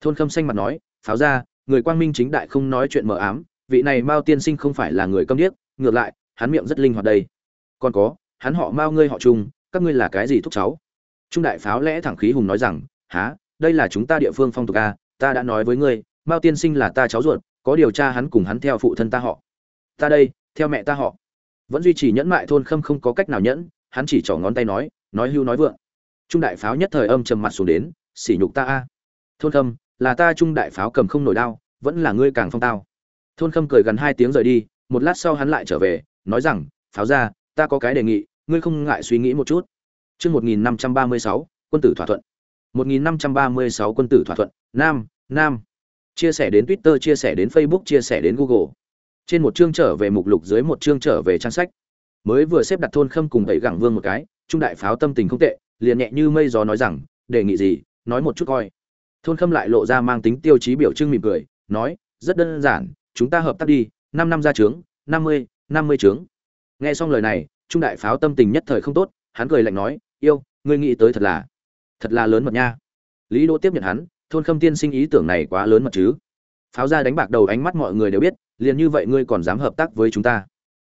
thôn khâm xanh mặt nói, pháo ra, người quang minh chính đại không nói chuyện mờ ám, vị này mao tiên sinh không phải là người câm điếc, ngược lại, hắn miệng rất linh hoạt đây. Còn có, hắn họ mao ngươi họ trung, các ngươi là cái gì thúc cháu? Trung đại pháo lẽ thẳng khí hùng nói rằng há đây là chúng ta địa phương phong tục a, ta đã nói với ngươi, mao tiên sinh là ta cháu ruột, có điều tra hắn cùng hắn theo phụ thân ta họ. Ta đây, theo mẹ ta họ. Vẫn duy trì nhẫn mại thôn khâm không có cách nào nhẫn, hắn chỉ trỏ ngón tay nói nói hưu nói vượng. Trung đại pháo nhất thời âm trầm mặt xuống đến, sỉ nhục ta a. Thôn khâm là ta trung đại pháo cầm không nổi đao vẫn là ngươi càng phong tao thôn khâm cười gần hai tiếng rời đi một lát sau hắn lại trở về nói rằng pháo ra ta có cái đề nghị ngươi không ngại suy nghĩ một chút Chương 1536, quân tử thỏa thuận. 1536 quân tử thỏa thuận, nam, nam. Chia sẻ đến Twitter, chia sẻ đến Facebook, chia sẻ đến Google. Trên một chương trở về mục lục dưới một chương trở về trang sách. Mới vừa xếp đặt thôn khâm cùng tẩy gẳng vương một cái, trung đại pháo tâm tình không tệ, liền nhẹ như mây gió nói rằng, đề nghị gì, nói một chút coi. Thôn khâm lại lộ ra mang tính tiêu chí biểu trưng mỉm cười, nói, rất đơn giản, chúng ta hợp tác đi, năm năm ra trướng, 50, 50 trướng. Nghe xong lời này, trung đại pháo tâm tình nhất thời không tốt, hắn cười lạnh nói, yêu ngươi nghĩ tới thật là thật là lớn mật nha. Lý đỗ tiếp nhận hắn thôn khâm tiên sinh ý tưởng này quá lớn mật chứ. Pháo ra đánh bạc đầu ánh mắt mọi người đều biết liền như vậy ngươi còn dám hợp tác với chúng ta?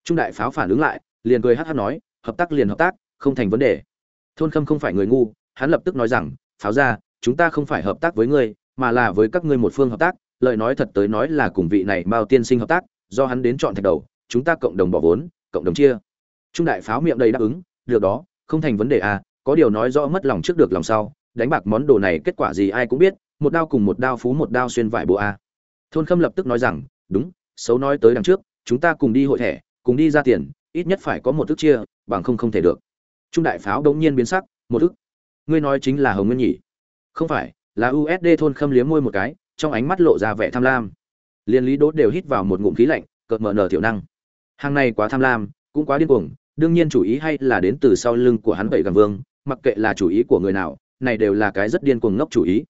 Trung đại pháo phản ứng lại liền cười hát hát nói hợp tác liền hợp tác không thành vấn đề. Thôn khâm không phải người ngu hắn lập tức nói rằng pháo ra chúng ta không phải hợp tác với ngươi mà là với các ngươi một phương hợp tác lời nói thật tới nói là cùng vị này mao tiên sinh hợp tác do hắn đến chọn thạch đầu chúng ta cộng đồng bỏ vốn cộng đồng chia trung đại pháo miệng đầy đáp ứng được đó không thành vấn đề à, có điều nói rõ mất lòng trước được lòng sau, đánh bạc món đồ này kết quả gì ai cũng biết, một đao cùng một đao phú một đao xuyên vải bộ a. À. Thôn Khâm lập tức nói rằng, đúng, xấu nói tới đằng trước, chúng ta cùng đi hội thẻ, cùng đi ra tiền, ít nhất phải có một thức chia, bằng không không thể được. Trung đại pháo đống nhiên biến sắc, một thức. Ngươi nói chính là Hồng Nguyên nhỉ? Không phải, là USD thôn Khâm liếm môi một cái, trong ánh mắt lộ ra vẻ tham lam. Liên Lý Đốt đều hít vào một ngụm khí lạnh, cợt mở nở tiểu năng. Hàng này quá tham lam, cũng quá điên cuồng, đương nhiên chủ ý hay là đến từ sau lưng của hắn vậy gần vương mặc kệ là chủ ý của người nào này đều là cái rất điên cuồng ngốc chủ ý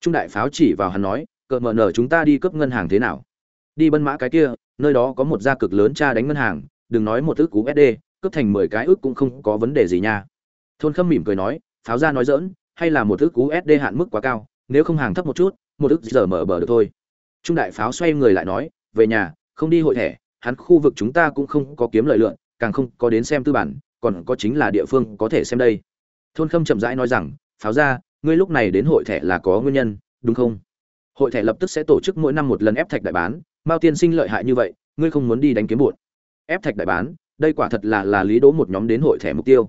trung đại pháo chỉ vào hắn nói cợt mở nở chúng ta đi cướp ngân hàng thế nào đi bân mã cái kia nơi đó có một gia cực lớn cha đánh ngân hàng đừng nói một ước cú sd cướp thành mười cái ước cũng không có vấn đề gì nha thôn khâm mỉm cười nói pháo ra nói dỡn hay là một ước cú sd hạn mức quá cao, nếu không hàng thấp một chút, một ước giờ mở bờ được thôi. Trung đại pháo xoay người lại nói, về nhà, không đi hội thẻ, hắn khu vực chúng ta cũng không có kiếm lợi lượn, càng không có đến xem tư bản, còn có chính là địa phương có thể xem đây. Thôn khâm chậm rãi nói rằng, pháo ra, ngươi lúc này đến hội thẻ là có nguyên nhân, đúng không? Hội thẻ lập tức sẽ tổ chức mỗi năm một lần ép thạch đại bán, mao tiên sinh lợi hại như vậy, ngươi không muốn đi đánh kiếm buồn. ép thạch đại bán, đây quả thật là là lý đố một nhóm đến hội thẻ mục tiêu.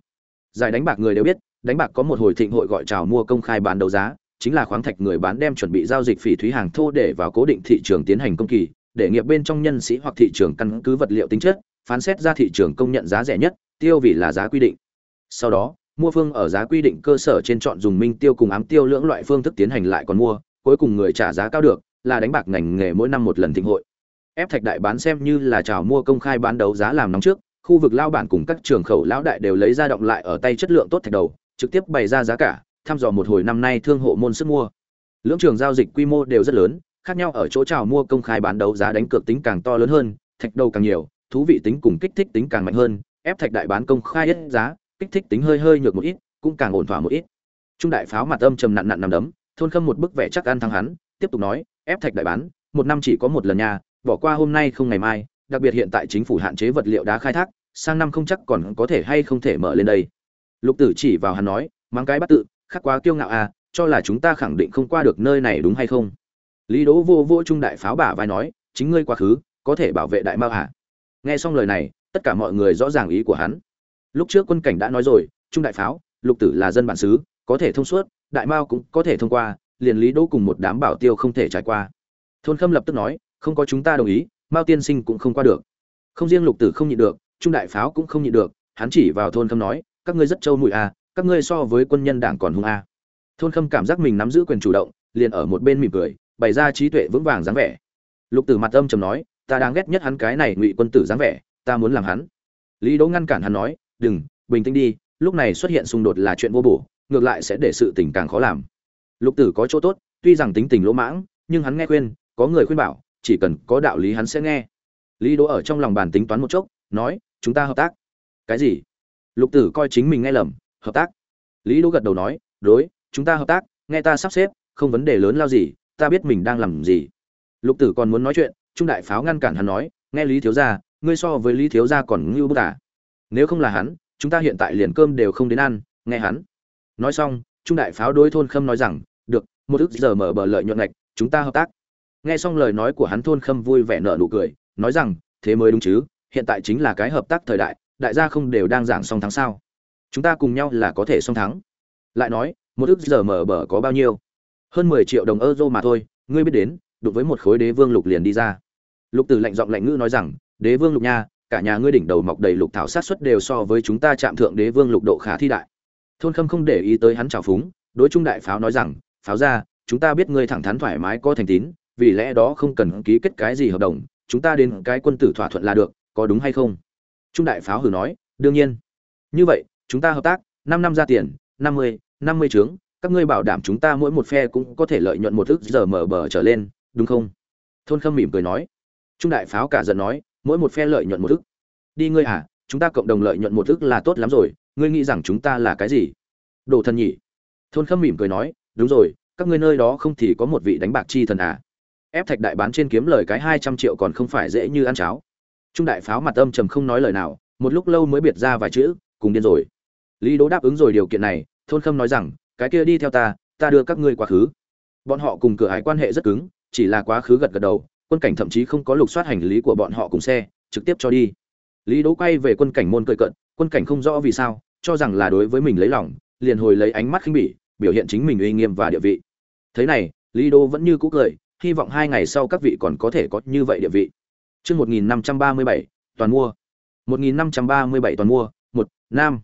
Giải đánh bạc người đều biết đánh bạc có một hồi thịnh hội gọi chào mua công khai bán đấu giá chính là khoáng thạch người bán đem chuẩn bị giao dịch phỉ thúy hàng thô để vào cố định thị trường tiến hành công kỳ để nghiệp bên trong nhân sĩ hoặc thị trường căn cứ vật liệu tính chất phán xét ra thị trường công nhận giá rẻ nhất, tiêu vì là giá quy định. Sau đó, mua phương ở giá quy định cơ sở trên chọn dùng minh tiêu cùng ám tiêu lưỡng loại phương thức tiến hành lại còn mua, cuối cùng người trả giá cao được, là đánh bạc ngành nghề mỗi năm một lần thịnh hội. Ép thạch đại bán xem như là chào mua công khai bán đấu giá làm nóng trước, khu vực lao bản cùng các trường khẩu lão đại đều lấy ra động lại ở tay chất lượng tốt thạch đầu, trực tiếp bày ra giá cả, thăm dò một hồi năm nay thương hộ môn sức mua. Lưỡng trường giao dịch quy mô đều rất lớn, khác nhau ở chỗ chào mua công khai bán đấu giá đánh cược tính càng to lớn hơn, thạch đầu càng nhiều, thú vị tính cùng kích thích tính càng mạnh hơn ép thạch đại bán công khai ít giá kích thích tính hơi hơi nhược một ít cũng càng ổn thỏa một ít trung đại pháo mặt âm trầm nặn nặn nằm đấm thôn khâm một bức vẻ chắc ăn thắng hắn tiếp tục nói ép thạch đại bán một năm chỉ có một lần nhà bỏ qua hôm nay không ngày mai đặc biệt hiện tại chính phủ hạn chế vật liệu đá khai thác sang năm không chắc còn có thể hay không thể mở lên đây lục tử chỉ vào hắn nói mang cái bắt tự, khắc quá kiêu ngạo à cho là chúng ta khẳng định không qua được nơi này đúng hay không? Lý đỗ vô vô trung đại pháo bả vai nói, chính ngươi quá khứ, có thể bảo vệ đại mao à? Nghe xong lời này, tất cả mọi người rõ ràng ý của hắn. Lúc trước quân cảnh đã nói rồi, trung đại pháo, lục tử là dân bản xứ, có thể thông suốt, đại mao cũng có thể thông qua, liền lý đỗ cùng một đám bảo tiêu không thể trải qua. Thôn khâm lập tức nói, không có chúng ta đồng ý, mao tiên sinh cũng không qua được. Không riêng lục tử không nhịn được, trung đại pháo cũng không nhịn được, hắn chỉ vào thôn khâm nói các ngươi rất trâu mùi à các ngươi so với quân nhân đảng còn hung à. thôn khâm cảm giác mình nắm giữ quyền chủ động, liền ở một bên mỉm cười, bày ra trí tuệ vững vàng dáng vẻ. Lục tử mặt âm trầm nói, ta đang ghét nhất hắn cái này ngụy quân tử dáng vẻ, ta muốn làm hắn. Lý đỗ ngăn cản hắn nói, đừng, bình tĩnh đi, lúc này xuất hiện xung đột là chuyện vô bổ, ngược lại sẽ để sự tình càng khó làm. Lục tử có chỗ tốt, tuy rằng tính tình lỗ mãng, nhưng hắn nghe khuyên, có người khuyên bảo, chỉ cần có đạo lý hắn sẽ nghe. Lý đỗ ở trong lòng bàn tính toán một chốc, nói, chúng ta hợp tác. Cái gì? Lục tử coi chính mình nghe lầm, hợp tác. Lý đỗ gật đầu nói, đối, chúng ta hợp tác, nghe ta sắp xếp, không vấn đề lớn lao gì, ta biết mình đang làm gì. Lục tử còn muốn nói chuyện, trung đại pháo ngăn cản hắn nói, nghe lý thiếu gia, ngươi so với lý thiếu gia còn ngưu bức à? Nếu không là hắn, chúng ta hiện tại liền cơm đều không đến ăn, nghe hắn. Nói xong, trung đại pháo đối thôn khâm nói rằng, được, một ức giờ mở bờ lợi nhuận ngạch, chúng ta hợp tác. Nghe xong lời nói của hắn, thôn khâm vui vẻ nở nụ cười, nói rằng, thế mới đúng chứ, hiện tại chính là cái hợp tác thời đại đại gia không đều đang giảng song thắng sao? Chúng ta cùng nhau là có thể song thắng. Lại nói, một ức giờ mở bờ có bao nhiêu? Hơn mười triệu đồng euro mà thôi, ngươi biết đến, đụng với một khối đế vương lục liền đi ra. Lục tử lạnh giọng lạnh ngữ nói rằng, đế vương lục nha, cả nhà ngươi đỉnh đầu mọc đầy lục thảo sát xuất đều so với chúng ta chạm thượng đế vương lục độ khả thi đại. Thôn khâm không để ý tới hắn trào phúng, đối trung đại pháo nói rằng, pháo ra, chúng ta biết ngươi thẳng thắn thoải mái có thành tín, vì lẽ đó không cần ký kết cái gì hợp đồng, chúng ta đến cái quân tử thỏa thuận là được, có đúng hay không? Trung đại pháo hử nói, đương nhiên. Như vậy, chúng ta hợp tác, năm năm ra tiền, năm mươi năm mươi trướng, các ngươi bảo đảm chúng ta mỗi một phe cũng có thể lợi nhuận một ức giờ mở bờ trở lên, đúng không? Thôn khâm mỉm cười nói. Trung đại pháo cả giận nói, mỗi một phe lợi nhuận một ức đi ngươi à chúng ta cộng đồng lợi nhuận một ức là tốt lắm rồi, ngươi nghĩ rằng chúng ta là cái gì? Đồ thần nhỉ. Thôn khâm mỉm cười nói, đúng rồi, các ngươi nơi đó không thì có một vị đánh bạc chi thần à. Ép thạch đại bán trên kiếm lời cái hai trăm triệu còn không phải dễ như ăn cháo trung đại pháo mặt âm trầm không nói lời nào, một lúc lâu mới biệt ra vài chữ, cùng điên rồi. Lý đỗ đáp ứng rồi điều kiện này, thôn khâm nói rằng, cái kia đi theo ta ta đưa các ngươi quá khứ. Bọn họ cùng cửa hải quan hệ rất cứng, chỉ là quá khứ gật gật đầu, quân cảnh thậm chí không có lục soát hành lý của bọn họ cùng xe, trực tiếp cho đi. Lý đỗ quay về quân cảnh môn cười cận quân cảnh không rõ vì sao, cho rằng là đối với mình lấy lòng, liền hồi lấy ánh mắt khinh bỉ, biểu hiện chính mình uy nghiêm và địa vị. Thế này, lý đỗ vẫn như cũ cười, hy vọng hai ngày sau các vị còn có thể có như vậy địa vị. Chương 1537, toàn mua. 1537 toàn mua, một nam.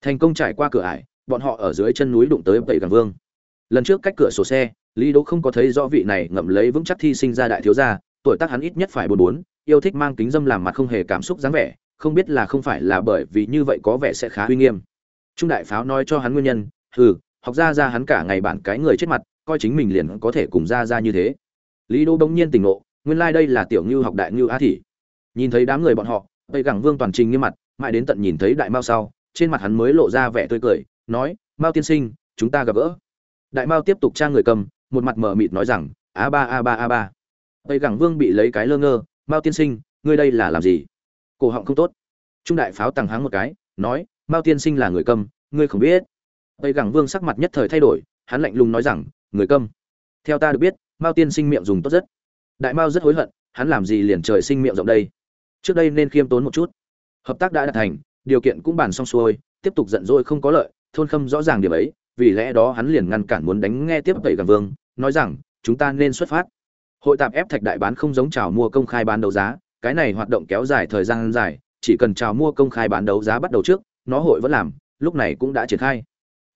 Thành công trải qua cửa ải, bọn họ ở dưới chân núi đụng tới Tây Gàng Vương. Lần trước cách cửa sổ xe, Lý Đỗ không có thấy rõ vị này ngậm lấy vững chắc thi sinh ra đại thiếu gia, tuổi tác hắn ít nhất phải 44, yêu thích mang kính dâm làm mặt không hề cảm xúc dáng vẻ, không biết là không phải là bởi vì như vậy có vẻ sẽ khá uy nghiêm. Trung đại pháo nói cho hắn nguyên nhân, hừ, học ra ra hắn cả ngày bản cái người chết mặt, coi chính mình liền có thể cùng ra ra như thế. Lý Đỗ bỗng nhiên tỉnh ngộ, nguyên lai like đây là tiểu Ngưu học đại Ngưu a thị. Nhìn thấy đám người bọn họ, Tây Gẳng Vương toàn trình nghiêm mặt, mãi đến tận nhìn thấy Đại Mao sau, trên mặt hắn mới lộ ra vẻ tươi cười, nói: "Mao tiên sinh, chúng ta gặp gỡ." Đại Mao tiếp tục tra người cầm, một mặt mở mịt nói rằng: "A ba a ba a ba." Tây Gẳng Vương bị lấy cái lơ ngơ, "Mao tiên sinh, ngươi đây là làm gì?" Cổ họng không tốt. Trung đại pháo tăng háng một cái, nói: "Mao tiên sinh là người cầm, ngươi không biết." Tây Gẳng Vương sắc mặt nhất thời thay đổi, hắn lạnh lùng nói rằng: "Người cầm. Theo ta được biết, Mao tiên sinh miệng dùng tốt rất đại mao rất hối hận, hắn làm gì liền trời sinh miệng rộng đây. Trước đây nên khiêm tốn một chút. Hợp tác đã đạt thành, điều kiện cũng bàn xong xuôi, tiếp tục giận dỗi không có lợi, thôn khâm rõ ràng điểm ấy, vì lẽ đó hắn liền ngăn cản muốn đánh nghe tiếp tẩy gàng vương, nói rằng, chúng ta nên xuất phát. Hội tạp ép thạch đại bán không giống chào mua công khai bán đấu giá, cái này hoạt động kéo dài thời gian dài, chỉ cần chào mua công khai bán đấu giá bắt đầu trước, nó hội vẫn làm, lúc này cũng đã triển khai.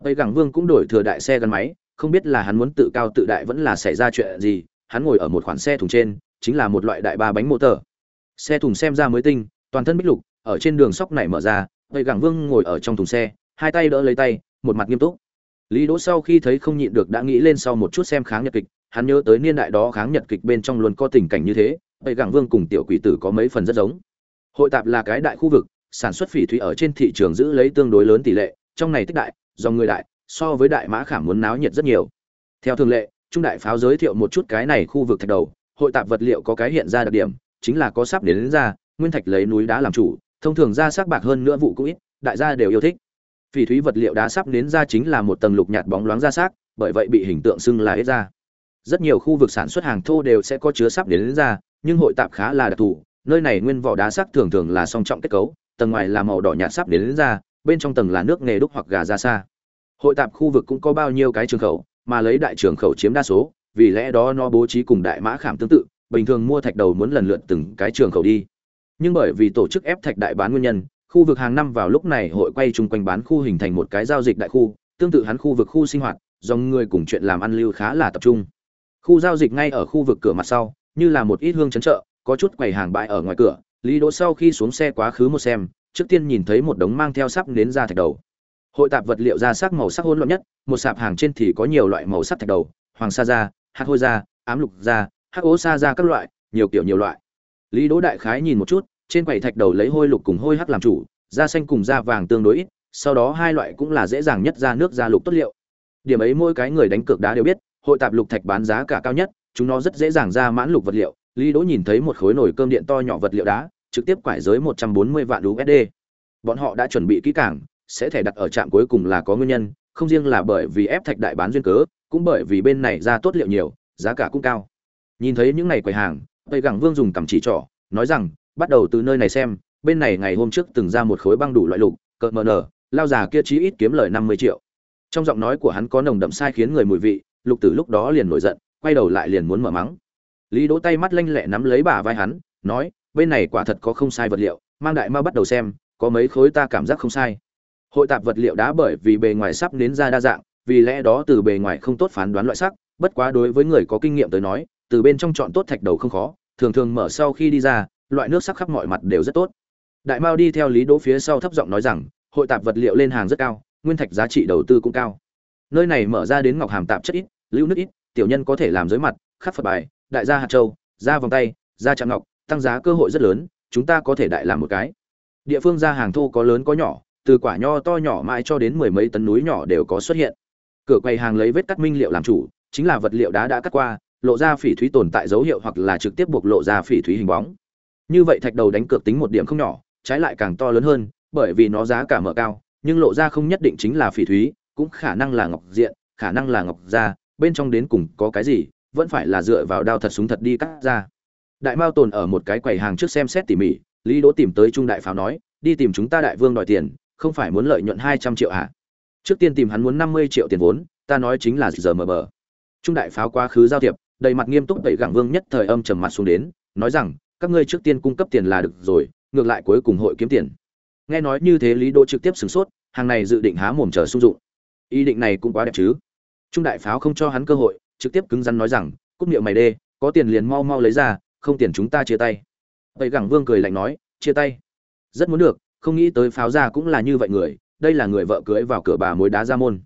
Tây gẳng vương cũng đổi thừa đại xe gắn máy, không biết là hắn muốn tự cao tự đại vẫn là xảy ra chuyện gì hắn ngồi ở một khoản xe thùng trên, chính là một loại đại ba bánh motor. Xe thùng xem ra mới tinh, toàn thân bích lục, ở trên đường sóc này mở ra, Tây Gẳng Vương ngồi ở trong thùng xe, hai tay đỡ lấy tay, một mặt nghiêm túc. Lý Đỗ sau khi thấy không nhịn được đã nghĩ lên sau một chút xem kháng nhật kịch, hắn nhớ tới niên đại đó kháng nhật kịch bên trong luôn có tình cảnh như thế, Tây Gẳng Vương cùng tiểu quỷ tử có mấy phần rất giống. Hội tạp là cái đại khu vực, sản xuất phỉ thủy ở trên thị trường giữ lấy tương đối lớn tỷ lệ, trong này tích đại, dòng người đại, so với đại mã khảm muốn náo nhiệt rất nhiều. Theo thường lệ, trung đại pháo giới thiệu một chút cái này khu vực thạch đầu hội tạp vật liệu có cái hiện ra đặc điểm chính là có sắp đến, đến ra nguyên thạch lấy núi đá làm chủ thông thường ra sắc bạc hơn nữa vụ cũng ít đại gia đều yêu thích. Phỉ thúy vật liệu đá sắp đến ra chính là một tầng lục nhạt bóng loáng ra sắc bởi vậy bị hình tượng xưng là ít ra. Rất nhiều khu vực sản xuất hàng thô đều sẽ có chứa sắp đến, đến ra nhưng hội tạp khá là đặc thù nơi này nguyên vỏ đá sắc thường thường là song trọng kết cấu tầng ngoài là màu đỏ nhạt sắp đến, đến ra bên trong tầng là nước nghề đúc hoặc gà ra xa hội tạp khu vực cũng có bao nhiêu cái trường khẩu mà lấy đại trưởng khẩu chiếm đa số, vì lẽ đó nó bố trí cùng đại mã khảm tương tự, bình thường mua thạch đầu muốn lần lượt từng cái trường khẩu đi. Nhưng bởi vì tổ chức ép thạch đại bán nguyên nhân, khu vực hàng năm vào lúc này hội quay chung quanh bán khu hình thành một cái giao dịch đại khu, tương tự hắn khu vực khu sinh hoạt, dòng người cùng chuyện làm ăn lưu khá là tập trung. Khu giao dịch ngay ở khu vực cửa mặt sau, như là một ít hương trấn chợ, có chút quầy hàng bãi ở ngoài cửa, Lý Đỗ sau khi xuống xe quá khứ một xem, trước tiên nhìn thấy một đống mang theo sắp đến ra thạch đầu hội tạp vật liệu ra sắc màu sắc hỗn loạn nhất một sạp hàng trên thì có nhiều loại màu sắc thạch đầu hoàng sa da hạt hôi da ám lục da hắc ố sa da các loại nhiều kiểu nhiều loại. Lý đỗ đại khái nhìn một chút trên quầy thạch đầu lấy hôi lục cùng hôi hắc làm chủ da xanh cùng da vàng tương đối ít sau đó hai loại cũng là dễ dàng nhất ra nước da lục tốt liệu. Điểm ấy mỗi cái người đánh cược đá đều biết hội tạp lục thạch bán giá cả cao nhất chúng nó rất dễ dàng ra mãn lục vật liệu. Lý đỗ nhìn thấy một khối nồi cơm điện to nhỏ vật liệu đá trực tiếp quải giới 140 vạn USD. Bọn họ đã chuẩn bị kỹ càng, sẽ thể đặt ở trạm cuối cùng là có nguyên nhân, không riêng là bởi vì ép thạch đại bán duyên cớ, cũng bởi vì bên này ra tốt liệu nhiều, giá cả cũng cao. Nhìn thấy những này quầy hàng, Tây Gẳng Vương dùng cầm chỉ trỏ, nói rằng, bắt đầu từ nơi này xem, bên này ngày hôm trước từng ra một khối băng đủ loại lục, cợt mờ nở, lao già kia chí ít kiếm lời 50 triệu. Trong giọng nói của hắn có nồng đậm sai khiến người mùi vị, Lục Tử lúc đó liền nổi giận, quay đầu lại liền muốn mở mắng. Lý Đỗ tay mắt lanh lẹ nắm lấy bả vai hắn, nói, bên này quả thật có không sai vật liệu mang đại ma bắt đầu xem có mấy khối ta cảm giác không sai hội tạp vật liệu đá bởi vì bề ngoài sắp nến ra đa dạng, vì lẽ đó từ bề ngoài không tốt phán đoán loại sắc, bất quá đối với người có kinh nghiệm tới nói, từ bên trong chọn tốt thạch đầu không khó, thường thường mở sau khi đi ra, loại nước sắc khắp mọi mặt đều rất tốt. Đại mao đi theo lý đỗ phía sau thấp giọng nói rằng, hội tạp vật liệu lên hàng rất cao, nguyên thạch giá trị đầu tư cũng cao. Nơi này mở ra đến ngọc hàm tạp chất ít, lưu nước ít, tiểu nhân có thể làm dưới mặt, khắc phật bài, đại gia hạt châu ra vòng tay ra chạm ngọc, tăng giá cơ hội rất lớn, chúng ta có thể đại làm một cái. Địa phương ra hàng thô có lớn có nhỏ từ quả nho to nhỏ mãi cho đến mười mấy tấn núi nhỏ đều có xuất hiện. Cửa quầy hàng lấy vết cắt minh liệu làm chủ, chính là vật liệu đá đã cắt qua, lộ ra phỉ thúy tồn tại dấu hiệu hoặc là trực tiếp buộc lộ ra phỉ thúy hình bóng. Như vậy thạch đầu đánh cược tính một điểm không nhỏ, trái lại càng to lớn hơn, bởi vì nó giá cả mở cao, nhưng lộ ra không nhất định chính là phỉ thúy, cũng khả năng là ngọc diện, khả năng là ngọc da, bên trong đến cùng có cái gì, vẫn phải là dựa vào đao thật súng thật đi cắt ra. Đại mao tồn ở một cái quầy hàng trước xem xét tỉ mỉ, lý đỗ tìm tới trung đại pháo nói, đi tìm chúng ta đại vương đòi tiền không phải muốn lợi nhuận hai trăm triệu hả trước tiên tìm hắn muốn năm mươi triệu tiền vốn, ta nói chính là giờ mờ bờ. Trung đại pháo quá khứ giao thiệp, đầy mặt nghiêm túc đẩy gẳng vương nhất thời âm trầm mặt xuống đến, nói rằng, các ngươi trước tiên cung cấp tiền là được rồi, ngược lại cuối cùng hội kiếm tiền. Nghe nói như thế lý đỗ trực tiếp sửng sốt, hàng này dự định há mồm chờ sung dụng. Ý định này cũng quá đẹp chứ. Trung đại pháo không cho hắn cơ hội, trực tiếp cứng rắn nói rằng, cúp miệng mày đê, có tiền liền mau mau lấy ra, không tiền chúng ta chia tay. Vậy gẳng vương cười lạnh nói, chia tay. Rất muốn được không nghĩ tới pháo gia cũng là như vậy người, đây là người vợ cưới vào cửa bà mối đá ra môn.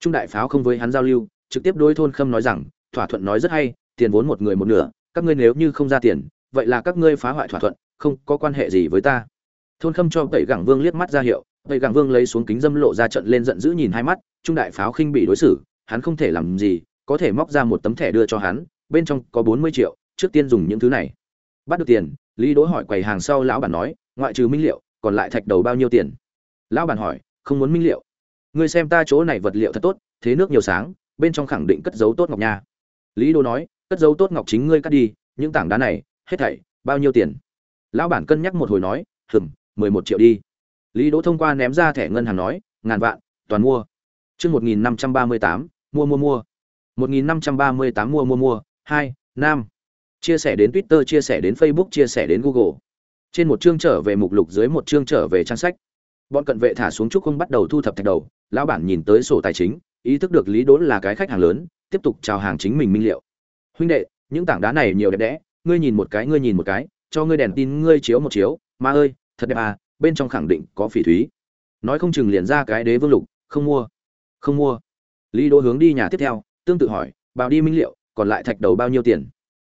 Trung đại pháo không với hắn giao lưu, trực tiếp đối thôn khâm nói rằng, thỏa thuận nói rất hay, tiền vốn một người một nửa, các ngươi nếu như không ra tiền, vậy là các ngươi phá hoại thỏa thuận, không có quan hệ gì với ta. Thôn khâm cho tẩy gẳng vương liếc mắt ra hiệu, tẩy gẳng vương lấy xuống kính dâm lộ ra trận lên giận dữ nhìn hai mắt, trung đại pháo khinh bị đối xử, hắn không thể làm gì, có thể móc ra một tấm thẻ đưa cho hắn, bên trong có bốn mươi triệu, trước tiên dùng những thứ này. Bắt được tiền, lý đỗ hỏi quầy hàng sau lão bản nói, ngoại trừ minh liệu còn lại thạch đầu bao nhiêu tiền? Lão bản hỏi không muốn minh liệu. Ngươi xem ta chỗ này vật liệu thật tốt thế nước nhiều sáng bên trong khẳng định cất dấu tốt ngọc nha. Lý đô nói cất dấu tốt ngọc chính ngươi cắt đi những tảng đá này hết thảy bao nhiêu tiền? Lão bản cân nhắc một hồi nói hừm mười một triệu đi. Lý đỗ thông qua ném ra thẻ ngân hàng nói ngàn vạn toàn mua. Chương một nghìn năm trăm ba mươi tám mua mua mua. một nghìn năm trăm ba mươi tám mua mua mua. Hai nam. Chia sẻ đến Twitter, chia sẻ đến Facebook, chia sẻ đến Google. Trên một chương trở về mục lục dưới một chương trở về trang sách. Bọn cận vệ thả xuống trúc không bắt đầu thu thập thạch đầu, lão bản nhìn tới sổ tài chính, ý thức được Lý Đốn là cái khách hàng lớn, tiếp tục chào hàng chính mình minh liệu. Huynh đệ, những tảng đá này nhiều đẹp đẽ, ngươi nhìn một cái, ngươi nhìn một cái, cho ngươi đèn tin ngươi chiếu một chiếu, ma ơi, thật đẹp à, bên trong khẳng định có phỉ thúy. Nói không chừng liền ra cái đế vương lục, không mua. Không mua. Lý Đỗ hướng đi nhà tiếp theo, tương tự hỏi, bảo đi minh liệu, còn lại thạch đầu bao nhiêu tiền?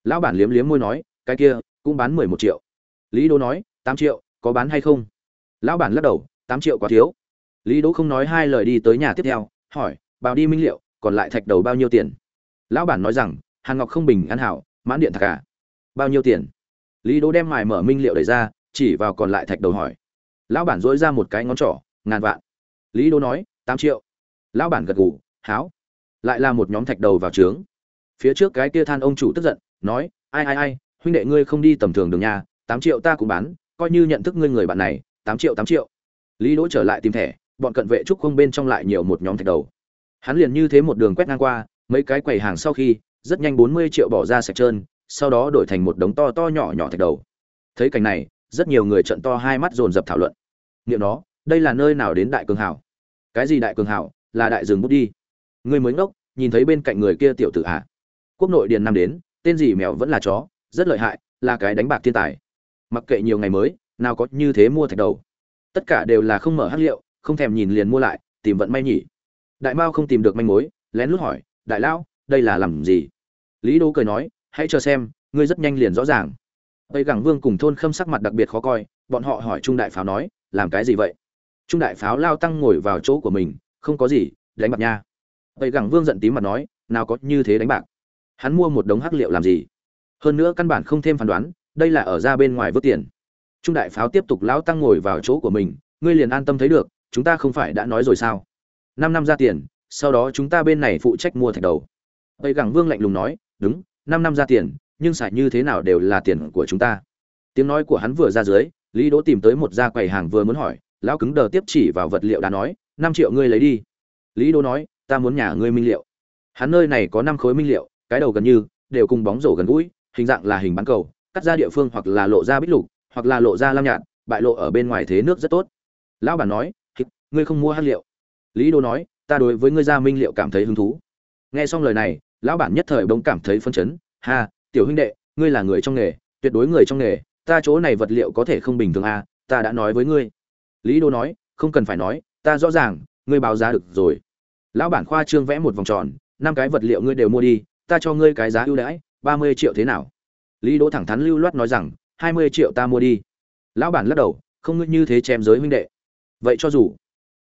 lão bản liếm liếm môi nói cái kia cũng bán mười một triệu lý đỗ nói, tám triệu, có bán hay không? Lão bản lắc đầu, tám triệu quá thiếu. Lý đỗ không nói hai lời đi tới nhà tiếp theo, hỏi bào đi minh liệu, còn lại thạch đầu bao nhiêu tiền? Lão bản nói rằng hàn ngọc không bình an hảo, mãn điện thạch cả à? bao nhiêu tiền? Lý đỗ đem mài mở minh liệu đẩy ra, chỉ vào còn lại thạch đầu hỏi. Lão bản dỗi ra một cái ngón trỏ, ngàn vạn. Lý đỗ nói, tám triệu. Lão bản gật gù háo lại là một nhóm thạch đầu vào trướng. Phía trước cái kia than ông chủ tức giận, nói, ai ai ai, huynh đệ ngươi không đi tầm thường đường nhà tám triệu ta cũng bán, coi như nhận thức ngươi người bạn này, tám triệu tám triệu. Lý đỗ trở lại tìm thẻ, bọn cận vệ trúc không bên trong lại nhiều một nhóm thạch đầu. Hắn liền như thế một đường quét ngang qua, mấy cái quầy hàng sau khi, rất nhanh bốn mươi triệu bỏ ra sạch trơn, sau đó đổi thành một đống to to nhỏ nhỏ thạch đầu. Thấy cảnh này, rất nhiều người trận to hai mắt dồn dập thảo luận. Niệm đó đây là nơi nào đến đại cường hảo? Cái gì đại cường hảo? Là đại rừng bút đi. Người mới ngốc, nhìn thấy bên cạnh người kia tiểu tử à? quốc nội điền năm đến, tên gì mèo vẫn là chó, rất lợi hại, là cái đánh bạc thiên tài mặc kệ nhiều ngày mới, nào có như thế mua thạch đầu. Tất cả đều là không mở hát liệu, không thèm nhìn liền mua lại, tìm vận may nhỉ. Đại mao không tìm được manh mối, lén lút hỏi, đại lão, đây là làm gì? Lý đô cười nói, hãy chờ xem, ngươi rất nhanh liền rõ ràng. Tây gẳng vương cùng thôn khâm sắc mặt đặc biệt khó coi, bọn họ hỏi trung đại pháo nói, làm cái gì vậy? Trung đại pháo lao tăng ngồi vào chỗ của mình, không có gì, đánh bạc nha. Tây gẳng vương giận tím mặt nói, nào có như thế đánh bạc. Hắn mua một đống hắc liệu làm gì? Hơn nữa căn bản không thêm phán đoán đây là ở ra bên ngoài vớt tiền. Trung đại pháo tiếp tục lão tăng ngồi vào chỗ của mình, ngươi liền an tâm thấy được, chúng ta không phải đã nói rồi sao? Năm năm ra tiền, sau đó chúng ta bên này phụ trách mua thạch đầu. Tây gẳng vương lạnh lùng nói, đúng, năm năm ra tiền, nhưng xài như thế nào đều là tiền của chúng ta. Tiếng nói của hắn vừa ra dưới, lý đỗ tìm tới một gia quầy hàng vừa muốn hỏi, lão cứng đờ tiếp chỉ vào vật liệu đã nói, năm triệu ngươi lấy đi. Lý đỗ nói, ta muốn nhà ngươi minh liệu. Hắn nơi này có năm khối minh liệu, cái đầu gần như đều cùng bóng rổ gần gũi, hình dạng là hình bán cầu cắt ra địa phương hoặc là lộ ra bích lục, hoặc là lộ ra lam nhạt, bại lộ ở bên ngoài thế nước rất tốt. Lão bản nói ngươi không mua hát liệu. Lý đô nói, ta đối với ngươi gia minh liệu cảm thấy hứng thú. Nghe xong lời này, lão bản nhất thời bỗng cảm thấy phân chấn. Ha, tiểu huynh đệ, ngươi là người trong nghề, tuyệt đối người trong nghề, ta chỗ này vật liệu có thể không bình thường à ta đã nói với ngươi. Lý đô nói, không cần phải nói, ta rõ ràng, ngươi báo giá được rồi. Lão bản khoa trương vẽ một vòng tròn, năm cái vật liệu ngươi đều mua đi, ta cho ngươi cái giá ưu đãi, ba mươi triệu thế nào? Lý đỗ thẳng thắn lưu loát nói rằng, hai mươi triệu ta mua đi. Lão bản lắc đầu, không ngươi như thế chém giới huynh đệ. Vậy cho dù.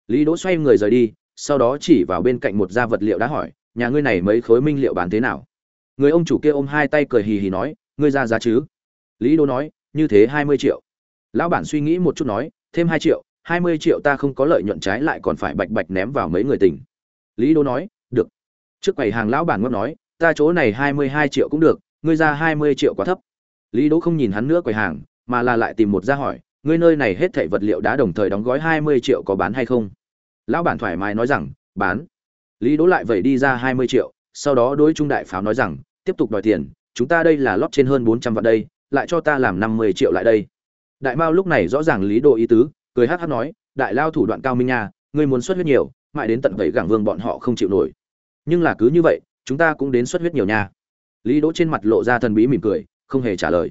Lý đỗ xoay người rời đi, sau đó chỉ vào bên cạnh một gia vật liệu đã hỏi, nhà ngươi này mấy khối minh liệu bán thế nào? Người ông chủ kia ôm hai tay cười hì hì nói, ngươi ra giá chứ? Lý đỗ nói, như thế hai mươi triệu. Lão bản suy nghĩ một chút nói, thêm hai triệu, hai mươi triệu ta không có lợi nhuận trái lại còn phải bạch bạch ném vào mấy người tình. Lý đỗ nói, được. Trước quầy hàng lão bản ngót nói, ta chỗ này hai mươi hai triệu cũng được ngươi ra hai mươi triệu quá thấp. Lý đỗ không nhìn hắn nữa quầy hàng, mà là lại tìm một ra hỏi, ngươi nơi này hết thảy vật liệu đá đồng thời đóng gói hai mươi triệu có bán hay không? Lão bản thoải mái nói rằng, bán. Lý đỗ lại vậy đi ra hai mươi triệu, sau đó đối trung đại pháo nói rằng, tiếp tục đòi tiền, chúng ta đây là lót trên hơn bốn trăm vạn đây, lại cho ta làm năm mươi triệu lại đây. Đại mao lúc này rõ ràng lý đỗ ý tứ, cười hát hắc nói, đại lao thủ đoạn cao minh nha, ngươi muốn xuất huyết nhiều, mãi đến tận vậy gẳng vương bọn họ không chịu nổi. Nhưng là cứ như vậy, chúng ta cũng đến xuất huyết nhiều nha lý đỗ trên mặt lộ ra thần bí mỉm cười, không hề trả lời.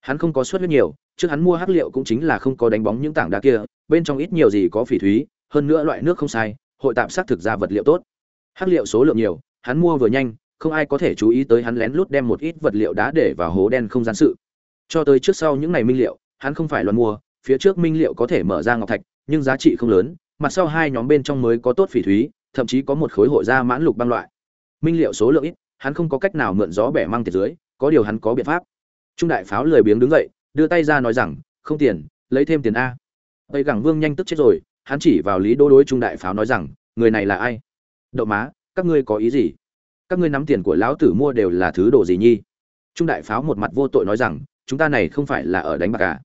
Hắn không có xuất huyết nhiều, trước hắn mua hắc liệu cũng chính là không có đánh bóng những tảng đá kia, bên trong ít nhiều gì có phỉ thúy, hơn nữa loại nước không sai, hội tạm xác thực ra vật liệu tốt. Hắc liệu số lượng nhiều, hắn mua vừa nhanh, không ai có thể chú ý tới hắn lén lút đem một ít vật liệu đá để vào hố đen không gian sự. Cho tới trước sau những ngày minh liệu, hắn không phải loạn mua, phía trước minh liệu có thể mở ra ngọc thạch, nhưng giá trị không lớn, mặt sau hai nhóm bên trong mới có tốt phỉ thúy, thậm chí có một khối hội ra mãn lục băng loại. Minh liệu số lượng ít hắn không có cách nào mượn gió bẻ mang tiền dưới, có điều hắn có biện pháp. Trung đại pháo lười biếng đứng dậy, đưa tay ra nói rằng, không tiền, lấy thêm tiền a. Tây gẳng vương nhanh tức chết rồi, hắn chỉ vào lý đô đối trung đại pháo nói rằng, người này là ai? Đậu má, các ngươi có ý gì? Các ngươi nắm tiền của lão tử mua đều là thứ đồ gì nhi? Trung đại pháo một mặt vô tội nói rằng, chúng ta này không phải là ở đánh bạc à?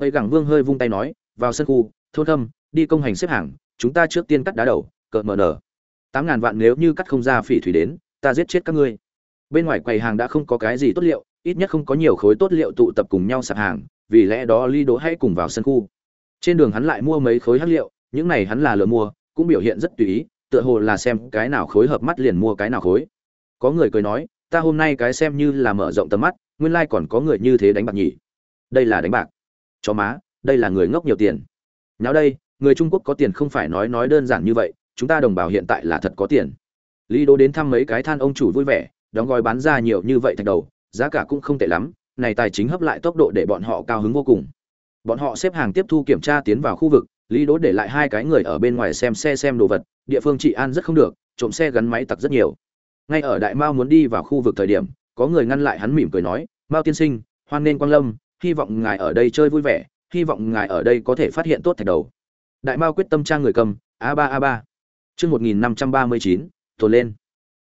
tây gẳng vương hơi vung tay nói, vào sân khu, thôn thâm, đi công hành xếp hàng, chúng ta trước tiên cắt đá đầu, cợt mờ nở. Tám ngàn vạn nếu như cắt không ra phỉ thủy đến ta giết chết các ngươi. Bên ngoài quầy hàng đã không có cái gì tốt liệu, ít nhất không có nhiều khối tốt liệu tụ tập cùng nhau sạp hàng, vì lẽ đó ly đỗ hãy cùng vào sân khu. Trên đường hắn lại mua mấy khối hắc liệu, những này hắn là lựa mua, cũng biểu hiện rất tùy ý, tựa hồ là xem cái nào khối hợp mắt liền mua cái nào khối. Có người cười nói, ta hôm nay cái xem như là mở rộng tầm mắt, nguyên lai còn có người như thế đánh bạc nhỉ? Đây là đánh bạc. Chó má, đây là người ngốc nhiều tiền. Nháo đây, người trung quốc có tiền không phải nói nói đơn giản như vậy, chúng ta đồng bào hiện tại là thật có tiền lý đô đến thăm mấy cái than ông chủ vui vẻ, đóng gói bán ra nhiều như vậy thạch đầu, giá cả cũng không tệ lắm, này tài chính hấp lại tốc độ để bọn họ cao hứng vô cùng. Bọn họ xếp hàng tiếp thu kiểm tra tiến vào khu vực, lý đỗ để lại hai cái người ở bên ngoài xem xe xem đồ vật, địa phương trị an rất không được, trộm xe gắn máy tặc rất nhiều. Ngay ở đại mao muốn đi vào khu vực thời điểm, có người ngăn lại hắn mỉm cười nói, mao tiên sinh, hoan nên quang lâm, hy vọng ngài ở đây chơi vui vẻ, hy vọng ngài ở đây có thể phát hiện tốt thạch đầu. Đại mao quyết tâm trang người cầm, a ba a ba. Chương một nghìn năm trăm ba mươi chín tồn lên.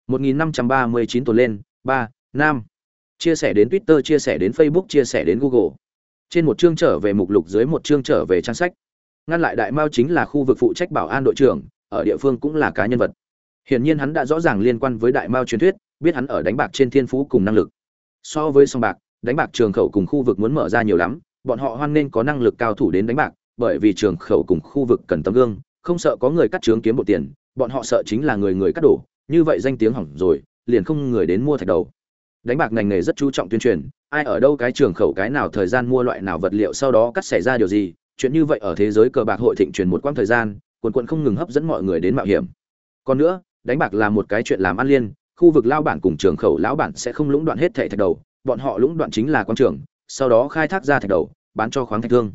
một nghìn năm trăm ba mươi chín tồn lên, ba nam chia sẻ đến twitter, chia sẻ đến facebook, chia sẻ đến google. Trên một chương trở về mục lục, dưới một chương trở về trang sách. Ngăn lại đại mao chính là khu vực phụ trách bảo an đội trưởng, ở địa phương cũng là cá nhân vật. Hiển nhiên hắn đã rõ ràng liên quan với đại mao truyền thuyết, biết hắn ở đánh bạc trên thiên phú cùng năng lực. So với song bạc, đánh bạc trường khẩu cùng khu vực muốn mở ra nhiều lắm, bọn họ hoan nên có năng lực cao thủ đến đánh bạc, bởi vì trường khẩu cùng khu vực cần tấm gương, không sợ có người cắt trướng kiếm bộ tiền bọn họ sợ chính là người người cắt đổ, như vậy danh tiếng hỏng rồi, liền không người đến mua thạch đầu. Đánh bạc ngành nghề rất chú trọng tuyên truyền, ai ở đâu cái trường khẩu cái nào thời gian mua loại nào vật liệu sau đó cắt xảy ra điều gì, chuyện như vậy ở thế giới cờ bạc hội thịnh truyền một quãng thời gian, quần quận không ngừng hấp dẫn mọi người đến mạo hiểm. Còn nữa, đánh bạc là một cái chuyện làm ăn liên, khu vực lao bản cùng trường khẩu lão bản sẽ không lũng đoạn hết thẻ thạch đầu, bọn họ lũng đoạn chính là quang trường, sau đó khai thác ra thạch đầu, bán cho khoáng thạch thương.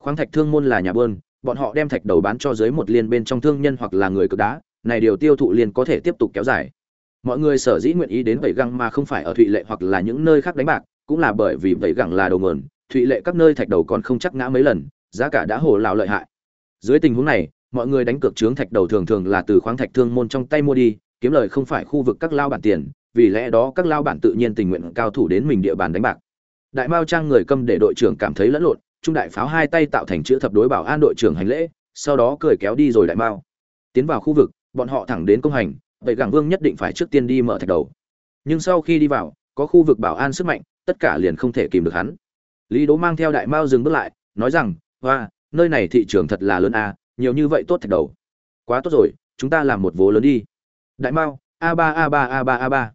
Khoáng thạch thương môn là nhà bơn bọn họ đem thạch đầu bán cho dưới một liên bên trong thương nhân hoặc là người cực đá, này điều tiêu thụ liên có thể tiếp tục kéo dài. Mọi người sở dĩ nguyện ý đến vẩy găng mà không phải ở thụy lệ hoặc là những nơi khác đánh bạc, cũng là bởi vì vẩy găng là đầu nguồn, thụy lệ các nơi thạch đầu còn không chắc ngã mấy lần, giá cả đã hồ lào lợi hại. Dưới tình huống này, mọi người đánh cược trướng thạch đầu thường thường là từ khoáng thạch thương môn trong tay mua đi, kiếm lời không phải khu vực các lao bản tiền, vì lẽ đó các lao bản tự nhiên tình nguyện cao thủ đến mình địa bàn đánh bạc. Đại mao trang người câm để đội trưởng cảm thấy lẫn lộn trung đại pháo hai tay tạo thành chữ thập đối bảo an đội trưởng hành lễ, sau đó cười kéo đi rồi đại mao. Tiến vào khu vực, bọn họ thẳng đến công hành, vậy gẳng vương nhất định phải trước tiên đi mở thạch đầu. Nhưng sau khi đi vào, có khu vực bảo an sức mạnh, tất cả liền không thể kìm được hắn. Lý đố mang theo đại mao dừng bước lại, nói rằng, hoa, nơi này thị trường thật là lớn a nhiều như vậy tốt thạch đầu. Quá tốt rồi, chúng ta làm một vố lớn đi. Đại mao, a ba a ba a ba a ba.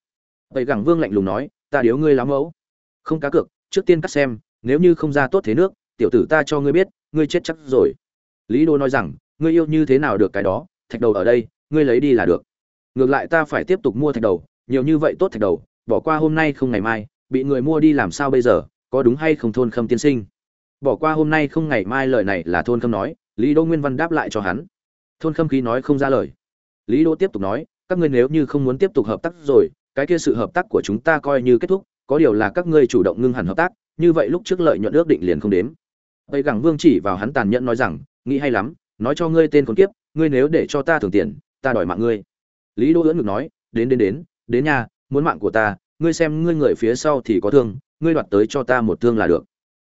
Vậy gẳng vương lạnh lùng nói, ta điếu ngươi lắm mẫu. Không cá cược, trước tiên cắt xem, nếu như không ra tốt thế nước tiểu tử ta cho ngươi biết, ngươi chết chắc rồi. Lý đô nói rằng, ngươi yêu như thế nào được cái đó, thạch đầu ở đây, ngươi lấy đi là được. Ngược lại ta phải tiếp tục mua thạch đầu, nhiều như vậy tốt thạch đầu, bỏ qua hôm nay không ngày mai, bị người mua đi làm sao bây giờ, có đúng hay không thôn khâm tiên sinh? Bỏ qua hôm nay không ngày mai lời này là thôn khâm nói, lý đô nguyên văn đáp lại cho hắn. Thôn khâm khí nói không ra lời. Lý đô tiếp tục nói, các ngươi nếu như không muốn tiếp tục hợp tác rồi, cái kia sự hợp tác của chúng ta coi như kết thúc, có điều là các ngươi chủ động ngưng hẳn hợp tác, như vậy lúc trước lợi nhuận ước định liền không đếm tây gẳng vương chỉ vào hắn tàn nhẫn nói rằng, nghĩ hay lắm, nói cho ngươi tên con kiếp, ngươi nếu để cho ta thưởng tiền, ta đòi mạng ngươi. Lý đô ưỡn ngực nói, đến đến đến đến nhà muốn mạng của ta, ngươi xem ngươi người phía sau thì có thương, ngươi đoạt tới cho ta một thương là được.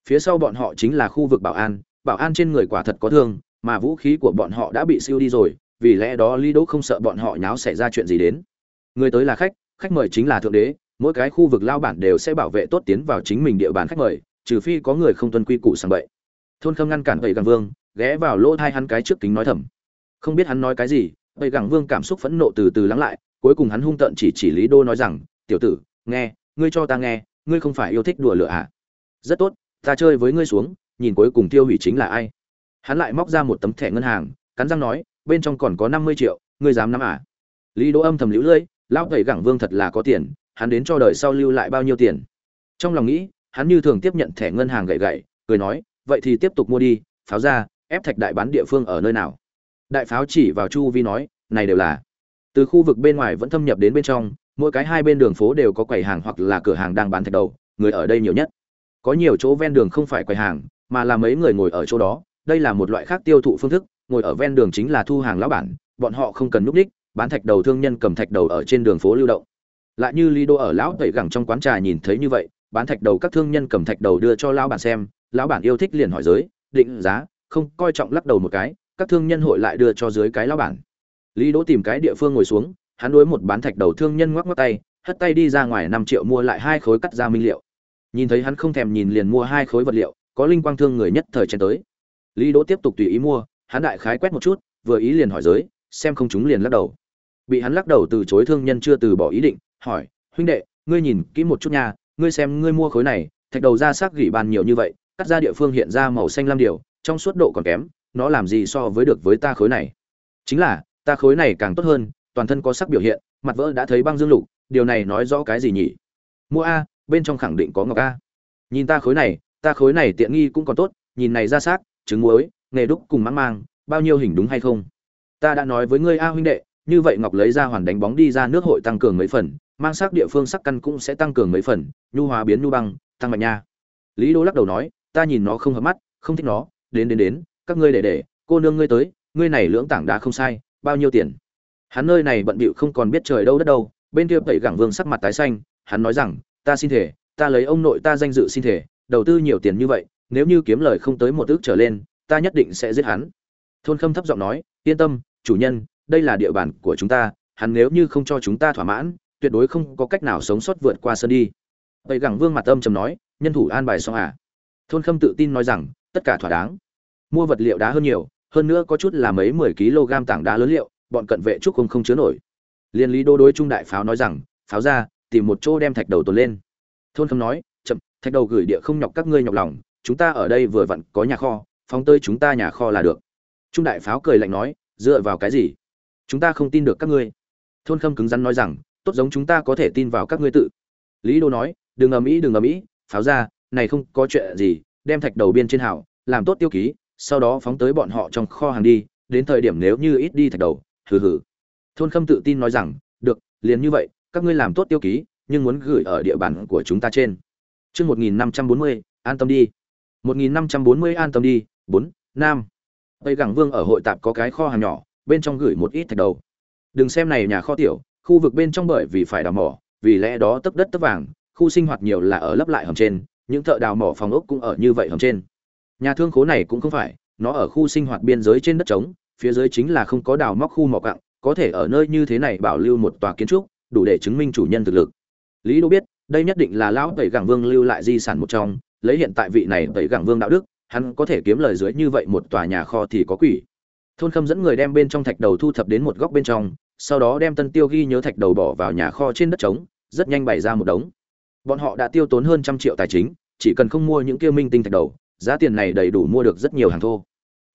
Phía sau bọn họ chính là khu vực bảo an bảo an trên người quả thật có thương, mà vũ khí của bọn họ đã bị siêu đi rồi, vì lẽ đó lý đỗ không sợ bọn họ nháo xảy ra chuyện gì đến. Người tới là khách khách mời chính là thượng đế, mỗi cái khu vực lao bản đều sẽ bảo vệ tốt tiến vào chính mình địa bàn khách mời, trừ phi có người không tuân quy củ sang bậy thôn khâm ngăn cản vậy gặng vương, ghé vào lỗ thai hắn cái trước kính nói thầm. Không biết hắn nói cái gì vậy gặng vương cảm xúc phẫn nộ từ từ lắng lại, cuối cùng hắn hung tợn chỉ chỉ lý đô nói rằng, tiểu tử, nghe, ngươi cho ta nghe, ngươi không phải yêu thích đùa lửa à? Rất tốt, ta chơi với ngươi xuống, nhìn cuối cùng tiêu hủy chính là ai. Hắn lại móc ra một tấm thẻ ngân hàng, cắn răng nói, bên trong còn có năm mươi triệu, ngươi dám nắm à? Lý đô âm thầm lũ lưỡi lão thầy gẳng vương thật là có tiền, hắn đến cho đời sau lưu lại bao nhiêu tiền? Trong lòng nghĩ, hắn như thường tiếp nhận thẻ ngân hàng gậy gậy, cười nói vậy thì tiếp tục mua đi, pháo ra, ép thạch đại bán địa phương ở nơi nào? Đại pháo chỉ vào chu vi nói, này đều là. Từ khu vực bên ngoài vẫn thâm nhập đến bên trong, mỗi cái hai bên đường phố đều có quầy hàng hoặc là cửa hàng đang bán thạch đầu, người ở đây nhiều nhất. Có nhiều chỗ ven đường không phải quầy hàng, mà là mấy người ngồi ở chỗ đó, đây là một loại khác tiêu thụ phương thức, ngồi ở ven đường chính là thu hàng lão bản, bọn họ không cần núp đích, bán thạch đầu thương nhân cầm thạch đầu ở trên đường phố lưu động. Lại như lý đô ở lão tẩy gẳng trong quán trà nhìn thấy như vậy, bán thạch đầu các thương nhân cầm thạch đầu đưa cho lão bản xem lão bản yêu thích liền hỏi giới, định giá, không, coi trọng lắc đầu một cái, các thương nhân hội lại đưa cho dưới cái lão bản. Lý đỗ tìm cái địa phương ngồi xuống, hắn đối một bán thạch đầu thương nhân ngoắc ngoắc tay, hất tay đi ra ngoài năm triệu mua lại hai khối cắt ra minh liệu. Nhìn thấy hắn không thèm nhìn liền mua hai khối vật liệu, có linh quang thương người nhất thời chen tới. Lý đỗ tiếp tục tùy ý mua, hắn đại khái quét một chút, vừa ý liền hỏi giới, xem không chúng liền lắc đầu. Bị hắn lắc đầu từ chối thương nhân chưa từ bỏ ý định, hỏi, huynh đệ, ngươi nhìn kỹ một chút nha, ngươi xem ngươi mua khối này, thạch đầu ra sắc gỉ bàn nhiều như vậy cắt ra địa phương hiện ra màu xanh lam điều, trong suốt độ còn kém, nó làm gì so với được với ta khối này? Chính là, ta khối này càng tốt hơn, toàn thân có sắc biểu hiện, mặt vỡ đã thấy băng dương lục, điều này nói rõ cái gì nhỉ? Mua a, bên trong khẳng định có ngọc a. Nhìn ta khối này, ta khối này tiện nghi cũng còn tốt, nhìn này ra xác, trứng muối, nghề đúc cùng mang mang, bao nhiêu hình đúng hay không? Ta đã nói với ngươi a huynh đệ, như vậy ngọc lấy ra hoàn đánh bóng đi ra nước hội tăng cường mấy phần, mang sắc địa phương sắc căn cũng sẽ tăng cường mấy phần, nhu hóa biến nhu băng, tăng mạnh nha. Lý đô lắc đầu nói ta nhìn nó không hợp mắt, không thích nó, đến đến đến, các ngươi để để, cô nương ngươi tới, ngươi này lưỡng tảng đá không sai, bao nhiêu tiền? Hắn nơi này bận bịu không còn biết trời đâu đất đâu, bên kia tẩy gẳng vương sắc mặt tái xanh, hắn nói rằng, ta xin thể ta lấy ông nội ta danh dự xin thể đầu tư nhiều tiền như vậy, nếu như kiếm lời không tới một ước trở lên, ta nhất định sẽ giết hắn. Thôn khâm thấp giọng nói, yên tâm, chủ nhân, đây là địa bàn của chúng ta, hắn nếu như không cho chúng ta thỏa mãn, tuyệt đối không có cách nào sống sót vượt qua sân đi. Tẩy gẳng vương mặt âm trầm nói, nhân thủ an bài xong à? Thôn khâm tự tin nói rằng, tất cả thỏa đáng. Mua vật liệu đá hơn nhiều, hơn nữa có chút là mấy mười kg tảng đá lớn liệu, bọn cận vệ trúc không không chứa nổi. Liên lý đô đối trung đại pháo nói rằng, pháo ra, tìm một chỗ đem thạch đầu tồn lên. Thôn khâm nói, chậm, thạch đầu gửi địa không nhọc các ngươi nhọc lòng, chúng ta ở đây vừa vặn có nhà kho, phóng tới chúng ta nhà kho là được. Trung đại pháo cười lạnh nói, dựa vào cái gì? Chúng ta không tin được các ngươi. Thôn khâm cứng rắn nói rằng, tốt giống chúng ta có thể tin vào các ngươi tự. Lý đô nói, đừng ầm ĩ, đừng ầm ĩ, pháo ra này không có chuyện gì, đem thạch đầu biên trên hảo làm tốt tiêu ký, sau đó phóng tới bọn họ trong kho hàng đi, đến thời điểm nếu như ít đi thạch đầu, hừ hừ. Thôn khâm tự tin nói rằng, được, liền như vậy, các ngươi làm tốt tiêu ký, nhưng muốn gửi ở địa bàn của chúng ta trên. Chương một nghìn năm trăm bốn mươi, an tâm đi. một nghìn năm trăm bốn mươi, an tâm đi. Bốn, nam. Tây gẳng vương ở hội tạp có cái kho hàng nhỏ, bên trong gửi một ít thạch đầu. Đừng xem này nhà kho tiểu, khu vực bên trong bởi vì phải đào mỏ, vì lẽ đó tấp đất tấp vàng, khu sinh hoạt nhiều là ở lấp lại hầm trên những thợ đào mỏ phòng ốc cũng ở như vậy hầm trên. Nhà thương khố này cũng không phải, nó ở khu sinh hoạt biên giới trên đất trống, phía dưới chính là không có đào móc khu mỏ cặng có thể ở nơi như thế này bảo lưu một tòa kiến trúc, đủ để chứng minh chủ nhân thực lực. Lý đô biết, đây nhất định là lão tẩy gẳng vương lưu lại di sản một trong, lấy hiện tại vị này tẩy gẳng vương đạo đức, hắn có thể kiếm lời dưới như vậy một tòa nhà kho thì có quỷ. Thôn khâm dẫn người đem bên trong thạch đầu thu thập đến một góc bên trong, sau đó đem tân tiêu ghi nhớ thạch đầu bỏ vào nhà kho trên đất trống, rất nhanh bày ra một đống bọn họ đã tiêu tốn hơn trăm triệu tài chính, chỉ cần không mua những kia minh tinh thạch đầu, giá tiền này đầy đủ mua được rất nhiều hàng thô.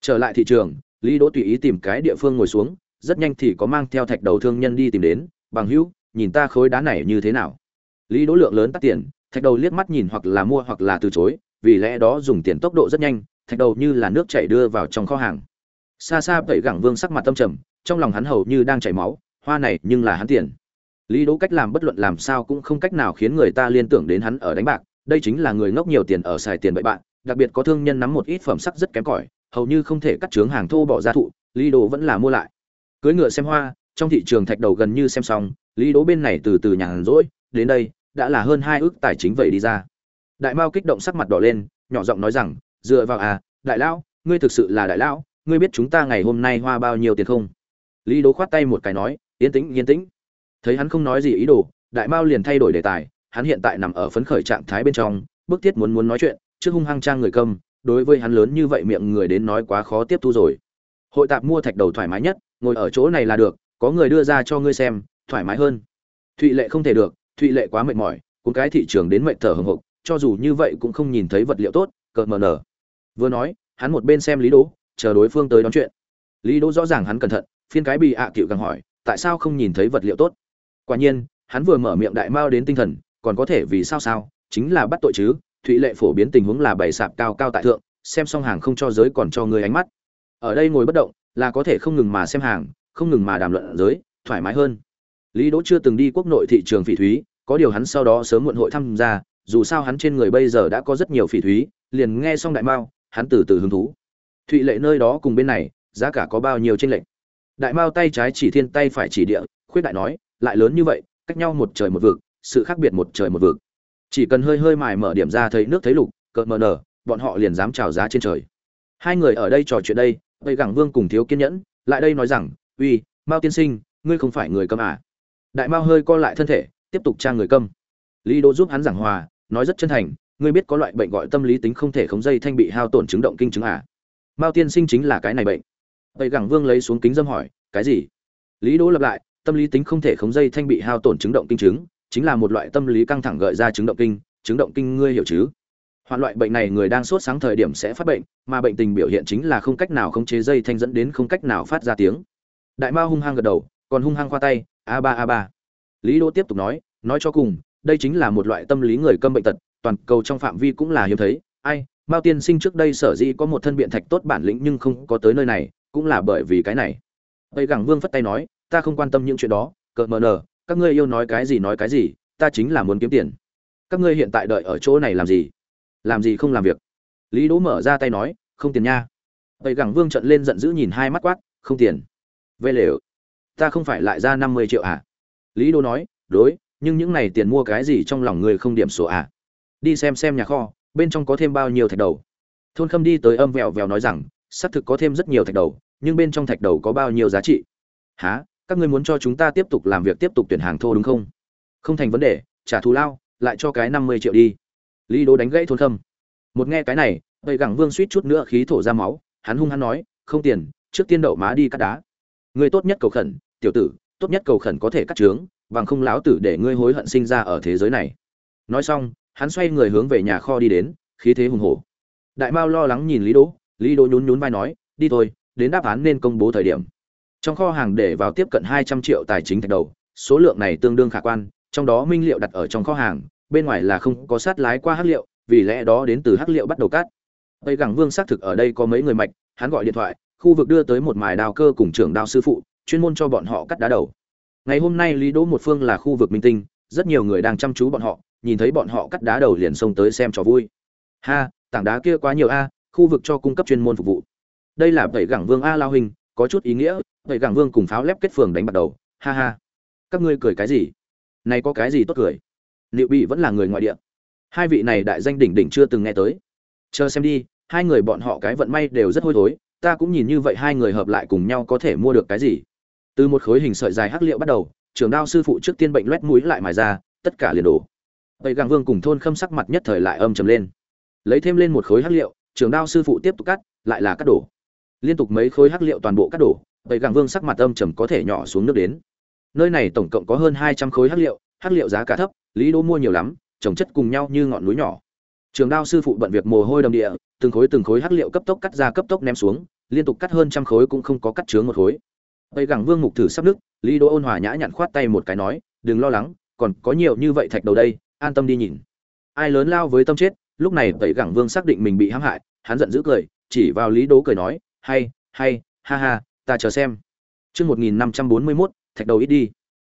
Trở lại thị trường, lý đỗ tùy ý tìm cái địa phương ngồi xuống, rất nhanh thì có mang theo thạch đầu thương nhân đi tìm đến, bằng hữu, nhìn ta khối đá này như thế nào? Lý đỗ lượng lớn tắt tiền, thạch đầu liếc mắt nhìn hoặc là mua hoặc là từ chối, vì lẽ đó dùng tiền tốc độ rất nhanh, thạch đầu như là nước chảy đưa vào trong kho hàng. Xa xa tẩy gẳng vương sắc mặt tâm trầm, trong lòng hắn hầu như đang chảy máu, hoa này nhưng là hắn tiền lý đỗ cách làm bất luận làm sao cũng không cách nào khiến người ta liên tưởng đến hắn ở đánh bạc, đây chính là người ngốc nhiều tiền ở xài tiền bậy bạn, đặc biệt có thương nhân nắm một ít phẩm sắc rất kém cỏi, hầu như không thể cắt chướng hàng thô bỏ ra thụ, lý đỗ vẫn là mua lại. Cưới ngựa xem hoa, trong thị trường thạch đầu gần như xem xong, lý đỗ bên này từ từ nhàn rỗi, đến đây, đã là hơn hai ước tài chính vậy đi ra. Đại mao kích động sắc mặt đỏ lên, nhỏ giọng nói rằng, dựa vào à đại lão, ngươi thực sự là đại lão, ngươi biết chúng ta ngày hôm nay hoa bao nhiêu tiền không? Lý đỗ khoát tay một cái nói, yên tĩnh yên tĩnh thấy hắn không nói gì ý đồ, đại mao liền thay đổi đề tài, hắn hiện tại nằm ở phấn khởi trạng thái bên trong, bức thiết muốn muốn nói chuyện, trước hung hăng trang người câm, đối với hắn lớn như vậy miệng người đến nói quá khó tiếp thu rồi. Hội tạp mua thạch đầu thoải mái nhất, ngồi ở chỗ này là được, có người đưa ra cho ngươi xem, thoải mái hơn. Thụy lệ không thể được, thụy lệ quá mệt mỏi cuốn cái thị trường đến mệt thở hồng hộc, cho dù như vậy cũng không nhìn thấy vật liệu tốt, cợt mờ nở. Vừa nói, hắn một bên xem lý đỗ, chờ đối phương tới đón chuyện. Lý đỗ rõ ràng hắn cẩn thận, phiên cái bị ạ à cựu càng hỏi, tại sao không nhìn thấy vật liệu tốt? Quả nhiên, hắn vừa mở miệng đại mao đến tinh thần, còn có thể vì sao sao, chính là bắt tội chứ, thụy lệ phổ biến tình huống là bày sạp cao cao tại thượng, xem xong hàng không cho giới còn cho người ánh mắt. Ở đây ngồi bất động, là có thể không ngừng mà xem hàng, không ngừng mà đàm luận giới, thoải mái hơn. Lý đỗ chưa từng đi quốc nội thị trường phỉ thúy, có điều hắn sau đó sớm muộn hội tham gia, dù sao hắn trên người bây giờ đã có rất nhiều phỉ thúy, liền nghe xong đại mao, hắn từ từ hứng thú. Thụy lệ nơi đó cùng bên này, giá cả có bao nhiêu trên lệch? đại mao tay trái chỉ thiên tay phải chỉ địa, khuyết đại nói lại lớn như vậy, cách nhau một trời một vực, sự khác biệt một trời một vực. Chỉ cần hơi hơi mài mở điểm ra thấy nước thấy lục cợt mờ nở, bọn họ liền dám trào giá trên trời. Hai người ở đây trò chuyện đây vậy gẳng vương cùng thiếu kiên nhẫn, lại đây nói rằng, uy, mao tiên sinh, ngươi không phải người câm à? Đại mao hơi co lại thân thể, tiếp tục trang người câm. Lý đỗ giúp hắn giảng hòa, nói rất chân thành, ngươi biết có loại bệnh gọi tâm lý tính không thể khống dây thanh bị hao tổn chứng động kinh chứng à? Mao tiên sinh chính là cái này bệnh. Vậy gẳng vương lấy xuống kính dâm hỏi, cái gì? Lý đỗ lặp lại tâm lý tính không thể khống dây thanh bị hao tổn chứng động kinh chứng, chính là một loại tâm lý căng thẳng gợi ra chứng động kinh, chứng động kinh ngươi hiểu chứ? Hoạn loại bệnh này người đang sốt sáng thời điểm sẽ phát bệnh, mà bệnh tình biểu hiện chính là không cách nào khống chế dây thanh dẫn đến không cách nào phát ra tiếng. Đại mao hung hăng gật đầu, còn hung hăng khoa tay, a ba a ba. Lý đỗ tiếp tục nói nói cho cùng, đây chính là một loại tâm lý người câm bệnh tật, toàn cầu trong phạm vi cũng là hiếm thấy. Ai, mao tiên sinh trước đây sở dĩ có một thân biện thạch tốt bản lĩnh nhưng không có tới nơi này, cũng là bởi vì cái này. Tây gẳng vương phất tay nói ta không quan tâm những chuyện đó, cợt mờ nờ, các ngươi yêu nói cái gì nói cái gì, ta chính là muốn kiếm tiền. Các ngươi hiện tại đợi ở chỗ này làm gì? Làm gì không làm việc? Lý đỗ mở ra tay nói, không tiền nha. Vậy gẳng vương trận lên giận dữ nhìn hai mắt quát, không tiền. Vê lều. Ta không phải lại ra năm mươi triệu à? Lý đỗ nói, đối, nhưng những này tiền mua cái gì trong lòng người không điểm số à? Đi xem xem nhà kho, bên trong có thêm bao nhiêu thạch đầu. Thôn khâm đi tới âm vẹo vẹo nói rằng, xác thực có thêm rất nhiều thạch đầu, nhưng bên trong thạch đầu có bao nhiêu giá trị? Há các ngươi muốn cho chúng ta tiếp tục làm việc tiếp tục tuyển hàng thô đúng không? Không thành vấn đề, trả thù lao, lại cho cái năm mươi triệu đi. Lý đố đánh gãy thôn khâm. Một nghe cái này vậy gẳng vương suýt chút nữa khí thổ ra máu, hắn hung hắn nói, không tiền, trước tiên đậu má đi cắt đá. Người tốt nhất cầu khẩn, tiểu tử, tốt nhất cầu khẩn có thể cắt trướng, bằng không láo tử để ngươi hối hận sinh ra ở thế giới này. Nói xong, hắn xoay người hướng về nhà kho đi đến, khí thế hùng hổ. Đại mao lo lắng nhìn lý đỗ lý đỗ nhún nhún vai nói, đi thôi, đến đáp án nên công bố thời điểm trong kho hàng để vào tiếp cận hai trăm triệu tài chính thạch đầu, số lượng này tương đương khả quan, trong đó minh liệu đặt ở trong kho hàng, bên ngoài là không có sát lái qua hắc liệu, vì lẽ đó đến từ hắc liệu bắt đầu cắt. Tây gẳng vương xác thực ở đây có mấy người mạch, hắn gọi điện thoại, khu vực đưa tới một mài đào cơ cùng trưởng đao sư phụ, chuyên môn cho bọn họ cắt đá đầu. Ngày hôm nay lý đỗ một phương là khu vực minh tinh, rất nhiều người đang chăm chú bọn họ, nhìn thấy bọn họ cắt đá đầu liền xông tới xem trò vui. Ha, tảng đá kia quá nhiều a, khu vực cho cung cấp chuyên môn phục vụ. Đây là tẩy gẳng vương a lao hình, có chút ý nghĩa vậy gẳng vương cùng pháo lép kết phường đánh bắt đầu, ha ha. Các ngươi cười cái gì? Này có cái gì tốt cười? Liệu bị vẫn là người ngoại địa. Hai vị này đại danh đỉnh đỉnh chưa từng nghe tới. Chờ xem đi, hai người bọn họ cái vận may đều rất hôi thối, ta cũng nhìn như vậy hai người hợp lại cùng nhau có thể mua được cái gì? Từ một khối hình sợi dài hắc liệu bắt đầu, trưởng đao sư phụ trước tiên bệnh loét mũi lại mài ra, tất cả liền đổ. Vậy gàng vương cùng thôn khâm sắc mặt nhất thời lại âm trầm lên. Lấy thêm lên một khối hắc liệu, trưởng đao sư phụ tiếp tục cắt, lại là cắt đổ. Liên tục mấy khối hắc liệu toàn bộ cắt đổ vậy gàng vương sắc mặt âm trầm có thể nhỏ xuống nước đến. Nơi này tổng cộng có hơn hai trăm khối hắc liệu hắc liệu giá cả thấp, lý đỗ mua nhiều lắm, trồng chất cùng nhau như ngọn núi nhỏ. Trường đao sư phụ bận việc mồ hôi đầm địa, từng khối từng khối hắc liệu cấp tốc cắt ra cấp tốc ném xuống, liên tục cắt hơn trăm khối cũng không có cắt chướng một khối. Vậy gàng vương mục thử sắp nước, lý đỗ ôn hòa nhã nhặn khoát tay một cái nói, đừng lo lắng, còn có nhiều như vậy thạch đầu đây, an tâm đi nhìn. Ai lớn lao với tâm chết, lúc này tẩy gẳng vương xác định mình bị hãm hại, hắn giận dữ cười, chỉ vào lý đỗ cười nói, hay hay, ha ha ta chờ xem. Chương một nghìn năm trăm bốn mươi mốt, thạch đầu ít đi.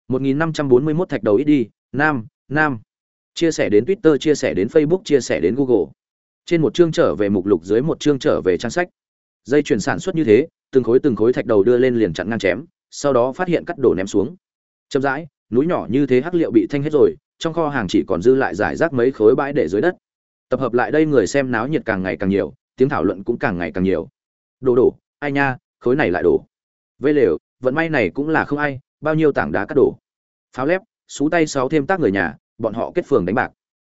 một nghìn năm trăm bốn mươi mốt, thạch đầu ít đi. Nam nam. Chia sẻ đến twitter, chia sẻ đến facebook, chia sẻ đến google. Trên một chương trở về mục lục, dưới một chương trở về trang sách. Dây chuyển sản xuất như thế, từng khối từng khối thạch đầu đưa lên liền chặn ngang chém, sau đó phát hiện cắt đổ ném xuống. Chậm rãi, núi nhỏ như thế hắc liệu bị thanh hết rồi, trong kho hàng chỉ còn dư lại giải rác mấy khối bãi để dưới đất. Tập hợp lại đây người xem náo nhiệt càng ngày càng nhiều, tiếng thảo luận cũng càng ngày càng nhiều. Đồ đổ ai nha khối này lại đổ. Vây lều, vận may này cũng là không ai, bao nhiêu tảng đá cắt đổ. Pháo lép, xú tay sáu thêm tác người nhà, bọn họ kết phường đánh bạc.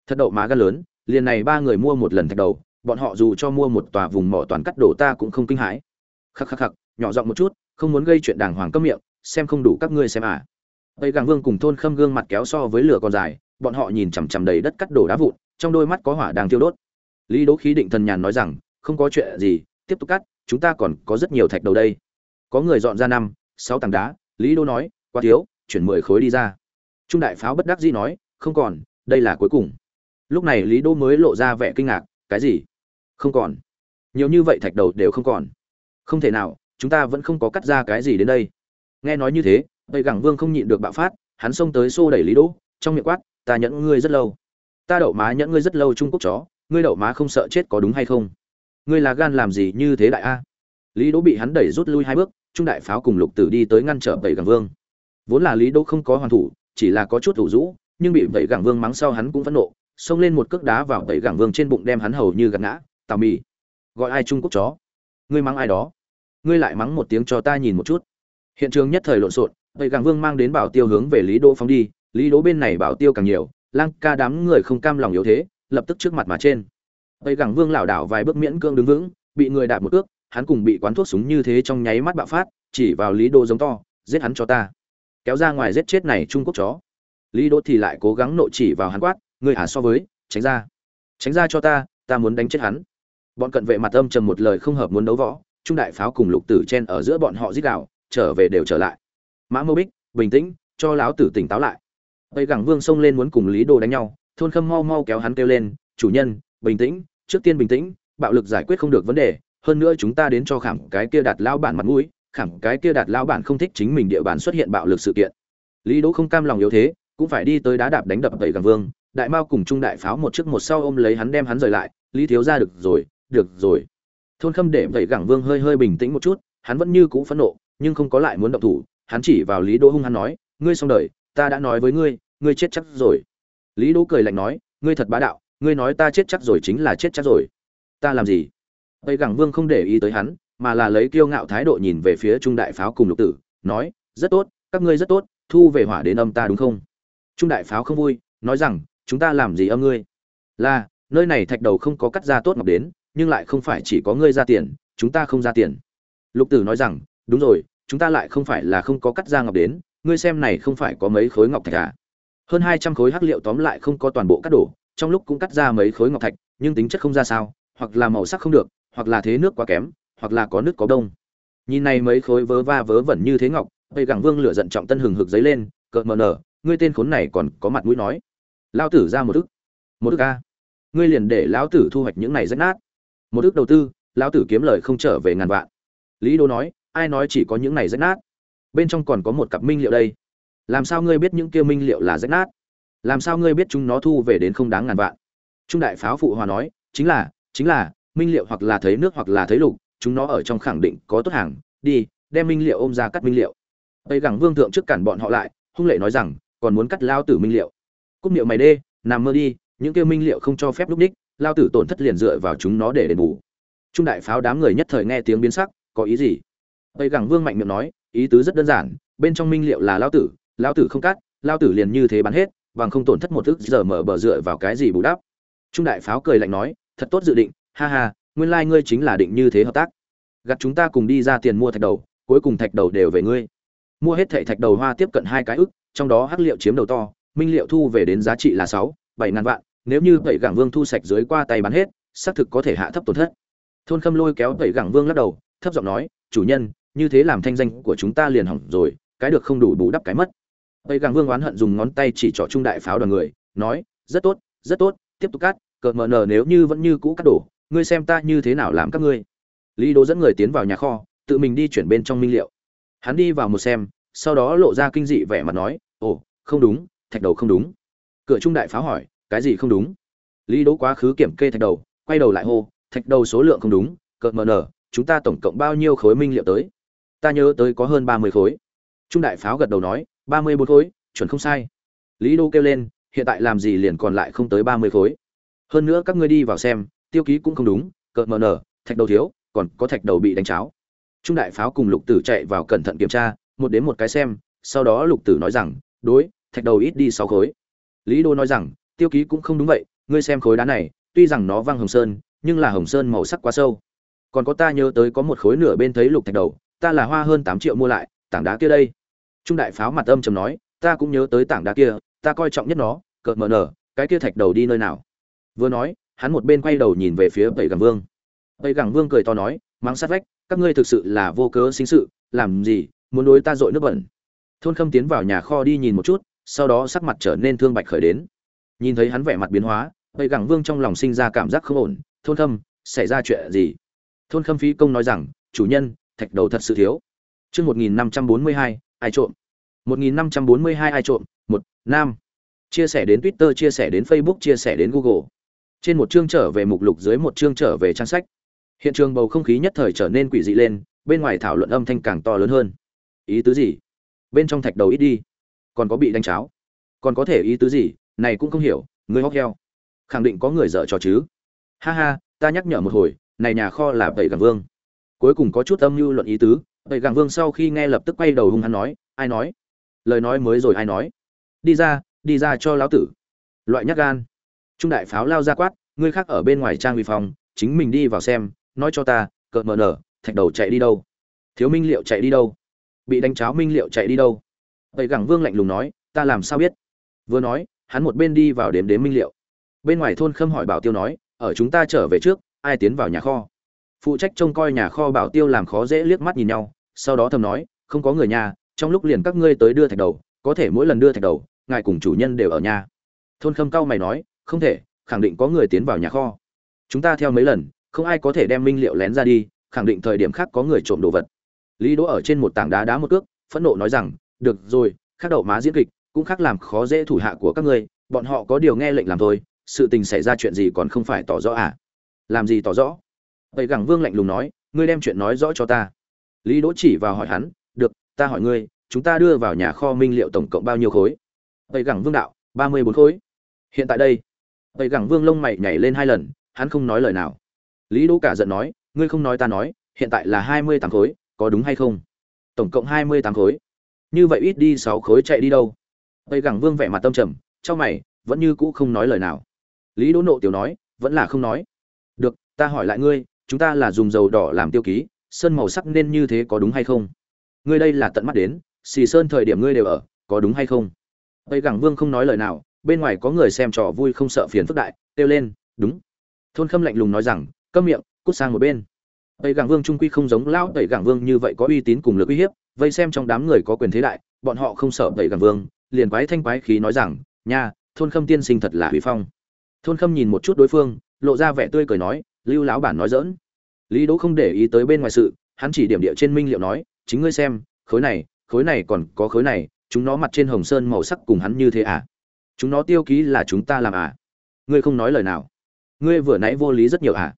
Thật đậu má gan lớn, liền này ba người mua một lần thạch đầu, bọn họ dù cho mua một tòa vùng mỏ toàn cắt đổ ta cũng không kinh hãi. Khắc khắc khắc, nhỏ giọng một chút, không muốn gây chuyện đàng hoàng cấm miệng, xem không đủ các ngươi xem à. Tây gàng vương cùng thôn khâm gương mặt kéo so với lửa còn dài, bọn họ nhìn chằm chằm đầy đất cắt đổ đá vụn, trong đôi mắt có hỏa đang thiêu đốt. Lý đỗ khí định thần nhàn nói rằng, không có chuyện gì, tiếp tục cắt chúng ta còn có rất nhiều thạch đầu đây. Có người dọn ra năm, sáu tảng đá, lý Đô nói, quá thiếu, chuyển mười khối đi ra. Trung đại pháo bất đắc dĩ nói, không còn, đây là cuối cùng. Lúc này lý Đô mới lộ ra vẻ kinh ngạc, cái gì? Không còn. Nhiều như vậy thạch đầu đều không còn. Không thể nào, chúng ta vẫn không có cắt ra cái gì đến đây. Nghe nói như thế, tây gẳng vương không nhịn được bạo phát, hắn xông tới xô đẩy lý đỗ trong miệng quát, ta nhẫn ngươi rất lâu. Ta đậu má nhẫn ngươi rất lâu trung quốc chó, ngươi đậu má không sợ chết có đúng hay không? Ngươi là gan làm gì như thế đại a? Lý đỗ bị hắn đẩy rút lui hai bước, trung đại pháo cùng lục tử đi tới ngăn trở bảy gẳng vương. Vốn là lý đỗ không có hoàn thủ, chỉ là có chút thủ rũ, nhưng bị bảy gẳng vương mắng sau hắn cũng phẫn nộ, xông lên một cước đá vào bảy gẳng vương trên bụng đem hắn hầu như gạt ngã. Tào mì gọi ai trung quốc chó? Ngươi mắng ai đó? Ngươi lại mắng một tiếng cho ta nhìn một chút. Hiện trường nhất thời lộn xộn, bảy gẳng vương mang đến bảo tiêu hướng về lý đỗ phóng đi, lý đỗ bên này bảo tiêu càng nhiều, lang ca đám người không cam lòng yếu thế, lập tức trước mặt mà trên tây gẳng vương lảo đảo vài bước miễn cương đứng vững, bị người đạp một cước, hắn cùng bị quán thuốc súng như thế trong nháy mắt bạo phát, chỉ vào lý đô giống to, giết hắn cho ta. Kéo ra ngoài giết chết này trung quốc chó. Lý đô thì lại cố gắng nội chỉ vào hắn quát, ngươi hả so với, tránh ra. Tránh ra cho ta ta muốn đánh chết hắn. Bọn cận vệ mặt âm trầm một lời không hợp muốn đấu võ, trung đại pháo cùng lục tử chen ở giữa bọn họ giết đảo trở về đều trở lại. Mã mô bích, bình tĩnh, cho lão tử tỉnh táo lại. Tây gẳng vương xông lên muốn cùng lý đồ đánh nhau, thôn khâm mau mau kéo hắn kêu lên, chủ nhân bình tĩnh, trước tiên bình tĩnh, bạo lực giải quyết không được vấn đề, hơn nữa chúng ta đến cho khảm cái kia đạt lao bản mặt mũi, khảm cái kia đạt lao bản không thích chính mình địa bàn xuất hiện bạo lực sự kiện. Lý đỗ không cam lòng yếu thế, cũng phải đi tới đá đạp đánh đập tẩy gẳng vương, đại mao cùng trung đại pháo một trước một sau ôm lấy hắn đem hắn rời lại, lý thiếu ra được rồi được rồi. Thôn khâm để vậy gẳng vương hơi hơi bình tĩnh một chút, hắn vẫn như cũ phẫn nộ, nhưng không có lại muốn động thủ, hắn chỉ vào lý đỗ hung hắn nói, ngươi xong đời, ta đã nói với ngươi ngươi chết chắc rồi. Lý đỗ cười lạnh nói, ngươi thật bá đạo ngươi nói ta chết chắc rồi chính là chết chắc rồi. Ta làm gì? Tây gẳng vương không để ý tới hắn, mà là lấy kiêu ngạo thái độ nhìn về phía trung đại pháo cùng lục tử, nói, rất tốt, các ngươi rất tốt, thu về hỏa đến âm ta đúng không? Trung đại pháo không vui, nói rằng, chúng ta làm gì âm ngươi? Là, nơi này thạch đầu không có cắt ra tốt ngọc đến, nhưng lại không phải chỉ có ngươi ra tiền, chúng ta không ra tiền. Lục tử nói rằng, đúng rồi, chúng ta lại không phải là không có cắt ra ngọc đến, ngươi xem này không phải có mấy khối ngọc thạch à? Hơn hai trăm khối hắc liệu tóm lại không có toàn bộ cắt đổ trong lúc cũng cắt ra mấy khối ngọc thạch, nhưng tính chất không ra sao, hoặc là màu sắc không được, hoặc là thế nước quá kém, hoặc là có nước có đông. Nhìn này mấy khối vớ va vớ vẩn như thế ngọc, tây gẳng vương lửa giận trọng tân hừng hực giấy lên, cợt mờ nở, ngươi tên khốn này còn có mặt mũi nói. Lao tử ra một ức. Một ức a? Ngươi liền để lão tử thu hoạch những này rách nát. Một ức đầu tư, lão tử kiếm lời không trở về ngàn vạn. Lý đô nói, ai nói chỉ có những này rách nát? Bên trong còn có một cặp minh liệu đây. Làm sao ngươi biết những kia minh liệu là rách nát? Làm sao ngươi biết chúng nó thu về đến không đáng ngàn vạn? Trung đại pháo phụ hòa nói, chính là chính là, minh liệu hoặc là thấy nước hoặc là thấy lục, chúng nó ở trong khẳng định có tốt hàng, đi, đem minh liệu ôm ra cắt minh liệu. Tây gẳng vương thượng trước cản bọn họ lại, hung lệ nói rằng, còn muốn cắt lao tử minh liệu. Cúc liệu mày đê, nằm mơ đi, những kêu minh liệu không cho phép lúc đích, lao tử tổn thất liền dựa vào chúng nó để đền bù. Trung đại pháo đám người nhất thời nghe tiếng biến sắc, có ý gì? Tây gẳng vương mạnh miệng nói, ý tứ rất đơn giản, bên trong minh liệu là lao tử lao tử không cắt, lao tử liền như thế bắn hết bằng không tổn thất một ức giờ mở bờ dựa vào cái gì bù đắp. Trung đại pháo cười lạnh nói, thật tốt dự định, ha ha, nguyên lai ngươi chính là định như thế hợp tác. Gặt chúng ta cùng đi ra tiền mua thạch đầu, cuối cùng thạch đầu đều về ngươi. Mua hết thệ thạch đầu hoa tiếp cận hai cái ức, trong đó hắc liệu chiếm đầu to, minh liệu thu về đến giá trị là sáu, bảy ngàn vạn, nếu như vậy gẳng vương thu sạch dưới qua tay bán hết, xác thực có thể hạ thấp tổn thất. Thôn khâm lôi kéo vậy gẳng vương lắc đầu, thấp giọng nói, chủ nhân, như thế làm thanh danh của chúng ta liền hỏng rồi, cái được không đủ bù đắp cái mất tây gẳng vương oán hận dùng ngón tay chỉ trỏ trung đại pháo đoàn người, nói, rất tốt rất tốt, tiếp tục cắt cợt mờ nở nếu như vẫn như cũ cắt đổ, ngươi xem ta như thế nào làm các ngươi. Lý đỗ dẫn người tiến vào nhà kho, tự mình đi chuyển bên trong minh liệu. Hắn đi vào một xem, sau đó lộ ra kinh dị vẻ mặt nói, ồ, không đúng, thạch đầu không đúng. Cửa trung đại pháo hỏi, cái gì không đúng? Lý đỗ quá khứ kiểm kê thạch đầu, quay đầu lại hô, thạch đầu số lượng không đúng cợt mờ nở chúng ta tổng cộng bao nhiêu khối minh liệu tới? Ta nhớ tới có hơn ba mươi khối. Trung đại pháo gật đầu nói ba mươi bốn khối, chuẩn không sai. Lý đô kêu lên, hiện tại làm gì liền còn lại không tới ba mươi khối. Hơn nữa các ngươi đi vào xem, tiêu ký cũng không đúng, cợt mờ nở, thạch đầu thiếu, còn có thạch đầu bị đánh cháo. Trung đại pháo cùng lục tử chạy vào cẩn thận kiểm tra, một đến một cái xem, sau đó lục tử nói rằng, đối, thạch đầu ít đi sáu khối. Lý đô nói rằng, tiêu ký cũng không đúng vậy, ngươi xem khối đá này, tuy rằng nó văng hồng sơn, nhưng là hồng sơn màu sắc quá sâu. Còn có ta nhớ tới có một khối nửa bên thấy lục thạch đầu, ta là hoa hơn tám triệu mua lại, tảng đá kia đây trung đại pháo mặt âm trầm nói ta cũng nhớ tới tảng đá kia ta coi trọng nhất nó cợt mờ nở cái kia thạch đầu đi nơi nào? Vừa nói hắn một bên quay đầu nhìn về phía bảy gẳng vương. Bảy gẳng vương cười to nói mắng sát vách các ngươi thực sự là vô cớ sinh sự làm gì muốn đối ta dội nước bẩn. Thôn khâm tiến vào nhà kho đi nhìn một chút sau đó sắc mặt trở nên thương bạch khởi đến. Nhìn thấy hắn vẻ mặt biến hóa bảy gẳng vương trong lòng sinh ra cảm giác không ổn thôn khâm xảy ra chuyện gì? Thôn khâm phí công nói rằng chủ nhân thạch đầu thật sự thiếu. Chương 1542, ai trộm? 1542 ai trộm? Một Nam. Chia sẻ đến Twitter, chia sẻ đến Facebook, chia sẻ đến Google. Trên một chương trở về mục lục dưới một chương trở về trang sách. Hiện trường bầu không khí nhất thời trở nên quỷ dị lên, bên ngoài thảo luận âm thanh càng to lớn hơn. Ý tứ gì? Bên trong thạch đầu ít đi, còn có bị đánh cháo. Còn có thể ý tứ gì? Này cũng không hiểu, người hóc heo. Khẳng định có người dở trò chứ. Ha ha, ta nhắc nhở một hồi, này nhà kho là vậy gần vương cuối cùng có chút âm mưu luận ý tứ vậy gàng vương sau khi nghe lập tức quay đầu hung hắn nói, ai nói? Lời nói mới rồi ai nói? Đi ra đi ra cho lão tử. Loại nhát gan. Trung đại pháo lao ra quát, ngươi khác ở bên ngoài trang bị phòng, chính mình đi vào xem, nói cho ta, cợt mờ nở, thạch đầu chạy đi đâu? Thiếu minh liệu chạy đi đâu? Bị đánh cháo minh liệu chạy đi đâu? Vậy gẳng vương lạnh lùng nói, ta làm sao biết? Vừa nói, hắn một bên đi vào đếm đếm minh liệu. Bên ngoài thôn khâm hỏi bảo tiêu nói, ở chúng ta trở về trước, ai tiến vào nhà kho? Phụ trách trông coi nhà kho bảo tiêu làm khó dễ liếc mắt nhìn nhau, sau đó thầm nói, không có người nhà, trong lúc liền các ngươi tới đưa thạch đầu, có thể mỗi lần đưa thạch đầu, ngài cùng chủ nhân đều ở nhà. Thôn khâm cao mày nói, không thể, khẳng định có người tiến vào nhà kho. Chúng ta theo mấy lần, không ai có thể đem minh liệu lén ra đi, khẳng định thời điểm khác có người trộm đồ vật. Lý đỗ ở trên một tảng đá đá một cước, phẫn nộ nói rằng, được rồi, khác đậu má diễn kịch, cũng khác làm khó dễ thủ hạ của các ngươi, bọn họ có điều nghe lệnh làm thôi, sự tình xảy ra chuyện gì còn không phải tỏ rõ à? Làm gì tỏ rõ? Tây Gẳng Vương lạnh lùng nói, ngươi đem chuyện nói rõ cho ta. Lý Đỗ chỉ vào hỏi hắn, được, ta hỏi ngươi, chúng ta đưa vào nhà kho minh liệu tổng cộng bao nhiêu khối? Tây Gẳng Vương đạo, ba mươi bốn khối. Hiện tại đây, Tây Gẳng Vương lông mày nhảy lên hai lần, hắn không nói lời nào. Lý Đỗ cả giận nói, ngươi không nói ta nói, hiện tại là hai mươi tám khối, có đúng hay không? Tổng cộng hai mươi tám khối. Như vậy ít đi sáu khối chạy đi đâu? Tây Gẳng Vương vẻ mặt tâm trầm, trong mày, vẫn như cũ không nói lời nào. Lý Đỗ nộ tiểu nói, vẫn là không nói. Được, ta hỏi lại ngươi, chúng ta là dùng dầu đỏ làm tiêu ký, sơn màu sắc nên như thế có đúng hay không? Ngươi đây là tận mắt đến, xì sơn thời điểm ngươi đều ở, có đúng hay không? Tây gẳng vương không nói lời nào, bên ngoài có người xem trò vui không sợ phiền phức đại, kêu lên, đúng. Thôn khâm lạnh lùng nói rằng, câm miệng, cút sang một bên. Tây gẳng vương trung quy không giống lão tây gẳng vương như vậy có uy tín cùng lực uy hiếp, vây xem trong đám người có quyền thế đại, bọn họ không sợ tây gẳng vương, liền quái thanh quái khí nói rằng, nha, thôn khâm tiên sinh thật là huy phong. Thôn khâm nhìn một chút đối phương, lộ ra vẻ tươi cười nói lưu lão bản nói dỡn lý đỗ không để ý tới bên ngoài sự, hắn chỉ điểm địa trên minh liệu nói, chính ngươi xem, khối này khối này còn có khối này, chúng nó mặt trên hồng sơn màu sắc cùng hắn như thế à? Chúng nó tiêu ký là chúng ta làm à? Ngươi không nói lời nào. Ngươi vừa nãy vô lý rất nhiều à?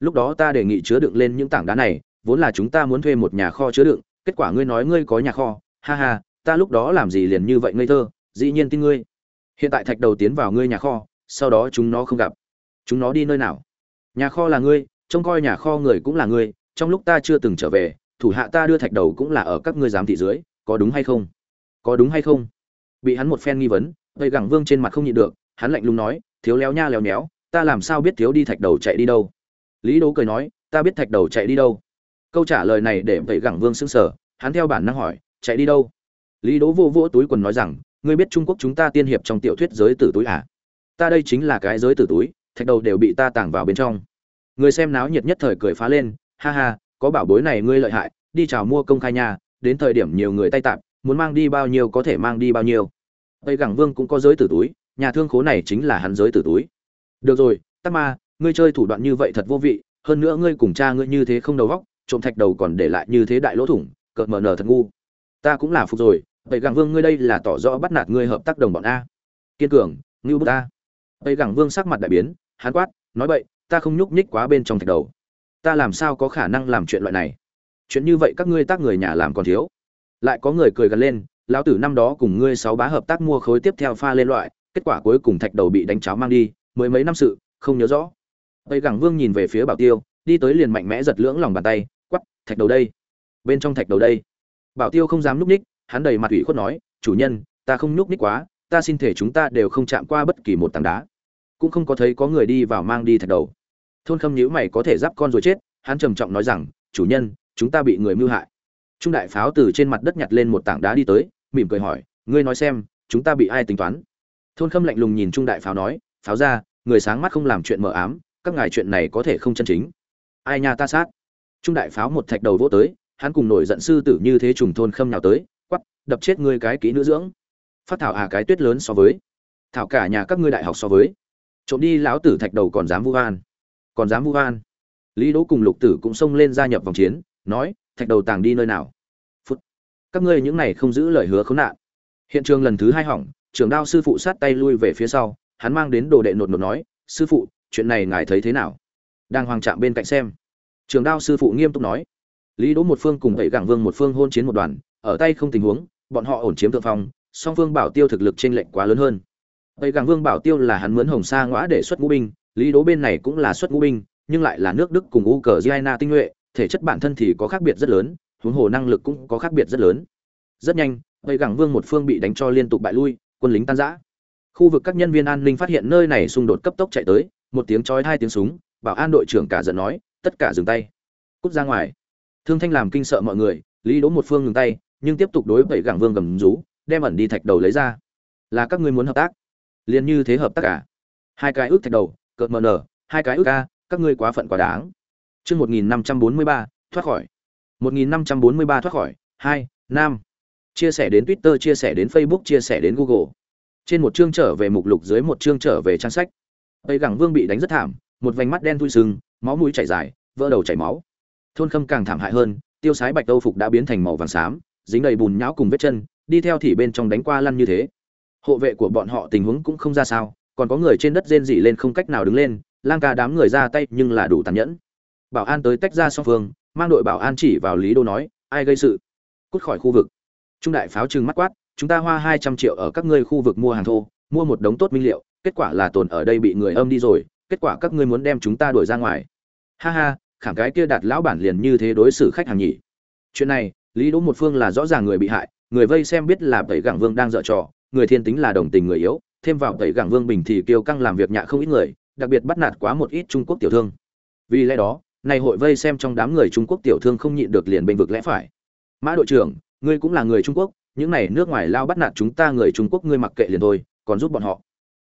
Lúc đó ta đề nghị chứa đựng lên những tảng đá này, vốn là chúng ta muốn thuê một nhà kho chứa đựng, kết quả ngươi nói ngươi có nhà kho. Ha ha, ta lúc đó làm gì liền như vậy ngây thơ, dĩ nhiên tin ngươi. Hiện tại thạch đầu tiến vào ngươi nhà kho, sau đó chúng nó không gặp. Chúng nó đi nơi nào? Nhà kho là ngươi, trông coi nhà kho người cũng là ngươi, trong lúc ta chưa từng trở về, thủ hạ ta đưa thạch đầu cũng là ở các ngươi giám thị dưới, có đúng hay không? Có đúng hay không? Bị hắn một phen nghi vấn gây gẳng vương trên mặt không nhịn được, hắn lạnh lùng nói, thiếu léo nha, léo méo ta làm sao biết thiếu đi thạch đầu chạy đi đâu? Lý đố cười nói, ta biết thạch đầu chạy đi đâu. Câu trả lời này để vậy gẳng vương sững sờ, hắn theo bản năng hỏi, chạy đi đâu? Lý đố vô vỗ túi quần nói rằng, ngươi biết trung quốc chúng ta tiên hiệp trong tiểu thuyết giới tử túi à? Ta đây chính là cái giới tử túi thạch đầu đều bị ta tàng vào bên trong. Người xem náo nhiệt nhất thời cười phá lên, ha ha, có bảo bối này ngươi lợi hại, đi chào mua công khai nhà đến thời điểm nhiều người tay tạp, muốn mang đi bao nhiêu có thể mang đi bao nhiêu. Tây gẳng vương cũng có giới tử túi, nhà thương khố này chính là hắn giới tử túi. Được rồi, tắc ma, ngươi chơi thủ đoạn như vậy thật vô vị, hơn nữa ngươi cùng cha ngươi như thế không đầu góc trộm thạch đầu còn để lại như thế đại lỗ thủng, cợt mờ nở thật ngu. Ta cũng là phục rồi vậy gẳng vương ngươi đây là tỏ rõ bắt nạt ngươi hợp tác đồng bọn a. Kiên cường, ngưu bức A. vậy gẳng vương sắc mặt đại biến hắn quát, nói vậy ta không nhúc nhích quá bên trong thạch đầu. Ta làm sao có khả năng làm chuyện loại này? Chuyện như vậy các ngươi tác người nhà làm còn thiếu. Lại có người cười gần lên, lão tử năm đó cùng ngươi sáu bá hợp tác mua khối tiếp theo pha lên loại, kết quả cuối cùng thạch đầu bị đánh cháo mang đi mới mấy năm sự, không nhớ rõ. Tây gẳng vương nhìn về phía bảo tiêu, đi tới liền mạnh mẽ giật lưỡng lòng bàn tay quắp thạch đầu đây. Bên trong thạch đầu đây. Bảo tiêu không dám núp ních hắn đầy mặt ủy khuất nói, chủ nhân, ta không núp ních quá, ta xin thể chúng ta đều không chạm qua bất kỳ một tảng đá cũng không có thấy có người đi vào mang đi thạch đầu. Thôn khâm nhữ mày có thể giáp con rồi chết, hắn trầm trọng nói rằng, chủ nhân, chúng ta bị người mưu hại. Trung đại pháo từ trên mặt đất nhặt lên một tảng đá đi tới, mỉm cười hỏi, ngươi nói xem, chúng ta bị ai tính toán? Thôn khâm lạnh lùng nhìn trung đại pháo nói, pháo ra, người sáng mắt không làm chuyện mờ ám, các ngài chuyện này có thể không chân chính. Ai nhà ta sát? Trung đại pháo một thạch đầu vỗ tới, hắn cùng nổi giận sư tử như thế trùng thôn khâm nhào tới quắp đập chết ngươi cái kỹ nữ dưỡng. Phát thảo à cái tuyết lớn so với. Thảo cả nhà các ngươi đại học so với trộm đi lão tử thạch đầu còn dám vu oan, còn dám vu oan, lý đỗ cùng lục tử cũng xông lên gia nhập vòng chiến nói thạch đầu tàng đi nơi nào? Phút. Các ngươi những này không giữ lời hứa khốn nạn. Hiện trường lần thứ hai hỏng trưởng đao sư phụ sát tay lui về phía sau hắn mang đến đồ đệ nột nột nói sư phụ chuyện này ngài thấy thế nào? Đang hoàng trạm bên cạnh xem. Trường đao sư phụ nghiêm túc nói lý đỗ một phương cùng vậy gảng vương một phương hôn chiến một đoàn ở tay không tình huống bọn họ ổn chiếm thượng phong song phương bảo tiêu thực lực trên lệnh quá lớn hơn vậy gặng vương bảo tiêu là hắn mướn hồng sa ngõa để xuất ngũ binh, lý đỗ bên này cũng là xuất ngũ binh, nhưng lại là nước đức cùng u cờ giana tinh nhuệ, thể chất bản thân thì có khác biệt rất lớn, huống hồ năng lực cũng có khác biệt rất lớn. Rất nhanh vậy gặng vương một phương bị đánh cho liên tục bại lui, quân lính tan rã. Khu vực các nhân viên an ninh phát hiện nơi này xung đột cấp tốc chạy tới, một tiếng chói hai tiếng súng, bảo an đội trưởng cả giận nói, tất cả dừng tay, cút ra ngoài. Thương thanh làm kinh sợ mọi người, lý đỗ một phương ngừng tay, nhưng tiếp tục đối với gẳng vương gầm rú, đem ẩn đi thạch đầu lấy ra. Là các ngươi muốn hợp tác? Liền như thế hợp tác cả. Hai cái ước thạch đầu cợt mờ nở hai cái ước ca, các ngươi quá phận quá đáng. Chương một nghìn năm trăm bốn mươi ba thoát khỏi. một nghìn năm trăm bốn mươi ba thoát khỏi hai nam. Chia sẻ đến twitter chia sẻ đến facebook chia sẻ đến google. Trên một chương trở về mục lục dưới một chương trở về trang sách. Tây gẳng vương bị đánh rất thảm một vành mắt đen thui sưng máu mũi chảy dài vỡ đầu chảy máu. Thôn khâm càng thảm hại hơn tiêu sái bạch âu phục đã biến thành màu vàng xám dính đầy bùn nhão cùng vết chân đi theo thì bên trong đánh qua lăn như thế hộ vệ của bọn họ tình huống cũng không ra sao, còn có người trên đất rên rỉ lên không cách nào đứng lên, lang ca đám người ra tay nhưng là đủ tàn nhẫn. Bảo an tới tách ra song phương, mang đội bảo an chỉ vào lý đô nói, ai gây sự? Cút khỏi khu vực. Trung đại pháo trừng mắt quát, chúng ta hoa hai trăm triệu ở các ngươi khu vực mua hàng thô, mua một đống tốt minh liệu, kết quả là tồn ở đây bị người âm đi rồi, kết quả các ngươi muốn đem chúng ta đuổi ra ngoài. Ha ha, khảm cái kia đạt lão bản liền như thế đối xử khách hàng nhỉ. Chuyện này, lý đỗ một phương là rõ ràng người bị hại, người vây xem biết là bảy gẳng vương đang dở trò người thiên tính là đồng tình người yếu, thêm vào tẩy gẳng vương bình thì kiêu căng làm việc nhạ không ít người, đặc biệt bắt nạt quá một ít trung quốc tiểu thương. Vì lẽ đó, này hội vây xem trong đám người trung quốc tiểu thương không nhịn được liền bình vực lẽ phải. Mã đội trưởng, ngươi cũng là người trung quốc, những này nước ngoài lao bắt nạt chúng ta người trung quốc ngươi mặc kệ liền thôi, còn giúp bọn họ.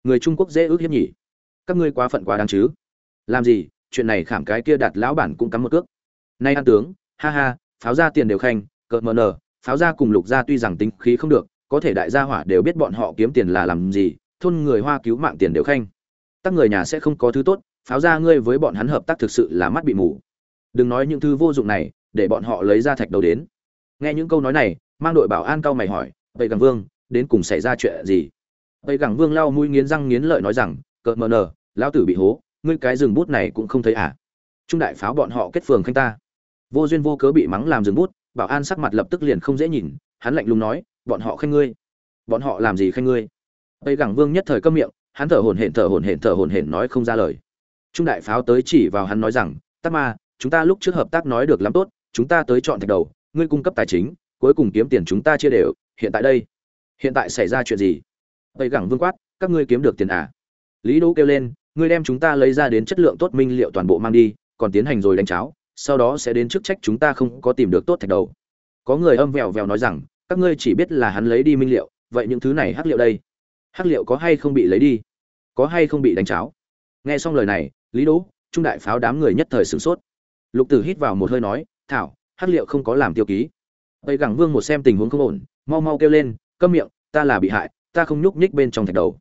Người trung quốc dễ ước hiếp nhỉ. Các ngươi quá phận quá đáng chứ. Làm gì, chuyện này khảm cái kia đạt lão bản cũng cắm một cước. Nay an tướng, ha ha, pháo ra tiền đều khanh, cợt mờ nờ, pháo ra cùng lục ra tuy rằng tính khí không được có thể đại gia hỏa đều biết bọn họ kiếm tiền là làm gì, thôn người hoa cứu mạng tiền đều khanh. Tắc người nhà sẽ không có thứ tốt, pháo ra ngươi với bọn hắn hợp tác thực sự là mắt bị mù. Đừng nói những thứ vô dụng này, để bọn họ lấy ra thạch đầu đến. Nghe những câu nói này, mang đội bảo an cao mày hỏi, vậy gẳng vương, đến cùng xảy ra chuyện gì? Vậy gẳng vương lau mũi nghiến răng nghiến lợi nói rằng cợt mờ nờ, lão tử bị hố, ngươi cái rừng bút này cũng không thấy à? Trung đại pháo bọn họ kết phường khanh ta. Vô duyên vô cớ bị mắng làm rừng bút, bảo an sắc mặt lập tức liền không dễ nhìn, hắn lạnh lùng nói bọn họ khen ngươi. Bọn họ làm gì khen ngươi? Tây gẳng vương nhất thời câm miệng, hắn thở hổn hển, thở hổn hển, thở hổn hển nói không ra lời. Trung đại pháo tới chỉ vào hắn nói rằng tắc ma, chúng ta lúc trước hợp tác nói được lắm tốt, chúng ta tới chọn thạch đầu, ngươi cung cấp tài chính, cuối cùng kiếm tiền chúng ta chia đều, hiện tại đây, hiện tại xảy ra chuyện gì? Tây gẳng vương quát, các ngươi kiếm được tiền à? Lý đỗ kêu lên, ngươi đem chúng ta lấy ra đến chất lượng tốt minh liệu toàn bộ mang đi, còn tiến hành rồi đánh cháo, sau đó sẽ đến chức trách chúng ta không có tìm được tốt thạch đầu. Có người âm vèo vèo nói rằng các ngươi chỉ biết là hắn lấy đi minh liệu, vậy những thứ này hắc liệu đây? Hắc liệu có hay không bị lấy đi? Có hay không bị đánh cháo? Nghe xong lời này, lý đỗ, trung đại pháo đám người nhất thời sửng sốt. Lục tử hít vào một hơi nói, thảo, hắc liệu không có làm tiêu ký. Tây gẳng vương một xem tình huống không ổn, mau mau kêu lên, câm miệng, ta là bị hại, ta không nhúc nhích bên trong thạch đầu.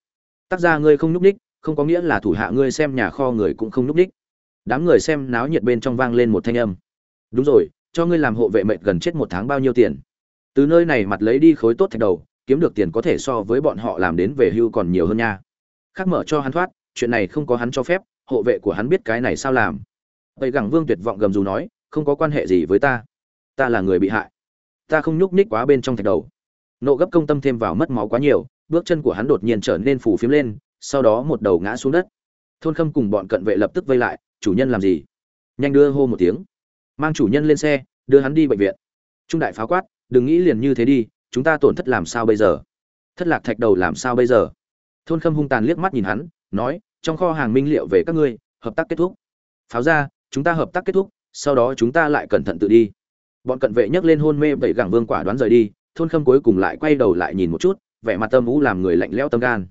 Tác gia ngươi không nhúc nhích, không có nghĩa là thủ hạ ngươi xem nhà kho người cũng không nhúc nhích. Đám người xem náo nhiệt bên trong vang lên một thanh âm. Đúng rồi, cho ngươi làm hộ vệ mệnh gần chết một tháng bao nhiêu tiền? Từ nơi này mặt lấy đi khối tốt thạch đầu, kiếm được tiền có thể so với bọn họ làm đến về hưu còn nhiều hơn nha. Khác mở cho hắn thoát, chuyện này không có hắn cho phép, hộ vệ của hắn biết cái này sao làm. Vậy gẳng vương tuyệt vọng gầm dù nói, không có quan hệ gì với ta. Ta là người bị hại. Ta không nhúc nhích quá bên trong thạch đầu. Nộ gấp công tâm thêm vào mất máu quá nhiều, bước chân của hắn đột nhiên trở nên phủ phiếm lên, sau đó một đầu ngã xuống đất. Thôn khâm cùng bọn cận vệ lập tức vây lại, chủ nhân làm gì? Nhanh đưa hô một tiếng. Mang chủ nhân lên xe, đưa hắn đi bệnh viện. Trung đại pháo quát đừng nghĩ liền như thế đi, chúng ta tổn thất làm sao bây giờ? Thất lạc thạch đầu làm sao bây giờ? Thôn khâm hung tàn liếc mắt nhìn hắn, nói, trong kho hàng minh liệu về các ngươi, hợp tác kết thúc. Pháo ra, chúng ta hợp tác kết thúc, sau đó chúng ta lại cẩn thận tự đi. Bọn cận vệ nhấc lên hôn mê bảy gẳng vương quả đoán rời đi, thôn khâm cuối cùng lại quay đầu lại nhìn một chút, vẻ mặt tâm vũ làm người lạnh lẽo tâm gan.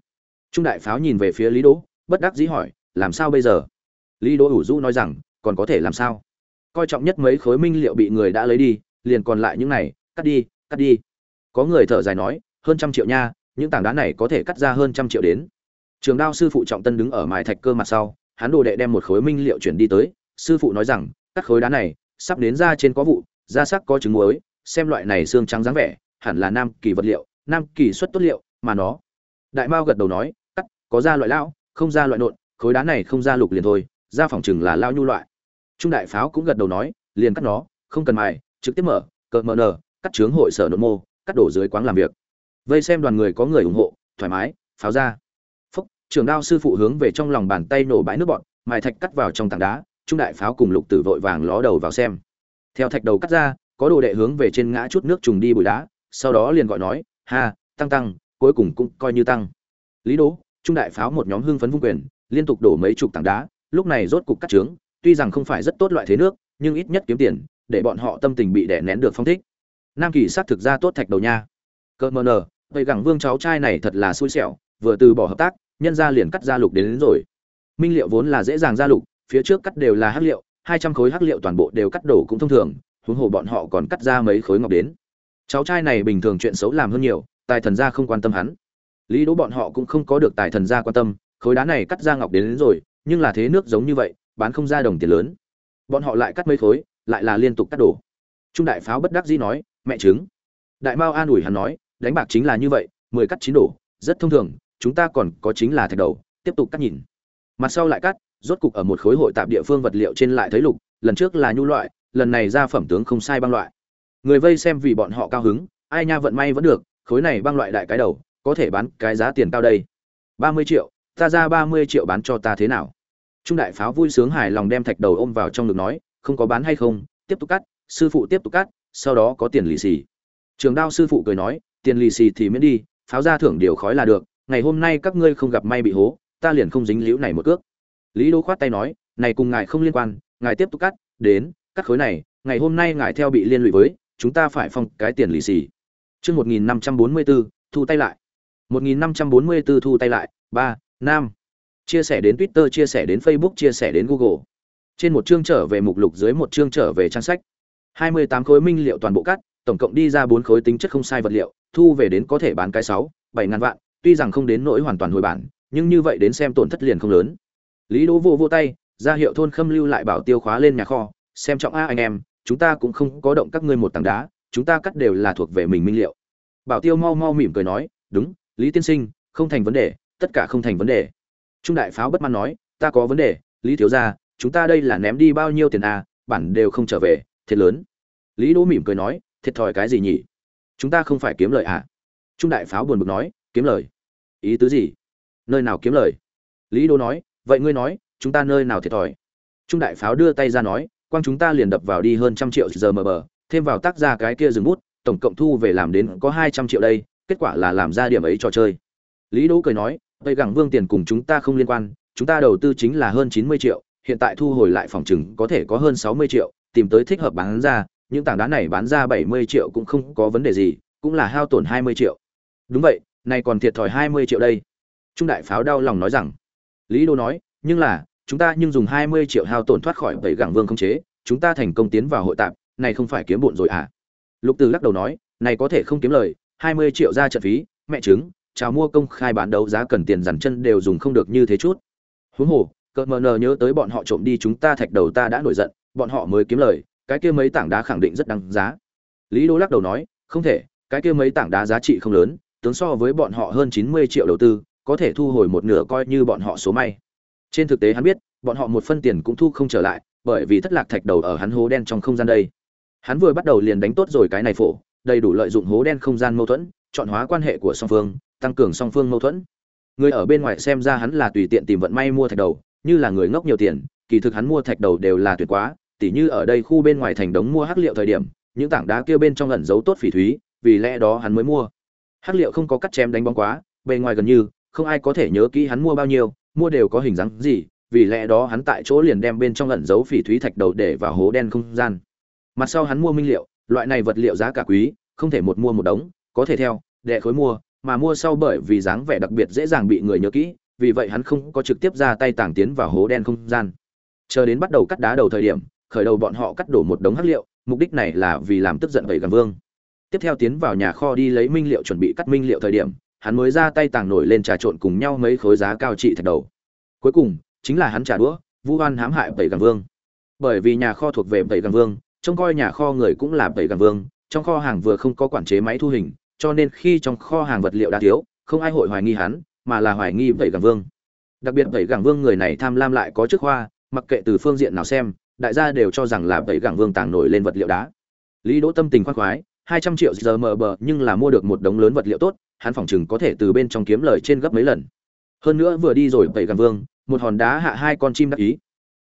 Trung đại pháo nhìn về phía lý đỗ, bất đắc dĩ hỏi, làm sao bây giờ? Lý đỗ ủ rũ nói rằng, còn có thể làm sao? Coi trọng nhất mấy khối minh liệu bị người đã lấy đi, liền còn lại những này cắt đi cắt đi. Có người thở dài nói, hơn trăm triệu nha, những tảng đá này có thể cắt ra hơn trăm triệu đến. Trường đao sư phụ trọng tân đứng ở mài thạch cơ mặt sau, hắn đồ đệ đem một khối minh liệu chuyển đi tới. Sư phụ nói rằng, cắt khối đá này, sắp đến ra trên có vụ, da sắc có trứng muối, xem loại này xương trắng dáng vẻ, hẳn là nam kỳ vật liệu, nam kỳ xuất tốt liệu, mà nó. Đại mao gật đầu nói, cắt, có da loại lão, không ra loại nộn, khối đá này không ra lục liền thôi ra phòng chừng là lao nhu loại. Trung đại pháo cũng gật đầu nói, liền cắt nó, không cần mài, trực tiếp mở, cờ mở nở cắt trướng hội sở nội mô, cắt đổ dưới quán làm việc. Vây xem đoàn người có người ủng hộ, thoải mái, pháo ra. Phúc trường đao sư phụ hướng về trong lòng bàn tay nổ bãi nước bọn mài thạch cắt vào trong tảng đá, trung đại pháo cùng lục tử vội vàng ló đầu vào xem. Theo thạch đầu cắt ra, có đồ đệ hướng về trên ngã chút nước trùng đi bụi đá, sau đó liền gọi nói, ha, tăng tăng, cuối cùng cũng coi như tăng. Lý đỗ, trung đại pháo một nhóm hưng phấn vung quyền, liên tục đổ mấy chục tảng đá, lúc này rốt cục cắt trướng tuy rằng không phải rất tốt loại thế nước, nhưng ít nhất kiếm tiền, để bọn họ tâm tình bị đè nén được phong thích nam kỳ sát thực ra tốt thạch đầu nha. Cơ mờ nờ vậy gẳng vương cháu trai này thật là xui xẻo vừa từ bỏ hợp tác nhân ra liền cắt ra lục đến, đến rồi. Minh liệu vốn là dễ dàng ra lục phía trước cắt đều là hắc liệu hai trăm khối hắc liệu toàn bộ đều cắt đổ cũng thông thường huống hồ bọn họ còn cắt ra mấy khối ngọc đến. Cháu trai này bình thường chuyện xấu làm hơn nhiều tài thần gia không quan tâm hắn. Lý đỗ bọn họ cũng không có được tài thần gia quan tâm khối đá này cắt ra ngọc đến, đến rồi nhưng là thế nước giống như vậy bán không ra đồng tiền lớn. Bọn họ lại cắt mấy khối lại là liên tục cắt đổ. Trung đại pháo bất đắc dĩ nói mẹ trứng, đại mao an ủi hắn nói đánh bạc chính là như vậy mười cắt chín đổ rất thông thường chúng ta còn có chính là thạch đầu tiếp tục cắt nhìn. Mặt sau lại cắt rốt cục ở một khối hội tạp địa phương vật liệu trên lại thấy lục lần trước là nhu loại lần này ra phẩm tướng không sai băng loại. Người vây xem vì bọn họ cao hứng ai nha vận may vẫn được khối này băng loại đại cái đầu có thể bán cái giá tiền cao đây. Ba mươi triệu ta ra ba mươi triệu bán cho ta thế nào? Trung đại pháo vui sướng hài lòng đem thạch đầu ôm vào trong ngực nói không có bán hay không tiếp tục cắt sư phụ tiếp tục cắt sau đó có tiền lì xì. Trường đao sư phụ cười nói, tiền lì xì thì miễn đi, pháo ra thưởng điều khói là được, ngày hôm nay các ngươi không gặp may bị hố, ta liền không dính liễu này một cước. Lý đô khoát tay nói, này cùng ngài không liên quan, ngài tiếp tục cắt, đến, cắt khối này, ngày hôm nay ngài theo bị liên lụy với, chúng ta phải phong cái tiền lì xì. Chương một nghìn năm trăm bốn mươi bốn thu tay lại. một nghìn năm trăm bốn mươi bốn thu tay lại, ba nam chia sẻ đến twitter, chia sẻ đến facebook, chia sẻ đến google. Trên một chương trở về mục lục, dưới một chương trở về trang sách hai mươi tám khối minh liệu toàn bộ cắt, tổng cộng đi ra bốn khối tính chất không sai vật liệu, thu về đến có thể bán cái sáu, bảy ngàn vạn, tuy rằng không đến nỗi hoàn toàn hồi bản, nhưng như vậy đến xem tổn thất liền không lớn. Lý đỗ vô vô tay, ra hiệu thôn khâm lưu lại bảo tiêu khóa lên nhà kho, xem trọng a anh em, chúng ta cũng không có động các ngươi một tảng đá, chúng ta cắt đều là thuộc về mình minh liệu. Bảo tiêu mau mau mỉm cười nói, đúng, lý tiên sinh, không thành vấn đề, tất cả không thành vấn đề. Trung đại pháo bất mãn nói, ta có vấn đề, lý thiếu gia, chúng ta đây là ném đi bao nhiêu tiền à bản đều không trở về thiệt lớn. Lý đỗ mỉm cười nói, thiệt thòi cái gì nhỉ? Chúng ta không phải kiếm lời à? Trung đại pháo buồn bực nói, kiếm lời. Ý tứ gì? Nơi nào kiếm lời? Lý đỗ nói, vậy ngươi nói, chúng ta nơi nào thiệt thòi? Trung đại pháo đưa tay ra nói, quang chúng ta liền đập vào đi hơn trăm triệu giờ mờ bờ, thêm vào tác ra cái kia dừng bút, tổng cộng thu về làm đến có hai trăm triệu đây, kết quả là làm ra điểm ấy trò chơi. Lý đỗ cười nói, vậy gẳng vương tiền cùng chúng ta không liên quan, chúng ta đầu tư chính là hơn chín mươi triệu, hiện tại thu hồi lại phòng chừng có thể có hơn sáu mươi triệu tìm tới thích hợp bán ra, những tảng đá này bán ra bảy mươi triệu cũng không có vấn đề gì, cũng là hao tổn hai mươi triệu. Đúng vậy, này còn thiệt thòi hai mươi triệu đây. Trung đại pháo đau lòng nói rằng, lý đô nói, nhưng là, chúng ta nhưng dùng hai mươi triệu hao tổn thoát khỏi bảy gẳng vương không chế, chúng ta thành công tiến vào hội tạp, này không phải kiếm bộn rồi à lục từ lắc đầu nói, này có thể không kiếm lời, hai mươi triệu ra trận phí, mẹ chứng chào mua công khai bán đấu giá cần tiền dằn chân đều dùng không được như thế chút. Huống hồ, cợt mờ nờ nhớ tới bọn họ trộm đi chúng ta thạch đầu ta đã nổi giận bọn họ mới kiếm lời, cái kia mấy tảng đá khẳng định rất đáng giá. Lý đô lắc đầu nói, không thể, cái kia mấy tảng đá giá trị không lớn, tướng so với bọn họ hơn chín mươi triệu đầu tư, có thể thu hồi một nửa coi như bọn họ số may. Trên thực tế hắn biết, bọn họ một phân tiền cũng thu không trở lại, bởi vì thất lạc thạch đầu ở hắn hố đen trong không gian đây. Hắn vừa bắt đầu liền đánh tốt rồi cái này phổ, đầy đủ lợi dụng hố đen không gian mâu thuẫn, chọn hóa quan hệ của song phương, tăng cường song phương mâu thuẫn. Người ở bên ngoài xem ra hắn là tùy tiện tìm vận may mua thạch đầu, như là người ngốc nhiều tiền, kỳ thực hắn mua thạch đầu đều là tuyệt quá tỉ như ở đây khu bên ngoài thành đống mua hắc liệu thời điểm, những tảng đá kia bên trong ẩn giấu tốt phỉ thúy, vì lẽ đó hắn mới mua. Hắc liệu không có cắt chém đánh bóng quá, bề ngoài gần như, không ai có thể nhớ kỹ hắn mua bao nhiêu, mua đều có hình dáng gì, vì lẽ đó hắn tại chỗ liền đem bên trong ẩn giấu phỉ thúy thạch đầu để vào hố đen không gian. Mặt sau hắn mua minh liệu, loại này vật liệu giá cả quý, không thể một mua một đống, có thể theo, đệ khối mua, mà mua sau bởi vì dáng vẻ đặc biệt dễ dàng bị người nhớ kỹ, vì vậy hắn không có trực tiếp ra tay tàng tiến vào hố đen không gian. Chờ đến bắt đầu cắt đá đầu thời điểm khởi đầu bọn họ cắt đổ một đống hắc liệu, mục đích này là vì làm tức giận vậy gần vương. Tiếp theo tiến vào nhà kho đi lấy minh liệu chuẩn bị cắt minh liệu thời điểm, hắn mới ra tay tàng nổi lên trà trộn cùng nhau mấy khối giá cao trị thạch đầu. Cuối cùng, chính là hắn trả đũa, vu oan hãm hại bảy gần vương. Bởi vì nhà kho thuộc về bảy gần vương, trông coi nhà kho người cũng là bảy gần vương, trong kho hàng vừa không có quản chế máy thu hình, cho nên khi trong kho hàng vật liệu đã thiếu, không ai hội hoài nghi hắn, mà là hoài nghi bảy gần vương. Đặc biệt bảy gẳng vương người này tham lam lại có chức khoa mặc kệ từ phương diện nào xem đại gia đều cho rằng là vậy gẳng vương tàng nổi lên vật liệu đá. Lý đỗ tâm tình khoan khoái, hai trăm triệu giờ mờ bờ, nhưng là mua được một đống lớn vật liệu tốt, hắn phỏng chừng có thể từ bên trong kiếm lời trên gấp mấy lần. Hơn nữa vừa đi rồi vậy gẳng vương, một hòn đá hạ hai con chim đắc ý.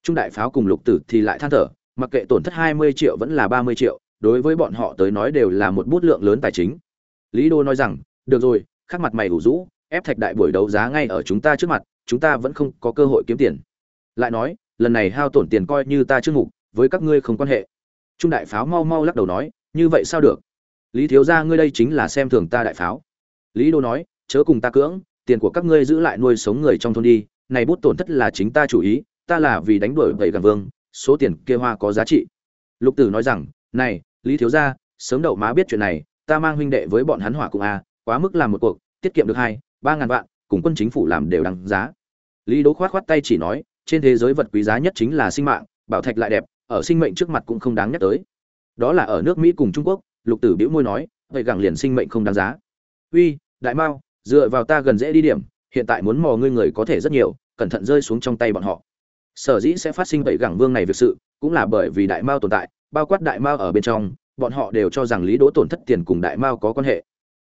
Trung đại pháo cùng lục tử thì lại than thở, mặc kệ tổn thất hai mươi triệu vẫn là ba mươi triệu, đối với bọn họ tới nói đều là một bút lượng lớn tài chính. Lý đô nói rằng, được rồi, khắc mặt mày ủ rũ, ép thạch đại buổi đấu giá ngay ở chúng ta trước mặt, chúng ta vẫn không có cơ hội kiếm tiền. Lại nói lần này hao tổn tiền coi như ta trước mục, với các ngươi không quan hệ. Trung đại pháo mau mau lắc đầu nói, như vậy sao được? Lý thiếu gia ngươi đây chính là xem thường ta đại pháo. Lý đô nói, chớ cùng ta cưỡng, tiền của các ngươi giữ lại nuôi sống người trong thôn đi, này bút tổn thất là chính ta chủ ý, ta là vì đánh đuổi vậy gần vương, số tiền kia hoa có giá trị. Lục tử nói rằng, này, lý thiếu gia, sớm đậu má biết chuyện này, ta mang huynh đệ với bọn hắn hỏa cùng a, quá mức làm một cuộc, tiết kiệm được hai, ba ngàn vạn, cùng quân chính phủ làm đều đằng giá. Lý đỗ khoát khoát tay chỉ nói trên thế giới vật quý giá nhất chính là sinh mạng, bảo thạch lại đẹp, ở sinh mệnh trước mặt cũng không đáng nhắc tới. Đó là ở nước mỹ cùng trung quốc, lục tử bĩu môi nói, vậy gẳng liền sinh mệnh không đáng giá. Uy, đại mao, dựa vào ta gần dễ đi điểm, hiện tại muốn mò ngươi người có thể rất nhiều, cẩn thận rơi xuống trong tay bọn họ. Sở dĩ sẽ phát sinh vậy gẳng vương này việc sự, cũng là bởi vì đại mao tồn tại, bao quát đại mao ở bên trong, bọn họ đều cho rằng lý đỗ tổn thất tiền cùng đại mao có quan hệ.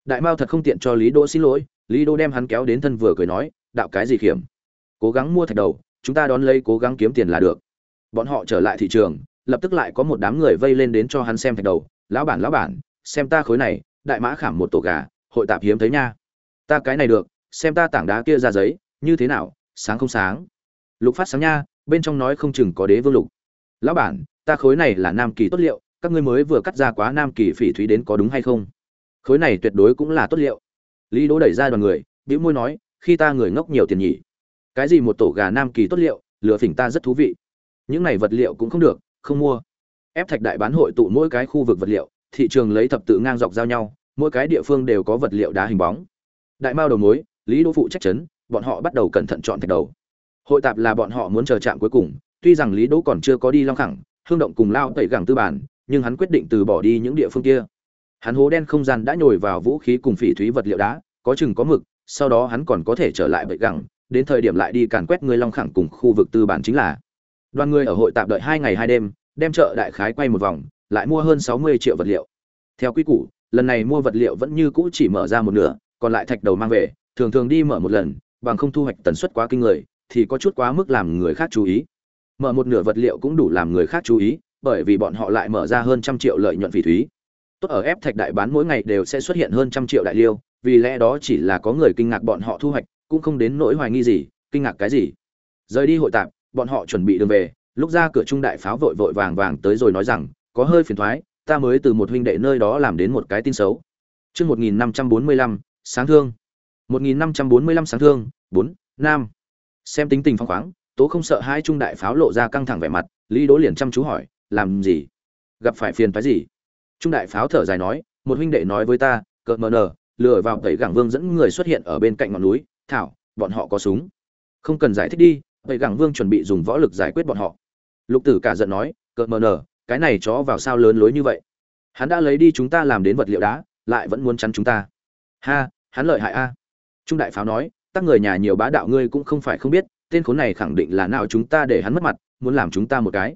Đại mao thật không tiện cho lý đỗ xin lỗi, lý đỗ đem hắn kéo đến thân vừa cười nói, đạo cái gì hiểm cố gắng mua thạch đầu chúng ta đón lấy cố gắng kiếm tiền là được. Bọn họ trở lại thị trường, lập tức lại có một đám người vây lên đến cho hắn xem thạch đầu. Lão bản lão bản, xem ta khối này, đại mã khảm một tổ gà, hội tạp hiếm thấy nha. Ta cái này được, xem ta tảng đá kia ra giấy, như thế nào, sáng không sáng. Lục phát sáng nha, bên trong nói không chừng có đế vương lục. Lão bản, ta khối này là nam kỳ tốt liệu, các ngươi mới vừa cắt ra quá nam kỳ phỉ thúy đến có đúng hay không? Khối này tuyệt đối cũng là tốt liệu. Lý đỗ đẩy ra đoàn người, bĩu môi nói, khi ta người ngốc nhiều tiền nhỉ? Cái gì một tổ gà nam kỳ tốt liệu, lừa phỉnh ta rất thú vị. Những này vật liệu cũng không được, không mua. Ép thạch đại bán hội tụ mỗi cái khu vực vật liệu, thị trường lấy thập tự ngang dọc giao nhau, mỗi cái địa phương đều có vật liệu đá hình bóng. Đại mao đầu mối, lý đỗ phụ trách chấn bọn họ bắt đầu cẩn thận chọn thạch đầu. Hội tạp là bọn họ muốn chờ chạm cuối cùng, tuy rằng lý đỗ còn chưa có đi long khẳng, hương động cùng lao tẩy gẳng tư bản, nhưng hắn quyết định từ bỏ đi những địa phương kia. Hắn hố đen không gian đã nhồi vào vũ khí cùng phỉ thúy vật liệu đá, có chừng có mực, sau đó hắn còn có thể trở lại bậy gẳng đến thời điểm lại đi càn quét người long khẳng cùng khu vực tư bản chính là. Đoàn người ở hội tạm đợi hai ngày hai đêm, đem chợ đại khái quay một vòng, lại mua hơn sáu mươi triệu vật liệu. Theo quy củ, lần này mua vật liệu vẫn như cũ chỉ mở ra một nửa, còn lại thạch đầu mang về, thường thường đi mở một lần, bằng không thu hoạch tần suất quá kinh người, thì có chút quá mức làm người khác chú ý. Mở một nửa vật liệu cũng đủ làm người khác chú ý, bởi vì bọn họ lại mở ra hơn trăm triệu lợi nhuận phỉ thúy. Tốt ở ép thạch đại bán mỗi ngày đều sẽ xuất hiện hơn trăm triệu đại liêu, vì lẽ đó chỉ là có người kinh ngạc bọn họ thu hoạch cũng không đến nỗi hoài nghi gì kinh ngạc cái gì rời đi hội tạp bọn họ chuẩn bị đường về lúc ra cửa trung đại pháo vội vội vàng vàng tới rồi nói rằng có hơi phiền thoái ta mới từ một huynh đệ nơi đó làm đến một cái tin xấu Trước 1545, sáng thương. 1545 sáng thương, 4, nam. Xem tính tình phong khoáng, tố không sợ hai trung đại pháo lộ ra căng thẳng vẻ mặt, Lý Đỗ liền chăm chú hỏi, làm gì? Gặp phải phiền phái gì? Trung đại pháo thở dài nói, một huynh đệ nói với ta, cợt mờ nở, lừa vào tẩy gẳng vương dẫn người xuất hiện ở bên cạnh ngọn núi, thảo, bọn họ có súng. Không cần giải thích đi, vậy gẳng vương chuẩn bị dùng võ lực giải quyết bọn họ. Lục Tử cả giận nói, cợt mờ nở, cái này chó vào sao lớn lối như vậy? Hắn đã lấy đi chúng ta làm đến vật liệu đá, lại vẫn muốn chắn chúng ta. Ha, hắn lợi hại a. Trung đại pháo nói, các người nhà nhiều bá đạo ngươi cũng không phải không biết, tên khốn này khẳng định là nào chúng ta để hắn mất mặt, muốn làm chúng ta một cái.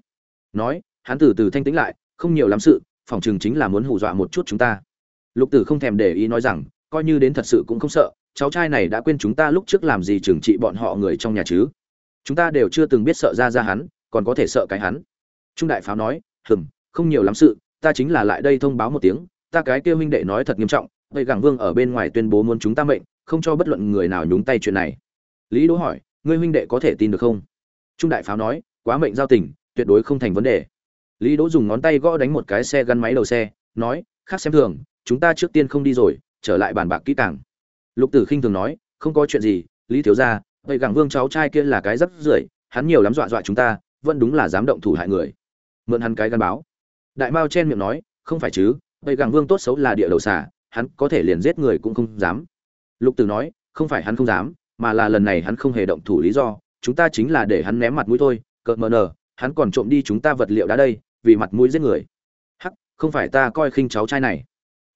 Nói, hắn từ từ thanh tĩnh lại, không nhiều lắm sự, phòng chừng chính là muốn hù dọa một chút chúng ta. Lục Tử không thèm để ý nói rằng, coi như đến thật sự cũng không sợ, cháu trai này đã quên chúng ta lúc trước làm gì trừng trị bọn họ người trong nhà chứ. Chúng ta đều chưa từng biết sợ ra ra hắn, còn có thể sợ cái hắn. Trung đại pháo nói, hừm không nhiều lắm sự, ta chính là lại đây thông báo một tiếng, ta cái kia huynh đệ nói thật nghiêm trọng, vậy gẳng vương ở bên ngoài tuyên bố muốn chúng ta mệnh, không cho bất luận người nào nhúng tay chuyện này." Lý Đỗ hỏi, "Ngươi huynh đệ có thể tin được không?" Trung đại pháo nói, "Quá mệnh giao tình, tuyệt đối không thành vấn đề." Lý Đỗ dùng ngón tay gõ đánh một cái xe gắn máy đầu xe, nói, "Khác xem thường, chúng ta trước tiên không đi rồi, trở lại bàn bạc kỹ càng." Lục Tử khinh thường nói, "Không có chuyện gì, Lý thiếu gia, vậy gẳng vương cháu trai kia là cái rất rưởi, hắn nhiều lắm dọa dọa chúng ta, vẫn đúng là dám động thủ hại người." Mượn hắn cái gắn báo. Đại Mao chen miệng nói, "Không phải chứ, vậy gẳng vương tốt xấu là địa đầu xà, hắn có thể liền giết người cũng không dám." Lục Tử nói, "Không phải hắn không dám, mà là lần này hắn không hề động thủ lý do, chúng ta chính là để hắn ném mặt mũi thôi, cợt mờ nở, hắn còn trộm đi chúng ta vật liệu đá đây, vì mặt mũi giết người hắc không phải ta coi khinh cháu trai này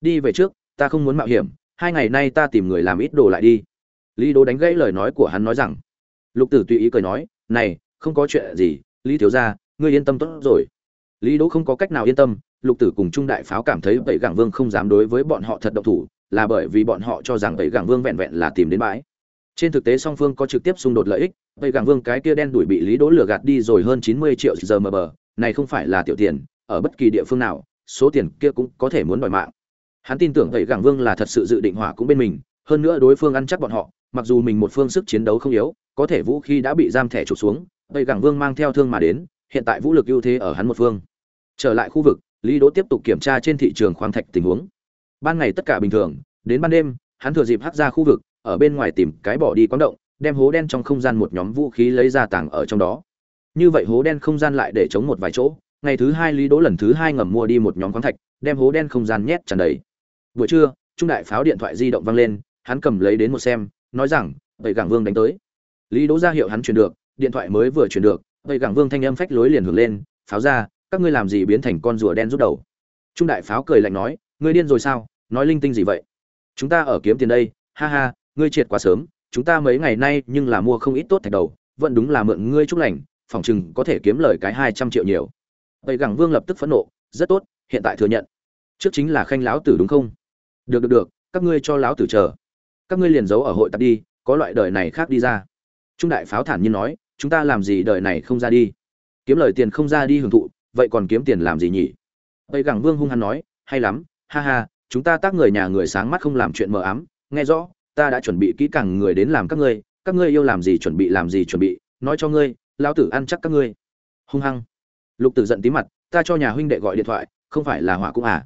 đi về trước ta không muốn mạo hiểm hai ngày nay ta tìm người làm ít đồ lại đi. Lý đố đánh gãy lời nói của hắn nói rằng, lục tử tùy ý cười nói, này, không có chuyện gì, lý thiếu gia, ngươi yên tâm tốt rồi. Lý đố không có cách nào yên tâm, lục tử cùng trung đại pháo cảm thấy vậy gẳng vương không dám đối với bọn họ thật độc thủ, là bởi vì bọn họ cho rằng vậy gẳng vương vẹn vẹn là tìm đến bãi. Trên thực tế song phương có trực tiếp xung đột lợi ích vậy gẳng vương cái kia đen đuổi bị lý đố lừa gạt đi rồi hơn chín mươi triệu giờ mờ bờ, này không phải là tiểu tiền, ở bất kỳ địa phương nào, số tiền kia cũng có thể muốn đòi mạng hắn tin tưởng vậy gẳng vương là thật sự dự định hỏa cũng bên mình, hơn nữa đối phương ăn chắc bọn họ, mặc dù mình một phương sức chiến đấu không yếu, có thể vũ khí đã bị giam thẻ trục xuống, vậy gẳng vương mang theo thương mà đến, hiện tại vũ lực ưu thế ở hắn một phương. Trở lại khu vực, lý đỗ tiếp tục kiểm tra trên thị trường khoáng thạch tình huống. Ban ngày tất cả bình thường, đến ban đêm, hắn thừa dịp hắt ra khu vực, ở bên ngoài tìm cái bỏ đi quán động, đem hố đen trong không gian một nhóm vũ khí lấy ra tàng ở trong đó. Như vậy hố đen không gian lại để chống một vài chỗ, ngày thứ hai lý đỗ lần thứ hai ngầm mua đi một nhóm khoáng thạch, đem hố đen không gian nhét tràn đầy buổi trưa, trung đại pháo điện thoại di động vang lên, hắn cầm lấy đến một xem, nói rằng, vậy gảng vương đánh tới. Lý đỗ ra hiệu hắn chuyển được, điện thoại mới vừa chuyển được, vậy gảng vương thanh âm phách lối liền hưởng lên, pháo ra, các ngươi làm gì biến thành con rùa đen rút đầu? Trung đại pháo cười lạnh nói, ngươi điên rồi sao? Nói linh tinh gì vậy? Chúng ta ở kiếm tiền đây, ha ha, ngươi triệt quá sớm, chúng ta mấy ngày nay nhưng là mua không ít tốt thạch đầu, vẫn đúng là mượn ngươi chúc lành, phòng chừng có thể kiếm lời cái hai trăm triệu nhiều. Vậy gẳng vương lập tức phẫn nộ, rất tốt, hiện tại thừa nhận. Trước chính là khanh lão tử đúng không? Được được được, các ngươi cho lão tử chờ. Các ngươi liền giấu ở hội tập đi, có loại đời này khác đi ra. Trung đại pháo thản nhiên nói, chúng ta làm gì đời này không ra đi? Kiếm lời tiền không ra đi hưởng thụ, vậy còn kiếm tiền làm gì nhỉ? Vậy gẳng vương hung hăng nói, hay lắm, ha ha, chúng ta tác người nhà người sáng mắt không làm chuyện mờ ám, nghe rõ, ta đã chuẩn bị kỹ càng người đến làm các ngươi các ngươi yêu làm gì chuẩn bị làm gì chuẩn bị, nói cho ngươi, lão tử ăn chắc các ngươi. Hung hăng. Lục tử giận tí mặt, ta cho nhà huynh đệ gọi điện thoại, không phải là hỏa cũng à?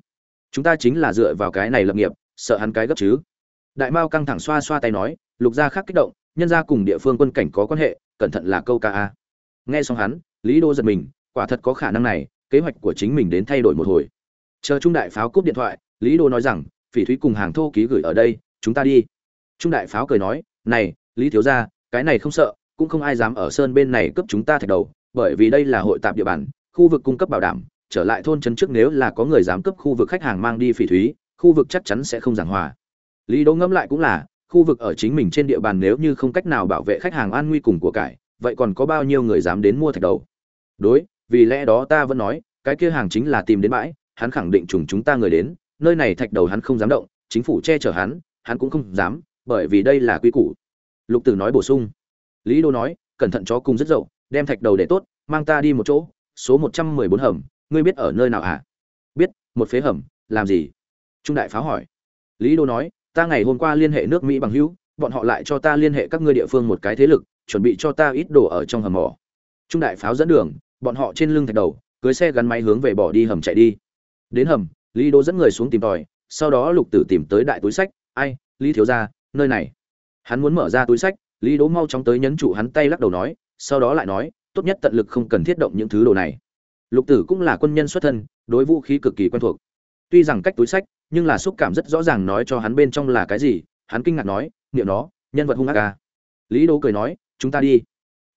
Chúng ta chính là dựa vào cái này lập nghiệp, sợ hắn cái gấp chứ. Đại mao căng thẳng xoa xoa tay nói, lục gia khác kích động, nhân gia cùng địa phương quân cảnh có quan hệ, cẩn thận là câu ca a. Nghe xong hắn, lý đô giật mình, quả thật có khả năng này, kế hoạch của chính mình đến thay đổi một hồi. Chờ trung đại pháo cúp điện thoại, lý đô nói rằng, phỉ thúy cùng hàng thô ký gửi ở đây, chúng ta đi. Trung đại pháo cười nói, này, lý thiếu gia, cái này không sợ, cũng không ai dám ở sơn bên này cướp chúng ta thạch đầu, bởi vì đây là hội tạp địa bàn, khu vực cung cấp bảo đảm trở lại thôn trấn trước nếu là có người dám cướp khu vực khách hàng mang đi phỉ thúy, khu vực chắc chắn sẽ không giảng hòa. Lý đỗ ngẫm lại cũng là, khu vực ở chính mình trên địa bàn nếu như không cách nào bảo vệ khách hàng an nguy cùng của cải, vậy còn có bao nhiêu người dám đến mua thạch đầu? Đối, vì lẽ đó ta vẫn nói, cái kia hàng chính là tìm đến bãi, hắn khẳng định trùng chúng ta người đến, nơi này thạch đầu hắn không dám động, chính phủ che chở hắn hắn cũng không dám, bởi vì đây là quy củ. Lục tử nói bổ sung. Lý đô nói, cẩn thận chó cùng rất dậu, đem thạch đầu để tốt, mang ta đi một chỗ, số một trăm mười bốn hầm ngươi biết ở nơi nào hả biết, một phế hầm, làm gì? Trung đại pháo hỏi. Lý đô nói, ta ngày hôm qua liên hệ nước mỹ bằng hữu, bọn họ lại cho ta liên hệ các ngươi địa phương một cái thế lực, chuẩn bị cho ta ít đồ ở trong hầm mỏ. Trung đại pháo dẫn đường, bọn họ trên lưng thạch đầu, cưới xe gắn máy hướng về bỏ đi hầm chạy đi. Đến hầm, lý đô dẫn người xuống tìm tòi, sau đó lục tử tìm tới đại túi sách, ai, lý thiếu ra nơi này. Hắn muốn mở ra túi sách, lý đỗ mau chóng tới nhấn trụ hắn tay lắc đầu nói, sau đó lại nói, tốt nhất tận lực không cần thiết động những thứ đồ này lục tử cũng là quân nhân xuất thân, đối vũ khí cực kỳ quen thuộc. Tuy rằng cách túi sách, nhưng là xúc cảm rất rõ ràng nói cho hắn bên trong là cái gì, hắn kinh ngạc nói, niệm nó, nhân vật hung ác à. lý đỗ cười nói, chúng ta đi.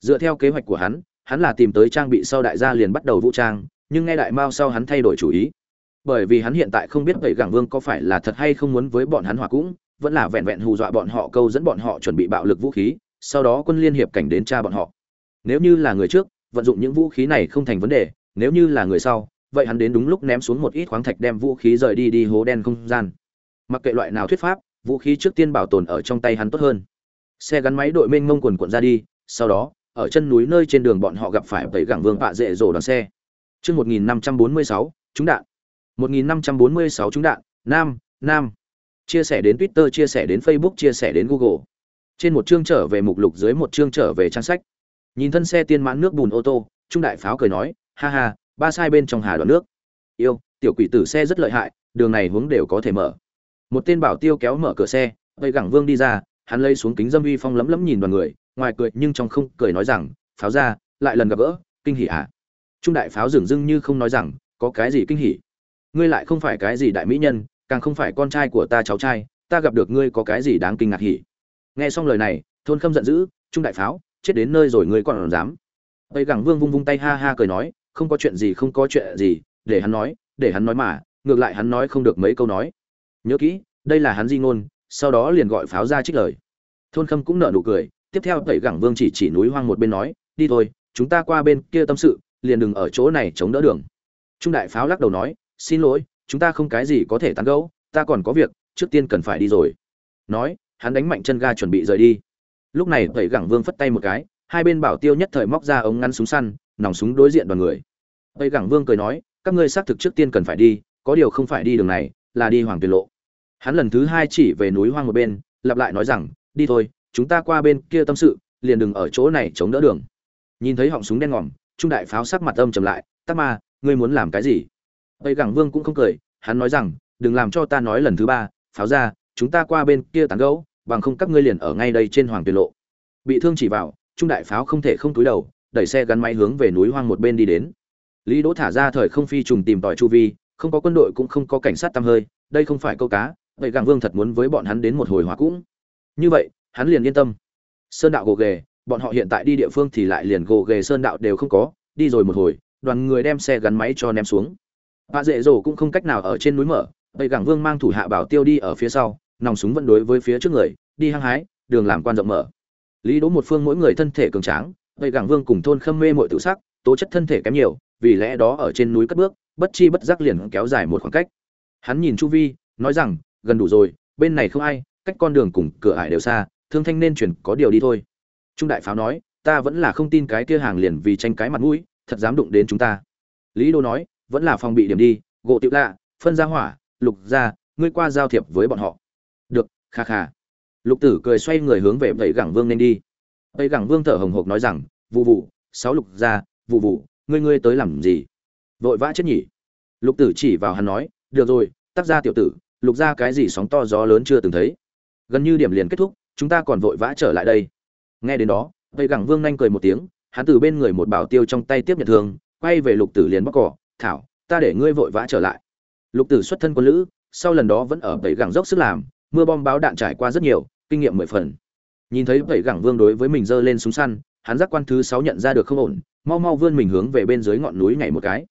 Dựa theo kế hoạch của hắn hắn là tìm tới trang bị sau đại gia liền bắt đầu vũ trang, nhưng nghe đại mao sau hắn thay đổi chủ ý. Bởi vì hắn hiện tại không biết vậy gẳng vương có phải là thật hay không muốn với bọn hắn hòa cũng, vẫn là vẹn vẹn hù dọa bọn họ câu dẫn bọn họ chuẩn bị bạo lực vũ khí, sau đó quân liên hiệp cảnh đến tra bọn họ. Nếu như là người trước, vận dụng những vũ khí này không thành vấn đề nếu như là người sau vậy hắn đến đúng lúc ném xuống một ít khoáng thạch đem vũ khí rời đi đi hố đen không gian mặc kệ loại nào thuyết pháp vũ khí trước tiên bảo tồn ở trong tay hắn tốt hơn xe gắn máy đội mênh mông quần quận ra đi sau đó ở chân núi nơi trên đường bọn họ gặp phải tẩy gẳng vương vạ dễ rổ đoàn xe Trước 1546, trúng đạn. 1546 trúng đạn, Nam, Nam. Chia sẻ đến Twitter, chia sẻ đến Facebook, chia sẻ đến Google. Trên một chương trở về mục lục dưới một chương trở về trang sách. Nhìn thân xe tiên mãn nước bùn ô tô, Trung đại pháo cười nói, ha ha, ba sai bên trong hà đoạn nước. Yêu, tiểu quỷ tử xe rất lợi hại, đường này hướng đều có thể mở. Một tên bảo tiêu kéo mở cửa xe, vây Gẳng Vương đi ra, hắn lấy xuống kính dâm uy phong lấm lấm nhìn đoàn người, ngoài cười nhưng trong không cười nói rằng, pháo ra, lại lần gặp gỡ, kinh hỉ à? Trung đại pháo dường dưng như không nói rằng, có cái gì kinh hỉ? ngươi lại không phải cái gì đại mỹ nhân càng không phải con trai của ta cháu trai ta gặp được ngươi có cái gì đáng kinh ngạc hỉ nghe xong lời này thôn khâm giận dữ trung đại pháo chết đến nơi rồi ngươi còn dám tây gẳng vương vung vung tay ha ha cười nói không có chuyện gì, không có chuyện gì, để hắn nói, để hắn nói mà, ngược lại hắn nói không được mấy câu nói. Nhớ kỹ, đây là hắn di ngôn, sau đó liền gọi pháo ra trích lời. Thôn khâm cũng nở nụ cười, tiếp theo tẩy gẳng vương chỉ chỉ núi hoang một bên nói, đi thôi, chúng ta qua bên kia tâm sự, liền đừng ở chỗ này chống đỡ đường. Trung đại pháo lắc đầu nói, xin lỗi, chúng ta không cái gì có thể tán gẫu, ta còn có việc, trước tiên cần phải đi rồi. Nói, hắn đánh mạnh chân ga chuẩn bị rời đi. Lúc này tẩy gẳng vương phất tay một cái, hai bên bảo tiêu nhất thời móc ra ống ngắn súng săn, nòng súng đối diện đoàn người tây gẳng vương cười nói, các ngươi xác thực trước tiên cần phải đi, có điều không phải đi đường này, là đi hoàng tuyền lộ. Hắn lần thứ hai chỉ về núi hoang một bên, lặp lại nói rằng, đi thôi, chúng ta qua bên kia tâm sự, liền đừng ở chỗ này chống đỡ đường. Nhìn thấy họng súng đen ngòm, trung đại pháo sắc mặt âm trầm lại, tắc ma, ngươi muốn làm cái gì? Tây gẳng vương cũng không cười, hắn nói rằng, đừng làm cho ta nói lần thứ ba, pháo ra, chúng ta qua bên kia tán gẫu, bằng không các ngươi liền ở ngay đây trên hoàng tuyệt lộ. Bị thương chỉ vào, trung đại pháo không thể không túi đầu, đẩy xe gắn máy hướng về núi hoang một bên đi đến lý đỗ thả ra thời không phi trùng tìm tòi chu vi không có quân đội cũng không có cảnh sát tăm hơi đây không phải câu cá vậy gàng vương thật muốn với bọn hắn đến một hồi hòa cũng. Như vậy hắn liền yên tâm. Sơn đạo gồ ghề bọn họ hiện tại đi địa phương thì lại liền gồ ghề sơn đạo đều không có đi rồi một hồi đoàn người đem xe gắn máy cho ném xuống. Bà dễ dỗ cũng không cách nào ở trên núi mở, vậy gàng Vương mang thủ hạ bảo tiêu đi ở phía sau, nòng súng vẫn đối với phía trước người, đi hăng hái, đường làm quan rộng mở. Lý Đỗ một phương mỗi người thân thể cường tráng, vậy gàng Vương cùng thôn Khâm Mê mọi tự sắc, tố chất thân thể kém nhiều, vì lẽ đó ở trên núi cất bước, bất chi bất giác liền kéo dài một khoảng cách. Hắn nhìn chu vi, nói rằng, gần đủ rồi, bên này không ai, cách con đường cùng cửa ải đều xa, thương thanh nên chuyển có điều đi thôi. Trung đại pháo nói, ta vẫn là không tin cái kia hàng liền vì tranh cái mặt mũi, thật dám đụng đến chúng ta. Lý Đô nói, vẫn là phòng bị điểm đi gỗ tiểu lạ phân ra hỏa lục ra ngươi qua giao thiệp với bọn họ được kha kha lục tử cười xoay người hướng về vẫy gẳng vương nên đi vẫy gẳng vương thở hồng hộc nói rằng vụ vụ sáu lục ra vụ vụ ngươi ngươi tới làm gì? Vội vã chết nhỉ? Lục tử chỉ vào hắn nói, được rồi, tác ra tiểu tử, lục ra cái gì sóng to gió lớn chưa từng thấy. Gần như điểm liền kết thúc, chúng ta còn vội vã trở lại đây. Nghe đến đó vậy gẳng vương nhanh cười một tiếng, hắn từ bên người một bảo tiêu trong tay tiếp nhận thương, quay về lục tử liền bóc cỏ, thảo, ta để ngươi vội vã trở lại. Lục tử xuất thân quân lữ, sau lần đó vẫn ở bảy gẳng dốc sức làm, mưa bom báo đạn trải qua rất nhiều, kinh nghiệm mười phần. Nhìn thấy bảy gẳng vương đối với mình giơ lên súng săn, hắn giác quan thứ sáu nhận ra được không ổn mau mau vươn mình hướng về bên dưới ngọn núi nhảy một cái.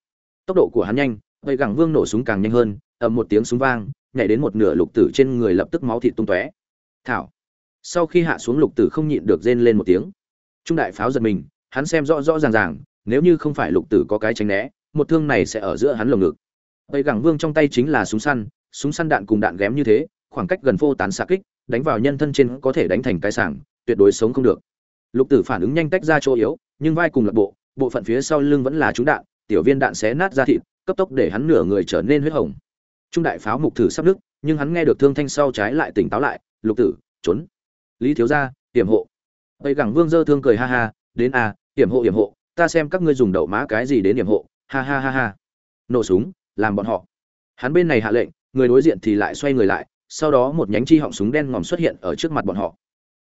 Tốc độ của hắn nhanh, vậy gẳng vương nổ súng càng nhanh hơn, ầm một tiếng súng vang, nhảy đến một nửa lục tử trên người lập tức máu thịt tung tóe. Thảo. Sau khi hạ xuống lục tử không nhịn được rên lên một tiếng. Trung đại pháo giật mình, hắn xem rõ rõ ràng ràng, nếu như không phải lục tử có cái tránh né, một thương này sẽ ở giữa hắn lồng ngực. Vậy gẳng vương trong tay chính là súng săn súng săn đạn cùng đạn ghém như thế, khoảng cách gần phô tán xạ kích, đánh vào nhân thân trên có thể đánh thành cái sảng, tuyệt đối sống không được. Lục tử phản ứng nhanh tách ra chỗ yếu, nhưng vai cùng lập bộ bộ phận phía sau lưng vẫn là trúng đạn tiểu viên đạn xé nát ra thịt cấp tốc để hắn nửa người trở nên huyết hồng. Trung đại pháo mục thử sắp nứt nhưng hắn nghe được thương thanh sau trái lại tỉnh táo lại lục tử trốn. Lý thiếu gia hiểm hộ. Tây gẳng vương dơ thương cười ha ha đến a à, hiểm hộ hiểm hộ ta xem các ngươi dùng đậu má cái gì đến hiểm hộ. Ha ha ha ha. Nổ súng làm bọn họ. Hắn bên này hạ lệnh người đối diện thì lại xoay người lại sau đó một nhánh chi họng súng đen ngòm xuất hiện ở trước mặt bọn họ.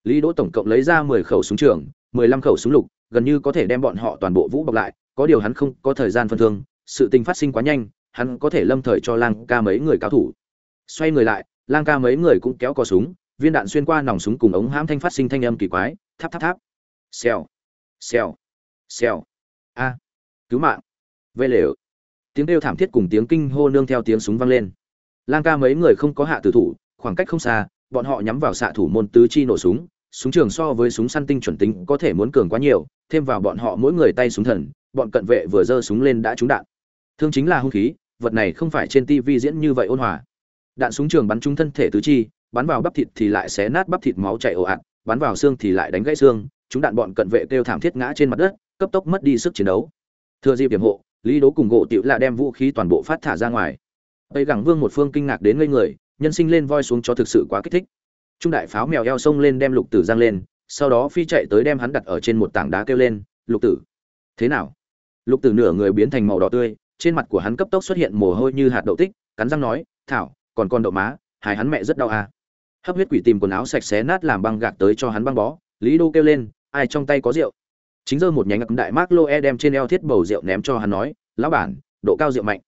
Lý đỗ tổng cộng lấy ra mười khẩu súng trường mười lăm khẩu súng lục, gần như có thể đem bọn họ toàn bộ vũ bọc lại, có điều hắn không có thời gian phân thương, sự tình phát sinh quá nhanh, hắn có thể lâm thời cho lang ca mấy người cao thủ. Xoay người lại, lang ca mấy người cũng kéo cò súng, viên đạn xuyên qua nòng súng cùng ống hãm thanh phát sinh thanh âm kỳ quái, tháp tháp tháp. Xèo xèo xèo. A, cứu mạng. Vây lều. Tiếng kêu thảm thiết cùng tiếng kinh hô nương theo tiếng súng vang lên. Lang ca mấy người không có hạ tử thủ, khoảng cách không xa, bọn họ nhắm vào xạ thủ môn tứ chi nổ súng súng trường so với súng săn tinh chuẩn tính có thể muốn cường quá nhiều, thêm vào bọn họ mỗi người tay súng thần, bọn cận vệ vừa giơ súng lên đã trúng đạn. Thương chính là hung khí, vật này không phải trên tv diễn như vậy ôn hòa. Đạn súng trường bắn trúng thân thể tứ chi, bắn vào bắp thịt thì lại xé nát bắp thịt máu chảy ồ ạt, bắn vào xương thì lại đánh gãy xương chúng đạn bọn cận vệ kêu thảm thiết ngã trên mặt đất, cấp tốc mất đi sức chiến đấu. Thừa dịp điểm hộ, lý đố cùng gỗ tiểu là đem vũ khí toàn bộ phát thả ra ngoài. Tây gẳng vương một phương kinh ngạc đến ngây người, nhân sinh lên voi xuống cho thực sự quá kích thích trung đại pháo mèo eo sông lên đem lục tử giang lên, sau đó phi chạy tới đem hắn đặt ở trên một tảng đá kêu lên, lục tử, thế nào? Lục tử nửa người biến thành màu đỏ tươi, trên mặt của hắn cấp tốc xuất hiện mồ hôi như hạt đậu tích, cắn răng nói, thảo, còn con đậu má, hài hắn mẹ rất đau à. hấp huyết quỷ tìm quần áo sạch xé nát làm băng gạc tới cho hắn băng bó, lý đô kêu lên, ai trong tay có rượu? Chính giờ một nhánh ngậm đại mác lô e đem trên eo thiết bầu rượu ném cho hắn nói, lão bản, độ cao rượu mạnh.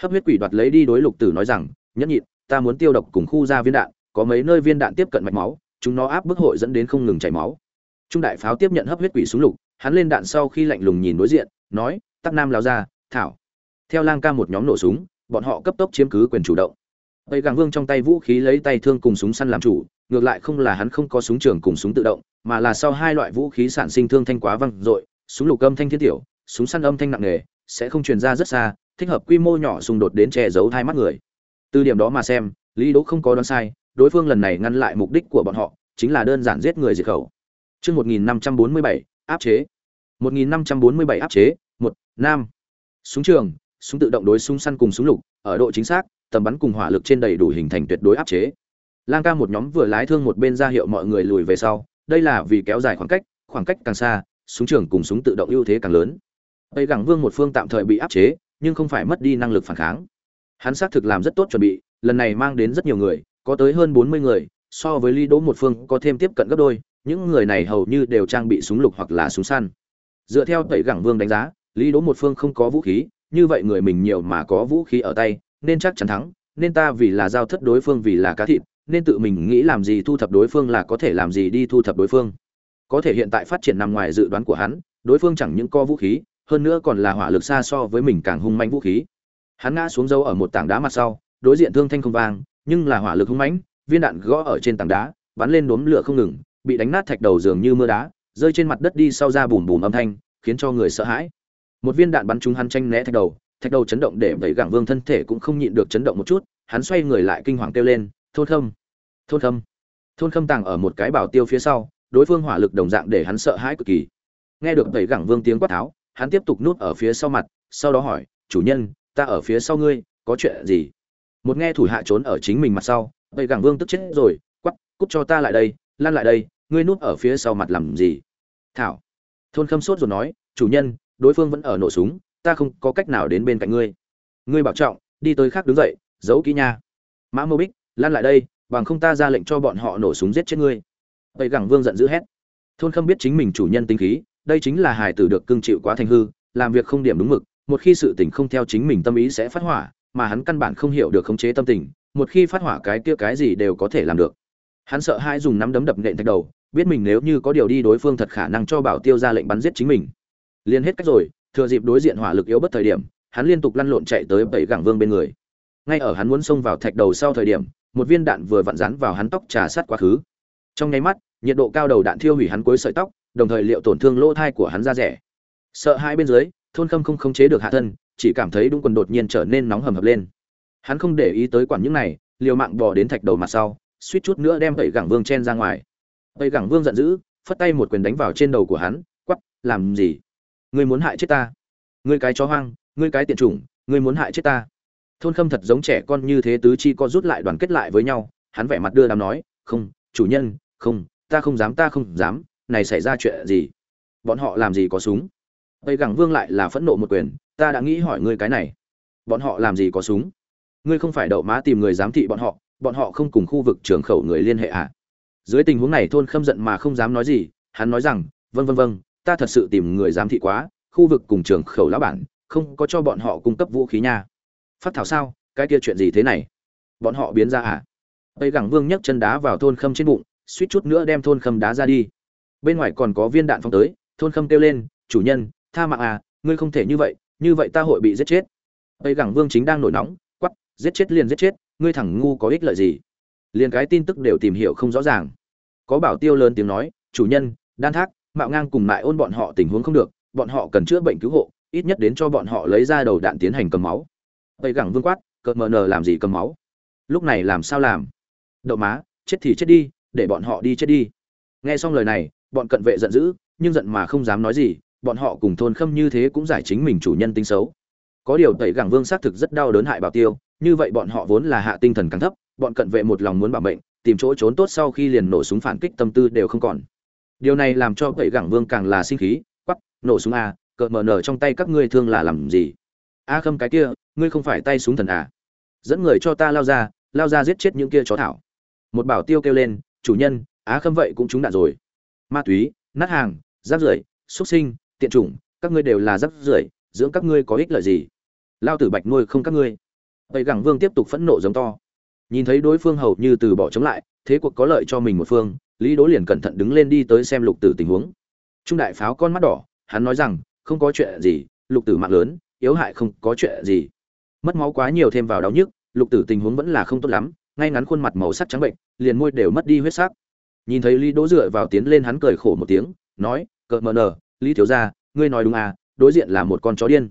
Hấp huyết quỷ đoạt lấy đi đối lục tử nói rằng, nhẫn nhịn, ta muốn tiêu độc cùng khu ra viên đạn có mấy nơi viên đạn tiếp cận mạch máu, chúng nó áp bức hội dẫn đến không ngừng chảy máu. Trung đại pháo tiếp nhận hấp huyết quỷ súng lục, hắn lên đạn sau khi lạnh lùng nhìn đối diện, nói, tắc nam lao ra, thảo. Theo lang ca một nhóm nổ súng, bọn họ cấp tốc chiếm cứ quyền chủ động. Tây gàng vương trong tay vũ khí lấy tay thương cùng súng săn làm chủ, ngược lại không là hắn không có súng trường cùng súng tự động, mà là sau hai loại vũ khí sản sinh thương thanh quá văng dội, súng lục âm thanh thiết tiểu, súng săn âm thanh nặng nề, sẽ không truyền ra rất xa, thích hợp quy mô nhỏ xung đột đến che giấu hai mắt người. Từ điểm đó mà xem, lý đỗ không có đoán sai đối phương lần này ngăn lại mục đích của bọn họ chính là đơn giản giết người diệt khẩu Trước 1547, áp chế. 1547 áp chế, một Nam. Súng trường, súng tự động đối súng săn cùng súng lục, ở độ chính xác, tầm bắn cùng hỏa lực trên đầy đủ hình thành tuyệt đối áp chế. Lang ca một nhóm vừa lái thương một bên ra hiệu mọi người lùi về sau, đây là vì kéo dài khoảng cách, khoảng cách càng xa, súng trường cùng súng tự động ưu thế càng lớn. Tây Gẳng Vương một phương tạm thời bị áp chế, nhưng không phải mất đi năng lực phản kháng. Hắn xác thực làm rất tốt chuẩn bị, lần này mang đến rất nhiều người, có tới hơn 40 người, so với Lý Đỗ một phương có thêm tiếp cận gấp đôi, những người này hầu như đều trang bị súng lục hoặc là súng săn. Dựa theo Tẩy Gẳng Vương đánh giá, Lý Đỗ một phương không có vũ khí, như vậy người mình nhiều mà có vũ khí ở tay, nên chắc chắn thắng, nên ta vì là giao thất đối phương vì là cá thịt, nên tự mình nghĩ làm gì thu thập đối phương là có thể làm gì đi thu thập đối phương. Có thể hiện tại phát triển nằm ngoài dự đoán của hắn, đối phương chẳng những có vũ khí, hơn nữa còn là hỏa lực xa so với mình càng hung manh vũ khí. Hắn ngã xuống dấu ở một tảng đá mặt sau, đối diện thương thanh không vang, nhưng là hỏa lực hung mãnh, viên đạn gõ ở trên tảng đá, bắn lên đốm lửa không ngừng, bị đánh nát thạch đầu dường như mưa đá, rơi trên mặt đất đi sau ra bùm bùm âm thanh, khiến cho người sợ hãi. Một viên đạn bắn trúng hắn tranh né thạch đầu, thạch đầu chấn động để vậy gẳng vương thân thể cũng không nhịn được chấn động một chút, hắn xoay người lại kinh hoàng kêu lên, "Thôn Khâm! Thôn Khâm!" Thôn Khâm tàng ở một cái bảo tiêu phía sau, đối phương hỏa lực đồng dạng để hắn sợ hãi cực kỳ. Nghe được vậy gẳng vương tiếng quát tháo, hắn tiếp tục núp ở phía sau mặt, sau đó hỏi, "Chủ nhân, ta ở phía sau ngươi, có chuyện gì?" Một nghe thủ hạ trốn ở chính mình mặt sau, vậy gẳng vương tức chết rồi quắp cút cho ta lại đây, lan lại đây, ngươi núp ở phía sau mặt làm gì? Thảo. Thôn khâm sốt rồi nói, chủ nhân, đối phương vẫn ở nổ súng, ta không có cách nào đến bên cạnh ngươi. Ngươi bảo trọng, đi tới khác đứng dậy, giấu kỹ nha. Mã mô bích, lan lại đây, bằng không ta ra lệnh cho bọn họ nổ súng giết chết ngươi. Vậy gẳng vương giận dữ hét. Thôn khâm biết chính mình chủ nhân tính khí, đây chính là hài tử được cưng chịu quá thành hư, làm việc không điểm đúng mực, một khi sự tình không theo chính mình tâm ý sẽ phát hỏa mà hắn căn bản không hiểu được khống chế tâm tình, một khi phát hỏa cái kia cái gì đều có thể làm được. Hắn sợ hãi dùng nắm đấm đập nện thạch đầu, biết mình nếu như có điều đi đối phương thật khả năng cho Bảo Tiêu ra lệnh bắn giết chính mình. Liên hết cách rồi, thừa dịp đối diện hỏa lực yếu bất thời điểm, hắn liên tục lăn lộn chạy tới bảy gẳng vương bên người. ngay ở hắn muốn xông vào thạch đầu sau thời điểm một viên đạn vừa vặn dán vào hắn tóc trà sát quá khứ trong nháy mắt nhiệt độ cao đầu đạn thiêu hủy hắn cuối sợi tóc đồng thời liệu tổn thương lỗ thai của hắn ra rẻ sợ hai bên dưới thôn khâm không khống chế được hạ thân chỉ cảm thấy đúng quần đột nhiên trở nên nóng hầm hập lên. Hắn không để ý tới quản những này, liều mạng bỏ đến thạch đầu mặt sau, suýt chút nữa đem tẩy gẳng vương chen ra ngoài. Tẩy gẳng vương giận dữ, phất tay một quyền đánh vào trên đầu của hắn quắp làm gì? Ngươi muốn hại chết ta? Ngươi cái chó hoang, ngươi cái tiện chủng, ngươi muốn hại chết ta? Thôn khâm thật giống trẻ con như thế tứ chi co rút lại đoàn kết lại với nhau, hắn vẻ mặt đưa đám nói, không, chủ nhân, không, ta không dám, ta không dám, này xảy ra chuyện gì? Bọn họ làm gì có súng? Tây gẳng vương lại là phẫn nộ một quyền, ta đã nghĩ hỏi ngươi cái này. Bọn họ làm gì có súng? Ngươi không phải đậu má tìm người giám thị bọn họ bọn họ không cùng khu vực trường khẩu người liên hệ à? Dưới tình huống này thôn khâm giận mà không dám nói gì, hắn nói rằng vân vân vân ta thật sự tìm người giám thị quá, khu vực cùng trường khẩu lão bản, không có cho bọn họ cung cấp vũ khí nha. Phát thảo sao? Cái kia chuyện gì thế này? Bọn họ biến ra à? Tây gẳng vương nhấc chân đá vào thôn khâm trên bụng, suýt chút nữa đem thôn khâm đá ra đi. Bên ngoài còn có viên đạn phong tới, thôn khâm kêu lên, chủ nhân tha mạng à ngươi không thể như vậy như vậy ta hội bị giết chết. Ấy gẳng vương chính đang nổi nóng quắp giết chết liền giết chết, ngươi thẳng ngu có ích lợi gì? Liền cái tin tức đều tìm hiểu không rõ ràng. Có bảo tiêu lớn tiếng nói, chủ nhân, đan thác, mạo ngang cùng mại ôn bọn họ tình huống không được, bọn họ cần chữa bệnh cứu hộ, ít nhất đến cho bọn họ lấy ra đầu đạn tiến hành cầm máu. Ấy gẳng vương quát, cợt mờ nờ làm gì cầm máu? Lúc này làm sao làm? Đậu má, chết thì chết đi, để bọn họ đi chết đi. Nghe xong lời này, bọn cận vệ giận dữ, nhưng giận mà không dám nói gì bọn họ cùng thôn khâm như thế cũng giải chính mình chủ nhân tính xấu. Có điều tẩy gẳng vương xác thực rất đau đớn hại bảo tiêu, như vậy bọn họ vốn là hạ tinh thần càng thấp, bọn cận vệ một lòng muốn bảo mệnh, tìm chỗ trốn tốt sau khi liền nổ súng phản kích tâm tư đều không còn. Điều này làm cho tẩy gẳng vương càng là sinh khí quắp nổ súng à, a cợt mở nở trong tay các ngươi thương là làm gì? A khâm cái kia, ngươi không phải tay súng thần à? Dẫn người cho ta lao ra lao ra giết chết những kia chó thảo. Một bảo tiêu kêu lên, chủ nhân, á khâm vậy cũng trúng đạn rồi. Ma túy, nát hàng rác rưởi xuất sinh tiện chủng, các ngươi đều là rắc rưởi, dưỡng các ngươi có ích lợi gì? Lao tử bạch nuôi không các ngươi. Vậy gẳng vương tiếp tục phẫn nộ giống to. Nhìn thấy đối phương hầu như từ bỏ chống lại, thế cuộc có lợi cho mình một phương, lý đố liền cẩn thận đứng lên đi tới xem lục tử tình huống. Trung đại pháo con mắt đỏ, hắn nói rằng, không có chuyện gì, lục tử mạng lớn, yếu hại không có chuyện gì. Mất máu quá nhiều thêm vào đau nhức, lục tử tình huống vẫn là không tốt lắm, ngay ngắn khuôn mặt màu sắc trắng bệnh, liền môi đều mất đi huyết sắc. Nhìn thấy lý đố dựa vào tiến lên hắn cười khổ một tiếng, nói, cợt mờ nờ lý thiếu gia, ngươi nói đúng à đối diện là một con chó điên.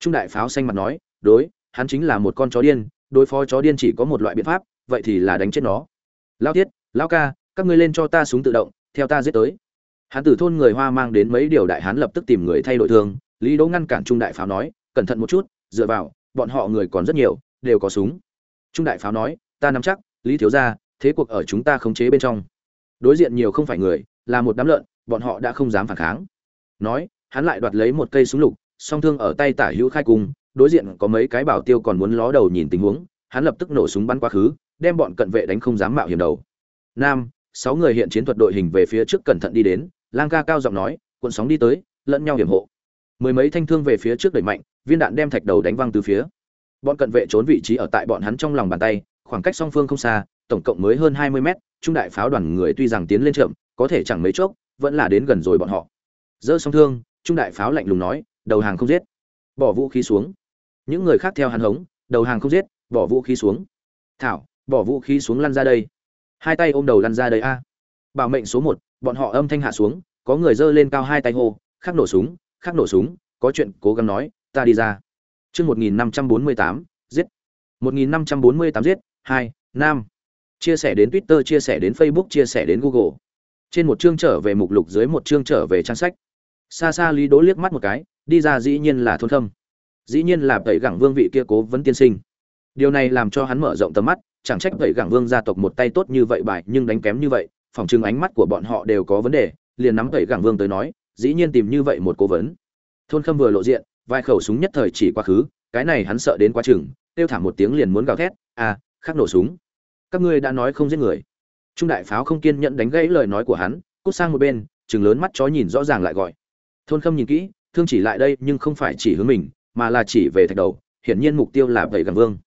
Trung đại pháo xanh mặt nói, đối, hắn chính là một con chó điên, đối phó chó điên chỉ có một loại biện pháp, vậy thì là đánh chết nó. Lao thiết lao ca, các ngươi lên cho ta súng tự động, theo ta giết tới. Hắn từ thôn người hoa mang đến mấy điều đại hán lập tức tìm người thay đổi thương lý đỗ ngăn cản trung đại pháo nói, cẩn thận một chút, dựa vào, bọn họ người còn rất nhiều, đều có súng. Trung đại pháo nói, ta nắm chắc, lý thiếu gia, thế cuộc ở chúng ta khống chế bên trong. Đối diện nhiều không phải người, là một đám lợn, bọn họ đã không dám phản kháng nói, hắn lại đoạt lấy một cây súng lục, song thương ở tay tả hữu khai cung, đối diện có mấy cái bảo tiêu còn muốn ló đầu nhìn tình huống, hắn lập tức nổ súng bắn quá khứ, đem bọn cận vệ đánh không dám mạo hiểm đầu. Nam, sáu người hiện chiến thuật đội hình về phía trước cẩn thận đi đến, lang ca cao giọng nói, cuộn sóng đi tới, lẫn nhau hiểm hộ. Mười mấy thanh thương về phía trước đẩy mạnh, viên đạn đem thạch đầu đánh văng từ phía. Bọn cận vệ trốn vị trí ở tại bọn hắn trong lòng bàn tay, khoảng cách song phương không xa, tổng cộng mới hơn hai mươi mét, trung đại pháo đoàn người tuy rằng tiến lên chậm, có thể chẳng mấy chốc, vẫn là đến gần rồi bọn họ giơ song thương, trung đại pháo lạnh lùng nói, đầu hàng không giết. Bỏ vũ khí xuống. Những người khác theo hắn hống, đầu hàng không giết, bỏ vũ khí xuống. Thảo, bỏ vũ khí xuống lăn ra đây. Hai tay ôm đầu lăn ra đây a. Bảo mệnh số một, bọn họ âm thanh hạ xuống, có người giơ lên cao hai tay hô, khắc nổ súng, khắc nổ súng, có chuyện cố gắng nói, ta đi ra. Chương một nghìn năm trăm bốn mươi tám, giết. Một nghìn năm trăm bốn mươi tám giết, hai, nam. Chia sẻ đến twitter, chia sẻ đến facebook, chia sẻ đến google. Trên một chương trở về mục lục, dưới một chương trở về trang sách xa xa lý đỗ liếc mắt một cái, đi ra dĩ nhiên là thôn khâm dĩ nhiên là tẩy gẳng vương vị kia cố vấn tiên sinh. Điều này làm cho hắn mở rộng tầm mắt, chẳng trách tẩy gẳng vương gia tộc một tay tốt như vậy bài nhưng đánh kém như vậy phỏng chừng ánh mắt của bọn họ đều có vấn đề, liền nắm tẩy gẳng vương tới nói, dĩ nhiên tìm như vậy một cố vấn. Thôn khâm vừa lộ diện vài khẩu súng nhất thời chỉ quá khứ, cái này hắn sợ đến quá chừng, kêu thả một tiếng liền muốn gào thét à khắc nổ súng. Các ngươi đã nói không giết người. Trung đại pháo không kiên nhẫn đánh gãy lời nói của hắn, cút sang một bên chừng lớn mắt chó nhìn rõ ràng lại gọi thôn khâm nhìn kỹ thương chỉ lại đây nhưng không phải chỉ hướng mình mà là chỉ về thạch đầu hiển nhiên mục tiêu là vậy gần vương.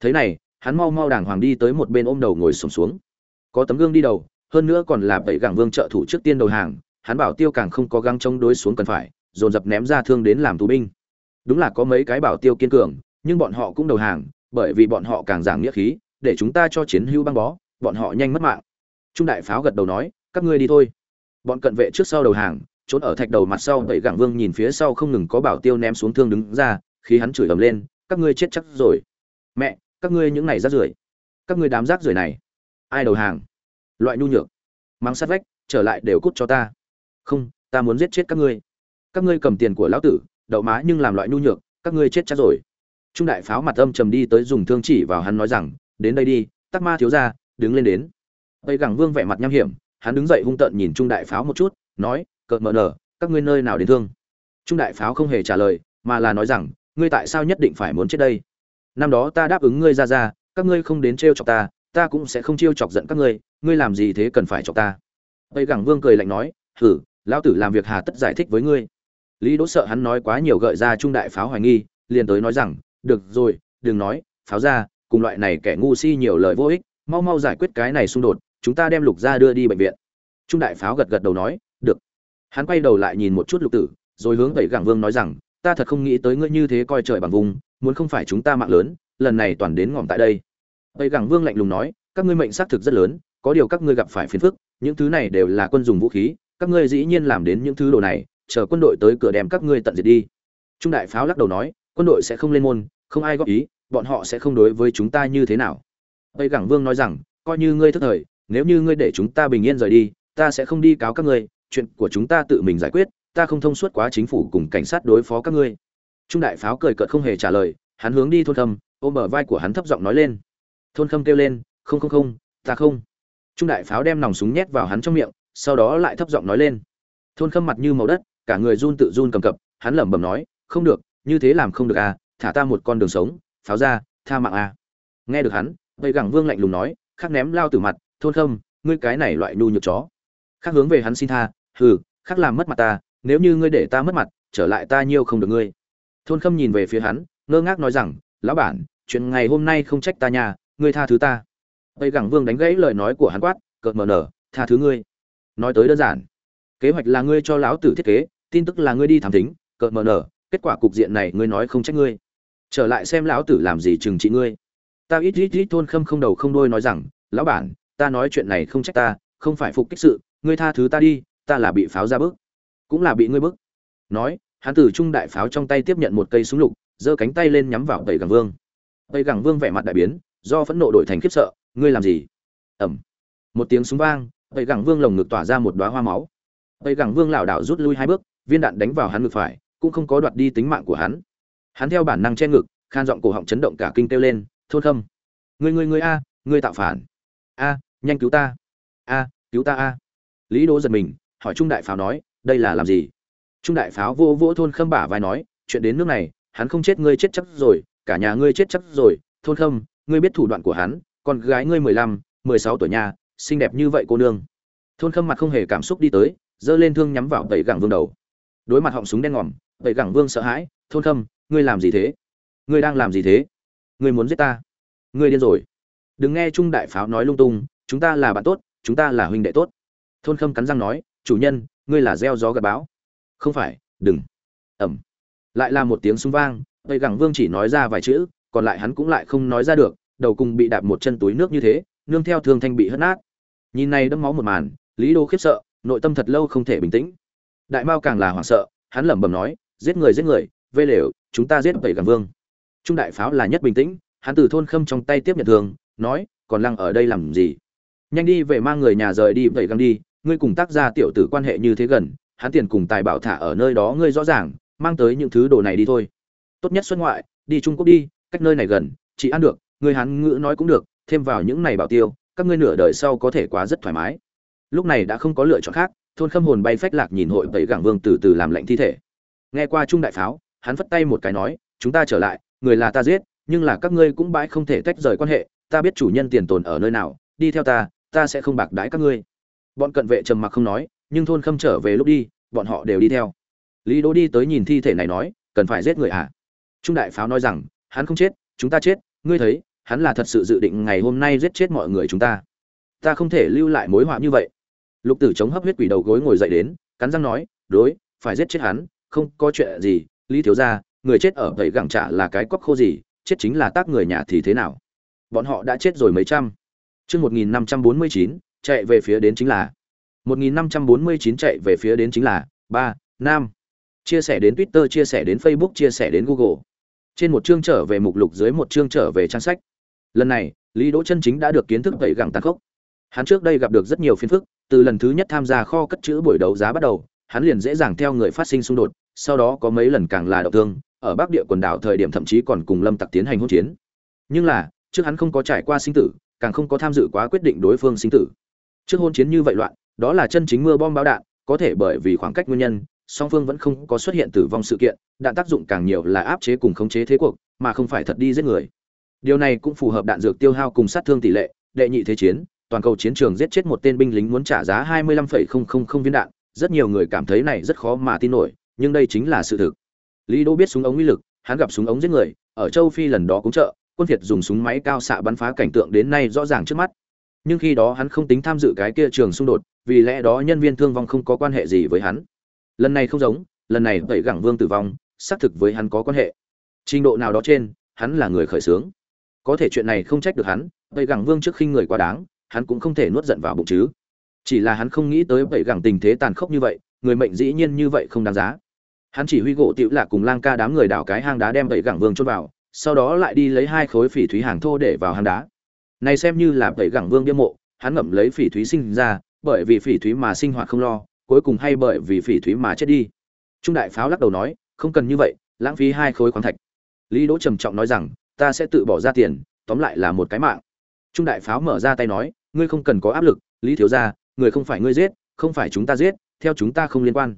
Thế này hắn mau mau đàng hoàng đi tới một bên ôm đầu ngồi sổm xuống, xuống có tấm gương đi đầu hơn nữa còn là vậy gàng vương trợ thủ trước tiên đầu hàng hắn bảo tiêu càng không có găng chống đối xuống cần phải dồn dập ném ra thương đến làm tù binh. Đúng là có mấy cái bảo tiêu kiên cường nhưng bọn họ cũng đầu hàng bởi vì bọn họ càng giảng nghĩa khí để chúng ta cho chiến hữu băng bó bọn họ nhanh mất mạng. Trung đại pháo gật đầu nói các ngươi đi thôi. Bọn cận vệ trước sau đầu hàng trốn ở thạch đầu mặt sau vậy gặng vương nhìn phía sau không ngừng có bảo tiêu ném xuống thương đứng ra, khi hắn chửi ầm lên, các ngươi chết chắc rồi. Mẹ, các ngươi những này rác rưởi. Các ngươi đám rác rưởi này. Ai đầu hàng? Loại nhu nhược. Mang sát vách, trở lại đều cút cho ta. Không, ta muốn giết chết các ngươi. Các ngươi cầm tiền của lão tử, đậu má nhưng làm loại nhu nhược, các ngươi chết chắc rồi. Trung đại pháo mặt âm trầm đi tới dùng thương chỉ vào hắn nói rằng, đến đây đi, tắc ma thiếu ra đứng lên đến. Tây gẳng vương vẻ mặt nham hiểm, hắn đứng dậy hung tợn nhìn trung đại pháo một chút, nói cợt mờ nở các ngươi nơi nào đến thương? Trung đại pháo không hề trả lời, mà là nói rằng, ngươi tại sao nhất định phải muốn chết đây? Năm đó ta đáp ứng ngươi ra ra, các ngươi không đến trêu chọc ta ta cũng sẽ không chiêu chọc giận các ngươi ngươi làm gì thế cần phải chọc ta? Tây gẳng vương cười lạnh nói thử lão tử làm việc hà tất giải thích với ngươi. Lý đỗ sợ hắn nói quá nhiều gợi ra trung đại pháo hoài nghi, liền tới nói rằng, được rồi, đừng nói, pháo ra, cùng loại này kẻ ngu si nhiều lời vô ích, mau mau giải quyết cái này xung đột, chúng ta đem lục ra đưa đi bệnh viện. Trung đại pháo gật gật đầu nói, được hắn quay đầu lại nhìn một chút lục tử, rồi hướng tẩy gẳng vương nói rằng, ta thật không nghĩ tới ngươi như thế coi trời bằng vùng, muốn không phải chúng ta mạng lớn, lần này toàn đến ngòm tại đây. Tẩy gẳng vương lạnh lùng nói, các ngươi mệnh xác thực rất lớn, có điều các ngươi gặp phải phiền phức, những thứ này đều là quân dùng vũ khí, các ngươi dĩ nhiên làm đến những thứ đồ này, chờ quân đội tới cửa đem các ngươi tận diệt đi. Trung đại pháo lắc đầu nói, quân đội sẽ không lên môn, không ai góp ý, bọn họ sẽ không đối với chúng ta như thế nào. Tây gẳng vương nói rằng, coi như ngươi thức thời, nếu như ngươi để chúng ta bình yên rời đi, ta sẽ không đi cáo các ngươi chuyện của chúng ta tự mình giải quyết, ta không thông suốt quá chính phủ cùng cảnh sát đối phó các ngươi. Trung đại pháo cười cợt không hề trả lời, hắn hướng đi thôn khâm, ôm bờ vai của hắn thấp giọng nói lên. Thôn khâm kêu lên, không không không, ta không. Trung đại pháo đem nòng súng nhét vào hắn trong miệng, sau đó lại thấp giọng nói lên. Thôn khâm mặt như màu đất, cả người run tự run cầm cập, hắn lẩm bẩm nói, không được, như thế làm không được à thả ta một con đường sống, pháo ra, tha mạng à. Nghe được hắn vậy gẳng vương lạnh lùng nói, khắc ném lao từ mặt, thôn khâm, ngươi cái này loại nhu nhược chó. Khắc hướng về hắn xin tha hừ khắc làm mất mặt ta, nếu như ngươi để ta mất mặt, trở lại ta nhiêu không được ngươi. Thôn khâm nhìn về phía hắn, ngơ ngác nói rằng, lão bản, chuyện ngày hôm nay không trách ta nhà ngươi tha thứ ta. Tây gẳng vương đánh gãy lời nói của hắn quát, cợt mờ nở, tha thứ ngươi. Nói tới đơn giản, kế hoạch là ngươi cho lão tử thiết kế, tin tức là ngươi đi thám tính cợt mờ nở, kết quả cục diện này ngươi nói không trách ngươi. Trở lại xem lão tử làm gì trừng trị ngươi. Ta ít ít ít thôn khâm không đầu không đôi nói rằng, lão bản, ta nói chuyện này không trách ta, không phải phục kích sự, ngươi tha thứ ta đi ta là bị pháo ra bức, cũng là bị ngươi bức. Nói, hắn từ trung đại pháo trong tay tiếp nhận một cây súng lục, giơ cánh tay lên nhắm vào tây gẳng vương. Tây gẳng vương vẻ mặt đại biến, do phẫn nộ đổi thành khiếp sợ, ngươi làm gì? Ẩm một tiếng súng vang, tây gẳng vương lồng ngực tỏa ra một đoá hoa máu. Tây gẳng vương lảo đảo rút lui hai bước, viên đạn đánh vào hắn ngực phải, cũng không có đoạt đi tính mạng của hắn. Hắn theo bản năng che ngực, khan giọng cổ họng chấn động cả kinh kêu lên, thôn khâm người người người a người tạo phản. A, nhanh cứu ta. A, cứu ta a. Lý đỗ giật mình hỏi trung đại pháo nói, đây là làm gì? Trung đại pháo vô vỗ thôn khâm bả vai nói, chuyện đến nước này, hắn không chết, ngươi chết chắc rồi, cả nhà ngươi chết chắc rồi. Thôn khâm, ngươi biết thủ đoạn của hắn, con gái ngươi mười lăm, mười sáu tuổi nhà, xinh đẹp như vậy cô nương. Thôn khâm mặt không hề cảm xúc đi tới, giơ lên thương nhắm vào tẩy gẳng vương đầu. Đối mặt họng súng đen ngòm, tẩy gẳng vương sợ hãi, thôn khâm, ngươi làm gì thế? Ngươi đang làm gì thế? Ngươi muốn giết ta? Ngươi điên rồi. Đừng nghe trung đại pháo nói lung tung, chúng ta là bạn tốt, chúng ta là huynh đệ tốt. Thôn khâm cắn răng nói chủ nhân, ngươi là gieo gió gặt bão. Không phải, đừng. Ẩm. Lại là một tiếng súng vang vậy gẳng vương chỉ nói ra vài chữ, còn lại hắn cũng lại không nói ra được, đầu cùng bị đạp một chân túi nước như thế, nương theo thương thanh bị hất nát. Nhìn này đẫm máu một màn, lý đô khiếp sợ, nội tâm thật lâu không thể bình tĩnh. Đại mao càng là hoảng sợ, hắn lẩm bẩm nói, giết người giết người vây lều, chúng ta giết vậy gẳng vương. Trung đại pháo là nhất bình tĩnh, hắn từ thôn khâm trong tay tiếp nhận thường nói, còn lăng ở đây làm gì? Nhanh đi về mang người nhà rời đi vậy găng đi ngươi cùng tác gia tiểu tử quan hệ như thế gần, hắn tiền cùng tài bảo thả ở nơi đó ngươi rõ ràng, mang tới những thứ đồ này đi thôi. Tốt nhất xuất ngoại, đi trung quốc đi, cách nơi này gần, chỉ ăn được, ngươi hắn ngữ nói cũng được, thêm vào những này bảo tiêu, các ngươi nửa đời sau có thể quá rất thoải mái. Lúc này đã không có lựa chọn khác, thôn khâm hồn bay phách lạc nhìn hội tẩy gẳng vương từ từ làm lạnh thi thể. Nghe qua trung đại pháo, hắn phất tay một cái nói, chúng ta trở lại, người là ta giết, nhưng là các ngươi cũng bãi không thể tách rời quan hệ, ta biết chủ nhân tiền tồn ở nơi nào, đi theo ta ta sẽ không bạc đái các ngươi bọn cận vệ trầm mặc không nói, nhưng thôn khâm trở về lúc đi, bọn họ đều đi theo. Lý đỗ đi tới nhìn thi thể này nói, cần phải giết người à? Trung đại pháo nói rằng, hắn không chết, chúng ta chết, ngươi thấy, hắn là thật sự dự định ngày hôm nay giết chết mọi người chúng ta. Ta không thể lưu lại mối họa như vậy. Lục tử chống hấp huyết quỷ đầu gối ngồi dậy đến, cắn răng nói, đối, phải giết chết hắn, không có chuyện gì, lý thiếu gia, người chết ở vậy gẳng trả là cái quắc khô gì, chết chính là tác người nhà thì thế nào? Bọn họ đã chết rồi mấy trăm. Chương một nghìn năm trăm bốn mươi chín chạy về phía đến chính là. một nghìn năm trăm bốn mươi chín chạy về phía đến chính là, ba, nam. Chia sẻ đến twitter, chia sẻ đến facebook, chia sẻ đến google. Trên một chương trở về mục lục, dưới một chương trở về trang sách. Lần này, lý đỗ chân chính đã được kiến thức tẩy gẳng tàn khốc. Hắn trước đây gặp được rất nhiều phiền phức, từ lần thứ nhất tham gia kho cất chữ buổi đấu giá bắt đầu, hắn liền dễ dàng theo người phát sinh xung đột, sau đó có mấy lần càng là động thương, ở bắc địa quần đảo thời điểm thậm chí còn cùng lâm tặc tiến hành hỗn chiến. Nhưng là, trước hắn không có trải qua sinh tử, càng không có tham dự quá quyết định đối phương sinh tử trước hôn chiến như vậy loạn đó là chân chính mưa bom bão đạn có thể bởi vì khoảng cách nguyên nhân song phương vẫn không có xuất hiện tử vong sự kiện đạn tác dụng càng nhiều là áp chế cùng khống chế thế cuộc mà không phải thật đi giết người. Điều này cũng phù hợp đạn dược tiêu hao cùng sát thương tỷ lệ đệ nhị thế chiến toàn cầu chiến trường giết chết một tên binh lính muốn trả giá 25,000 viên đạn rất nhiều người cảm thấy này rất khó mà tin nổi nhưng đây chính là sự thực. Lý đô biết súng ống uy lực hắn gặp súng ống giết người ở châu phi lần đó cũng trợ quân việt dùng súng máy cao xạ bắn phá cảnh tượng đến nay rõ ràng trước mắt nhưng khi đó hắn không tính tham dự cái kia trường xung đột, vì lẽ đó nhân viên thương vong không có quan hệ gì với hắn. Lần này không giống, lần này tẩy gẳng vương tử vong, xác thực với hắn có quan hệ. Trình độ nào đó trên, hắn là người khởi xướng. Có thể chuyện này không trách được hắn, tẩy gẳng vương trước khi người quá đáng, hắn cũng không thể nuốt giận vào bụng chứ. Chỉ là hắn không nghĩ tới tẩy gẳng tình thế tàn khốc như vậy, người mệnh dĩ nhiên như vậy không đáng giá. Hắn chỉ huy gỗ tiểu lạc cùng lang ca đám người đào cái hang đá đem tẩy gẳng vương chôn vào, sau đó lại đi lấy hai khối phỉ thúy hàng thô để vào hang đá này xem như là tẩy gẳng vương bia mộ, hắn ngậm lấy phỉ thúy sinh ra, bởi vì phỉ thúy mà sinh hoạt không lo, cuối cùng hay bởi vì phỉ thúy mà chết đi. Trung đại pháo lắc đầu nói, không cần như vậy, lãng phí hai khối khoáng thạch. Lý đỗ trầm trọng nói rằng, ta sẽ tự bỏ ra tiền, tóm lại là một cái mạng. Trung đại pháo mở ra tay nói, ngươi không cần có áp lực, lý thiếu gia, người không phải ngươi giết, không phải chúng ta giết, theo chúng ta không liên quan.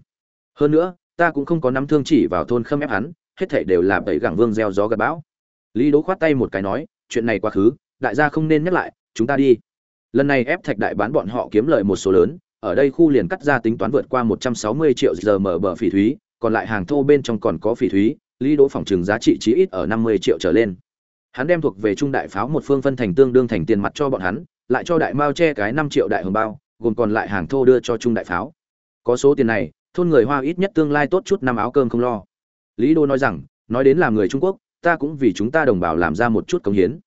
Hơn nữa, ta cũng không có nắm thương chỉ vào thôn khâm ép hắn, hết thảy đều là bảy gẳng vương gieo gió gặt bão. Lý đỗ khoát tay một cái nói, chuyện này quá khứ đại gia không nên nhắc lại chúng ta đi lần này ép thạch đại bán bọn họ kiếm lợi một số lớn ở đây khu liền cắt ra tính toán vượt qua 160 triệu giờ mở bờ phỉ thúy, còn lại hàng thô bên trong còn có phỉ thúy, Lý Đỗ phòng trừng giá trị chí ít ở 50 triệu trở lên. Hắn đem thuộc về trung đại pháo một phương phân thành tương đương thành tiền mặt cho bọn hắn, lại cho đại mao che cái 5 triệu đại hồng bao, gồm còn lại hàng thô đưa cho trung đại pháo. Có số tiền này, thôn người Hoa ít nhất tương lai tốt chút năm áo cơm không lo. Lý Đỗ nói rằng, nói đến làm người Trung Quốc, ta cũng vì chúng ta đồng bào làm ra một chút công hiến.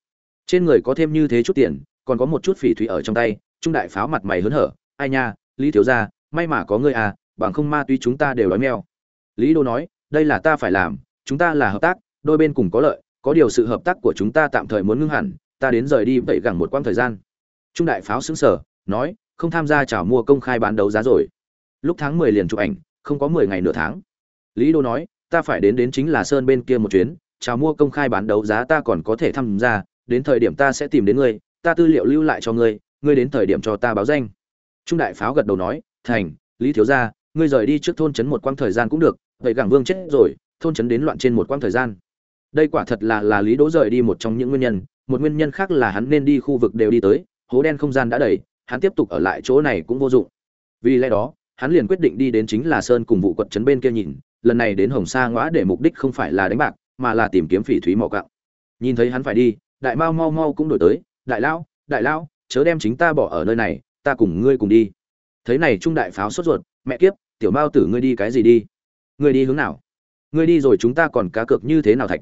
Trên người có thêm như thế chút tiền, còn có một chút phỉ thúy ở trong tay, trung đại pháo mặt mày hớn hở, ai nha, lý thiếu gia may mà có ngươi à bằng không ma túy chúng ta đều đói meo lý đô nói đây là ta phải làm chúng ta là hợp tác đôi bên cùng có lợi có điều sự hợp tác của chúng ta tạm thời muốn ngưng hẳn ta đến rời đi vậy gẳng một quãng thời gian. Trung đại pháo xứng sở nói không tham gia chào mua công khai bán đấu giá rồi. Lúc tháng mười liền chụp ảnh không có mười ngày nửa tháng. Lý đô nói ta phải đến đến chính là sơn bên kia một chuyến chào mua công khai bán đấu giá ta còn có thể tham gia đến thời điểm ta sẽ tìm đến ngươi, ta tư liệu lưu lại cho ngươi ngươi đến thời điểm cho ta báo danh. Trung đại pháo gật đầu nói, thành, lý thiếu gia, ngươi rời đi trước thôn trấn một quãng thời gian cũng được, vậy gẳng vương chết rồi, thôn trấn đến loạn trên một quãng thời gian. Đây quả thật là là lý đỗ rời đi một trong những nguyên nhân, một nguyên nhân khác là hắn nên đi khu vực đều đi tới, hố đen không gian đã đầy, hắn tiếp tục ở lại chỗ này cũng vô dụng. Vì lẽ đó, hắn liền quyết định đi đến chính là sơn cùng vụ quận trấn bên kia nhìn, lần này đến hồng sa ngõa để mục đích không phải là đánh bạc, mà là tìm kiếm phỉ thúy mỏ cạo nhìn thấy hắn phải đi đại mao mau mau cũng đổi tới, đại lão đại lão, chớ đem chính ta bỏ ở nơi này, ta cùng ngươi cùng đi. Thấy này trung đại pháo sốt ruột, mẹ kiếp, tiểu mao tử ngươi đi cái gì đi? Ngươi đi hướng nào? Ngươi đi rồi chúng ta còn cá cược như thế nào thạch?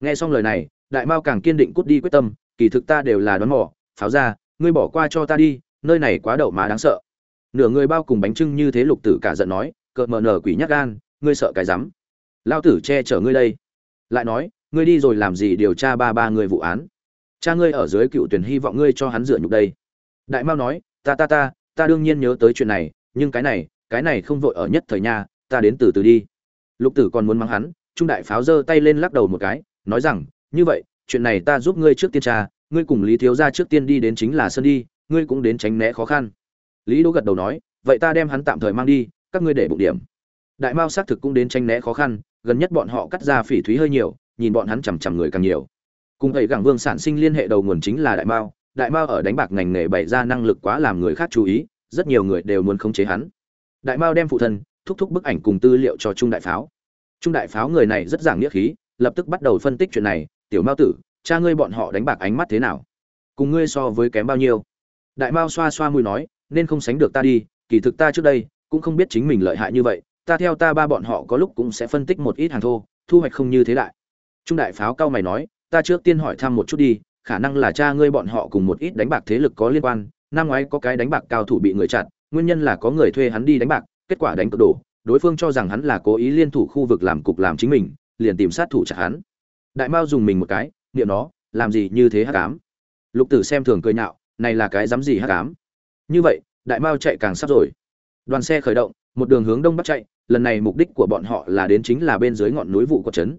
Nghe xong lời này, đại mao càng kiên định cút đi quyết tâm, kỳ thực ta đều là đoán mỏ pháo ra, ngươi bỏ qua cho ta đi, nơi này quá đậu má đáng sợ. Nửa người bao cùng bánh trưng như thế lục tử cả giận nói, cợt mờ nở quỷ nhắc gan, ngươi sợ cái rắm. Lao tử che chở ngươi đây. Lại nói, ngươi đi rồi làm gì điều tra ba ba người vụ án? Cha ngươi ở dưới cựu tuyển hy vọng ngươi cho hắn dựa nhục đây. Đại mao nói ta ta ta ta đương nhiên nhớ tới chuyện này nhưng cái này cái này không vội ở nhất thời nha ta đến từ từ đi. Lục tử còn muốn mắng hắn trung đại pháo giơ tay lên lắc đầu một cái nói rằng như vậy chuyện này ta giúp ngươi trước tiên cha, ngươi cùng lý thiếu gia trước tiên đi đến chính là sân đi ngươi cũng đến tránh né khó khăn. Lý đỗ gật đầu nói vậy ta đem hắn tạm thời mang đi các ngươi để bụng điểm. Đại mao xác thực cũng đến tránh né khó khăn gần nhất bọn họ cắt ra phỉ thúy hơi nhiều nhìn bọn hắn chằm chằm người càng nhiều cùng thầy gẳng vương sản sinh liên hệ đầu nguồn chính là đại mao. Đại mao ở đánh bạc ngành nghề bày ra năng lực quá làm người khác chú ý, rất nhiều người đều muốn khống chế hắn. Đại mao đem phụ thân, thúc thúc bức ảnh cùng tư liệu cho trung đại pháo. Trung đại pháo người này rất giảng nghĩa khí, lập tức bắt đầu phân tích chuyện này. Tiểu mao tử, cha ngươi bọn họ đánh bạc ánh mắt thế nào? Cùng ngươi so với kém bao nhiêu? Đại mao xoa xoa mũi nói, nên không sánh được ta đi, kỳ thực ta trước đây cũng không biết chính mình lợi hại như vậy, ta theo ta ba bọn họ có lúc cũng sẽ phân tích một ít hàng thô, thu hoạch không như thế đại. Trung đại pháo cao mày nói ta trước tiên hỏi thăm một chút đi, khả năng là cha ngươi bọn họ cùng một ít đánh bạc thế lực có liên quan, năm ngoái có cái đánh bạc cao thủ bị người chặn, nguyên nhân là có người thuê hắn đi đánh bạc, kết quả đánh cực đổ, đối phương cho rằng hắn là cố ý liên thủ khu vực làm cục làm chính mình, liền tìm sát thủ chặt hắn. Đại mao dùng mình một cái, niệm nó, làm gì như thế hắc ám. Lục tử xem thường cười nhạo, này là cái dám gì hắc ám. Như vậy, đại mao chạy càng sắp rồi. Đoàn xe khởi động, một đường hướng đông bắc chạy, lần này mục đích của bọn họ là đến chính là bên dưới ngọn núi vụ của trấn.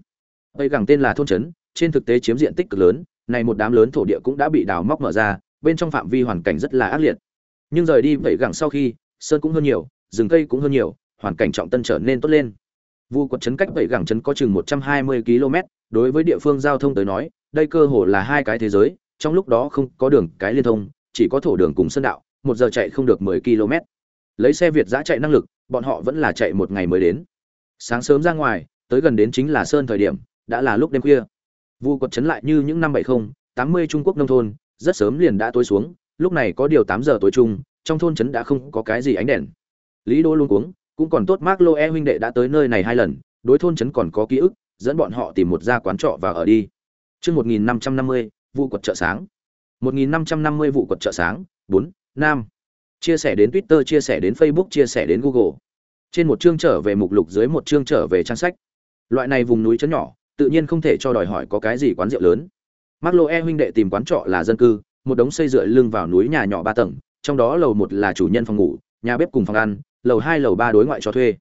Tây gẳng tên là thôn trấn trên thực tế chiếm diện tích cực lớn, này một đám lớn thổ địa cũng đã bị đào móc mở ra, bên trong phạm vi hoàn cảnh rất là ác liệt. Nhưng rời đi vậy gẳng sau khi, sơn cũng hơn nhiều, rừng cây cũng hơn nhiều, hoàn cảnh trọng tân trở nên tốt lên. Vu quật trấn cách vậy gẳng trấn có chừng 120 km, đối với địa phương giao thông tới nói, đây cơ hồ là hai cái thế giới, trong lúc đó không có đường, cái liên thông, chỉ có thổ đường cùng sơn đạo, một giờ chạy không được 10 km. Lấy xe việt giã chạy năng lực, bọn họ vẫn là chạy một ngày mới đến. Sáng sớm ra ngoài, tới gần đến chính là sơn thời điểm, đã là lúc đêm khuya vu quật chấn lại như những năm bảy mươi tám mươi trung quốc nông thôn rất sớm liền đã tối xuống lúc này có điều tám giờ tối chung trong thôn trấn đã không có cái gì ánh đèn lý đô luôn cuống cũng còn tốt mark lô huynh đệ đã tới nơi này hai lần đối thôn trấn còn có ký ức dẫn bọn họ tìm một gia quán trọ và ở đi Trước 1550, vụ quật chợ sáng. 1550 vụ quật chợ sáng, 4, Nam. Chia sẻ đến Twitter, chia sẻ đến Facebook, chia sẻ đến Google. Trên một chương trở về mục lục dưới một chương trở về trang sách. Loại này vùng núi trấn nhỏ, tự nhiên không thể cho đòi hỏi có cái gì quán rượu lớn. mắc lô e huynh đệ tìm quán trọ là dân cư, một đống xây dựa lưng vào núi nhà nhỏ ba tầng, trong đó lầu một là chủ nhân phòng ngủ, nhà bếp cùng phòng ăn, lầu hai lầu ba đối ngoại cho thuê.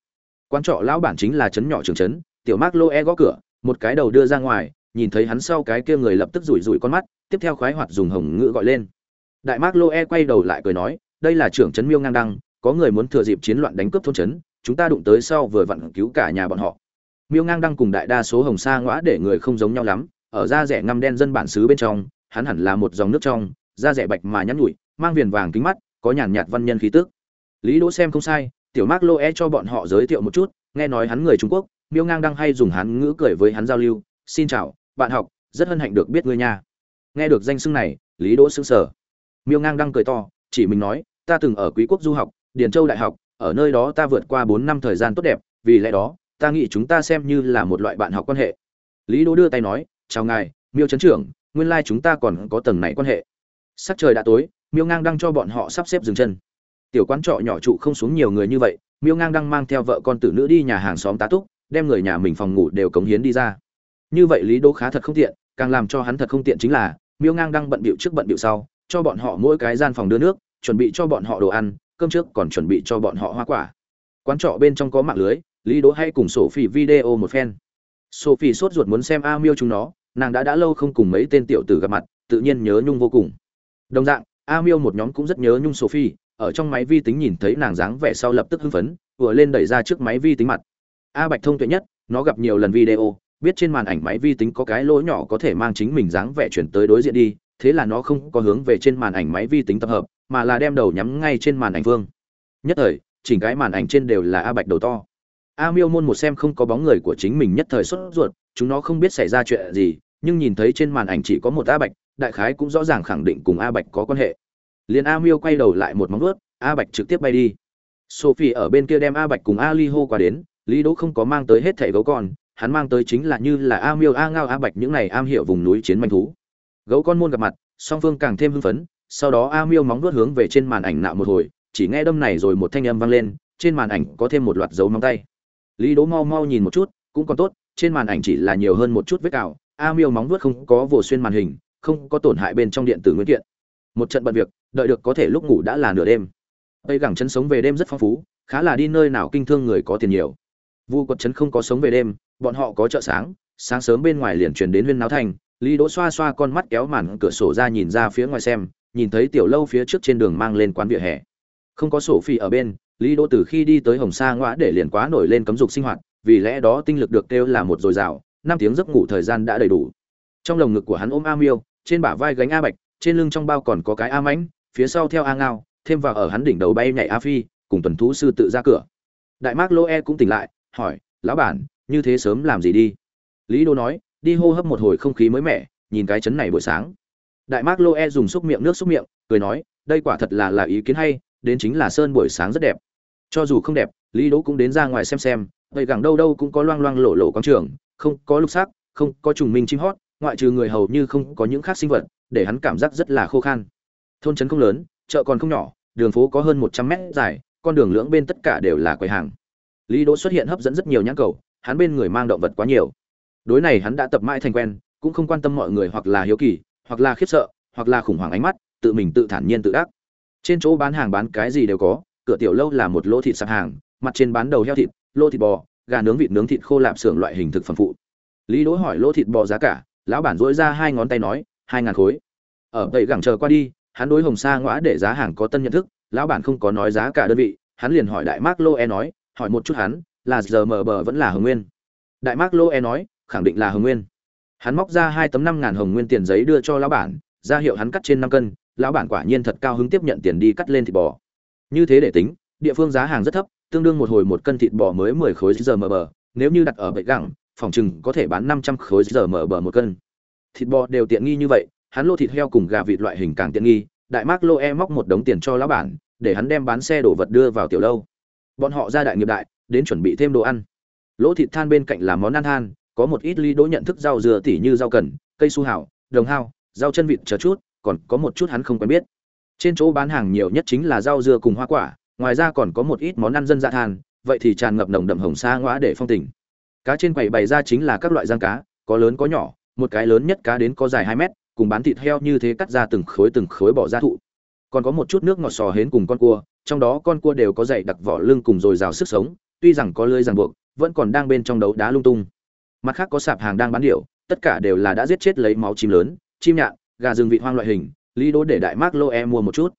Quán trọ lão bản chính là trấn nhỏ trưởng trấn, tiểu mắc lô e gõ cửa, một cái đầu đưa ra ngoài, nhìn thấy hắn sau cái kia người lập tức rủi rủi con mắt, tiếp theo khoái hoạt dùng hồng ngữ gọi lên. Đại mắc lô e quay đầu lại cười nói, đây là trưởng trấn Miêu Ngang Đăng, có người muốn thừa dịp chiến loạn đánh cướp thôn trấn, chúng ta đụng tới sau vừa vặn cứu cả nhà bọn họ. Miêu Ngang đang cùng đại đa số hồng sa ngõa để người không giống nhau lắm, ở da rẻ ngăm đen dân bản xứ bên trong, hắn hẳn là một dòng nước trong, da rẻ bạch mà nhắn nhủi, mang viền vàng kính mắt, có nhàn nhạt văn nhân khí tức. Lý Đỗ xem không sai, tiểu mác lô e cho bọn họ giới thiệu một chút, nghe nói hắn người Trung Quốc, Miêu Ngang đang hay dùng hắn ngữ cười với hắn giao lưu, "Xin chào, bạn học, rất hân hạnh được biết ngươi nha." Nghe được danh xưng này, Lý Đỗ xưng sờ. Miêu Ngang đang cười to, chỉ mình nói, "Ta từng ở Quý Quốc du học, Điền Châu đại học, ở nơi đó ta vượt qua bốn năm thời gian tốt đẹp, vì lẽ đó, ta nghĩ chúng ta xem như là một loại bạn học quan hệ." Lý Đỗ đưa tay nói, "Chào ngài, Miêu trấn trưởng, nguyên lai chúng ta còn có tầng này quan hệ." Sắc trời đã tối, Miêu Ngang đang cho bọn họ sắp xếp dừng chân. Tiểu quán trọ nhỏ trụ không xuống nhiều người như vậy, Miêu Ngang đang mang theo vợ con tử nữ đi nhà hàng xóm tá túc, đem người nhà mình phòng ngủ đều cống hiến đi ra. Như vậy Lý Đỗ khá thật không tiện, càng làm cho hắn thật không tiện chính là, Miêu Ngang đang bận bịu trước bận bịu sau, cho bọn họ mỗi cái gian phòng đưa nước, chuẩn bị cho bọn họ đồ ăn, cơm trước còn chuẩn bị cho bọn họ hoa quả. Quán trọ bên trong có mạng lưới, Lý Đỗ hay cùng Sophie video một phen. Sophie sốt ruột muốn xem A Miêu chúng nó, nàng đã đã lâu không cùng mấy tên tiểu tử gặp mặt, tự nhiên nhớ nhung vô cùng. Đồng dạng, A Miêu một nhóm cũng rất nhớ nhung Sophie, ở trong máy vi tính nhìn thấy nàng dáng vẻ sau lập tức hưng phấn, vừa lên đẩy ra trước máy vi tính mặt. A Bạch thông tuệ nhất, nó gặp nhiều lần video, biết trên màn ảnh máy vi tính có cái lỗ nhỏ có thể mang chính mình dáng vẻ chuyển tới đối diện đi, thế là nó không có hướng về trên màn ảnh máy vi tính tập hợp, mà là đem đầu nhắm ngay trên màn ảnh vương. Nhất thời, chỉnh cái màn ảnh trên đều là A Bạch đầu to. A Miêu môn một xem không có bóng người của chính mình nhất thời sốt ruột, chúng nó không biết xảy ra chuyện gì, nhưng nhìn thấy trên màn ảnh chỉ có một A Bạch, đại khái cũng rõ ràng khẳng định cùng A Bạch có quan hệ. Liên A Miêu quay đầu lại một móng vuốt, A Bạch trực tiếp bay đi. Sophie ở bên kia đem A Bạch cùng A Ly hô qua đến, Lý Đỗ không có mang tới hết thảy gấu con, hắn mang tới chính là như là A Miêu A Ngao A Bạch những này am hiểu vùng núi chiến manh thú. Gấu con môn gặp mặt, song phương càng thêm hưng phấn, sau đó A Miêu móng vuốt hướng về trên màn ảnh nạo một hồi, chỉ nghe đâm này rồi một thanh âm vang lên, trên màn ảnh có thêm một loạt dấu móng tay. Lý Đỗ mau mau nhìn một chút, cũng còn tốt, trên màn ảnh chỉ là nhiều hơn một chút vết cào, A Miêu móng vuốt không có vồ xuyên màn hình, không có tổn hại bên trong điện tử nguyên kiện. Một trận bận việc đợi được có thể lúc ngủ đã là nửa đêm. Tây gẳng chân sống về đêm rất phong phú khá là đi nơi nào kinh thương người có tiền nhiều. Vu quật trấn không có sống về đêm bọn họ có chợ sáng sáng sớm bên ngoài liền truyền đến huyên náo thành lý đỗ xoa xoa con mắt kéo màn cửa sổ ra nhìn ra phía ngoài xem nhìn thấy tiểu lâu phía trước trên đường mang lên quán vỉa hè. Không có sổ phi ở bên lý đỗ từ khi đi tới hồng sa ngõ để liền quá nổi lên cấm dục sinh hoạt, vì lẽ đó tinh lực được kêu là một dồi dào, năm tiếng giấc ngủ thời gian đã đầy đủ. Trong lồng ngực của hắn ôm a miêu, trên bả vai gánh a bạch, trên lưng trong bao còn có cái a mãnh, phía sau theo a ngao, thêm vào ở hắn đỉnh đầu bay nhảy a phi, cùng tuần thú sư tự ra cửa. Đại mác lô e cũng tỉnh lại, hỏi, lão bản, như thế sớm làm gì đi? Lý đô nói, đi hô hấp một hồi không khí mới mẻ, nhìn cái chấn này buổi sáng. Đại mác lô e dùng xúc miệng, nước xúc miệng, cười nói, đây quả thật là là ý kiến hay, đến chính là sơn buổi sáng rất đẹp cho dù không đẹp, lý đỗ cũng đến ra ngoài xem xem, vậy gẳng đâu đâu cũng có loang loang lộ lộ quảng trường, không có lục sắc, không có trùng minh chim hót, ngoại trừ người hầu như không có những khác sinh vật, để hắn cảm giác rất là khô khan. Thôn trấn không lớn, chợ còn không nhỏ, đường phố có hơn một trăm mét dài, con đường lưỡng bên tất cả đều là quầy hàng. Lý đỗ xuất hiện hấp dẫn rất nhiều nhãn cầu, hắn bên người mang động vật quá nhiều. Đối này hắn đã tập mãi thành quen, cũng không quan tâm mọi người hoặc là hiếu kỳ, hoặc là khiếp sợ, hoặc là khủng hoảng ánh mắt, tự mình tự thản nhiên tự đắc. Trên chỗ bán hàng bán cái gì đều có cửa tiểu lâu là một lô thịt sạp hàng, mặt trên bán đầu heo thịt, lô thịt bò, gà nướng vịt nướng thịt khô lạp xưởng loại hình thực phẩm phụ. Lý đỗ hỏi lô thịt bò giá cả, lão bản dỗi ra hai ngón tay nói, hai ngàn khối. Ở vậy gẳng chờ qua đi, hắn đối hồng sa ngõa để giá hàng có tân nhận thức, lão bản không có nói giá cả đơn vị, hắn liền hỏi đại mark lô e nói, hỏi một chút hắn, là giờ mở bờ vẫn là hồng nguyên? Đại mark lô e nói, khẳng định là hồng nguyên. Hắn móc ra hai tấm năm ngàn hồng nguyên tiền giấy đưa cho lão bản, ra hiệu hắn cắt trên năm cân, lão bản quả nhiên thật cao hứng tiếp nhận tiền đi cắt lên thịt bò như thế để tính, địa phương giá hàng rất thấp, tương đương một hồi một cân thịt bò mới mười khối giờ mở bờ. Nếu như đặt ở bệ gẳng, phòng chừng có thể bán năm trăm khối giờ mở bờ một cân. Thịt bò đều tiện nghi như vậy, hắn lô thịt heo cùng gà vịt loại hình càng tiện nghi, đại mác lô e móc một đống tiền cho lão bản, để hắn đem bán xe đổ vật đưa vào tiểu lâu. Bọn họ ra đại nghiệp đại, đến chuẩn bị thêm đồ ăn. Lỗ thịt than bên cạnh là món ăn than, có một ít ly đỗ nhận thức rau dừa tỉ như rau cần, cây su hảo đồng hao, rau chân vịt chờ chút, còn có một chút hắn không quen biết trên chỗ bán hàng nhiều nhất chính là rau dưa cùng hoa quả, ngoài ra còn có một ít món ăn dân dạ than, vậy thì tràn ngập nồng đậm hồng sa ngõa để phong tình. Cá trên quầy bày ra chính là các loại giang cá, có lớn có nhỏ, một cái lớn nhất cá đến có dài hai mét, cùng bán thịt heo như thế cắt ra từng khối từng khối bỏ ra thụ. Còn có một chút nước ngọt sò hến cùng con cua, trong đó con cua đều có dày đặc vỏ lưng cùng dồi dào sức sống, tuy rằng có lưới ràng buộc, vẫn còn đang bên trong đấu đá lung tung. Mặt khác có sạp hàng đang bán điệu tất cả đều là đã giết chết lấy máu chim lớn, chim nhạn, gà rừng vị hoang loại hình lý đỗ để đại mác lô e mua một chút.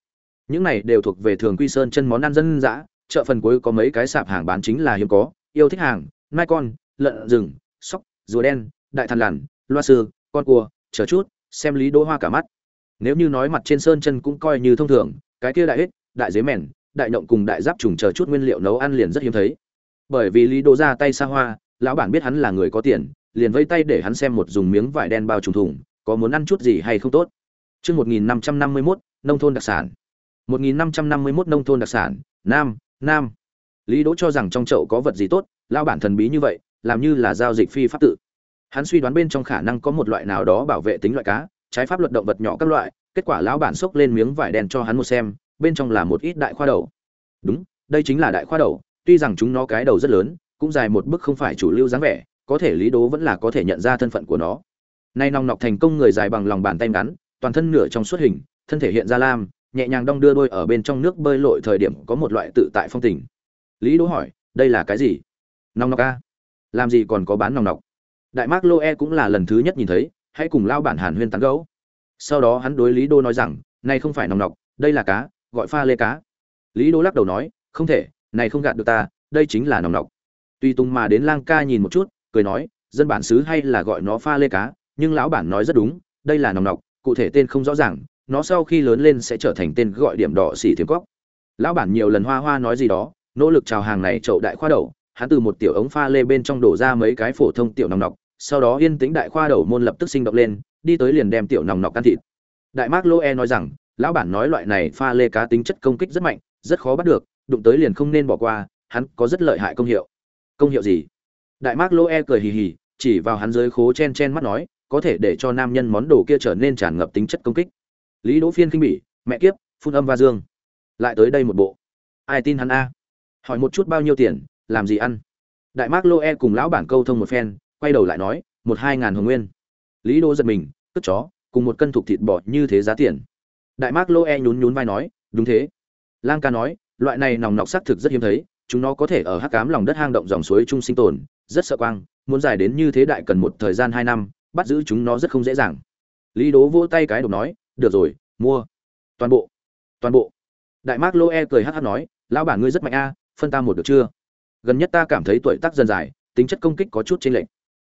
Những này đều thuộc về thường quy sơn chân món ăn dân dã, chợ phần cuối có mấy cái sạp hàng bán chính là hiếm có, yêu thích hàng nai con, lợn, rừng, sóc, rùa đen, đại thằn lằn, loa sư, con cua, chờ chút, xem lý đỗ hoa cả mắt. Nếu như nói mặt trên sơn chân cũng coi như thông thường, cái kia đại hết đại dế mèn, đại động cùng đại giáp trùng chờ chút nguyên liệu nấu ăn liền rất hiếm thấy. Bởi vì lý đỗ ra tay xa hoa, lão bản biết hắn là người có tiền, liền vây tay để hắn xem một dùng miếng vải đen bao trùng thùng, có muốn ăn chút gì hay không tốt. Chương 1551, nông thôn đặc sản. 1551 nông thôn đặc sản, Nam, Nam. Lý Đỗ cho rằng trong chậu có vật gì tốt, lão bản thần bí như vậy, làm như là giao dịch phi pháp tự. Hắn suy đoán bên trong khả năng có một loại nào đó bảo vệ tính loại cá, trái pháp luật động vật nhỏ các loại, kết quả lão bản xốc lên miếng vải đen cho hắn một xem, bên trong là một ít đại khoa đầu. Đúng, đây chính là đại khoa đầu, tuy rằng chúng nó cái đầu rất lớn, cũng dài một bước không phải chủ lưu dáng vẻ, có thể Lý Đỗ vẫn là có thể nhận ra thân phận của nó. Nay nòng nọc thành công người dài bằng lòng bàn tay ngắn, toàn thân nửa trong suốt hình, thân thể hiện ra lam, nhẹ nhàng đong đưa đôi ở bên trong nước bơi lội thời điểm có một loại tự tại phong tình. Lý Đỗ hỏi, đây là cái gì? Nòng nọc a? Làm gì còn có bán nòng nọc? Đại Mark Loe cũng là lần thứ nhất nhìn thấy, hãy cùng lao bản Hàn Huyên tán gẫu. Sau đó hắn đối Lý Đỗ nói rằng, này không phải nòng nọc, đây là cá, gọi pha lê cá. Lý Đỗ lắc đầu nói, không thể, này không gạt được ta, đây chính là nòng nọc. Tuy Tung mà đến Lang Ca nhìn một chút, cười nói, dân bản xứ hay là gọi nó pha lê cá, nhưng lão bản nói rất đúng, đây là nòng nọc, cụ thể tên không rõ ràng, nó sau khi lớn lên sẽ trở thành tên gọi điểm đỏ xỉ thiếm cóc lão bản nhiều lần hoa hoa nói gì đó, nỗ lực chào hàng này chậu đại khoa đầu, hắn từ một tiểu ống pha lê bên trong đổ ra mấy cái phổ thông tiểu nòng nọc, sau đó yên tĩnh đại khoa đầu môn lập tức sinh động lên, đi tới liền đem tiểu nòng nọc can thịt. Đại mark loe nói rằng, lão bản nói loại này pha lê cá tính chất công kích rất mạnh, rất khó bắt được, đụng tới liền không nên bỏ qua, hắn có rất lợi hại công hiệu. Công hiệu gì? Đại mark loe cười hì hì, chỉ vào hắn dưới khố chen chen mắt nói có thể để cho nam nhân món đồ kia trở nên tràn ngập tính chất công kích. Lý đỗ phiên kinh bỉ, mẹ kiếp, phun âm va dương. Lại tới đây một bộ. Ai tin hắn a? Hỏi một chút bao nhiêu tiền, làm gì ăn? Đại mark loe cùng lão bản câu thông một phen, quay đầu lại nói, một hai ngàn hồng nguyên. Lý đỗ giật mình, cất chó, cùng một cân thục thịt bò như thế giá tiền. Đại mark loe nhún nhún vai nói, đúng thế. Lang ca nói, loại này nòng nọc xác thực rất hiếm thấy, chúng nó có thể ở hắc cám lòng đất hang động dòng suối trung sinh tồn, rất sợ quang, muốn dài đến như thế đại cần một thời gian hai năm bắt giữ chúng nó rất không dễ dàng. Lý đố vỗ tay cái độc nói, được rồi, mua. Toàn bộ. Toàn bộ. Đại mark lô e cười hát hát nói, lão bản ngươi rất mạnh a, phân ta một được chưa? Gần nhất ta cảm thấy tuổi tác dần dài, tính chất công kích có chút chênh lệch.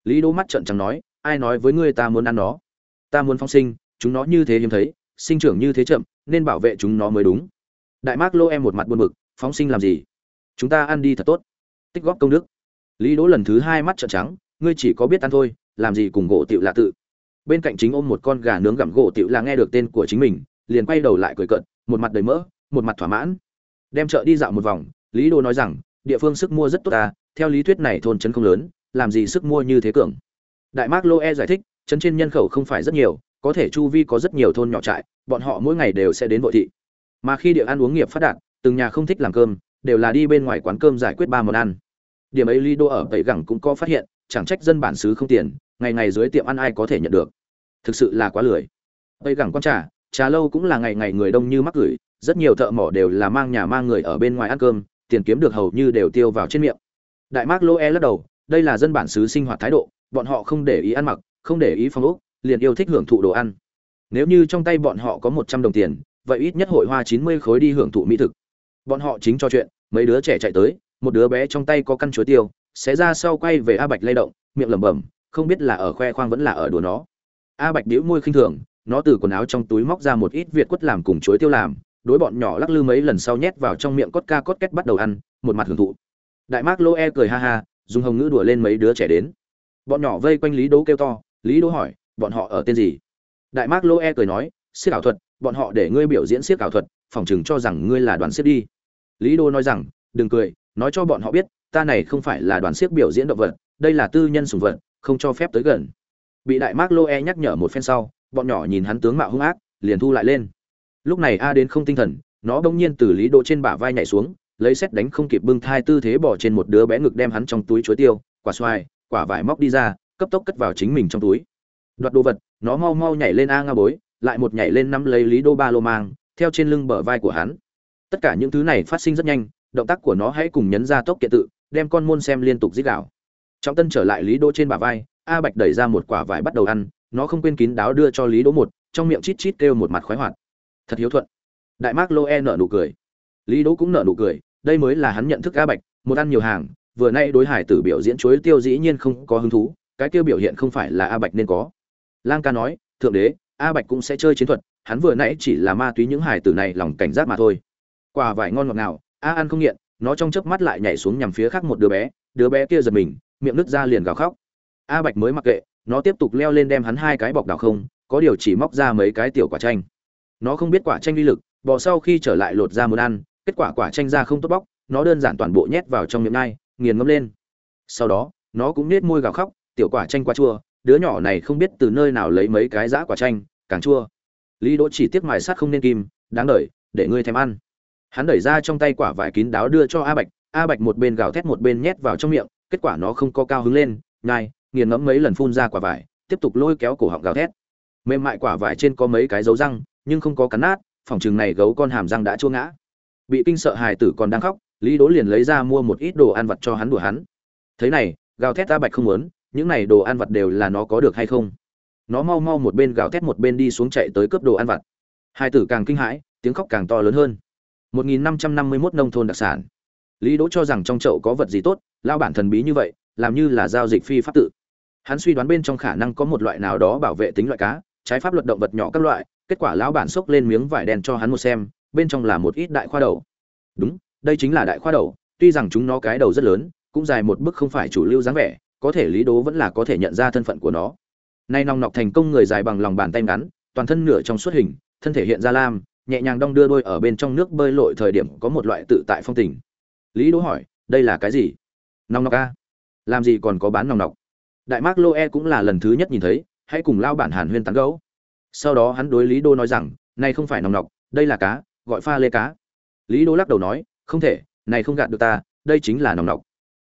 Lý đố mắt trợn trắng nói, ai nói với ngươi ta muốn ăn nó? Ta muốn phong sinh, chúng nó như thế hiếm thấy, sinh trưởng như thế chậm, nên bảo vệ chúng nó mới đúng. Đại mark lô e một mặt buồn bực, phóng sinh làm gì? Chúng ta ăn đi thật tốt. Tích góp công đức. Lý đỗ lần thứ hai mắt trợn trắng, ngươi chỉ có biết ăn thôi làm gì cùng gỗ tiểu lạ tự. Bên cạnh chính ôm một con gà nướng gặm gỗ tiểu là nghe được tên của chính mình, liền quay đầu lại cười cợt, một mặt đầy mỡ, một mặt thỏa mãn. Đem chợ đi dạo một vòng, lý đô nói rằng, địa phương sức mua rất tốt ta, theo lý thuyết này thôn trấn không lớn, làm gì sức mua như thế cường. Đại mark loe giải thích, trấn trên nhân khẩu không phải rất nhiều, có thể chu vi có rất nhiều thôn nhỏ trại, bọn họ mỗi ngày đều sẽ đến vội thị. Mà khi địa ăn uống nghiệp phát đạt, từng nhà không thích làm cơm, đều là đi bên ngoài quán cơm giải quyết ba món ăn. Điểm ấy lý đô ở tẩy gẳng cũng có phát hiện, chẳng trách dân bản xứ không tiền ngày ngày dưới tiệm ăn ai có thể nhận được. Thực sự là quá lười. Tây gẳng con trà trà lâu cũng là ngày ngày người đông như mắc gửi, rất nhiều thợ mỏ đều là mang nhà mang người ở bên ngoài ăn cơm, tiền kiếm được hầu như đều tiêu vào trên miệng. Đại mark lô e lắc đầu, đây là dân bản xứ sinh hoạt thái độ, bọn họ không để ý ăn mặc, không để ý phong ốc, liền yêu thích hưởng thụ đồ ăn. Nếu như trong tay bọn họ có một trăm đồng tiền, vậy ít nhất hội hoa chín mươi khối đi hưởng thụ mỹ thực. Bọn họ chính cho chuyện, mấy đứa trẻ chạy tới, một đứa bé trong tay có căn chuối tiêu xé ra sau quay về a bạch lay động, miệng lẩm bẩm không biết là ở khoe khoang vẫn là ở đùa nó. A bạch đĩu môi khinh thường, nó từ quần áo trong túi móc ra một ít việt quất làm cùng chuối tiêu làm, đối bọn nhỏ lắc lư mấy lần sau nhét vào trong miệng cốt ca cốt két bắt đầu ăn, một mặt hưởng thụ. Đại mác lô e cười ha ha, dùng hồng ngữ đùa lên mấy đứa trẻ đến. Bọn nhỏ vây quanh lý đỗ kêu to, lý đỗ hỏi, bọn họ ở tên gì? Đại mác lô e cười nói siết ảo thuật, bọn họ để ngươi biểu diễn siết ảo thuật phỏng chừng cho rằng ngươi là đoàn siết đi. Lý đô nói rằng, đừng cười, nói cho bọn họ biết, ta này không phải là đoàn siếc biểu diễn động vật, đây là tư nhân sùng vật không cho phép tới gần. Bị đại mark loe nhắc nhở một phen sau, bọn nhỏ nhìn hắn tướng mạo hung ác, liền thu lại lên. Lúc này a đến không tinh thần, nó bỗng nhiên từ lý độ trên bả vai nhảy xuống, lấy xét đánh không kịp bưng thai tư thế bỏ trên một đứa bé ngực đem hắn trong túi chuối tiêu, quả xoài, quả vải móc đi ra, cấp tốc cất vào chính mình trong túi. Đoạt đồ vật, nó mau mau nhảy lên a nga bối, lại một nhảy lên nắm lấy lý đô ba lô mang, theo trên lưng bờ vai của hắn. Tất cả những thứ này phát sinh rất nhanh, động tác của nó hãy cùng nhấn ra tốc kiện tự, đem con môn xem liên tục dích đảo trọng tân trở lại lý đỗ trên bả vai a bạch đẩy ra một quả vải bắt đầu ăn nó không quên kín đáo đưa cho lý đỗ một trong miệng chít chít kêu một mặt khoái hoạt. Thật hiếu thuận. Đại mark loe nở nụ cười. Lý đỗ cũng nở nụ cười đây mới là hắn nhận thức a bạch một ăn nhiều hàng vừa nay đối hải tử biểu diễn chuối tiêu dĩ nhiên không có hứng thú cái tiêu biểu hiện không phải là a bạch nên có. Lang ca nói thượng đế a bạch cũng sẽ chơi chiến thuật hắn vừa nãy chỉ là ma túy những hải tử này lòng cảnh giác mà thôi. Quả vải ngon ngọt nào, a ăn không nghiện nó trong chớp mắt lại nhảy xuống nhằm phía khác một đứa bé đứa bé kia giật mình miệng nứt ra liền gào khóc. A bạch mới mặc kệ, nó tiếp tục leo lên đem hắn hai cái bọc đào không, có điều chỉ móc ra mấy cái tiểu quả chanh. Nó không biết quả chanh uy lực, bò sau khi trở lại lột ra muốn ăn, kết quả quả chanh ra không tốt bóc, nó đơn giản toàn bộ nhét vào trong miệng nai, nghiền ngâm lên. Sau đó, nó cũng nết môi gào khóc, tiểu quả chanh quá chua, đứa nhỏ này không biết từ nơi nào lấy mấy cái giã quả chanh, càng chua. Lý đỗ chỉ tiếc mài sát không nên kim, đáng đợi, để ngươi thèm ăn. Hắn đẩy ra trong tay quả vải kín đáo đưa cho a bạch a bạch một bên gào thét một bên nhét vào trong miệng kết quả nó không có cao hứng lên, nhai, nghiền ngẫm mấy lần phun ra quả vải, tiếp tục lôi kéo cổ họng gào thét. Mềm mại quả vải trên có mấy cái dấu răng, nhưng không có cắn nát, phòng chừng này gấu con hàm răng đã chua ngã. Bị kinh sợ hài tử còn đang khóc, lý đố liền lấy ra mua một ít đồ ăn vặt cho hắn đùa hắn. Thế này, gào thét ta bạch không muốn, những này đồ ăn vặt đều là nó có được hay không? Nó mau mau một bên gào thét một bên đi xuống chạy tới cướp đồ ăn vặt. Hai tử càng kinh hãi, tiếng khóc càng to lớn hơn. 1551 nông thôn đặc sản. Lý Đỗ cho rằng trong chậu có vật gì tốt, lao bản thần bí như vậy, làm như là giao dịch phi pháp tự. Hắn suy đoán bên trong khả năng có một loại nào đó bảo vệ tính loại cá, trái pháp luật động vật nhỏ các loại, kết quả lão bản xốc lên miếng vải đen cho hắn một xem, bên trong là một ít đại khoa đầu. Đúng, đây chính là đại khoa đầu, tuy rằng chúng nó cái đầu rất lớn, cũng dài một bước không phải chủ lưu dáng vẻ, có thể Lý Đỗ vẫn là có thể nhận ra thân phận của nó. Nay nòng nọc thành công người dài bằng lòng bàn tay ngắn, toàn thân nửa trong suốt hình, thân thể hiện ra lam, nhẹ nhàng đong đưa đôi ở bên trong nước bơi lội thời điểm có một loại tự tại phong tình lý đỗ hỏi, đây là cái gì? Nòng nọc a. Làm gì còn có bán nòng nọc? Đại mark loe cũng là lần thứ nhất nhìn thấy, hãy cùng lao bản hàn huyên tán gấu sau đó hắn đối lý đô nói rằng, này không phải nòng nọc, đây là cá, gọi pha lê cá. Lý đô lắc đầu nói, không thể, này không gạt được ta, đây chính là nòng nọc.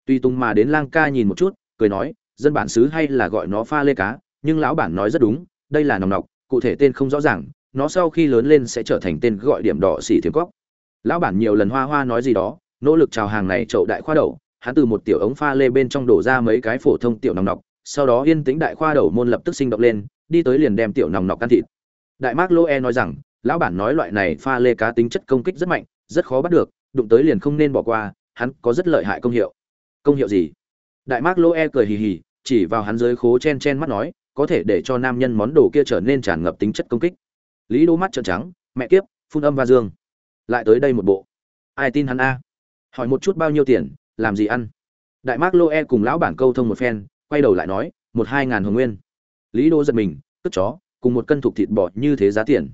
Tuy tùng mà đến lang ca nhìn một chút, cười nói, dân bản xứ hay là gọi nó pha lê cá, nhưng lão bản nói rất đúng, đây là nòng nọc, cụ thể tên không rõ ràng, nó sau khi lớn lên sẽ trở thành tên gọi điểm đỏ xỉ thiếm cóc lão bản nhiều lần hoa hoa nói gì đó nỗ lực chào hàng này chậu đại khoa đầu, hắn từ một tiểu ống pha lê bên trong đổ ra mấy cái phổ thông tiểu nòng nọc, sau đó yên tĩnh đại khoa đầu môn lập tức sinh động lên, đi tới liền đem tiểu nòng nọc can thịt. Đại mark loe nói rằng, lão bản nói loại này pha lê cá tính chất công kích rất mạnh, rất khó bắt được, đụng tới liền không nên bỏ qua, hắn có rất lợi hại công hiệu. Công hiệu gì? Đại mark loe cười hì hì, chỉ vào hắn dưới khố chen chen mắt nói, có thể để cho nam nhân món đồ kia trở nên tràn ngập tính chất công kích. Lý đô mắt trợn trắng, mẹ kiếp, phun âm va dương. Lại tới đây một bộ. Ai tin hắn a? Hỏi một chút bao nhiêu tiền, làm gì ăn? Đại mark loe cùng lão bản câu thông một phen, quay đầu lại nói, một hai ngàn hồng nguyên. Lý đô giật mình cất chó, cùng một cân thục thịt bò như thế giá tiền.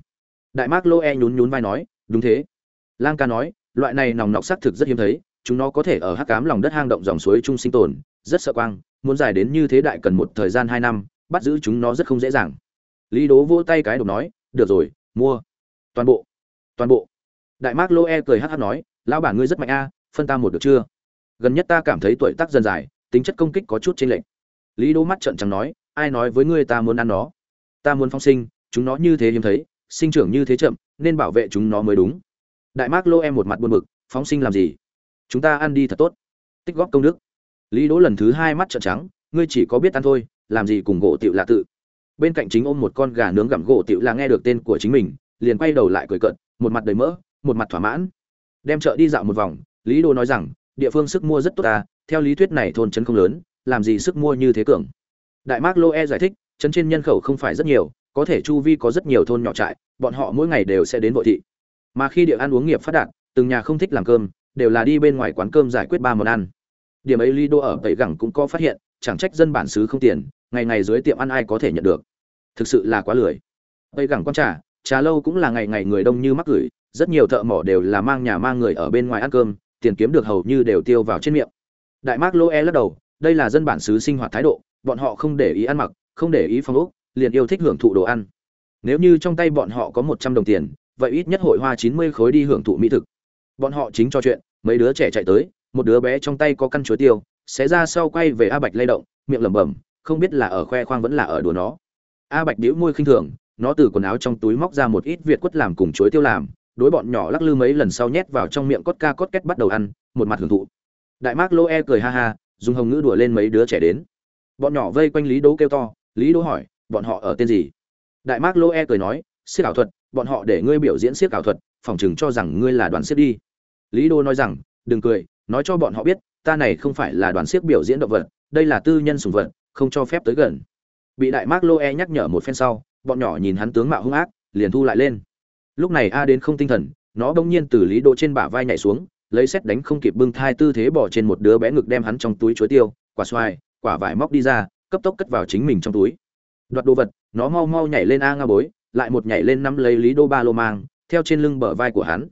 Đại mark loe nhún nhún vai nói, đúng thế. Lang ca nói, loại này nòng nọc xác thực rất hiếm thấy, chúng nó có thể ở hắc cám lòng đất hang động dòng suối chung sinh tồn, rất sợ quang, muốn dài đến như thế đại cần một thời gian hai năm, bắt giữ chúng nó rất không dễ dàng. Lý đố vỗ tay cái độc nói, được rồi, mua. Toàn bộ. Toàn bộ. Đại mác lô e cười hát hát nói, lão bản ngươi rất mạnh a phân ta một được chưa? Gần nhất ta cảm thấy tuổi tác dần dài, tính chất công kích có chút trên lệch. Lý Đỗ mắt trợn trắng nói, ai nói với ngươi ta muốn ăn nó? Ta muốn phong sinh, chúng nó như thế hiếm thấy, sinh trưởng như thế chậm, nên bảo vệ chúng nó mới đúng. Đại mác lô em một mặt buồn bực, phóng sinh làm gì? Chúng ta ăn đi thật tốt. Tích góp công đức. Lý đỗ lần thứ hai mắt trợn trắng, ngươi chỉ có biết ăn thôi, làm gì cùng gỗ tiểu lạ tự? Bên cạnh chính ôm một con gà nướng gặm gỗ tiểu là nghe được tên của chính mình, liền quay đầu lại cười cợt, một mặt đầy mỡ, một mặt thỏa mãn. Đem chợ đi dạo một vòng lý đô nói rằng, địa phương sức mua rất tốt ta theo lý thuyết này thôn trấn không lớn, làm gì sức mua như thế cường. Đại mark loe giải thích, trấn trên nhân khẩu không phải rất nhiều, có thể chu vi có rất nhiều thôn nhỏ trại, bọn họ mỗi ngày đều sẽ đến nội thị. Mà khi địa ăn uống nghiệp phát đạt, từng nhà không thích làm cơm, đều là đi bên ngoài quán cơm giải quyết ba món ăn. Điểm ấy lý đô ở tẩy gẳng cũng có phát hiện, chẳng trách dân bản xứ không tiền, ngày ngày dưới tiệm ăn ai có thể nhận được. Thực sự là quá lười. Tẩy gẳng quan trà trà lâu cũng là ngày ngày người đông như mắc gửi, rất nhiều thợ mỏ đều là mang nhà mang người ở bên ngoài ăn cơm tiền kiếm được hầu như đều tiêu vào trên miệng. Đại mark loe lắc đầu, đây là dân bản xứ sinh hoạt thái độ, bọn họ không để ý ăn mặc, không để ý phong ốc, liền yêu thích hưởng thụ đồ ăn. Nếu như trong tay bọn họ có một trăm đồng tiền, vậy ít nhất hội hoa chín mươi khối đi hưởng thụ mỹ thực. Bọn họ chính cho chuyện, mấy đứa trẻ chạy tới, một đứa bé trong tay có căn chuối tiêu, xé ra sau quay về a bạch lay động, miệng lẩm bẩm, không biết là ở khoe khoang vẫn là ở đùa nó. A bạch đĩu môi khinh thường, nó từ quần áo trong túi móc ra một ít việt quất làm cùng chuối tiêu làm đối bọn nhỏ lắc lư mấy lần sau nhét vào trong miệng cốt ca cốt két bắt đầu ăn, một mặt hưởng thụ. Đại mark lô e cười ha ha, dùng hồng ngữ đùa lên mấy đứa trẻ đến. Bọn nhỏ vây quanh lý đố kêu to, lý đố hỏi, bọn họ ở tên gì? Đại mark lô e cười nói siết ảo thuật, bọn họ để ngươi biểu diễn siết ảo thuật phỏng chừng cho rằng ngươi là đoàn siết đi. Lý đô nói rằng, đừng cười, nói cho bọn họ biết, ta này không phải là đoàn siết biểu diễn động vật, đây là tư nhân sùng vật, không cho phép tới gần. Bị đại mark lô e nhắc nhở một phen sau, bọn nhỏ nhìn hắn tướng mạo hung ác, liền thu lại lên lúc này a đến không tinh thần, nó bỗng nhiên từ lý Đỗ trên bả vai nhảy xuống, lấy xét đánh không kịp bưng thai tư thế bỏ trên một đứa bé ngực đem hắn trong túi chuối tiêu, quả xoài, quả vải móc đi ra, cấp tốc cất vào chính mình trong túi. Đoạt đồ vật, nó mau mau nhảy lên a nga bối, lại một nhảy lên nắm lấy lý đô ba lô mang, theo trên lưng bờ vai của hắn.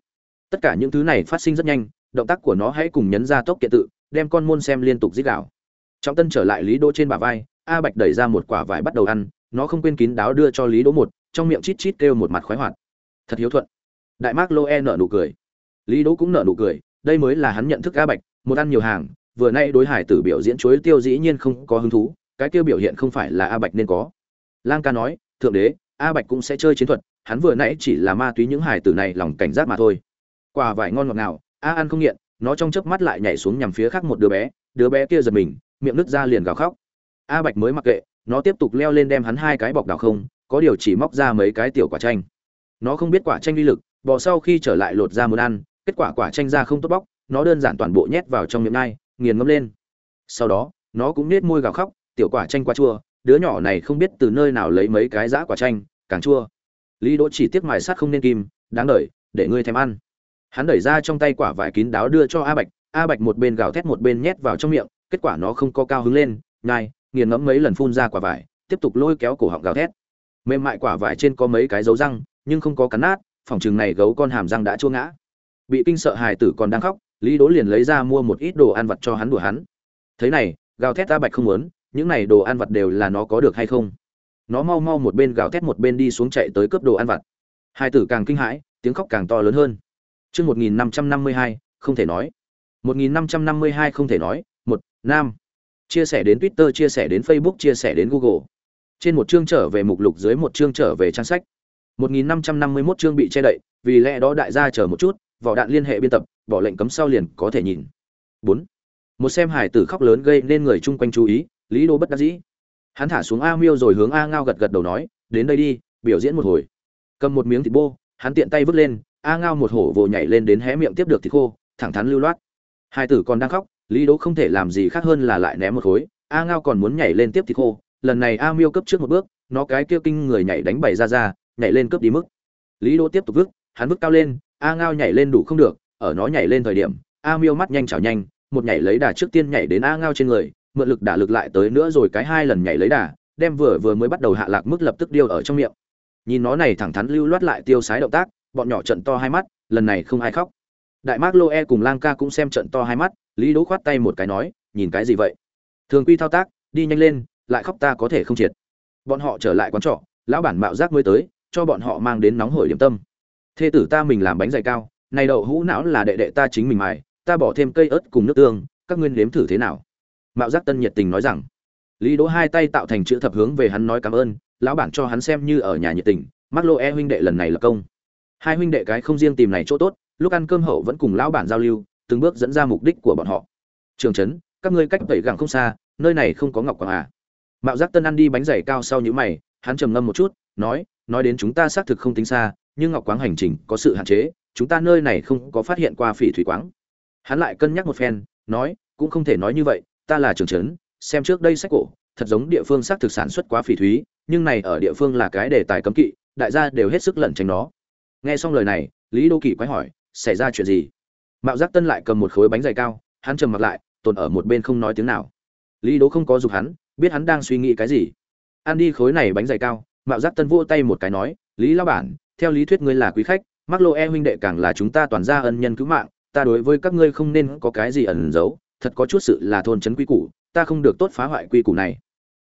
Tất cả những thứ này phát sinh rất nhanh, động tác của nó hãy cùng nhấn ra tốc kiện tự, đem con môn xem liên tục dít đảo trọng tân trở lại lý đô trên bả vai, a bạch đẩy ra một quả vải bắt đầu ăn, nó không quên kín đáo đưa cho lý đỗ một, trong miệng chít chít kêu một mặt khoái hoạt thật hiếu thuận. Đại mark loe nở nụ cười. Lý đỗ cũng nở nụ cười, đây mới là hắn nhận thức a bạch, một ăn nhiều hàng, vừa nay đối hải tử biểu diễn chuối tiêu dĩ nhiên không có hứng thú, cái tiêu biểu hiện không phải là a bạch nên có. Lang ca nói, thượng đế, a bạch cũng sẽ chơi chiến thuật, hắn vừa nãy chỉ là ma túy những hải tử này lòng cảnh giác mà thôi. Quả vải ngon ngọt nào a ăn không nghiện, nó trong chớp mắt lại nhảy xuống nhằm phía khác một đứa bé đứa bé kia giật mình, miệng nứt ra liền gào khóc. A bạch mới mặc kệ, nó tiếp tục leo lên đem hắn hai cái bọc đào không, có điều chỉ móc ra mấy cái tiểu quả chanh nó không biết quả chanh uy lực, bò sau khi trở lại lột ra muốn ăn, kết quả quả chanh ra không tốt bóc, nó đơn giản toàn bộ nhét vào trong miệng ngai nghiền ngâm lên. Sau đó, nó cũng nết môi gào khóc, tiểu quả chanh quá chua, đứa nhỏ này không biết từ nơi nào lấy mấy cái giã quả chanh, càng chua. Lý đỗ chỉ tiếc mài sát không nên kim, đáng đợi để ngươi thèm ăn. Hắn đẩy ra trong tay quả vải kín đáo đưa cho a bạch a bạch một bên gào thét một bên nhét vào trong miệng, kết quả nó không có cao hứng lên nhai nghiền ngẫm mấy lần phun ra quả vải, tiếp tục lôi kéo cổ họng gào thét. Mềm mại quả vải trên có mấy cái dấu răng nhưng không có cắn nát, phòng chừng này gấu con hàm răng đã chua ngã. Bị kinh sợ hài tử còn đang khóc, lý đố liền lấy ra mua một ít đồ ăn vặt cho hắn đùa hắn. Thế này, gào thét ta bạch không muốn, những này đồ ăn vặt đều là nó có được hay không? Nó mau mau một bên gào thét một bên đi xuống chạy tới cướp đồ ăn vặt. Hai tử càng kinh hãi, tiếng khóc càng to lớn hơn. Chương một nghìn năm trăm năm mươi hai, không thể nói. một nghìn năm trăm năm mươi hai, không thể nói. Một, nam. Chia sẻ đến twitter, chia sẻ đến facebook, chia sẻ đến google. Trên một chương trở về mục lục, dưới một chương trở về trang sách. 1551 chương bị che đậy, vì lẽ đó đại gia chờ một chút, vỏ đạn liên hệ biên tập, bỏ lệnh cấm sau liền có thể nhìn. Bốn. Một xem hải tử khóc lớn gây nên người chung quanh chú ý, lý đô bất đắc dĩ. Hắn thả xuống a miêu rồi hướng a ngao gật gật đầu nói, đến đây đi, biểu diễn một hồi. Cầm một miếng thịt bô, hắn tiện tay vứt lên, a ngao một hổ vồ nhảy lên đến hé miệng tiếp được thịt khô, thẳng thắn lưu loát. Hai tử còn đang khóc, lý đỗ không thể làm gì khác hơn là lại ném một khối, a ngao còn muốn nhảy lên tiếp thịt khô, lần này a miêu cấp trước một bước, nó cái kêu kinh người nhảy đánh bày ra ra nhảy lên cướp đi mức. Lý đỗ tiếp tục vứt, hắn vứt cao lên, a ngao nhảy lên đủ không được, ở nó nhảy lên thời điểm, a miêu mắt nhanh chảo nhanh, một nhảy lấy đà trước tiên nhảy đến a ngao trên người, mượn lực đả lực lại tới nữa rồi cái hai lần nhảy lấy đà, đem vừa vừa mới bắt đầu hạ lạc mức lập tức điêu ở trong miệng. Nhìn nó này thẳng thắn lưu loát lại tiêu sái động tác, bọn nhỏ trận to hai mắt, lần này không ai khóc. Đại mark loe cùng lang ca cũng xem trận to hai mắt, lý đỗ khoát tay một cái nói, nhìn cái gì vậy? Thường quy thao tác, đi nhanh lên, lại khóc ta có thể không triệt. Bọn họ trở lại quán trọ, lão bản mạo giác mới tới cho bọn họ mang đến nóng hổi điểm tâm. Thê tử ta mình làm bánh dày cao, này đậu hũ não là đệ đệ ta chính mình mài, ta bỏ thêm cây ớt cùng nước tương, các nguyên nếm thử thế nào? Mạo giác tân nhiệt tình nói rằng. Lý đỗ hai tay tạo thành chữ thập hướng về hắn nói cảm ơn, lão bản cho hắn xem như ở nhà nhiệt tình mắc lô e huynh đệ lần này là công. Hai huynh đệ cái không riêng tìm này chỗ tốt, lúc ăn cơm hậu vẫn cùng lão bản giao lưu, từng bước dẫn ra mục đích của bọn họ. Trường trấn, các ngươi cách tẩy gẳng không xa, nơi này không có ngọc quả à. Mạo giác tân ăn đi bánh dày cao sau những mày, hắn trầm ngâm một chút, nói nói đến chúng ta xác thực không tính xa, nhưng ngọc quáng hành trình có sự hạn chế, chúng ta nơi này không có phát hiện qua phỉ thủy quáng. Hắn lại cân nhắc một phen, nói, cũng không thể nói như vậy, ta là trường trấn, xem trước đây sách cổ, thật giống địa phương xác thực sản xuất quá phỉ thúy, nhưng này ở địa phương là cái đề tài cấm kỵ, đại gia đều hết sức lẩn tránh nó. Nghe xong lời này, lý đô kỳ quái hỏi, xảy ra chuyện gì? Mạo giác tân lại cầm một khối bánh dày cao, hắn trầm mặt lại, tồn ở một bên không nói tiếng nào. Lý Đô không có giục hắn, biết hắn đang suy nghĩ cái gì. Ăn đi khối này bánh dày cao mạo giác tân vỗ tay một cái nói, lý lao bản, theo lý thuyết ngươi là quý khách mắc lô e huynh đệ càng là chúng ta toàn gia ân nhân cứu mạng, ta đối với các ngươi không nên có cái gì ẩn giấu, thật có chút sự là thôn trấn quy củ, ta không được tốt phá hoại quy củ này.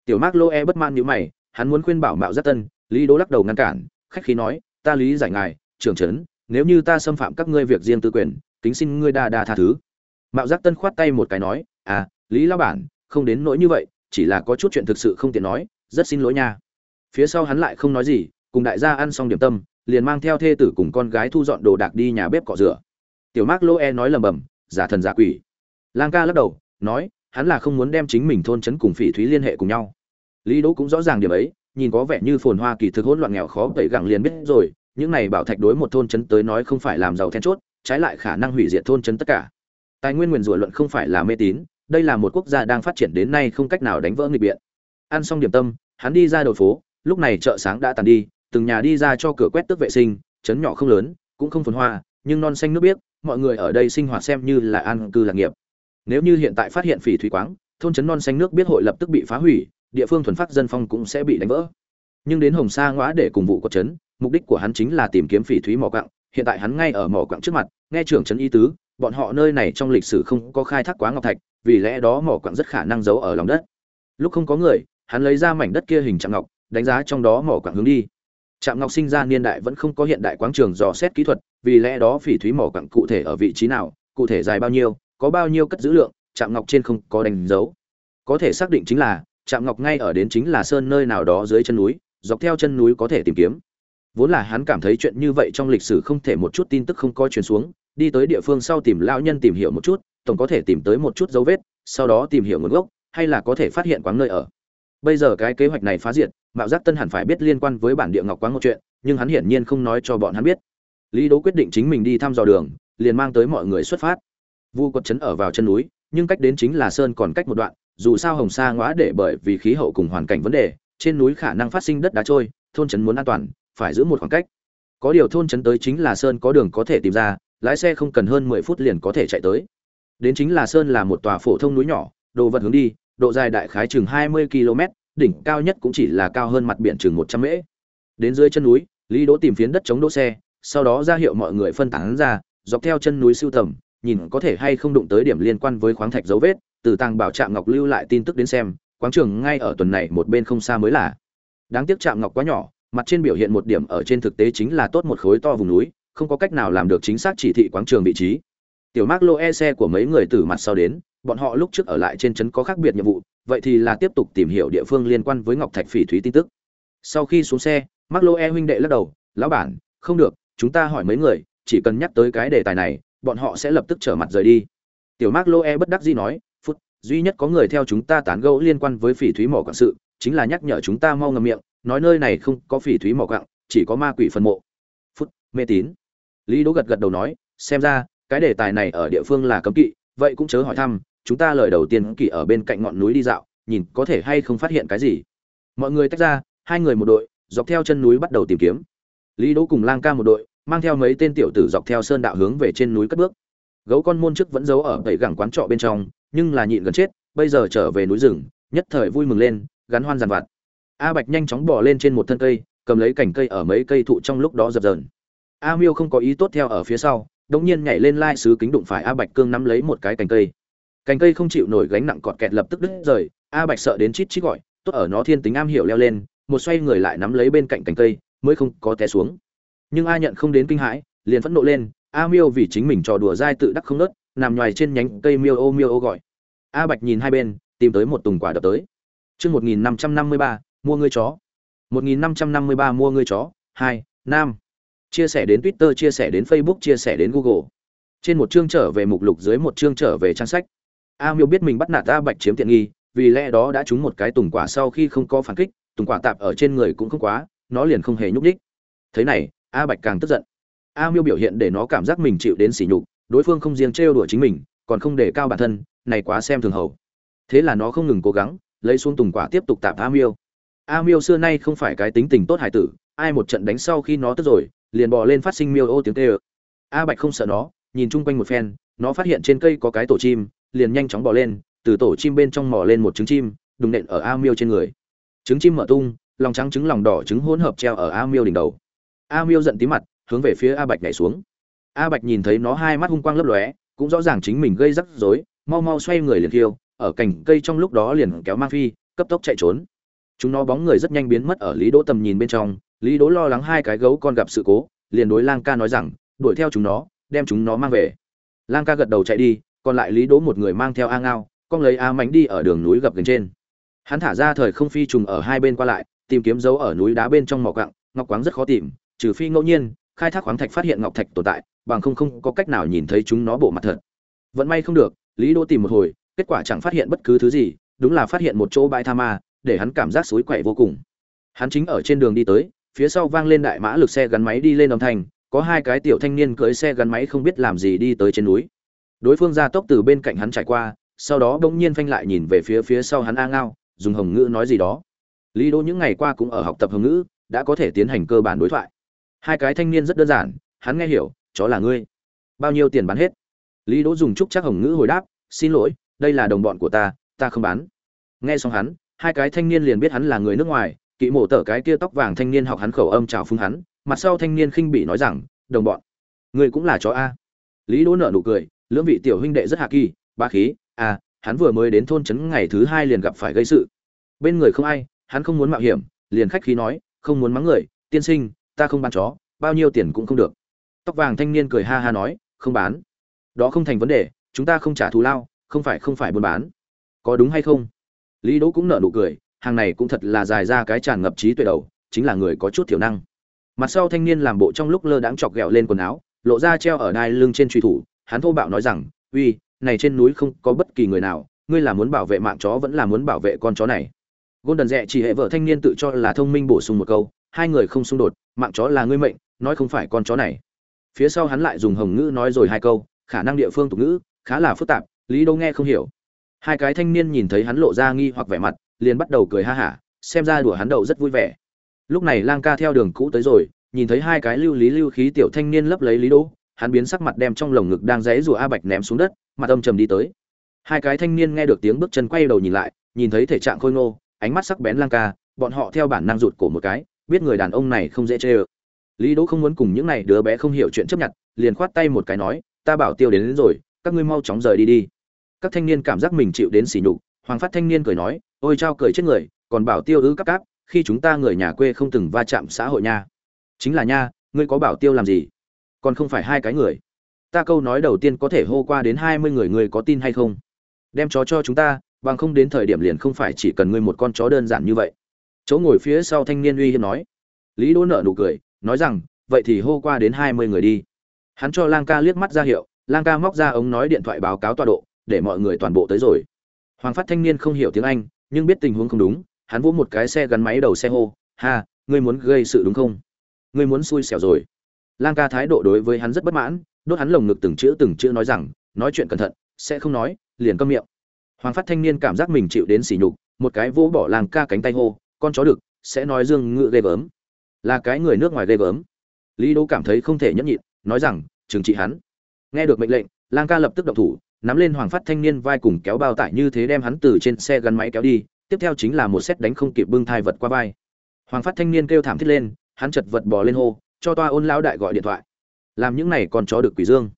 Tiểu mắc lô e bất man như mày, hắn muốn khuyên bảo mạo giác tân, lý đỗ lắc đầu ngăn cản, khách khí nói, ta lý giải ngài, trưởng trấn, nếu như ta xâm phạm các ngươi việc riêng tư quyền, kính xin ngươi đa đa tha thứ. Mạo giác tân khoát tay một cái nói à lý lao bản, không đến nỗi như vậy, chỉ là có chút chuyện thực sự không tiện nói, rất xin lỗi nha phía sau hắn lại không nói gì, cùng đại gia ăn xong điểm tâm, liền mang theo thê tử cùng con gái thu dọn đồ đạc đi nhà bếp cọ rửa. Tiểu mác lô e nói lầm bầm, giả thần giả quỷ. Lang ca lắc đầu, nói, hắn là không muốn đem chính mình thôn trấn cùng phỉ thúy liên hệ cùng nhau. Lý đỗ cũng rõ ràng điểm ấy, nhìn có vẻ như phồn hoa kỳ thực hỗn loạn nghèo khó tẩy gẳng liền biết rồi, những này bảo thạch đối một thôn trấn tới nói không phải làm giàu then chốt, trái lại khả năng hủy diệt thôn trấn tất cả. Tài nguyên nguyền rủa luận không phải là mê tín, đây là một quốc gia đang phát triển đến nay không cách nào đánh vỡ nghịch biện. Ăn xong điểm tâm, hắn đi ra đầu phố lúc này chợ sáng đã tàn đi, từng nhà đi ra cho cửa quét tước vệ sinh chấn nhỏ không lớn, cũng không phồn hoa, nhưng non xanh nước biếc, mọi người ở đây sinh hoạt xem như là an cư lạc nghiệp. Nếu như hiện tại phát hiện phỉ thủy quáng, thôn trấn non xanh nước biết hội lập tức bị phá hủy, địa phương thuần phát dân phong cũng sẽ bị đánh vỡ. Nhưng đến hồng sa ngõa để cùng vụ quật trấn, mục đích của hắn chính là tìm kiếm phỉ thúy mỏ quặng, hiện tại hắn ngay ở mỏ quặng trước mặt, nghe trưởng trấn y tứ, bọn họ nơi này trong lịch sử không có khai thác quá ngọc thạch, vì lẽ đó mỏ quặng rất khả năng giấu ở lòng đất. Lúc không có người, hắn lấy ra mảnh đất kia hình trạng ngọc đánh giá trong đó mỏ quặng hướng đi. Trạm ngọc sinh ra niên đại vẫn không có hiện đại quáng trường dò xét kỹ thuật, vì lẽ đó phỉ thúy mỏ quặng cụ thể ở vị trí nào, cụ thể dài bao nhiêu, có bao nhiêu cất giữ lượng, trạm ngọc trên không có đánh dấu. Có thể xác định chính là, trạm ngọc ngay ở đến chính là sơn nơi nào đó dưới chân núi, dọc theo chân núi có thể tìm kiếm. Vốn là hắn cảm thấy chuyện như vậy trong lịch sử không thể một chút tin tức không có truyền xuống, đi tới địa phương sau tìm lão nhân tìm hiểu một chút, tổng có thể tìm tới một chút dấu vết, sau đó tìm hiểu nguồn gốc, hay là có thể phát hiện quáng nơi ở bây giờ cái kế hoạch này phá diệt, mạo giác tân hẳn phải biết liên quan với bản địa ngọc quáng một chuyện, nhưng hắn hiển nhiên không nói cho bọn hắn biết. Lý đố quyết định chính mình đi thăm dò đường, liền mang tới mọi người xuất phát. Vu quật trấn ở vào chân núi, nhưng cách đến chính là sơn còn cách một đoạn, dù sao hồng sa ngõa để bởi vì khí hậu cùng hoàn cảnh vấn đề, trên núi khả năng phát sinh đất đá trôi, thôn trấn muốn an toàn, phải giữ một khoảng cách. Có điều thôn trấn tới chính là sơn có đường có thể tìm ra, lái xe không cần hơn mười phút liền có thể chạy tới. Đến chính là sơn là một tòa phổ thông núi nhỏ, đồ vật hướng đi độ dài đại khái chừng hai mươi km, đỉnh cao nhất cũng chỉ là cao hơn mặt biển chừng một trăm mễ. Đến dưới chân núi, lý đỗ tìm phiến đất chống đỗ xe, sau đó ra hiệu mọi người phân tán ra, dọc theo chân núi siêu tầm, nhìn có thể hay không đụng tới điểm liên quan với khoáng thạch dấu vết, từ tàng bảo trạm ngọc lưu lại tin tức đến xem quáng trường ngay ở tuần này một bên không xa mới là. Đáng tiếc trạm ngọc quá nhỏ, mặt trên biểu hiện một điểm ở trên thực tế chính là tốt một khối to vùng núi, không có cách nào làm được chính xác chỉ thị quáng trường vị trí. Tiểu mark lô e xe của mấy người từ mặt sau đến bọn họ lúc trước ở lại trên trấn có khác biệt nhiệm vụ, vậy thì là tiếp tục tìm hiểu địa phương liên quan với ngọc thạch phỉ thúy tin tức. Sau khi xuống xe, mark Loe e huynh đệ lắc đầu, lão bản, không được, chúng ta hỏi mấy người, chỉ cần nhắc tới cái đề tài này, bọn họ sẽ lập tức trở mặt rời đi. Tiểu mark Loe e bất đắc dĩ nói, phút, duy nhất có người theo chúng ta tán gẫu liên quan với phỉ thúy mỏ quặng sự, chính là nhắc nhở chúng ta mau ngậm miệng, nói nơi này không có phỉ thúy mỏ quặng, chỉ có ma quỷ phân mộ. Phút, mê tín. Lý đỗ gật gật đầu nói, xem ra, cái đề tài này ở địa phương là cấm kỵ, vậy cũng chớ hỏi thăm chúng ta lời đầu tiên kỵ ở bên cạnh ngọn núi đi dạo, nhìn có thể hay không phát hiện cái gì. Mọi người tách ra, hai người một đội, dọc theo chân núi bắt đầu tìm kiếm. Lý đỗ cùng lang ca một đội, mang theo mấy tên tiểu tử dọc theo sơn đạo hướng về trên núi cất bước. Gấu con môn trước vẫn giấu ở tẩy gẳng quán trọ bên trong, nhưng là nhịn gần chết, bây giờ trở về núi rừng, nhất thời vui mừng lên, gắn hoan dàn vặt. A bạch nhanh chóng bỏ lên trên một thân cây, cầm lấy cành cây ở mấy cây thụ trong lúc đó dập dờn. A miêu không có ý tốt theo ở phía sau đống nhiên nhảy lên lai sứ kính đụng phải a bạch cương nắm lấy một cái cành cây cành cây không chịu nổi gánh nặng cọt kẹt lập tức đứt rời, a bạch sợ đến chít chít gọi, tốt ở nó thiên tính am hiểu leo lên, một xoay người lại nắm lấy bên cạnh cành cây, mới không có té xuống. Nhưng a nhận không đến kinh hãi, liền phẫn nộ lên, a miêu vì chính mình trò đùa dai tự đắc không nớt, nằm ngoài trên nhánh cây miêu ô miêu ô gọi. A bạch nhìn hai bên, tìm tới một tùng quả đập tới. Chương một nghìn năm trăm năm mươi ba, mua ngươi chó. một nghìn năm trăm năm mươi ba, mua ngươi chó. Hai, nam. Chia sẻ đến twitter, chia sẻ đến facebook, chia sẻ đến google. Trên một chương trở về mục lục, dưới một chương trở về trang sách a miêu biết mình bắt nạt a bạch chiếm tiện nghi, vì lẽ đó đã trúng một cái tùng quả sau khi không có phản kích, tùng quả tạp ở trên người cũng không quá, nó liền không hề nhúc nhích. thế này, a bạch càng tức giận. A miêu biểu hiện để nó cảm giác mình chịu đến sỉ nhục, đối phương không riêng trêu đùa chính mình, còn không để cao bản thân, này quá xem thường hầu. Thế là nó không ngừng cố gắng, lấy xuống tùng quả tiếp tục tạp a miêu. A miêu xưa nay không phải cái tính tình tốt hải tử, ai một trận đánh sau khi nó tức rồi, liền bò lên phát sinh miêu ô tiếng tê ơ. A bạch không sợ nó, nhìn chung quanh một phen, nó phát hiện trên cây có cái tổ chim liền nhanh chóng bỏ lên, từ tổ chim bên trong mò lên một trứng chim, đùng nện ở a miêu trên người. Trứng chim mở tung, lòng trắng trứng lòng đỏ trứng hỗn hợp treo ở a miêu đỉnh đầu. A miêu giận tí mặt, hướng về phía a bạch nhảy xuống. A bạch nhìn thấy nó hai mắt hung quang lấp lóe, cũng rõ ràng chính mình gây rắc rối, mau mau xoay người liền thiêu ở cành cây trong lúc đó liền kéo mang phi, cấp tốc chạy trốn. Chúng nó bóng người rất nhanh biến mất ở lý đỗ tầm nhìn bên trong, lý đỗ lo lắng hai cái gấu con gặp sự cố, liền đối lang ca nói rằng, đuổi theo chúng nó, đem chúng nó mang về. Lang ca gật đầu chạy đi còn lại lý đỗ một người mang theo a ngao, con lấy a mánh đi ở đường núi gập gần trên. Hắn thả ra thời không phi trùng ở hai bên qua lại, tìm kiếm dấu ở núi đá bên trong mỏ quặng, ngọc quáng rất khó tìm, trừ phi ngẫu nhiên, khai thác khoáng thạch phát hiện ngọc thạch tồn tại, bằng không không có cách nào nhìn thấy chúng nó bộ mặt thật. Vẫn may không được, lý đỗ tìm một hồi, kết quả chẳng phát hiện bất cứ thứ gì, đúng là phát hiện một chỗ bãi tha ma, để hắn cảm giác suối quậy vô cùng. Hắn chính ở trên đường đi tới, phía sau vang lên đại mã lực xe gắn máy đi lên âm thanh, có hai cái tiểu thanh niên cưỡi xe gắn máy không biết làm gì đi tới trên núi đối phương ra tốc từ bên cạnh hắn trải qua, sau đó bỗng nhiên phanh lại nhìn về phía phía sau hắn a ngao, dùng hồng ngữ nói gì đó. Lý đỗ những ngày qua cũng ở học tập hồng ngữ, đã có thể tiến hành cơ bản đối thoại. Hai cái thanh niên rất đơn giản, hắn nghe hiểu, chó là ngươi. Bao nhiêu tiền bán hết? Lý đỗ dùng trúc chắc hồng ngữ hồi đáp, xin lỗi, đây là đồng bọn của ta ta không bán. Nghe xong hắn, hai cái thanh niên liền biết hắn là người nước ngoài, kỵ mổ tở cái kia tóc vàng thanh niên học hắn khẩu âm chào phúng hắn, mặt sau thanh niên khinh bỉ nói rằng, đồng bọn, ngươi cũng là chó a. Lý đỗ nở nụ cười lưỡng vị tiểu huynh đệ rất hạ kỳ ba khí à hắn vừa mới đến thôn trấn ngày thứ hai liền gặp phải gây sự. Bên người không ai, hắn không muốn mạo hiểm, liền khách khí nói, không muốn mắng người, tiên sinh, ta không bán chó, bao nhiêu tiền cũng không được. Tóc vàng thanh niên cười ha ha nói, không bán. Đó không thành vấn đề, chúng ta không trả thù lao, không phải không phải buôn bán. Có đúng hay không? Lý đỗ cũng nở nụ cười, hàng này cũng thật là dài ra cái tràn ngập trí tuệ đầu, chính là người có chút thiểu năng. Mặt sau thanh niên làm bộ trong lúc lơ đãng chọc ghẹo lên quần áo, lộ ra treo ở đai lưng trên truy thủ hắn thô bạo nói rằng uy này trên núi không có bất kỳ người nào ngươi là muốn bảo vệ mạng chó vẫn là muốn bảo vệ con chó này Golden Rẹ chỉ hệ vợ thanh niên tự cho là thông minh bổ sung một câu, hai người không xung đột, mạng chó là ngươi mệnh, nói không phải con chó này. Phía sau hắn lại dùng hồng ngữ nói rồi hai câu, khả năng địa phương tục ngữ, khá là phức tạp, Lý đâu nghe không hiểu. Hai cái thanh niên nhìn thấy hắn lộ ra nghi hoặc vẻ mặt, liền bắt đầu cười ha hả, xem ra đùa hắn đậu rất vui vẻ. Lúc này Lang Ca theo đường cũ tới rồi, nhìn thấy hai cái lưu lý lưu khí tiểu thanh niên lấp lấy Lý Đỗ hắn biến sắc mặt đem trong lồng ngực đang giãy rùa A Bạch ném xuống đất, mặt âm trầm đi tới. Hai cái thanh niên nghe được tiếng bước chân quay đầu nhìn lại, nhìn thấy thể trạng khôi ngô, ánh mắt sắc bén lang ca bọn họ theo bản năng rụt cổ một cái biết người đàn ông này không dễ chê ơ. Lý đỗ không muốn cùng những này đứa bé không hiểu chuyện chấp nhận liền khoát tay một cái nói ta bảo tiêu đến, đến rồi các ngươi mau chóng rời đi đi. Các thanh niên cảm giác mình chịu đến sỉ nhục hoàng phát thanh niên cười nói ôi trao cười chết người còn bảo tiêu ư cắp cáp khi chúng ta người nhà quê không từng va chạm xã hội nha. Chính là nha ngươi có bảo tiêu làm gì? Còn không phải hai cái người. Ta câu nói đầu tiên có thể hô qua đến hai mươi người người có tin hay không? Đem chó cho chúng ta, bằng không đến thời điểm liền không phải chỉ cần ngươi một con chó đơn giản như vậy. Chỗ ngồi phía sau thanh niên uy hiếp nói. Lý đỗ nợ nụ cười, nói rằng, vậy thì hô qua đến hai mươi người đi. Hắn cho lang ca liếc mắt ra hiệu, lang ca móc ra ống nói điện thoại báo cáo tọa độ, để mọi người toàn bộ tới rồi. Hoàng phát thanh niên không hiểu tiếng anh, nhưng biết tình huống không đúng, hắn vỗ một cái xe gắn máy đầu xe hô, ha, ngươi muốn gây sự đúng không? Ngươi muốn xui xẻo rồi lang ca thái độ đối với hắn rất bất mãn, đốt hắn lồng ngực từng chữ từng chữ nói rằng, nói chuyện cẩn thận, sẽ không nói, liền câm miệng. Hoàng phát thanh niên cảm giác mình chịu đến sỉ nhục, một cái vô bỏ Lang ca cánh tay hô, con chó được sẽ nói dương ngự ghê gớm. Là cái người nước ngoài ghê gớm. Lý đỗ cảm thấy không thể nhẫn nhịn, nói rằng, trừng trị hắn. Nghe được mệnh lệnh, lang ca lập tức động thủ, nắm lên hoàng phát thanh niên vai cùng kéo bao tải như thế đem hắn từ trên xe gắn máy kéo đi, tiếp theo chính là một xét đánh không kịp bưng thai vật qua vai. Hoàng phát thanh niên kêu thảm thiết lên, hắn chật vật bò lên hô cho toa ôn lão đại gọi điện thoại. Làm những này còn chó được quỷ dương.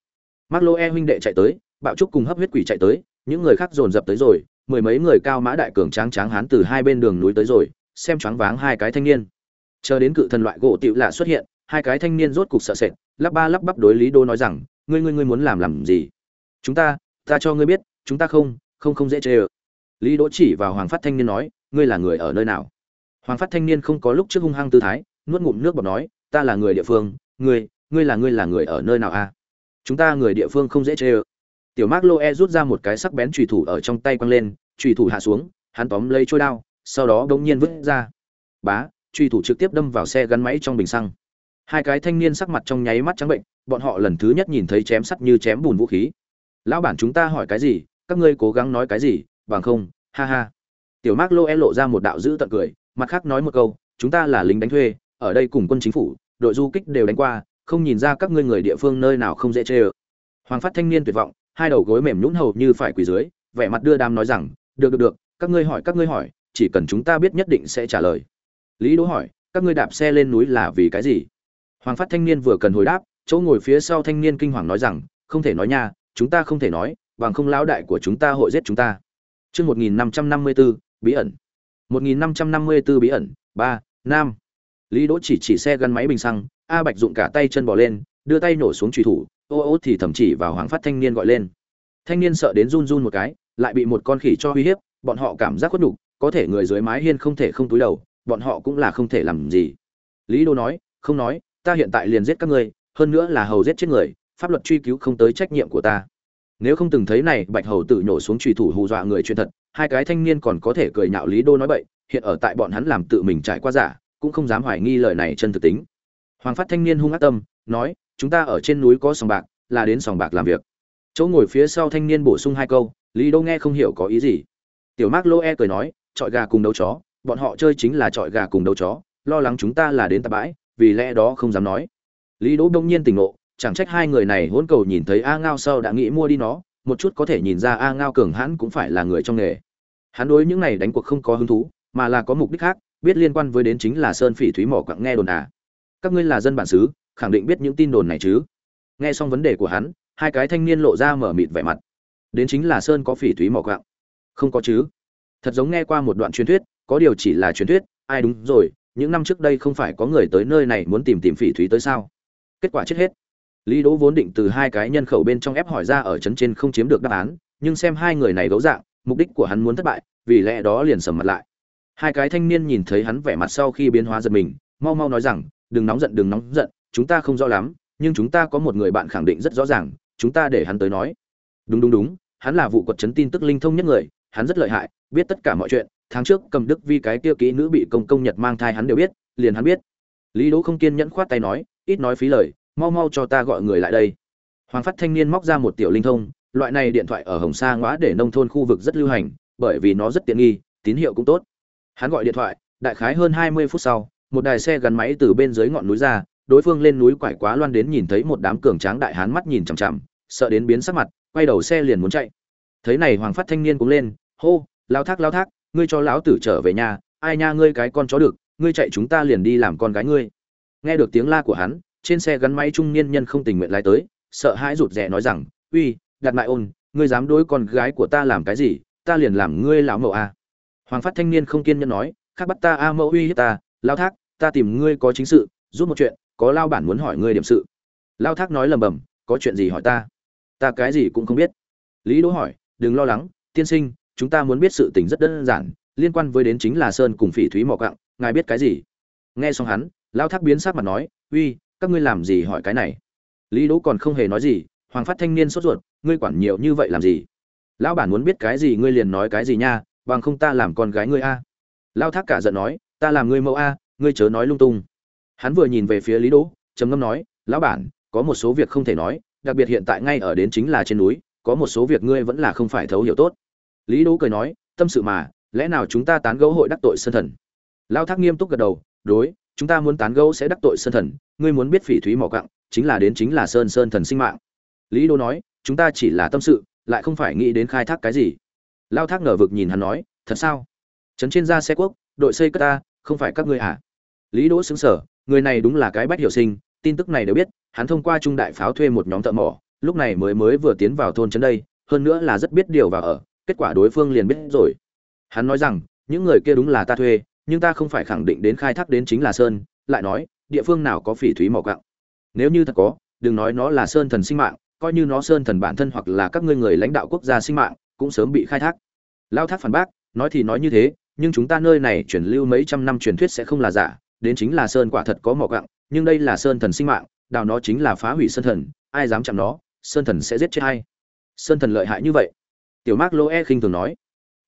Mắc lô e huynh đệ chạy tới, bạo trúc cùng hấp huyết quỷ chạy tới, những người khác dồn dập tới rồi, mười mấy người cao mã đại cường tráng tráng hán từ hai bên đường núi tới rồi, xem choáng váng hai cái thanh niên. Chờ đến cự thần loại gỗ tựu lạ xuất hiện, hai cái thanh niên rốt cục sợ sệt, lắp ba lắp bắp đối lý đô nói rằng, ngươi ngươi ngươi muốn làm làm gì? Chúng ta ta cho ngươi biết, chúng ta không không không dễ chê ơ. Lý đỗ chỉ vào hoàng phát thanh niên nói, ngươi là người ở nơi nào? Hoàng phát thanh niên không có lúc trước hung hăng tư thái, nuốt ngụm nước bọt nói ta là người địa phương, ngươi ngươi là ngươi là người ở nơi nào a chúng ta người địa phương không dễ chê ơ. Tiểu mác lô e rút ra một cái sắc bén trùy thủ ở trong tay quăng lên trùy thủ hạ xuống, hắn tóm lấy trôi đao, sau đó đ ỗ n g nhiên vứt ra. Bá trùy thủ trực tiếp đâm vào xe gắn máy trong bình xăng. Hai cái thanh niên sắc mặt trong nháy mắt trắng bệnh, bọn họ lần thứ nhất nhìn thấy chém sắt như chém bùn vũ khí. Lão bản chúng ta hỏi cái gì? Các ngươi cố gắng nói cái gì? Bằng không, ha ha. Tiểu mác lô e lộ ra một đạo dữ tận cười, mặt khác nói một câu, chúng ta là lính đánh thuê ở đây cùng quân chính phủ đội du kích đều đánh qua không nhìn ra các ngươi người địa phương nơi nào không dễ chê ơ hoàng phát thanh niên tuyệt vọng hai đầu gối mềm nhũn hầu như phải quỳ dưới vẻ mặt đưa đam nói rằng được được được các ngươi hỏi các ngươi hỏi chỉ cần chúng ta biết nhất định sẽ trả lời lý đỗ hỏi các ngươi đạp xe lên núi là vì cái gì hoàng phát thanh niên vừa cần hồi đáp chỗ ngồi phía sau thanh niên kinh hoàng nói rằng không thể nói nha chúng ta không thể nói bằng không lão đại của chúng ta hội giết chúng ta Chương 1554, bí ẩn. 1554 bí ẩn, 3, Nam. Lý Đỗ chỉ chỉ xe gắn máy bình xăng, A Bạch dụng cả tay chân bò lên, đưa tay nổ xuống truy thủ, ô ô thì thậm chỉ vào Hoàng Phát thanh niên gọi lên. Thanh niên sợ đến run run một cái, lại bị một con khỉ cho uy hiếp, bọn họ cảm giác khuất nhục, có thể người dưới mái hiên không thể không túi đầu, bọn họ cũng là không thể làm gì. Lý Đô nói, không nói, ta hiện tại liền giết các ngươi, hơn nữa là hầu giết chết người, pháp luật truy cứu không tới trách nhiệm của ta. Nếu không từng thấy này, Bạch Hầu tự nhổ xuống truy thủ hù dọa người chuyện thật, hai cái thanh niên còn có thể cười nhạo Lý Đô nói bậy, hiện ở tại bọn hắn làm tự mình trải qua giả, cũng không dám hoài nghi lời này chân thực tính. Hoàng Phát thanh niên hung ác tâm, nói, chúng ta ở trên núi có sòng bạc, là đến sòng bạc làm việc. Chỗ ngồi phía sau thanh niên bổ sung hai câu, Lý Đô nghe không hiểu có ý gì. Tiểu Mark Loe cười nói, trọi gà cùng đấu chó, bọn họ chơi chính là trọi gà cùng đấu chó, lo lắng chúng ta là đến tạp bãi, vì lẽ đó không dám nói. Lý Đỗ đông nhiên tỉnh ngộ, chẳng trách hai người này hỗn cầu nhìn thấy A Ngao sau đã nghĩ mua đi nó, một chút có thể nhìn ra A Ngao cường hãn cũng phải là người trong nghề. Hắn đối những này đánh cuộc không có hứng thú, mà là có mục đích khác, biết liên quan với đến chính là Sơn Phỉ Thúy mỏ quặng nghe đồn à. Các ngươi là dân bản xứ, khẳng định biết những tin đồn này chứ? Nghe xong vấn đề của hắn, hai cái thanh niên lộ ra mở mịt vẻ mặt. Đến chính là Sơn có Phỉ Thúy mỏ quặng. Không có chứ? Thật giống nghe qua một đoạn truyền thuyết, có điều chỉ là truyền thuyết, ai đúng rồi, những năm trước đây không phải có người tới nơi này muốn tìm tìm Phỉ Thúy tới sao? Kết quả chết hết. Lý Đỗ vốn định từ hai cái nhân khẩu bên trong ép hỏi ra ở trấn trên không chiếm được đáp án, nhưng xem hai người này đấu dạng, mục đích của hắn muốn thất bại, vì lẽ đó liền sầm mặt lại hai cái thanh niên nhìn thấy hắn vẻ mặt sau khi biến hóa giật mình, mau mau nói rằng, đừng nóng giận, đừng nóng giận, chúng ta không rõ lắm, nhưng chúng ta có một người bạn khẳng định rất rõ ràng, chúng ta để hắn tới nói. Đúng đúng đúng, hắn là vụ quật chấn tin tức linh thông nhất người, hắn rất lợi hại, biết tất cả mọi chuyện, tháng trước cầm đức vi cái kia kỹ nữ bị công công nhật mang thai hắn đều biết, liền hắn biết. Lý đỗ không kiên nhẫn khoát tay nói, ít nói phí lời, mau mau cho ta gọi người lại đây. Hoàng phát thanh niên móc ra một tiểu linh thông, loại này điện thoại ở hồng sa ngõ để nông thôn khu vực rất lưu hành, bởi vì nó rất tiện nghi, tín hiệu cũng tốt. Hắn gọi điện thoại, đại khái hơn 20 phút sau, một đài xe gắn máy từ bên dưới ngọn núi ra, đối phương lên núi quải quá loan đến nhìn thấy một đám cường tráng đại hán mắt nhìn chằm chằm, sợ đến biến sắc mặt, quay đầu xe liền muốn chạy. Thấy này Hoàng Phát thanh niên cũng lên, hô, lão thác lão thác, ngươi cho lão tử trở về nhà, ai nha ngươi cái con chó được, ngươi chạy chúng ta liền đi làm con gái ngươi. Nghe được tiếng la của hắn, trên xe gắn máy trung niên nhân không tình nguyện lái tới, sợ hãi rụt rè nói rằng, "Uy, đặt lại ôn, ngươi dám đối con gái của ta làm cái gì, ta liền làm ngươi lão mẫu à?" Hoàng phát thanh niên không kiên nhẫn nói khác bắt ta, a mẫu uy hiếp ta, lao thác, ta tìm ngươi có chính sự, giúp một chuyện, có lao bản muốn hỏi ngươi điểm sự. Lao thác nói lầm bầm, có chuyện gì hỏi ta? Ta cái gì cũng không biết. Lý đỗ hỏi, đừng lo lắng, tiên sinh, chúng ta muốn biết sự tình rất đơn giản, liên quan với đến chính là sơn cùng phỉ thúy mỏ cặng ngài biết cái gì? Nghe xong hắn, lao thác biến sắc mặt nói, uy, các ngươi làm gì hỏi cái này? Lý đỗ còn không hề nói gì, hoàng phát thanh niên sốt ruột, ngươi quản nhiều như vậy làm gì? Lão bản muốn biết cái gì ngươi liền nói cái gì nha bằng không ta làm con gái ngươi a. Lao thác cả giận nói, ta làm ngươi mẫu a, ngươi chớ nói lung tung. Hắn vừa nhìn về phía lý đỗ, trầm ngâm nói, lão bản, có một số việc không thể nói, đặc biệt hiện tại ngay ở đến chính là trên núi, có một số việc ngươi vẫn là không phải thấu hiểu tốt. Lý đỗ cười nói, tâm sự mà, lẽ nào chúng ta tán gẫu hội đắc tội sơn thần? Lao thác nghiêm túc gật đầu, đối, chúng ta muốn tán gẫu sẽ đắc tội sơn thần, ngươi muốn biết phỉ thúy mỏ cặng chính là đến chính là sơn sơn thần sinh mạng. Lý đỗ nói, chúng ta chỉ là tâm sự, lại không phải nghĩ đến khai thác cái gì lao thác ngờ vực nhìn hắn nói, thật sao? Trấn trên ra xe quốc, đội xây cất ta, không phải các ngươi à? Lý đỗ xứng sở người này đúng là cái bách hiểu sinh, tin tức này đều biết, hắn thông qua trung đại pháo thuê một nhóm thợ mỏ, lúc này mới mới vừa tiến vào thôn trấn đây, hơn nữa là rất biết điều và ở, kết quả đối phương liền biết rồi. Hắn nói rằng, những người kia đúng là ta thuê, nhưng ta không phải khẳng định đến khai thác đến chính là sơn, lại nói, địa phương nào có phỉ thúy mỏ gạo? nếu như thật có, đừng nói nó là sơn thần sinh mạng, coi như nó sơn thần bản thân hoặc là các ngươi người lãnh đạo quốc gia sinh mạng cũng sớm bị khai thác. Lao thác phản bác, nói thì nói như thế, nhưng chúng ta nơi này truyền lưu mấy trăm năm truyền thuyết sẽ không là giả, đến chính là sơn quả thật có mỏ quặng, nhưng đây là sơn thần sinh mạng, đào nó chính là phá hủy sơn thần, ai dám chạm nó, sơn thần sẽ giết chết hay sơn thần lợi hại như vậy. Tiểu mark lô e khinh thường nói.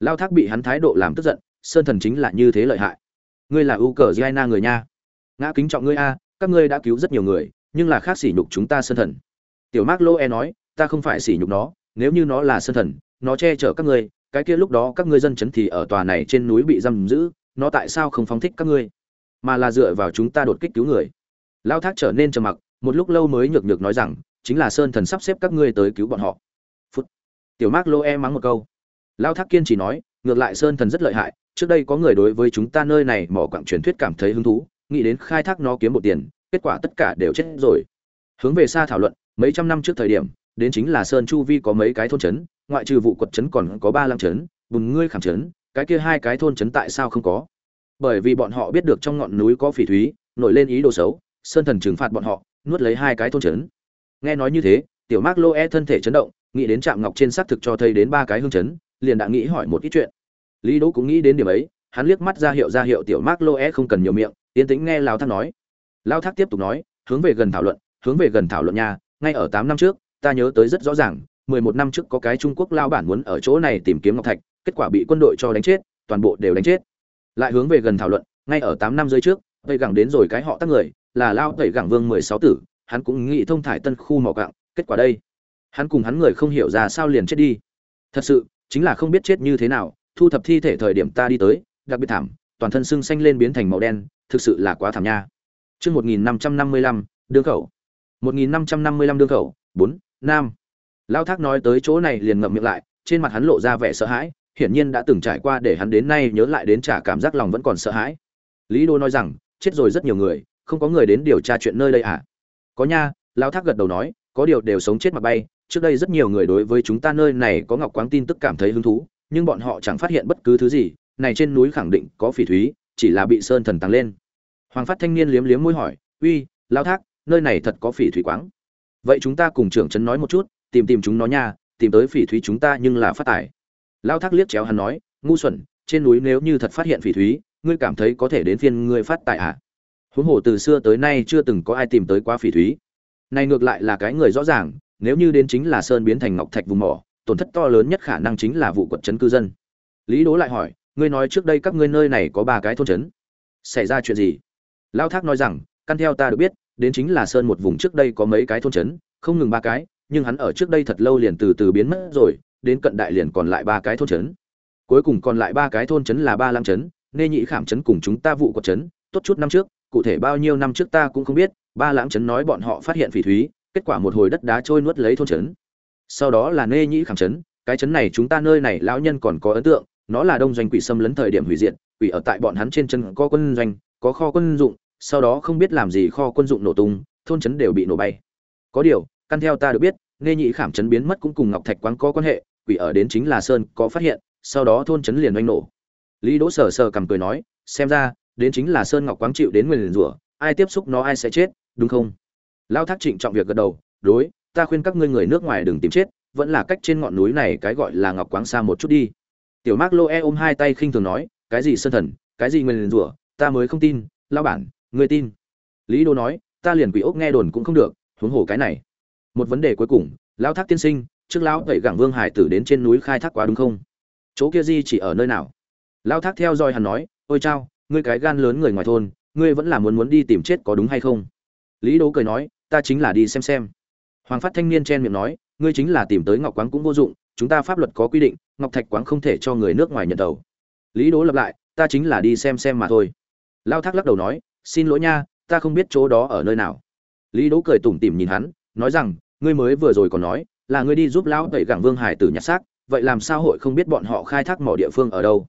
Lao thác bị hắn thái độ làm tức giận, sơn thần chính là như thế lợi hại. Ngươi là u cờ giai na người nha. Ngã kính trọng ngươi a, các ngươi đã cứu rất nhiều người, nhưng là khác sỉ nhục chúng ta sơn thần. Tiểu mark lô e nói, ta không phải sỉ nhục nó, nếu như nó là sơn thần nó che chở các ngươi, cái kia lúc đó các ngươi dân chấn thì ở tòa này trên núi bị giam giữ, nó tại sao không phóng thích các ngươi? Mà là dựa vào chúng ta đột kích cứu người. Lao thác trở nên trầm mặc, một lúc lâu mới nhược nhược nói rằng, chính là sơn thần sắp xếp các ngươi tới cứu bọn họ. Phút. Tiểu mác lô e mắng một câu. Lao thác kiên chỉ nói, ngược lại sơn thần rất lợi hại, trước đây có người đối với chúng ta nơi này mỏ quặng truyền thuyết cảm thấy hứng thú, nghĩ đến khai thác nó kiếm một tiền, kết quả tất cả đều chết rồi. Hướng về xa thảo luận, mấy trăm năm trước thời điểm, đến chính là sơn chu vi có mấy cái thôn trấn ngoại trừ vụ quật trấn còn có ba lăng trấn, bùn ngươi khảm trấn, cái kia hai cái thôn trấn tại sao không có? Bởi vì bọn họ biết được trong ngọn núi có phỉ thúy, nổi lên ý đồ xấu, sơn thần trừng phạt bọn họ, nuốt lấy hai cái thôn trấn. Nghe nói như thế, tiểu mark lô e thân thể chấn động, nghĩ đến trạm ngọc trên xác thực cho thấy đến ba cái hương chấn liền đã nghĩ hỏi một ít chuyện. Lý đỗ cũng nghĩ đến điểm ấy, hắn liếc mắt ra hiệu ra hiệu tiểu mark lô e không cần nhiều miệng, yên tĩnh nghe lao thác nói. Lao thác tiếp tục nói, hướng về gần thảo luận, hướng về gần thảo luận nha, ngay ở tám năm trước, ta nhớ tới rất rõ ràng mười một năm trước có cái trung quốc lao bản muốn ở chỗ này tìm kiếm ngọc thạch, kết quả bị quân đội cho đánh chết, toàn bộ đều đánh chết. Lại hướng về gần thảo luận, ngay ở tám năm dưới trước, tây gẳng đến rồi cái họ tác người, là lao tẩy gẳng vương mười sáu tử, hắn cũng nghĩ thông thải tân khu mỏ cặng kết quả đây. Hắn cùng hắn người không hiểu ra sao liền chết đi. Thật sự, chính là không biết chết như thế nào, thu thập thi thể thời điểm ta đi tới, đặc biệt thảm, toàn thân xương xanh lên biến thành màu đen, thực sự là quá thảm nha. Chương một nghìn năm trăm năm mươi lăm, đương khẩu. Một nghìn năm trăm năm mươi lăm đương khẩu, bốn, nam lao thác nói tới chỗ này liền ngậm miệng lại, trên mặt hắn lộ ra vẻ sợ hãi, hiển nhiên đã từng trải qua để hắn đến nay nhớ lại đến trả cảm giác lòng vẫn còn sợ hãi. Lý đô nói rằng, chết rồi rất nhiều người, không có người đến điều tra chuyện nơi đây à? Có nha, lao thác gật đầu nói, có điều đều sống chết mà bay, trước đây rất nhiều người đối với chúng ta nơi này có ngọc quáng tin tức cảm thấy hứng thú, nhưng bọn họ chẳng phát hiện bất cứ thứ gì, này trên núi khẳng định có phỉ thúy, chỉ là bị sơn thần tăng lên. Hoàng phát thanh niên liếm liếm môi hỏi, uy, lao thác, nơi này thật có phỉ thủy quáng? Vậy chúng ta cùng trưởng trấn nói một chút tìm tìm chúng nó nha, tìm tới phỉ thúy chúng ta nhưng là phát tài lao thác liếc chéo hắn nói, ngu xuẩn, trên núi nếu như thật phát hiện phỉ thúy, ngươi cảm thấy có thể đến phiên ngươi phát tài à? Huống hồ từ xưa tới nay chưa từng có ai tìm tới quá phỉ thúy. Này ngược lại là cái người rõ ràng, nếu như đến chính là sơn biến thành ngọc thạch vùng mỏ, tổn thất to lớn nhất khả năng chính là vụ quật chấn cư dân. Lý đố lại hỏi, ngươi nói trước đây các ngươi nơi này có ba cái thôn trấn xảy ra chuyện gì? Lao thác nói rằng, căn theo ta được biết, đến chính là sơn một vùng trước đây có mấy cái thôn trấn không ngừng ba cái nhưng hắn ở trước đây thật lâu liền từ từ biến mất rồi, đến cận đại liền còn lại ba cái thôn trấn. Cuối cùng còn lại ba cái thôn trấn là ba lăng trấn, nê nhị khảm trấn cùng chúng ta vụ quật trấn. Tốt chút năm trước, cụ thể bao nhiêu năm trước ta cũng không biết, ba lãng trấn nói bọn họ phát hiện phỉ thúy, kết quả một hồi đất đá trôi nuốt lấy thôn trấn. Sau đó là nê nhĩ khảm trấn, cái trấn này chúng ta nơi này lão nhân còn có ấn tượng, nó là đông doanh quỷ xâm lấn thời điểm hủy diệt, quỷ ở tại bọn hắn trên chân có quân doanh, có kho quân dụng, sau đó không biết làm gì kho quân dụng nổ tung, thôn trấn đều bị nổ bay. Có điều căn theo ta được biết nê nhị khảm chấn biến mất cũng cùng ngọc thạch quán có quan hệ, quỷ ở đến chính là sơn có phát hiện, sau đó thôn chấn liền oanh nổ. Lý đỗ sờ sờ cầm cười nói, xem ra, đến chính là sơn ngọc quáng chịu đến nguyền rủa, ai tiếp xúc nó ai sẽ chết, đúng không? Lao thác trịnh trọng việc gật đầu, đối, ta khuyên các ngươi người nước ngoài đừng tìm chết, vẫn là cách trên ngọn núi này cái gọi là ngọc quáng xa một chút đi. Tiểu Mặc Lô e ôm hai tay khinh thường nói, cái gì sơn thần, cái gì nguyền rủa, ta mới không tin lao bản, ngươi tin. Lý đô nói, ta liền quỷ ốc nghe đồn cũng không được, huống hồ cái này một vấn đề cuối cùng, lão thác tiên sinh, trước lão tẩy gẳng vương hải tử đến trên núi khai thác quá đúng không? Chỗ kia di chỉ ở nơi nào? Lão thác theo dõi hắn nói, ôi chao, ngươi cái gan lớn người ngoài thôn, ngươi vẫn là muốn muốn đi tìm chết có đúng hay không? Lý đố cười nói, ta chính là đi xem xem. Hoàng phát thanh niên chen miệng nói, ngươi chính là tìm tới ngọc quán cũng vô dụng, chúng ta pháp luật có quy định, ngọc thạch quán không thể cho người nước ngoài nhận đầu. lý đố lặp lại, ta chính là đi xem xem mà thôi. Lao thác lắc đầu nói, xin lỗi nha, ta không biết chỗ đó ở nơi nào. Lý đố cười tủm tỉm nhìn hắn nói rằng, ngươi mới vừa rồi còn nói, là ngươi đi giúp lão tẩy gẳng vương hải tử nhặt xác, vậy làm sao hội không biết bọn họ khai thác mỏ địa phương ở đâu?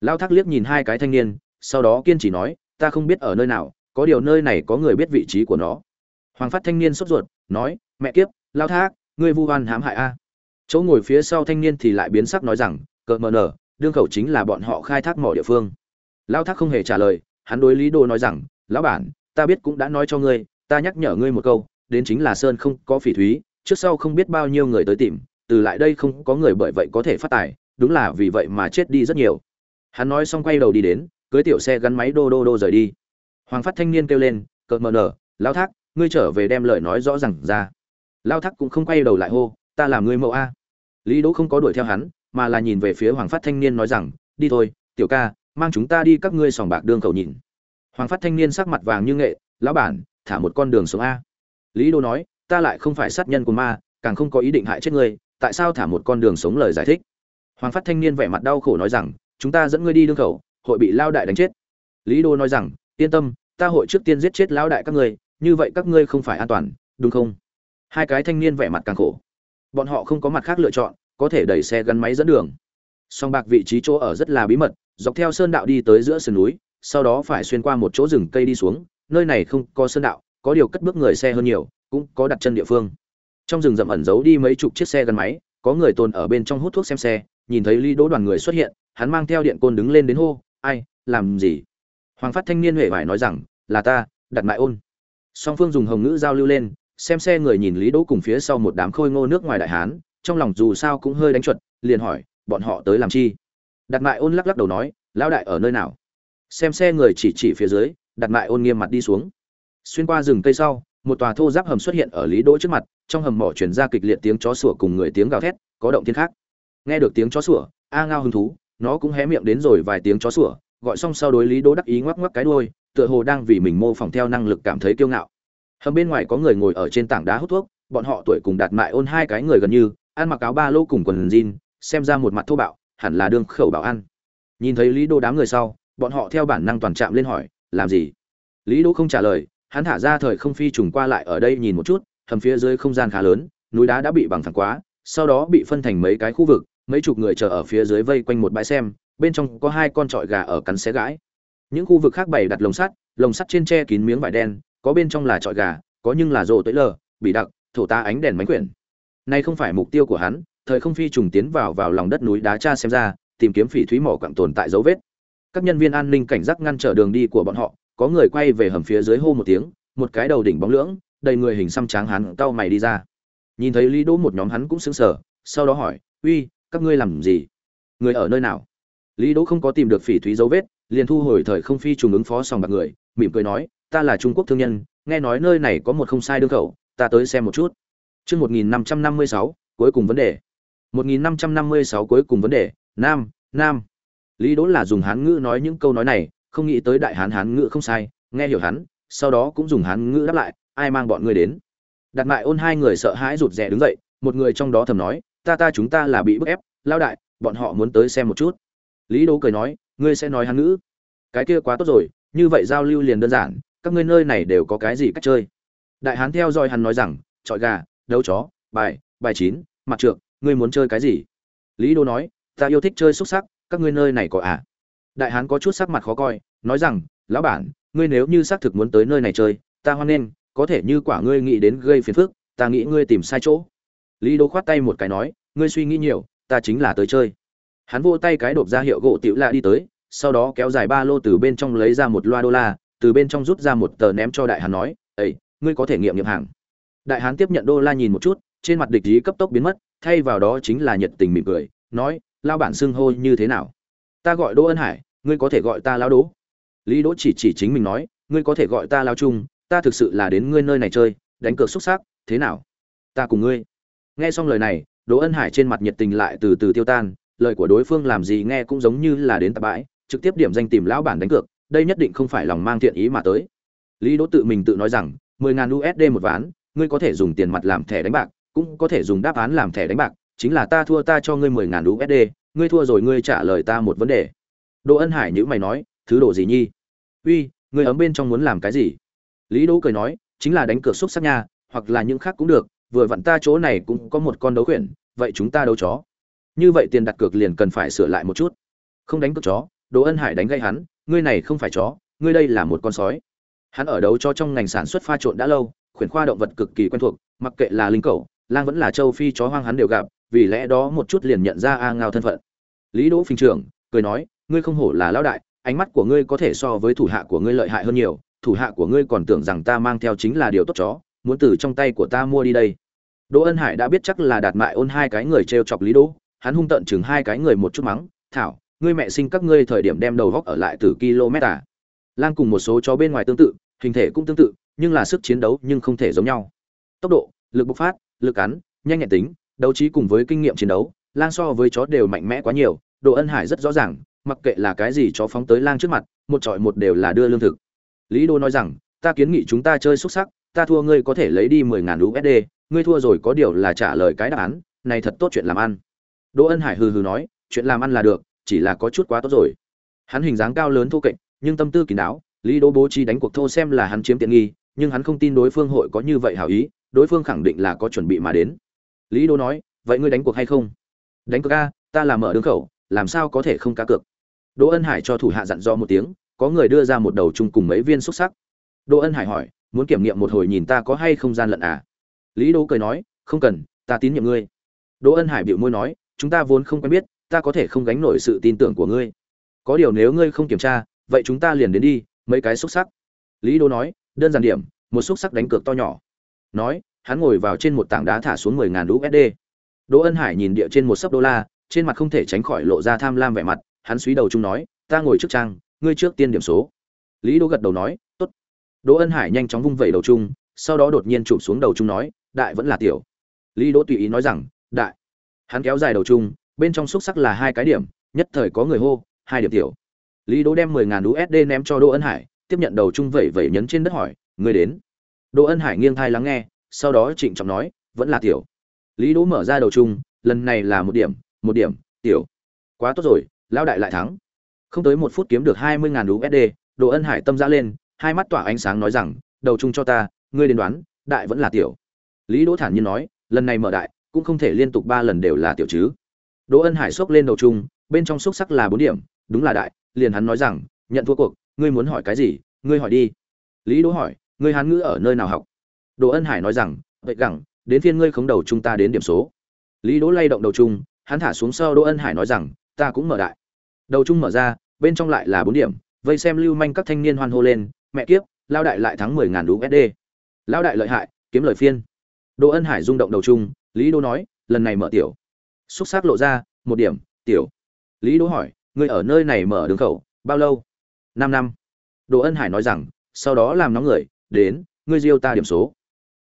Lao thác liếc nhìn hai cái thanh niên, sau đó kiên trì nói, ta không biết ở nơi nào, có điều nơi này có người biết vị trí của nó. Hoàng phát thanh niên sốt ruột, nói, mẹ kiếp lao thác, ngươi vu oan hãm hại a. Chỗ ngồi phía sau thanh niên thì lại biến sắc nói rằng, cợt mờ nở, đương khẩu chính là bọn họ khai thác mỏ địa phương. Lão thác không hề trả lời, hắn đối lý đô nói rằng, lão bản, ta biết cũng đã nói cho ngươi, ta nhắc nhở ngươi một câu đến chính là sơn không có phỉ thúy, trước sau không biết bao nhiêu người tới tìm, từ lại đây không có người bởi vậy có thể phát tài, đúng là vì vậy mà chết đi rất nhiều. Hắn nói xong quay đầu đi đến, cưới tiểu xe gắn máy đô đô đô rời đi. Hoàng phát thanh niên kêu lên, cợt mờ nở, lão thác, ngươi trở về đem lời nói rõ ràng ra. Lao thác cũng không quay đầu lại hô, ta làm ngươi mẫu a. Lý đỗ không có đuổi theo hắn, mà là nhìn về phía hoàng phát thanh niên nói rằng, đi thôi, tiểu ca, mang chúng ta đi các ngươi sòng bạc đương khẩu nhìn. Hoàng phát thanh niên sắc mặt vàng như nghệ, lão bản, thả một con đường xuống a lý Đô nói, ta lại không phải sát nhân của ma, càng không có ý định hại chết ngươi, tại sao thả một con đường sống lời giải thích? Hoàng phát thanh niên vẻ mặt đau khổ nói rằng, chúng ta dẫn ngươi đi đương khẩu, hội bị lao đại đánh chết. Lý đô nói rằng, yên tâm, ta hội trước tiên giết chết lao đại các ngươi, như vậy các ngươi không phải an toàn, đúng không? Hai cái thanh niên vẻ mặt càng khổ. Bọn họ không có mặt khác lựa chọn, có thể đẩy xe gắn máy dẫn đường. Song bạc vị trí chỗ ở rất là bí mật, dọc theo sơn đạo đi tới giữa sườn núi, sau đó phải xuyên qua một chỗ rừng cây đi xuống, nơi này không có sơn đạo có điều cất bước người xe hơn nhiều, cũng có đặt chân địa phương. Trong rừng rậm ẩn giấu đi mấy chục chiếc xe gắn máy, có người tồn ở bên trong hút thuốc xem xe, nhìn thấy ly đỗ đoàn người xuất hiện, hắn mang theo điện côn đứng lên đến hô, ai, làm gì? Hoàng phát thanh niên huệ vải nói rằng, là ta, đặt mại ôn. Song phương dùng hồng ngữ giao lưu lên, xem xe người nhìn lý đỗ cùng phía sau một đám khôi ngô nước ngoài đại hán, trong lòng dù sao cũng hơi đánh chuột, liền hỏi, bọn họ tới làm chi? Đặt mại ôn lắc lắc đầu nói, lão đại ở nơi nào? Xem xe người chỉ chỉ phía dưới, đặt mại ôn nghiêm mặt đi xuống xuyên qua rừng cây sau, một tòa thô giáp hầm xuất hiện ở lý đỗ trước mặt, trong hầm mỏ truyền ra kịch liệt tiếng chó sủa cùng người tiếng gào thét, có động thiên khác. Nghe được tiếng chó sủa, a ngao hứng thú, nó cũng hé miệng đến rồi vài tiếng chó sủa, gọi xong sau đối lý đỗ đắc ý ngoắc ngoắc cái đuôi, tựa hồ đang vì mình mô phỏng theo năng lực cảm thấy kiêu ngạo. Hầm bên ngoài có người ngồi ở trên tảng đá hút thuốc, bọn họ tuổi cùng đạt mại ôn hai cái người gần như, ăn mặc áo ba lô cùng quần jean, xem ra một mặt thô bạo, hẳn là đương khẩu bảo ăn. Nhìn thấy lý Đô đám người sau, bọn họ theo bản năng toàn chạm lên hỏi, làm gì? Lý Đô không trả lời hắn thả ra thời không phi trùng qua lại ở đây nhìn một chút, hầm phía dưới không gian khá lớn, núi đá đã bị bằng thẳng quá, sau đó bị phân thành mấy cái khu vực, mấy chục người chờ ở phía dưới vây quanh một bãi xem, bên trong có hai con trọi gà ở cắn xé gãi. Những khu vực khác bày đặt lồng sắt lồng sắt trên tre kín miếng vải đen, có bên trong là trọi gà, có nhưng là rộ tới lờ bị đặc, thổ ta ánh đèn mánh quyển. Nay không phải mục tiêu của hắn, thời không phi trùng tiến vào vào lòng đất núi đá cha xem ra, tìm kiếm phỉ thúy mỏ quặng tồn tại dấu vết. Các nhân viên an ninh cảnh giác ngăn trở đường đi của bọn họ có người quay về hầm phía dưới hô một tiếng một cái đầu đỉnh bóng lưỡng đầy người hình xăm tráng hắn cau mày đi ra nhìn thấy lý đỗ một nhóm hắn cũng sững sờ sau đó hỏi uy các ngươi làm gì người ở nơi nào lý đỗ không có tìm được phỉ thúy dấu vết liền thu hồi thời không phi trùng ứng phó sòng bạc người mỉm cười nói ta là trung quốc thương nhân nghe nói nơi này có một không sai đương khẩu ta tới xem một chút Chương 1556, cuối cùng vấn đề. 1556 cuối cùng vấn đề, nam, nam. Lý Đỗ là dùng hán ngữ nói những câu nói này, không nghĩ tới đại hán hán ngữ không sai, nghe hiểu hắn, sau đó cũng dùng hán ngữ đáp lại, ai mang bọn ngươi đến? Đặt mại ôn hai người sợ hãi rụt rè đứng dậy, một người trong đó thầm nói, ta ta chúng ta là bị bức ép, lao đại, bọn họ muốn tới xem một chút. Lý đố cười nói, ngươi sẽ nói hán ngữ? Cái kia quá tốt rồi, như vậy giao lưu liền đơn giản, các ngươi nơi này đều có cái gì cách chơi? Đại hán theo dõi hắn nói rằng, trọi gà, đấu chó bài bài chín mặt trượng ngươi muốn chơi cái gì lý đô nói ta yêu thích chơi xúc sắc các ngươi nơi này có à đại hán có chút sắc mặt khó coi nói rằng lão bản ngươi nếu như xác thực muốn tới nơi này chơi ta hoan nghênh có thể như quả ngươi nghĩ đến gây phiền phức ta nghĩ ngươi tìm sai chỗ. Lý đô khoát tay một cái nói ngươi suy nghĩ nhiều ta chính là tới chơi. Hắn vô tay cái đột ra hiệu gỗ tiểu lạ đi tới sau đó kéo dài ba lô từ bên trong lấy ra một loa đô la từ bên trong rút ra một tờ ném cho đại hán nói Ấy, ngươi có thể nghiệm nghiệm hàng. Đại hán tiếp nhận đô la nhìn một chút trên mặt địch ý cấp tốc biến mất thay vào đó chính là nhiệt tình mỉm cười nói lao bản xưng hô như thế nào? Ta gọi đỗ ân hải, ngươi có thể gọi ta lao đỗ. Lý đỗ chỉ chỉ chính mình nói, ngươi có thể gọi ta lao trung, ta thực sự là đến ngươi nơi này chơi, đánh cược xúc xác thế nào? Ta cùng ngươi. Nghe xong lời này, đỗ ân hải trên mặt nhiệt tình lại từ từ tiêu tan, lời của đối phương làm gì nghe cũng giống như là đến tạp bãi, trực tiếp điểm danh tìm lão bản đánh cược, đây nhất định không phải lòng mang thiện ý mà tới. Lý đỗ tự mình tự nói rằng, mười ngàn usd một ván, ngươi có thể dùng tiền mặt làm thẻ đánh bạc, cũng có thể dùng đáp án làm thẻ đánh bạc, chính là ta thua ta cho ngươi mười ngàn usd ngươi thua rồi, ngươi trả lời ta một vấn đề. Đỗ ân hải nhữ mày nói, thứ đồ gì nhi? Uy, ngươi ấm bên trong muốn làm cái gì? Lý đỗ cười nói, chính là đánh cược xúc sắc nha, hoặc là những khác cũng được, vừa vặn ta chỗ này cũng có một con đấu khuyển, vậy chúng ta đấu chó. Như vậy tiền đặt cược liền cần phải sửa lại một chút. Không đánh cược chó, đỗ ân hải đánh gây hắn, ngươi này không phải chó, ngươi đây là một con sói. Hắn ở đấu cho trong ngành sản xuất pha trộn đã lâu, khuyển khoa động vật cực kỳ quen thuộc, mặc kệ là linh cẩu, lang vẫn là châu phi chó hoang hắn đều gặp vì lẽ đó một chút liền nhận ra a ngao thân phận. Lý đỗ phình trưởng, cười nói, ngươi không hổ là lão đại, ánh mắt của ngươi có thể so với thủ hạ của ngươi lợi hại hơn nhiều, thủ hạ của ngươi còn tưởng rằng ta mang theo chính là điều tốt chó, muốn từ trong tay của ta mua đi đây. Đỗ ân hải đã biết chắc là đạt mại ôn hai cái người t r e o chọc lý đỗ, hắn hung tận chừng hai cái người một chút mắng, thảo, ngươi mẹ sinh các ngươi thời điểm đem đầu góc ở lại từ km à. lang cùng một số chó bên ngoài tương tự, hình thể cũng tương tự, nhưng là sức chiến đấu nhưng không thể giống nhau. Tốc độ, lực bộc phát, lực cắn, nhanh nhẹn tính đấu trí cùng với kinh nghiệm chiến đấu lang so với chó đều mạnh mẽ quá nhiều Đỗ Ân Hải rất rõ ràng, mặc kệ là cái gì chó phóng tới lang trước mặt, một trọi một đều là đưa lương thực. Lý Đô nói rằng, ta kiến nghị chúng ta chơi xuất sắc, ta thua ngươi có thể lấy đi 10000 USD, ngươi thua rồi có điều là trả lời cái đáp án, này thật tốt chuyện làm ăn. Đỗ Ân Hải hừ hừ nói, chuyện làm ăn là được, chỉ là có chút quá tốt rồi. Hắn hình dáng cao lớn thô kệch, nhưng tâm tư kín đáo, Lý Đỗ bố trí đánh cuộc thô xem là hắn chiếm tiện nghi, nhưng hắn không tin đối phương hội có như vậy hảo ý, đối phương khẳng định là có chuẩn bị mà đến. Lý Đỗ nói, vậy ngươi đánh cuộc hay không? Đánh cược a, ta là mở đường khẩu, làm sao có thể không cá cược? Đỗ ân hải cho thủ hạ dặn dò một tiếng có người đưa ra một đầu chung cùng mấy viên xúc sắc. Đỗ ân hải hỏi muốn kiểm nghiệm một hồi nhìn ta có hay không gian lận à? Lý đỗ cười nói không cần ta tín nhiệm ngươi. Đỗ ân hải bịu môi nói chúng ta vốn không quen biết ta có thể không gánh nổi sự tin tưởng của ngươi. Có điều nếu ngươi không kiểm tra vậy chúng ta liền đến đi mấy cái xúc sắc. Lý đỗ nói đơn giản điểm một xúc sắc đánh cược to nhỏ. Nói hắn ngồi vào trên một tảng đá thả xuống mười ngàn usd đỗ ân hải nhìn địa trên một sấp đô la, trên mặt không thể tránh khỏi lộ ra tham lam vẻ mặt, hắn suy đầu chung nói, ta ngồi trước trang, ngươi trước tiên điểm số. Lý đỗ gật đầu nói, tốt. Đỗ ân hải nhanh chóng vung vẩy đầu chung, sau đó đột nhiên chụp xuống đầu chung nói, đại vẫn là tiểu. Lý đỗ tùy ý nói rằng, đại. Hắn kéo dài đầu chung, bên trong xúc sắc là hai cái điểm, nhất thời có người hô, hai điểm tiểu. Lý đỗ đem mười ngàn usd ném cho đỗ ân hải, tiếp nhận đầu chung vẩy vẩy nhấn trên đất hỏi, ngươi đến? Đỗ ân hải nghiêng tai lắng nghe sau đó trịnh trọng nói, vẫn là tiểu. Lý đỗ mở ra đầu chung, lần này là một điểm một điểm, tiểu. Quá tốt rồi, lão đại lại thắng. Không tới một phút kiếm được hai mươi ngàn usd đồ ân hải tâm ra lên, hai mắt tỏa ánh sáng nói rằng, đầu chung cho ta, ngươi đến đoán, đại vẫn là tiểu. Lý đỗ thản nhiên nói, lần này mở đại, cũng không thể liên tục ba lần đều là tiểu chứ. Đỗ ân hải xốc lên đầu chung, bên trong xúc sắc là bốn điểm, đúng là đại, liền hắn nói rằng, nhận thua cuộc, ngươi muốn hỏi cái gì, ngươi hỏi đi. Lý đỗ hỏi, ngươi hán ngữ ở nơi nào học? Đỗ ân hải nói rằng vậy gẳng đến phiên ngươi khống đầu chúng ta đến điểm số lý đỗ lay động đầu chung hắn thả xuống sau Đỗ Ân Hải nói rằng, ta cũng mở đại. Đầu chung mở ra, bên trong lại là bốn điểm, vây xem lưu manh các thanh niên hoan hô lên, mẹ kiếp, lao đại lại thắng mười ngàn USD. Lao đại lợi hại, kiếm lời phiên. Đỗ Ân Hải rung động đầu chung, Lý Đỗ nói, lần này mở tiểu. Xúc sắc lộ ra, một điểm, tiểu. Lý Đỗ hỏi, ngươi ở nơi này mở đường khẩu, bao lâu? Năm năm. Đỗ Ân Hải nói rằng, sau đó làm nóng người, đến, ngươi diêu ta điểm số.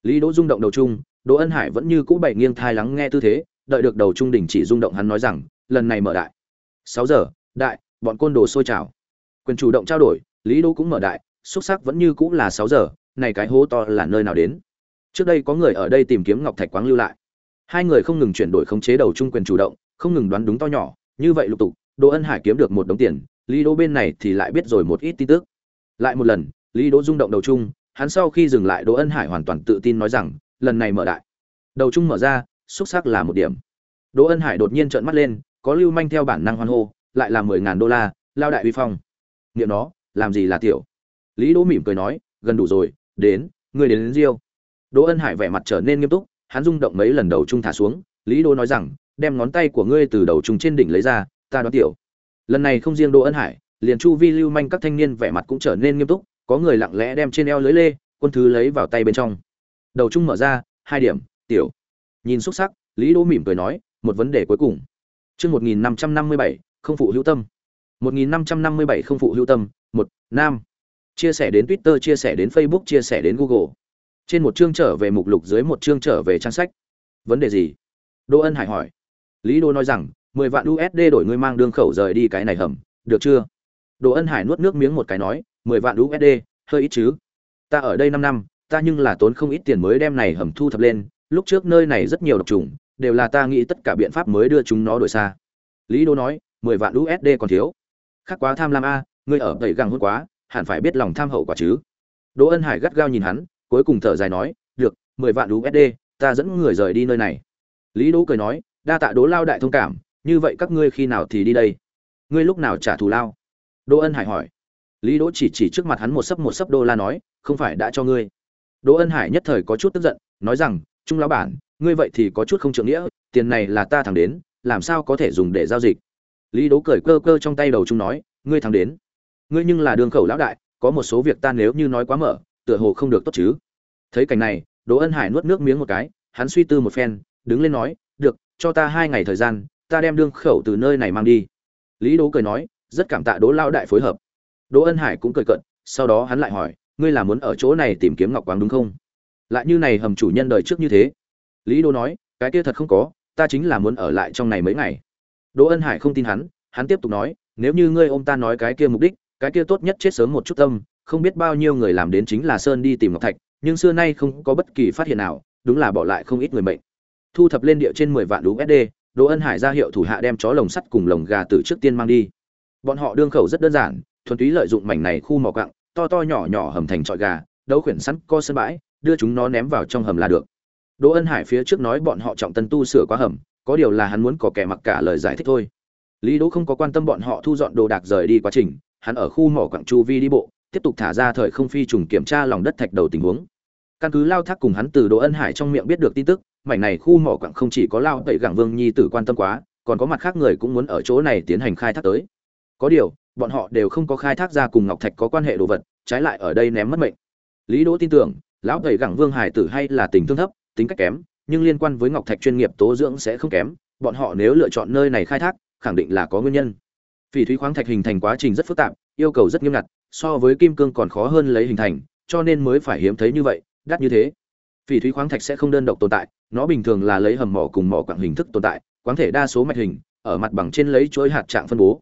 Lý Đỗ rung động đầu chung, Đỗ Ân Hải vẫn như cũ bảy nghiêng thai lắng nghe tư thế, đợi được đầu trung đỉnh chỉ rung động hắn nói rằng lần này mở đại. Sáu giờ đại bọn côn đồ sôi trào. Quyền chủ động trao đổi lý Đỗ cũng mở đại xúc sắc vẫn như cũ là sáu giờ này cái hố to là nơi nào đến? Trước đây có người ở đây tìm kiếm ngọc thạch quáng lưu lại. Hai người không ngừng chuyển đổi khống chế đầu trung quyền chủ động không ngừng đoán đúng to nhỏ như vậy lục tục đỗ ân hải kiếm được một đống tiền lý đỗ bên này thì lại biết rồi một ít tin tức. Lại một lần lý đỗ rung động đầu trung hắn sau khi dừng lại đỗ ân hải hoàn toàn tự tin nói rằng, lần này mở đại. Đầu trung mở ra, xúc sắc là một điểm. Đỗ ân hải đột nhiên trợn mắt lên, có lưu manh theo bản năng hoan hô, lại là mười ngàn đô la, lao đại uy phong. Nghiệm nó, làm gì là tiểu? Lý đỗ mỉm cười nói, gần đủ rồi, đến người đến đến riêu đỗ ân hải vẻ mặt trở nên nghiêm túc, hắn rung động mấy lần đầu trung thả xuống. Lý đỗ nói rằng, đem ngón tay của ngươi từ đầu trung trên đỉnh lấy ra, ta đoán tiểu. Lần này không riêng đỗ ân hải, liền chu vi lưu manh các thanh niên vẻ mặt cũng trở nên nghiêm túc có người lặng lẽ đem trên eo lưới lê, quân thứ lấy vào tay bên trong. Đầu trung mở ra, hai điểm, tiểu. Nhìn xúc sắc, lý đỗ mỉm cười nói, một vấn đề cuối cùng. Chương một nghìn năm trăm năm mươi bảy, không phụ hữu tâm. một nghìn năm trăm năm mươi bảy, không phụ hữu tâm, một, nam. Chia sẻ đến twitter, chia sẻ đến facebook, chia sẻ đến google. Trên một chương trở về mục lục, dưới một chương trở về trang sách. Vấn đề gì? Đỗ ân hải hỏi. Lý đô nói rằng, mười vạn usd đổi ngươi mang đương khẩu rời đi cái này hầm, được chưa? Đỗ ân hải nuốt nước miếng một cái nói mười vạn usd hơi ít chứ. Ta ở đây năm năm, ta nhưng là tốn không ít tiền mới đem này hầm thu thập lên, lúc trước nơi này rất nhiều độc trùng, đều là ta nghĩ tất cả biện pháp mới đưa chúng nó đổi xa. Lý đô nói, mười vạn usd còn thiếu. Khác quá tham lam a, ngươi ở đầy găng hôn quá, hẳn phải biết lòng tham hậu quả chứ. Đỗ ân hải gắt gao nhìn hắn, cuối cùng thở dài nói, được, mười vạn usd ta dẫn người rời đi nơi này. Lý đỗ cười nói, đa tạ đỗ lao đại thông cảm, như vậy các ngươi khi nào thì đi đây? Ngươi lúc nào trả thù lao? Đỗ ân hải hỏi lý đỗ chỉ chỉ trước mặt hắn một sấp một sấp đô la nói, không phải đã cho ngươi. Đỗ ân hải nhất thời có chút tức giận, nói rằng, trung lão bản, ngươi vậy thì có chút không trượng nghĩa, tiền này là ta thắng đến, làm sao có thể dùng để giao dịch? Lý Đỗ cười cơ cơ trong tay đầu trung nói, ngươi thắng đến. Ngươi nhưng là đường khẩu lão đại, có một số việc ta nếu như nói quá mở, tựa hồ không được tốt chứ. Thấy cảnh này, đỗ ân hải nuốt nước miếng một cái, hắn suy tư một phen, đứng lên nói, được, cho ta hai ngày thời gian, ta đem đương khẩu từ nơi này mang đi. Lý đỗ cười nói, rất cảm tạ đỗ lão đại phối hợp đỗ ân hải cũng cười cợt, sau đó hắn lại hỏi ngươi là muốn ở chỗ này tìm kiếm ngọc quáng đúng không? Lại như này hầm chủ nhân đời trước như thế. Lý đỗ nói cái kia thật không có ta chính là muốn ở lại trong này mấy ngày. Đỗ ân hải không tin hắn hắn tiếp tục nói nếu như ngươi ôm ta nói cái kia mục đích cái kia tốt nhất chết sớm một chút tâm không biết bao nhiêu người làm đến chính là sơn đi tìm ngọc thạch nhưng xưa nay không có bất kỳ phát hiện nào đúng là bỏ lại không ít người mệnh. Thu thập lên địa trên mười vạn USD Đỗ Ân Hải ra hiệu thủ hạ đem chó lồng sắt cùng lồng gà từ trước tiên mang đi. Bọn họ đương khẩu rất đơn giản, thuần túy lợi dụng mảnh này khu mỏ quặng, to to nhỏ nhỏ hầm thành trọi gà, đấu khuyển sẵn co sân bãi, đưa chúng nó ném vào trong hầm là được. Đỗ Ân Hải phía trước nói bọn họ trọng tân tu sửa quá hầm, có điều là hắn muốn có kẻ mặc cả lời giải thích thôi. Lý Đỗ không có quan tâm bọn họ thu dọn đồ đạc rời đi quá trình, hắn ở khu mỏ quặng chu vi đi bộ, tiếp tục thả ra thời không phi trùng kiểm tra lòng đất thạch đầu tình huống. Căn cứ lao thác cùng hắn từ Đỗ Ân Hải trong miệng biết được tin tức, mảnh này khu mỏ quặng không chỉ có lao tẩy gẳng vương nhi tử quan tâm quá còn có mặt khác người cũng muốn ở chỗ này tiến hành khai thác tới có điều bọn họ đều không có khai thác ra cùng ngọc thạch có quan hệ đồ vật, trái lại ở đây ném mất mệnh. Lý đỗ tin tưởng, lão thầy gẳng vương hải tử hay là tình thương thấp, tính cách kém, nhưng liên quan với ngọc thạch chuyên nghiệp tố dưỡng sẽ không kém, bọn họ nếu lựa chọn nơi này khai thác, khẳng định là có nguyên nhân. Phỉ thúy khoáng thạch hình thành quá trình rất phức tạp, yêu cầu rất nghiêm ngặt, so với kim cương còn khó hơn lấy hình thành, cho nên mới phải hiếm thấy như vậy, đắt như thế. Phỉ thúy khoáng thạch sẽ không đơn độc tồn tại, nó bình thường là lấy hầm mỏ cùng mỏ quặng hình thức tồn tại, quáng thể đa số mạch hình, ở mặt bằng trên lấy chuỗi hạt trạng phân bố.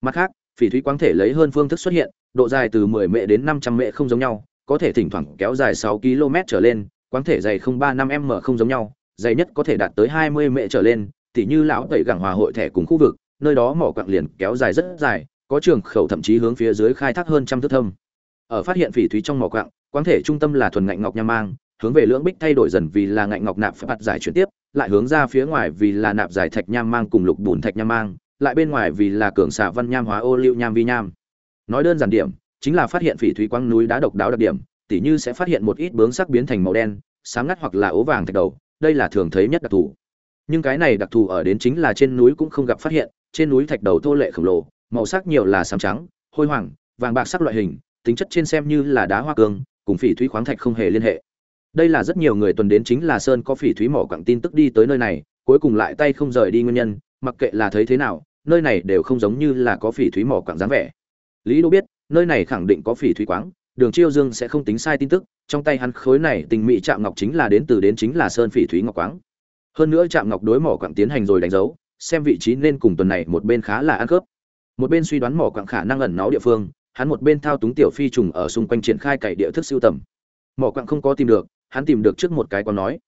Mặt khác phỉ thúy quang thể lấy hơn phương thức xuất hiện, độ dài từ 10 mệ đến 500 mệ không giống nhau, có thể thỉnh thoảng kéo dài 6 km trở lên quang thể dày 035 m không giống nhau, dày nhất có thể đạt tới 20 mệ trở lên, tỉ như lão tẩy gẳng hòa hội thẻ cùng khu vực, nơi đó mỏ quặng liền kéo dài rất dài, có trường khẩu thậm chí hướng phía dưới khai thác hơn trăm thước thâm. Ở phát hiện phỉ thúy trong mỏ quặng quang thể trung tâm là thuần ngạnh ngọc nham mang, hướng về lưỡng bích thay đổi dần vì là ngạnh ngọc nạp phải giải chuyển tiếp, lại hướng ra phía ngoài vì là nạp giải thạch nham mang cùng lục bùn thạch nham mang lại bên ngoài vì là cường xạ văn nham hóa ô liu nham vi nham. Nói đơn giản điểm, chính là phát hiện phỉ thúy quang núi đá độc đáo đặc điểm, tỉ như sẽ phát hiện một ít bướng sắc biến thành màu đen, sáng ngắt hoặc là ố vàng thạch đầu, đây là thường thấy nhất đặc thù. Nhưng cái này đặc thù ở đến chính là trên núi cũng không gặp phát hiện, trên núi thạch đầu thô lệ khổng lồ, màu sắc nhiều là xám trắng, hôi hoàng vàng bạc sắc loại hình, tính chất trên xem như là đá hoa cương, cùng phỉ thúy khoáng thạch không hề liên hệ. Đây là rất nhiều người tuần đến chính là sơn có phỉ thúy mỏ quặng tin tức đi tới nơi này, cuối cùng lại tay không rời đi nguyên nhân, mặc kệ là thấy thế nào nơi này đều không giống như là có phỉ thúy mỏ quặng dáng vẻ. Lý đô biết, nơi này khẳng định có phỉ thúy quáng, đường chiêu dương sẽ không tính sai tin tức, trong tay hắn khối này tình mỹ chạm ngọc chính là đến từ đến chính là sơn phỉ thúy ngọc quáng. Hơn nữa chạm ngọc đối mỏ quặng tiến hành rồi đánh dấu, xem vị trí nên cùng tuần này một bên khá là ăn khớp. Một bên suy đoán mỏ quặng khả năng ẩn náu địa phương, hắn một bên thao túng tiểu phi trùng ở xung quanh triển khai cày địa thức siêu tầm. Mỏ quặng không có tìm được, hắn tìm được trước một cái quán nói.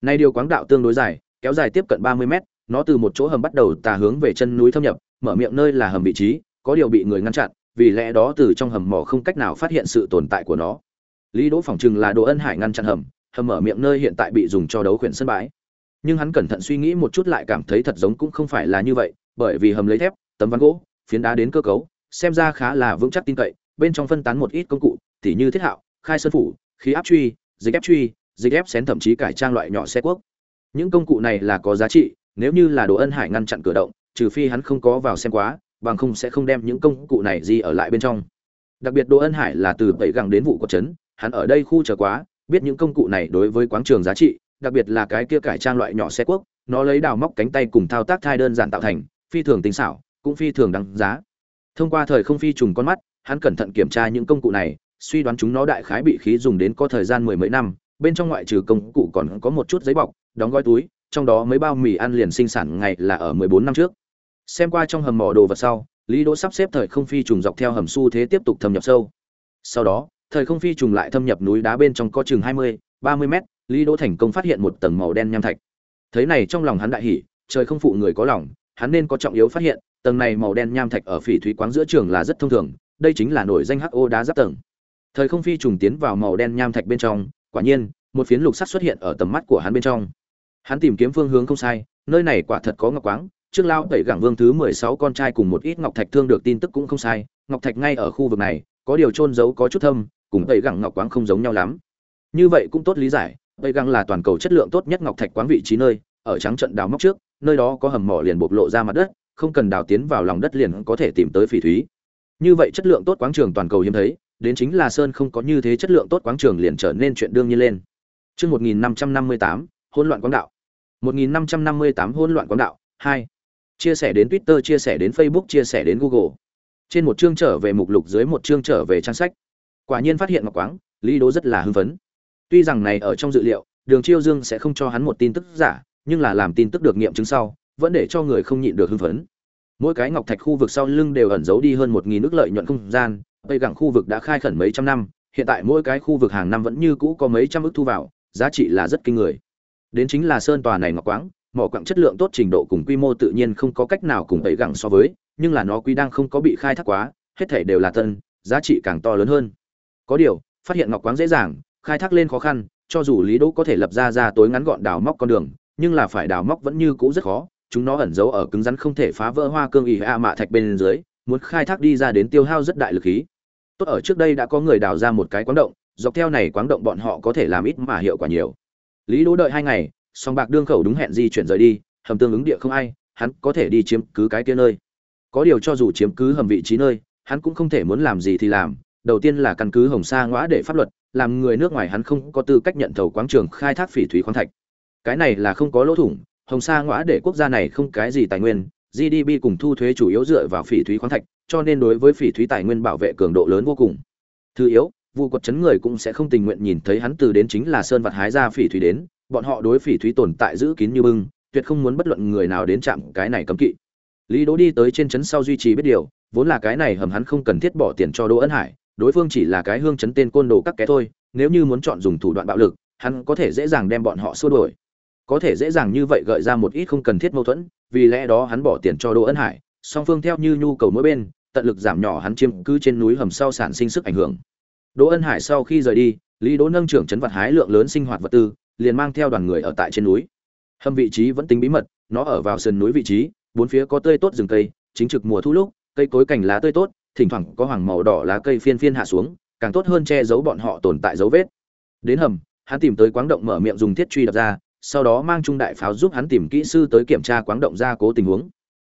Nay điều quáng đạo tương đối dài, kéo dài tiếp cận ba mươi mét nó từ một chỗ hầm bắt đầu tà hướng về chân núi thâm nhập, mở miệng nơi là hầm vị trí, có điều bị người ngăn chặn, vì lẽ đó từ trong hầm mỏ không cách nào phát hiện sự tồn tại của nó. Lý đỗ phỏng chừng là đồ ân hải ngăn chặn hầm hầm mở miệng nơi hiện tại bị dùng cho đấu khuyển sân bãi. Nhưng hắn cẩn thận suy nghĩ một chút lại cảm thấy thật giống cũng không phải là như vậy, bởi vì hầm lấy thép, tấm ván gỗ, phiến đá đến cơ cấu, xem ra khá là vững chắc tin cậy, bên trong phân tán một ít công cụ, tỉ như thiết hạo, khai sơn phủ, khí áp truy, dịch ép truy, dịch ép xén thậm chí cải trang loại nhỏ xe quốc những công cụ này là có giá trị nếu như là đồ ân hải ngăn chặn cửa động, trừ phi hắn không có vào xem quá, bằng không sẽ không đem những công cụ này gì ở lại bên trong. Đặc biệt đồ ân hải là từ bảy gẳng đến vụ quật trấn, hắn ở đây khu chờ quá, biết những công cụ này đối với quáng trường giá trị, đặc biệt là cái kia cải trang loại nhỏ xe quốc nó lấy đào móc cánh tay cùng thao tác thai đơn giản tạo thành, phi thường tinh xảo, cũng phi thường đáng giá. Thông qua thời không phi trùng con mắt, hắn cẩn thận kiểm tra những công cụ này, suy đoán chúng nó đại khái bị khí dùng đến có thời gian mười mấy năm, bên trong ngoại trừ công cụ còn có một chút giấy bọc, đóng gói túi trong đó mấy bao mì ăn liền sinh sản ngày là ở 14 năm trước. Xem qua trong hầm mỏ đồ vật sau lý đỗ sắp xếp thời không phi trùng dọc theo hầm xu thế tiếp tục thâm nhập sâu. Sau đó thời không phi trùng lại thâm nhập núi đá bên trong có chừng 20, 30 mét lý đỗ thành công phát hiện một tầng màu đen nham thạch. Thấy này trong lòng hắn đại hỉ trời không phụ người có lòng hắn nên có trọng yếu phát hiện tầng này màu đen nham thạch ở phỉ thúy quáng giữa trường là rất thông thường đây chính là nổi danh ho đá giáp tầng. Thời không phi trùng tiến vào màu đen nham thạch bên trong quả nhiên một phiến lục sắt xuất hiện ở tầm mắt của hắn bên trong hắn tìm kiếm phương hướng không sai, nơi này quả thật có ngọc quáng, trước lao tẩy gẳng vương thứ mười sáu con trai cùng một ít ngọc thạch thương được tin tức cũng không sai, ngọc thạch ngay ở khu vực này, có điều trôn giấu có chút thâm, cùng tẩy gẳng ngọc quáng không giống nhau lắm. Như vậy cũng tốt lý giải, tẩy gẳng là toàn cầu chất lượng tốt nhất ngọc thạch quáng vị trí nơi, ở trắng trận đào móc trước, nơi đó có hầm mỏ liền bộc lộ ra mặt đất, không cần đào tiến vào lòng đất liền có thể tìm tới phỉ thúy. Như vậy chất lượng tốt quáng trường toàn cầu hiếm thấy, đến chính là sơn không có như thế chất lượng tốt quáng trường liền trở nên chuyện đương nhiên lên. Trước 1558 hỗn loạn quang đạo. 1558 hỗn loạn quang đạo 2. chia sẻ đến twitter, chia sẻ đến facebook, chia sẻ đến google. Trên một chương trở về mục lục, dưới một chương trở về trang sách. Quả nhiên phát hiện ngọc quáng, lý đố rất là hưng phấn. Tuy rằng này ở trong dự liệu, đường chiêu dương sẽ không cho hắn một tin tức giả, nhưng là làm tin tức được nghiệm chứng sau, vẫn để cho người không nhịn được hưng phấn. Mỗi cái ngọc thạch khu vực sau lưng đều ẩn giấu đi hơn một nghìn nước lợi nhuận không gian, tây gẳng khu vực đã khai khẩn mấy trăm năm, hiện tại mỗi cái khu vực hàng năm vẫn như cũ có mấy trăm ước thu vào, giá trị là rất kinh người đến chính là sơn tòa này ngọc quáng, mỏ quặng chất lượng tốt trình độ cùng quy mô tự nhiên không có cách nào cùng tây gẳng so với, nhưng là nó quy đang không có bị khai thác quá, hết thể đều là tân, giá trị càng to lớn hơn. Có điều, phát hiện ngọc quáng dễ dàng, khai thác lên khó khăn, cho dù lý đỗ có thể lập ra ra tối ngắn gọn đào móc con đường, nhưng là phải đào móc vẫn như cũ rất khó, chúng nó ẩn giấu ở cứng rắn không thể phá vỡ hoa cương ỉ a mạ thạch bên dưới, muốn khai thác đi ra đến tiêu hao rất đại lực khí. Tốt, ở trước đây đã có người đào ra một cái quáng động, dọc theo này quáng động bọn họ có thể làm ít mà hiệu quả nhiều lý đỗ đợi hai ngày, song bạc đương khẩu đúng hẹn di chuyển rời đi, hầm tương ứng địa không ai, hắn có thể đi chiếm cứ cái kia nơi. Có điều cho dù chiếm cứ hầm vị trí nơi, hắn cũng không thể muốn làm gì thì làm. Đầu tiên là căn cứ hồng sa ngõa để pháp luật, làm người nước ngoài hắn không có tư cách nhận thầu quáng trường khai thác phỉ thúy khoáng thạch. Cái này là không có lỗ thủng, hồng sa ngõa để quốc gia này không cái gì tài nguyên gdp cùng thu thuế chủ yếu dựa vào phỉ thúy khoáng thạch, cho nên đối với phỉ thúy tài nguyên bảo vệ cường độ lớn vô cùng. Thứ yếu vụ quật chấn người cũng sẽ không tình nguyện nhìn thấy hắn từ đến chính là sơn vật hái ra phỉ thúy đến, bọn họ đối phỉ thúy tồn tại giữ kín như bưng, tuyệt không muốn bất luận người nào đến chạm cái này cấm kỵ. Lý đỗ đi tới trên trấn sau duy trì biết điều, vốn là cái này hầm hắn không cần thiết bỏ tiền cho đỗ ân hải, đối phương chỉ là cái hương chấn tên côn đồ các ké thôi, nếu như muốn chọn dùng thủ đoạn bạo lực, hắn có thể dễ dàng đem bọn họ xua đuổi. Có thể dễ dàng như vậy gợi ra một ít không cần thiết mâu thuẫn, vì lẽ đó hắn bỏ tiền cho đỗ ân hải, song phương theo như nhu cầu mỗi bên, tận lực giảm nhỏ hắn chiếm cứ trên núi hầm sau sản sinh sức ảnh hưởng đỗ ân hải sau khi rời đi, lý đỗ nâng trưởng trấn vật hái lượng lớn sinh hoạt vật tư, liền mang theo đoàn người ở tại trên núi. Hầm vị trí vẫn tính bí mật, nó ở vào sườn núi vị trí, bốn phía có tươi tốt rừng cây, chính trực mùa thu lúc, cây cối cành lá tươi tốt, thỉnh thoảng có hoàng màu đỏ lá cây phiên phiên hạ xuống, càng tốt hơn che giấu bọn họ tồn tại dấu vết. Đến hầm, hắn tìm tới quáng động mở miệng dùng thiết truy đập ra, sau đó mang trung đại pháo giúp hắn tìm kỹ sư tới kiểm tra quáng động ra cố tình huống.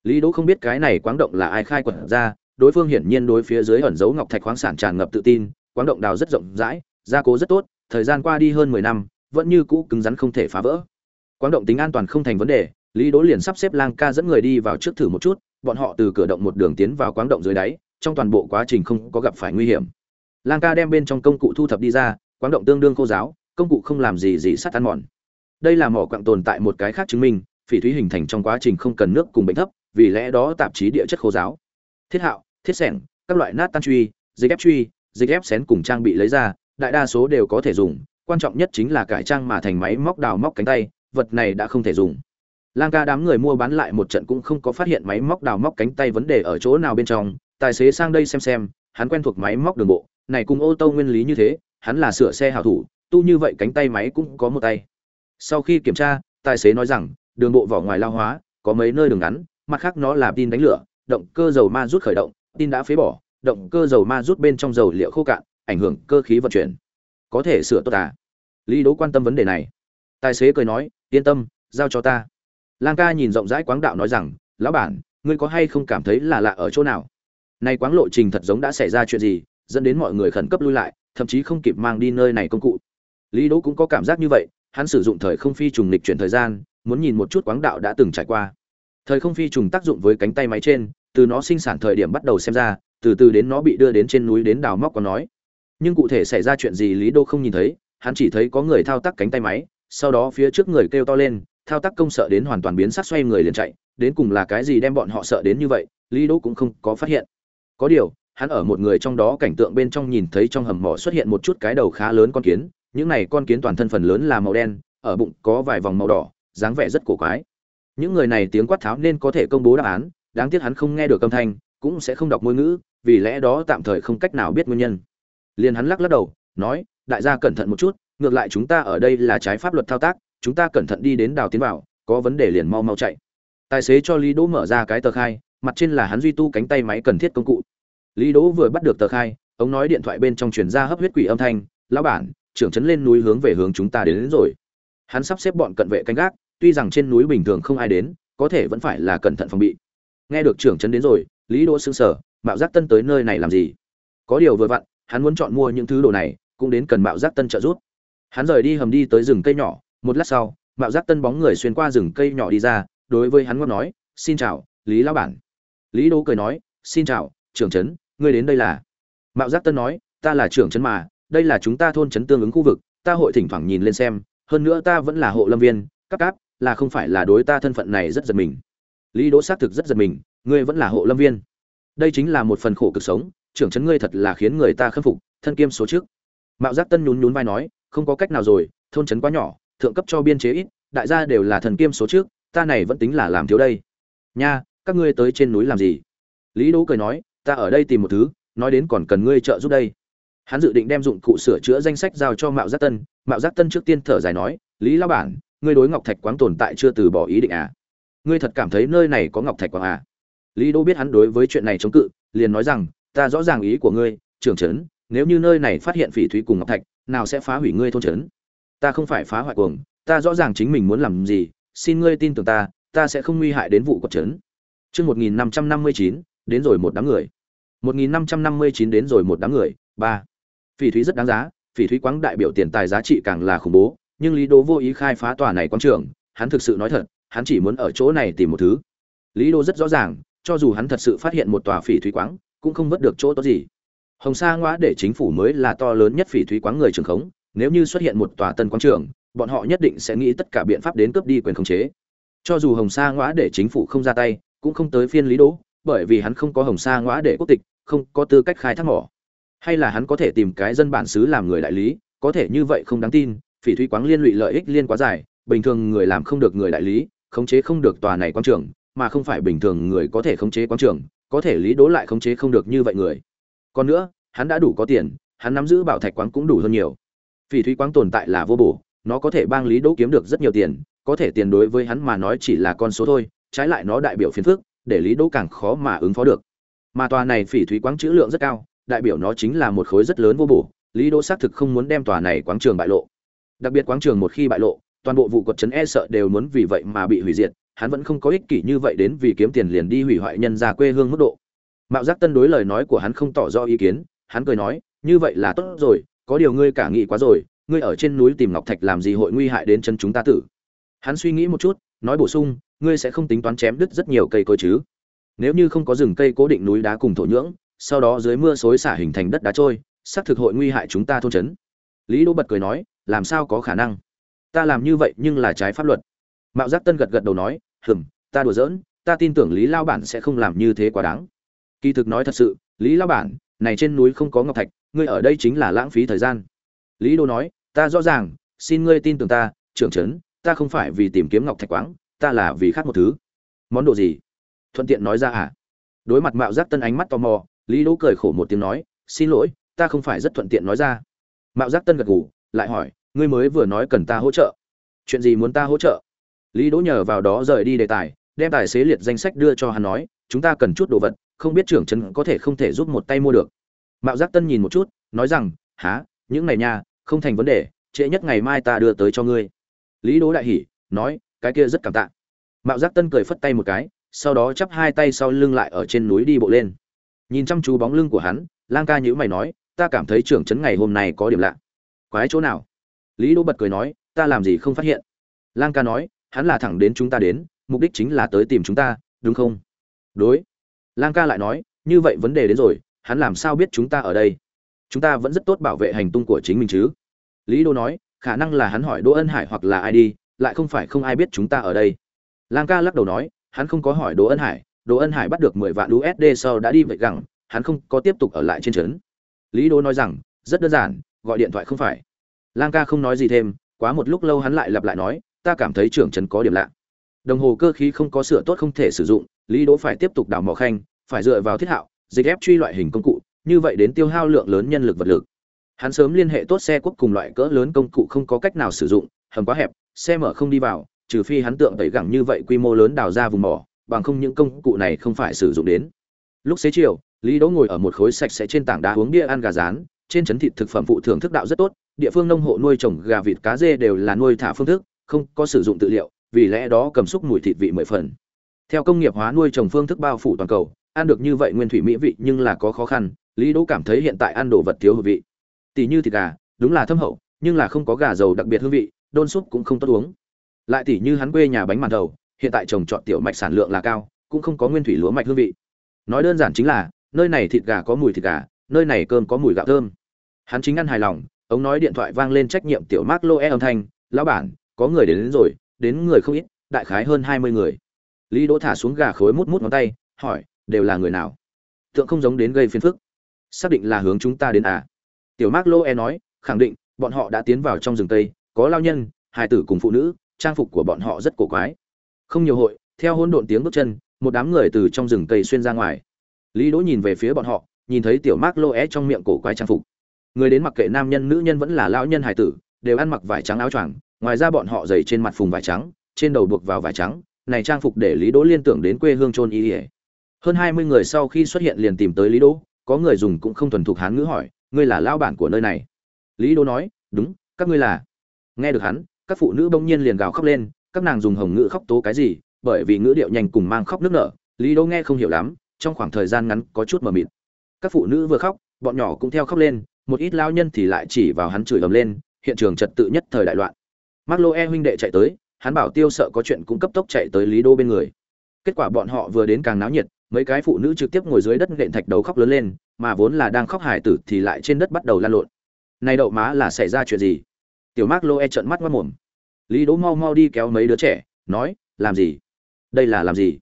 Lý đỗ không biết cái này quáng động là ai khai quật ra, đối phương hiển nhiên đối phía dưới ẩn dấu ngọc thạch khoáng sản tràn ngập tự tin quáng động đào rất rộng rãi, gia cố rất tốt, thời gian qua đi hơn mười năm, vẫn như cũ cứng rắn không thể phá vỡ. Quáng động tính an toàn không thành vấn đề, lý đỗ liền sắp xếp lang ca dẫn người đi vào trước thử một chút, bọn họ từ cửa động một đường tiến vào quáng động dưới đáy, trong toàn bộ quá trình không có gặp phải nguy hiểm. Lang ca đem bên trong công cụ thu thập đi ra quáng động tương đương khô giáo, công cụ không làm gì gì sát ăn mòn. Đây là mỏ quặng tồn tại một cái khác chứng minh, phỉ thúy hình thành trong quá trình không cần nước cùng bệnh thấp, vì lẽ đó tạp chí địa chất khô giáo. Thiết hạo, thiết sẻng, các loại nát tan truy, dây ép truy dịch ép xén cùng trang bị lấy ra, đại đa số đều có thể dùng, quan trọng nhất chính là cải trang mà thành máy móc đào móc cánh tay, vật này đã không thể dùng. Lang ca đám người mua bán lại một trận cũng không có phát hiện máy móc đào móc cánh tay vấn đề ở chỗ nào bên trong, tài xế sang đây xem xem, hắn quen thuộc máy móc đường bộ, này cùng ô tô nguyên lý như thế, hắn là sửa xe hảo thủ, tu như vậy cánh tay máy cũng có một tay. Sau khi kiểm tra, tài xế nói rằng, đường bộ vỏ ngoài lao hóa, có mấy nơi đường ngắn, mặt khác nó là tin đánh lửa, động cơ dầu ma rút khởi động tin đã phế bỏ động cơ dầu ma rút bên trong dầu liệu khô cạn, ảnh hưởng cơ khí vận chuyển. Có thể sửa tốt à? Lý đố quan tâm vấn đề này. Tài xế cười nói, yên tâm, giao cho ta. Lang ca nhìn rộng rãi quáng đạo nói rằng, lão bản, ngươi có hay không cảm thấy là lạ ở chỗ nào? Nay quáng lộ trình thật giống đã xảy ra chuyện gì, dẫn đến mọi người khẩn cấp lui lại, thậm chí không kịp mang đi nơi này công cụ. Lý đỗ cũng có cảm giác như vậy, hắn sử dụng thời không phi trùng lịch chuyển thời gian, muốn nhìn một chút quáng đạo đã từng trải qua. Thời không phi trùng tác dụng với cánh tay máy trên, từ nó sinh sản thời điểm bắt đầu xem ra từ từ đến nó bị đưa đến trên núi đến đào móc có nói. Nhưng cụ thể xảy ra chuyện gì lý đô không nhìn thấy, hắn chỉ thấy có người thao tác cánh tay máy, sau đó phía trước người kêu to lên, thao tác công sợ đến hoàn toàn biến sắc xoay người liền chạy, đến cùng là cái gì đem bọn họ sợ đến như vậy, lý Đô cũng không có phát hiện. Có điều, hắn ở một người trong đó cảnh tượng bên trong nhìn thấy trong hầm mỏ xuất hiện một chút cái đầu khá lớn con kiến, những này con kiến toàn thân phần lớn là màu đen, ở bụng có vài vòng màu đỏ, dáng vẻ rất cổ quái. Những người này tiếng quát tháo nên có thể công bố đáp án, đáng tiếc hắn không nghe được âm thanh, cũng sẽ không đọc ngôn ngữ vì lẽ đó tạm thời không cách nào biết nguyên nhân. Liền hắn lắc lắc đầu nói đại gia cẩn thận một chút ngược lại chúng ta ở đây là trái pháp luật thao tác chúng ta cẩn thận đi đến đào tiến vào có vấn đề liền mau mau chạy. Tài xế cho lý đỗ mở ra cái tờ khai mặt trên là hắn duy tu cánh tay máy cần thiết công cụ. Lý đỗ vừa bắt được tờ khai ông nói điện thoại bên trong truyền ra hấp huyết quỷ âm thanh lão bản trưởng trấn lên núi hướng về hướng chúng ta đến, đến rồi. Hắn sắp xếp bọn cận vệ canh gác tuy rằng trên núi bình thường không ai đến có thể vẫn phải là cẩn thận phòng bị. Nghe được trưởng trấn đến rồi lý đỗ sững sờ mạo giác tân tới nơi này làm gì? Có điều vừa vặn, hắn muốn chọn mua những thứ đồ này, cũng đến cần mạo giác tân trợ giúp. Hắn rời đi hầm đi tới rừng cây nhỏ, một lát sau, mạo giác tân bóng người xuyên qua rừng cây nhỏ đi ra, đối với hắn ngót nói, xin chào, lý lão bản. Lý đỗ cười nói, xin chào, trưởng trấn, ngươi đến đây là? Mạo giác tân nói, ta là trưởng trấn mà, đây là chúng ta thôn trấn tương ứng khu vực, ta hội thỉnh thoảng nhìn lên xem, hơn nữa ta vẫn là hộ lâm viên cắp cáp, là không phải là đối ta thân phận này rất giật mình. Lý đỗ xác thực rất giật mình, ngươi vẫn là hộ lâm viên? Đây chính là một phần khổ cực sống, trưởng chấn ngươi thật là khiến người ta khâm phục, thân kiêm số trước. Mạo giác tân nhún nhún vai nói, không có cách nào rồi, thôn trấn quá nhỏ, thượng cấp cho biên chế ít, đại gia đều là thần kiêm số trước, ta này vẫn tính là làm thiếu đây. Nha, các ngươi tới trên núi làm gì? Lý đỗ cười nói, ta ở đây tìm một thứ, nói đến còn cần ngươi trợ giúp đây. Hắn dự định đem dụng cụ sửa chữa danh sách giao cho mạo giác tân. Mạo giác tân trước tiên thở dài nói, lý lao bản, ngươi đối ngọc thạch quáng tồn tại chưa từ bỏ ý định à? Ngươi thật cảm thấy nơi này có ngọc thạch quáng à? Lý Đô biết hắn đối với chuyện này chống cự liền nói rằng ta rõ ràng ý của ngươi trưởng trấn nếu như nơi này phát hiện phỉ thúy cùng ngọc thạch nào sẽ phá hủy ngươi thôn trấn ta không phải phá hoại cuồng ta rõ ràng chính mình muốn làm gì xin ngươi tin tưởng ta ta sẽ không nguy hại đến vụ quật trấn Chương 1559, đến rồi một đám người. 1559 đến rồi một đám người. 3. Phỉ thúy rất đáng giá, phỉ thúy quáng đại biểu tiền tài giá trị càng là khủng bố, nhưng Lý Đô vô ý khai phá tòa này quan trường, hắn thực sự nói thật, hắn chỉ muốn ở chỗ này tìm một thứ. Lý Đô rất rõ ràng, cho dù hắn thật sự phát hiện một tòa phỉ thúy quáng, cũng không vớt được chỗ tốt gì. Hồng Sa Ngoa để chính phủ mới là to lớn nhất phỉ thúy quáng người trường khống, nếu như xuất hiện một tòa tân quáng trường, bọn họ nhất định sẽ nghĩ tất cả biện pháp đến cướp đi quyền khống chế. Cho dù Hồng Sa Ngoa để chính phủ không ra tay, cũng không tới phiên Lý Đỗ, bởi vì hắn không có Hồng Sa Ngoa để quốc tịch, không có tư cách khai thác mỏ. Hay là hắn có thể tìm cái dân bản xứ làm người đại lý, có thể như vậy không đáng tin, phỉ thúy quáng liên lụy lợi ích liên quá dài, bình thường người làm không được người đại lý, khống chế không được tòa này quán trường, mà không phải bình thường người có thể khống chế quán trường, có thể Lý đố lại khống chế không được như vậy người. Còn nữa, hắn đã đủ có tiền, hắn nắm giữ bảo thạch quán cũng đủ hơn nhiều. Phỉ thúy Quán tồn tại là vô bổ, nó có thể bang Lý đố kiếm được rất nhiều tiền, có thể tiền đối với hắn mà nói chỉ là con số thôi, trái lại nó đại biểu phiền phức, để Lý đố càng khó mà ứng phó được. Mà tòa này phỉ thúy Quán trữ lượng rất cao, đại biểu nó chính là một khối rất lớn vô bổ, Lý Đỗ xác thực không muốn đem tòa này quán trường bại lộ. Đặc biệt quán trường một khi bại lộ, toàn bộ vụ quật trấn e sợ đều muốn vì vậy mà bị hủy diệt, hắn vẫn không có ích kỷ như vậy đến vì kiếm tiền liền đi hủy hoại nhân gia quê hương mức độ. Mạo Giác Tân đối lời nói của hắn không tỏ rõ ý kiến, hắn cười nói, như vậy là tốt rồi, có điều ngươi cả nghĩ quá rồi, ngươi ở trên núi tìm ngọc thạch làm gì hội nguy hại đến chân chúng ta tử. Hắn suy nghĩ một chút, nói bổ sung, ngươi sẽ không tính toán chém đứt rất nhiều cây cối chứ? Nếu như không có rừng cây cố định núi đá cùng thổ nhưỡng, sau đó dưới mưa xối xả hình thành đất đá trôi, xác thực hội nguy hại chúng ta thôn trấn. Lý Đỗ bật cười nói, làm sao có khả năng? Ta làm như vậy nhưng là trái pháp luật. Mạo Giác Tân gật gật đầu nói, hừm ta đùa giỡn, ta tin tưởng Lý lao bản sẽ không làm như thế quá đáng." Kỳ thực nói thật sự, Lý lao bản, này trên núi không có ngọc thạch, ngươi ở đây chính là lãng phí thời gian. Lý đô nói, "Ta rõ ràng, xin ngươi tin tưởng ta, trưởng trấn, ta không phải vì tìm kiếm ngọc thạch quáng, ta là vì khác một thứ." "Món đồ gì?" Thuận tiện nói ra à? Đối mặt Mạo Giác Tân ánh mắt tò mò, Lý Đỗ cười khổ một tiếng nói, "Xin lỗi, ta không phải rất thuận tiện nói ra." Mạo Giác Tân gật gù, lại hỏi, "Ngươi mới vừa nói cần ta hỗ trợ, chuyện gì muốn ta hỗ trợ?" Lý Đỗ nhờ vào đó rời đi đề tài, đem tài xế liệt danh sách đưa cho hắn nói, "Chúng ta cần chút đồ vật, không biết trưởng trấn có thể không thể giúp một tay mua được." Mạo Giác Tân nhìn một chút, nói rằng, "Hả, những này nha, không thành vấn đề, trễ nhất ngày mai ta đưa tới cho ngươi." Lý Đỗ đại hỉ, nói, "Cái kia rất cảm tạ." Mạo Giác Tân cười phất tay một cái, sau đó chắp hai tay sau lưng lại ở trên núi đi bộ lên. Nhìn chăm chú bóng lưng của hắn, Lang ca nhíu mày nói, "Ta cảm thấy trưởng trấn ngày hôm nay có điểm lạ." "Quái chỗ nào?" Lý Đỗ bật cười nói, "Ta làm gì không phát hiện." Lang ca nói, "Hắn là thẳng đến chúng ta đến, mục đích chính là tới tìm chúng ta, đúng không?" "Đối." Lang ca lại nói, "Như vậy vấn đề đến rồi, hắn làm sao biết chúng ta ở đây? Chúng ta vẫn rất tốt bảo vệ hành tung của chính mình chứ?" Lý đô nói, "Khả năng là hắn hỏi Đỗ Ân Hải hoặc là ai đi, lại không phải không ai biết chúng ta ở đây." Lang ca lắc đầu nói, hắn không có hỏi Đỗ Ân Hải, Đỗ Ân Hải bắt được 10 vạn USD sau đã đi vậy gẳng hắn không có tiếp tục ở lại trên trấn. Lý đô nói rằng, rất đơn giản, gọi điện thoại không phải. Lang ca không nói gì thêm, quá một lúc lâu hắn lại lặp lại nói, ta cảm thấy trưởng trấn có điểm lạ. Đồng hồ cơ khí không có sửa tốt không thể sử dụng, Lý Đỗ phải tiếp tục đào mỏ khanh, phải dựa vào thiết hạo, dịch ép truy loại hình công cụ, như vậy đến tiêu hao lượng lớn nhân lực vật lực. Hắn sớm liên hệ tốt xe quốc cùng loại cỡ lớn công cụ không có cách nào sử dụng, hầm quá hẹp, xe mở không đi vào, trừ phi hắn tượng tẩy gẳng như vậy quy mô lớn đào ra vùng mỏ, bằng không những công cụ này không phải sử dụng đến. Lúc xế chiều, Lý Đỗ ngồi ở một khối sạch sẽ trên tảng đá uống bia ăn gà rán, trên trấn thịt thực phẩm phụ thưởng thức đạo rất tốt, địa phương nông hộ nuôi trồng gà vịt cá dê đều là nuôi thả phương thức, không có sử dụng tự liệu, vì lẽ đó cầm xúc mùi thịt vị mười phần. Theo công nghiệp hóa nuôi trồng phương thức bao phủ toàn cầu, ăn được như vậy nguyên thủy mỹ vị nhưng là có khó khăn lý đỗ cảm thấy hiện tại ăn đồ vật thiếu hương vị. Tỷ như thịt gà đúng là thâm hậu nhưng là không có gà dầu đặc biệt hương vị đôn súp cũng không tốt uống. Lại tỷ như hắn quê nhà bánh màn đầu hiện tại trồng trọt tiểu mạch sản lượng là cao cũng không có nguyên thủy lúa mạch hương vị. Nói đơn giản chính là nơi này thịt gà có mùi thịt gà nơi này cơm có mùi gạo thơm. Hắn chính ăn hài lòng ống nói điện thoại vang lên trách nhiệm tiểu mark loe âm thanh lão bản có người đến, đến rồi đến người không ít đại khái hơn hai mươi người. Lý đỗ thả xuống gà khối mút mút ngón tay hỏi đều là người nào? Tượng không giống đến gây phiền phức. Xác định là hướng chúng ta đến à? Tiểu mark lô e nói khẳng định bọn họ đã tiến vào trong rừng tây có lao nhân hài tử cùng phụ nữ trang phục của bọn họ rất cổ quái. Không nhiều hội theo hỗn độn tiếng bước chân một đám người từ trong rừng cây xuyên ra ngoài. Lý đỗ nhìn về phía bọn họ nhìn thấy tiểu mark lô é trong miệng cổ quái trang phục. Người đến mặc kệ nam nhân nữ nhân vẫn là lão nhân hài tử đều ăn mặc vải trắng áo choàng ngoài ra bọn họ dày trên mặt phùng vải trắng, trên đầu buộc vào vải trắng, này trang phục để lý đỗ liên tưởng đến quê hương trôn y ỉa hơn hai mươi người sau khi xuất hiện liền tìm tới lý đỗ, có người dùng cũng không thuần thục hán ngữ hỏi, ngươi là lao bản của nơi này? Lý đỗ nói, đúng, các ngươi là. Nghe được hắn, các phụ nữ bỗng nhiên liền gào khóc lên, các nàng dùng hồng ngữ khóc tố cái gì, bởi vì ngữ điệu nhanh cùng mang khóc nước nở, lý đỗ nghe không hiểu lắm, trong khoảng thời gian ngắn có chút mờ mịt. Các phụ nữ vừa khóc, bọn nhỏ cũng theo khóc lên, một ít lao nhân thì lại chỉ vào hắn chửi ầm lên, hiện trường trật tự nhất thời đại loạn mark lô e huynh đệ chạy tới, hắn bảo tiêu sợ có chuyện cũng cấp tốc chạy tới lý đô bên người. Kết quả bọn họ vừa đến càng náo nhiệt, mấy cái phụ nữ trực tiếp ngồi dưới đất nện thạch đầu khóc lớn lên, mà vốn là đang khóc hài tử thì lại trên đất bắt đầu lan lộn. Này đậu má là xảy ra chuyện gì? Tiểu mark lô e trợn mắt mất mồm. Lý đỗ mau mau đi kéo mấy đứa trẻ, nói, làm gì? Đây là làm gì?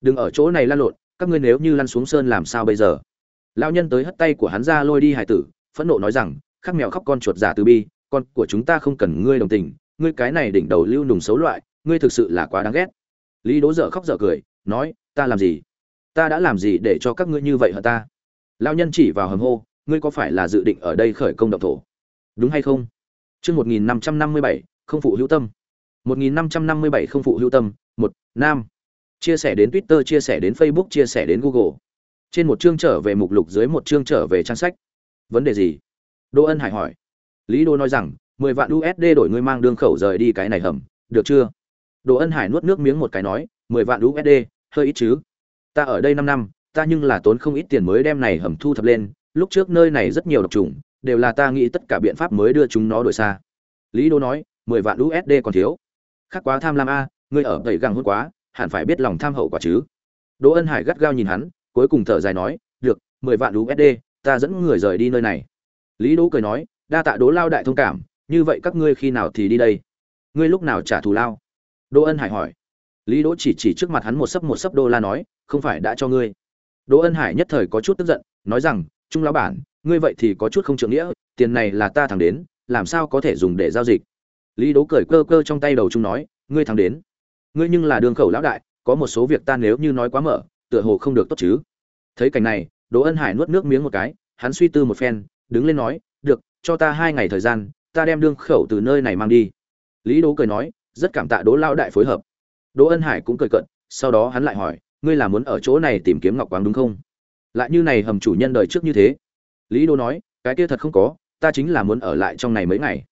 Đừng ở chỗ này lan lộn, các ngươi nếu như lăn xuống sơn làm sao bây giờ? Lao nhân tới hất tay của hắn ra lôi đi hải tử, phẫn nộ nói rằng, khắc mèo khóc con chuột giả từ bi, con của chúng ta không cần ngươi đồng tình ngươi cái này đỉnh đầu lưu nùng xấu loại ngươi thực sự là quá đáng ghét lý đỗ dở khóc dở cười nói ta làm gì ta đã làm gì để cho các ngươi như vậy hả ta lao nhân chỉ vào hầm hô ngươi có phải là dự định ở đây khởi công động thổ đúng hay không Chương 1557, không phụ hữu tâm. 1557 không phụ hữu tâm, một Nam. Chia sẻ đến Twitter, chia sẻ đến Facebook, chia sẻ đến Google. Trên một chương trở về mục lục dưới một chương trở về trang sách. Vấn đề gì? Đỗ Ân Hải hỏi. Lý Đô nói rằng, 10 vạn USD đổi ngươi mang đương khẩu rời đi cái này hầm, được chưa? Đỗ Ân Hải nuốt nước miếng một cái nói, 10 vạn USD, hơi ít chứ. Ta ở đây 5 năm, ta nhưng là tốn không ít tiền mới đem này hầm thu thập lên, lúc trước nơi này rất nhiều độc trùng, đều là ta nghĩ tất cả biện pháp mới đưa chúng nó đổi xa lý đô nói mười vạn usd còn thiếu khác quá tham lam a ngươi ở tẩy găng hôn quá hẳn phải biết lòng tham hậu quả chứ đỗ ân hải gắt gao nhìn hắn cuối cùng thở dài nói được mười vạn usd ta dẫn người rời đi nơi này lý đỗ cười nói đa tạ đỗ lao đại thông cảm như vậy các ngươi khi nào thì đi đây? Ngươi lúc nào trả thù lao? Đỗ ân hải hỏi. Lý đỗ chỉ chỉ trước mặt hắn một sấp một sấp đô la nói, không phải đã cho ngươi. Đỗ ân hải nhất thời có chút tức giận, nói rằng, trung lão bản, ngươi vậy thì có chút không trưởng nghĩa, tiền này là ta thằng đến, làm sao có thể dùng để giao dịch? Lý Đỗ cười cơ cơ trong tay đầu trung nói, ngươi thằng đến, ngươi nhưng là đường khẩu lão đại, có một số việc ta nếu như nói quá mở, tựa hồ không được tốt chứ. Thấy cảnh này, đỗ ân hải nuốt nước miếng một cái, hắn suy tư một phen, đứng lên nói, được, cho ta hai ngày thời gian ta đem đương khẩu từ nơi này mang đi. Lý đố cười nói, rất cảm tạ đỗ lão đại phối hợp. Đỗ ân hải cũng cười cận sau đó hắn lại hỏi, ngươi là muốn ở chỗ này tìm kiếm ngọc quáng đúng không? Lại như này hầm chủ nhân đời trước như thế. Lý đô nói, cái kia thật không có, ta chính là muốn ở lại trong này mấy ngày.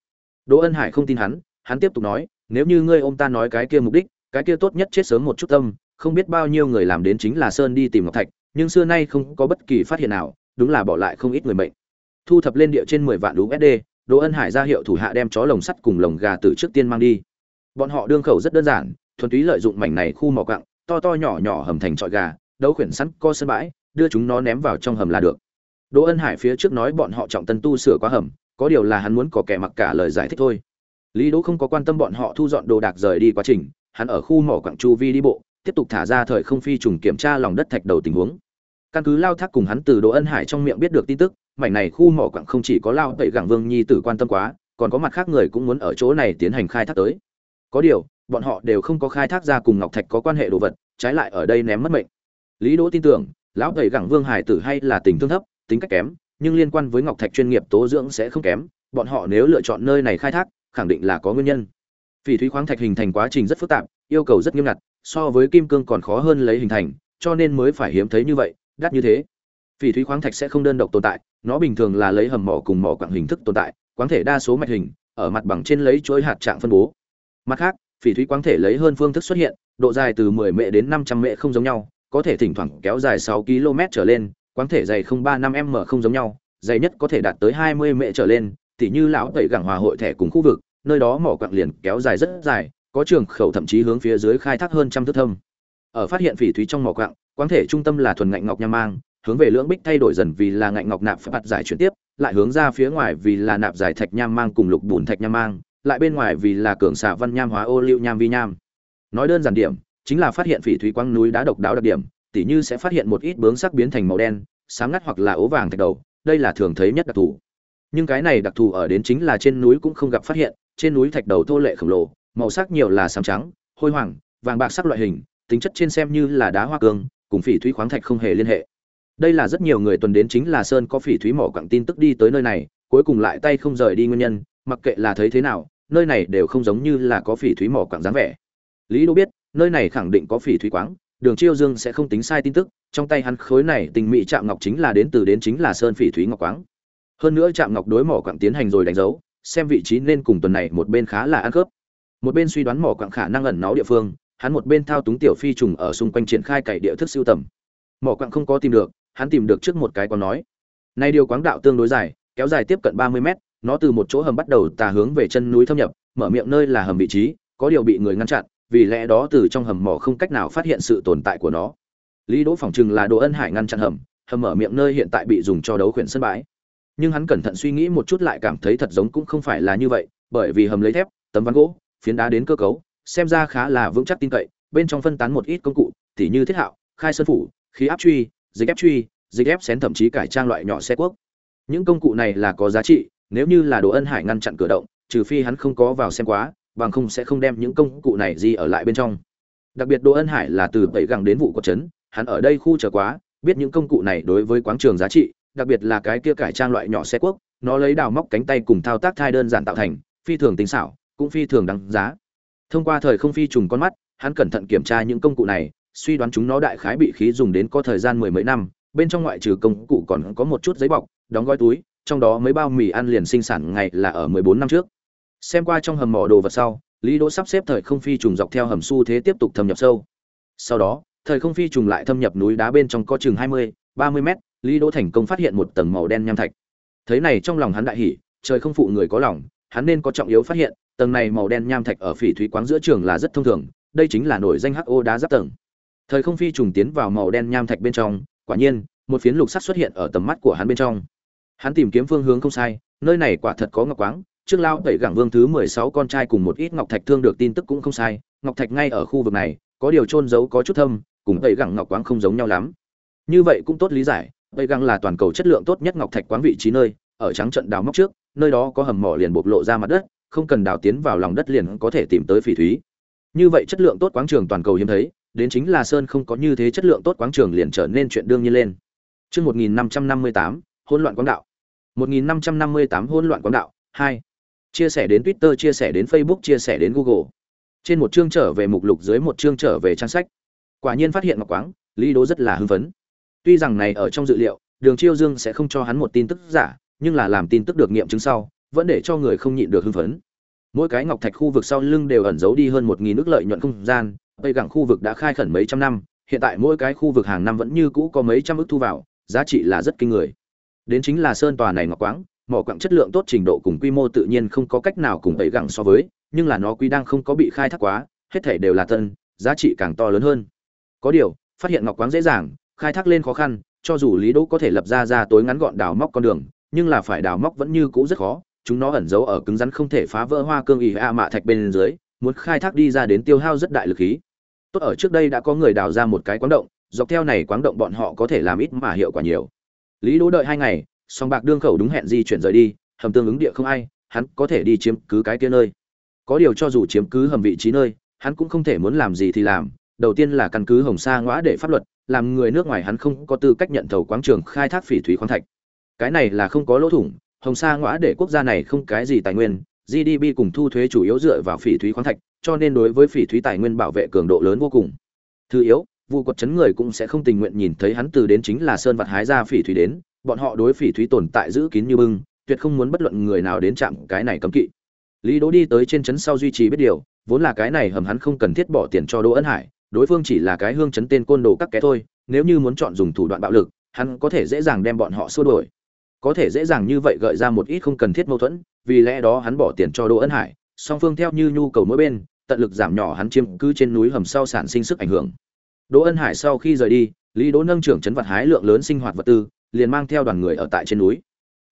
Đỗ ân hải không tin hắn hắn tiếp tục nói, nếu như ngươi ôm ta nói cái kia mục đích, cái kia tốt nhất chết sớm một chút tâm, không biết bao nhiêu người làm đến chính là sơn đi tìm ngọc thạch, nhưng xưa nay không có bất kỳ phát hiện nào, đúng là bỏ lại không ít người mệnh. Thu thập lên địa trên mười vạn usd đỗ ân hải ra hiệu thủ hạ đem chó lồng sắt cùng lồng gà từ trước tiên mang đi bọn họ đương khẩu rất đơn giản thuần túy lợi dụng mảnh này khu mỏ quặng to to nhỏ nhỏ hầm thành trọi gà đấu khuyển sẵn co sân bãi đưa chúng nó ném vào trong hầm là được Đỗ Ân Hải phía trước nói bọn họ trọng tân tu sửa quá hầm, có điều là hắn muốn có kẻ mặc cả lời giải thích thôi. Lý Đỗ không có quan tâm bọn họ thu dọn đồ đạc rời đi quá trình, hắn ở khu mỏ quặng chu vi đi bộ, tiếp tục thả ra thời không phi trùng kiểm tra lòng đất thạch đầu tình huống. Căn cứ lao thác cùng hắn từ Đỗ Ân Hải trong miệng biết được tin tức, mảnh này khu mỏ quặng không chỉ có lao tẩy gẳng Vương Nhi tử quan tâm quá, còn có mặt khác người cũng muốn ở chỗ này tiến hành khai thác tới. Có điều, bọn họ đều không có khai thác ra cùng ngọc thạch có quan hệ đồ vật, trái lại ở đây ném mất mệnh. Lý Đỗ tin tưởng, lão tẩy gẳng Vương Hải tử hay là tình thương thấp, tính cách kém, nhưng liên quan với ngọc thạch chuyên nghiệp tố dưỡng sẽ không kém, bọn họ nếu lựa chọn nơi này khai thác, khẳng định là có nguyên nhân. Phỉ thúy khoáng thạch hình thành quá trình rất phức tạp, yêu cầu rất nghiêm ngặt, so với kim cương còn khó hơn lấy hình thành, cho nên mới phải hiếm thấy như vậy, đắt như thế. Phỉ thúy khoáng thạch sẽ không đơn độc tồn tại, nó bình thường là lấy hầm mỏ cùng mỏ quặng hình thức tồn tại, quáng thể đa số mạch hình, ở mặt bằng trên lấy chuỗi hạt trạng phân bố. Mặt khác, phỉ thúy quáng thể lấy hơn phương thức xuất hiện, độ dài từ 10 mệ đến 500 mệ không giống nhau, có thể thỉnh thoảng kéo dài 6 km trở lên, quáng thể dày 035m không giống nhau, dày nhất có thể đạt tới 20 mệ trở lên, tỉ như lão tẩy gẳng hòa hội thẻ cùng khu vực, nơi đó mỏ quặng liền kéo dài rất dài, có trường khẩu thậm chí hướng phía dưới khai thác hơn trăm thước thâm. Ở phát hiện phỉ thúy trong mỏ quặng, quáng thể trung tâm là thuần ngạnh ngọc nham mang, hướng về lưỡng bích thay đổi dần vì là ngạnh ngọc nạp phải bật giải chuyển tiếp, lại hướng ra phía ngoài vì là nạp giải thạch nham mang cùng lục bùn thạch nham mang, lại bên ngoài vì là cường xạ văn nham hóa ô liu nham vi nham. Nói đơn giản điểm, chính là phát hiện phỉ thúy quang núi đá độc đáo đặc điểm, tỉ như sẽ phát hiện một ít bướng sắc biến thành màu đen, sáng ngắt hoặc là ố vàng thạch đầu, đây là thường thấy nhất đặc thù. Nhưng cái này đặc thù ở đến chính là trên núi cũng không gặp phát hiện, trên núi thạch đầu thô lệ khổng lồ, màu sắc nhiều là xám trắng, hôi hoàng, vàng bạc sắc loại hình, tính chất trên xem như là đá hoa cương, cùng phỉ thúy khoáng thạch không hề liên hệ. Đây là rất nhiều người tuần đến chính là sơn có phỉ thúy mỏ quặng tin tức đi tới nơi này, cuối cùng lại tay không rời đi nguyên nhân, mặc kệ là thấy thế nào, nơi này đều không giống như là có phỉ thúy mỏ quặng dáng vẻ. Lý Đỗ biết, nơi này khẳng định có phỉ thúy quáng, Đường Chiêu Dương sẽ không tính sai tin tức, trong tay hắn khối này tình mỹ chạm ngọc chính là đến từ đến chính là sơn phỉ thúy ngọc quáng. Hơn nữa chạm ngọc đối mỏ quặng tiến hành rồi đánh dấu, xem vị trí nên cùng tuần này một bên khá là ăn khớp. Một bên suy đoán mỏ quặng khả năng ẩn náu địa phương, hắn một bên thao túng tiểu phi trùng ở xung quanh triển khai cày địa thức siêu tầm. Mỏ quặng không có tìm được, hắn tìm được trước một cái còn nói. Nay điều quáng đạo tương đối dài, kéo dài tiếp cận 30 mét, nó từ một chỗ hầm bắt đầu tà hướng về chân núi thâm nhập, mở miệng nơi là hầm vị trí, có điều bị người ngăn chặn, vì lẽ đó từ trong hầm mỏ không cách nào phát hiện sự tồn tại của nó. Lý Đỗ phỏng chừng là Đồ Ân Hải ngăn chặn hầm, hầm mở miệng nơi hiện tại bị dùng cho đấu khuyển sân bãi. Nhưng hắn cẩn thận suy nghĩ một chút lại cảm thấy thật giống cũng không phải là như vậy, bởi vì hầm lấy thép, tấm ván gỗ, phiến đá đến cơ cấu, xem ra khá là vững chắc tin cậy, bên trong phân tán một ít công cụ, tỉ như thiết hạo, khai sơn phủ, khí áp truy, dịch ép truy, dịch ép xén thậm chí cải trang loại nhỏ xe quốc. Những công cụ này là có giá trị, nếu như là Đồ Ân Hải ngăn chặn cửa động, trừ phi hắn không có vào xem quá, bằng không sẽ không đem những công cụ này gì ở lại bên trong. Đặc biệt Đồ Ân Hải là từ bảy gẳng đến vụ quật trấn, hắn ở đây khu chờ quá, biết những công cụ này đối với quáng trường giá trị, đặc biệt là cái kia cải trang loại nhỏ xe quốc, nó lấy đào móc cánh tay cùng thao tác thai đơn giản tạo thành, phi thường tính xảo, cũng phi thường đáng giá. Thông qua thời không phi trùng con mắt, hắn cẩn thận kiểm tra những công cụ này, suy đoán chúng nó đại khái bị khí dùng đến có thời gian mười mấy năm, bên trong ngoại trừ công cụ còn có một chút giấy bọc, đóng gói túi, trong đó mấy bao mì ăn liền sinh sản ngày là ở 14 năm trước. Xem qua trong hầm mỏ đồ vật sau, Lý Đỗ sắp xếp thời không phi trùng dọc theo hầm xu thế tiếp tục thâm nhập sâu. Sau đó, thời không phi trùng lại thâm nhập núi đá bên trong có chừng 20, 30 mét, Lý Đỗ thành công phát hiện một tầng màu đen nham thạch. Thấy này trong lòng hắn đại hỉ, trời không phụ người có lòng, hắn nên có trọng yếu phát hiện, tầng này màu đen nham thạch ở phỉ thúy quáng giữa trường là rất thông thường, đây chính là nổi danh HO đá giáp tầng. Thời không phi trùng tiến vào màu đen nham thạch bên trong, quả nhiên, một phiến lục sắt xuất hiện ở tầm mắt của hắn bên trong. Hắn tìm kiếm phương hướng không sai, nơi này quả thật có ngọc quáng, trước lao tẩy gẳng vương thứ mười sáu con trai cùng một ít ngọc thạch thương được tin tức cũng không sai, ngọc thạch ngay ở khu vực này, có điều trôn giấu có chút thâm, cùng tẩy gẳng ngọc quáng không giống nhau lắm. Như vậy cũng tốt lý giải, tẩy gẳng là toàn cầu chất lượng tốt nhất ngọc thạch quáng vị trí nơi, ở trắng trận đào móc trước, nơi đó có hầm mỏ liền bộc lộ ra mặt đất, không cần đào tiến vào lòng đất liền có thể tìm tới phỉ thúy. Như vậy chất lượng tốt quáng trường toàn cầu hiếm thấy, đến chính là sơn không có như thế chất lượng tốt quáng trường liền trở nên chuyện đương nhiên lên. Chương 1558, hỗn loạn quáng đạo. 1558 hỗn loạn quáng đạo 2. Chia sẻ đến Twitter, chia sẻ đến Facebook, chia sẻ đến Google. Trên một chương trở về mục lục dưới một chương trở về trang sách. Quả nhiên phát hiện ngọc quáng, Lý Đỗ rất là hưng phấn. Tuy rằng này ở trong dự liệu, Đường Chiêu Dương sẽ không cho hắn một tin tức giả, nhưng là làm tin tức được nghiệm chứng sau, vẫn để cho người không nhịn được hưng phấn. Mỗi cái ngọc thạch khu vực sau lưng đều ẩn giấu đi hơn 1000 nước lợi nhuận không gian, Tây gẳng khu vực đã khai khẩn mấy trăm năm, hiện tại mỗi cái khu vực hàng năm vẫn như cũ có mấy trăm ức thu vào, giá trị là rất kinh người. Đến chính là sơn tòa này ngọc quáng, mỏ quặng chất lượng tốt trình độ cùng quy mô tự nhiên không có cách nào cùng Tây gẳng so với, nhưng là nó quy đang không có bị khai thác quá, hết thảy đều là tân, giá trị càng to lớn hơn. Có điều, phát hiện ngọc quáng dễ dàng, khai thác lên khó khăn, cho dù Lý Đỗ có thể lập ra ra tối ngắn gọn đào móc con đường, nhưng là phải đào móc vẫn như cũ rất khó, chúng nó ẩn giấu ở cứng rắn không thể phá vỡ hoa cương ỉ a mạ thạch bên dưới, muốn khai thác đi ra đến tiêu hao rất đại lực khí. Tốt ở trước đây đã có người đào ra một cái quáng động, dọc theo này quáng động bọn họ có thể làm ít mà hiệu quả nhiều. Lý Đỗ đợi hai ngày, song bạc đương khẩu đúng hẹn di chuyển rời đi, hầm tương ứng địa không ai, hắn có thể đi chiếm cứ cái kia nơi. Có điều cho dù chiếm cứ hầm vị trí nơi, hắn cũng không thể muốn làm gì thì làm, đầu tiên là căn cứ Hồng Sa ngõa để pháp luật, làm người nước ngoài hắn không có tư cách nhận thầu quáng trường khai thác phỉ thúy khoáng thạch. Cái này là không có lỗ thủng, Hồng Sa ngõa để quốc gia này không cái gì tài nguyên, GDP cùng thu thuế chủ yếu dựa vào phỉ thúy khoáng thạch, cho nên đối với phỉ thúy tài nguyên bảo vệ cường độ lớn vô cùng. Thứ yếu, Vu quật chấn người cũng sẽ không tình nguyện nhìn thấy hắn từ đến chính là sơn vật hái ra phỉ thúy đến, bọn họ đối phỉ thúy tồn tại giữ kín như bưng, tuyệt không muốn bất luận người nào đến chạm cái này cấm kỵ. Lý Đỗ đi tới trên trấn sau duy trì biết điều, vốn là cái này hầm hắn không cần thiết bỏ tiền cho Đỗ Ân Hải, đối phương chỉ là cái hương chấn tên côn đồ các ké thôi nếu như muốn chọn dùng thủ đoạn bạo lực hắn có thể dễ dàng đem bọn họ xua đuổi có thể dễ dàng như vậy gợi ra một ít không cần thiết mâu thuẫn vì lẽ đó hắn bỏ tiền cho đỗ ân hải song phương theo như nhu cầu mỗi bên, tận lực giảm nhỏ hắn chiếm cứ trên núi hầm sau sản sinh sức ảnh hưởng. Đỗ ân hải sau khi rời đi, lý đỗ nâng trưởng chấn vật hái lượng lớn sinh hoạt vật tư, liền mang theo đoàn người ở tại trên núi.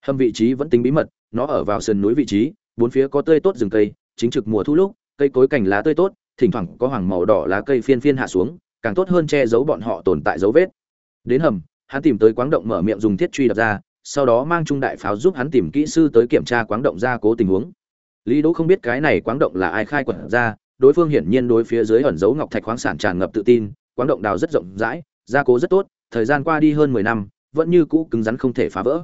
Hầm vị trí vẫn tính bí mật, nó ở vào sườn núi vị trí, bốn phía có tươi tốt rừng cây, chính trực mùa thu lúc, cây cối cành lá tươi tốt, thỉnh thoảng có hoàng màu đỏ lá cây phiên phiên hạ xuống, càng tốt hơn che giấu bọn họ tồn tại dấu vết. Đến hầm, hắn tìm tới quáng động mở miệng dùng thiết truy đập ra, sau đó mang trung đại pháo giúp hắn tìm kỹ sư tới kiểm tra quáng động gia cố tình huống lý đỗ không biết cái này quáng động là ai khai quật ra, đối phương hiển nhiên đối phía dưới ẩn dấu ngọc thạch khoáng sản tràn ngập tự tin, quáng động đào rất rộng rãi, gia cố rất tốt, thời gian qua đi hơn mười năm, vẫn như cũ cứng rắn không thể phá vỡ.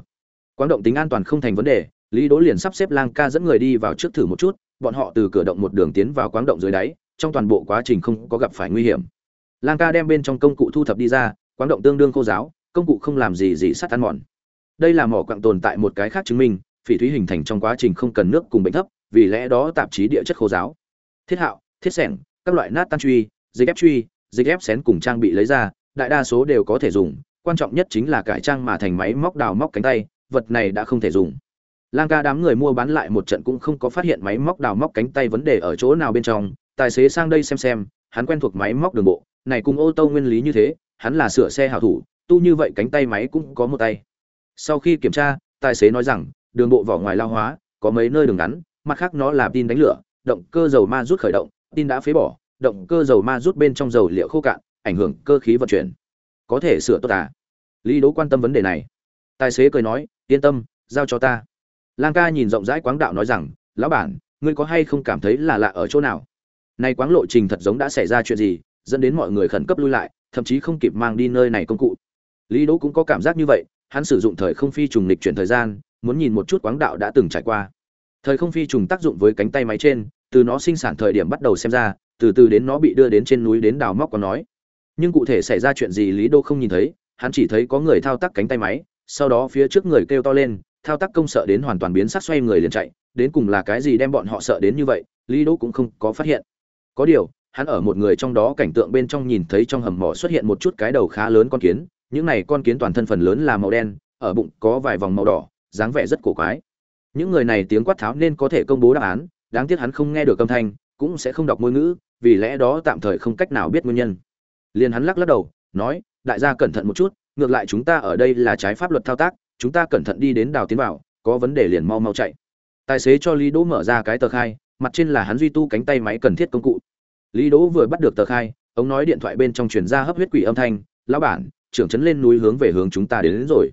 Quáng động tính an toàn không thành vấn đề, lý đỗ liền sắp xếp lang ca dẫn người đi vào trước thử một chút, bọn họ từ cửa động một đường tiến vào quáng động dưới đáy, trong toàn bộ quá trình không có gặp phải nguy hiểm. Lang ca đem bên trong công cụ thu thập đi ra, quáng động tương đương cô giáo, công cụ không làm gì gì sát ăn mòn. Đây là mỏ quặng tồn tại một cái khác chứng minh, phỉ thúy hình thành trong quá trình không cần nước cùng bệnh thấp vì lẽ đó tạp chí địa chất khô giáo, thiết hạo, thiết sẻng, các loại nát tan truy dây ép truy dây ép xén cùng trang bị lấy ra, đại đa số đều có thể dùng, quan trọng nhất chính là cải trang mà thành máy móc đào móc cánh tay, vật này đã không thể dùng. Lang ca đám người mua bán lại một trận cũng không có phát hiện máy móc đào móc cánh tay vấn đề ở chỗ nào bên trong, tài xế sang đây xem xem, hắn quen thuộc máy móc đường bộ, này cùng ô tô nguyên lý như thế, hắn là sửa xe hảo thủ, tu như vậy cánh tay máy cũng có một tay. Sau khi kiểm tra, tài xế nói rằng, đường bộ vỏ ngoài lao hóa, có mấy nơi đường ngắn mặt khác nó là tin đánh lửa, động cơ dầu ma rút khởi động, tin đã phế bỏ, động cơ dầu ma rút bên trong dầu liệu khô cạn, ảnh hưởng cơ khí vận chuyển. Có thể sửa tốt à? Lý Đỗ quan tâm vấn đề này. Tài xế cười nói, yên tâm, giao cho ta. Lang ca nhìn rộng rãi quáng đạo nói rằng, lão bản, ngươi có hay không cảm thấy là lạ ở chỗ nào? Nay quáng lộ trình thật giống đã xảy ra chuyện gì, dẫn đến mọi người khẩn cấp lui lại, thậm chí không kịp mang đi nơi này công cụ. Lý đỗ cũng có cảm giác như vậy, hắn sử dụng thời không phi trùng lịch chuyển thời gian, muốn nhìn một chút quáng đạo đã từng trải qua thời không phi trùng tác dụng với cánh tay máy trên, từ nó sinh sản thời điểm bắt đầu xem ra, từ từ đến nó bị đưa đến trên núi đến đào móc có nói. Nhưng cụ thể xảy ra chuyện gì lý đô không nhìn thấy, hắn chỉ thấy có người thao tác cánh tay máy, sau đó phía trước người kêu to lên, thao tác công sợ đến hoàn toàn biến sắc xoay người liền chạy, đến cùng là cái gì đem bọn họ sợ đến như vậy, lý đô cũng không có phát hiện. Có điều, hắn ở một người trong đó cảnh tượng bên trong nhìn thấy trong hầm mỏ xuất hiện một chút cái đầu khá lớn con kiến, những này con kiến toàn thân phần lớn là màu đen, ở bụng có vài vòng màu đỏ, dáng vẻ rất cổ quái những người này tiếng quát tháo nên có thể công bố đáp án đáng tiếc hắn không nghe được âm thanh cũng sẽ không đọc ngôn ngữ vì lẽ đó tạm thời không cách nào biết nguyên nhân. Liền hắn lắc lắc đầu nói đại gia cẩn thận một chút ngược lại chúng ta ở đây là trái pháp luật thao tác chúng ta cẩn thận đi đến đào tiến vào có vấn đề liền mau mau chạy. Tài xế cho lý đỗ mở ra cái tờ khai mặt trên là hắn duy tu cánh tay máy cần thiết công cụ. Lý đỗ vừa bắt được tờ khai ông nói điện thoại bên trong truyền ra hấp huyết quỷ âm thanh lão bản trưởng trấn lên núi hướng về hướng chúng ta đến, đến rồi.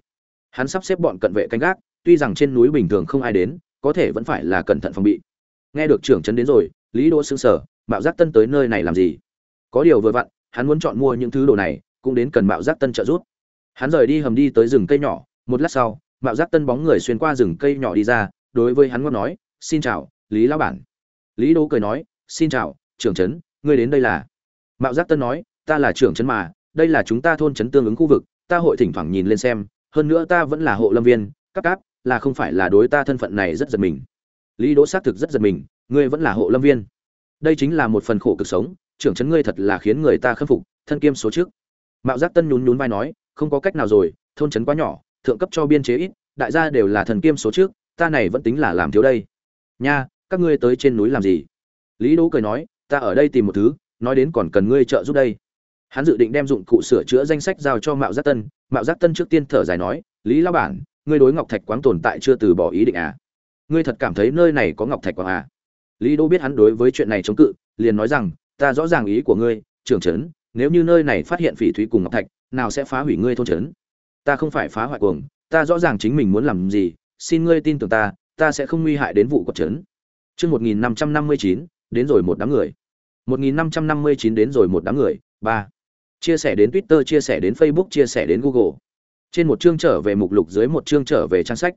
Hắn sắp xếp bọn cận vệ canh gác tuy rằng trên núi bình thường không ai đến, có thể vẫn phải là cẩn thận phòng bị. Nghe được trưởng trấn đến rồi, lý đỗ sững sờ, mạo giác tân tới nơi này làm gì? Có điều vừa vặn, hắn muốn chọn mua những thứ đồ này, cũng đến cần mạo giác tân trợ giúp. Hắn rời đi hầm đi tới rừng cây nhỏ, một lát sau, mạo giác tân bóng người xuyên qua rừng cây nhỏ đi ra, đối với hắn ngót nói, xin chào, lý lão bản. Lý đỗ cười nói, xin chào, trưởng trấn, ngươi đến đây là? Mạo giác tân nói, ta là trưởng trấn mà, đây là chúng ta thôn trấn tương ứng khu vực, ta hội thỉnh thoảng nhìn lên xem, hơn nữa ta vẫn là hộ lâm viên, các cáp là không phải là đối ta thân phận này rất giật mình. Lý đỗ xác thực rất giật mình, ngươi vẫn là hộ lâm viên. Đây chính là một phần khổ cực sống, trưởng chấn ngươi thật là khiến người ta khâm phục, thân kiêm số trước. Mạo giác tân nhún nhún vai nói, không có cách nào rồi, thôn trấn quá nhỏ, thượng cấp cho biên chế ít, đại gia đều là thần kiêm số trước, ta này vẫn tính là làm thiếu đây. Nha, các ngươi tới trên núi làm gì? Lý đỗ cười nói, ta ở đây tìm một thứ, nói đến còn cần ngươi trợ giúp đây. Hắn dự định đem dụng cụ sửa chữa danh sách giao cho mạo giác tân. Mạo giác tân trước tiên thở dài nói, lý lao bản ngươi đối ngọc thạch quáng tồn tại chưa từ bỏ ý định à? Ngươi thật cảm thấy nơi này có ngọc thạch quáng à? Lý đỗ biết hắn đối với chuyện này chống cự, liền nói rằng, ta rõ ràng ý của ngươi, trưởng trấn, nếu như nơi này phát hiện phỉ thúy cùng ngọc thạch, nào sẽ phá hủy ngươi thôn trấn? Ta không phải phá hoại cuồng, ta rõ ràng chính mình muốn làm gì, xin ngươi tin tưởng ta ta sẽ không nguy hại đến vụ quật trấn. Chương một nghìn năm trăm năm mươi chín, đến rồi một đám người. một nghìn năm trăm năm mươi chín đến rồi một đám người, ba. Chia sẻ đến twitter, chia sẻ đến facebook, chia sẻ đến google trên một chương trở về mục lục dưới một chương trở về trang sách.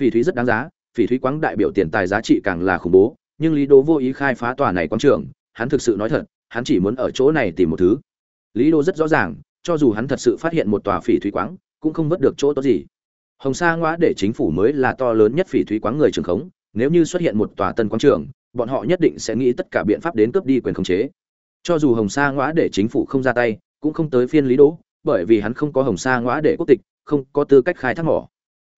Phỉ thúy rất đáng giá, phỉ thúy quáng đại biểu tiền tài giá trị càng là khủng bố, nhưng lý đỗ vô ý khai phá tòa này quang trường, hắn thực sự nói thật, hắn chỉ muốn ở chỗ này tìm một thứ. Lý đỗ rất rõ ràng, cho dù hắn thật sự phát hiện một tòa phỉ thúy quáng, cũng không vớt được chỗ tốt gì. Hồng sa ngoã để chính phủ mới là to lớn nhất phỉ thúy quáng người trường khống, nếu như xuất hiện một tòa tân Quang trường, bọn họ nhất định sẽ nghĩ tất cả biện pháp đến cướp đi quyền khống chế. Cho dù hồng sa ngoã để chính phủ không ra tay, cũng không tới phiên lý đỗ bởi vì hắn không có hồng sa ngõa để quốc tịch, không có tư cách khai thác mỏ.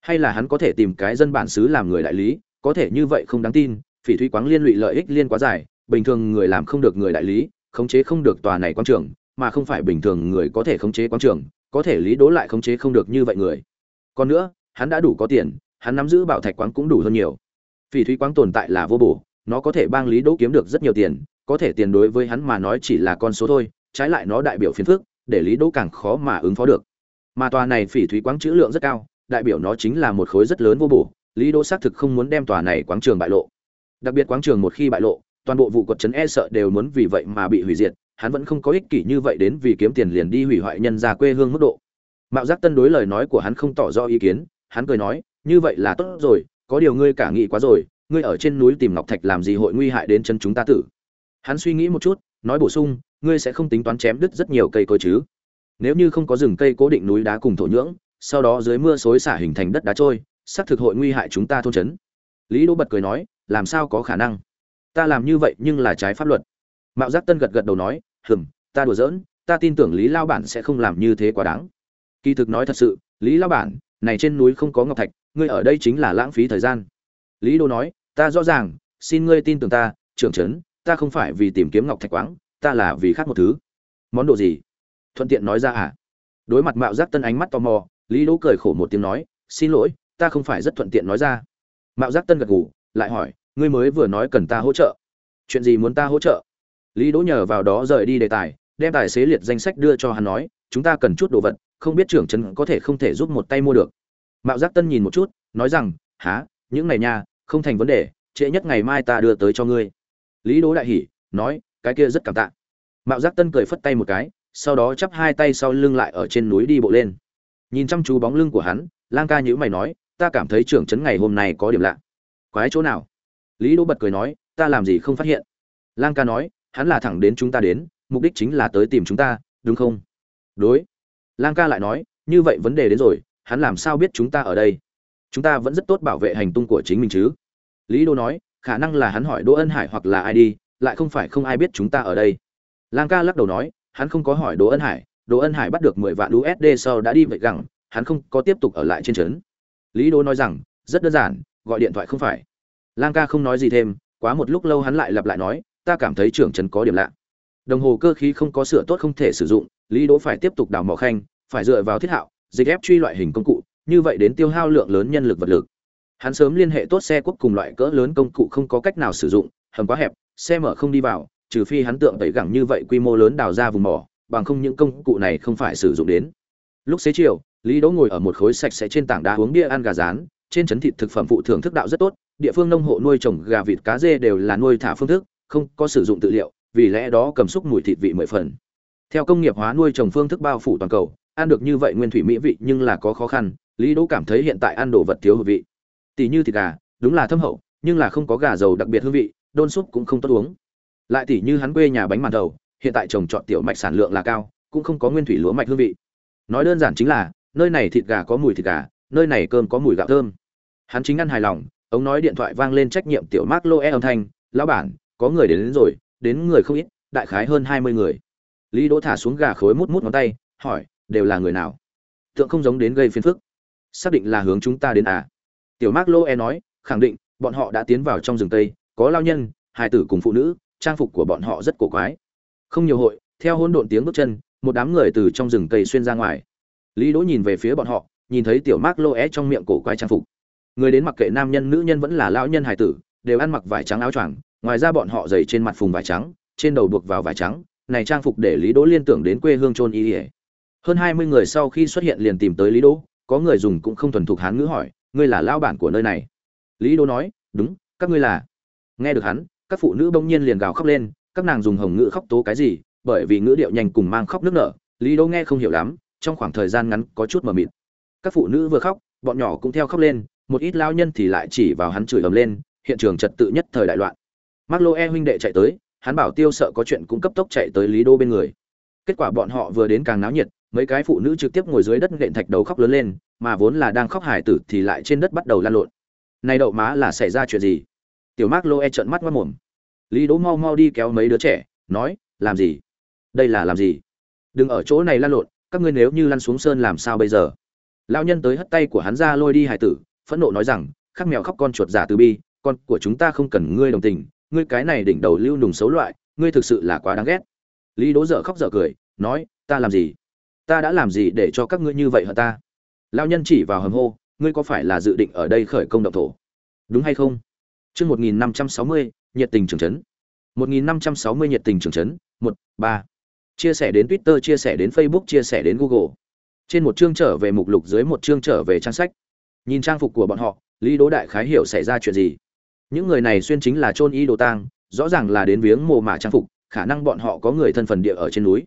Hay là hắn có thể tìm cái dân bản xứ làm người đại lý, có thể như vậy không đáng tin, phỉ thúy quáng liên lụy lợi ích liên quá dài, bình thường người làm không được người đại lý, khống chế không được tòa này quang trường, mà không phải bình thường người có thể khống chế quang trường, có thể lý đố lại khống chế không được như vậy người. Còn nữa, hắn đã đủ có tiền, hắn nắm giữ bảo thạch quáng cũng đủ hơn nhiều. Phỉ thúy quáng tồn tại là vô bổ, nó có thể bang lý đỗ kiếm được rất nhiều tiền, có thể tiền đối với hắn mà nói chỉ là con số thôi, trái lại nó đại biểu phiền phức để lý đỗ càng khó mà ứng phó được. Mà tòa này phỉ thúy quáng chữ lượng rất cao, đại biểu nó chính là một khối rất lớn vô bổ, lý đỗ xác thực không muốn đem tòa này quáng trường bại lộ. Đặc biệt quáng trường một khi bại lộ, toàn bộ vụ quật trấn e sợ đều muốn vì vậy mà bị hủy diệt, hắn vẫn không có ích kỷ như vậy đến vì kiếm tiền liền đi hủy hoại nhân gia quê hương mức độ. Mạo giác tân đối lời nói của hắn không tỏ rõ ý kiến, hắn cười nói, như vậy là tốt rồi, có điều ngươi cả nghĩ quá rồi, ngươi ở trên núi tìm ngọc thạch làm gì hội nguy hại đến chân chúng ta tử? Hắn suy nghĩ một chút, nói bổ sung ngươi sẽ không tính toán chém đứt rất nhiều cây cối chứ. Nếu như không có rừng cây cố định núi đá cùng thổ nhưỡng, sau đó dưới mưa xối xả hình thành đất đá trôi, xác thực hội nguy hại chúng ta thôn trấn. Lý đỗ bật cười nói, làm sao có khả năng? Ta làm như vậy nhưng là trái pháp luật. Mạo giác tân gật gật đầu nói, hừm, ta đùa giỡn, ta tin tưởng lý lao bản sẽ không làm như thế quá đáng. Kỳ thực nói thật sự, lý lao bản, này trên núi không có ngọc thạch, ngươi ở đây chính là lãng phí thời gian. Lý đô nói, ta rõ ràng, xin ngươi tin tưởng ta, trưởng trấn, ta không phải vì tìm kiếm ngọc thạch quáng ta là vì khác một thứ. Món đồ gì? Thuận tiện nói ra à? Đối mặt mạo giác tân ánh mắt tò mò, lý đỗ cười khổ một tiếng nói, xin lỗi, ta không phải rất thuận tiện nói ra. Mạo giác tân gật gù, lại hỏi, ngươi mới vừa nói cần ta hỗ trợ. Chuyện gì muốn ta hỗ trợ? Lý đỗ nhờ vào đó rời đi đề tài, đem tài xế liệt danh sách đưa cho hắn nói, chúng ta cần chút đồ vật, không biết trưởng trấn có thể không thể giúp một tay mua được. Mạo giác tân nhìn một chút, nói rằng há những này nha, không thành vấn đề, trễ nhất ngày mai ta đưa tới cho ngươi. Lý đỗ đại hỉ, nói cái kia rất cảm tạ. Mạo giác tân cười phất tay một cái, sau đó chắp hai tay sau lưng lại ở trên núi đi bộ lên. Nhìn chăm chú bóng lưng của hắn, lang ca nhữ mày nói, ta cảm thấy trưởng trấn ngày hôm nay có điểm lạ. Quái chỗ nào? Lý đỗ bật cười nói, ta làm gì không phát hiện? Lang ca nói, hắn là thẳng đến chúng ta đến, mục đích chính là tới tìm chúng ta, đúng không? Đối. Lang ca lại nói, như vậy vấn đề đến rồi, hắn làm sao biết chúng ta ở đây? Chúng ta vẫn rất tốt bảo vệ hành tung của chính mình chứ? Lý đô nói, khả năng là hắn hỏi đỗ ân hải hoặc là ai đi lại không phải không ai biết chúng ta ở đây. Lang ca lắc đầu nói, hắn không có hỏi đỗ ân hải, đỗ ân hải bắt được mười vạn usd sau đã đi vậy gẳng, hắn không có tiếp tục ở lại trên trấn. Lý đô nói rằng, rất đơn giản, gọi điện thoại không phải. Lang ca không nói gì thêm, quá một lúc lâu hắn lại lặp lại nói, ta cảm thấy trưởng trấn có điểm lạ. Đồng hồ cơ khí không có sửa tốt không thể sử dụng, lý đỗ phải tiếp tục đào mỏ khanh, phải dựa vào thiết hạo, dịch ép truy loại hình công cụ, như vậy đến tiêu hao lượng lớn nhân lực vật lực. Hắn sớm liên hệ tốt xe quốc cùng loại cỡ lớn công cụ không có cách nào sử dụng, hầm quá hẹp xe mở không đi vào, trừ phi hắn tượng tẩy gẳng như vậy quy mô lớn đào ra vùng mỏ, bằng không những công cụ này không phải sử dụng đến. Lúc xế chiều, lý đỗ ngồi ở một khối sạch sẽ trên tảng đá uống bia ăn gà rán, trên trấn thịt thực phẩm phụ thưởng thức đạo rất tốt, địa phương nông hộ nuôi trồng gà vịt cá dê đều là nuôi thả phương thức, không có sử dụng tự liệu, vì lẽ đó cầm xúc mùi thịt vị mười phần. Theo công nghiệp hóa nuôi trồng phương thức bao phủ toàn cầu, ăn được như vậy nguyên thủy mỹ vị nhưng là có khó khăn, lý đỗ cảm thấy hiện tại ăn đồ vật thiếu hương vị. Tỷ như thịt gà, đúng là thâm hậu, nhưng là không có gà dầu đặc biệt hương vị đôn súp cũng không tốt uống. Lại tỷ như hắn quê nhà bánh màn đầu hiện tại trồng trọt tiểu mạch sản lượng là cao cũng không có nguyên thủy lúa mạch hương vị. Nói đơn giản chính là nơi này thịt gà có mùi thịt gà nơi này cơm có mùi gạo thơm. Hắn chính ăn hài lòng ông nói điện thoại vang lên trách nhiệm tiểu mark lô e âm thanh lão bản có người đến, đến rồi đến người không ít đại khái hơn hai mươi người. Lý đỗ thả xuống gà khối mút mút ngón tay hỏi đều là người nào? Tượng không giống đến gây phiền phức. Xác định là hướng chúng ta đến à? Tiểu mark lô e nói khẳng định bọn họ đã tiến vào trong rừng tây có lao nhân, hài tử cùng phụ nữ, trang phục của bọn họ rất cổ quái. Không nhiều hội, theo hôn độn tiếng bước chân, một đám người từ trong rừng cây xuyên ra ngoài. Lý đỗ nhìn về phía bọn họ, nhìn thấy tiểu mác lô é trong miệng cổ quái trang phục. Người đến mặc kệ nam nhân, nữ nhân vẫn là lão nhân, hài tử, đều ăn mặc vải trắng áo choàng, ngoài ra bọn họ dày trên mặt phùng vải trắng, trên đầu buộc vào vải trắng, này trang phục để lý đỗ liên tưởng đến quê hương trôn y ỉa hơn hai mươi người sau khi xuất hiện liền tìm tới lý đỗ, có người dùng cũng không thuần thục hán ngữ hỏi, ngươi là lao bản của nơi này? Lý đỗ nói, đúng, các ngươi là nghe được hắn các phụ nữ bỗng nhiên liền gào khóc lên các nàng dùng hồng ngữ khóc tố cái gì bởi vì ngữ điệu nhanh cùng mang khóc nước nở lý đỗ nghe không hiểu lắm trong khoảng thời gian ngắn có chút mờ mịt các phụ nữ vừa khóc bọn nhỏ cũng theo khóc lên một ít lao nhân thì lại chỉ vào hắn chửi ầm lên hiện trường trật tự nhất thời đại loạn mắc lô e huynh đệ chạy tới, hắn bảo Tiêu sợ có chuyện cũng cấp tốc chạy tới Lý Đô bên người. Kết quả bọn họ vừa đến càng náo nhiệt, mấy cái phụ nữ trực tiếp ngồi dưới đất nện thạch đầu khóc lớn lên, mà vốn là đang khóc hải tử thì lại trên đất bắt đầu lan lộn. Này đậu má là xảy ra chuyện gì? Tiểu mác lô e trợn mắt mất mồm. Lý Đỗ mau mau đi kéo mấy đứa trẻ, nói, làm gì? Đây là làm gì? Đừng ở chỗ này lăn lộn các ngươi nếu như lăn xuống sơn làm sao bây giờ? Lão nhân tới hất tay của hắn ra lôi đi hải tử phẫn nộ nói rằng khắc mèo khóc con chuột giả từ bi con của chúng ta không cần ngươi đồng tình ngươi cái này đỉnh đầu lưu nùng xấu loại ngươi thực sự là quá đáng ghét. Lý đố dở khóc dở cười nói ta làm gì? Ta đã làm gì để cho các ngươi như vậy hả ta? Lao nhân chỉ vào hầm hô ngươi có phải là dự định ở đây khởi công động thổ? Đúng hay không? Chương một nghìn năm trăm sáu mươi, nhiệt tình trưởng trấn một nghìn năm trăm sáu mươi nhiệt tình trưởng trấn một, ba. Chia sẻ đến twitter, chia sẻ đến facebook, chia sẻ đến google. Trên một chương trở về mục lục, dưới một chương trở về trang sách. Nhìn trang phục của bọn họ, lý đỗ đại khái hiểu xảy ra chuyện gì. Những người này xuyên chính là chôn y đồ tang, rõ ràng là đến viếng mồ mả trang phục, khả năng bọn họ có người thân phần địa ở trên núi.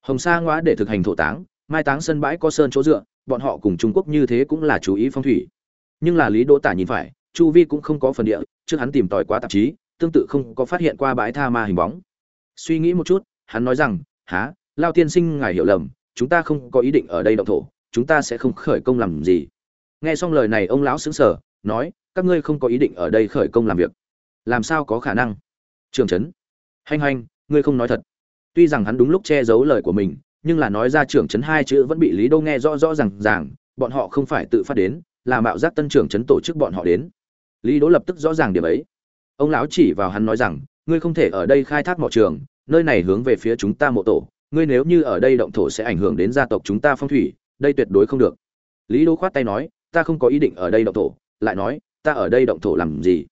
Hồng sa ngoá để thực hành thổ táng, mai táng sân bãi có sơn chỗ dựa, bọn họ cùng trung quốc như thế cũng là chú ý phong thủy. Nhưng là lý đỗ tả nhìn phải chu vi cũng không có phần địa, trước hắn tìm tòi quá tạp chí, tương tự không có phát hiện qua bãi tha ma hình bóng. Suy nghĩ một chút, hắn nói rằng há lao tiên sinh, ngài hiểu lầm, chúng ta không có ý định ở đây động thổ, chúng ta sẽ không khởi công làm gì. Nghe xong lời này, ông lão xứng sở nói, các ngươi không có ý định ở đây khởi công làm việc. Làm sao có khả năng? Trường trấn hanh hanh, ngươi không nói thật. Tuy rằng hắn đúng lúc che giấu lời của mình, nhưng là nói ra trưởng trấn hai chữ vẫn bị lý đô nghe rõ rõ r à n g ràng, bọn họ không phải tự phát đến, là mạo giác tân trưởng trấn tổ chức bọn họ đến lý đỗ lập tức rõ ràng điểm ấy. Ông lão chỉ vào hắn nói rằng, ngươi không thể ở đây khai thác mỏ trường, nơi này hướng về phía chúng ta mộ tổ, ngươi nếu như ở đây động thổ sẽ ảnh hưởng đến gia tộc chúng ta phong thủy, đây tuyệt đối không được. Lý đỗ khoát tay nói, ta không có ý định ở đây động thổ, lại nói, ta ở đây động thổ làm gì?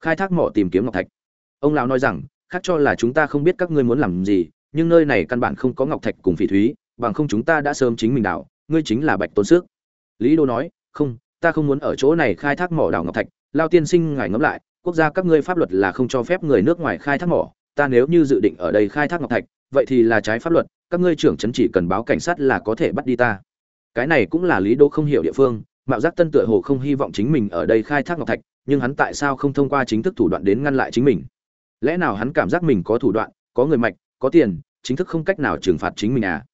Khai thác mỏ tìm kiếm ngọc thạch. Ông lão nói rằng, khác cho là chúng ta không biết các ngươi muốn làm gì, nhưng nơi này căn bản không có ngọc thạch cùng phỉ thúy, bằng không chúng ta đã sớm chính mình đào, ngươi chính là bạch tôn sức lý đô nói, không, ta không muốn ở chỗ này khai thác mỏ đào ngọc thạch lao tiên sinh ngài ngẫm lại, quốc gia các ngươi pháp luật là không cho phép người nước ngoài khai thác mỏ. Ta nếu như dự định ở đây khai thác ngọc thạch, vậy thì là trái pháp luật, các ngươi trưởng trấn chỉ cần báo cảnh sát là có thể bắt đi ta. Cái này cũng là lý đô không hiểu địa phương, mạo giác tân tựa hồ không hy vọng chính mình ở đây khai thác ngọc thạch, nhưng hắn tại sao không thông qua chính thức thủ đoạn đến ngăn lại chính mình? Lẽ nào hắn cảm giác mình có thủ đoạn, có người mạch, có tiền, chính thức không cách nào trừng phạt chính mình à?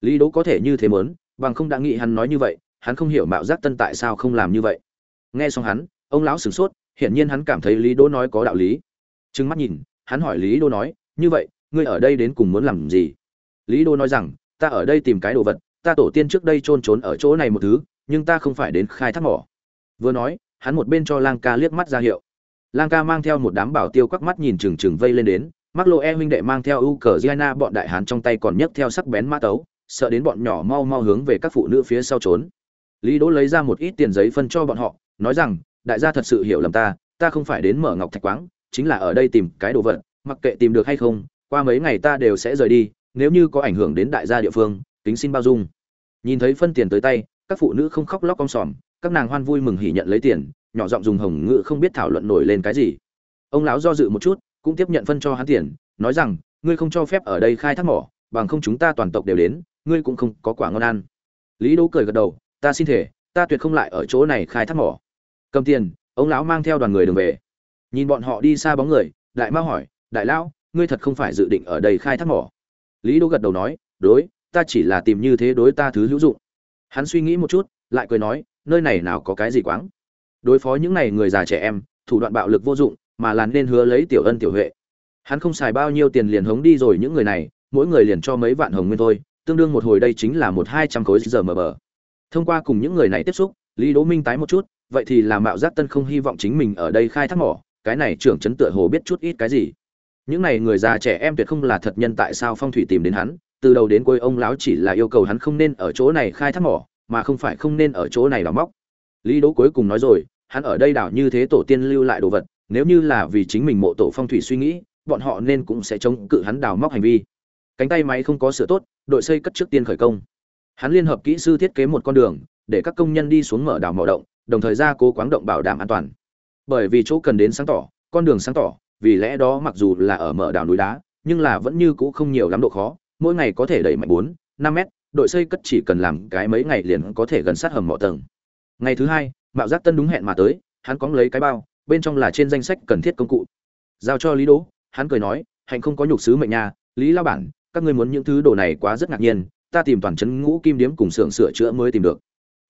Lý đỗ có thể như thế mớn bằng không đã nghĩ hắn nói như vậy, hắn không hiểu mạo giác tân tại sao không làm như vậy. Nghe xong hắn ông lão sửng sốt, hiển nhiên hắn cảm thấy lý đỗ nói có đạo lý. Trừng mắt nhìn, hắn hỏi lý đỗ nói, như vậy, ngươi ở đây đến cùng muốn làm gì? Lý đỗ nói rằng, ta ở đây tìm cái đồ vật, ta tổ tiên trước đây trôn trốn ở chỗ này một thứ, nhưng ta không phải đến khai thác mỏ. Vừa nói, hắn một bên cho lang ca liếc mắt ra hiệu. Lang ca mang theo một đám bảo tiêu quắc mắt nhìn chừng chừng vây lên đến mắc lô e huynh đệ mang theo u cờ giana bọn đại hán trong tay còn nhấc theo sắc bén mã tấu, sợ đến bọn nhỏ mau mau hướng về các phụ nữ phía sau trốn. Lý đỗ lấy ra một ít tiền giấy phân cho bọn họ, nói rằng đại gia thật sự hiểu lầm ta ta không phải đến mở ngọc thạch quáng, chính là ở đây tìm cái đồ vật, mặc kệ tìm được hay không, qua mấy ngày ta đều sẽ rời đi, nếu như có ảnh hưởng đến đại gia địa phương tính xin bao dung. Nhìn thấy phân tiền tới tay, các phụ nữ không khóc lóc cong sòm, các nàng hoan vui mừng hỉ nhận lấy tiền, nhỏ giọng dùng hồng ngự không biết thảo luận nổi lên cái gì. Ông lão do dự một chút, cũng tiếp nhận phân cho hắn tiền, nói rằng, ngươi không cho phép ở đây khai thác mỏ, bằng không chúng ta toàn tộc đều đến, ngươi cũng không có quả ngon ăn. Lý đỗ cười gật đầu, ta xin thể ta tuyệt không lại ở chỗ này khai thác mỏ cầm tiền, ông lão mang theo đoàn người đường về. Nhìn bọn họ đi xa bóng người, đại mao hỏi, đại lão, ngươi thật không phải dự định ở đây khai thác mỏ? Lý đỗ gật đầu nói, đối, ta chỉ là tìm như thế đối ta thứ hữu dụng. Hắn suy nghĩ một chút, lại cười nói, nơi này nào có cái gì quáng. Đối phó những này người già trẻ em, thủ đoạn bạo lực vô dụng, mà là nên hứa lấy tiểu ân tiểu huệ. Hắn không xài bao nhiêu tiền liền hống đi rồi những người này, mỗi người liền cho mấy vạn hồng nguyên thôi, tương đương một hồi đây chính là một hai trăm khối giờ mờ bờ. Thông qua cùng những người này tiếp xúc, lý đỗ minh tái một chút vậy thì là mạo giác tân không hy vọng chính mình ở đây khai thác mỏ, cái này trưởng Trấn tựa hồ biết chút ít cái gì. Những này người già trẻ em tuyệt không là thật nhân tại sao phong thủy tìm đến hắn, từ đầu đến cuối ông lão chỉ là yêu cầu hắn không nên ở chỗ này khai thác mỏ, mà không phải không nên ở chỗ này đào móc. Lý đỗ cuối cùng nói rồi, hắn ở đây đào như thế tổ tiên lưu lại đồ vật, nếu như là vì chính mình mộ tổ phong thủy suy nghĩ, bọn họ nên cũng sẽ chống cự hắn đào móc hành vi. Cánh tay máy không có sửa tốt, đội xây cất trước tiên khởi công. Hắn liên hợp kỹ sư thiết kế một con đường, để các công nhân đi xuống mở đào mỏ động đồng thời ra cố quáng động bảo đảm an toàn. Bởi vì chỗ cần đến sáng tỏ, con đường sáng tỏ, vì lẽ đó mặc dù là ở mở đảo núi đá, nhưng là vẫn như cũ không nhiều lắm độ khó, mỗi ngày có thể đẩy mạnh bốn, năm mét, đội xây cất chỉ cần làm cái mấy ngày liền có thể gần sát hầm mỏ tầng. Ngày thứ hai, mạo giác tân đúng hẹn mà tới, hắn cóng lấy cái bao, bên trong là trên danh sách cần thiết công cụ. Giao cho lý đỗ, hắn cười nói, hạnh không có nhục sứ mệnh nhà lý lao bản, các ngươi muốn những thứ đồ này quá rất ngạc nhiên, ta tìm toàn chấn ngũ kim điếm cùng xưởng sửa chữa mới tìm được.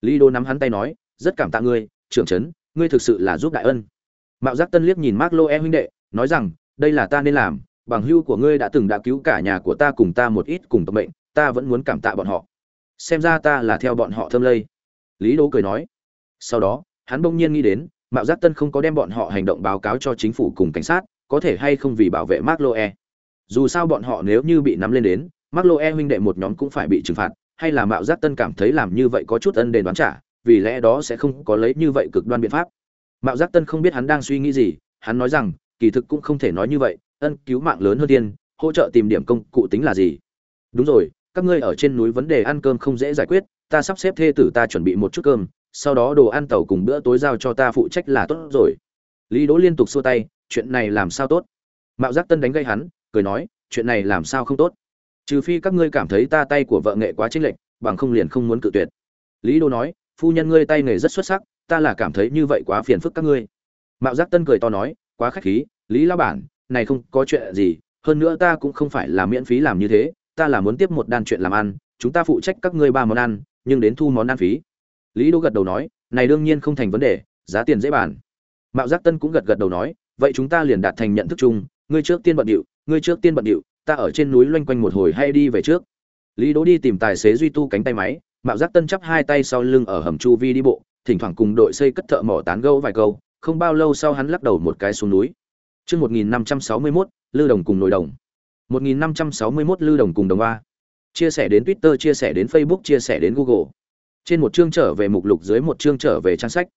Lý đỗ nắm hắn tay nói rất cảm tạ ngươi, trưởng chấn ngươi thực sự là giúp đại ân. Mạo giác tân liếc nhìn mark lô e huynh đệ, nói rằng, đây là ta nên làm, bằng hưu của ngươi đã từng đã cứu cả nhà của ta cùng ta một ít cùng tộc mệnh, ta vẫn muốn cảm tạ bọn họ. Xem ra ta là theo bọn họ thâm lây. Lý đỗ cười nói. Sau đó, hắn bỗng nhiên nghĩ đến, mạo giác tân không có đem bọn họ hành động báo cáo cho chính phủ cùng cảnh sát, có thể hay không vì bảo vệ mark loe dù sao bọn họ nếu như bị nắm lên đến mark loe huynh đệ một nhóm cũng phải bị trừng phạt, hay là mạo giác tân cảm thấy làm như vậy có chút ân đền đoán trả vì lẽ đó sẽ không có lấy như vậy cực đoan biện pháp. Mạo giác tân không biết hắn đang suy nghĩ gì, hắn nói rằng, kỳ thực cũng không thể nói như vậy, ân cứu mạng lớn hơn tiên, hỗ trợ tìm điểm công cụ tính là gì? Đúng rồi, các ngươi ở trên núi vấn đề ăn cơm không dễ giải quyết, ta sắp xếp thê tử ta chuẩn bị một chút cơm, sau đó đồ ăn tàu cùng bữa tối giao cho ta phụ trách là tốt rồi. Lý đỗ liên tục xua tay, chuyện này làm sao tốt? Mạo giác tân đánh gây hắn, cười nói, chuyện này làm sao không tốt? Trừ phi các ngươi cảm thấy ta tay của vợ nghệ quá chênh lệch, bằng không liền không muốn cự tuyệt. Lý đỗ nói phu nhân ngươi tay nghề rất xuất sắc, ta là cảm thấy như vậy quá phiền phức các ngươi. Mạo giác tân cười to nói, quá khách khí, lý lão bản, này không có chuyện gì, hơn nữa ta cũng không phải là miễn phí làm như thế, ta là muốn tiếp một đan chuyện làm ăn, chúng ta phụ trách các ngươi ba món ăn, nhưng đến thu món ăn phí. Lý đỗ gật đầu nói, này đương nhiên không thành vấn đề, giá tiền dễ bàn. Mạo giác tân cũng gật gật đầu nói, vậy chúng ta liền đạt thành nhận thức chung, ngươi trước tiên bận điệu, ngươi trước tiên bận điệu, ta ở trên núi loanh quanh một hồi hay đi về trước. Lý đỗ đi tìm tài xế duy tu cánh tay máy mạo giác tân chắp hai tay sau lưng ở hầm chu vi đi bộ thỉnh thoảng cùng đội xây cất thợ mỏ tán gẫu vài câu không bao lâu sau hắn lắc đầu một cái xuống núi Chương 1561, Lư Đồng cùng Nội Đồng. 1561 Lư Đồng cùng Đồng A. Chia sẻ đến Twitter, chia sẻ đến Facebook, chia sẻ đến Google. Trên một chương trở về mục lục dưới một chương trở về trang sách.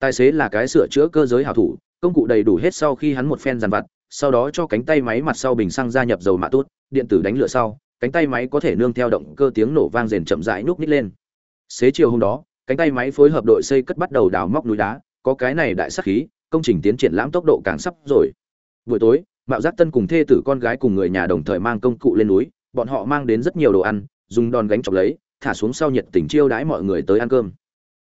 Tài xế là cái sửa chữa cơ giới hảo thủ, công cụ đầy đủ hết sau khi hắn một phen dàn vặt, sau đó cho cánh tay máy mặt sau bình xăng gia nhập dầu mạ tốt, điện tử đánh lửa sau, cánh tay máy có thể nương theo động cơ tiếng nổ vang rền chậm rãi nhúc nhích lên. Xế chiều hôm đó, cánh tay máy phối hợp đội xây cất bắt đầu đào móc núi đá, có cái này đại sắc khí, công trình tiến triển lãm tốc độ càng sắp rồi. Buổi tối mạo giác tân cùng thê tử con gái cùng người nhà đồng thời mang công cụ lên núi bọn họ mang đến rất nhiều đồ ăn dùng đòn gánh chọc lấy thả xuống sau nhiệt tình chiêu đãi mọi người tới ăn cơm.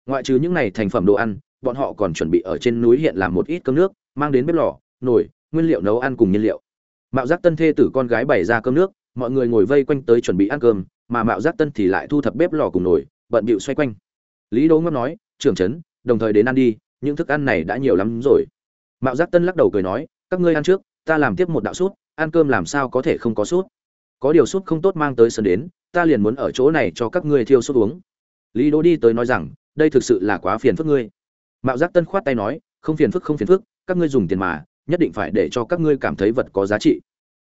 Ngoại trừ những này thành phẩm đồ ăn bọn họ còn chuẩn bị ở trên núi hiện làm một ít cơm nước mang đến bếp lò nồi nguyên liệu nấu ăn cùng nhiên liệu. Mạo giác tân thê tử con gái bày ra cơm nước mọi người ngồi vây quanh tới chuẩn bị ăn cơm, mà mạo giác tân thì lại thu thập bếp lò cùng nồi, bận bịu xoay quanh. Lý đỗ ngâm nói, trưởng trấn, đồng thời đến ăn đi, những thức ăn này đã nhiều lắm rồi. Mạo giác tân lắc đầu cười nói, các ngươi ăn trước, ta làm tiếp một đạo sút, ăn cơm làm sao có thể không có sút? Có điều sút không tốt mang tới sân đến, ta liền muốn ở chỗ này cho các ngươi thiêu sút uống. Lý đỗ đi tới nói rằng, đây thực sự là quá phiền phức ngươi. Mạo giác tân khoát tay nói, không phiền phức, không phiền phức, các ngươi dùng tiền mà, nhất định phải để cho các ngươi cảm thấy vật có giá trị.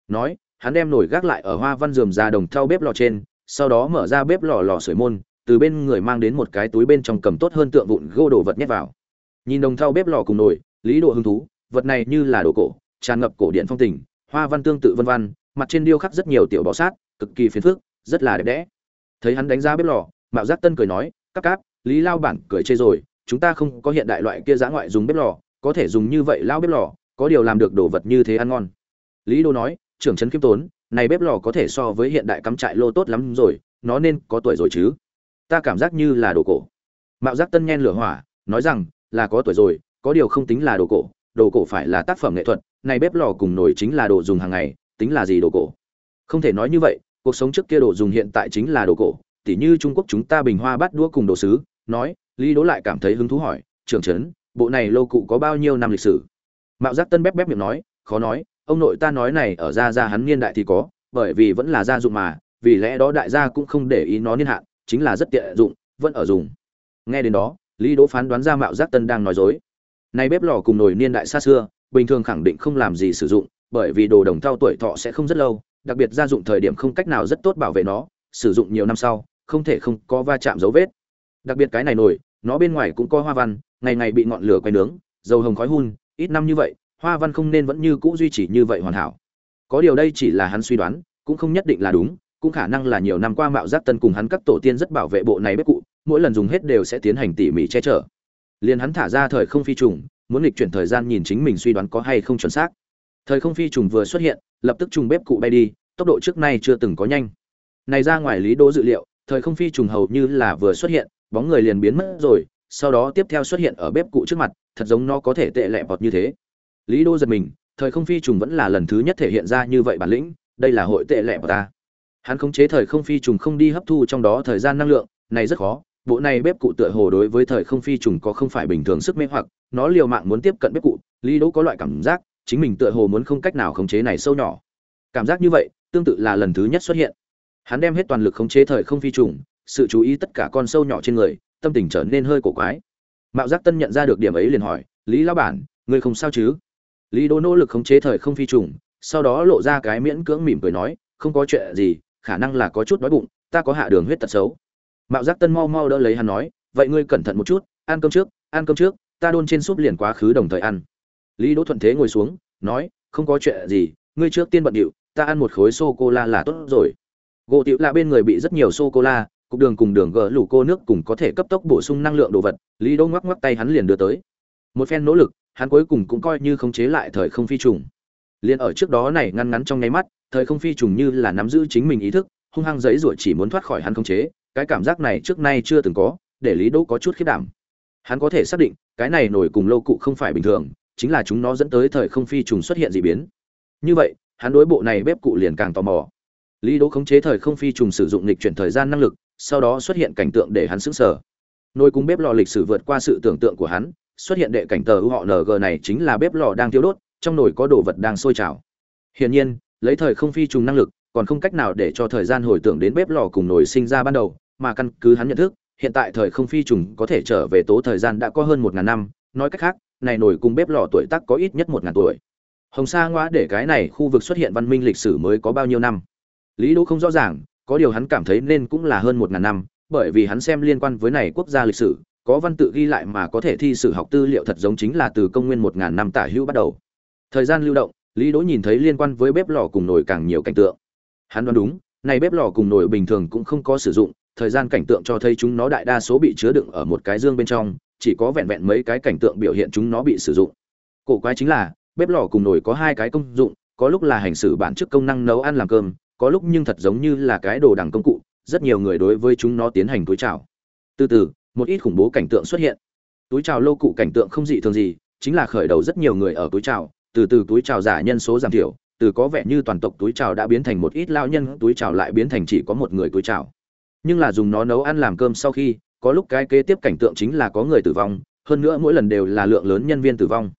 Nói hắn đem nồi gác lại ở hoa văn dườm ra đồng thau bếp lò trên, sau đó mở ra bếp lò lò sưởi môn, từ bên người mang đến một cái túi bên trong cầm tốt hơn tượng vụn gô đồ vật nhét vào. Nhìn đồng thau bếp lò cùng nồi, lý độ hứng thú, vật này như là đồ cổ, tràn ngập cổ điện phong tình, hoa văn tương tự vân vân, mặt trên điêu khắc rất nhiều tiểu bọ sát, cực kỳ phiền phức, rất là đẹp đẽ. Thấy hắn đánh giá bếp lò, mạo giác tân cười nói các cáp, lý lao bản cười chê rồi, chúng ta không có hiện đại loại kia giã ngoại dùng bếp lò, có thể dùng như vậy lao bếp lò, có điều làm được đồ vật như thế ăn ngon. Lý đô nói trưởng trấn khiêm tốn, này bếp lò có thể so với hiện đại cắm trại lô tốt lắm rồi, nó nên có tuổi rồi chứ? Ta cảm giác như là đồ cổ. Mạo giác tân nhen lửa hỏa, nói rằng, là có tuổi rồi, có điều không tính là đồ cổ đồ cổ phải là tác phẩm nghệ thuật, này bếp lò cùng nồi chính là đồ dùng hàng ngày, tính là gì đồ cổ? Không thể nói như vậy, cuộc sống trước kia đồ dùng hiện tại chính là đồ cổ, tỉ như trung quốc chúng ta bình hoa bắt đũa cùng đồ sứ, nói, lý đỗ lại cảm thấy hứng thú hỏi, trưởng trấn, bộ này lâu cụ có bao nhiêu năm lịch sử? Mạo giác tân bép bép miệng nói, khó nói ông nội ta nói này ở gia gia hắn niên đại thì có, bởi vì vẫn là gia dụng mà, vì lẽ đó đại gia cũng không để ý nó niên hạn, chính là rất tiện dụng, vẫn ở dùng. Nghe đến đó, lý đỗ phán đoán ra mạo giác tân đang nói dối. Này bếp lò cùng nồi niên đại xa xưa, bình thường khẳng định không làm gì sử dụng, bởi vì đồ đồng thau tuổi thọ sẽ không rất lâu, đặc biệt gia dụng thời điểm không cách nào rất tốt bảo vệ nó, sử dụng nhiều năm sau, không thể không có va chạm dấu vết. Đặc biệt cái này nổi nó bên ngoài cũng có hoa văn, ngày ngày bị ngọn lửa quay nướng, dầu hồng khói hun, ít năm như vậy hoa văn không nên vẫn như cũ duy trì như vậy hoàn hảo. Có điều đây chỉ là hắn suy đoán, cũng không nhất định là đúng, cũng khả năng là nhiều năm qua mạo giác tân cùng hắn các tổ tiên rất bảo vệ bộ này bếp cụ, mỗi lần dùng hết đều sẽ tiến hành tỉ mỉ che chở. Liền hắn thả ra thời không phi trùng, muốn lịch chuyển thời gian nhìn chính mình suy đoán có hay không chuẩn xác. Thời không phi trùng vừa xuất hiện, lập tức trùng bếp cụ bay đi, tốc độ trước nay chưa từng có nhanh. Này ra ngoài lý đỗ dự liệu, thời không phi trùng hầu như là vừa xuất hiện, bóng người liền biến mất rồi, sau đó tiếp theo xuất hiện ở bếp cụ trước mặt, thật giống nó có thể tệ lẹ vọt như thế lý đô giật mình, thời không phi trùng vẫn là lần thứ nhất thể hiện ra như vậy bản lĩnh, đây là hội tệ lẹ của ta. Hắn khống chế thời không phi trùng không đi hấp thu trong đó thời gian năng lượng, này rất khó, bộ này bếp cụ tựa hồ đối với thời không phi trùng có không phải bình thường sức mê hoặc, nó liều mạng muốn tiếp cận bếp cụ, lý đỗ có loại cảm giác, chính mình tựa hồ muốn không cách nào khống chế này sâu nhỏ. Cảm giác như vậy, tương tự là lần thứ nhất xuất hiện. Hắn đem hết toàn lực khống chế thời không phi trùng, sự chú ý tất cả con sâu nhỏ trên người, tâm tình trở nên hơi cổ quái. Mạo giác tân nhận ra được điểm ấy liền hỏi, lý lão bản, ngươi không sao chứ? Lý đỗ nỗ lực khống chế thời không phi trùng, sau đó lộ ra cái miễn cưỡng mỉm cười nói, không có chuyện gì, khả năng là có chút đói bụng, ta có hạ đường huyết tật xấu. Mạo giác tân mau mau đỡ lấy hắn nói, vậy ngươi cẩn thận một chút, ăn cơm trước, ăn cơm trước, ta đôn trên súp liền quá khứ đồng thời ăn. Lý đỗ thuận thế ngồi xuống, nói, không có chuyện gì, ngươi trước tiên bận điệu, ta ăn một khối sô cô la là tốt rồi. Gỗ tiểu là bên người bị rất nhiều sô cô la cục đường cùng đường gỡ lủ cô nước cùng có thể cấp tốc bổ sung năng lượng đồ vật, lý đỗ ngoắc ngoắc tay hắn liền đưa tới. Một phen nỗ lực hắn cuối cùng cũng coi như khống chế lại thời không phi trùng. Liên ở trước đó này ngăn ngắn trong nháy mắt, thời không phi trùng như là nắm giữ chính mình ý thức, hung hăng giãy giụa chỉ muốn thoát khỏi hắn khống chế, cái cảm giác này trước nay chưa từng có, để lý đỗ có chút khiếp đảm. Hắn có thể xác định, cái này nổi cùng lâu cụ không phải bình thường, chính là chúng nó dẫn tới thời không phi trùng xuất hiện dị biến. Như vậy, hắn đối bộ này bếp cụ liền càng tò mò. Lý đỗ khống chế thời không phi trùng sử dụng lịch chuyển thời gian năng lực, sau đó xuất hiện cảnh tượng để hắn sững sờ. Nồi cùng bếp lò lịch sử vượt qua sự tưởng tượng của hắn xuất hiện đệ cảnh tờ u họ ng này chính là bếp lò đang thiêu đốt, trong nồi có đồ vật đang sôi trào. Hiển nhiên, lấy thời không phi trùng năng lực, còn không cách nào để cho thời gian hồi tưởng đến bếp lò cùng nồi sinh ra ban đầu, mà căn cứ hắn nhận thức, hiện tại thời không phi trùng có thể trở về tố thời gian đã có hơn một ngàn năm, nói cách khác, này nổi cùng bếp lò tuổi tác có ít nhất một ngàn tuổi. Hồng sa ngoa để cái này khu vực xuất hiện văn minh lịch sử mới có bao nhiêu năm? Lý đỗ không rõ ràng, có điều hắn cảm thấy nên cũng là hơn một ngàn năm, bởi vì hắn xem liên quan với này quốc gia lịch sử có văn tự ghi lại mà có thể thi sử học tư liệu thật giống chính là từ công nguyên một ngàn năm tả hữu bắt đầu. Thời gian lưu động, lý đỗ nhìn thấy liên quan với bếp lò cùng nồi càng nhiều cảnh tượng. Hắn đoán đúng, này bếp lò cùng nồi bình thường cũng không có sử dụng, thời gian cảnh tượng cho thấy chúng nó đại đa số bị chứa đựng ở một cái dương bên trong, chỉ có vẹn vẹn mấy cái cảnh tượng biểu hiện chúng nó bị sử dụng. Cổ quái chính là, bếp lò cùng nồi có hai cái công dụng, có lúc là hành xử bản chức công năng nấu ăn làm cơm, có lúc nhưng thật giống như là cái đồ đằng công cụ, rất nhiều người đối với chúng nó tiến hành túi trào từ từ một ít khủng bố cảnh tượng xuất hiện. Túi trào lô cụ cảnh tượng không dị thường gì, chính là khởi đầu rất nhiều người ở túi trào từ từ túi trào giả nhân số giảm thiểu, từ có vẻ như toàn tộc túi trào đã biến thành một ít lao nhân, túi trào lại biến thành chỉ có một người túi trào nhưng là dùng nó nấu ăn làm cơm sau khi, có lúc cái kế tiếp cảnh tượng chính là có người tử vong, hơn nữa mỗi lần đều là lượng lớn nhân viên tử vong.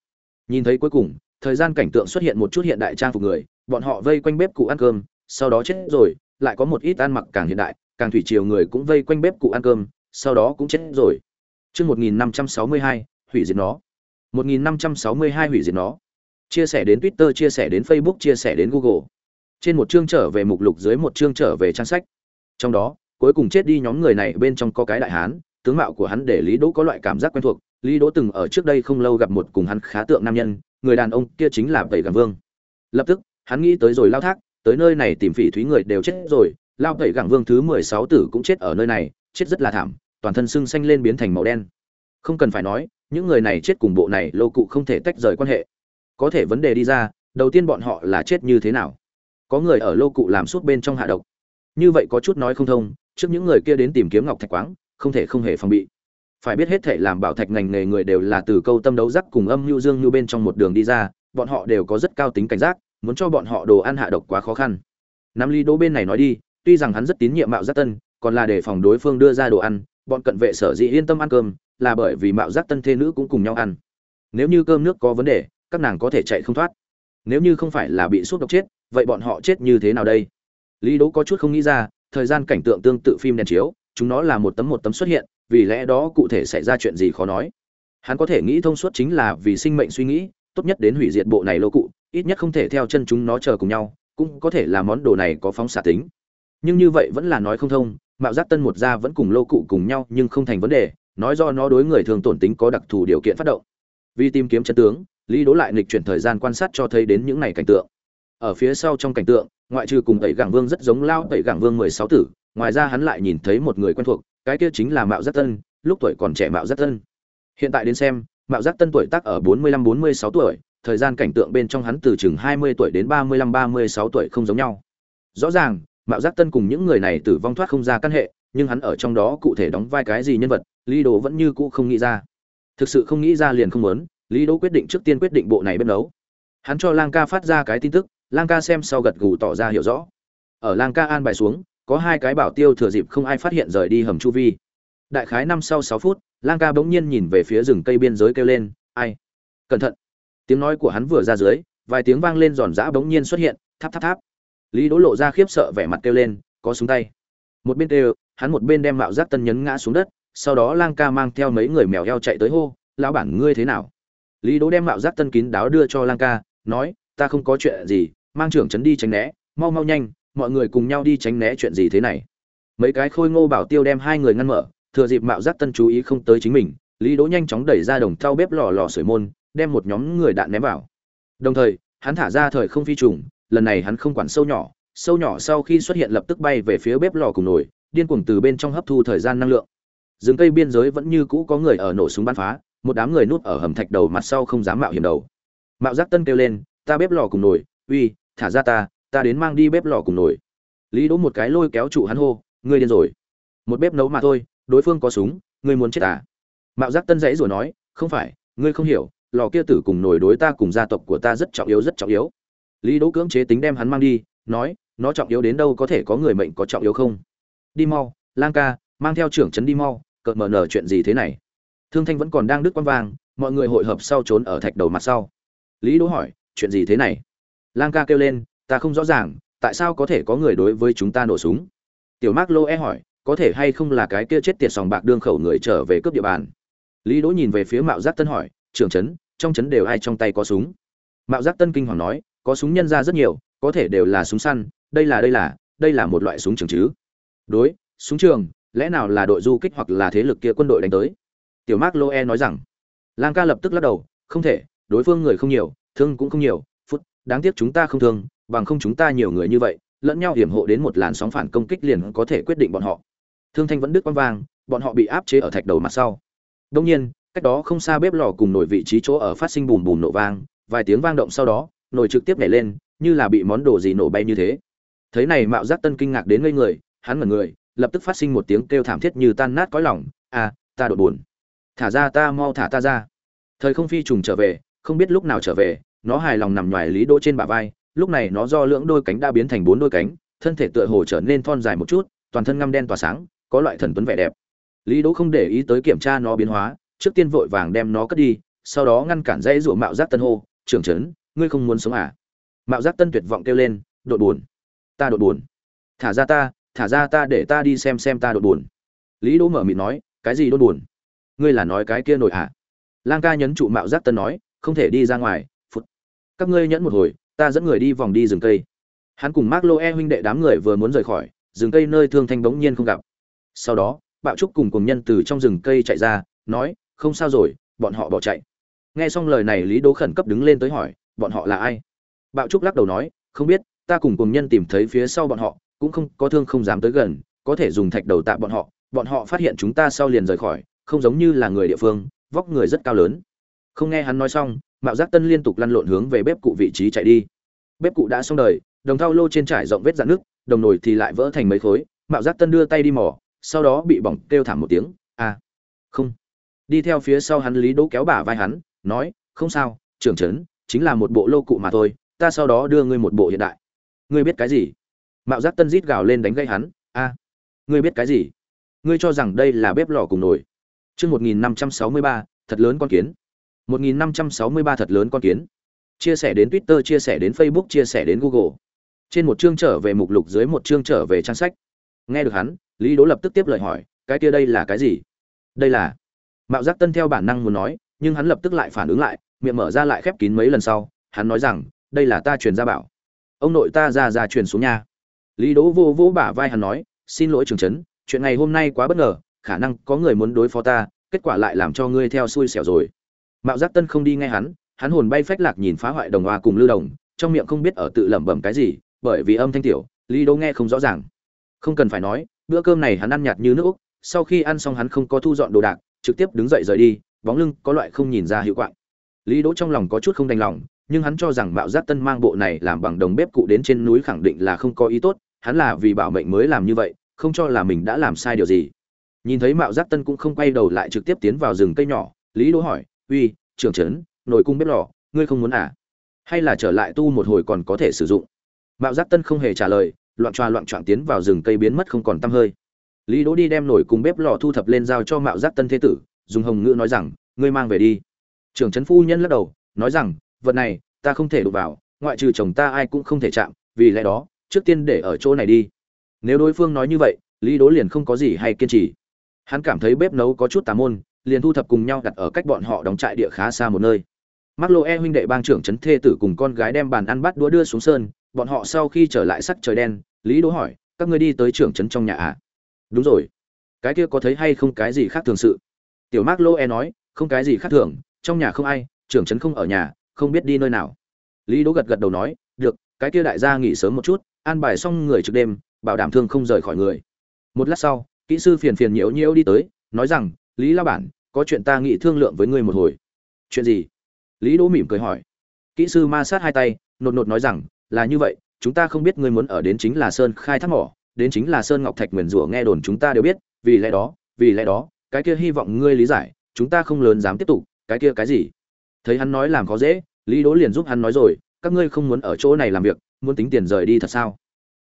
Nhìn thấy cuối cùng, thời gian cảnh tượng xuất hiện một chút hiện đại trang phục người, bọn họ vây quanh bếp cụ ăn cơm, sau đó chết rồi, lại có một ít ăn mặc càng hiện đại, càng thủy triều người cũng vây quanh bếp cụ ăn cơm sau đó cũng chết rồi. Chương một nghìn năm trăm sáu mươi hai, hủy diệt nó. một nghìn năm trăm sáu mươi hai, hủy diệt nó. Chia sẻ đến twitter, chia sẻ đến facebook, chia sẻ đến google. Trên một chương trở về mục lục, dưới một chương trở về trang sách. Trong đó, cuối cùng chết đi nhóm người này, bên trong có cái đại hán, tướng mạo của hắn để lý đỗ có loại cảm giác quen thuộc. Lý đỗ từng ở trước đây không lâu gặp một cùng hắn khá tượng nam nhân, người đàn ông kia chính là tẩy gàm vương. Lập tức, hắn nghĩ tới rồi lao thác, tới nơi này tìm phỉ thúy người đều chết rồi. Lao tẩy gẳng vương thứ mười sáu tử cũng chết ở nơi này chết rất là thảm, toàn thân sưng xanh lên biến thành màu đen. Không cần phải nói, những người này chết cùng bộ này lô cụ không thể tách rời quan hệ. Có thể vấn đề đi ra, đầu tiên bọn họ là chết như thế nào? Có người ở lô cụ làm suốt bên trong hạ độc. Như vậy có chút nói không thông, trước những người kia đến tìm kiếm ngọc thạch quáng, không thể không hề phòng bị. Phải biết hết thể làm bảo thạch ngành nghề người đều là từ câu tâm đấu giác cùng âm lưu dương nhu bên trong một đường đi ra, bọn họ đều có rất cao tính cảnh giác, muốn cho bọn họ đồ ăn hạ độc quá khó khăn. Nam ly đỗ bên này nói đi, tuy rằng hắn rất tín nhiệm mạo giác tân còn là để phòng đối phương đưa ra đồ ăn, bọn cận vệ sở dĩ yên tâm ăn cơm, là bởi vì mạo giác tân thê nữ cũng cùng nhau ăn. Nếu như cơm nước có vấn đề, các nàng có thể chạy không thoát. Nếu như không phải là bị sốt độc chết, vậy bọn họ chết như thế nào đây? Lý đỗ có chút không nghĩ ra, thời gian cảnh tượng tương tự phim đèn chiếu, chúng nó là một tấm một tấm xuất hiện, vì lẽ đó cụ thể xảy ra chuyện gì khó nói. Hắn có thể nghĩ thông suốt chính là vì sinh mệnh suy nghĩ, tốt nhất đến hủy diệt bộ này lô cụ, ít nhất không thể theo chân chúng nó chờ cùng nhau, cũng có thể là món đồ này có phóng xạ tính. Nhưng như vậy vẫn là nói không thông mạo giác tân một gia vẫn cùng lô cụ cùng nhau nhưng không thành vấn đề, nói do nó đối người thường tổn tính có đặc thù điều kiện phát động. Vì tìm kiếm chân tướng, lý đố lại nghịch chuyển thời gian quan sát cho thấy đến những này cảnh tượng. Ở phía sau trong cảnh tượng, ngoại trừ cùng tẩy gẳng vương rất giống lao tẩy gẳng vương mười sáu tử, ngoài ra hắn lại nhìn thấy một người quen thuộc, cái kia chính là mạo giác tân, lúc tuổi còn trẻ mạo giác tân. Hiện tại đến xem, mạo giác tân tuổi tác ở bốn mươi lăm bốn mươi sáu tuổi, thời gian cảnh tượng bên trong hắn từ chừng hai mươi tuổi đến ba mươi lăm ba mươi sáu tuổi không giống nhau. Rõ ràng mạo giác tân cùng những người này tử vong thoát không ra căn hệ, nhưng hắn ở trong đó cụ thể đóng vai cái gì nhân vật, lý đỗ vẫn như cũ không nghĩ ra. Thực sự không nghĩ ra liền không muốn, lý đỗ quyết định trước tiên quyết định bộ này bếp nấu. Hắn cho lang ca phát ra cái tin tức, lang ca xem sau gật gù tỏ ra hiểu rõ. Ở lang ca an bài xuống, có hai cái bảo tiêu thừa dịp không ai phát hiện rời đi hầm chu vi. Đại khái năm sau sáu phút, lang ca bỗng nhiên nhìn về phía rừng cây biên giới kêu lên, ai? Cẩn thận. Tiếng nói của hắn vừa ra dưới, vài tiếng vang lên giòn giã bỗng nhiên xuất hiện, tháp tháp tháp lý đỗ lộ ra khiếp sợ vẻ mặt kêu lên, có súng tay. Một bên kêu, hắn một bên đem mạo giác tân nhấn ngã xuống đất, sau đó lang ca mang theo mấy người mèo eo chạy tới hô, lão bản ngươi thế nào? Lý đỗ đem mạo giác tân kín đáo đưa cho lang ca, nói, ta không có chuyện gì, mang trưởng trấn đi tránh né, mau mau nhanh, mọi người cùng nhau đi tránh né chuyện gì thế này. Mấy cái khôi ngô bảo tiêu đem hai người ngăn mở, thừa dịp mạo giác tân chú ý không tới chính mình, lý đỗ nhanh chóng đẩy ra đồng thau bếp lò lò sưởi môn, đem một nhóm người đạn ném vào. Đồng thời, hắn thả ra thời không phi trùng lần này hắn không quản sâu nhỏ sâu nhỏ sau khi xuất hiện lập tức bay về phía bếp lò cùng nồi, điên cuồng từ bên trong hấp thu thời gian năng lượng. Rừng cây biên giới vẫn như cũ có người ở nổ súng bắn phá, một đám người núp ở hầm thạch đầu mặt sau không dám mạo hiểm đầu. Mạo giác tân kêu lên, ta bếp lò cùng nồi, uy, thả ra ta ta đến mang đi bếp lò cùng nồi. Lý đỗ một cái lôi kéo trụ hắn hô, ngươi điên rồi. Một bếp nấu mà thôi, đối phương có súng, ngươi muốn chết à? Mạo giác tân dãy rồi nói, không phải, ngươi không hiểu, lò kia tử cùng nổi đối ta cùng gia tộc của ta rất trọng yếu, rất trọng yếu lý đỗ cưỡng chế tính đem hắn mang đi nói nó trọng yếu đến đâu có thể có người mệnh có trọng yếu không? Đi mau lang ca mang theo trưởng trấn đi mau cợt mở nở chuyện gì thế này? Thương thanh vẫn còn đang đứt quan vàng, mọi người hội hợp sau trốn ở thạch đầu mặt sau. Lý đỗ hỏi chuyện gì thế này? Lang ca kêu lên ta không rõ ràng tại sao có thể có người đối với chúng ta nổ súng? Tiểu mark lô e hỏi có thể hay không là cái kia chết tiệt sòng bạc đương khẩu người trở về cướp địa bàn? Lý đỗ nhìn về phía mạo giác tân hỏi trưởng trấn trong trấn đều ai trong tay có súng? Mạo giác tân kinh hoàng nói có súng nhân ra rất nhiều, có thể đều là súng săn, đây là đây là đây là một loại súng trường chứ. Đối, súng trường, lẽ nào là đội du kích hoặc là thế lực kia quân đội đánh tới? Tiểu mark loe nói rằng. Lang ca lập tức lắc đầu, không thể, đối phương người không nhiều, thương cũng không nhiều, phút, đáng tiếc chúng ta không thương, bằng không chúng ta nhiều người như vậy, lẫn nhau hiểm hộ đến một làn sóng phản công kích liền có thể quyết định bọn họ. Thương thanh vẫn đứt quang vang, bọn họ bị áp chế ở thạch đầu mặt sau. Đông nhiên, cách đó không xa bếp lò cùng nổi vị trí chỗ ở phát sinh bùm bùm nổ vang, vài tiếng vang động sau đó nồi trực tiếp nhảy lên, như là bị món đồ gì nổ bay như thế. Thấy này mạo giác tân kinh ngạc đến ngây người, hắn mật người, lập tức phát sinh một tiếng kêu thảm thiết như tan nát cõi lòng à ta đột buồn. Thả ra ta, mau thả ta ra. Thời không phi trùng trở về, không biết lúc nào trở về, nó hài lòng nằm ngoài lý đỗ trên bả vai, lúc này nó do lưỡng đôi cánh đã biến thành bốn đôi cánh, thân thể tựa hồ trở nên thon dài một chút, toàn thân ngăm đen tỏa sáng, có loại thần tuấn vẻ đẹp. Lý đỗ không để ý tới kiểm tra nó biến hóa, trước tiên vội vàng đem nó cất đi, sau đó ngăn cản dãy rủa mạo giác tân hô, trưởng trấn ngươi không muốn sống à? Mạo giác tân tuyệt vọng kêu lên, đột buồn. Ta đột buồn. Thả ra ta, thả ra ta để ta đi xem xem ta đột buồn. Lý đỗ mở miệng nói, cái gì đột buồn? Ngươi là nói cái kia nổi à? Lang ca nhấn trụ mạo giác tân nói, không thể đi ra ngoài phút các ngươi nhẫn một hồi, ta dẫn người đi vòng đi rừng cây. Hắn cùng mark loe huynh đệ đám người vừa muốn rời khỏi, rừng cây nơi thương thanh bỗng nhiên không gặp. Sau đó, bạo trúc cùng cùng nhân từ trong rừng cây chạy ra, nói, không sao rồi, bọn họ bỏ chạy. Nghe xong lời này, lý đỗ khẩn cấp đứng lên tới hỏi bọn họ là ai? Bạo trúc lắc đầu nói, không biết, ta cùng cùng nhân tìm thấy phía sau bọn họ, cũng không có thương không dám tới gần, có thể dùng thạch đầu tạ bọn họ bọn họ phát hiện chúng ta sau liền rời khỏi, không giống như là người địa phương, vóc người rất cao lớn. Không nghe hắn nói xong, mạo giác tân liên tục lăn lộn hướng về bếp cụ vị trí chạy đi. Bếp cụ đã xong đời, đồng thau lô trên trải rộng vết dạn nước đồng nồi thì lại vỡ thành mấy khối, mạo giác tân đưa tay đi mỏ sau đó bị bỏng kêu thảm một tiếng à không. Đi theo phía sau hắn lý đỗ kéo bả vai hắn, nói, không sao, trưởng trấn chính là một bộ lô cụ mà thôi, ta sau đó đưa ngươi một bộ hiện đại. Ngươi biết cái gì? Mạo giác tân rít gào lên đánh gây hắn. A, ngươi biết cái gì? Ngươi cho rằng đây là bếp lò cùng nồi. Chương một nghìn năm trăm sáu mươi ba, thật lớn con kiến. một nghìn năm trăm sáu mươi ba, thật lớn con kiến. Chia sẻ đến twitter, chia sẻ đến facebook, chia sẻ đến google. Trên một chương trở về mục lục, dưới một chương trở về trang sách. Nghe được hắn, lý đỗ lập tức tiếp lời hỏi, cái kia đây là cái gì? Đây là mạo giác tân theo bản năng muốn nói, nhưng hắn lập tức lại phản ứng lại miệng mở ra lại khép kín mấy lần sau, hắn nói rằng, đây là ta truyền ra bảo. Ông nội ta ra ra truyền xuống nhà lý đỗ vô vỗ bả vai hắn nói, xin lỗi trường trấn, chuyện ngày hôm nay quá bất ngờ, khả năng có người muốn đối phó ta, kết quả lại làm cho ngươi theo xui xẻo rồi. Mạo giác tân không đi nghe hắn hắn hồn bay phách lạc nhìn phá hoại đồng hoa cùng lưu đồng, trong miệng không biết ở tự lẩm bẩm cái gì, bởi vì âm thanh tiểu, lý đỗ nghe không rõ ràng. Không cần phải nói, bữa cơm này hắn ăn nhạt như nước sau khi ăn xong hắn không có thu dọn đồ đạc, trực tiếp đứng dậy rời đi, bóng lưng có loại không nhìn ra hiệu quạng lý đỗ trong lòng có chút không đành lòng, nhưng hắn cho rằng mạo giác tân mang bộ này làm bằng đồng bếp cụ đến trên núi khẳng định là không có ý tốt, hắn là vì bảo mệnh mới làm như vậy, không cho là mình đã làm sai điều gì. Nhìn thấy mạo giác tân cũng không quay đầu lại trực tiếp tiến vào rừng cây nhỏ, lý đỗ hỏi, uy, trưởng trấn nồi cung bếp lò, ngươi không muốn à? Hay là trở lại tu một hồi còn có thể sử dụng? Mạo giác tân không hề trả lời, loạn choa loạn choạng tiến vào rừng cây biến mất không còn tăm hơi. Lý đỗ đi đem nồi cùng bếp lò thu thập lên giao cho mạo giác tân thế tử, dùng hồng ngữ nói rằng, ngươi mang về đi trưởng trấn phu nhân lắc đầu nói rằng vật này ta không thể đụng vào ngoại trừ chồng ta ai cũng không thể chạm vì lẽ đó trước tiên để ở chỗ này đi nếu đối phương nói như vậy lý đố liền không có gì hay kiên trì hắn cảm thấy bếp nấu có chút tà môn liền thu thập cùng nhau đặt ở cách bọn họ đóng trại địa khá xa một nơi mắc lô e huynh đệ bang trưởng trấn thê tử cùng con gái đem bàn ăn bắt đũa đưa xuống sơn, bọn họ sau khi trở lại sắc trời đen, Lý đố hỏi, các ngươi đi tới trưởng trấn trong nhà à? Đúng rồi. Cái kia có thấy hay không cái gì khác thường sự? Tiểu mắc lô e nói, không cái gì khác thường, trong nhà không ai, trưởng trấn không ở nhà, không biết đi nơi nào. Lý Đỗ gật gật đầu nói, được, cái kia đại gia nghỉ sớm một chút, an bài xong người trực đêm, bảo đảm thương không rời khỏi người. Một lát sau, kỹ sư phiền phiền nhiễu nhiễu đi tới, nói rằng, Lý La bản, có chuyện ta nghĩ thương lượng với ngươi một hồi. Chuyện gì? lý đỗ mỉm cười hỏi kỹ sư ma sát hai tay nột nột nói rằng là như vậy chúng ta không biết ngươi muốn ở đến chính là sơn khai thác mỏ đến chính là sơn ngọc thạch nguyền rủa nghe đồn chúng ta đều biết vì lẽ đó vì lẽ đó cái kia hy vọng ngươi lý giải chúng ta không lớn dám tiếp tục cái kia cái gì? Thấy hắn nói làm khó dễ, lý đỗ liền giúp hắn nói rồi, các ngươi không muốn ở chỗ này làm việc, muốn tính tiền rời đi thật sao?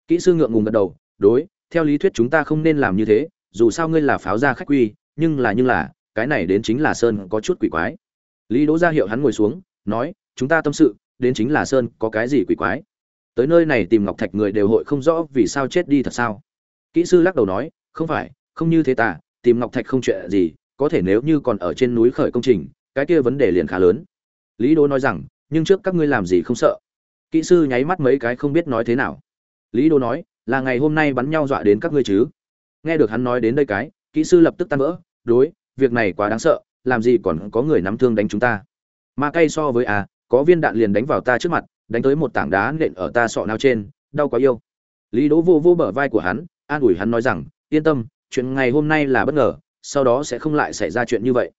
Kỹ sư ngượng ngùng gật đầu, đối, theo lý thuyết chúng ta không nên làm như thế, dù sao ngươi là pháo gia khách quy, nhưng là nhưng là, cái này đến chính là sơn có chút quỷ quái. Lý đỗ ra hiệu hắn ngồi xuống, nói, chúng ta tâm sự, đến chính là sơn có cái gì quỷ quái? Tới nơi này tìm ngọc thạch người đều hội không rõ vì sao chết đi thật sao? Kỹ sư lắc đầu nói, không phải, không như thế ta tìm ngọc thạch không chuyện gì, có thể nếu như còn ở trên núi khởi công trình cái kia vấn đề liền khá lớn. Lý Đô nói rằng, nhưng trước các ngươi làm gì không sợ? Kỹ sư nháy mắt mấy cái không biết nói thế nào. Lý Đô nói, là ngày hôm nay bắn nhau dọa đến các ngươi chứ? Nghe được hắn nói đến đây cái, kỹ sư lập tức tan vỡ, đối, việc này quá đáng sợ, làm gì còn có người nắm thương đánh chúng ta. Mà cay so với a có viên đạn liền đánh vào ta trước mặt, đánh tới một tảng đá nện ở ta sọ nao trên, đau quá yêu. Lý đỗ vô vô bờ vai của hắn, an ủi hắn nói rằng, yên tâm, chuyện ngày hôm nay là bất ngờ, sau đó sẽ không lại xảy ra chuyện như vậy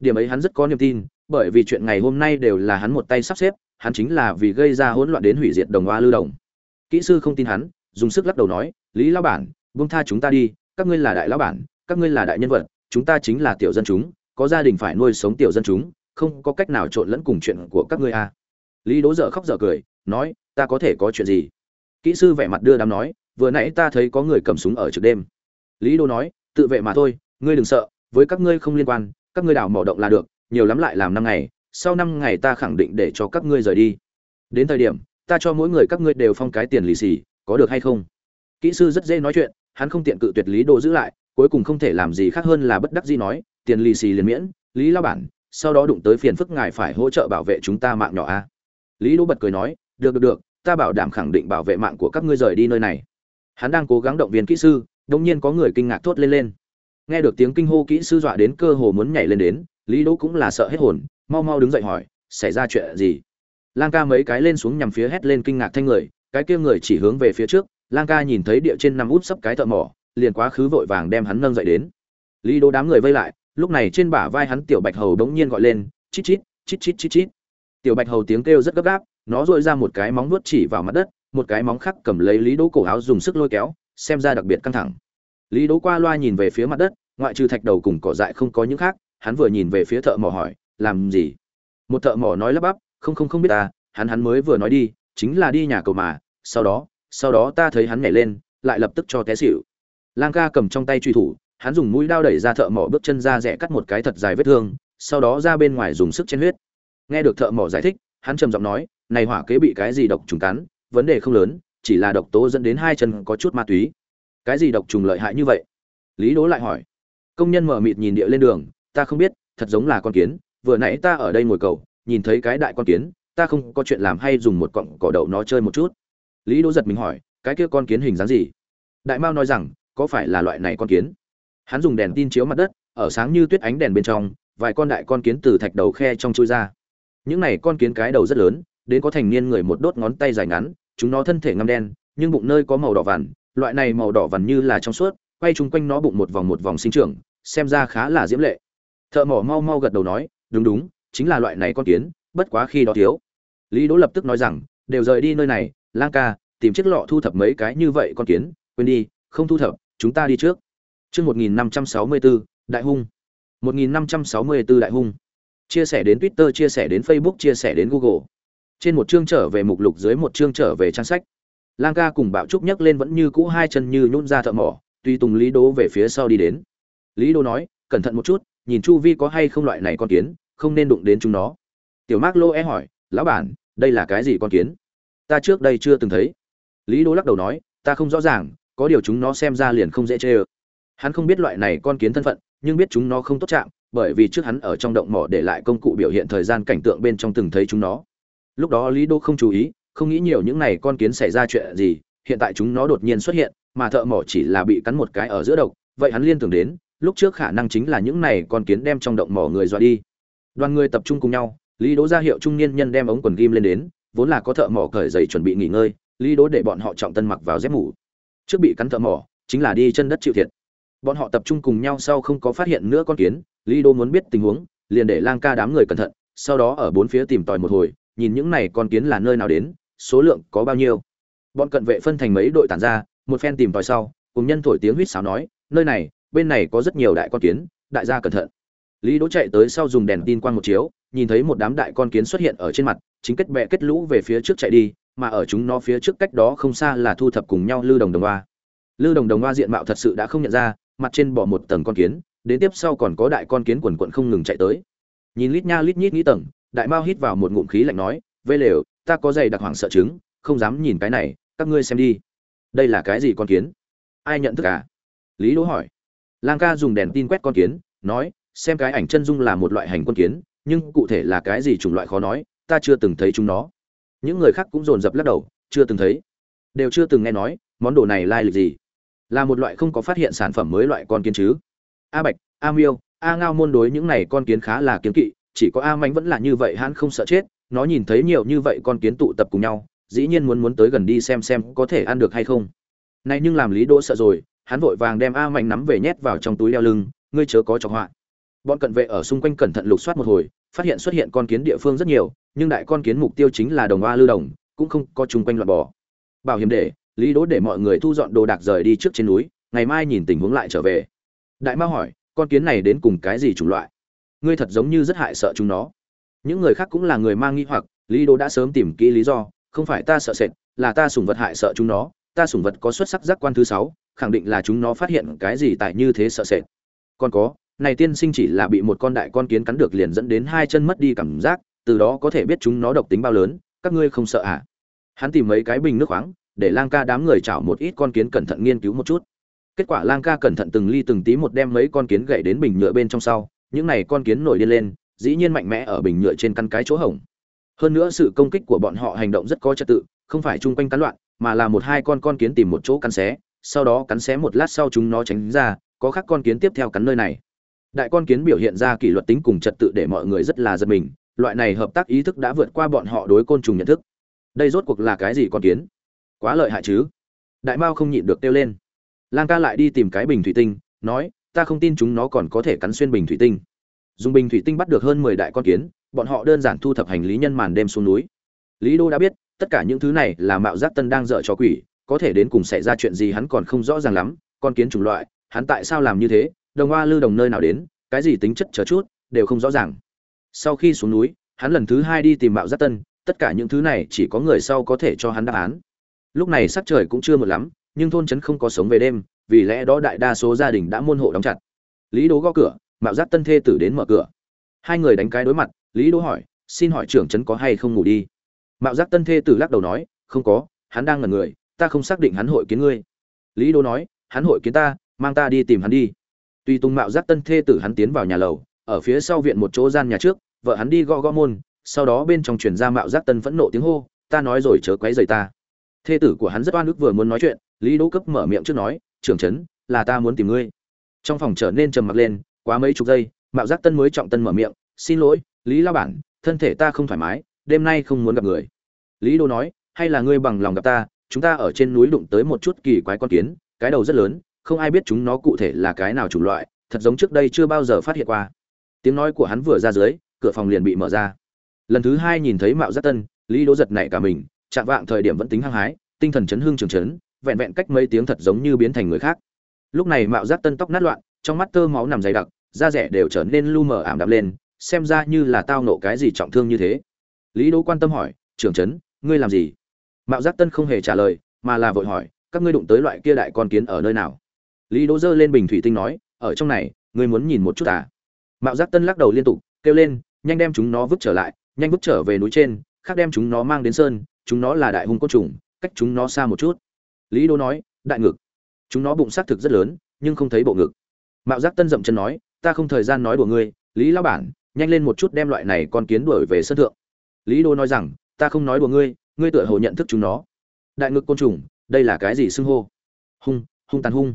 điểm ấy hắn rất có niềm tin, bởi vì chuyện ngày hôm nay đều là hắn một tay sắp xếp, hắn chính là vì gây ra hỗn loạn đến hủy diệt đồng hoa lưu đồng kỹ sư không tin hắn, dùng sức lắc đầu nói, lý lão bản, buông tha chúng ta đi, các ngươi là đại lão bản, các ngươi là đại nhân vật, chúng ta chính là tiểu dân chúng, có gia đình phải nuôi sống tiểu dân chúng, không có cách nào trộn lẫn cùng chuyện của các ngươi a. À. lý đố dở khóc dở cười, nói, ta có thể có chuyện gì? Kỹ sư vẻ mặt đưa đám nói, vừa nãy ta thấy có người cầm súng ở trực đêm. Lý đố nói, tự vệ mà thôi, ngươi đừng sợ, với các ngươi không liên quan các ngươi đào mỏ động là được, nhiều lắm lại làm năm ngày, sau năm ngày ta khẳng định để cho các ngươi rời đi. Đến thời điểm, ta cho mỗi người các ngươi đều phong cái tiền lì xì, có được hay không? Kỹ sư rất dễ nói chuyện, hắn không tiện cự tuyệt lý đồ giữ lại, cuối cùng không thể làm gì khác hơn là bất đắc dĩ nói, tiền lì xì liền miễn, lý lao bản, sau đó đụng tới phiền phức ngài phải hỗ trợ bảo vệ chúng ta mạng nhỏ a. Lý đỗ bật cười nói, được được được, ta bảo đảm khẳng định bảo vệ mạng của các ngươi rời đi nơi này. Hắn đang cố gắng động viên kỹ sư đống nhiên có người kinh ngạc thốt lên lên nghe được tiếng kinh hô, kỹ sư dọa đến cơ hồ muốn nhảy lên đến, lý đỗ cũng là sợ hết hồn, mau mau đứng dậy hỏi, xảy ra chuyện gì? Lang ca mấy cái lên xuống nhằm phía hét lên kinh ngạc thanh người, cái kia người chỉ hướng về phía trước, lang ca nhìn thấy địa trên nằm út sấp cái thợ mỏ, liền quá khứ vội vàng đem hắn nâng dậy đến. Lý đỗ đám người vây lại, lúc này trên bả vai hắn tiểu bạch hầu đống nhiên gọi lên, chít chít chít chít chít chít. Tiểu bạch hầu tiếng kêu rất gấp gáp, nó dội ra một cái móng nuốt chỉ vào mặt đất, một cái móng khác cầm lấy lý đỗ cổ áo dùng sức lôi kéo, xem ra đặc biệt căng thẳng lý đỗ qua loa nhìn về phía mặt đất, ngoại trừ thạch đầu cùng cỏ dại không có những khác, hắn vừa nhìn về phía thợ mỏ hỏi, làm gì? Một thợ mỏ nói lắp bắp, không không không biết ta, hắn hắn mới vừa nói đi, chính là đi nhà cầu mà, sau đó sau đó ta thấy hắn nhảy lên, lại lập tức cho té xỉu. Lang ca cầm trong tay truy thủ, hắn dùng mũi đao đẩy ra thợ mỏ bước chân ra rẽ cắt một cái thật dài vết thương, sau đó ra bên ngoài dùng sức chen huyết. Nghe được thợ mỏ giải thích, hắn trầm giọng nói, này hỏa kế bị cái gì độc trùng cắn, vấn đề không lớn, chỉ là độc tố dẫn đến hai chân có chút ma túy cái gì độc trùng lợi hại như vậy? Lý đố lại hỏi. Công nhân mở mịt nhìn địa lên đường, ta không biết, thật giống là con kiến. Vừa nãy ta ở đây ngồi cầu, nhìn thấy cái đại con kiến, ta không có chuyện làm hay dùng một cọng cỏ đậu nó chơi một chút. Lý đỗ giật mình hỏi, cái kia con kiến hình dáng gì? Đại mao nói rằng, có phải là loại này con kiến? Hắn dùng đèn tin chiếu mặt đất, ở sáng như tuyết ánh đèn bên trong, vài con đại con kiến từ thạch đầu khe trong chui ra. Những này con kiến cái đầu rất lớn, đến có thành niên người một đốt ngón tay dài ngắn, chúng nó thân thể ngăm đen, nhưng bụng nơi có màu đỏ vằn loại này màu đỏ vằn như là trong suốt quay chung quanh nó bụng một vòng một vòng sinh trưởng xem ra khá là diễm lệ thợ mỏ mau mau gật đầu nói đúng đúng chính là loại này con kiến bất quá khi đó thiếu lý đỗ lập tức nói rằng đều rời đi nơi này lang ca tìm chiếc lọ thu thập mấy cái như vậy con kiến quên đi không thu thập chúng ta đi trước Chương 1564, Đại hung. 1564 Đại hung. Chia sẻ đến Twitter, chia sẻ đến Facebook, chia sẻ đến Google. Trên một chương trở về mục lục dưới một chương trở về trang sách. Lang ca cùng Bạo Trúc nhấc lên vẫn như cũ hai chân như nhún ra thợ mỏ, tuy Tùng Lý đố về phía sau đi đến. Lý đố nói, cẩn thận một chút, nhìn chu vi có hay không loại này con kiến, không nên đụng đến chúng nó. Tiểu mác Lô e hỏi, lão bản, đây là cái gì con kiến? Ta trước đây chưa từng thấy. lý đố lắc đầu nói ta không rõ ràng có điều chúng nó xem ra liền không dễ chê ơ hắn không biết loại này con kiến thân phận nhưng biết chúng nó không tốt chạm bởi vì trước hắn ở trong động mỏ để lại công cụ biểu hiện thời gian cảnh tượng bên trong từng thấy chúng nó lúc đó lý Đô không chú ý không nghĩ nhiều những này con kiến xảy ra chuyện gì, hiện tại chúng nó đột nhiên xuất hiện, mà thợ mỏ chỉ là bị cắn một cái ở giữa độc, vậy hắn liên tưởng đến, lúc trước khả năng chính là những này con kiến đem trong động mỏ người dọa đi. Đoàn người tập trung cùng nhau, lý đỗ ra hiệu trung niên nhân đem ống quần ghim lên đến, vốn là có thợ mỏ cởi giày chuẩn bị nghỉ ngơi, lý đỗ để bọn họ trọng tân mặc vào dép mủ trước bị cắn thợ mỏ, chính là đi chân đất chịu thiệt. Bọn họ tập trung cùng nhau sau không có phát hiện nữa con kiến, lý đỗ muốn biết tình huống, liền để lang ca đám người cẩn thận, sau đó ở bốn phía tìm tòi một hồi, nhìn những này con kiến là nơi nào đến số lượng có bao nhiêu. Bọn cận vệ phân thành mấy đội tản ra, một phen tìm tòi sau, cùng nhân thổi tiếng huýt sáo nói, nơi này, bên này có rất nhiều đại con kiến, đại gia cẩn thận. Lý đỗ chạy tới sau dùng đèn tin quang một chiếu, nhìn thấy một đám đại con kiến xuất hiện ở trên mặt, chính kết bè kết lũ về phía trước chạy đi, mà ở chúng nó phía trước cách đó không xa là thu thập cùng nhau lư đồng đồng hoa. Lư đồng đồng hoa diện mạo thật sự đã không nhận ra, mặt trên bỏ một tầng con kiến, đến tiếp sau còn có đại con kiến quần quận không ngừng chạy tới. Nhìn lít nha lít nhít nghĩ tầng, đại mao hít vào một ngụm khí lạnh nói vây lều ta có giày đặc hoàng sợ chứng, không dám nhìn cái này, các ngươi xem đi. Đây là cái gì con kiến? Ai nhận thức à? Lý đỗ hỏi. Lang ca dùng đèn tin quét con kiến, nói, xem cái ảnh chân dung là một loại hành con kiến, nhưng cụ thể là cái gì chủng loại khó nói, ta chưa từng thấy chúng nó. Những người khác cũng dồn dập lắc đầu, chưa từng thấy. Đều chưa từng nghe nói, món đồ này lai lịch gì? Là một loại không có phát hiện sản phẩm mới loại con kiến chứ? A bạch, a miêu, a ngao môn đối những này con kiến khá là kiến kỵ, chỉ có a mánh vẫn là như vậy, hắn không sợ chết nó nhìn thấy nhiều như vậy con kiến tụ tập cùng nhau, dĩ nhiên muốn muốn tới gần đi xem xem có thể ăn được hay không. Nay nhưng làm lý đỗ sợ rồi, hắn vội vàng đem a mạnh nắm về nhét vào trong túi đeo lưng, ngươi chớ có trọng họa. Bọn cận vệ ở xung quanh cẩn thận lục soát một hồi, phát hiện xuất hiện con kiến địa phương rất nhiều, nhưng đại con kiến mục tiêu chính là đồng hoa lưu đồng, cũng không có chung quanh loạn bò. Bảo hiểm để, lý đỗ để mọi người thu dọn đồ đạc rời đi trước trên núi, ngày mai nhìn tình huống lại trở về. Đại ma hỏi, con kiến này đến cùng cái gì chủng loại? Ngươi thật giống như rất hại sợ chúng nó những người khác cũng là người mang nghi hoặc, lý Đồ đã sớm tìm kỹ lý do, không phải ta sợ sệt, là ta sủng vật hại sợ chúng nó, ta sủng vật có xuất sắc giác quan thứ sáu, khẳng định là chúng nó phát hiện cái gì tại như thế sợ sệt. Còn có, này tiên sinh chỉ là bị một con đại con kiến cắn được liền dẫn đến hai chân mất đi cảm giác, từ đó có thể biết chúng nó độc tính bao lớn, các ngươi không sợ à? Hắn tìm mấy cái bình nước khoáng, để lang ca đám người chảo một ít con kiến cẩn thận nghiên cứu một chút. Kết quả lang ca cẩn thận từng ly từng tí một đem mấy con kiến gậy đến bình nhựa bên trong sau, những này con kiến nổi điên lên dĩ nhiên mạnh mẽ ở bình nhựa trên căn cái chỗ hổng. Hơn nữa sự công kích của bọn họ hành động rất có trật tự, không phải chung quanh cắn loạn, mà là một hai con con kiến tìm một chỗ cắn xé, sau đó cắn xé một lát sau chúng nó tránh ra, có khác con kiến tiếp theo cắn nơi này. Đại con kiến biểu hiện ra kỷ luật tính cùng trật tự để mọi người rất là giật mình, loại này hợp tác ý thức đã vượt qua bọn họ đối côn trùng nhận thức. Đây rốt cuộc là cái gì con kiến? Quá lợi hại chứ? Đại mao không nhịn được kêu lên. Lang ca lại đi tìm cái bình thủy tinh, nói, ta không tin chúng nó còn có thể cắn xuyên bình thủy tinh dùng bình thủy tinh bắt được hơn mười đại con kiến, bọn họ đơn giản thu thập hành lý nhân màn đêm xuống núi. Lý đô đã biết, tất cả những thứ này là mạo giác tân đang dở cho quỷ, có thể đến cùng xảy ra chuyện gì hắn còn không rõ ràng lắm, con kiến chủng loại, hắn tại sao làm như thế, đồng hoa lư đồng nơi nào đến, cái gì tính chất chờ chút, đều không rõ ràng. Sau khi xuống núi, hắn lần thứ hai đi tìm mạo giác tân, tất cả những thứ này chỉ có người sau có thể cho hắn đáp án. Lúc này sắc trời cũng chưa một lắm, nhưng thôn trấn không có sống về đêm, vì lẽ đó đại đa số gia đình đã muôn hộ đóng chặt. Lý đố gõ cửa mạo giác tân thê tử đến mở cửa. Hai người đánh cái đối mặt, lý đỗ hỏi, xin hỏi trưởng trấn có hay không ngủ đi? Mạo giác tân thê tử lắc đầu nói, không có, hắn đang ngẩn người, ta không xác định hắn hội kiến ngươi. Lý đỗ nói, hắn hội kiến ta, mang ta đi tìm hắn đi. Tuy tung mạo giác tân thê tử hắn tiến vào nhà lầu, ở phía sau viện một chỗ gian nhà trước, vợ hắn đi gõ gõ môn, sau đó bên trong truyền ra mạo giác tân phẫn nộ tiếng hô, ta nói rồi chớ quấy rầy ta. Thê tử của hắn rất oan ức vừa muốn nói chuyện, lý đỗ cấp mở miệng trước nói, trưởng trấn, là ta muốn tìm ngươi. Trong phòng trở nên trầm mặc lên quá mấy chục giây, mạo giác tân mới trọng tân mở miệng, xin lỗi, lý lao bản, thân thể ta không thoải mái, đêm nay không muốn gặp người. Lý đỗ nói, hay là ngươi bằng lòng gặp ta, chúng ta ở trên núi đụng tới một chút kỳ quái con kiến, cái đầu rất lớn, không ai biết chúng nó cụ thể là cái nào chủng loại, thật giống trước đây chưa bao giờ phát hiện qua. Tiếng nói của hắn vừa ra dưới, cửa phòng liền bị mở ra. Lần thứ hai nhìn thấy mạo giác tân, lý đỗ giật nảy cả mình, chạm vạng thời điểm vẫn tính hăng hái, tinh thần chấn hương trường chấn, vẹn vẹn cách mấy tiếng thật giống như biến thành người khác. Lúc này mạo giác tân tóc nát loạn, trong mắt tơ máu nằm dày đặc da rẻ đều trở nên lu mờ ảm đạm lên, xem ra như là tao nộ cái gì trọng thương như thế. Lý đỗ quan tâm hỏi, trưởng trấn, ngươi làm gì? Mạo giác tân không hề trả lời, mà là vội hỏi, các ngươi đụng tới loại kia đại con kiến ở nơi nào? Lý đỗ giơ lên bình thủy tinh nói, ở trong này, ngươi muốn nhìn một chút à? Mạo giác tân lắc đầu liên tục, kêu lên, nhanh đem chúng nó vứt trở lại, nhanh vứt trở về núi trên, khác đem chúng nó mang đến sơn, chúng nó là đại hung côn trùng, cách chúng nó xa một chút. Lý Đỗ nói, đại ngực. Chúng nó bụng xác thực rất lớn, nhưng không thấy bộ ngực. Mạo giác tân dậm chân nói ta không thời gian nói đùa ngươi, lý lão bản, nhanh lên một chút đem loại này con kiến đuổi về sân thượng. Lý đô nói rằng, ta không nói đùa ngươi ngươi tựa hồ nhận thức chúng nó. Đại ngực côn trùng, đây là cái gì xưng hô? Hung hung tàn hung.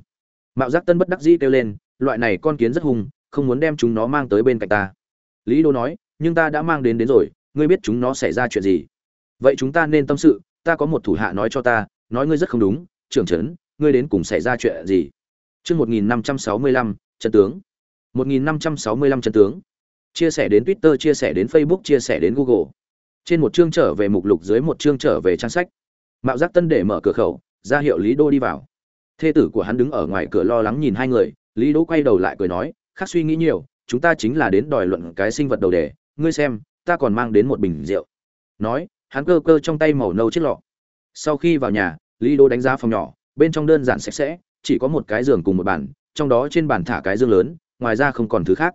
Mạo giác tân bất đắc dĩ kêu lên, loại này con kiến rất hung, không muốn đem chúng nó mang tới bên cạnh ta. Lý đô nói, nhưng ta đã mang đến đến rồi, ngươi biết chúng nó xảy ra chuyện gì? Vậy chúng ta nên tâm sự, ta có một thủ hạ nói cho ta, nói ngươi rất không đúng, trưởng trấn, ngươi đến cùng xảy ra chuyện gì? Chương một nghìn năm trăm sáu mươi lăm chân tướng một nghìn năm trăm sáu mươi lăm chân tướng. Chia sẻ đến twitter, chia sẻ đến facebook, chia sẻ đến google. Trên một chương trở về mục lục, dưới một chương trở về trang sách. Mạo giác tân để mở cửa khẩu, ra hiệu lý đô đi vào. Thê tử của hắn đứng ở ngoài cửa lo lắng nhìn hai người, lý Đô quay đầu lại cười nói, khác suy nghĩ nhiều, chúng ta chính là đến đòi luận cái sinh vật đầu đề, ngươi xem, ta còn mang đến một bình rượu. Nói, hắn cơ cơ trong tay màu nâu chiếc lọ. Sau khi vào nhà, lý Đô đánh giá phòng nhỏ, bên trong đơn giản sạch sẽ, chỉ có một cái giường cùng một bàn, trong đó trên bàn thả cái giường lớn ngoài ra không còn thứ khác.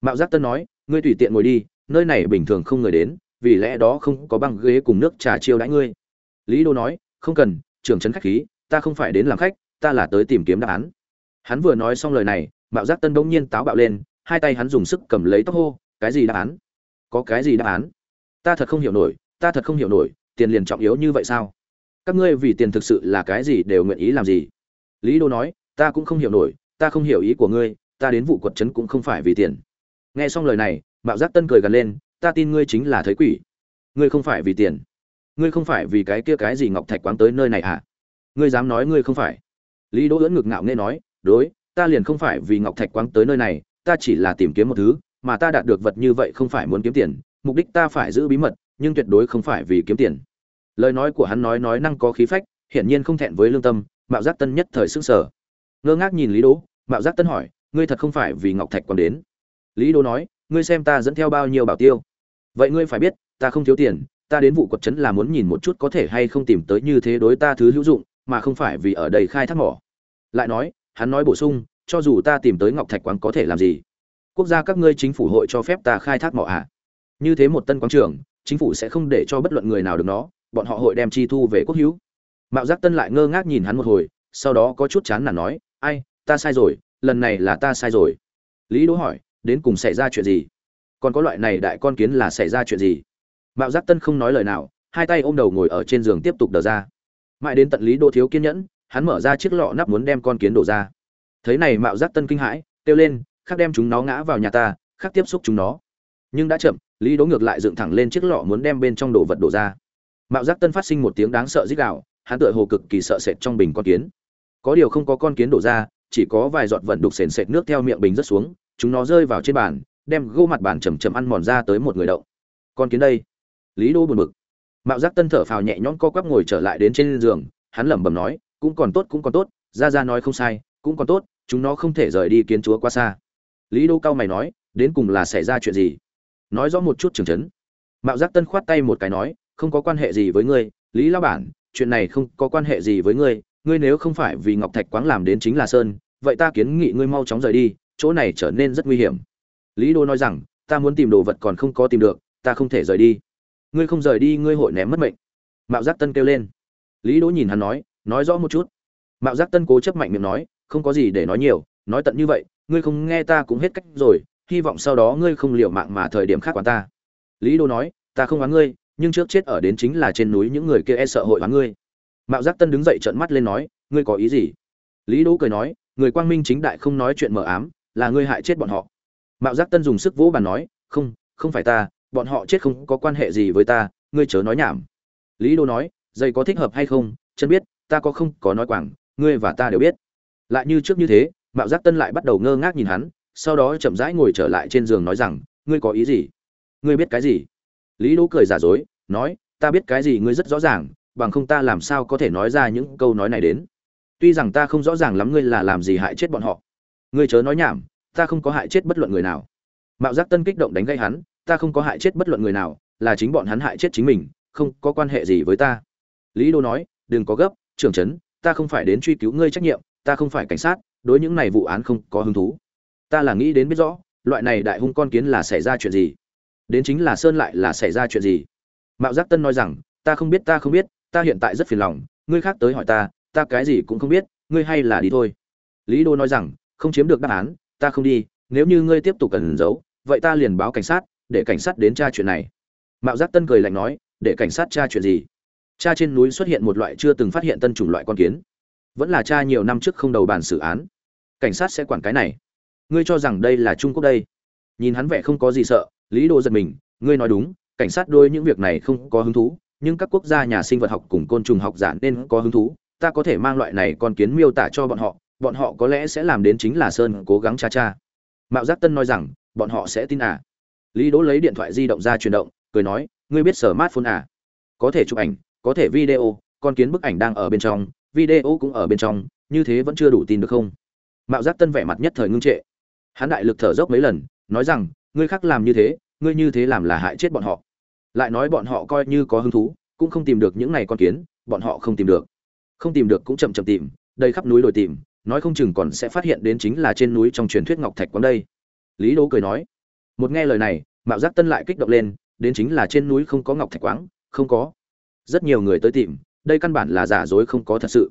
Mạo giác tân nói, ngươi tùy tiện ngồi đi, nơi này bình thường không người đến, vì lẽ đó không có băng ghế cùng nước trà chiêu đãi ngươi. Lý đô nói, không cần, trưởng trấn khách khí, ta không phải đến làm khách, ta là tới tìm kiếm đáp án. Hắn vừa nói xong lời này, mạo giác tân bỗng nhiên táo bạo lên, hai tay hắn dùng sức cầm lấy tóc hô, cái gì đáp án? Có cái gì đáp án? Ta thật không hiểu nổi, ta thật không hiểu nổi, tiền liền trọng yếu như vậy sao? Các ngươi vì tiền thực sự là cái gì đều nguyện ý làm gì? Lý đô nói, ta cũng không hiểu nổi, ta không hiểu ý của ngươi ta đến vụ quật trấn cũng không phải vì tiền. Nghe xong lời này, mạo giác tân cười gần lên, ta tin ngươi chính là thấy quỷ. Ngươi không phải vì tiền. Ngươi không phải vì cái kia cái gì ngọc thạch quáng tới nơi này à ngươi dám nói ngươi không phải. Lý đỗ ưỡn ngực ngạo nghe nói, đối, ta liền không phải vì ngọc thạch quáng tới nơi này, ta chỉ là tìm kiếm một thứ, mà ta đạt được vật như vậy không phải muốn kiếm tiền, mục đích ta phải giữ bí mật, nhưng tuyệt đối không phải vì kiếm tiền. Lời nói của hắn nói nói năng có khí phách, hiển nhiên không thẹn với lương tâm, mạo giác tân nhất thời sức sở ngơ ngác nhìn lý đỗ, mạo giác tân hỏi ngươi thật không phải vì ngọc thạch còn đến. Lý Đô nói, ngươi xem ta dẫn theo bao nhiêu bảo tiêu. Vậy ngươi phải biết, ta không thiếu tiền, ta đến vụ quật trấn là muốn nhìn một chút có thể hay không tìm tới như thế đối ta thứ hữu dụng, mà không phải vì ở đây khai thác mỏ. Lại nói, hắn nói bổ sung, cho dù ta tìm tới ngọc thạch quán có thể làm gì? Quốc gia các ngươi chính phủ hội cho phép ta khai thác mỏ à? Như thế một tân quán trường chính phủ sẽ không để cho bất luận người nào được nó, bọn họ hội đem chi thu về quốc hữu. Mạo giác tân lại ngơ ngác nhìn hắn một hồi, sau đó có chút chán nản nói, ai, ta sai rồi lần này là ta sai rồi. Lý đỗ hỏi, đến cùng xảy ra chuyện gì? Còn có loại này đại con kiến là xảy ra chuyện gì? Mạo giác tân không nói lời nào, hai tay ôm đầu ngồi ở trên giường tiếp tục đờ ra. Mãi đến tận lý đỗ thiếu kiên nhẫn, hắn mở ra chiếc lọ nắp muốn đem con kiến đổ ra. Thấy này mạo giác tân kinh hãi, kêu lên, khắc đem chúng nó ngã vào nhà ta, khắc tiếp xúc chúng nó. Nhưng đã chậm, lý đỗ ngược lại dựng thẳng lên chiếc lọ muốn đem bên trong đồ vật đổ ra. Mạo giác tân phát sinh một tiếng đáng sợ dích gào, hắn tựa hồ cực kỳ sợ sệt trong bình con kiến. Có điều không có con kiến đổ ra chỉ có vài giọt vận đục sền sệt nước theo miệng bình rất xuống, chúng nó rơi vào trên bàn, đem gô mặt bàn chầm chầm ăn mòn ra tới một người đậu. Con kiến đây. Lý đô buồn bực. Mạo giác tân thở phào nhẹ nhõm co quắp ngồi trở lại đến trên giường, hắn lẩm bẩm nói, cũng còn tốt, cũng còn tốt, ra ra nói không sai, cũng còn tốt, chúng nó không thể rời đi kiến chúa quá xa. Lý đô cao mày nói, đến cùng là xảy ra chuyện gì? Nói rõ một chút trường chấn. Mạo giác tân khoát tay một cái nói, không có quan hệ gì với ngươi, lý lao bản, chuyện này không có quan hệ gì với ngươi ngươi nếu không phải vì ngọc thạch quáng làm đến chính là sơn, vậy ta kiến nghị ngươi mau chóng rời đi, chỗ này trở nên rất nguy hiểm. Lý đô nói rằng, ta muốn tìm đồ vật còn không có tìm được, ta không thể rời đi. Ngươi không rời đi, ngươi hội ném mất mệnh. Mạo giác tân kêu lên. Lý đỗ nhìn hắn nói nói rõ một chút. Mạo giác tân cố chấp mạnh miệng nói, không có gì để nói nhiều, nói tận như vậy, ngươi không nghe ta cũng hết cách rồi, hy vọng sau đó ngươi không liều mạng mà thời điểm khác quán ta. Lý đô nói, ta không oán ngươi, nhưng trước chết ở đến chính là trên núi những người kia e sợ hội oán ngươi mạo giác tân đứng dậy trợn mắt lên nói, ngươi có ý gì? Lý đỗ cười nói, người quang minh chính đại không nói chuyện mờ ám, là ngươi hại chết bọn họ. Mạo giác tân dùng sức vỗ bàn nói, không không phải ta, bọn họ chết không có quan hệ gì với ta, ngươi chớ nói nhảm. Lý Đỗ nói dây có thích hợp hay không? Chân biết, ta có không có nói quảng, ngươi và ta đều biết. Lại như trước như thế, mạo giác tân lại bắt đầu ngơ ngác nhìn hắn, sau đó chậm rãi ngồi trở lại trên giường nói rằng, ngươi có ý gì? Ngươi biết cái gì? Lý đỗ cười giả dối, nói, ta biết cái gì ngươi rất rõ ràng bằng không ta làm sao có thể nói ra những câu nói này đến? Tuy rằng ta không rõ ràng lắm ngươi là làm gì hại chết bọn họ. Ngươi chớ nói nhảm, ta không có hại chết bất luận người nào. Mạo giác tân kích động đánh gây hắn, ta không có hại chết bất luận người nào, là chính bọn hắn hại chết chính mình, không có quan hệ gì với ta. Lý đô nói, đừng có gấp, trưởng trấn, ta không phải đến truy cứu ngươi trách nhiệm, ta không phải cảnh sát, đối những này vụ án không có hứng thú. Ta là nghĩ đến biết rõ, loại này đại hung con kiến là xảy ra chuyện gì. Đến chính là sơn lại là xảy ra chuyện gì. Mạo giác tân nói rằng, ta không biết, ta không biết ta hiện tại rất phiền lòng, ngươi khác tới hỏi ta ta cái gì cũng không biết, ngươi hay là đi thôi. Lý đô nói rằng, không chiếm được đáp án, ta không đi, nếu như ngươi tiếp tục cần giấu, vậy ta liền báo cảnh sát, để cảnh sát đến tra chuyện này. Mạo giác tân cười lạnh nói, để cảnh sát tra chuyện gì? Cha trên núi xuất hiện một loại chưa từng phát hiện tân chủng loại con kiến. Vẫn là cha nhiều năm trước không đầu bàn xử án. Cảnh sát sẽ quản cái này. Ngươi cho rằng đây là trung quốc đây? Nhìn hắn vẻ không có gì sợ, lý đô giật mình, ngươi nói đúng, cảnh sát đôi những việc này không có hứng thú nhưng các quốc gia nhà sinh vật học cùng côn trùng học giả nên có hứng thú, ta có thể mang loại này con kiến miêu tả cho bọn họ bọn họ có lẽ sẽ làm đến chính là sơn cố gắng cha cha. Mạo giác tân nói rằng, bọn họ sẽ tin à. Lý đỗ lấy điện thoại di động ra chuyển động, cười nói, ngươi biết sở mát phun à? Có thể chụp ảnh, có thể video, con kiến bức ảnh đang ở bên trong, video cũng ở bên trong, như thế vẫn chưa đủ tin được không? Mạo giác tân vẻ mặt nhất thời ngưng trệ. Hắn đại lực thở dốc mấy lần, nói rằng, ngươi khác làm như thế, ngươi như thế làm là hại chết bọn họ lại nói bọn họ coi như có hứng thú, cũng không tìm được những này con kiến, bọn họ không tìm được. Không tìm được cũng chậm chậm tìm đây khắp núi đồi tìm, nói không chừng còn sẽ phát hiện đến chính là trên núi trong truyền thuyết ngọc thạch quán đây. Lý đỗ cười nói, một nghe lời này, mạo giác tân lại kích động lên, đến chính là trên núi không có ngọc thạch quáng, không có. Rất nhiều người tới tìm, đây căn bản là giả dối không có thật sự.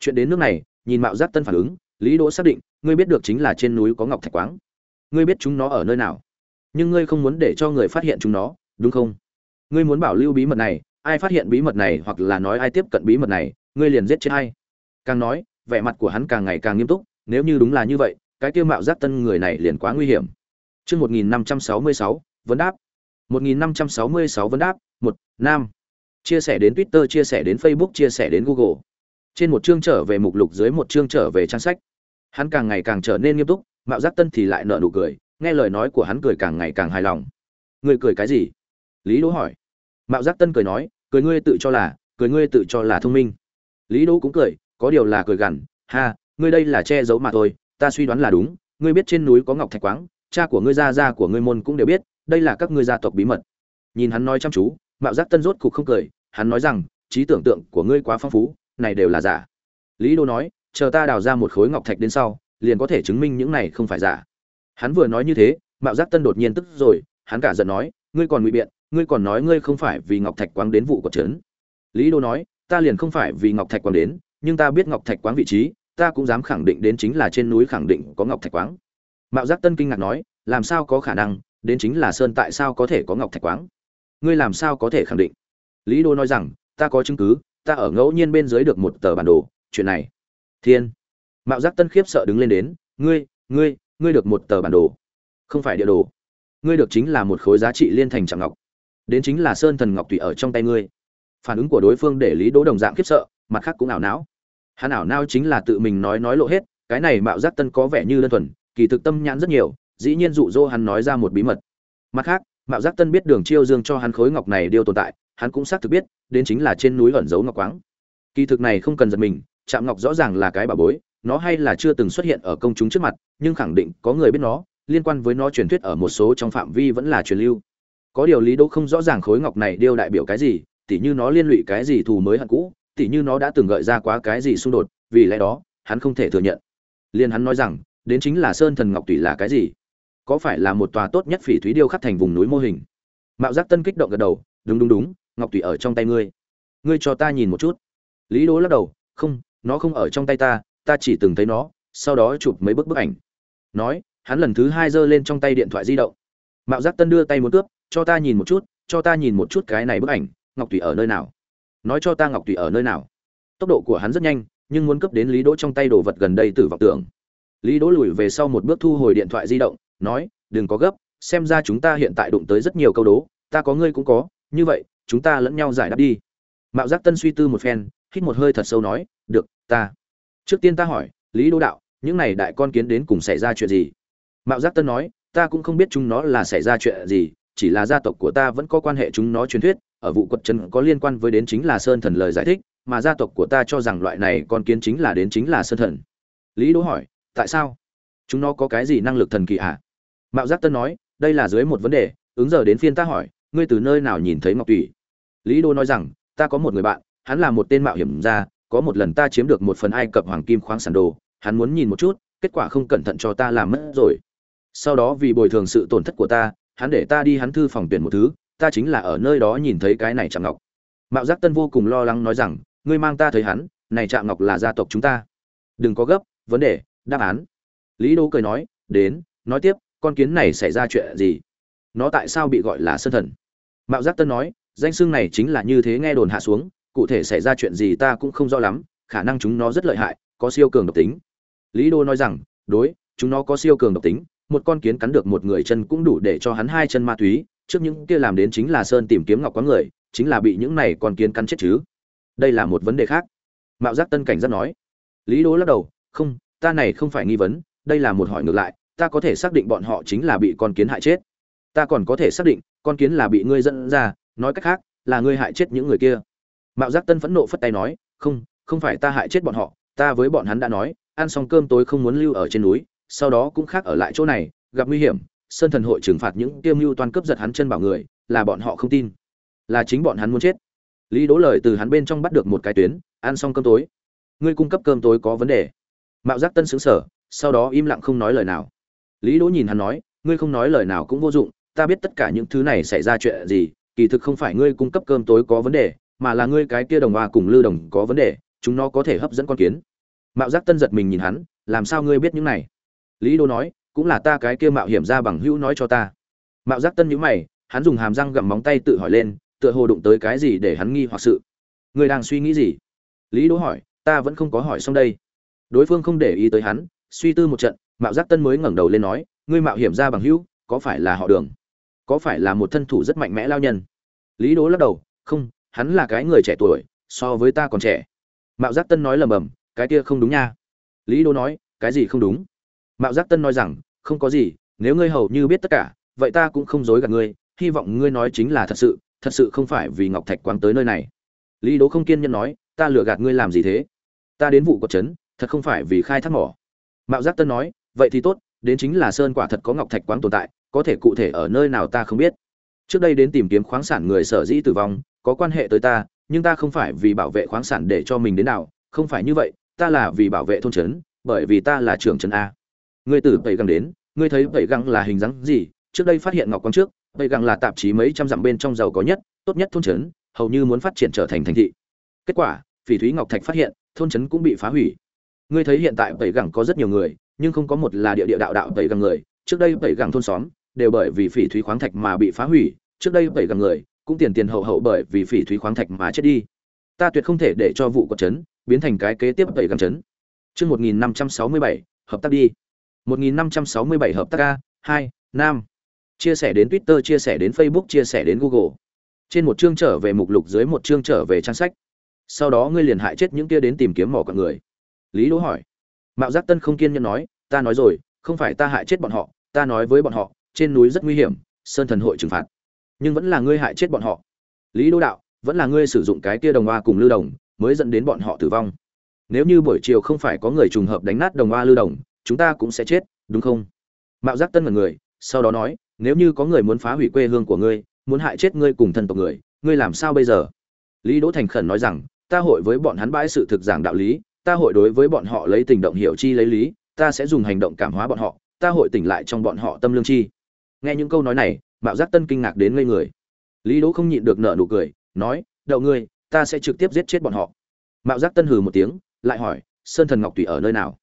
Chuyện đến nước này, nhìn mạo giác tân phản ứng, lý đỗ xác định, ngươi biết được chính là trên núi có ngọc thạch quáng. Ngươi biết chúng nó ở nơi nào. Nhưng ngươi không muốn để cho người phát hiện chúng nó, đúng không? Ngươi muốn bảo lưu bí mật này ai phát hiện bí mật này hoặc là nói ai tiếp cận bí mật này ngươi liền giết chết hay càng nói vẻ mặt của hắn càng ngày càng nghiêm túc nếu như đúng là như vậy cái tiêu mạo giác tân người này liền quá nguy hiểm Chương 1566, vấn đáp. 1566 vấn đáp, 1, nam. Chia sẻ đến Twitter, chia sẻ đến Facebook, chia sẻ đến Google. Trên một chương trở về mục lục dưới một chương trở về trang sách. Hắn càng ngày càng trở nên nghiêm túc, Mạo Giác Tân thì lại nở nụ cười, nghe lời nói của hắn cười càng ngày càng hài lòng. Người cười cái gì? Lý Đỗ hỏi. Mạo Giác Tân cười nói, cười ngươi tự cho là, cười ngươi tự cho là thông minh. Lý Đỗ cũng cười, có điều là cười gằn, ha, ngươi đây là che giấu mà thôi, ta suy đoán là đúng, ngươi biết trên núi có ngọc thạch quáng, cha của ngươi gia gia của ngươi môn cũng đều biết đây là các ngươi gia tộc bí mật. Nhìn hắn nói chăm chú mạo giác tân rốt cục không cười hắn nói rằng trí tưởng tượng của ngươi quá phong phú này đều là giả. Lý đô nói chờ ta đào ra một khối ngọc thạch đến sau liền có thể chứng minh những này không phải giả. Hắn vừa nói như thế mạo giác tân đột nhiên tức rồi hắn cả giận nói ngươi còn ngụy biện ngươi còn nói ngươi không phải vì ngọc thạch quang đến vụ của trấn. Lý đô nói, ta liền không phải vì ngọc thạch quang đến, nhưng ta biết ngọc thạch quang vị trí, ta cũng dám khẳng định đến chính là trên núi khẳng định có ngọc thạch quáng mạo giác tân kinh ngạc nói, làm sao có khả năng, đến chính là sơn tại sao có thể có ngọc thạch quáng ngươi làm sao có thể khẳng định? Lý đô nói rằng, ta có chứng cứ, ta ở ngẫu nhiên bên dưới được một tờ bản đồ, chuyện này. Thiên. Mạo giác tân khiếp sợ đứng lên đến, ngươi ngươi ngươi được một tờ bản đồ. Không phải địa đồ. Ngươi được chính là một khối giá trị liên thành trạng ngọc đến chính là sơn thần ngọc thủy ở trong tay ngươi. Phản ứng của đối phương để lý đỗ đồng dạng khiếp sợ, mặt khác cũng ảo não. Hắn ảo não chính là tự mình nói nói lộ hết, cái này mạo giác tân có vẻ như đơn thuần, kỳ thực tâm nhãn rất nhiều, dĩ nhiên dụ dỗ hắn nói ra một bí mật. Mặt khác, mạo giác tân biết đường chiêu dương cho hắn khối ngọc này đều tồn tại, hắn cũng xác thực biết, đến chính là trên núi ẩn giấu ngọc quáng. Kỳ thực này không cần giật mình chạm ngọc rõ ràng là cái bà bối, nó hay là chưa từng xuất hiện ở công chúng trước mặt, nhưng khẳng định có người biết nó, liên quan với nó truyền thuyết ở một số trong phạm vi vẫn là truyền lưu có điều lý đỗ không rõ ràng khối ngọc này điêu đại biểu cái gì, tỉ như nó liên lụy cái gì thù mới hận cũ, tỉ như nó đã từng gợi ra quá cái gì xung đột, vì lẽ đó, hắn không thể thừa nhận. Liên hắn nói rằng, đến chính là sơn thần ngọc tùy là cái gì? Có phải là một tòa tốt nhất phỉ thúy điêu khắc thành vùng núi mô hình? Mạo giác tân kích động gật đầu, đúng đúng đúng, ngọc tùy ở trong tay ngươi. Ngươi cho ta nhìn một chút. Lý đố lắc đầu, không, nó không ở trong tay ta ta chỉ từng thấy nó, sau đó chụp mấy bức bức ảnh. Nói, hắn lần thứ hai giơ lên trong tay điện thoại di động. Mạo giác tân đưa tay một cướp cho ta nhìn một chút, cho ta nhìn một chút cái này bức ảnh, ngọc tùy ở nơi nào? Nói cho ta ngọc tùy ở nơi nào? Tốc độ của hắn rất nhanh, nhưng muốn cấp đến lý đỗ trong tay đồ vật gần đây tử vọng tưởng. Lý đỗ lùi về sau một bước thu hồi điện thoại di động, nói, đừng có gấp, xem ra chúng ta hiện tại đụng tới rất nhiều câu đố, ta có ngươi cũng có, như vậy, chúng ta lẫn nhau giải đáp đi. Mạo giác tân suy tư một phen, hít một hơi thật sâu nói, được, ta. Trước tiên ta hỏi, lý đỗ đạo, những này đại con kiến đến cùng xảy ra chuyện gì? Mạo giác tân nói, ta cũng không biết chúng nó là xảy ra chuyện gì chỉ là gia tộc của ta vẫn có quan hệ chúng nó truyền thuyết, ở vụ quật chân có liên quan với đến chính là sơn thần lời giải thích, mà gia tộc của ta cho rằng loại này con kiến chính là đến chính là sơn thần. Lý đỗ hỏi, tại sao? Chúng nó có cái gì năng lực thần kỳ ạ à? mạo giác tân nói, đây là dưới một vấn đề, ứng giờ đến phiên ta hỏi, ngươi từ nơi nào nhìn thấy ngọc tùy? Lý đô nói rằng, ta có một người bạn, hắn là một tên mạo hiểm gia, có một lần ta chiếm được một phần ai cập hoàng kim khoáng sản đồ, hắn muốn nhìn một chút, kết quả không cẩn thận cho ta làm mất rồi. Sau đó vì bồi thường sự tổn thất của ta hắn để ta đi hắn thư phòng tuyển một thứ, ta chính là ở nơi đó nhìn thấy cái này chạm ngọc. Mạo giác tân vô cùng lo lắng nói rằng, ngươi mang ta thấy hắn, này trạm ngọc là gia tộc chúng ta. Đừng có gấp, vấn đề, đáp án. Lý Đô cười nói, đến, nói tiếp, con kiến này xảy ra chuyện gì? Nó tại sao bị gọi là sơn thần? Mạo giác tân nói, danh xưng này chính là như thế nghe đồn hạ xuống, cụ thể xảy ra chuyện gì ta cũng không rõ lắm, khả năng chúng nó rất lợi hại, có siêu cường độc tính. Lý đô nói rằng, đối, chúng nó có siêu cường độc tính một con kiến cắn được một người chân cũng đủ để cho hắn hai chân ma túy, trước những kia làm đến chính là sơn tìm kiếm ngọc quán người, chính là bị những này con kiến cắn chết chứ. Đây là một vấn đề khác. Mạo giác tân cảnh giác nói. Lý đố lắc đầu, không, ta này không phải nghi vấn, đây là một hỏi ngược lại, ta có thể xác định bọn họ chính là bị con kiến hại chết. Ta còn có thể xác định, con kiến là bị ngươi dẫn ra, nói cách khác, là ngươi hại chết những người kia. Mạo giác tân phẫn nộ phất tay nói, không không phải ta hại chết bọn họ, ta với bọn hắn đã nói, ăn xong cơm tối không muốn lưu ở trên núi sau đó cũng khác ở lại chỗ này, gặp nguy hiểm, sơn thần hội trừng phạt những tiêu mưu toàn cướp giật hắn chân bảo người, là bọn họ không tin. Là chính bọn hắn muốn chết. Lý đố lời từ hắn bên trong bắt được một cái tuyến, ăn xong cơm tối. Ngươi cung cấp cơm tối có vấn đề. Mạo giác tân xứng sở sau đó im lặng không nói lời nào. Lý đỗ nhìn hắn nói, ngươi không nói lời nào cũng vô dụng, ta biết tất cả những thứ này xảy ra chuyện gì, kỳ thực không phải ngươi cung cấp cơm tối có vấn đề, mà là ngươi cái kia đồng hoa cùng lư đồng có vấn đề, chúng nó có thể hấp dẫn con kiến. Mạo giác tân giật mình nhìn hắn, làm sao ngươi biết những này? Lý đô nói, cũng là ta cái kia mạo hiểm ra bằng hữu nói cho ta. Mạo giác tân nhíu mày, hắn dùng hàm răng gặm móng tay tự hỏi lên, tựa hồ đụng tới cái gì để hắn nghi hoặc sự. Ngươi đang suy nghĩ gì? Lý đỗ hỏi, ta vẫn không có hỏi xong đây. Đối phương không để ý tới hắn, suy tư một trận, mạo giác tân mới ngẩng đầu lên nói, ngươi mạo hiểm ra bằng hữu, có phải là họ đường? Có phải là một thân thủ rất mạnh mẽ lao nhân? Lý đỗ lắc đầu, không, hắn là cái người trẻ tuổi, so với ta còn trẻ. Mạo giác tân nói lầm bầm, cái kia không đúng nha. Lý đỗ nói, cái gì không đúng? Mạo giác tân nói rằng, không có gì, nếu ngươi hầu như biết tất cả, vậy ta cũng không dối gạt ngươi, hy vọng ngươi nói chính là thật sự thật sự không phải vì ngọc thạch quáng tới nơi này. Lý đỗ không kiên nhẫn nói, ta lừa gạt ngươi làm gì thế? Ta đến vụ cột trấn, thật không phải vì khai thác mỏ. Mạo giác tân nói, vậy thì tốt, đến chính là sơn quả thật có ngọc thạch quáng tồn tại, có thể cụ thể ở nơi nào ta không biết. Trước đây đến tìm kiếm khoáng sản người sở dĩ tử vong, có quan hệ tới ta, nhưng ta không phải vì bảo vệ khoáng sản để cho mình đến nào, không phải như vậy, ta là vì bảo vệ thôn trấn, bởi vì ta là trưởng trấn a ngươi từ tẩy găng đến, ngươi thấy tẩy găng là hình dáng gì? Trước đây phát hiện ngọc quang trước tẩy găng là tạp chí mấy trăm dặm bên trong giàu có nhất, tốt nhất thôn trấn, hầu như muốn phát triển trở thành thành thị. Kết quả, phỉ thúy ngọc thạch phát hiện, thôn trấn cũng bị phá hủy. Ngươi thấy hiện tại tẩy găng có rất nhiều người, nhưng không có một là địa địa đạo đạo tẩy găng người. Trước đây tẩy găng thôn xóm đều bởi vì phỉ thúy khoáng thạch mà bị phá hủy. Trước đây tẩy găng người cũng tiền tiền hậu hậu bởi vì phỉ thúy khoáng thạch mà chết đi. Ta tuyệt không thể để cho vụ quật trấn biến thành cái kế tiếp tẩy găng trấn. Chương một nghìn năm trăm sáu mươi bảy, hợp tác đi. 1567 hợp tác A, 2, Nam. Chia sẻ đến Twitter, chia sẻ đến Facebook, chia sẻ đến Google. Trên một chương trở về mục lục dưới một chương trở về trang sách. Sau đó ngươi liền hại chết những kia đến tìm kiếm mỏ con người. Lý Đỗ hỏi. Mạo Giác Tân không kiên nhẫn nói, ta nói rồi, không phải ta hại chết bọn họ, ta nói với bọn họ, trên núi rất nguy hiểm, sơn thần hội trừng phạt. Nhưng vẫn là ngươi hại chết bọn họ. Lý Đỗ đạo, vẫn là ngươi sử dụng cái kia đồng hoa cùng lưu đồng, mới dẫn đến bọn họ tử vong. Nếu như buổi chiều không phải có người trùng hợp đánh nát đồng hoa lưu đồng, chúng ta cũng sẽ chết, đúng không? Mạo giác tân ngẩn người, sau đó nói, nếu như có người muốn phá hủy quê hương của ngươi, muốn hại chết ngươi cùng thân tộc người, ngươi làm sao bây giờ? Lý đỗ thành khẩn nói rằng, ta hội với bọn hắn bãi sự thực giảng đạo lý, ta hội đối với bọn họ lấy tình động hiểu chi lấy lý, ta sẽ dùng hành động cảm hóa bọn họ, ta hội tỉnh lại trong bọn họ tâm lương chi. Nghe những câu nói này, mạo giác tân kinh ngạc đến ngây người. Lý đỗ không nhịn được nở nụ cười, nói, đậu ngươi, ta sẽ trực tiếp giết chết bọn họ. Mạo giác tân hừ một tiếng, lại hỏi, sơn thần ngọc tùy ở nơi nào?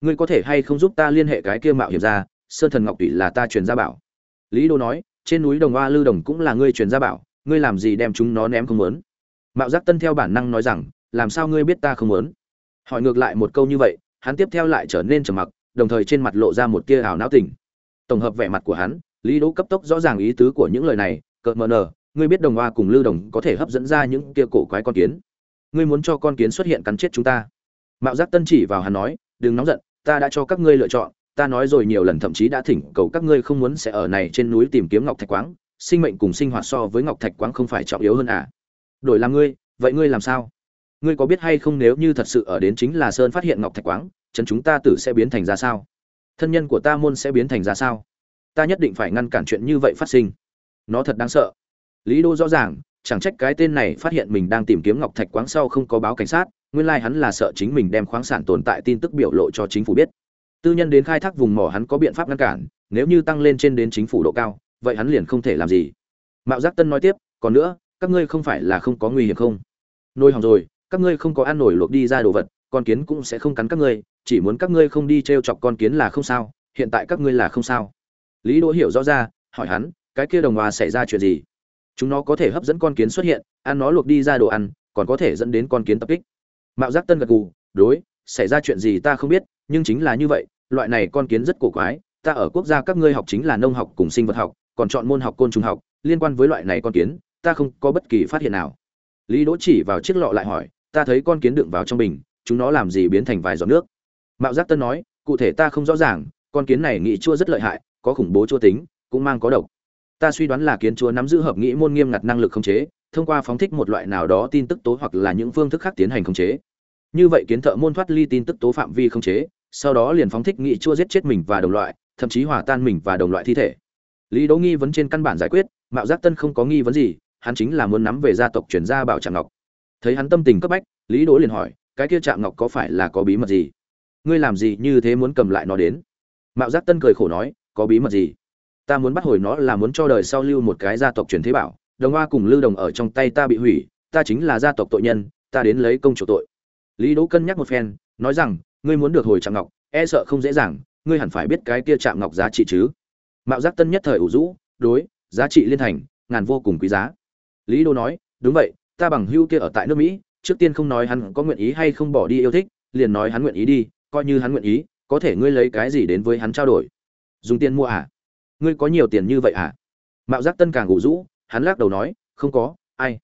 Ngươi có thể hay không giúp ta liên hệ cái kia mạo hiểm ra sơn thần ngọc tùy là ta truyền gia bảo. Lý đô nói, trên núi đồng hoa lư đồng cũng là ngươi truyền gia bảo, ngươi làm gì đem chúng nó ném không muốn? Mạo giác tân theo bản năng nói rằng, làm sao ngươi biết ta không muốn? Hỏi ngược lại một câu như vậy, hắn tiếp theo lại trở nên trầm mặc, đồng thời trên mặt lộ ra một tia ảo não tỉnh tổng hợp vẻ mặt của hắn, lý đỗ cấp tốc rõ ràng ý tứ của những lời này, cợt mờ nờ ngươi biết đồng hoa cùng lư đồng có thể hấp dẫn ra những tia cổ quái con kiến. Ngươi muốn cho con kiến xuất hiện cắn chết chúng ta. Mạo giác tân chỉ vào hắn nói đừng nóng giận, ta đã cho các ngươi lựa chọn, ta nói rồi nhiều lần thậm chí đã thỉnh cầu các ngươi không muốn sẽ ở này trên núi tìm kiếm ngọc thạch quáng, sinh mệnh cùng sinh hoạt so với ngọc thạch quáng không phải trọng yếu hơn à? Đổi làm ngươi, vậy ngươi làm sao? Ngươi có biết hay không nếu như thật sự ở đến chính là sơn phát hiện ngọc thạch quáng, chân chúng ta tử sẽ biến thành ra sao? Thân nhân của ta môn sẽ biến thành ra sao? Ta nhất định phải ngăn cản chuyện như vậy phát sinh. Nó thật đáng sợ. Lý đô rõ ràng, chẳng trách cái tên này phát hiện mình đang tìm kiếm ngọc thạch quáng sau không có báo cảnh sát nguyên lai hắn là sợ chính mình đem khoáng sản tồn tại tin tức biểu lộ cho chính phủ biết. Tư nhân đến khai thác vùng mỏ hắn có biện pháp ngăn cản, nếu như tăng lên trên đến chính phủ độ cao, vậy hắn liền không thể làm gì. Mạo giác tân nói tiếp, còn nữa, các ngươi không phải là không có nguy hiểm không? Nôi hỏng rồi, các ngươi không có ăn nổi luộc đi ra đồ vật, con kiến cũng sẽ không cắn các ngươi, chỉ muốn các ngươi không đi t r e o chọc con kiến là không sao, hiện tại các ngươi là không sao. Lý đỗ hiểu rõ ra, hỏi hắn, cái kia đồng hòa xảy ra chuyện gì? Chúng nó có thể hấp dẫn con kiến xuất hiện, ăn nó luộc đi ra đồ ăn, còn có thể dẫn đến con kiến tập kích mạo giác tân gật gù, đối, xảy ra chuyện gì ta không biết, nhưng chính là như vậy, loại này con kiến rất cổ quái, ta ở quốc gia các ngươi học chính là nông học cùng sinh vật học, còn chọn môn học côn trùng học, liên quan với loại này con kiến, ta không có bất kỳ phát hiện nào. Lý đỗ chỉ vào chiếc lọ lại hỏi, ta thấy con kiến đựng vào trong bình, chúng nó làm gì biến thành vài giọt nước? Mạo giác tân nói, cụ thể ta không rõ ràng, con kiến này nghĩ chua rất lợi hại, có khủng bố chua tính, cũng mang có độc. Ta suy đoán là kiến chúa nắm giữ hợp nghĩ môn nghiêm ngặt năng lực khống chế, thông qua phóng thích một loại nào đó tin tức tố hoặc là những phương thức khác tiến hành khống chế như vậy kiến thợ môn thoát ly tin tức tố phạm vi không chế, sau đó liền phóng thích nghị chua giết chết mình và đồng loại, thậm chí hòa tan mình và đồng loại thi thể. Lý đỗ nghi vấn trên căn bản giải quyết, mạo giác tân không có nghi vấn gì, hắn chính là muốn nắm về gia tộc chuyển gia bảo trạm ngọc. Thấy hắn tâm tình cấp bách, lý đỗ liền hỏi, cái kia trạm ngọc có phải là có bí mật gì? Ngươi làm gì như thế muốn cầm lại nó đến? Mạo giác tân cười khổ nói, có bí mật gì? Ta muốn bắt hồi nó là muốn cho đời sau lưu một cái gia tộc truyền thế bảo, đồng hoa cùng lưu đồng ở trong tay ta bị hủy, ta chính là gia tộc tội nhân, ta đến lấy công chủ tội lý đỗ cân nhắc một phen, nói rằng, ngươi muốn được hồi trạm ngọc e sợ không dễ dàng, ngươi hẳn phải biết cái kia trạm ngọc giá trị chứ. Mạo giác tân nhất thời ủ rũ, đối, giá trị liên thành, ngàn vô cùng quý giá. Lý Đỗ nói, đúng vậy, ta bằng hưu kia ở tại nước mỹ, trước tiên không nói hắn có nguyện ý hay không bỏ đi yêu thích, liền nói hắn nguyện ý đi, coi như hắn nguyện ý, có thể ngươi lấy cái gì đến với hắn trao đổi. Dùng tiền mua à? Ngươi có nhiều tiền như vậy à? Mạo giác tân càng ủ rũ, hắn lắc đầu nói, không có, ai?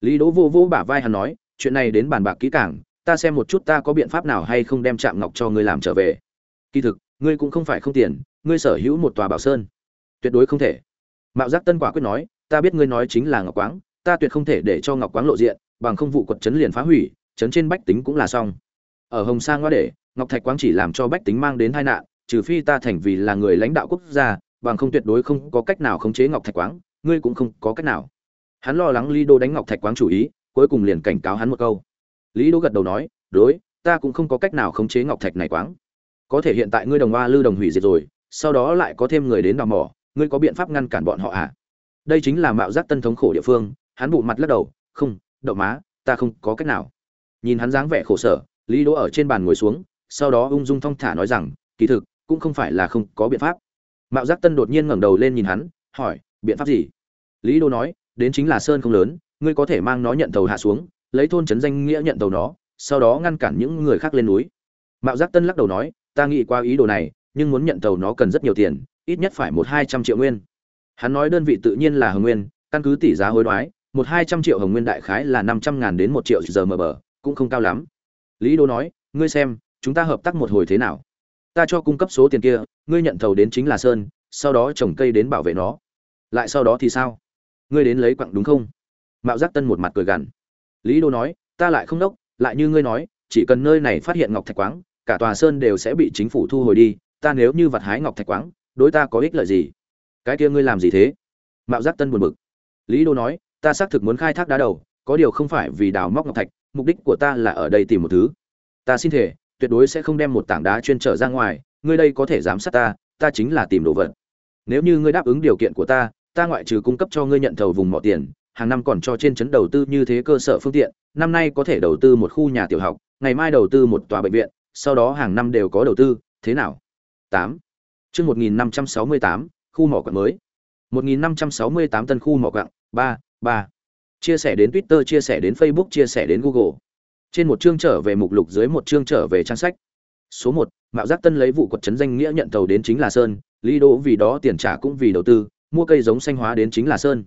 Lý đỗ vô vô bả vai hắn nói, chuyện này đến bàn bạc kỹ càng ta xem một chút ta có biện pháp nào hay không đem chạm ngọc cho ngươi làm trở về. Kỳ thực, ngươi cũng không phải không tiền, ngươi sở hữu một tòa bảo sơn. Tuyệt đối không thể. Mạo giác tân quả quyết nói, ta biết ngươi nói chính là ngọc quáng, ta tuyệt không thể để cho ngọc quáng lộ diện, bằng không vụ quật chấn liền phá hủy, chấn trên bách tính cũng là xong. Ở hồng sang ngoa để, ngọc thạch quáng chỉ làm cho bách tính mang đến tai nạn, trừ phi ta thành vì là người lãnh đạo quốc gia, bằng không tuyệt đối không có cách nào khống chế ngọc thạch quáng, ngươi cũng không có cách nào. Hắn lo lắng lý đô đánh ngọc thạch quáng chủ ý, cuối cùng liền cảnh cáo hắn một câu lý Đỗ gật đầu nói, đối, ta cũng không có cách nào khống chế ngọc thạch này quáng. Có thể hiện tại ngươi đồng hoa lư đồng hủy diệt rồi, sau đó lại có thêm người đến đào mỏ, ngươi có biện pháp ngăn cản bọn họ à? Đây chính là mạo giác tân thống khổ địa phương, hắn bụ mặt lắc đầu, không, đậu má, ta không có cách nào. Nhìn hắn dáng vẻ khổ sở, lý đỗ ở trên bàn ngồi xuống, sau đó ung dung thong thả nói rằng, kỳ thực, cũng không phải là không có biện pháp. Mạo giác tân đột nhiên ngẩng đầu lên nhìn hắn, hỏi, biện pháp gì? Lý đỗ nói, đến chính là sơn không lớn, ngươi có thể mang nó nhận tàu hạ xuống lấy thôn trấn danh nghĩa nhận tàu nó, sau đó ngăn cản những người khác lên núi. Mạo giác tân lắc đầu nói, ta nghĩ qua ý đồ này, nhưng muốn nhận tàu nó cần rất nhiều tiền, ít nhất phải một hai trăm triệu nguyên. Hắn nói đơn vị tự nhiên là hồng nguyên, căn cứ tỷ giá hối đoái, một hai trăm triệu hồng nguyên đại khái là năm trăm ngàn đến một triệu giờ mờ bờ, cũng không cao lắm. Lý đô nói, ngươi xem, chúng ta hợp tác một hồi thế nào? Ta cho cung cấp số tiền kia, ngươi nhận thầu đến chính là sơn, sau đó trồng cây đến bảo vệ nó. Lại sau đó thì sao? Ngươi đến lấy quặng đúng không? Mạo giác tân một mặt cười gằn lý đô nói, ta lại không đốc, lại như ngươi nói, chỉ cần nơi này phát hiện ngọc thạch quáng, cả tòa sơn đều sẽ bị chính phủ thu hồi đi, ta nếu như vặt hái ngọc thạch quáng, đối ta có ích lợi gì? Cái kia ngươi làm gì thế? Mạo giác tân buồn bực. Lý đô nói, ta xác thực muốn khai thác đá đầu, có điều không phải vì đào móc ngọc thạch, mục đích của ta là ở đây tìm một thứ. Ta xin thể tuyệt đối sẽ không đem một tảng đá chuyên trở ra ngoài, ngươi đây có thể giám sát ta ta chính là tìm đồ vật. Nếu như ngươi đáp ứng điều kiện của ta ta ngoại trừ cung cấp cho ngươi nhận thầu vùng mỏ tiền hàng năm còn cho trên chấn đầu tư như thế cơ sở phương tiện năm nay có thể đầu tư một khu nhà tiểu học ngày mai đầu tư một tòa bệnh viện sau đó hàng năm đều có đầu tư thế nào? Tám. Chương một nghìn năm trăm sáu mươi tám khu mỏ quặng mới. 1568 tân khu mỏ quặng 3, 3. chia sẻ đến Twitter chia sẻ đến Facebook chia sẻ đến Google. Trên một chương trở về mục lục dưới một chương trở về trang sách. Số 1, mạo giác tân lấy vụ quật trấn danh nghĩa nhận tàu đến chính là sơn lý đỗ vì đó tiền trả cũng vì đầu tư mua cây giống xanh hóa đến chính là sơn.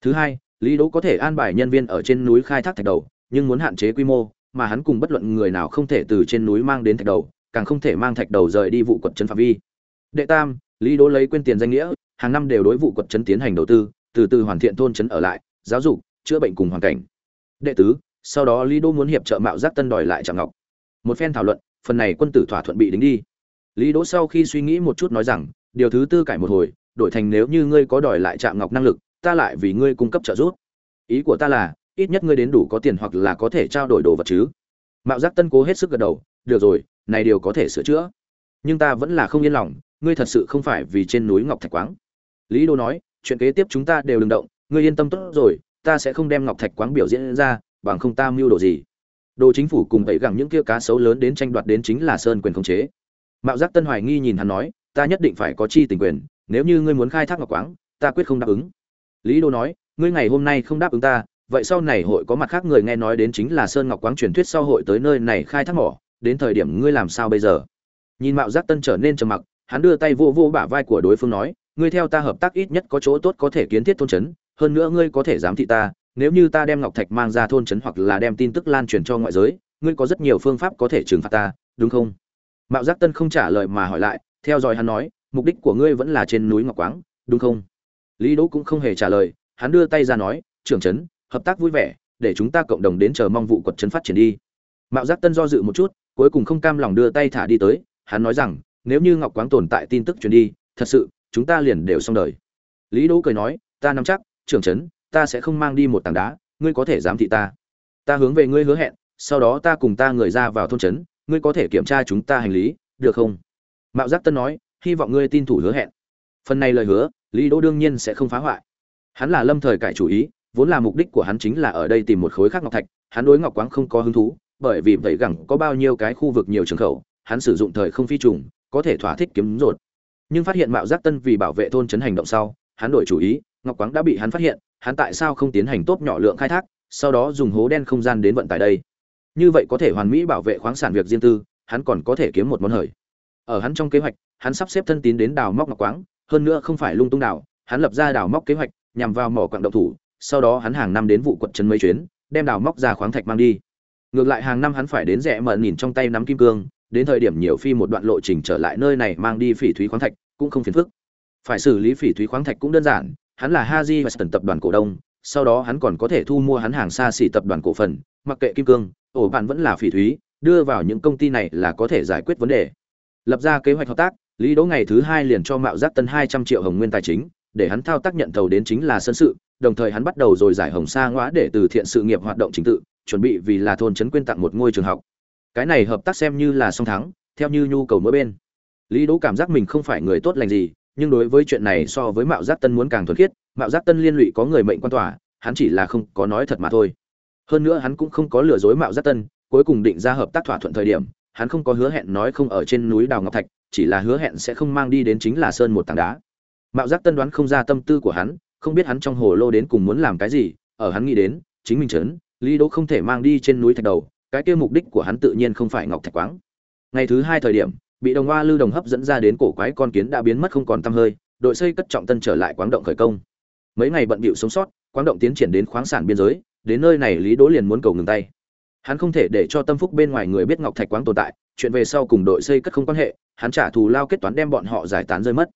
Thứ hai lý đỗ có thể an bài nhân viên ở trên núi khai thác thạch đầu, nhưng muốn hạn chế quy mô, mà hắn cùng bất luận người nào không thể từ trên núi mang đến thạch đầu, càng không thể mang thạch đầu rời đi vụ quật trấn phạm vi. Đệ tam, lý đỗ lấy quên tiền danh nghĩa, hàng năm đều đối vụ quật trấn tiến hành đầu tư, từ từ hoàn thiện thôn trấn ở lại, giáo dục, chữa bệnh cùng hoàn cảnh. Đệ tứ, sau đó lý đỗ muốn hiệp trợ mạo giác tân đòi lại trạng ngọc. Một phen thảo luận, phần này quân tử thỏa thuận bị đính đi. Lý đỗ sau khi suy nghĩ một chút nói rằng, điều thứ tư cải một hồi, đổi thành nếu như ngươi có đòi lại trạng ngọc năng lực ta lại vì ngươi cung cấp trợ giúp. Ý của ta là, ít nhất ngươi đến đủ có tiền hoặc là có thể trao đổi đồ vật chứ. Mạo giác tân cố hết sức gật đầu, được rồi, này điều có thể sửa chữa. Nhưng ta vẫn là không yên lòng, ngươi thật sự không phải vì trên núi ngọc thạch quáng. Lý đô nói, chuyện kế tiếp chúng ta đều đừng động, ngươi yên tâm tốt rồi, ta sẽ không đem ngọc thạch quáng biểu diễn ra, bằng không ta mưu đồ gì. Đồ chính phủ cùng tẩy gẳng những kia cá sấu lớn đến tranh đoạt đến chính là sơn quyền khống chế. Mạo giác tân hoài nghi nhìn hắn nói, ta nhất định phải có chi tình quyền, nếu như ngươi muốn khai thác ngọc quáng, ta quyết không đáp ứng lý đô nói, ngươi ngày hôm nay không đáp ứng ta, vậy sau này hội có mặt khác người nghe nói đến chính là sơn ngọc quáng truyền thuyết sau hội tới nơi này khai thác mỏ, đến thời điểm ngươi làm sao bây giờ? Nhìn mạo giác tân trở nên trầm mặc, hắn đưa tay vô vô bả vai của đối phương nói, ngươi theo ta hợp tác ít nhất có chỗ tốt có thể kiến thiết thôn trấn, hơn nữa ngươi có thể giám thị ta, nếu như ta đem ngọc thạch mang ra thôn trấn hoặc là đem tin tức lan truyền cho ngoại giới, ngươi có rất nhiều phương pháp có thể trừng phạt ta, đúng không? Mạo giác tân không trả lời mà hỏi lại, theo dõi hắn nói, mục đích của ngươi vẫn là trên núi ngọc quáng, đúng không? Lý đỗ cũng không hề trả lời, hắn đưa tay ra nói, trưởng trấn, hợp tác vui vẻ, để chúng ta cộng đồng đến chờ mong vụ quật trấn phát triển đi. Mạo giác tân do dự một chút, cuối cùng không cam lòng đưa tay thả đi tới, hắn nói rằng, nếu như ngọc quáng tồn tại tin tức truyền đi, thật sự, chúng ta liền đều xong đời. Lý đỗ cười nói, ta nắm chắc, trưởng trấn, ta sẽ không mang đi một tảng đá, ngươi có thể giám thị ta. Ta hướng về ngươi hứa hẹn, sau đó ta cùng ta người ra vào thôn trấn, ngươi có thể kiểm tra chúng ta hành lý, được không? Mạo giác tân nói, hy vọng ngươi tin thủ hứa hẹn phần này lời hứa, lý đỗ đương nhiên sẽ không phá hoại. Hắn là lâm thời cải chủ ý, vốn là mục đích của hắn chính là ở đây tìm một khối khác ngọc thạch, hắn đối ngọc quáng không có hứng thú, bởi vì vậy gẳng có bao nhiêu cái khu vực nhiều trường khẩu, hắn sử dụng thời không phi trùng, có thể thỏa thích kiếm rột nhưng phát hiện mạo giác tân vì bảo vệ thôn trấn hành động sau, hắn đổi chủ ý, ngọc quáng đã bị hắn phát hiện, hắn tại sao không tiến hành tốt nhỏ lượng khai thác, sau đó dùng hố đen không gian đến vận tải đây? Như vậy có thể hoàn mỹ bảo vệ khoáng sản việc riêng tư, hắn còn có thể kiếm một món hời. Ở hắn trong kế hoạch, hắn sắp xếp thân tín đến đào móc ngọc quáng hơn nữa không phải lung tung đào hắn lập ra đào móc kế hoạch, nhằm vào mỏ quặng động thủ, sau đó hắn hàng năm đến vụ quận trấn mấy chuyến, đem đào móc ra khoáng thạch mang đi. Ngược lại hàng năm hắn phải đến rẽ mờ nhìn trong tay nắm kim cương, đến thời điểm nhiều phi một đoạn lộ trình trở lại nơi này mang đi phỉ thúy khoáng thạch, cũng không phiền phức. Phải xử lý phỉ thúy khoáng thạch cũng đơn giản, hắn là haji và tập đoàn cổ đông, sau đó hắn còn có thể thu mua hắn hàng xa xỉ tập đoàn cổ phần, mặc kệ kim cương, ổ bạn vẫn là phỉ thúy, đưa vào những công ty này là có thể giải quyết vấn đề. Lập ra kế hoạch hợp tác lý đỗ ngày thứ hai liền cho mạo giác tân hai trăm triệu hồng nguyên tài chính, để hắn thao tác nhận thầu đến chính là sân sự, đồng thời hắn bắt đầu rồi giải hồng sa ngõa để từ thiện sự nghiệp hoạt động chính tự, chuẩn bị vì là thôn trấn quyên tặng một ngôi trường học. Cái này hợp tác xem như là song thắng, theo như nhu cầu mỗi bên. Lý đỗ cảm giác mình không phải người tốt lành gì, nhưng đối với chuyện này so với mạo giác tân muốn càng thuần khiết, mạo giác tân liên lụy có người mệnh quan tòa, hắn chỉ là không có nói thật mà thôi. Hơn nữa hắn cũng không có lừa dối mạo giác tân, cuối cùng định ra hợp tác thỏa thuận thời điểm hắn không có hứa hẹn nói không ở trên núi đào ngọc thạch, chỉ là hứa hẹn sẽ không mang đi đến chính là sơn một tảng đá. Mạo giác tân đoán không ra tâm tư của hắn, không biết hắn trong hồ lô đến cùng muốn làm cái gì, ở hắn nghĩ đến, chính mình chấn lý đỗ không thể mang đi trên núi thạch đầu, cái kia mục đích của hắn tự nhiên không phải ngọc thạch quáng. Ngày thứ hai thời điểm, bị đồng hoa lưu đồng hấp dẫn ra đến cổ quái con kiến đã biến mất không còn tăm hơi, đội xây cất trọng tân trở lại quáng động khởi công. Mấy ngày bận bịu sống sót, quáng động tiến triển đến khoáng sản biên giới, đến nơi này lý đỗ liền muốn cầu ngừng tay hắn không thể để cho tâm phúc bên ngoài người biết ngọc thạch quáng tồn tại chuyện về sau cùng đội xây cất không quan hệ hắn trả thù lao kết toán đem bọn họ giải tán rơi mất.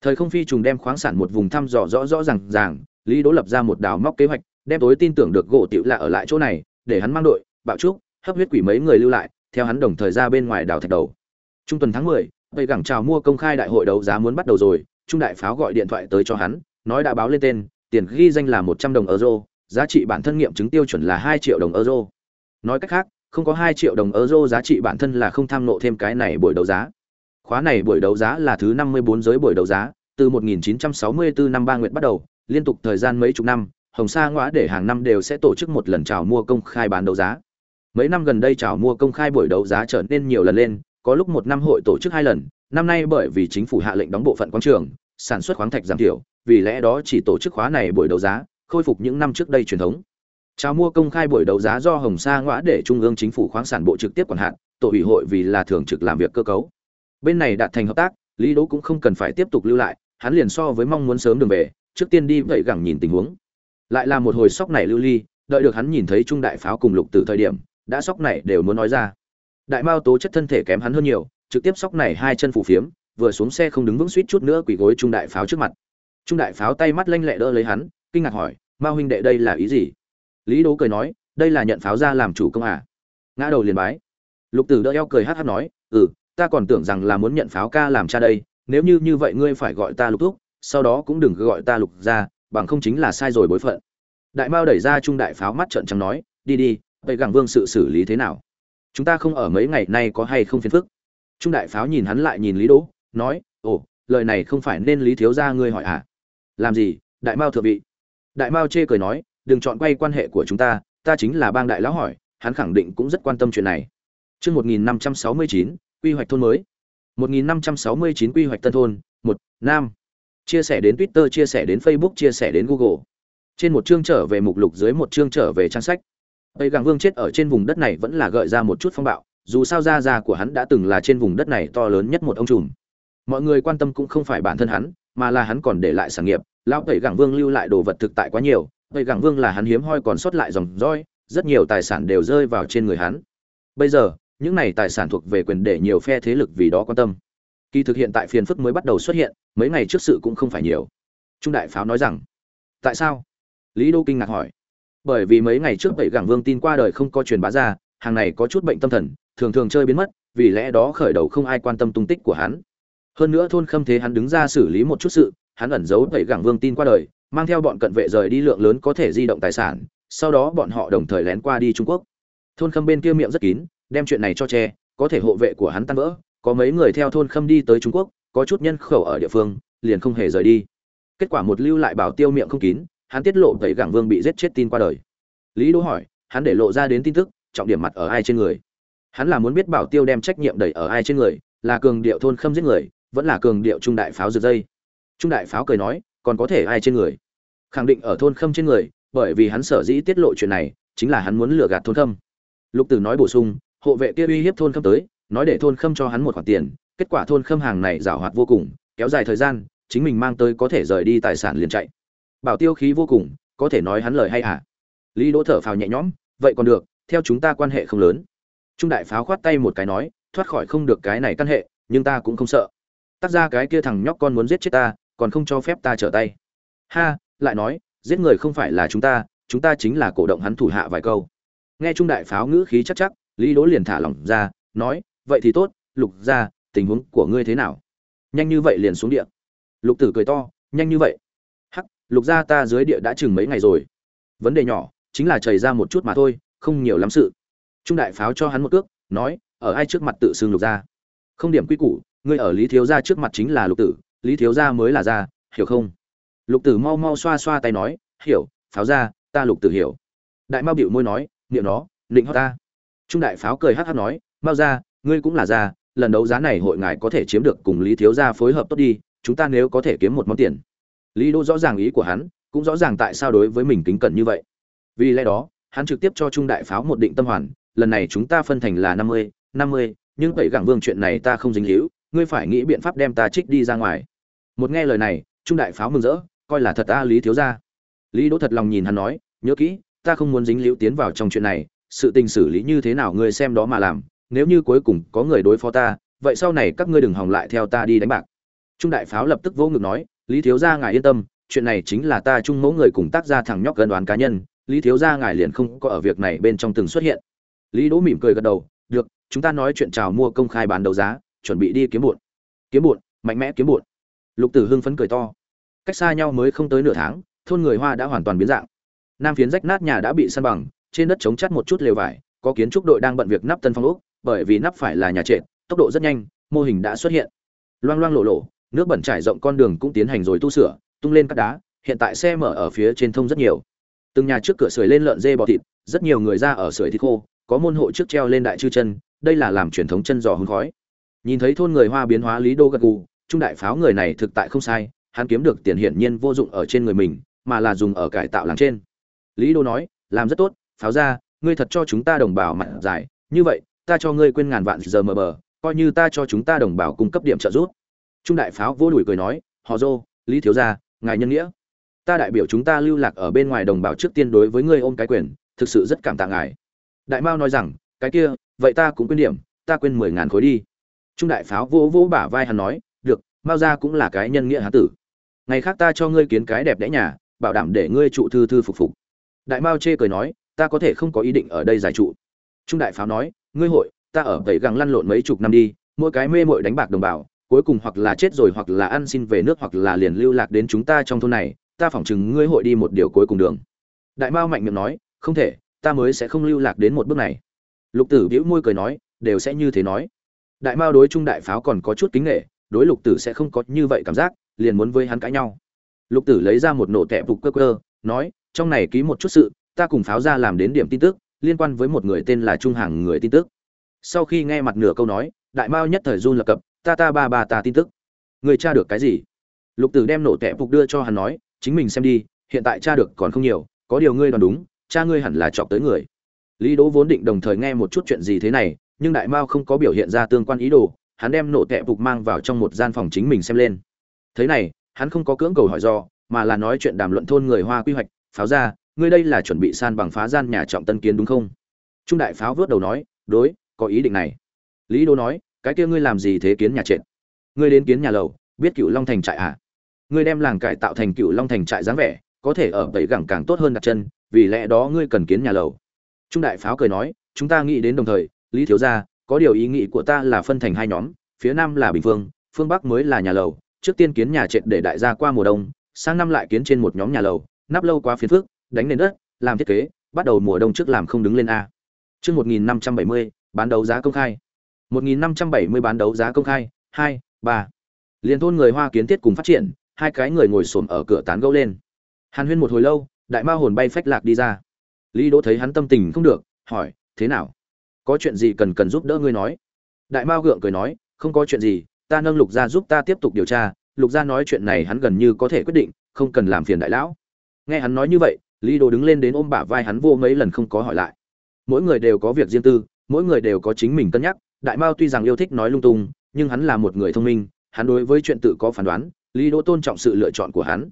Thời không phi trùng đem khoáng sản một vùng thăm dò rõ rõ ràng ràng lý đỗ lập ra một đào móc kế hoạch đem tối tin tưởng được gỗ tiểu lạ ở lại chỗ này để hắn mang đội bạo trúc hấp huyết quỷ mấy người lưu lại theo hắn đồng thời ra bên ngoài đào thạch đầu. Trung tuần tháng mười, vậy gẳng chào mua công khai đại hội đấu giá muốn bắt đầu rồi trung đại pháo gọi điện thoại tới cho hắn nói đã báo lên tên tiền ghi danh là một trăm đồng euro giá trị bản thân nghiệm chứng tiêu chuẩn là hai triệu đồng euro nói cách khác, không có hai triệu đồng euro giá trị bản thân là không tham nộ thêm cái này buổi đấu giá. Khóa này buổi đấu giá là thứ năm mươi bốn giới buổi đấu giá, từ 1964 năm ba nguyệt bắt đầu, liên tục thời gian mấy chục năm, hồng sa ngõa để hàng năm đều sẽ tổ chức một lần chào mua công khai bán đấu giá. Mấy năm gần đây chào mua công khai buổi đấu giá trở nên nhiều lần lên, có lúc một năm hội tổ chức hai lần, năm nay bởi vì chính phủ hạ lệnh đóng bộ phận quán trường, sản xuất khoáng thạch giảm thiểu, vì lẽ đó chỉ tổ chức khóa này buổi đấu giá, khôi phục những năm trước đây truyền thống chào mua công khai buổi đấu giá do hồng sa ngoã để trung ương chính phủ khoáng sản bộ trực tiếp quản hạn tổ ủy hội vì là thường trực làm việc cơ cấu. Bên này đạt thành hợp tác, lý đỗ cũng không cần phải tiếp tục lưu lại, hắn liền so với mong muốn sớm đường về, trước tiên đi vậy gẳng nhìn tình huống. Lại là một hồi sóc này lưu ly, đợi được hắn nhìn thấy trung đại pháo cùng lục tử thời điểm, đã sóc này đều muốn nói ra. Đại mao tố chất thân thể kém hắn hơn nhiều, trực tiếp sóc này hai chân phủ phiếm, vừa xuống xe không đứng vững suýt chút nữa quỳ gối trung đại pháo trước mặt. Trung đại pháo tay mắt lanh lẹ đỡ lấy hắn, kinh ngạc hỏi, mao huynh đệ đây là ý gì? Lý đố cười nói, đây là nhận pháo ra làm chủ công à? Ngã đầu liền bái. Lục tử đỡ eo cười hát hát nói ừ ta còn tưởng rằng là muốn nhận pháo ca làm cha đây, nếu như như vậy ngươi phải gọi ta lục thúc, sau đó cũng đừng gọi ta lục ra bằng không chính là sai rồi bối phận. Đại mao đẩy ra trung đại pháo mắt trợn trắng nói, đi đi, vậy gẳng vương sự xử lý thế nào? Chúng ta không ở mấy ngày nay có hay không phiền phức? Trung đại pháo nhìn hắn lại nhìn lý đỗ, nói, ồ, lời này không phải nên lý thiếu gia ngươi hỏi à làm gì, đại mao thượng vị? Đại mao chê cười nói đừng chọn quay quan hệ của chúng ta ta chính là bang đại lão hỏi hắn khẳng định cũng rất quan tâm chuyện này Chương 1569, quy hoạch thôn mới. 1569 quy hoạch tân thôn, 1, nam. Chia sẻ đến Twitter, chia sẻ đến Facebook, chia sẻ đến Google. Trên một chương trở về mục lục dưới một chương trở về trang sách. Tây Gàng Vương chết ở trên vùng đất này vẫn là gợi ra một chút phong bạo, dù sao gia gia của hắn đã từng là trên vùng đất này to lớn nhất một ông trùm. Mọi người quan tâm cũng không phải bản thân hắn, mà là hắn còn để lại sản nghiệp, lão Tây Gàng Vương lưu lại đồ vật thực tại quá nhiều, vậy gẳng Vương là hắn hiếm hoi còn sót lại dòng roi rất nhiều tài sản đều rơi vào trên người hắn. Bây giờ, những này tài sản thuộc về quyền để nhiều phe thế lực vì đó quan tâm. Kỳ thực hiện tại phiền phức mới bắt đầu xuất hiện mấy ngày trước sự cũng không phải nhiều. Trung đại pháo nói rằng tại sao? Lý đô kinh ngạc hỏi. Bởi vì mấy ngày trước vậy gẳng vương tin qua đời không có truyền bá ra hàng này có chút bệnh tâm thần thường thường chơi biến mất vì lẽ đó khởi đầu không ai quan tâm tung tích của hắn. Hơn nữa thôn khâm thế hắn đứng ra xử lý một chút sự hắn ẩn giấu vậy gẳng vương tin qua đời mang theo bọn cận vệ rời đi lượng lớn có thể di động tài sản, sau đó bọn họ đồng thời lén qua đi trung quốc. Thôn khâm bên kia miệng rất kín, đem chuyện này cho che, có thể hộ vệ của hắn tan vỡ, có mấy người theo thôn khâm đi tới trung quốc, có chút nhân khẩu ở địa phương, liền không hề rời đi. Kết quả một lưu lại bảo tiêu miệng không kín, hắn tiết lộ tẩy gảng vương bị giết chết tin qua đời. Lý đỗ hỏi, hắn để lộ ra đến tin tức, trọng điểm mặt ở ai trên người? Hắn là muốn biết bảo tiêu đem trách nhiệm đẩy ở ai trên người, là cường điệu thôn khâm giết người, vẫn là cường điệu trung đại pháo rực dây. Trung đại pháo cười nói, còn có thể ai trên người? Khẳng định ở thôn khâm trên người, bởi vì hắn sở dĩ tiết lộ chuyện này, chính là hắn muốn lừa gạt thôn khâm. Lục tử nói bổ sung, hộ vệ kia uy hiếp thôn khâm tới, nói để thôn khâm cho hắn một khoản tiền, kết quả thôn khâm hàng này giảo hoạt vô cùng, kéo dài thời gian, chính mình mang tới có thể rời đi tài sản liền chạy. Bảo tiêu khí vô cùng, có thể nói hắn lời hay à lý đỗ thở phào nhẹ nhõm, vậy còn được, theo chúng ta quan hệ không lớn. Trung đại pháo khoát tay một cái nói, thoát khỏi không được cái này căn hệ, nhưng ta cũng không sợ. Tác ra cái kia thằng nhóc con muốn giết chết ta, còn không cho phép ta trở tay. Ha lại nói, giết người không phải là chúng ta chúng ta chính là cổ động hắn thủ hạ vài câu. Nghe trung đại pháo ngữ khí chắc chắc, lý đỗ liền thả lỏng ra, nói, vậy thì tốt, lục ra tình huống của ngươi thế nào? Nhanh như vậy liền xuống địa. Lục tử cười to, nhanh như vậy. Hắc, lục ra ta dưới địa đã chừng mấy ngày rồi. Vấn đề nhỏ, chính là chảy ra một chút mà thôi, không nhiều lắm sự. Trung đại pháo cho hắn một cước, nói, ở ai trước mặt tự xưng lục ra không điểm quy củ, ngươi ở lý thiếu gia trước mặt chính là lục tử, lý thiếu gia mới là gia, hiểu không? Lục tử mau mau xoa xoa tay nói, hiểu, pháo ra, ta lục tử hiểu. Đại mao bịu môi nói, niệm nó, định hót ta. Trung đại pháo cười hắc hắc nói, mao ra, ngươi cũng là ra, lần đấu giá này hội ngài có thể chiếm được cùng lý thiếu gia phối hợp tốt đi, chúng ta nếu có thể kiếm một món tiền. Lý đô rõ ràng ý của hắn, cũng rõ ràng tại sao đối với mình kính cẩn như vậy. Vì lẽ đó, hắn trực tiếp cho trung đại pháo một định tâm hoàn, lần này chúng ta phân thành là năm mươi năm mươi, nhưng vậy gẳng vương chuyện này ta không dính líu, ngươi phải nghĩ biện pháp đem ta trích đi ra ngoài. Một nghe lời này, trung đại pháo mừng rỡ coi là thật ta lý thiếu gia. Lý đỗ thật lòng nhìn hắn nói, nhớ kỹ, ta không muốn dính liễu tiến vào trong chuyện này, sự tình xử lý như thế nào ngươi xem đó mà làm, nếu như cuối cùng có người đối phó ta, vậy sau này các ngươi đừng hòng lại theo ta đi đánh bạc. Trung đại pháo lập tức vỗ ngực nói, lý thiếu gia ngài yên tâm, chuyện này chính là ta chung mẫu người cùng tác ra thằng nhóc gần đoán cá nhân, lý thiếu gia ngài liền không có ở việc này bên trong từng xuất hiện. Lý đỗ mỉm cười gật đầu, được, chúng ta nói chuyện chào mua công khai bán đấu giá, chuẩn bị đi kiếm bụn. Kiếm bụn, mạnh mẽ kiếm bụn. Lục tử hưng phấn cười to cách xa nhau mới không tới nửa tháng, thôn người hoa đã hoàn toàn biến dạng. Nam phiến rách nát nhà đã bị săn bằng, trên đất chống chắt một chút lều vải, có kiến trúc đội đang bận việc nắp tân phong úc bởi vì nắp phải là nhà trệt, tốc độ rất nhanh, mô hình đã xuất hiện. Loang loang lộ lộ nước bẩn trải rộng con đường cũng tiến hành rồi tu sửa, tung lên các đá, hiện tại xe mở ở phía trên thông rất nhiều. Từng nhà trước cửa sưởi lên lợn dê bò thịt, rất nhiều người ra ở sưởi thịt khô, có môn hộ trước treo lên đại chư chân, đây là làm truyền thống chân giò hương khói. Nhìn thấy thôn người hoa biến hóa lý đô gật gù, trung đại pháo người này thực tại không sai hắn kiếm được tiền hiển nhiên vô dụng ở trên người mình, mà là dùng ở cải tạo làng trên. Lý đô nói, làm rất tốt, pháo ra, ngươi thật cho chúng ta đồng bào mặt dài như vậy, ta cho ngươi quên ngàn vạn giờ mờ bờ, coi như ta cho chúng ta đồng bào cung cấp điểm trợ giúp. Trung đại pháo vô đuổi cười nói, họ dô, lý thiếu gia, ngài nhân nghĩa. Ta đại biểu chúng ta lưu lạc ở bên ngoài đồng bào trước tiên đối với ngươi ôm cái quyền, thực sự rất cảm tạ ngài. Đại mao nói rằng, cái kia, vậy ta cũng quên điểm, ta quên mười ngàn khối đi. Trung đại pháo vô vô bả vai hắn nói, được, mao ra cũng là cái nhân nghĩa hán tử ngày khác ta cho ngươi kiến cái đẹp đẽ nhà, bảo đảm để ngươi trụ thư thư phục phục. Đại mao chê cười nói, ta có thể không có ý định ở đây giải trụ. Trung đại pháo nói, ngươi hội, ta ở vậy găng lăn lộn mấy chục năm đi, mỗi cái mê mội đánh bạc đồng bào, cuối cùng hoặc là chết rồi hoặc là ăn xin về nước hoặc là liền lưu lạc đến chúng ta trong thôn này, ta phỏng chừng ngươi hội đi một điều cuối cùng đường. Đại mao mạnh miệng nói, không thể, ta mới sẽ không lưu lạc đến một bước này. Lục tử bĩu môi cười nói, đều sẽ như thế nói. Đại mao đối trung đại pháo còn có chút kính nghệ đối lục tử sẽ không có như vậy cảm giác liền muốn với hắn cãi nhau. Lục tử lấy ra một nổ tẹp phục cơ cơ nói, trong này ký một chút sự, ta cùng pháo ra làm đến điểm tin tức, liên quan với một người tên là trung hàng người tin tức. Sau khi nghe mặt nửa câu nói, đại mao nhất thời run lập cập, ta ta ba ba ta tin tức. Người tra được cái gì? Lục tử đem nổ tẹp phục đưa cho hắn nói, chính mình xem đi, hiện tại tra được còn không nhiều, có điều ngươi đoán đúng, cha ngươi hẳn là chọc tới người. Lý đỗ vốn định đồng thời nghe một chút chuyện gì thế này, nhưng đại mao không có biểu hiện ra tương quan ý đồ, hắn đem nổ tẹp phục mang vào trong một gian phòng chính mình xem lên thế này, hắn không có cưỡng cầu hỏi do, mà là nói chuyện đàm luận thôn người hoa quy hoạch. Pháo ra, ngươi đây là chuẩn bị san bằng phá gian nhà trọng tân kiến đúng không? Trung đại pháo vớt đầu nói, đối, có ý định này. Lý đô nói, cái kia ngươi làm gì thế kiến nhà trệt? Ngươi đến kiến nhà lầu, biết cựu long thành trại à? Ngươi đem làng cải tạo thành cựu long thành trại dáng vẻ, có thể ở tẩy gẳng càng tốt hơn đặt chân, vì lẽ đó ngươi cần kiến nhà lầu. Trung đại pháo cười nói, chúng ta nghĩ đến đồng thời, lý thiếu gia, có điều ý nghĩ của ta là phân thành hai nhóm, phía nam là bình phương phương bắc mới là nhà lầu trước tiên kiến nhà trệt để đại gia qua mùa đông, sang năm lại kiến trên một nhóm nhà lầu, nắp lâu quá phiền phức, đánh nền đất, làm thiết kế, bắt đầu mùa đông trước làm không đứng lên a. Chương một nghìn năm trăm bảy mươi, bán đấu giá công khai. một nghìn năm trăm bảy mươi bán đấu giá công khai, hai, ba. Liền thôn người hoa kiến thiết cùng phát triển, hai cái người ngồi xổm ở cửa tán gẫu lên. Hàn huyên một hồi lâu, đại ma hồn bay phách lạc đi ra. Lý đỗ thấy hắn tâm tình không được, hỏi, thế nào? Có chuyện gì cần cần giúp đỡ ngươi nói? Đại mao gượng cười nói, không có chuyện gì ta nâng lục gia giúp ta tiếp tục điều tra, lục gia nói chuyện này hắn gần như có thể quyết định, không cần làm phiền đại lão. Nghe hắn nói như vậy, lý đồ đứng lên đến ôm bả vai hắn vô mấy lần không có hỏi lại. Mỗi người đều có việc riêng tư, mỗi người đều có chính mình cân nhắc, đại mao tuy rằng yêu thích nói lung tung, nhưng hắn là một người thông minh, hắn đối với chuyện tự có phán đoán, lý đỗ tôn trọng sự lựa chọn của hắn.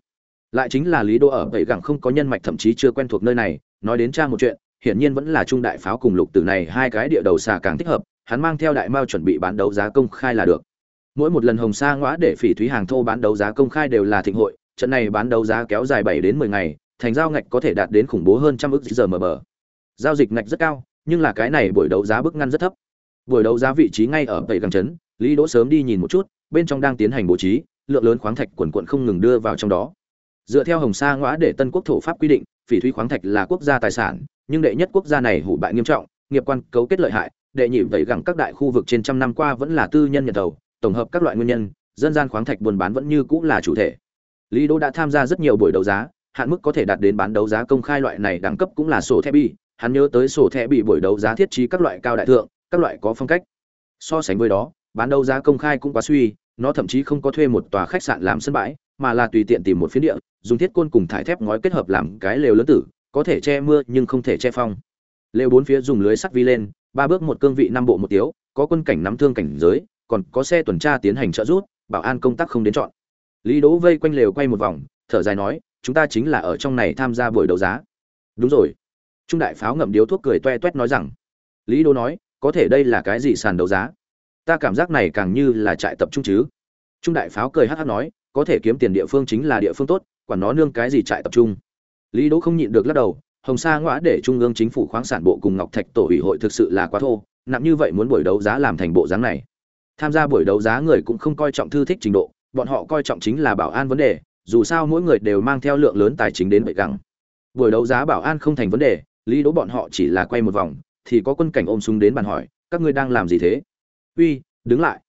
Lại chính là lý đỗ ở bảy gẳng không có nhân mạch thậm chí chưa quen thuộc nơi này, nói đến cha một chuyện, hiển nhiên vẫn là trung đại pháo cùng lục tử này hai cái địa đầu xà càng thích hợp, hắn mang theo đại mao chuẩn bị bán đấu giá công khai là được mỗi một lần hồng sa ngõa để phỉ thúy hàng thô bán đấu giá công khai đều là thịnh hội, trận này bán đấu giá kéo dài bảy đến mười ngày, thành giao ngạch có thể đạt đến khủng bố hơn trăm ức giờ mờ bờ. Giao dịch ngạch rất cao, nhưng là cái này buổi đấu giá bức ngăn rất thấp. Buổi đấu giá vị trí ngay ở tây găng trấn, lý đỗ sớm đi nhìn một chút, bên trong đang tiến hành bố trí, lượng lớn khoáng thạch quần quận không ngừng đưa vào trong đó. Dựa theo hồng sa ngõa để tân quốc thổ pháp quy định, phỉ thúy khoáng thạch là quốc gia tài sản, nhưng đệ nhất quốc gia này hủ bại nghiêm trọng, nghiệp quan cấu kết lợi hại, đệ nhị vậy gẳng các đại khu vực trên trăm năm qua vẫn là tư nhân nhận thầu tổng hợp các loại nguyên nhân dân gian khoáng thạch buôn bán vẫn như cũ là chủ thể. Lý đỗ đã tham gia rất nhiều buổi đấu giá hạn mức có thể đạt đến bán đấu giá công khai loại này đẳng cấp cũng là sổ thẻ bị, hắn nhớ tới sổ thẻ bị buổi đấu giá thiết trí các loại cao đại thượng các loại có phong cách. So sánh với đó bán đấu giá công khai cũng quá suy nó thậm chí không có thuê một tòa khách sạn làm sân bãi mà là tùy tiện tìm một phiến địa dùng thiết côn cùng thải thép ngói kết hợp làm cái lều lớn tử có thể che mưa nhưng không thể che phong. Lều bốn phía dùng lưới sắt vi lên ba bước một cương vị năm bộ một tiếu có quân cảnh nắm thương cảnh giới còn có xe tuần tra tiến hành trợ giúp, bảo an công tác không đến chọn. Lý đỗ vây quanh lều quay một vòng, thở dài nói, chúng ta chính là ở trong này tham gia buổi đấu giá. Đúng rồi. Trung đại pháo ngậm điếu thuốc cười toe toét nói rằng. Lý đỗ nói, có thể đây là cái gì sàn đấu giá? Ta cảm giác này càng như là trại tập trung chứ. Trung đại pháo cười hắc hắc nói, có thể kiếm tiền địa phương chính là địa phương tốt, quản nó nương cái gì trại tập trung. Lý đỗ không nhịn được lắc đầu, hồng sa ngõa để trung ương chính phủ khoáng sản bộ cùng ngọc thạch tổ ủy hội thực sự là quá thô, nặng như vậy muốn buổi đấu giá làm thành bộ dáng này tham gia buổi đấu giá người cũng không coi trọng thư thích trình độ, bọn họ coi trọng chính là bảo an vấn đề, dù sao mỗi người đều mang theo lượng lớn tài chính đến bệ gẳng buổi đấu giá bảo an không thành vấn đề, lý đỗ bọn họ chỉ là quay một vòng, thì có quân cảnh ôm súng đến bàn hỏi, các ngươi đang làm gì thế? Uy, đứng lại.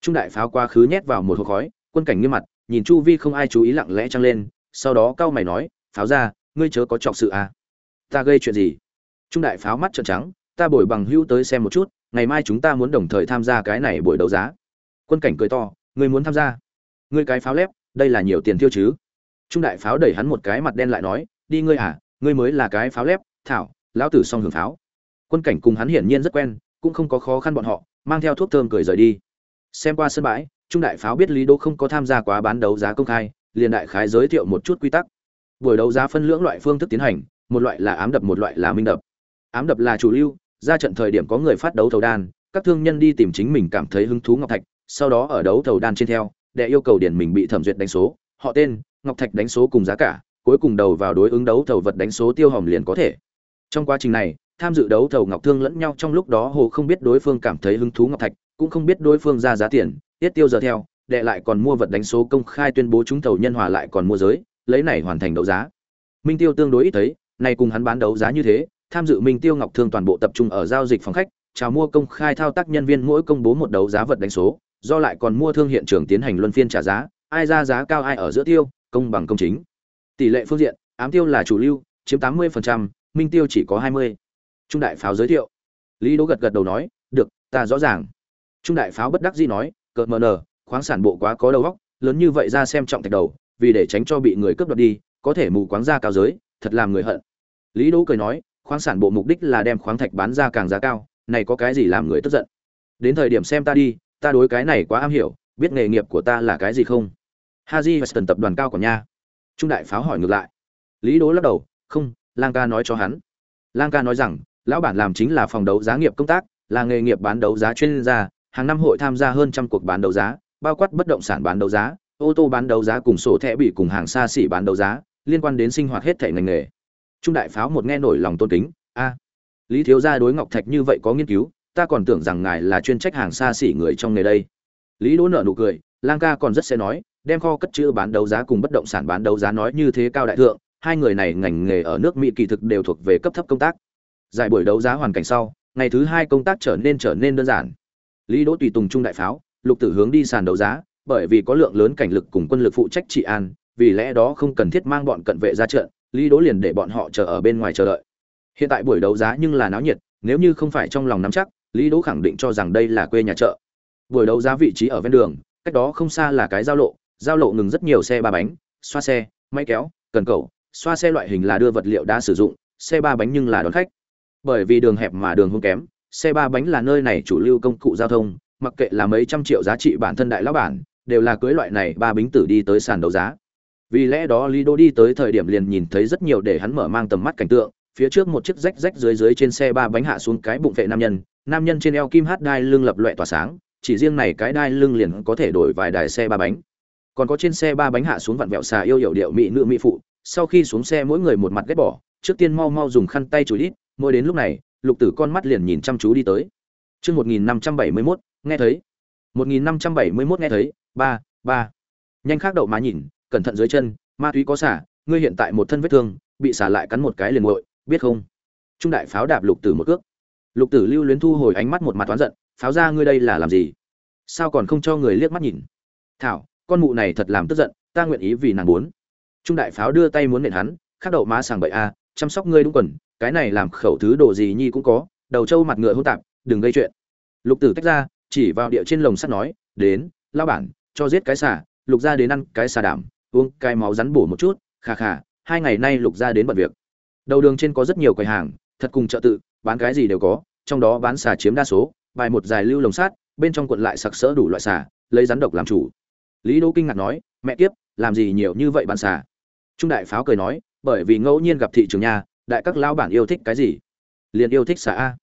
Trung đại pháo quá khứ nhét vào một hộp khói, quân cảnh nghiêm mặt, nhìn chu vi không ai chú ý lặng lẽ trăng lên, sau đó cau mày nói, pháo ra, ngươi chớ có trọc sự à. Ta gây chuyện gì? Trung đại pháo mắt trợn trắng, ta bồi bằng hữu tới xem một chút ngày mai chúng ta muốn đồng thời tham gia cái này buổi đấu giá. Quân cảnh cười to ngươi muốn tham gia. Ngươi cái pháo lép, đây là nhiều tiền tiêu chứ. Trung đại pháo đẩy hắn một cái mặt đen lại nói, đi ngươi à ngươi mới là cái pháo lép, thảo, lão tử song hưởng pháo. Quân cảnh cùng hắn hiển nhiên rất quen, cũng không có khó khăn bọn họ, mang theo thuốc thơm cười rời đi. Xem qua sân bãi, trung đại pháo biết lý đô không có tham gia quá bán đấu giá công khai, liền đại khái giới thiệu một chút quy tắc. Buổi đấu giá phân lưỡng loại phương thức tiến hành, một loại là ám đập, một loại là minh đập. Ám đập là chủ lưu ra trận thời điểm có người phát đấu thầu đan, các thương nhân đi tìm chính mình cảm thấy hứng thú ngọc thạch, sau đó ở đấu thầu đan trên theo, để yêu cầu điển mình bị thẩm duyệt đánh số, họ tên, ngọc thạch đánh số cùng giá cả, cuối cùng đầu vào đối ứng đấu thầu vật đánh số tiêu hỏng liền có thể. Trong quá trình này, tham dự đấu thầu ngọc thương lẫn nhau trong lúc đó hồ không biết đối phương cảm thấy hứng thú ngọc thạch, cũng không biết đối phương ra giá tiền, tiết tiêu giờ theo đệ lại còn mua vật đánh số công khai tuyên bố chúng thầu nhân hòa lại còn mua giới, lấy này hoàn thành đấu giá. Minh tiêu tương đối ít thấy này cùng hắn bán đấu giá như thế tham dự minh tiêu ngọc thương toàn bộ tập trung ở giao dịch phòng khách chào mua công khai thao tác nhân viên mỗi công bố một đấu giá vật đánh số do lại còn mua thương hiện trường tiến hành luân phiên trả giá ai ra giá cao ai ở giữa tiêu công bằng công chính. Tỷ lệ phương diện ám tiêu là chủ lưu chiếm tám mươi phần trăm minh tiêu chỉ có hai mươi. Trung đại pháo giới thiệu. Lý đỗ gật gật đầu nói được ta rõ ràng. Trung đại pháo bất đắc dĩ nói cợt mờ nở, khoáng sản bộ quá có đầu óc lớn như vậy ra xem trọng thạch đầu vì để tránh cho bị người cướp đoạt đi có thể mù quáng ra cao giới thật làm người hận. Lý đỗ cười nói khoáng sản bộ mục đích là đem khoáng thạch bán ra càng giá cao, này có cái gì làm người tức giận? Đến thời điểm xem ta đi, ta đối cái này quá am hiểu, biết nghề nghiệp của ta là cái gì không? Haji weston tập đoàn cao của nha trung đại pháo hỏi ngược lại. Lý đố lắc đầu, không, lang ca nói cho hắn. Lang ca nói rằng, lão bản làm chính là phòng đấu giá nghiệp công tác, là nghề nghiệp bán đấu giá chuyên gia, hàng năm hội tham gia hơn trăm cuộc bán đấu giá, bao quát bất động sản bán đấu giá, ô tô bán đấu giá cùng sổ thẻ bị cùng hàng xa xỉ bán đấu giá, liên quan đến sinh hoạt hết thể ngành nghề trung đại pháo một nghe nổi lòng tôn kính, a, lý thiếu gia đối ngọc thạch như vậy có nghiên cứu, ta còn tưởng rằng ngài là chuyên trách hàng xa xỉ người trong nghề đây. Lý đỗ nợ nụ cười, lang ca còn rất sẽ nói, đem kho cất chữ bán đấu giá cùng bất động sản bán đấu giá nói như thế cao đại thượng, hai người này ngành nghề ở nước mỹ kỳ thực đều thuộc về cấp thấp công tác. Giải buổi đấu giá hoàn cảnh sau, ngày thứ hai công tác trở nên trở nên đơn giản. Lý đỗ tùy tùng trung đại pháo, lục tử hướng đi sàn đấu giá, bởi vì có lượng lớn cảnh lực cùng quân lực phụ trách trị an, vì lẽ đó không cần thiết mang bọn cận vệ ra trận lý đỗ liền để bọn họ chờ ở bên ngoài chờ đợi. Hiện tại buổi đấu giá nhưng là náo nhiệt, nếu như không phải trong lòng nắm chắc, lý đỗ khẳng định cho rằng đây là quê nhà chợ. Buổi đấu giá vị trí ở ven đường, cách đó không xa là cái giao lộ giao lộ ngừng rất nhiều xe ba bánh, xoa xe, máy kéo, cần cầu, xoa xe loại hình là đưa vật liệu đã sử dụng, xe ba bánh nhưng là đón khách. Bởi vì đường hẹp mà đường hung kém, xe ba bánh là nơi này chủ lưu công cụ giao thông, mặc kệ là mấy trăm triệu giá trị bản thân đại lão bản, đều là cưới loại này ba bính tử đi tới sàn đấu giá vì lẽ đó lý đô đi tới thời điểm liền nhìn thấy rất nhiều để hắn mở mang tầm mắt cảnh tượng. Phía trước một chiếc rách rách dưới dưới trên xe ba bánh hạ xuống cái bụng vệ nam nhân nam nhân trên eo kim hát đai lưng lập loẹ tỏa sáng, chỉ riêng này cái đai lưng liền có thể đổi vài đài xe ba bánh. Còn có trên xe ba bánh hạ xuống vặn vẹo xà yêu hiệu điệu mỹ nữ mỹ phụ, sau khi xuống xe mỗi người một mặt ghét bỏ, trước tiên mau mau dùng khăn tay chùi ít mỗi đến lúc này, lục tử con mắt liền nhìn chăm chú đi tới. Chương một nghìn năm trăm bảy mươi mốt, nghe thấy. Một nghìn năm trăm bảy mươi mốt, nghe thấy. Ba ba. Nhanh khác đậu má nhìn cẩn thận dưới chân ma túy có xả ngươi hiện tại một thân vết thương bị xả lại cắn một cái liền nguội biết không? Trung đại pháo đạp lục tử một cước. Lục tử lưu luyến thu hồi ánh mắt một mặt toán giận pháo ra ngươi đây là làm gì? Sao còn không cho người liếc mắt nhìn? Thảo con mụ này thật làm tức giận ta nguyện ý vì nàng muốn. Trung đại pháo đưa tay muốn nện hắn khắc đậu má sàng bậy a chăm sóc ngươi đúng quần cái này làm khẩu thứ đồ gì nhi cũng có đầu trâu mặt ngựa hôn tạp đừng gây chuyện. Lục tử tách ra chỉ vào địa trên lồng sắt nói đến lao bản cho giết cái xả, lục ra đến ăn cái xà đảm uống cái máu rắn bổ một chút khà khà hai ngày nay lục ra đến bận việc. Đầu đường trên có rất nhiều quầy hàng, thật cùng chợ tự, bán cái gì đều có, trong đó bán xà chiếm đa số, bài một dài lưu lồng sát bên trong cuộn lại sặc sỡ đủ loại xà, lấy rắn độc làm chủ. Lý đỗ kinh ngạc nói, mẹ kiếp, làm gì nhiều như vậy bán xà? Trung đại pháo cười nói, bởi vì ngẫu nhiên gặp thị trường nhà đại các lao bản yêu thích cái gì, liền yêu thích xà a.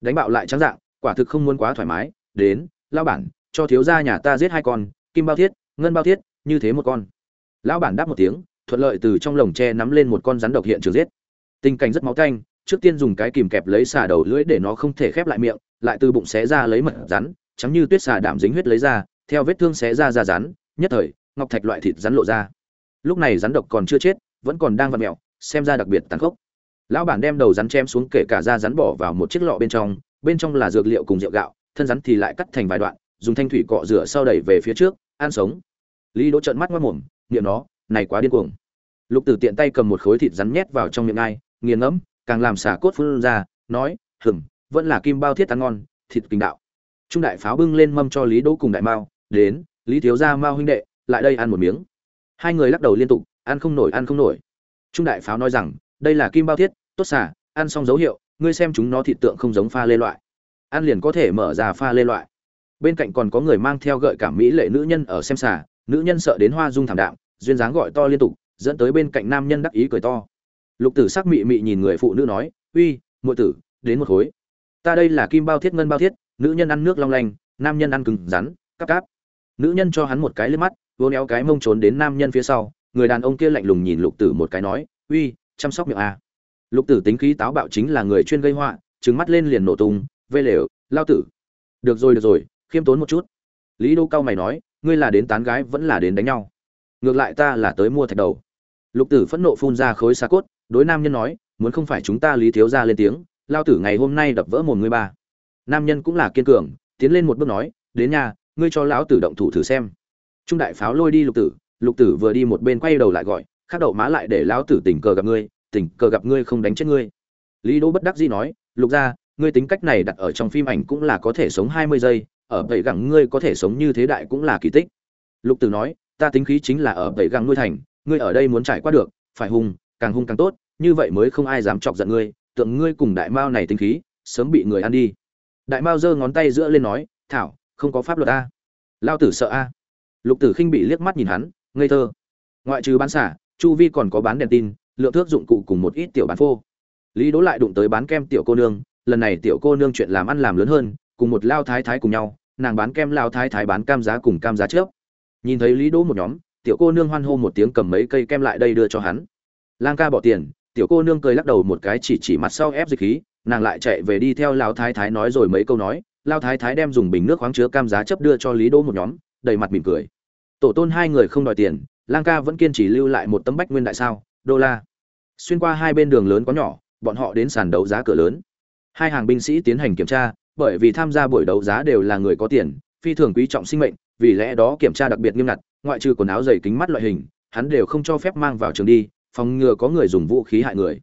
Đánh bạo lại trắng dạng, quả thực không muốn quá thoải mái, đến lao bản, cho thiếu gia nhà ta giết hai con, kim bao thiết, ngân bao thiết, như thế một con lão bản đáp một tiếng, thuận lợi từ trong lồng tre nắm lên một con rắn độc hiện trường giết. Tình cảnh rất máu canh, trước tiên dùng cái kìm kẹp lấy xà đầu lưỡi để nó không thể khép lại miệng, lại từ bụng xé ra lấy mật rắn, trắng như tuyết xà đảm dính huyết lấy ra, theo vết thương xé ra ra rắn, nhất thời, ngọc thạch loại thịt rắn lộ ra. Lúc này rắn độc còn chưa chết, vẫn còn đang vặn mẹo xem ra đặc biệt tàn khốc. Lão bản đem đầu rắn chém xuống kể cả da rắn bỏ vào một chiếc lọ bên trong bên trong là dược liệu cùng rượu gạo, thân rắn thì lại cắt thành vài đoạn, dùng thanh thủy cọ rửa sau đẩy về phía trước, ăn sống. Lý đỗ trợn mắt mất mồm niệm nó, này quá điên cuồng. Lục tử tiện tay cầm một khối thịt rắn nhét vào trong miệng ai, nghiền ngẫm, càng làm xả cốt phun ra, nói, hừm, vẫn là kim bao thiết ăn ngon, thịt kinh đạo. Trung đại pháo bưng lên mâm cho lý đỗ cùng đại mao, đến, lý thiếu gia, mao huynh đệ, lại đây ăn một miếng. Hai người lắc đầu liên tục, ăn không nổi, ăn không nổi. Trung đại pháo nói rằng, đây là kim bao thiết, tốt xả ăn xong dấu hiệu, ngươi xem chúng nó thịt tượng không giống pha lê loại. Ăn liền có thể mở ra pha lê loại. Bên cạnh còn có người mang theo gợi cảm mỹ lệ nữ nhân ở xem xả nữ nhân sợ đến hoa dung thảm đạm duyên dáng gọi to liên tục, dẫn tới bên cạnh nam nhân đắc ý cười to. Lục tử sắc mị mị nhìn người phụ nữ nói, uy, muội tử, đến một khối. Ta đây là kim bao thiết ngân bao thiết, nữ nhân ăn nước long lanh, nam nhân ăn cứng rắn cắp cáp. Nữ nhân cho hắn một cái liếc mắt, vô néo cái mông trốn đến nam nhân phía sau, người đàn ông kia lạnh lùng nhìn lục tử một cái nói, uy, chăm sóc miệng a lục tử tính khí táo bạo chính là người chuyên gây họa, trừng mắt lên liền nổ tung, vê lều, lao tử. Được rồi được rồi, khiêm tốn một chút. Lý đô cao mày nói, ngươi là đến tán gái vẫn là đến đánh nhau ngược lại ta là tới mua thạch đầu. Lục tử phẫn nộ phun ra khối xa cốt, đối nam nhân nói, muốn không phải chúng ta lý thiếu ra lên tiếng, lao tử ngày hôm nay đập vỡ mồm người ba. Nam nhân cũng là kiên cường, tiến lên một bước nói, đến nhà, ngươi cho lão tử động thủ thử xem. Trung đại pháo lôi đi lục tử lục tử vừa đi một bên quay đầu lại gọi, khắc đậu má lại để lão tử tình cờ gặp ngươi, tình cờ gặp ngươi không đánh chết ngươi. Lý đỗ bất đắc dĩ nói, lục gia, ngươi tính cách này đặt ở trong phim ảnh cũng là có thể sống hai mươi giây, ở vậy gẳng ngươi có thể sống như thế đại cũng là kỳ tích. Lục tử nói ta tính khí chính là ở vậy găng nuôi thành, ngươi ở đây muốn trải qua được, phải hung, càng hung càng tốt, như vậy mới không ai dám chọc giận ngươi, tượng ngươi cùng đại mao này tính khí, sớm bị người ăn đi. Đại mao giơ ngón tay giữa lên nói, thảo, không có pháp luật a. Lao tử sợ a. Lục tử khinh bị liếc mắt nhìn hắn, ngây thơ. Ngoại trừ bán xả, chu vi còn có bán đèn tin, lượng thước dụng cụ cùng một ít tiểu bán phô. Lý đỗ lại đụng tới bán kem tiểu cô nương, lần này tiểu cô nương chuyện làm ăn làm lớn hơn, cùng một lao thái thái cùng nhau, nàng bán kem, lao thái thái bán cam giá cùng cam giá trước nhìn thấy lý đỗ một nhóm, tiểu cô nương hoan hô một tiếng cầm mấy cây kem lại đây đưa cho hắn. Lang ca bỏ tiền, tiểu cô nương cười lắc đầu một cái chỉ chỉ mặt sau ép dịch khí, nàng lại chạy về đi theo lao thái thái nói rồi mấy câu nói lao thái thái đem dùng bình nước khoáng chứa cam giá chấp đưa cho lý đỗ một nhóm, đầy mặt mỉm cười. Tổ tôn hai người không đòi tiền, lang ca vẫn kiên trì lưu lại một tấm bách nguyên đại sao, đô la. Xuyên qua hai bên đường lớn có nhỏ, bọn họ đến sàn đấu giá cửa lớn. Hai hàng binh sĩ tiến hành kiểm tra, bởi vì tham gia buổi đấu giá đều là người có tiền phi thường quý trọng sinh mệnh, vì lẽ đó kiểm tra đặc biệt nghiêm ngặt, ngoại trừ quần áo dày kính mắt loại hình, hắn đều không cho phép mang vào trường đi, phòng ngừa có người dùng vũ khí hại người.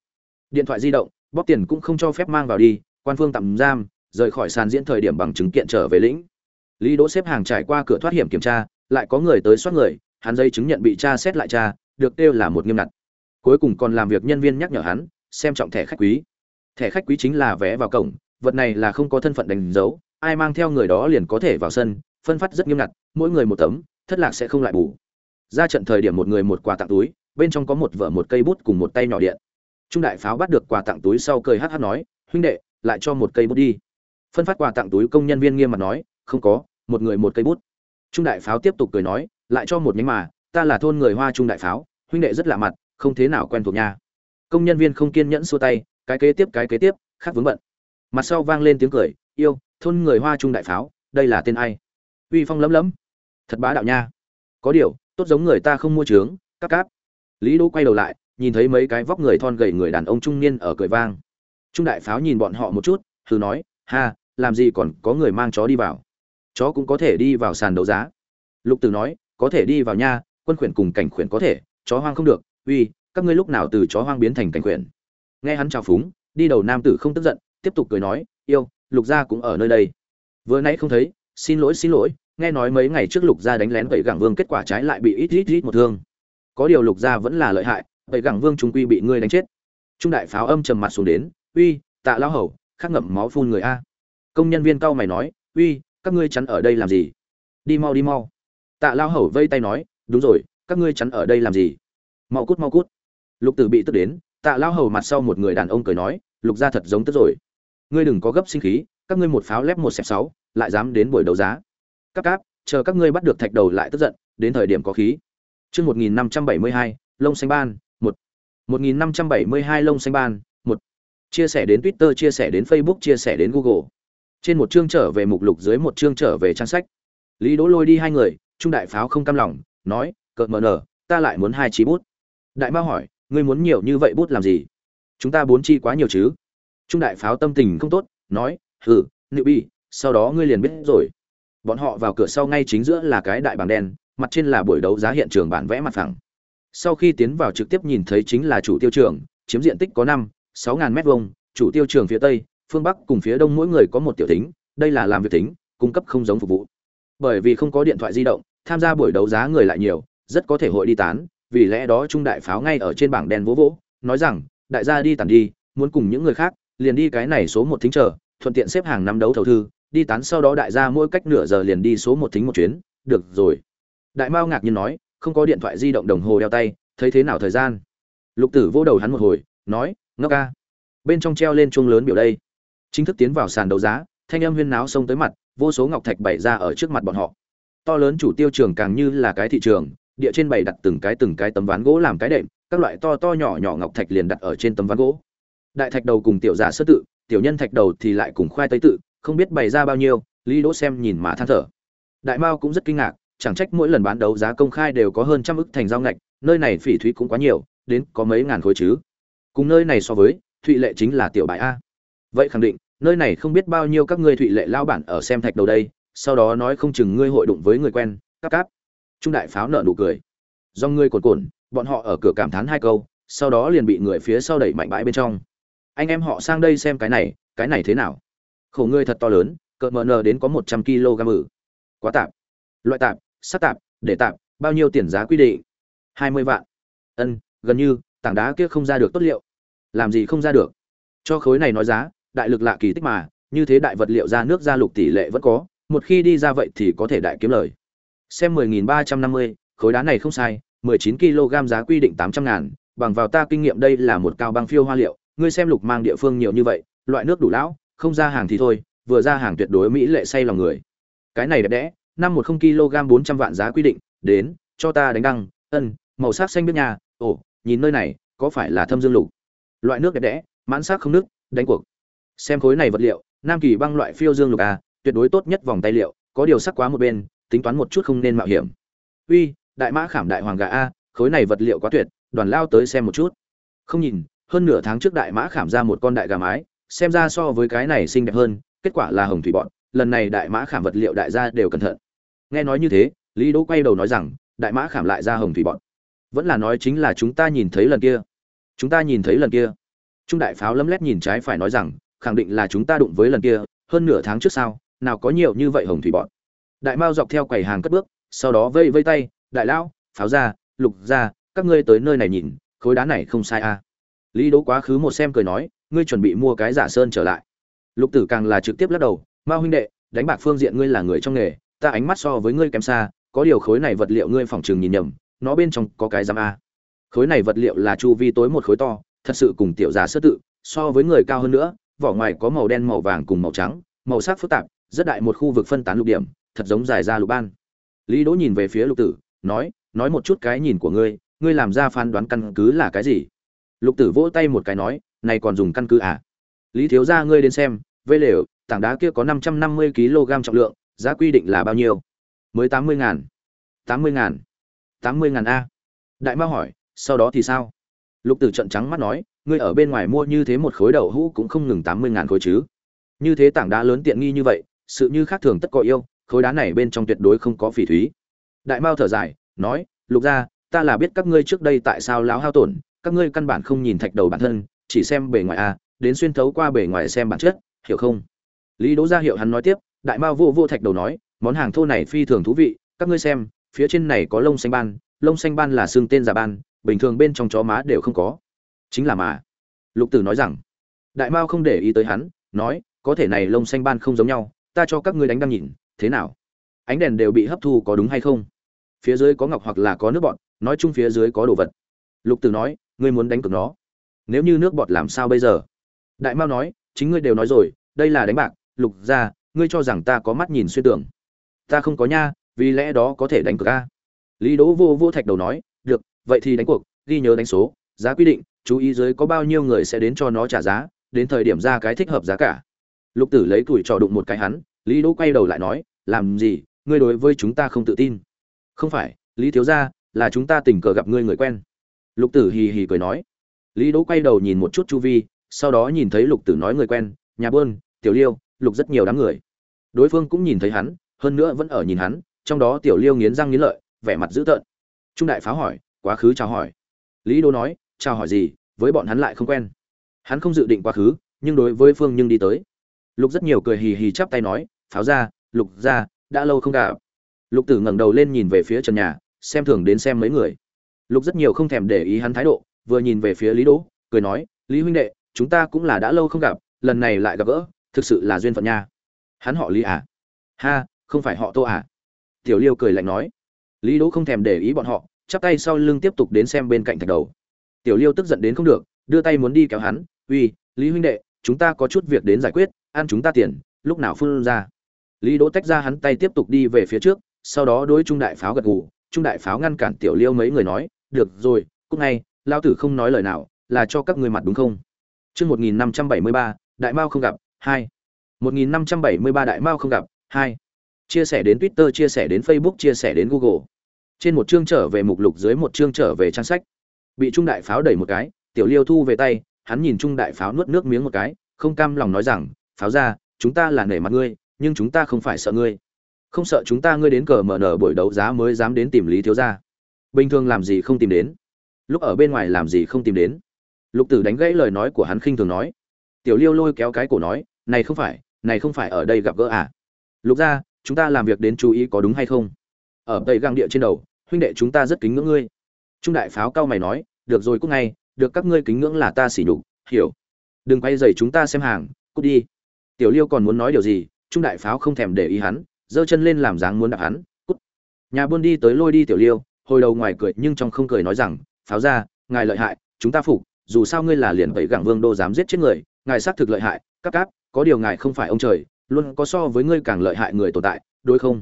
Điện thoại di động, bóp tiền cũng không cho phép mang vào đi, quan phương tạm giam, rời khỏi sàn diễn thời điểm bằng chứng kiện trở về lĩnh. Lý đỗ xếp hàng trải qua cửa thoát hiểm kiểm tra, lại có người tới soát người, hắn dây chứng nhận bị tra xét lại tra, được kêu là một nghiêm ngặt. Cuối cùng còn làm việc nhân viên nhắc nhở hắn, xem trọng thẻ khách quý. Thẻ khách quý chính là vé vào cổng, vật này là không có thân phận đánh dấu ai mang theo người đó liền có thể vào sân, phân phát rất nghiêm ngặt, mỗi người một tấm, thất lạc sẽ không lại bù. Ra trận thời điểm một người một quà tặng túi, bên trong có một vợ một cây bút cùng một tay nhỏ điện. Trung đại pháo bắt được quà tặng túi sau cười hát hát nói, huynh đệ, lại cho một cây bút đi. Phân phát quà tặng túi công nhân viên nghiêm mặt nói, không có, một người một cây bút. Trung đại pháo tiếp tục cười nói, lại cho một nhánh mà, ta là thôn người hoa trung đại pháo, huynh đệ rất lạ mặt, không thế nào quen thuộc nha. Công nhân viên không kiên nhẫn xua tay, cái kế tiếp, cái kế tiếp, khác vướng bận. Mặt sau vang lên tiếng cười, yêu thôn người hoa trung đại pháo, đây là tên ai? Uy phong lấm lấm. Thật bá đạo nha. Có điều, tốt giống người ta không mua trướng cắp cáp. Lý đỗ quay đầu lại, nhìn thấy mấy cái vóc người thon gầy người đàn ông trung niên ở cười vang. Trung đại pháo nhìn bọn họ một chút, thử nói, ha, làm gì còn có người mang chó đi vào? Chó cũng có thể đi vào sàn đấu giá. Lục tử nói, có thể đi vào nha, quân khuyển cùng cảnh khuyển có thể, chó hoang không được. Uy, các ngươi lúc nào từ chó hoang biến thành cảnh khuyển? Nghe hắn chào phúng, đi đầu nam tử không tức giận, tiếp tục cười nói, yêu lục gia cũng ở nơi đây. Vừa nãy không thấy, xin lỗi xin lỗi, nghe nói mấy ngày trước lục gia đánh lén vậy gẳng vương kết quả trái lại bị ít ít ít một thương. Có điều lục gia vẫn là lợi hại vậy gẳng vương trung quy bị ngươi đánh chết. Trung đại pháo âm trầm mặt xuống đến, uy, tạ lão hầu, khắc ngậm máu phun người a. Công nhân viên cao mày nói, uy, các ngươi chắn ở đây làm gì? Đi mau đi mau. Tạ lao hầu vây tay nói, đúng rồi, các ngươi chắn ở đây làm gì? Mau cút mau cút. Lục tử bị tức đến, tạ lao hầu mặt sau một người đàn ông cười nói, lục gia thật giống tức rồi ngươi đừng có gấp sinh khí, các ngươi một pháo lép một xẹp sáu, lại dám đến buổi đấu giá. Các cáp, chờ các ngươi bắt được thạch đầu lại tức giận, đến thời điểm có khí. Chương một nghìn năm trăm bảy mươi hai, lông xanh ban, một. một nghìn năm trăm bảy mươi hai, lông xanh ban, một. Chia sẻ đến twitter, chia sẻ đến facebook, chia sẻ đến google. Trên một chương trở về mục lục, dưới một chương trở về trang sách. Lý đỗ lôi đi hai người, trung đại pháo không cam lòng, nói, cợt mờ nở, ta lại muốn hai chi bút. Đại mao hỏi, ngươi muốn nhiều như vậy bút làm gì? Chúng ta bốn chi quá nhiều chứ trung đại pháo tâm tình không tốt, nói, hừ, nịu bi, sau đó ngươi liền biết rồi. Bọn họ vào cửa sau ngay chính giữa là cái đại bảng đen, mặt trên là buổi đấu giá hiện trường bản vẽ mặt phẳng. Sau khi tiến vào trực tiếp nhìn thấy chính là chủ tiêu trường chiếm diện tích có năm, sáu ngàn mét vuông, chủ tiêu trường phía tây, phương bắc cùng phía đông mỗi người có một tiểu tính đây là làm việc tính cung cấp không giống phục vụ. Bởi vì không có điện thoại di động, tham gia buổi đấu giá người lại nhiều, rất có thể hội đi tán, vì lẽ đó trung đại pháo ngay ở trên bảng đen vỗ vỗ, nói rằng, đại gia đi tàn đi, muốn cùng những người khác liền đi cái này số một thính chờ, thuận tiện xếp hàng năm đấu thầu thư, đi tán sau đó đại gia mỗi cách nửa giờ liền đi số một thính một chuyến, được rồi. Đại mao ngạc nhiên nói, không có điện thoại di động đồng hồ đeo tay, thấy thế nào thời gian? Lục tử vô đầu hắn một hồi, nói, ngốc ca. Bên trong treo lên chuông lớn biểu đây. Chính thức tiến vào sàn đấu giá, thanh âm huyên náo xông tới mặt, vô số ngọc thạch bày ra ở trước mặt bọn họ. To lớn chủ tiêu trường càng như là cái thị trường, địa trên bày đặt từng cái từng cái tấm ván gỗ làm cái đệm, các loại to to nhỏ nhỏ ngọc thạch liền đặt ở trên tấm ván gỗ đại thạch đầu cùng tiểu giả sơ tự, tiểu nhân thạch đầu thì lại cùng khoai tây tự, không biết bày ra bao nhiêu, lý đỗ xem nhìn mà than thở. Đại mao cũng rất kinh ngạc, chẳng trách mỗi lần bán đấu giá công khai đều có hơn trăm ức thành giao ngạch, nơi này phỉ thúy cũng quá nhiều, đến có mấy ngàn khối chứ. Cùng nơi này so với, thụy lệ chính là tiểu bại a. Vậy khẳng định, nơi này không biết bao nhiêu các ngươi thụy lệ lao bản ở xem thạch đầu đây, sau đó nói không chừng ngươi hội đụng với người quen cắp cáp. Trung đại pháo nợ nụ cười. Do ngươi cồn cồn bọn họ ở cửa cảm thán hai câu, sau đó liền bị người phía sau đẩy mạnh bãi bên trong anh em họ sang đây xem cái này cái này thế nào? Khổ ngươi thật to lớn, cỡ mờ nờ đến có một trăm kg ừ quá tạp. Loại tạp, sắt tạp, để tạp, bao nhiêu tiền giá quy định? Hai mươi vạn. Ân, gần như, tảng đá kia không ra được tốt liệu. Làm gì không ra được? Cho khối này nói giá, đại lực lạ kỳ tích mà, như thế đại vật liệu ra nước ra lục tỷ lệ vẫn có, một khi đi ra vậy thì có thể đại kiếm lời. Xem mười nghìn ba trăm năm mươi, khối đá này không sai, mười chín kg giá quy định tám trăm ngàn, bằng vào ta kinh nghiệm đây là một cao băng phiêu hoa liệu ngươi xem lục mang địa phương nhiều như vậy, loại nước đủ lão, không ra hàng thì thôi, vừa ra hàng tuyệt đối mỹ lệ say lòng người. Cái này đẹp đẽ, năm một không kg bốn trăm vạn giá quy định, đến, cho ta đánh đăng ân, màu sắc xanh biết nhà, ồ, nhìn nơi này, có phải là thâm dương lục? Loại nước đẹp đẽ, mãn sắc không nước, đánh cuộc. Xem khối này vật liệu, nam kỳ băng loại phiêu dương lục a tuyệt đối tốt nhất vòng tay liệu, có điều sắc quá một bên, tính toán một chút không nên mạo hiểm. Uy, đại mã khảm đại hoàng gà a, khối này vật liệu quá tuyệt, đoàn lao tới xem một chút. Không nhìn hơn nửa tháng trước đại mã khảm ra một con đại gà mái, xem ra so với cái này xinh đẹp hơn, kết quả là hồng thủy bọn, lần này đại mã khảm vật liệu đại gia đều cẩn thận. Nghe nói như thế, lý đỗ quay đầu nói rằng, đại mã khảm lại ra hồng thủy bọn. Vẫn là nói chính là chúng ta nhìn thấy lần kia. Chúng ta nhìn thấy lần kia. Trung đại pháo lấm lét nhìn trái phải nói rằng, khẳng định là chúng ta đụng với lần kia, hơn nửa tháng trước sao, nào có nhiều như vậy hồng thủy bọn. Đại mao dọc theo quầy hàng cất bước, sau đó vây vây tay, đại lão, pháo ra, lục ra, các ngươi tới nơi này nhìn, khối đá này không sai à lý đỗ quá khứ một xem cười nói, ngươi chuẩn bị mua cái giả sơn trở lại. Lục tử càng là trực tiếp lắc đầu, ma huynh đệ, đánh bạc phương diện ngươi là người trong nghề, ta ánh mắt so với ngươi kém xa, có điều khối này vật liệu ngươi phòng trường nhìn nhầm, nó bên trong có cái giám a. Khối này vật liệu là chu vi tối một khối to, thật sự cùng tiểu giả sơ tự, so với người cao hơn nữa, vỏ ngoài có màu đen, màu vàng cùng màu trắng, màu sắc phức tạp, rất đại một khu vực phân tán lục điểm, thật giống dài ra lục ban. Lý đỗ nhìn về phía lục tử, nói nói một chút cái nhìn của ngươi ngươi làm ra phán đoán căn cứ là cái gì? Lục tử vỗ tay một cái nói, này còn dùng căn cứ à? Lý thiếu gia ngươi đến xem vây lều, tảng đá kia có năm trăm năm mươi kg trọng lượng, giá quy định là bao nhiêu? Mới tám mươi ngàn. Tám mươi ngàn. Tám mươi ngàn a? Đại Mao hỏi, sau đó thì sao? Lục tử trận trắng mắt nói, ngươi ở bên ngoài mua như thế một khối đậu hũ cũng không ngừng tám mươi ngàn khối chứ. Như thế tảng đá lớn tiện nghi như vậy, sự như khác thường tất có yêu, khối đá này bên trong tuyệt đối không có phỉ thúy. Đại mao thở dài, nói, lục gia, ta là biết các ngươi trước đây tại sao láo hao tổn các ngươi căn bản không nhìn thạch đầu bản thân, chỉ xem bề ngoài a đến xuyên thấu qua bề ngoài xem bản chất, hiểu không? Lý đỗ gia hiệu hắn nói tiếp, đại mao vô vô thạch đầu nói, món hàng thô này phi thường thú vị, các ngươi xem, phía trên này có lông xanh ban, lông xanh ban là xương tên giả ban, bình thường bên trong chó má đều không có. Chính là mà. Lục tử nói rằng, đại mao không để ý tới hắn, nói, có thể này lông xanh ban không giống nhau, ta cho các ngươi đánh đăng nhìn, thế nào? Ánh đèn đều bị hấp thu có đúng hay không? Phía dưới có ngọc hoặc là có nước bọt, nói chung phía dưới có đồ vật. Lục tử nói ngươi muốn đánh cược nó. Nếu như nước bọt làm sao bây giờ? Đại mao nói, chính ngươi đều nói rồi, đây là đánh bạc. Lục ra, ngươi cho rằng ta có mắt nhìn xuyên tưởng ta không có nha, vì lẽ đó có thể đánh cược a. Lý đỗ vô vô thạch đầu nói, được, vậy thì đánh cuộc, ghi nhớ đánh số, giá quy định, chú ý dưới có bao nhiêu người sẽ đến cho nó trả giá, đến thời điểm ra cái thích hợp giá cả. Lục tử lấy tuổi trò đụng một cái hắn, lý đỗ quay đầu lại nói, làm gì, ngươi đối với chúng ta không tự tin. Không phải, lý thiếu gia, là chúng ta tình cờ gặp ngươi người quen lục tử hì hì cười nói. Lý đỗ quay đầu nhìn một chút chu vi, sau đó nhìn thấy lục tử nói người quen, nhà buôn tiểu liêu, lục rất nhiều đám người. Đối phương cũng nhìn thấy hắn, hơn nữa vẫn ở nhìn hắn, trong đó tiểu liêu nghiến răng nghiến lợi, vẻ mặt dữ tợn. Trung đại Phá hỏi, quá khứ chào hỏi. Lý Đỗ nói, chào hỏi gì, với bọn hắn lại không quen. Hắn không dự định quá khứ, nhưng đối với phương nhưng đi tới. Lục rất nhiều cười hì hì chắp tay nói, pháo ra, lục ra, đã lâu không gặp. Lục tử ngẩng đầu lên nhìn về phía trần nhà, xem thường đến xem mấy người lục rất nhiều không thèm để ý hắn thái độ, vừa nhìn về phía lý đỗ, cười nói, lý huynh đệ, chúng ta cũng là đã lâu không gặp, lần này lại gặp gỡ, thực sự là duyên phận nha. Hắn họ lý à? Ha, không phải họ tô à? Tiểu liêu cười lạnh nói. Lý đỗ không thèm để ý bọn họ, chắp tay sau lưng tiếp tục đến xem bên cạnh thạch đầu. Tiểu liêu tức giận đến không được, đưa tay muốn đi kéo hắn, uy, lý huynh đệ, chúng ta có chút việc đến giải quyết, ăn chúng ta tiền, lúc nào phun ra? Lý đỗ tách ra hắn tay tiếp tục đi về phía trước, sau đó đối trung đại pháo gật gù, trung đại pháo ngăn cản tiểu liêu mấy người nói được rồi, cúc ngay lao tử không nói lời nào, là cho các người mặt đúng không? Chương một nghìn năm trăm bảy mươi ba, đại mao không gặp, hai. một nghìn năm trăm bảy mươi ba, đại mao không gặp, hai. Chia sẻ đến twitter, chia sẻ đến facebook, chia sẻ đến google. Trên một chương trở về mục lục, dưới một chương trở về trang sách. Bị trung đại pháo đẩy một cái, tiểu liêu thu về tay, hắn nhìn trung đại pháo nuốt nước miếng một cái, không cam lòng nói rằng, pháo ra, chúng ta là nể mặt ngươi, nhưng chúng ta không phải sợ ngươi. Không sợ chúng ta ngươi đến cờ mở nở buổi đấu giá mới dám đến tìm lý thiếu gia bình thường làm gì không tìm đến. Lúc ở bên ngoài làm gì không tìm đến. Lục tử đánh gãy lời nói của hắn khinh thường nói. Tiểu liêu lôi kéo cái cổ nói, này không phải, này không phải ở đây gặp gỡ à? Lục gia chúng ta làm việc đến chú ý có đúng hay không? Ở tây găng địa trên đầu, huynh đệ chúng ta rất kính ngưỡng ngươi. Trung đại pháo cao mày nói, được rồi cúc ngay, được các ngươi kính ngưỡng là ta xỉ nhục, hiểu. Đừng quay dày chúng ta xem hàng, cút đi. Tiểu liêu còn muốn nói điều gì, trung đại pháo không thèm để ý hắn, giơ chân lên làm dáng muốn đạp hắn, cút. Nhà buôn đi tới lôi đi tiểu liêu hồi đầu ngoài cười nhưng trong không cười nói rằng, pháo ra ngài lợi hại, chúng ta phục, dù sao ngươi là liền vậy gẳng vương đô dám giết chết người, ngài xác thực lợi hại, các cáp, có điều ngài không phải ông trời, luôn có so với ngươi càng lợi hại người tồn tại, đối không?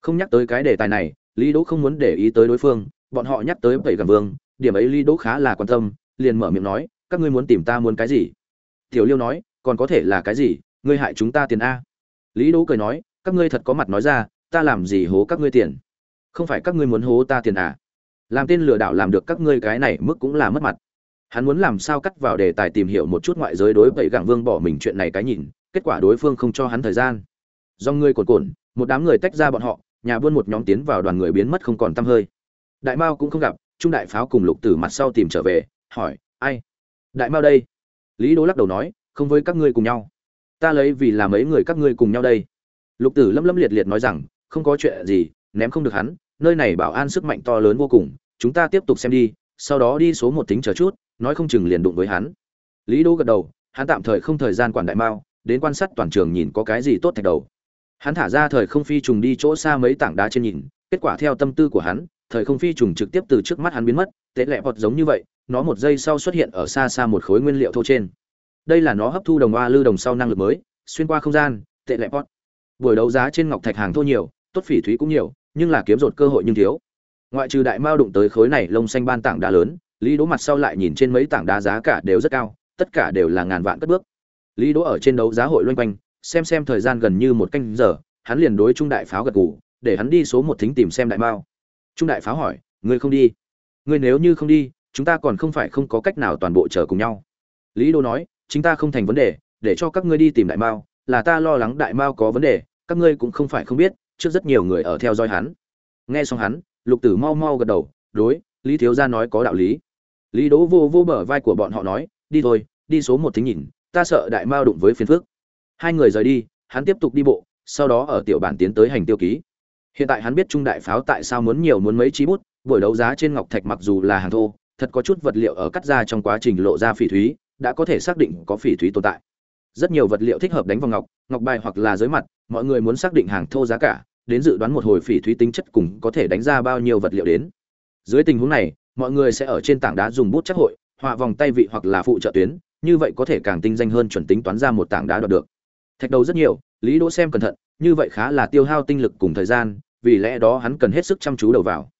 Không nhắc tới cái đề tài này, lý đỗ không muốn để ý tới đối phương, bọn họ nhắc tới vậy gẳng vương, điểm ấy lý đỗ khá là quan tâm, liền mở miệng nói, các ngươi muốn tìm ta muốn cái gì? Tiểu liêu nói, còn có thể là cái gì, ngươi hại chúng ta tiền a. Lý đỗ cười nói, các ngươi thật có mặt nói ra, ta làm gì hố các ngươi tiền? Không phải các ngươi muốn hố ta tiền à? Làm tên lừa đảo làm được các ngươi cái này mức cũng là mất mặt. Hắn muốn làm sao cắt vào đề tài tìm hiểu một chút ngoại giới đối vậy gặng vương bỏ mình chuyện này cái nhìn, kết quả đối phương không cho hắn thời gian. Do ngươi cồn cồn một đám người tách ra bọn họ, nhà buôn một nhóm tiến vào đoàn người biến mất không còn tăm hơi. Đại mao cũng không gặp, trung đại pháo cùng lục tử mặt sau tìm trở về, hỏi, ai? Đại mao đây? Lý đỗ lắc đầu nói, không với các ngươi cùng nhau. Ta lấy vì là mấy người các ngươi cùng nhau đây. Lục tử lâm lâm liệt liệt nói rằng, không có chuyện gì, ném không được hắn nơi này bảo an sức mạnh to lớn vô cùng, chúng ta tiếp tục xem đi, sau đó đi số một tính chờ chút, nói không chừng liền đụng với hắn. Lý đỗ gật đầu, hắn tạm thời không thời gian quản đại mao, đến quan sát toàn trường nhìn có cái gì tốt thạch đầu. Hắn thả ra thời không phi trùng đi chỗ xa mấy tảng đá trên nhìn, kết quả theo tâm tư của hắn, thời không phi trùng trực tiếp từ trước mắt hắn biến mất tệ lẹ vọt giống như vậy, nó một giây sau xuất hiện ở xa xa một khối nguyên liệu thô trên. Đây là nó hấp thu đồng hoa lư đồng sau năng lực mới, xuyên qua không gian tệ lẹ vọt. Buổi đấu giá trên ngọc thạch hàng thô nhiều, tốt phỉ thúy cũng nhiều nhưng là kiếm rột cơ hội nhưng thiếu. Ngoại trừ đại mao đụng tới khối này lông xanh ban tảng đá lớn, lý đỗ mặt sau lại nhìn trên mấy tảng đá giá cả đều rất cao, tất cả đều là ngàn vạn cất bước. Lý đỗ ở trên đấu giá hội loanh quanh, xem xem thời gian gần như một canh giờ, hắn liền đối trung đại pháo gật gù, để hắn đi số một thính tìm xem đại mao. Trung đại pháo hỏi, ngươi không đi? Ngươi nếu như không đi, chúng ta còn không phải không có cách nào toàn bộ chờ cùng nhau. Lý đỗ nói, chính ta không thành vấn đề, để cho các ngươi đi tìm đại mao, là ta lo lắng đại mao có vấn đề, các ngươi cũng không phải không biết trước rất nhiều người ở theo dõi hắn. Nghe xong hắn, lục tử mau mau gật đầu, đối, lý thiếu gia nói có đạo lý. Lý đỗ vô vô bờ vai của bọn họ nói, đi thôi, đi số một thính nhìn, ta sợ đại mao đụng với phiền phước hai người rời đi, hắn tiếp tục đi bộ, sau đó ở tiểu bản tiến tới hành tiêu ký. Hiện tại hắn biết trung đại pháo tại sao muốn nhiều muốn mấy chí bút, buổi đấu giá trên ngọc thạch mặc dù là hàng thô, thật có chút vật liệu ở cắt ra trong quá trình lộ ra phỉ thúy, đã có thể xác định có phỉ thúy tồn tại. Rất nhiều vật liệu thích hợp đánh vào ngọc ngọc bài hoặc là dưới mặt, mọi người muốn xác định hàng thô giá cả đến dự đoán một hồi phỉ thúy tính chất cùng có thể đánh ra bao nhiêu vật liệu đến. Dưới tình huống này, mọi người sẽ ở trên tảng đá dùng bút chắc hội, họa vòng tay vị hoặc là phụ trợ tuyến, như vậy có thể càng tinh danh hơn chuẩn tính toán ra một tảng đá đoạt được. Thạch đầu rất nhiều, lý đỗ xem cẩn thận, như vậy khá là tiêu hao tinh lực cùng thời gian, vì lẽ đó hắn cần hết sức chăm chú đầu vào.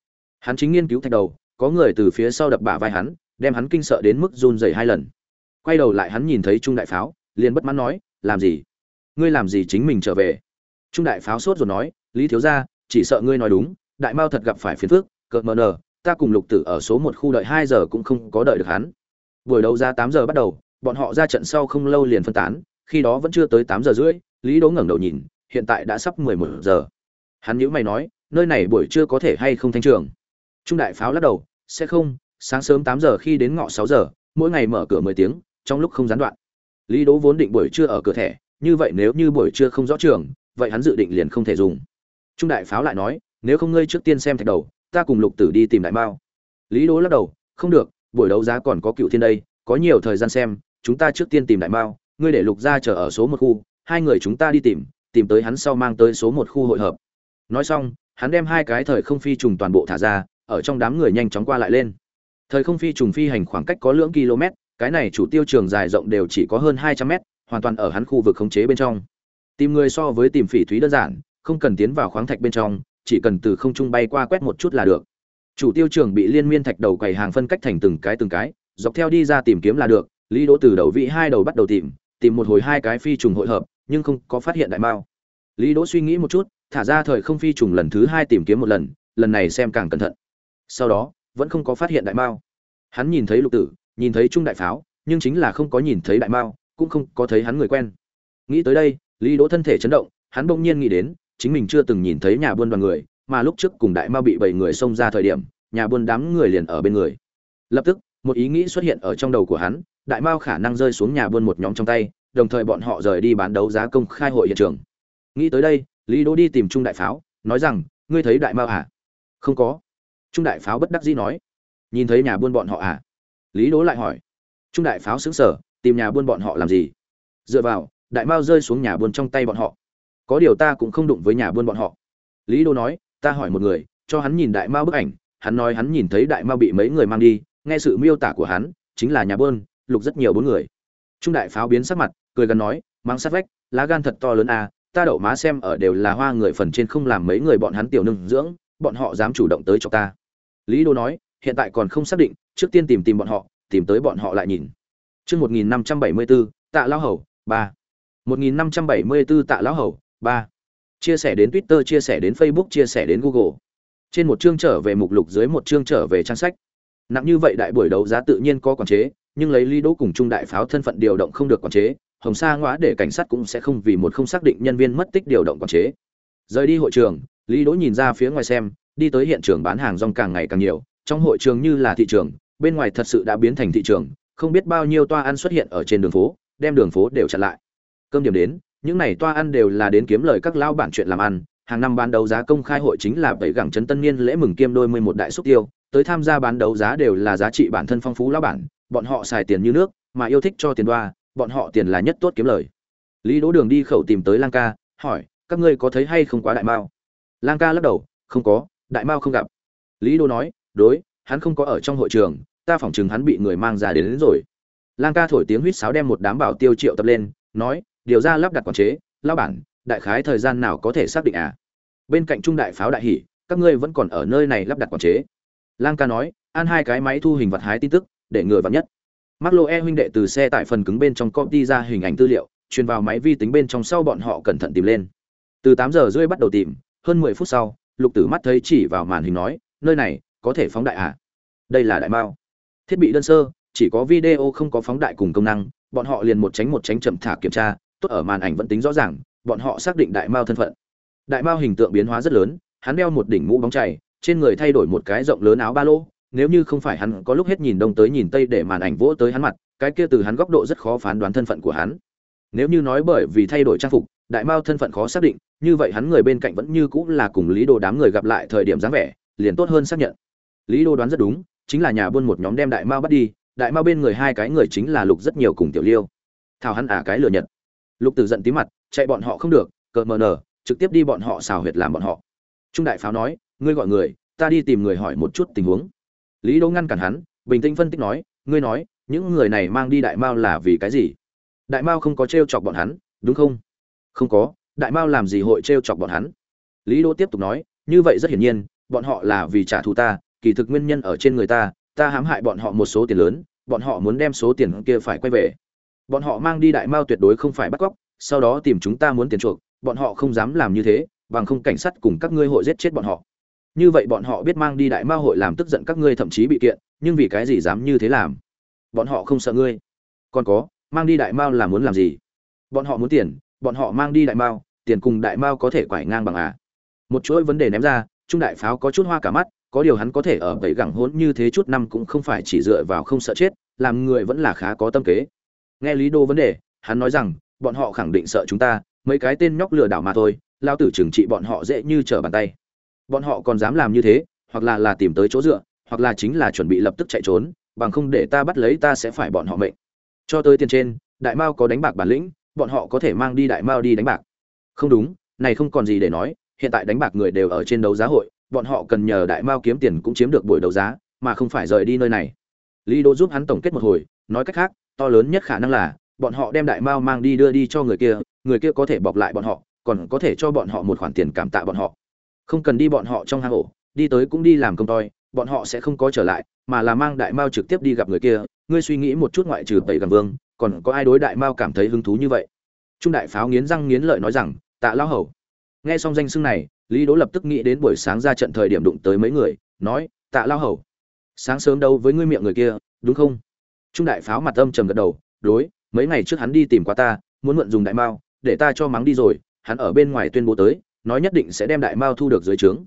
Hắn chính nghiên cứu thạch đầu, có người từ phía sau đập bả vai hắn, đem hắn kinh sợ đến mức run rẩy hai lần. Quay đầu lại hắn nhìn thấy trung đại pháo, liền bất mãn nói, làm gì? Ngươi làm gì chính mình trở về? Trung đại pháo sốt rồi nói lý thiếu gia, chỉ sợ ngươi nói đúng, đại mao thật gặp phải phiền phức cợt mờ nờ, ta cùng lục tử ở số một khu đợi hai giờ cũng không có đợi được hắn. Buổi đấu ra tám giờ bắt đầu, bọn họ ra trận sau không lâu liền phân tán, khi đó vẫn chưa tới tám giờ rưỡi, lý đố ngẩng đầu nhìn, hiện tại đã sắp mười một giờ. Hắn nhữ mày nói, nơi này buổi trưa có thể hay không thanh trường? Trung đại pháo lắc đầu, sẽ không, sáng sớm tám giờ khi đến ngọ sáu giờ, mỗi ngày mở cửa mười tiếng, trong lúc không gián đoạn. Lý đố vốn định buổi trưa ở cửa thẻ, như vậy nếu như buổi trưa không rõ trường, vậy hắn dự định liền không thể dùng trung đại pháo lại nói, nếu không ngươi trước tiên xem thạch đầu, ta cùng lục tử đi tìm đại mao. Lý đỗ lắc đầu, không được, buổi đấu giá còn có cựu thiên đây, có nhiều thời gian xem, chúng ta trước tiên tìm đại mao, ngươi để lục ra chờ ở số một khu, hai người chúng ta đi tìm tìm tới hắn sau mang tới số một khu hội hợp. Nói xong, hắn đem hai cái thời không phi trùng toàn bộ thả ra, ở trong đám người nhanh chóng qua lại lên. Thời không phi trùng phi hành khoảng cách có lưỡng km, cái này chủ tiêu trường dài rộng đều chỉ có hơn hai trăm mét, hoàn toàn ở hắn khu vực khống chế bên trong. Tìm người so với tìm phỉ thúy đơn giản không cần tiến vào khoáng thạch bên trong, chỉ cần từ không trung bay qua quét một chút là được. Chủ tiêu trường bị liên miên thạch đầu quầy hàng phân cách thành từng cái từng cái, dọc theo đi ra tìm kiếm là được, lý đỗ từ đầu vị hai đầu bắt đầu tìm tìm một hồi hai cái phi trùng hội hợp, nhưng không có phát hiện đại mao. Lý đỗ suy nghĩ một chút, thả ra thời không phi trùng lần thứ hai tìm kiếm một lần lần này xem càng cẩn thận. Sau đó, vẫn không có phát hiện đại mao. Hắn nhìn thấy lục tử, nhìn thấy trung đại pháo, nhưng chính là không có nhìn thấy đại mao, cũng không có thấy hắn người quen. Nghĩ tới đây, lý đỗ thân thể chấn động, hắn bỗng nhiên nghĩ đến chính mình chưa từng nhìn thấy nhà buôn đoàn người, mà lúc trước cùng đại mao bị bảy người xông ra thời điểm, nhà buôn đám người liền ở bên người. Lập tức, một ý nghĩ xuất hiện ở trong đầu của hắn, đại mao khả năng rơi xuống nhà buôn một nhóm trong tay, đồng thời bọn họ rời đi bán đấu giá công khai hội hiện trường. Nghĩ tới đây, lý đỗ đi tìm trung đại pháo, nói rằng, ngươi thấy đại mao à? Không có. Trung đại pháo bất đắc dĩ nói. Nhìn thấy nhà buôn bọn họ à? Lý đỗ lại hỏi. Trung đại pháo sững sờ, tìm nhà buôn bọn họ làm gì? Dựa vào, đại mao rơi xuống nhà buôn trong tay bọn họ có điều ta cũng không đụng với nhà buôn bọn họ. Lý Đô nói ta hỏi một người cho hắn nhìn đại mao bức ảnh hắn nói hắn nhìn thấy đại mao bị mấy người mang đi nghe sự miêu tả của hắn chính là nhà buôn lục rất nhiều bốn người. Trung đại pháo biến sắc mặt cười gần nói mang sát vách lá gan thật to lớn à ta đậu má xem ở đều là hoa người phần trên không làm mấy người bọn hắn tiểu nương dưỡng bọn họ dám chủ động tới cho ta. Lý đô nói hiện tại còn không xác định trước tiên tìm tìm bọn họ tìm tới bọn họ lại nhìn. Trước 1574, tạ lão hầu ba. một nghìn năm trăm bảy mươi bốn tạ lão hầu ba. Chia sẻ đến twitter, chia sẻ đến facebook, chia sẻ đến google. Trên một chương trở về mục lục, dưới một chương trở về trang sách. Nặng như vậy đại buổi đấu giá tự nhiên có quản chế, nhưng lấy lý đỗ cùng trung đại pháo thân phận điều động không được quản chế, hồng sa ngõa để cảnh sát cũng sẽ không vì một không xác định nhân viên mất tích điều động quản chế. Rời đi hội trường lý đỗ nhìn ra phía ngoài xem, đi tới hiện trường bán hàng rong càng ngày càng nhiều, trong hội trường như là thị trường, bên ngoài thật sự đã biến thành thị trường, không biết bao nhiêu toa ăn xuất hiện ở trên đường phố, đem đường phố đều chặn lại. Cơm điểm đến những này toa ăn đều là đến kiếm lời các lao bản chuyện làm ăn hàng năm bán đấu giá công khai hội chính là bảy gẳng trấn tân niên lễ mừng kiêm đôi mười một đại xúc tiêu tới tham gia bán đấu giá đều là giá trị bản thân phong phú lao bản bọn họ xài tiền như nước mà yêu thích cho tiền đoa bọn họ tiền là nhất tốt kiếm lời. Lý đỗ đường đi khẩu tìm tới lang ca hỏi các ngươi có thấy hay không quá đại mao? Lang ca lắc đầu không có đại mao không gặp. Lý đỗ nói đối hắn không có ở trong hội trường ta phỏng chừng hắn bị người mang ra đến, đến rồi. Lang ca thổi tiếng huýt sáo đem một đám bảo tiêu triệu tập lên nói điều ra lắp đặt quản chế lao bản đại khái thời gian nào có thể xác định à bên cạnh trung đại pháo đại hỉ các ngươi vẫn còn ở nơi này lắp đặt quản chế lang ca nói an hai cái máy thu hình vật hái tin tức để người vắn nhất Mark E huynh đệ từ xe tại phần cứng bên trong copy ra hình ảnh tư liệu, truyền vào máy vi tính bên trong sau bọn họ cẩn thận tìm lên. Từ tám giờ rưỡi bắt đầu tìm, hơn 10 phút sau, Lục Tử mắt thấy chỉ vào màn hình nói, nơi này có thể phóng đại à? Đây là đại mao. Thiết bị đơn sơ, chỉ có video không có phóng đại cùng công năng, bọn họ liền một tránh một tránh chậm thả kiểm tra, tốt ở màn ảnh vẫn tính rõ ràng, bọn họ xác định đại mao thân phận. Đại mao hình tượng biến hóa rất lớn, hắn đeo một đỉnh mũ bóng chảy, trên người thay đổi một cái rộng lớn áo ba lô, nếu như không phải hắn có lúc hết nhìn đông tới nhìn tây để màn ảnh vỗ tới hắn mặt, cái kia từ hắn góc độ rất khó phán đoán thân phận của hắn. Nếu như nói bởi vì thay đổi trang phục, đại mao thân phận khó xác định, như vậy hắn người bên cạnh vẫn như cũng là cùng Lý Đồ đám người gặp lại thời điểm dáng vẻ, liền tốt hơn xác nhận. Lý Đô đoán rất đúng, chính là nhà buôn một nhóm đem đại mao bắt đi, đại mao bên người hai cái người chính là Lục rất nhiều cùng Tiểu Liêu. Thảo hắn à cái lừa nhận. Lục Tử giận tí mặt, chạy bọn họ không được, cờ mờ nở, trực tiếp đi bọn họ xào huyệt làm bọn họ. Trung đại pháo nói, ngươi gọi người, ta đi tìm người hỏi một chút tình huống. Lý đỗ ngăn cản hắn bình tĩnh phân tích nói ngươi nói những người này mang đi đại mao là vì cái gì? Đại mao không có trêu chọc bọn hắn đúng không? Không có đại mao làm gì hội trêu chọc bọn hắn? Lý đỗ tiếp tục nói như vậy rất hiển nhiên bọn họ là vì trả thù ta kỳ thực nguyên nhân ở trên người ta ta hãm hại bọn họ một số tiền lớn bọn họ muốn đem số tiền kia phải quay về bọn họ mang đi đại mao tuyệt đối không phải bắt cóc, sau đó tìm chúng ta muốn tiền chuộc, bọn họ không dám làm như thế, bằng không cảnh sát cùng các ngươi hội giết chết bọn họ. Như vậy bọn họ biết mang đi đại mao hội làm tức giận các ngươi thậm chí bị kiện, nhưng vì cái gì dám như thế làm? Bọn họ không sợ ngươi. Còn có, mang đi đại mao là muốn làm gì? Bọn họ muốn tiền, bọn họ mang đi đại mao, tiền cùng đại mao có thể quải ngang bằng à? Một chuỗi vấn đề ném ra, trung đại pháo có chút hoa cả mắt, có điều hắn có thể ở vậy gẳng hỗn như thế chút năm cũng không phải chỉ dựa vào không sợ chết, làm người vẫn là khá có tâm kế nghe lý đô vấn đề, hắn nói rằng, bọn họ khẳng định sợ chúng ta, mấy cái tên nhóc lừa đảo mà thôi lao tử trừng trị bọn họ dễ như trở bàn tay. Bọn họ còn dám làm như thế, hoặc là là tìm tới chỗ dựa, hoặc là chính là chuẩn bị lập tức chạy trốn, bằng không để ta bắt lấy ta sẽ phải bọn họ mệnh. Cho tới tiền trên, đại mao có đánh bạc bản lĩnh, bọn họ có thể mang đi đại mao đi đánh bạc. Không đúng, này không còn gì để nói, hiện tại đánh bạc người đều ở trên đấu giá hội, bọn họ cần nhờ đại mao kiếm tiền cũng chiếm được buổi đấu giá, mà không phải rời đi nơi này. Lý đô giúp hắn tổng kết một hồi, nói cách khác to lớn nhất khả năng là, bọn họ đem đại mao mang đi đưa đi cho người kia người kia có thể bọc lại bọn họ, còn có thể cho bọn họ một khoản tiền cảm tạ bọn họ. Không cần đi bọn họ trong hang ổ, đi tới cũng đi làm công toi, bọn họ sẽ không có trở lại, mà là mang đại mao trực tiếp đi gặp người kia. Ngươi suy nghĩ một chút ngoại trừ tẩy gần vương, còn có ai đối đại mao cảm thấy hứng thú như vậy? Trung đại pháo nghiến răng nghiến lợi nói rằng, tạ lão hầu. Nghe xong danh xưng này, lý đỗ lập tức nghĩ đến buổi sáng ra trận thời điểm đụng tới mấy người, nói, tạ lão hầu, sáng sớm đâu với ngươi miệng người kia, đúng không? Trung đại pháo mặt âm trầm gật đầu, đối, mấy ngày trước hắn đi tìm qua ta, muốn mượn dùng đại mao, để ta cho mắng đi rồi, hắn ở bên ngoài tuyên bố tới, nói nhất định sẽ đem đại mao thu được dưới trướng.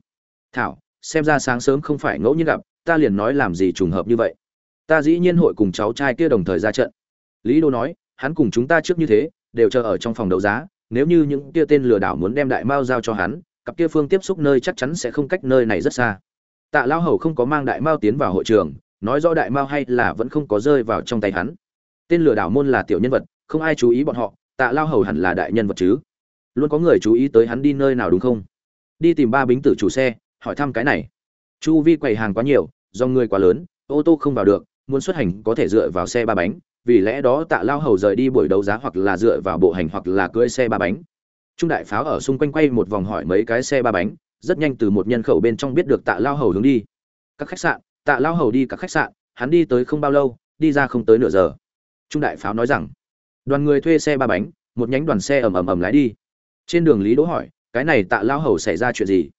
Thảo, xem ra sáng sớm không phải ngẫu nhiên gặp, ta liền nói làm gì trùng hợp như vậy. Ta dĩ nhiên hội cùng cháu trai kia đồng thời ra trận. Lý đô nói, hắn cùng chúng ta trước như thế, đều chờ ở trong phòng đấu giá, nếu như những kia tên lừa đảo muốn đem đại mao giao cho hắn, cặp kia phương tiếp xúc nơi chắc chắn sẽ không cách nơi này rất xa. Tạ lao hầu không có mang đại mao tiến vào hội trường nói rõ đại mao hay là vẫn không có rơi vào trong tay hắn. Tên lừa đảo môn là tiểu nhân vật, không ai chú ý bọn họ, tạ lao hầu hẳn là đại nhân vật chứ. Luôn có người chú ý tới hắn đi nơi nào đúng không? Đi tìm ba bính tử chủ xe, hỏi thăm cái này. Chu vi quầy hàng quá nhiều do người quá lớn, ô tô không vào được, muốn xuất hành có thể dựa vào xe ba bánh, vì lẽ đó tạ lao hầu rời đi buổi đấu giá hoặc là dựa vào bộ hành hoặc là cưỡi xe ba bánh. Trung đại pháo ở xung quanh quay một vòng hỏi mấy cái xe ba bánh, rất nhanh từ một nhân khẩu bên trong biết được tạ lao hầu hướng đi. Các khách sạn tạ lao hầu đi các khách sạn, hắn đi tới không bao lâu, đi ra không tới nửa giờ. Trung đại pháo nói rằng, đoàn người thuê xe ba bánh, một nhánh đoàn xe ầm ầm ầm lái đi. Trên đường lý đỗ hỏi, cái này tạ lao hầu xảy ra chuyện gì?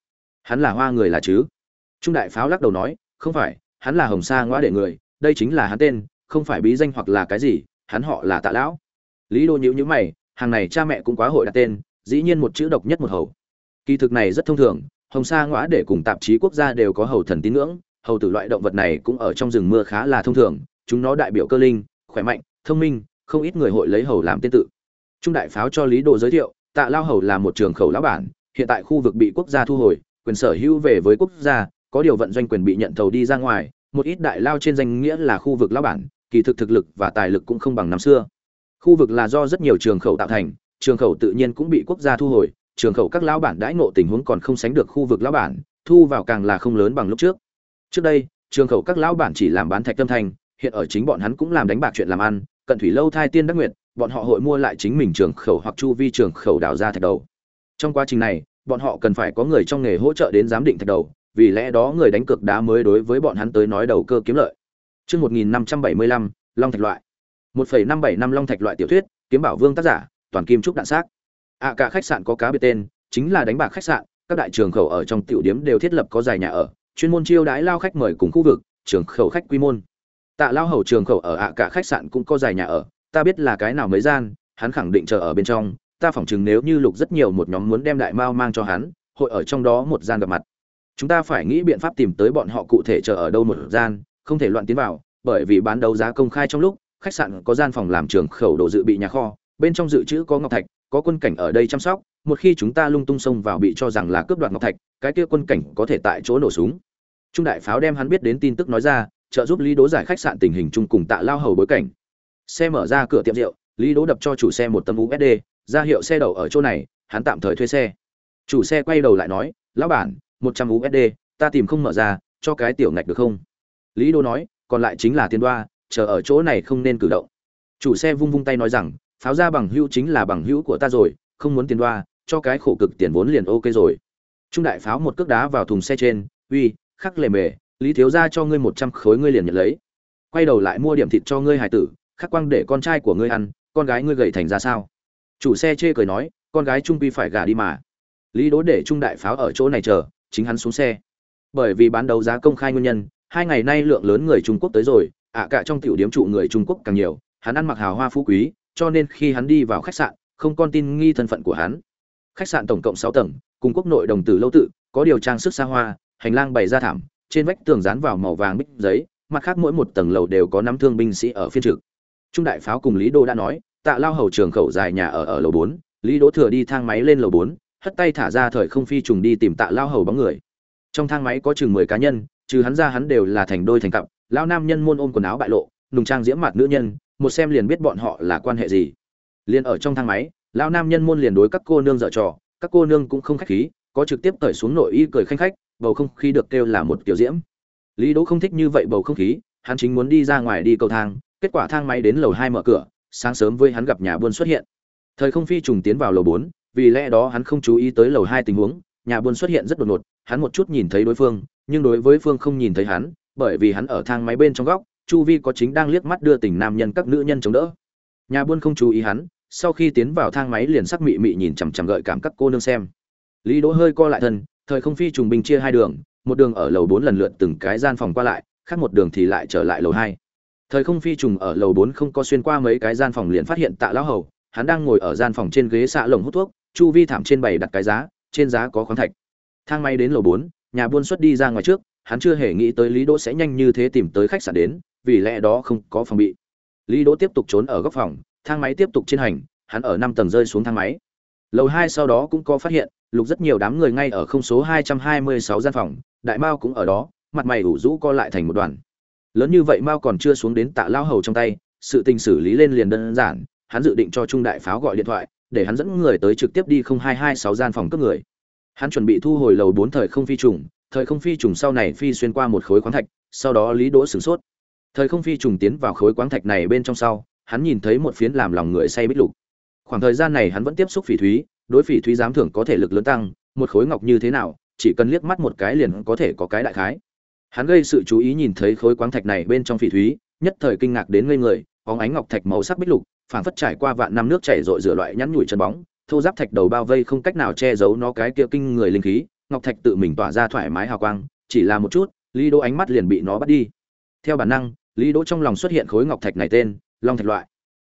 Hắn là hoa người là chứ? Trung đại pháo lắc đầu nói, không phải, hắn là hồng sa ngõ để người, đây chính là hắn tên, không phải bí danh hoặc là cái gì, hắn họ là tạ lão. Lý đô nhữ nhữ mày, hàng này cha mẹ cũng quá hội đặt tên, dĩ nhiên một chữ độc nhất một hầu. Kỳ thực này rất thông thường, hồng sa ngõ để cùng tạp chí quốc gia đều có hầu thần tín ngưỡng hầu tử loại động vật này cũng ở trong rừng mưa khá là thông thường, chúng nó đại biểu cơ linh, khỏe mạnh, thông minh, không ít người hội lấy hầu làm tên tự. Trung đại pháo cho lý đồ giới thiệu, tạ lao hầu là một trường khẩu lão bản, hiện tại khu vực bị quốc gia thu hồi, quyền sở hữu về với quốc gia, có điều vận doanh quyền bị nhận thầu đi ra ngoài, một ít đại lao trên danh nghĩa là khu vực lão bản, kỳ thực thực lực và tài lực cũng không bằng năm xưa. Khu vực là do rất nhiều trường khẩu tạo thành, trường khẩu tự nhiên cũng bị quốc gia thu hồi, trường khẩu các lão bản đãi ngộ tình huống còn không sánh được khu vực lão bản, thu vào càng là không lớn bằng lúc trước trước đây trường khẩu các lão bản chỉ làm bán thạch tâm thành hiện ở chính bọn hắn cũng làm đánh bạc chuyện làm ăn cận thủy lâu thai tiên đắc nguyện, bọn họ hội mua lại chính mình trường khẩu hoặc chu vi trường khẩu đào ra thạch đầu trong quá trình này bọn họ cần phải có người trong nghề hỗ trợ đến giám định thạch đầu vì lẽ đó người đánh cược đá mới đối với bọn hắn tới nói đầu cơ kiếm lợi Chương 1575, Long thạch loại. 1.575 Long thạch loại tiểu thuyết, kiếm bảo vương tác giả, toàn kim trúc đạn xác. À cả khách sạn có cá biệt tên, chính là đánh bạc khách sạn, các đại trường khẩu ở trong tiểu điếm đều thiết lập có dài nhà ở, chuyên môn chiêu đãi lao khách mời cùng khu vực, trường khẩu khách quy môn. Tạ lao hầu trường khẩu ở ạ cả khách sạn cũng có dài nhà ở, ta biết là cái nào mới gian, hắn khẳng định chờ ở bên trong, ta phỏng chừng nếu như lục rất nhiều một nhóm muốn đem đại mao mang cho hắn, hội ở trong đó một gian gặp mặt. Chúng ta phải nghĩ biện pháp tìm tới bọn họ cụ thể chờ ở đâu một gian, không thể loạn tiến vào, bởi vì bán đấu giá công khai trong lúc, khách sạn có gian phòng làm trường khẩu đồ dự bị nhà kho, bên trong dự trữ có ngọc thạch, có quân cảnh ở đây chăm sóc, một khi chúng ta lung tung xông vào bị cho rằng là cướp đoạt ngọc thạch, cái kia quân cảnh có thể tại chỗ nổ súng. Trung đại pháo đem hắn biết đến tin tức nói ra, trợ giúp Lý đố giải khách sạn tình hình chung cùng Tạ Lao hầu bối cảnh. Xe mở ra cửa tiệm rượu, Lý đố đập cho chủ xe một tấm USD, ra hiệu xe đậu ở chỗ này, hắn tạm thời thuê xe. Chủ xe quay đầu lại nói, "Lão bản, 100 USD, ta tìm không mở ra, cho cái tiểu ngạch được không?" Lý đố nói, "Còn lại chính là tiền đoa, chờ ở chỗ này không nên cử động." Chủ xe vung vung tay nói rằng, "Pháo ra bằng hữu chính là bằng hữu của ta rồi, không muốn tiền đoa, cho cái khổ cực tiền vốn liền ok rồi." Trung đại pháo một cước đá vào thùng xe trên, "Uy, khắc lề mề, lý thiếu gia cho ngươi một trăm khối ngươi liền nhận lấy. Quay đầu lại mua điểm thịt cho ngươi hải tử khắc quang để con trai của ngươi ăn con gái ngươi gầy thành ra sao? Chủ xe chê cười nói con gái trung pi phải gả đi mà. Lý đố để trung đại pháo ở chỗ này chờ chính hắn xuống xe. Bởi vì bán đấu giá công khai nguyên nhân hai ngày nay lượng lớn người trung quốc tới rồi ạ cả trong tiểu điếm trụ người trung quốc càng nhiều hắn ăn mặc hào hoa phú quý cho nên khi hắn đi vào khách sạn không con tin nghi thân phận của hắn. Khách sạn tổng cộng sáu tầng cùng quốc nội đồng tử lâu tự có điều trang sức xa hoa hành lang bày ra thảm, trên vách tường dán vào màu vàng bích giấy, mặt khác mỗi một tầng lầu đều có năm thương binh sĩ ở phiên trực. Trung đại pháo cùng lý đô đã nói, tạ lao hầu trường khẩu dài nhà ở ở lầu bốn, lý đỗ thừa đi thang máy lên lầu bốn, hất tay thả ra thời không phi trùng đi tìm tạ lao hầu bóng người. Trong thang máy có chừng mười cá nhân, trừ hắn ra hắn đều là thành đôi thành cặp, lão nam nhân môn ôm quần áo bại lộ, nùng trang diễm mặt nữ nhân, một xem liền biết bọn họ là quan hệ gì. Liên ở trong thang máy, lão nam nhân môn liền đối các cô nương dở trò, các cô nương cũng không khách khí, có trực tiếp cởi xuống nội y cười khanh khách bầu không khí được kêu là một kiểu diễm. Lý đỗ không thích như vậy bầu không khí, hắn chính muốn đi ra ngoài đi cầu thang, kết quả thang máy đến lầu hai mở cửa, sáng sớm với hắn gặp nhà buôn xuất hiện. Thời không phi trùng tiến vào lầu bốn, vì lẽ đó hắn không chú ý tới lầu hai tình huống, nhà buôn xuất hiện rất đột ngột, hắn một chút nhìn thấy đối phương, nhưng đối với phương không nhìn thấy hắn, bởi vì hắn ở thang máy bên trong góc, chu vi có chính đang liếc mắt đưa tình nam nhân các nữ nhân chống đỡ. Nhà buôn không chú ý hắn, sau khi tiến vào thang máy liền sắc mị mị nhìn chằm chằm gợi cảm các cô nương xem. Lý đỗ hơi co lại thân thời không phi trùng binh chia hai đường, một đường ở lầu bốn lần lượt từng cái gian phòng qua lại, khác một đường thì lại trở lại lầu hai. Thời không phi trùng ở lầu bốn không có xuyên qua mấy cái gian phòng liền phát hiện tạ lão hầu, hắn đang ngồi ở gian phòng trên ghế xạ lồng hút thuốc, chu vi thảm trên bày đặt cái giá, trên giá có khoáng thạch. Thang máy đến lầu bốn, nhà buôn xuất đi ra ngoài trước, hắn chưa hề nghĩ tới lý đỗ sẽ nhanh như thế tìm tới khách sạn đến, vì lẽ đó không có phòng bị. Lý đỗ tiếp tục trốn ở góc phòng, thang máy tiếp tục trên hành, hắn ở năm tầng rơi xuống thang máy lầu hai sau đó cũng có phát hiện, lục rất nhiều đám người ngay ở không số hai trăm hai mươi sáu gian phòng, đại mao cũng ở đó, mặt mày ủ rũ co lại thành một đoàn. Lớn như vậy mao còn chưa xuống đến tạ lao hầu trong tay, sự tình xử lý lên liền đơn giản, hắn dự định cho trung đại pháo gọi điện thoại, để hắn dẫn người tới trực tiếp đi không hai hai sáu gian phòng cấp người. Hắn chuẩn bị thu hồi lầu bốn thời không phi trùng, thời không phi trùng sau này phi xuyên qua một khối khoáng thạch, sau đó lý đỗ sửng sốt. Thời không phi trùng tiến vào khối khoáng thạch này bên trong sau, hắn nhìn thấy một phiến làm lòng người say bích lục khoảng thời gian này hắn vẫn tiếp xúc phỉ thúy, đối phỉ thúy giám thưởng có thể lực lớn tăng, một khối ngọc như thế nào, chỉ cần liếc mắt một cái liền có thể có cái đại khái. Hắn gây sự chú ý nhìn thấy khối quáng thạch này bên trong phỉ thúy, nhất thời kinh ngạc đến ngây người óng ánh ngọc thạch màu sắc bích lục, phảng phất trải qua vạn năm nước chảy rội rửa loại nhắn nhủi chân bóng, thô giáp thạch đầu bao vây không cách nào che giấu nó cái kia kinh người linh khí, ngọc thạch tự mình tỏa ra thoải mái hào quang, chỉ là một chút, lý đỗ ánh mắt liền bị nó bắt đi. Theo bản năng, lý đỗ trong lòng xuất hiện khối ngọc thạch này tên, long thạch loại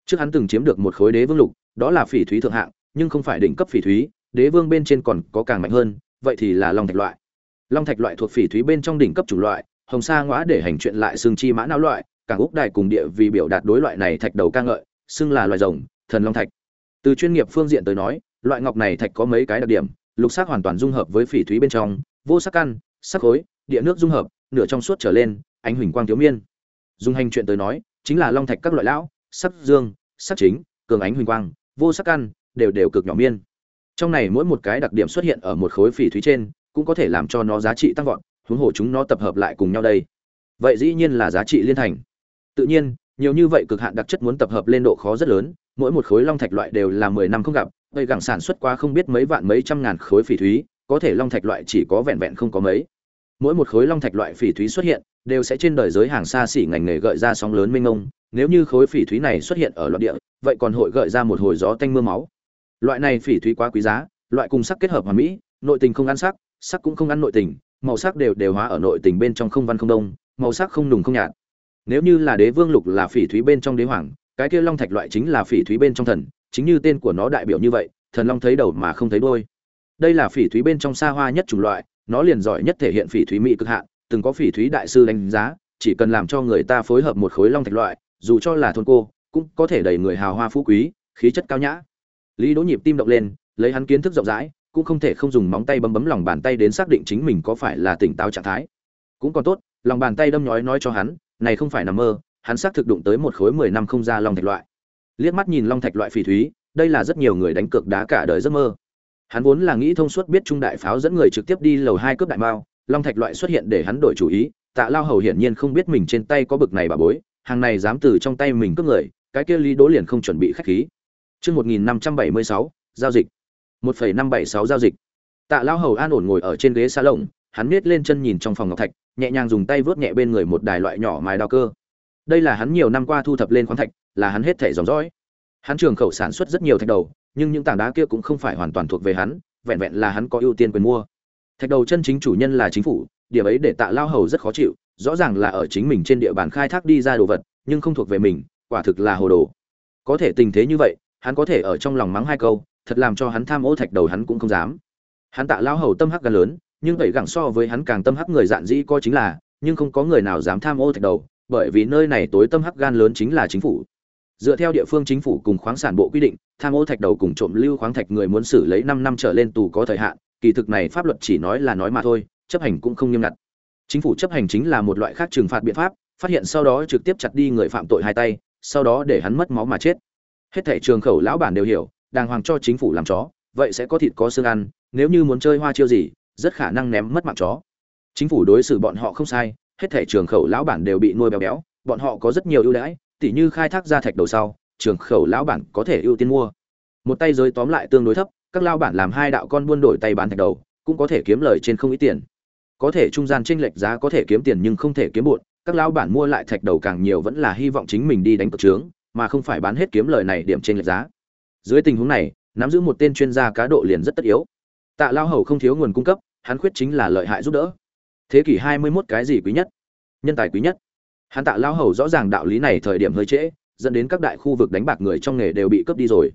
trước hắn từng chiếm được một khối đế vương lục, đó là phỉ thúy thượng hạng, nhưng không phải đỉnh cấp phỉ thúy, đế vương bên trên còn có càng mạnh hơn, vậy thì là long thạch loại. Long thạch loại thuộc phỉ thúy bên trong đỉnh cấp chủng loại, hồng sa ngõa để hành chuyện lại xương chi mã não loại, càng úc đài cùng địa vì biểu đạt đối loại này thạch đầu ca ngợi, xưng là loài rồng, thần long thạch. Từ chuyên nghiệp phương diện tới nói, loại ngọc này thạch có mấy cái đặc điểm, lục sắc hoàn toàn dung hợp với phỉ thúy bên trong, vô sắc căn sắc khối, địa nước dung hợp, nửa trong suốt trở lên, ánh huỳnh quang thiếu miên. Dùng hành chuyện tới nói, chính là long thạch các loại lão sắc dương, sắc chính, cường ánh huỳnh quang, vô sắc căn, đều đều cực nhỏ miên. Trong này mỗi một cái đặc điểm xuất hiện ở một khối phỉ thúy trên, cũng có thể làm cho nó giá trị tăng vọt, huống hồ chúng nó tập hợp lại cùng nhau đây. Vậy dĩ nhiên là giá trị liên thành. Tự nhiên, nhiều như vậy cực hạn đặc chất muốn tập hợp lên độ khó rất lớn, mỗi một khối long thạch loại đều là mười năm không gặp, vậy gẳng sản xuất qua không biết mấy vạn mấy trăm ngàn khối phỉ thúy, có thể long thạch loại chỉ có vẹn vẹn không có mấy mỗi một khối long thạch loại phỉ thúy xuất hiện, đều sẽ trên đời giới hàng xa xỉ ngành nghề gợi ra sóng lớn mênh mông. Nếu như khối phỉ thúy này xuất hiện ở loạn địa, vậy còn hội gợi ra một hồi gió tanh mưa máu. Loại này phỉ thúy quá quý giá, loại cùng sắc kết hợp hoàn mỹ, nội tình không ăn sắc sắc cũng không ăn nội tình, màu sắc đều đều hóa ở nội tình bên trong không văn không đông, màu sắc không nùng không nhạt. Nếu như là đế vương lục là phỉ thúy bên trong đế hoàng, cái kia long thạch loại chính là phỉ thúy bên trong thần, chính như tên của nó đại biểu như vậy, thần long thấy đầu mà không thấy đôi đây là phỉ thúy bên trong xa hoa nhất chủng loại nó liền giỏi nhất thể hiện phỉ thúy mỹ cực hạn, từng có phỉ thúy đại sư đánh giá, chỉ cần làm cho người ta phối hợp một khối long thạch loại, dù cho là thôn cô, cũng có thể đẩy người hào hoa phú quý, khí chất cao nhã. Lý đỗ nhịp tim động lên, lấy hắn kiến thức rộng rãi, cũng không thể không dùng móng tay bấm bấm lòng bàn tay đến xác định chính mình có phải là tỉnh táo trạng thái. Cũng còn tốt, lòng bàn tay đâm nhói nói cho hắn, này không phải nằm mơ, hắn xác thực đụng tới một khối mười năm không ra long thạch loại. Liếc mắt nhìn long thạch loại phỉ thúy, đây là rất nhiều người đánh cược đá cả đời giấc mơ hắn vốn là nghĩ thông suốt biết trung đại pháo dẫn người trực tiếp đi lầu hai cướp đại mao, long thạch loại xuất hiện để hắn đổi chủ ý, tạ lao hầu hiển nhiên không biết mình trên tay có bực này bà bối, hàng này dám từ trong tay mình cướp người, cái kia lý đỗ liền không chuẩn bị khách khí. Chương một nghìn năm trăm bảy mươi sáu, giao dịch. một phẩy năm bảy sáu giao dịch. Tạ lao hầu an ổn ngồi ở trên ghế xa lồng hắn miết lên chân nhìn trong phòng ngọc thạch, nhẹ nhàng dùng tay vớt nhẹ bên người một đài loại nhỏ mài đao cơ. Đây là hắn nhiều năm qua thu thập lên khoáng thạch, là hắn hết thể dòng dõi. Hắn trường khẩu sản xuất rất nhiều thạch đầu nhưng những tảng đá kia cũng không phải hoàn toàn thuộc về hắn, vẹn vẹn là hắn có ưu tiên quyền mua. Thạch đầu chân chính chủ nhân là chính phủ, điểm ấy để tạ lao hầu rất khó chịu, rõ ràng là ở chính mình trên địa bàn khai thác đi ra đồ vật, nhưng không thuộc về mình, quả thực là hồ đồ. Có thể tình thế như vậy, hắn có thể ở trong lòng mắng hai câu, thật làm cho hắn tham ô thạch đầu hắn cũng không dám. Hắn tạ lao hầu tâm hắc gan lớn, nhưng vậy gẳng so với hắn càng tâm hắc người dạn dĩ coi chính là, nhưng không có người nào dám tham ô thạch đầu, bởi vì nơi này tối tâm hắc gan lớn chính là chính phủ dựa theo địa phương chính phủ cùng khoáng sản bộ quy định, tham ô thạch đầu cùng trộm lưu khoáng thạch người muốn xử lấy năm năm trở lên tù có thời hạn, kỳ thực này pháp luật chỉ nói là nói mà thôi, chấp hành cũng không nghiêm ngặt. Chính phủ chấp hành chính là một loại khác trừng phạt biện pháp, phát hiện sau đó trực tiếp chặt đi người phạm tội hai tay, sau đó để hắn mất máu mà chết. Hết thảy trường khẩu lão bản đều hiểu, đàng hoàng cho chính phủ làm chó, vậy sẽ có thịt có xương ăn, nếu như muốn chơi hoa chiêu gì, rất khả năng ném mất mạng chó. Chính phủ đối xử bọn họ không sai, hết thảy trường khẩu lão bản đều bị nuôi béo béo, bọn họ có rất nhiều ưu đãi tỉ như khai thác ra thạch đầu sau, trường khẩu lão bản có thể ưu tiên mua. Một tay giới tóm lại tương đối thấp, các lao bản làm hai đạo con buôn đổi tay bán thạch đầu, cũng có thể kiếm lời trên không ít tiền. Có thể trung gian chênh lệch giá có thể kiếm tiền nhưng không thể kiếm bụn các lao bản mua lại thạch đầu càng nhiều vẫn là hy vọng chính mình đi đánh cược trướng, mà không phải bán hết kiếm lời này điểm tranh lệch giá. Dưới tình huống này, nắm giữ một tên chuyên gia cá độ liền rất tất yếu. Tạ lao hầu không thiếu nguồn cung cấp, hắn khuyết chính là lợi hại giúp đỡ. Thế kỷ hai mươi 21 cái gì quý nhất? Nhân tài quý nhất hắn tạ lao hầu rõ ràng đạo lý này thời điểm hơi trễ, dẫn đến các đại khu vực đánh bạc người trong nghề đều bị cướp đi rồi.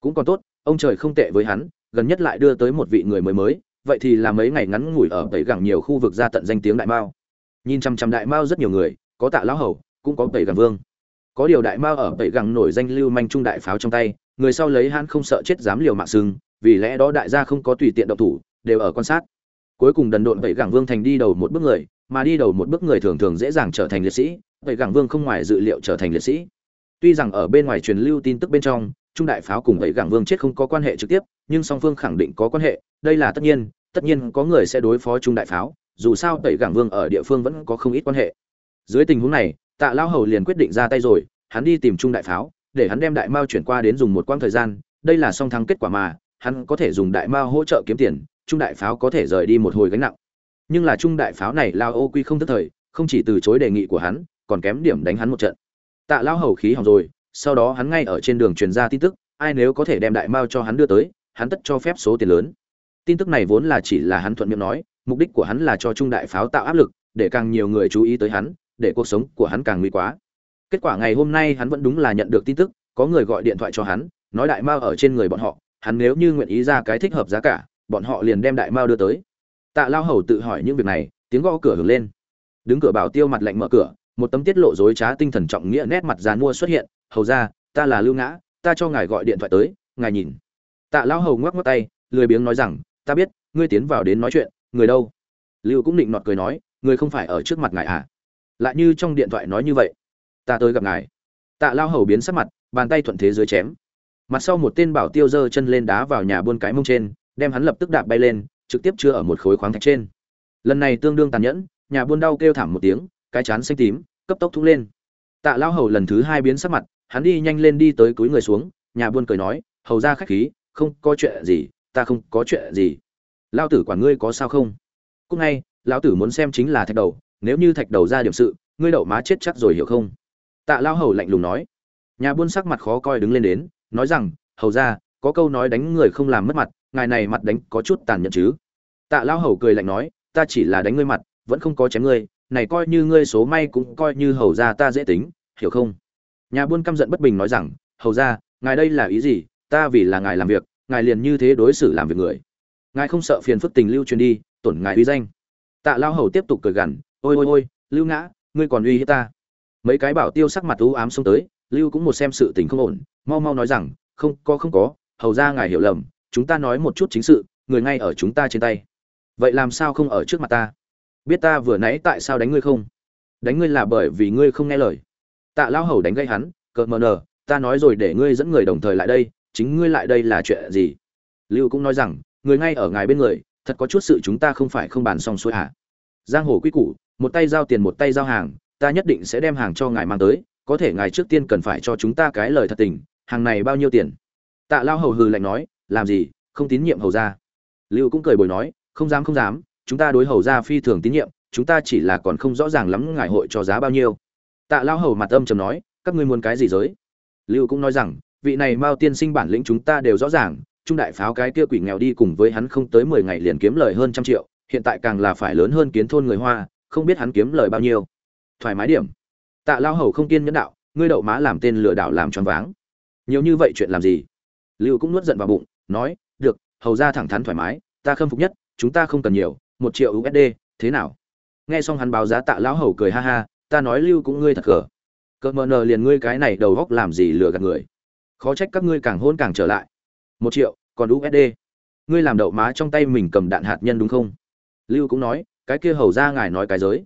Cũng còn tốt, ông trời không tệ với hắn, gần nhất lại đưa tới một vị người mới mới, vậy thì là mấy ngày ngắn ngủi ở tẩy gẳng nhiều khu vực ra tận danh tiếng đại mao. Nhìn chăm chăm đại mao rất nhiều người, có tạ lão hầu, cũng có tẩy gẳng vương. Có điều đại mao ở tẩy gẳng nổi danh lưu manh trung đại pháo trong tay, người sau lấy hắn không sợ chết dám liều mạng sưng vì lẽ đó đại gia không có tùy tiện động thủ, đều ở quan sát. Cuối cùng đần độn tẩy gẳng vương thành đi đầu một bước người mà đi đầu một bước người thường thường dễ dàng trở thành liệt sĩ, vậy gẳng vương không ngoài dự liệu trở thành liệt sĩ. Tuy rằng ở bên ngoài truyền lưu tin tức bên trong, trung đại pháo cùng vậy gẳng vương chết không có quan hệ trực tiếp, nhưng song phương khẳng định có quan hệ, đây là tất nhiên tất nhiên có người sẽ đối phó trung đại pháo, dù sao tẩy gẳng vương ở địa phương vẫn có không ít quan hệ. Dưới tình huống này, tạ lao hầu liền quyết định ra tay rồi, hắn đi tìm trung đại pháo, để hắn đem đại mao chuyển qua đến dùng một quãng thời gian, đây là song thắng kết quả mà, hắn có thể dùng đại mao hỗ trợ kiếm tiền, trung đại pháo có thể rời đi một hồi gánh nặng nhưng là trung đại pháo này lao ô quy không tức thời, không chỉ từ chối đề nghị của hắn, còn kém điểm đánh hắn một trận. Tạ lao hầu khí hỏng rồi, sau đó hắn ngay ở trên đường truyền ra tin tức, ai nếu có thể đem đại mao cho hắn đưa tới, hắn tất cho phép số tiền lớn. Tin tức này vốn là chỉ là hắn thuận miệng nói, mục đích của hắn là cho trung đại pháo tạo áp lực, để càng nhiều người chú ý tới hắn, để cuộc sống của hắn càng nguy quá. Kết quả ngày hôm nay hắn vẫn đúng là nhận được tin tức, có người gọi điện thoại cho hắn, nói đại mao ở trên người bọn họ, hắn nếu như nguyện ý ra cái thích hợp giá cả, bọn họ liền đem đại mao đưa tới tạ lao hầu tự hỏi những việc này, tiếng gõ cửa hưởng lên. Đứng cửa bảo tiêu mặt lạnh mở cửa, một tấm tiết lộ dối trá tinh thần trọng nghĩa nét mặt dàn mua xuất hiện. Hầu ra ta là lưu ngã, ta cho ngài gọi điện thoại tới, ngài nhìn. Tạ lao hầu ngoắc ngoắc tay, lười biếng nói rằng, ta biết, ngươi tiến vào đến nói chuyện, người đâu? Lưu cũng định nọt cười nói, người không phải ở trước mặt ngài à? Lại như trong điện thoại nói như vậy, ta tới gặp ngài. Tạ lao hầu biến sắc mặt, bàn tay thuận thế dưới chém. Mặt sau một tên bảo tiêu giơ chân lên đá vào nhà buôn cái mông trên, đem hắn lập tức đạp bay lên trực tiếp chưa ở một khối khoáng thạch trên. Lần này tương đương tàn nhẫn, nhà buôn đau kêu thảm một tiếng, cái chán xanh tím, cấp tốc thúc lên. Tạ Lão hầu lần thứ hai biến sắc mặt, hắn đi nhanh lên đi tới túi người xuống, nhà buôn cười nói, hầu ra khách khí, không có chuyện gì, ta không có chuyện gì. Lao tử quản ngươi có sao không? Cúc ngay, lão tử muốn xem chính là thạch đầu, nếu như thạch đầu ra điểm sự, ngươi đậu má chết chắc rồi hiểu không? Tạ lao hầu lạnh lùng nói. Nhà buôn sắc mặt khó coi đứng lên đến, nói rằng, hầu ra, có câu nói đánh người không làm mất mặt ngài này mặt đánh có chút tàn nhẫn chứ? Tạ lao hầu cười lạnh nói, ta chỉ là đánh ngươi mặt, vẫn không có chém ngươi, này coi như ngươi số may cũng coi như hầu ra ta dễ tính, hiểu không? Nhà buôn căm giận bất bình nói rằng, hầu ra ngài đây là ý gì? Ta vì là ngài làm việc, ngài liền như thế đối xử làm việc người. Ngài không sợ phiền phức tình lưu truyền đi, tổn ngài uy danh. Tạ lao hầu tiếp tục cười gằn, ôi ôi ôi, lưu ngã, ngươi còn uy hiếp ta. Mấy cái bảo tiêu sắc mặt u ám xông tới, lưu cũng một xem sự tình không ổn, mau mau nói rằng, không có không có, hầu ra ngài hiểu lầm chúng ta nói một chút chính sự, người ngay ở chúng ta trên tay. Vậy làm sao không ở trước mặt ta? Biết ta vừa nãy tại sao đánh ngươi không? Đánh ngươi là bởi vì ngươi không nghe lời. Tạ lao hầu đánh gây hắn, cợt mờ nờ ta nói rồi để ngươi dẫn người đồng thời lại đây, chính ngươi lại đây là chuyện gì? Lưu cũng nói rằng, người ngay ở ngài bên người, thật có chút sự chúng ta không phải không bàn xong xuôi hả? Giang hồ quy củ, một tay giao tiền một tay giao hàng, ta nhất định sẽ đem hàng cho ngài mang tới, có thể ngài trước tiên cần phải cho chúng ta cái lời thật tình, hàng này bao nhiêu tiền? Tạ lao hầu hừ lạnh nói làm gì, không tín nhiệm hầu ra lưu cũng cười bồi nói, không dám không dám, chúng ta đối hầu ra phi thường tín nhiệm, chúng ta chỉ là còn không rõ ràng lắm ngài hội cho giá bao nhiêu. Tạ lao hầu mặt âm trầm nói, các ngươi muốn cái gì giới? Lưu cũng nói rằng, vị này mao tiên sinh bản lĩnh chúng ta đều rõ ràng, trung đại pháo cái kia quỷ nghèo đi cùng với hắn không tới mười ngày liền kiếm lời hơn trăm triệu, hiện tại càng là phải lớn hơn kiến thôn người hoa, không biết hắn kiếm lời bao nhiêu. Thoải mái điểm. Tạ lao hầu không kiên nhẫn đạo, ngươi đậu má làm tên lừa đảo làm choáng váng. Nhiều như vậy chuyện làm gì? Lưu cũng nuốt giận vào bụng nói, được, hầu ra thẳng thắn thoải mái, ta khâm phục nhất, chúng ta không cần nhiều, một triệu usd thế nào? Nghe xong hắn báo giá tạ lão hầu cười ha ha, ta nói lưu cũng ngươi thật cờ. Cợt mờ nờ liền ngươi cái này đầu góc làm gì lừa gạt người. Khó trách các ngươi càng hôn càng trở lại. Một triệu, còn usd ngươi làm đậu má trong tay mình cầm đạn hạt nhân đúng không? Lưu cũng nói, cái kia hầu ra ngài nói cái giới.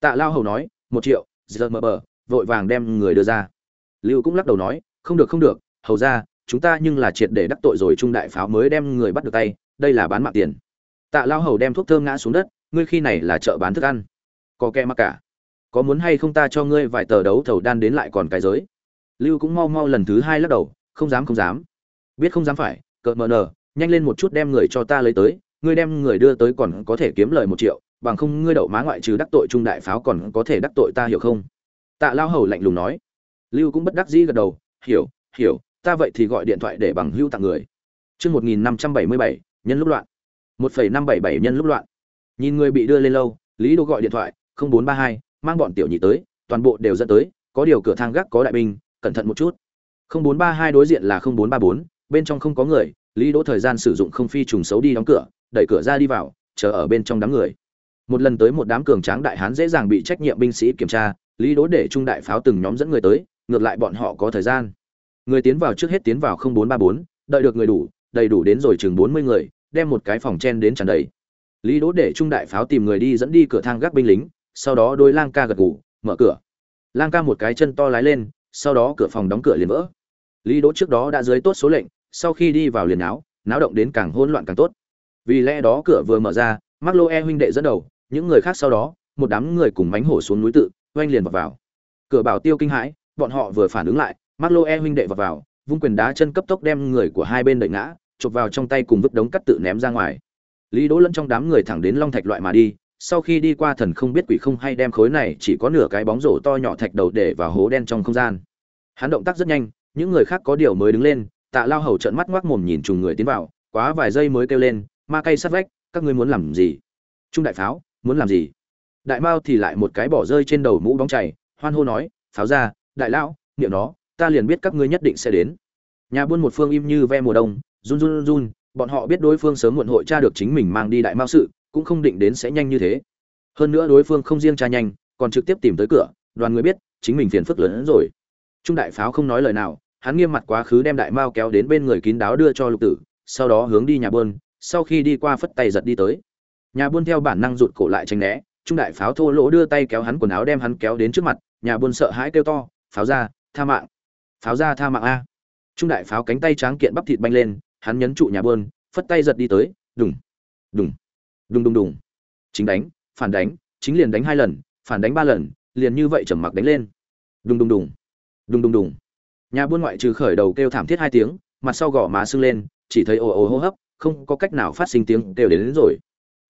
Tạ lao hầu nói, một triệu, giờ mờ bờ, vội vàng đem người đưa ra. Lưu cũng lắc đầu nói, không được không được, hầu ra chúng ta nhưng là triệt để đắc tội rồi trung đại pháo mới đem người bắt được tay, đây là bán mạng tiền. Tạ lao hầu đem thuốc thơm ngã xuống đất, ngươi khi này là chợ bán thức ăn. Có kẻ mặc cả. Có muốn hay không ta cho ngươi vài tờ đấu thầu đan đến lại còn cái giới. Lưu cũng mau mau lần thứ hai lắc đầu, không dám không dám. Biết không dám phải, cợt mờ nờ, nhanh lên một chút đem người cho ta lấy tới, ngươi đem người đưa tới còn có thể kiếm lời một triệu, bằng không ngươi đậu má ngoại trừ đắc tội trung đại pháo còn có thể đắc tội ta hiểu không? Tạ lao hầu lạnh lùng nói. Lưu cũng bất đắc dĩ gật đầu, hiểu hiểu ta vậy thì gọi điện thoại để bằng hữu tặng người. Chương một nghìn năm trăm bảy mươi bảy, nhân lúc loạn. một phẩy năm bảy bảy, nhân lúc loạn. Nhìn người bị đưa lên lâu, lý đô gọi điện thoại, không bốn ba hai, mang bọn tiểu nhị tới, toàn bộ đều dẫn tới, có điều cửa thang gác có đại binh, cẩn thận một chút. không bốn ba hai đối diện là không bốn ba bốn, bên trong không có người, lý đỗ thời gian sử dụng không phi trùng xấu đi đóng cửa, đẩy cửa ra đi vào, chờ ở bên trong đám người. Một lần tới một đám cường tráng đại hán dễ dàng bị trách nhiệm binh sĩ kiểm tra, lý đỗ để trung đại pháo từng nhóm dẫn người tới, ngược lại bọn họ có thời gian người tiến vào trước hết tiến vào không bốn ba bốn đợi được người đủ đầy đủ đến rồi chừng bốn mươi người đem một cái phòng chen đến tràn đầy. Lý đỗ để trung đại pháo tìm người đi dẫn đi cửa thang gác binh lính sau đó đôi lang ca gật gù mở cửa. Lang ca một cái chân to lái lên sau đó cửa phòng đóng cửa liền vỡ. Lý đỗ trước đó đã dưới tốt số lệnh sau khi đi vào liền náo náo động đến càng hỗn loạn càng tốt. Vì lẽ đó cửa vừa mở ra mắc lô e huynh đệ dẫn đầu những người khác sau đó một đám người cùng mánh hổ xuống núi tự oanh liền vào, vào. cửa bảo tiêu kinh hãi bọn họ vừa phản ứng lại mắc lô huynh đệ vào, vào vung quyền đá chân cấp tốc đem người của hai bên đợi ngã chộp vào trong tay cùng vứt đống cắt tự ném ra ngoài. Lý đỗ lẫn trong đám người thẳng đến long thạch loại mà đi sau khi đi qua thần không biết quỷ không hay đem khối này chỉ có nửa cái bóng rổ to nhỏ thạch đầu để vào hố đen trong không gian. Hắn động tác rất nhanh những người khác có điều mới đứng lên tạ lao hầu trợn mắt ngoác mồm nhìn trùng người tiến vào quá vài giây mới kêu lên ma cây sát vách các ngươi muốn làm gì? Trung đại pháo muốn làm gì? Đại mao thì lại một cái bỏ rơi trên đầu mũ bóng chảy hoan hô nói pháo ra đại lão niệm nó ta liền biết các ngươi nhất định sẽ đến. Nhà buôn một phương im như ve mùa đông, run run run bọn họ biết đối phương sớm muộn hội tra được chính mình mang đi đại mao sự, cũng không định đến sẽ nhanh như thế. Hơn nữa đối phương không riêng tra nhanh, còn trực tiếp tìm tới cửa, đoàn người biết, chính mình phiền phức lớn hơn rồi. Trung đại pháo không nói lời nào, hắn nghiêm mặt quá khứ đem đại mao kéo đến bên người kín đáo đưa cho lục tử, sau đó hướng đi nhà buôn, sau khi đi qua phất tay giật đi tới. Nhà buôn theo bản năng rụt cổ lại tránh né, trung đại pháo thô lỗ đưa tay kéo hắn quần áo đem hắn kéo đến trước mặt, nhà buôn sợ hãi kêu to, pháo ra, tha mạng pháo ra tha mạng a. Trung đại pháo cánh tay tráng kiện bắp thịt banh lên hắn nhấn trụ nhà buôn phất tay giật đi tới đùng đùng đùng đùng đùng. Chính đánh phản đánh chính liền đánh hai lần phản đánh ba lần liền như vậy trầm mặc đánh lên. Đùng đùng đùng đùng đùng đùng. Nhà buôn ngoại trừ khởi đầu kêu thảm thiết hai tiếng mặt sau gò má sưng lên chỉ thấy ồ ồ hô hấp không có cách nào phát sinh tiếng kêu đến, đến rồi.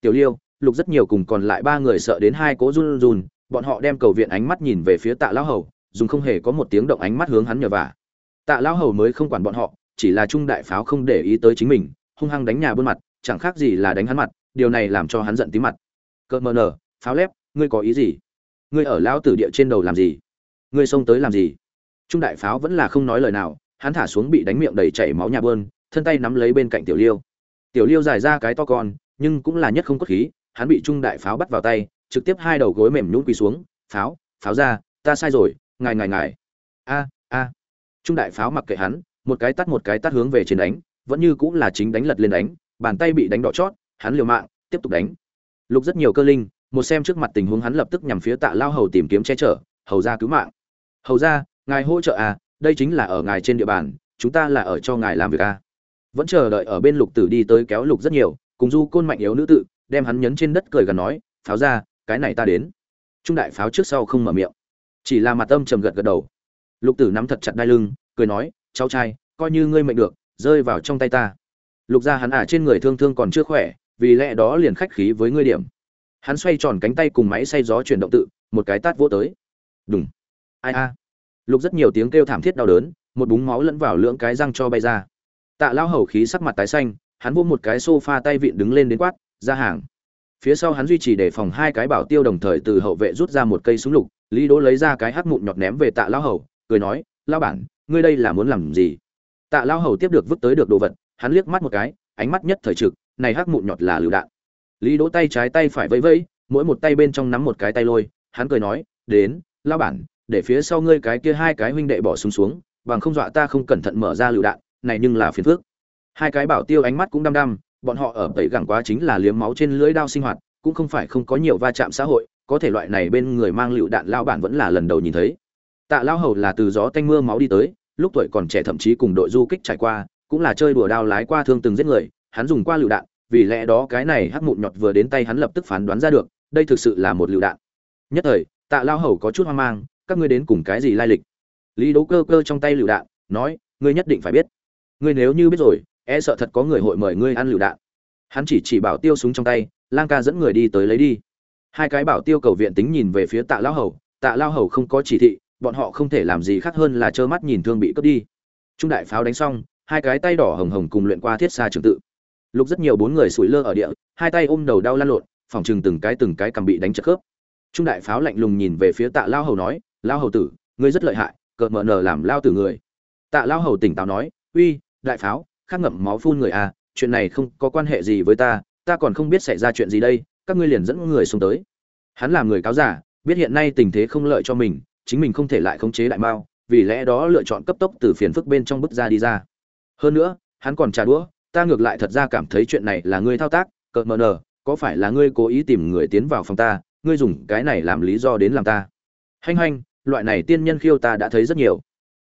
Tiểu liêu lục rất nhiều cùng còn lại ba người sợ đến hai cố run run bọn họ đem cầu viện ánh mắt nhìn về phía tạ lão hầu dùng không hề có một tiếng động ánh mắt hướng hắn nhờ vả. Tạ lão hầu mới không quản bọn họ, chỉ là trung đại pháo không để ý tới chính mình, hung hăng đánh nhà buôn mặt, chẳng khác gì là đánh hắn mặt, điều này làm cho hắn giận tí mặt. Cợt mờ nở, pháo lép, ngươi có ý gì? Ngươi ở lão tử địa trên đầu làm gì? Ngươi xông tới làm gì? Trung đại pháo vẫn là không nói lời nào, hắn thả xuống bị đánh miệng đầy chảy máu nhà bơn thân tay nắm lấy bên cạnh tiểu liêu. Tiểu liêu dài ra cái to con, nhưng cũng là nhất không có khí, hắn bị trung đại pháo bắt vào tay, trực tiếp hai đầu gối mềm nhũn quỳ xuống, pháo pháo ra, ta sai rồi ngài ngài ngài. A a. Trung đại pháo mặc kệ hắn, một cái tắt một cái tắt hướng về trên đánh, vẫn như cũng là chính đánh lật lên đánh, bàn tay bị đánh đỏ chót, hắn liều mạng, tiếp tục đánh. Lục rất nhiều cơ linh, một xem trước mặt tình huống hắn lập tức nhằm phía tạ lao hầu tìm kiếm che chở, hầu ra cứu mạng. Hầu ra, ngài hỗ trợ à đây chính là ở ngài trên địa bàn, chúng ta là ở cho ngài làm việc à. Vẫn chờ đợi ở bên lục tử đi tới kéo lục rất nhiều, cùng du côn mạnh yếu nữ tự, đem hắn nhấn trên đất cười gần nói, pháo ra, cái này ta đến. Trung đại pháo trước sau không mở miệng chỉ là mặt âm trầm gật gật đầu. Lục tử nắm thật chặt đai lưng, cười nói, cháu trai, coi như ngươi mệnh được, rơi vào trong tay ta. Lục ra hắn à trên người thương thương còn chưa khỏe, vì lẽ đó liền khách khí với ngươi điểm. Hắn xoay tròn cánh tay cùng máy xay gió chuyển động tự, một cái tát vỗ tới. Đúng ai a? Lục rất nhiều tiếng kêu thảm thiết đau đớn, một búng máu lẫn vào lưỡng cái răng cho bay ra. Tạ lao hầu khí sắc mặt tái xanh, hắn vô một cái sofa tay vịn đứng lên đến quát, ra hàng. Phía sau hắn duy trì để phòng hai cái bảo tiêu đồng thời từ hậu vệ rút ra một cây súng lục lý đỗ lấy ra cái hắc mụn nhọt ném về tạ lao hầu cười nói lao bản ngươi đây là muốn làm gì? Tạ lao hầu tiếp được vứt tới được đồ vật hắn liếc mắt một cái ánh mắt nhất thời trực này hắc mụn nhọt là lựu đạn. Lý đỗ tay trái tay phải vẫy vẫy mỗi một tay bên trong nắm một cái tay lôi hắn cười nói đến lao bản để phía sau ngươi cái kia hai cái huynh đệ bỏ súng xuống, xuống bằng không dọa ta không cẩn thận mở ra lựu đạn này nhưng là phiền phức. Hai cái bảo tiêu ánh mắt cũng đăm đăm bọn họ ở tẩy gẳng quá chính là liếm máu trên lưỡi đao sinh hoạt cũng không phải không có nhiều va chạm xã hội có thể loại này bên người mang lựu đạn lao bản vẫn là lần đầu nhìn thấy. Tạ lao hầu là từ gió tanh mưa máu đi tới, lúc tuổi còn trẻ thậm chí cùng đội du kích trải qua, cũng là chơi đùa đao lái qua thương từng giết người, hắn dùng qua lựu đạn, vì lẽ đó cái này hắc mụn nhọt vừa đến tay hắn lập tức phán đoán ra được, đây thực sự là một lựu đạn. Nhất thời, tạ lao hầu có chút hoang mang, các ngươi đến cùng cái gì lai lịch? Lý đố cơ cơ trong tay lựu đạn, nói, ngươi nhất định phải biết. Ngươi nếu như biết rồi e sợ thật có người hội mời ngươi ăn lựu đạn. Hắn chỉ chỉ bảo tiêu súng trong tay, lang ca dẫn người đi tới lấy đi hai cái bảo tiêu cầu viện tính nhìn về phía tạ lao hầu, tạ lao hầu không có chỉ thị, bọn họ không thể làm gì khác hơn là trơ mắt nhìn thương bị cướp đi. Trung đại pháo đánh xong, hai cái tay đỏ hồng hồng cùng luyện qua thiết xa trường tự. Lục rất nhiều bốn người sủi lơ ở địa, hai tay ôm đầu đau lan lộn, phòng chừng từng cái từng cái cầm bị đánh chất khớp. Trung đại pháo lạnh lùng nhìn về phía tạ lao hầu nói, lao hầu tử, ngươi rất lợi hại, cợt mờ nờ làm lao tử người. Tạ lao hầu tỉnh táo nói, uy, đại pháo khắc ngậm máu phun người à chuyện này không có quan hệ gì với ta ta còn không biết xảy ra chuyện gì đây các ngươi liền dẫn người xuống tới. Hắn làm người cáo giả, biết hiện nay tình thế không lợi cho mình, chính mình không thể lại khống chế đại mao, vì lẽ đó lựa chọn cấp tốc từ phiền phức bên trong bức ra đi ra. Hơn nữa, hắn còn trả đũa, ta ngược lại thật ra cảm thấy chuyện này là ngươi thao tác cợt mờ nờ, có phải là ngươi cố ý tìm người tiến vào phòng ta, ngươi dùng cái này làm lý do đến làm ta? Hanh hanh, loại này tiên nhân khiêu ta đã thấy rất nhiều.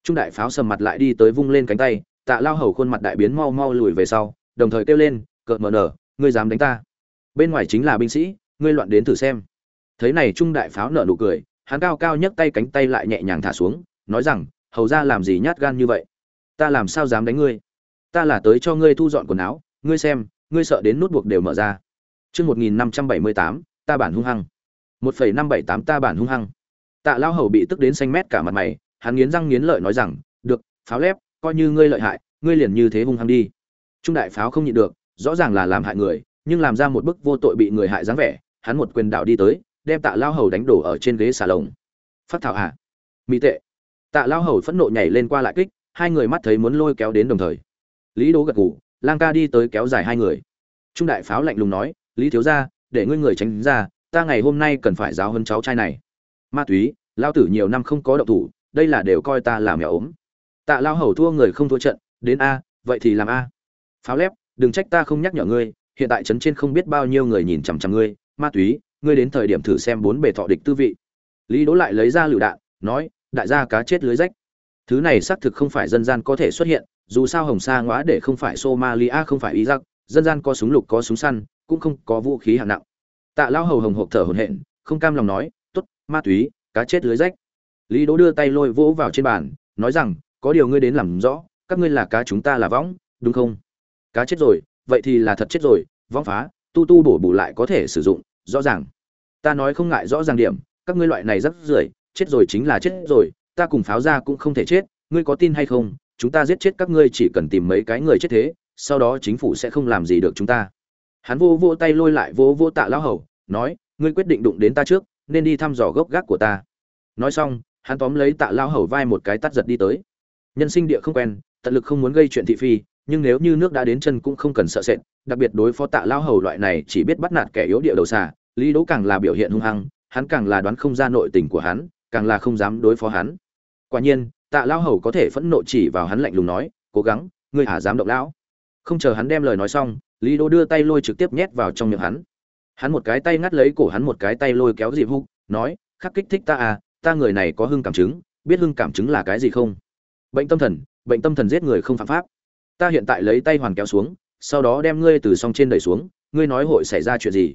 Trung đại pháo sầm mặt lại đi tới vung lên cánh tay, tạ lao hầu khuôn mặt đại biến mau mau lùi về sau, đồng thời kêu lên cợt mờ nở ngươi dám đánh ta bên ngoài chính là binh sĩ, ngươi loạn đến thử xem. Thấy này trung đại pháo nở nụ cười, hắn cao cao nhấc tay cánh tay lại nhẹ nhàng thả xuống, nói rằng, hầu ra làm gì nhát gan như vậy? Ta làm sao dám đánh ngươi? Ta là tới cho ngươi thu dọn quần áo, ngươi xem, ngươi sợ đến nút buộc đều mở ra. Chương một nghìn năm trăm bảy mươi tám, ta bản hung hăng. một phẩy năm bảy tám, ta bản hung hăng. Tạ lao hầu bị tức đến xanh mét cả mặt mày, hắn nghiến răng nghiến lợi nói rằng, được, pháo lép, coi như ngươi lợi hại, ngươi liền như thế hung hăng đi. Trung đại pháo không nhịn được, rõ ràng là làm hại người nhưng làm ra một bức vô tội bị người hại dáng vẻ, hắn một quyền đạo đi tới, đem tạ lao hầu đánh đổ ở trên ghế xà lồng phát thảo hạ mỹ tệ. Tạ lao hầu phẫn nộ nhảy lên qua lại kích, hai người mắt thấy muốn lôi kéo đến đồng thời. Lý đố gật ngủ lang ca đi tới kéo dài hai người. Trung đại pháo lạnh lùng nói, lý thiếu ra để ngươi người tránh ra, ta ngày hôm nay cần phải giáo hơn cháu trai này. Ma túy, lao tử nhiều năm không có động thủ, đây là đều coi ta là mèo ốm. Tạ lao hầu thua người không thua trận, đến a, vậy thì làm a. Pháo lép, đừng trách ta không nhắc nhở ngươi hiện tại trấn trên không biết bao nhiêu người nhìn chằm chằm ngươi, ma túy, ngươi đến thời điểm thử xem bốn bề thọ địch tư vị. Lý đỗ lại lấy ra lựu đạn, nói, đại gia cá chết lưới rách. Thứ này xác thực không phải dân gian có thể xuất hiện, dù sao hồng sa ngõa để không phải somalia, không phải iraq, dân gian có súng lục, có súng săn, cũng không có vũ khí hạng nặng. Tạ Lão hầu hồng hộc thở hổn hển, không cam lòng nói, tốt, ma túy, cá chết lưới rách. Lý đỗ đưa tay lôi vỗ vào trên bàn, nói rằng, có điều ngươi đến làm rõ, các ngươi là cá chúng ta là võng, đúng không? Cá chết rồi vậy thì là thật chết rồi vong phá, tu tu bổ bù lại có thể sử dụng, rõ ràng. Ta nói không ngại rõ ràng điểm, các ngươi loại này rất rưởi, chết rồi chính là chết rồi, ta cùng pháo ra cũng không thể chết, ngươi có tin hay không, chúng ta giết chết các ngươi chỉ cần tìm mấy cái người chết thế, sau đó chính phủ sẽ không làm gì được chúng ta. Hắn vô vô tay lôi lại vô vô tạ lão hầu, nói, ngươi quyết định đụng đến ta trước, nên đi thăm dò gốc gác của ta. Nói xong, hắn tóm lấy tạ lão hầu vai một cái tắt giật đi tới. Nhân sinh địa không quen, tận lực không muốn gây chuyện thị phi nhưng nếu như nước đã đến chân cũng không cần sợ sệt, đặc biệt đối phó tạ lão hầu loại này chỉ biết bắt nạt kẻ yếu địa đầu xà, lý đỗ càng là biểu hiện hung hăng, hắn càng là đoán không ra nội tình của hắn, càng là không dám đối phó hắn. Quả nhiên, tạ lão hầu có thể phẫn nộ chỉ vào hắn lạnh lùng nói, cố gắng, ngươi hả dám động lão? Không chờ hắn đem lời nói xong, lý đỗ đưa tay lôi trực tiếp nhét vào trong miệng hắn. Hắn một cái tay ngắt lấy cổ hắn một cái tay lôi kéo dịp húc, nói, khắc kích thích ta à ta người này có hưng cảm chứng, biết hưng cảm chứng là cái gì không? Bệnh tâm thần, bệnh tâm thần giết người không phạm pháp ta hiện tại lấy tay hoàn kéo xuống, sau đó đem ngươi từ song trên đẩy xuống, ngươi nói hội xảy ra chuyện gì?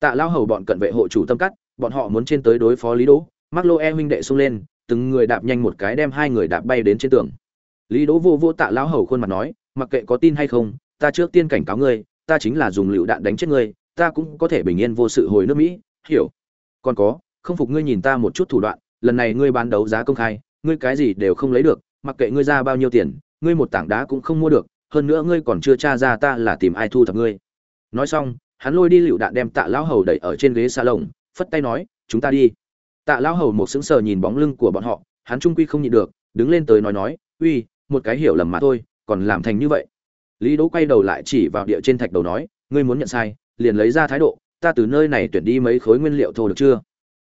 Tạ lao hầu bọn cận vệ hộ chủ tâm cắt, bọn họ muốn trên tới đối phó lý đỗ mắc lô e huynh đệ xông lên, từng người đạp nhanh một cái đem hai người đạp bay đến trên tường. Lý đỗ vô vô tạ lao hầu khuôn mặt nói, mặc kệ có tin hay không, ta trước tiên cảnh cáo ngươi, ta chính là dùng lựu đạn đánh chết ngươi, ta cũng có thể bình yên vô sự hồi nước mỹ, hiểu? Còn có, không phục ngươi nhìn ta một chút thủ đoạn, lần này ngươi bán đấu giá công khai, ngươi cái gì đều không lấy được, mặc kệ ngươi ra bao nhiêu tiền ngươi một tảng đá cũng không mua được, hơn nữa ngươi còn chưa tra ra ta là tìm ai thu thập ngươi. Nói xong, hắn lôi đi lựu đạn đem tạ lão hầu đẩy ở trên ghế salon, phất tay nói, chúng ta đi. Tạ lão hầu một sững sờ nhìn bóng lưng của bọn họ, hắn trung quy không nhịn được, đứng lên tới nói nói, uy, một cái hiểu lầm mà thôi, còn làm thành như vậy? Lý đỗ quay đầu lại chỉ vào địa trên thạch đầu nói, ngươi muốn nhận sai, liền lấy ra thái độ, ta từ nơi này tuyển đi mấy khối nguyên liệu thô được chưa?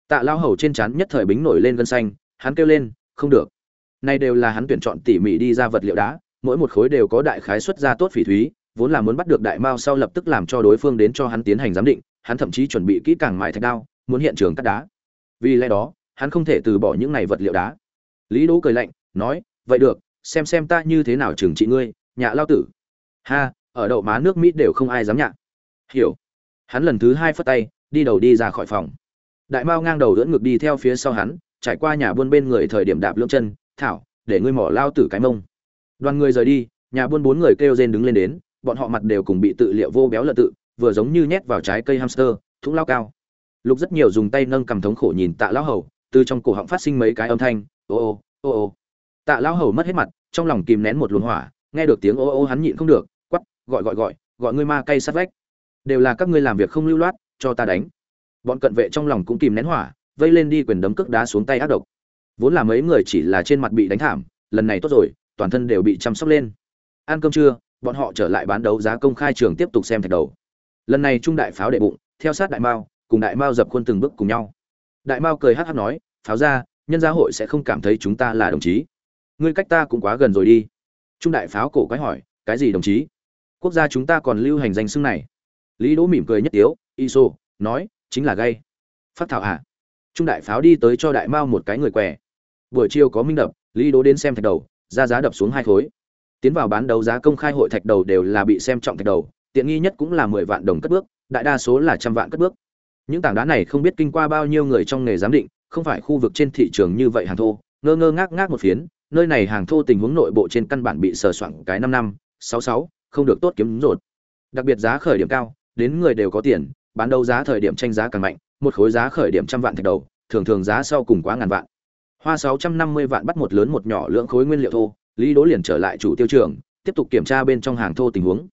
Tạ Lão hầu trên trán nhất thời bính nổi lên gân xanh, hắn kêu lên, không được nay đều là hắn tuyển chọn tỉ mỉ đi ra vật liệu đá, mỗi một khối đều có đại khái xuất ra tốt phỉ thúy, vốn là muốn bắt được đại mao sau lập tức làm cho đối phương đến cho hắn tiến hành giám định, hắn thậm chí chuẩn bị kỹ càng mài thạch đao, muốn hiện trường cắt đá. Vì lẽ đó, hắn không thể từ bỏ những này vật liệu đá. Lý đỗ cười lạnh, nói, vậy được, xem xem ta như thế nào trừng trị ngươi nhà lao tử. Ha, ở đậu má nước mỹ đều không ai dám nhạ. Hiểu. Hắn lần thứ hai phất tay, đi đầu đi ra khỏi phòng. Đại mao ngang đầu ưỡn ngực đi theo phía sau hắn, trải qua nhà buôn bên người thời điểm đạp lưỡng chân thảo, để ngươi mỏ lao tử cái mông. Đoàn người rời đi, nhà buôn bốn người kêu rên đứng lên đến, bọn họ mặt đều cùng bị tự liệu vô béo lợn tự, vừa giống như nhét vào trái cây hamster thúng lao cao. Lục rất nhiều dùng tay nâng cầm thống khổ nhìn tạ lão hầu, từ trong cổ họng phát sinh mấy cái âm thanh, ô ô ô ô. Tạ lão hầu mất hết mặt, trong lòng kìm nén một luồng hỏa, nghe được tiếng ô ô hắn nhịn không được quắp gọi gọi gọi gọi ngươi ma cây sát vách. Đều là các ngươi làm việc không lưu loát, cho ta đánh. Bọn cận vệ trong lòng cũng kìm nén hỏa, vây lên đi quyền đấm cước đá xuống tay ác độc vốn là mấy người chỉ là trên mặt bị đánh thảm, lần này tốt rồi, toàn thân đều bị chăm sóc lên. Ăn cơm trưa, bọn họ trở lại bán đấu giá công khai trường tiếp tục xem thạch đầu. Lần này trung đại pháo đệ bụng, theo sát đại mao, cùng đại mao dập khuôn từng bước cùng nhau. Đại mao cười hát hát nói, pháo ra, nhân gia hội sẽ không cảm thấy chúng ta là đồng chí. Ngươi cách ta cũng quá gần rồi đi. Trung đại pháo cổ quái hỏi, cái gì đồng chí? Quốc gia chúng ta còn lưu hành danh xưng này. Lý đỗ mỉm cười nhất tiếu, iso, nói, chính là gay. Phát thảo hạ à? trung đại pháo đi tới cho đại mao một cái người què buổi chiều có minh đập, lý đố đến xem thạch đầu, ra giá đập xuống hai khối. Tiến vào bán đấu giá công khai hội thạch đầu đều là bị xem trọng thạch đầu, tiện nghi nhất cũng là mười vạn đồng cất bước, đại đa số là trăm vạn cất bước. Những tảng đá này không biết kinh qua bao nhiêu người trong nghề giám định, không phải khu vực trên thị trường như vậy hàng thô, ngơ ngơ ngác ngác một phiến, nơi này hàng thô tình huống nội bộ trên căn bản bị sờ soạng cái năm năm, sáu sáu, không được tốt kiếm rột. Đặc biệt giá khởi điểm cao, đến người đều có tiền, bán đấu giá thời điểm tranh giá càng mạnh, một khối giá khởi điểm trăm vạn thạch đầu, thường thường giá sau cùng quá ngàn vạn hoa sáu trăm năm mươi vạn bắt một lớn một nhỏ lượng khối nguyên liệu thô, lý đỗ liền trở lại chủ tiêu trường, tiếp tục kiểm tra bên trong hàng thô tình huống.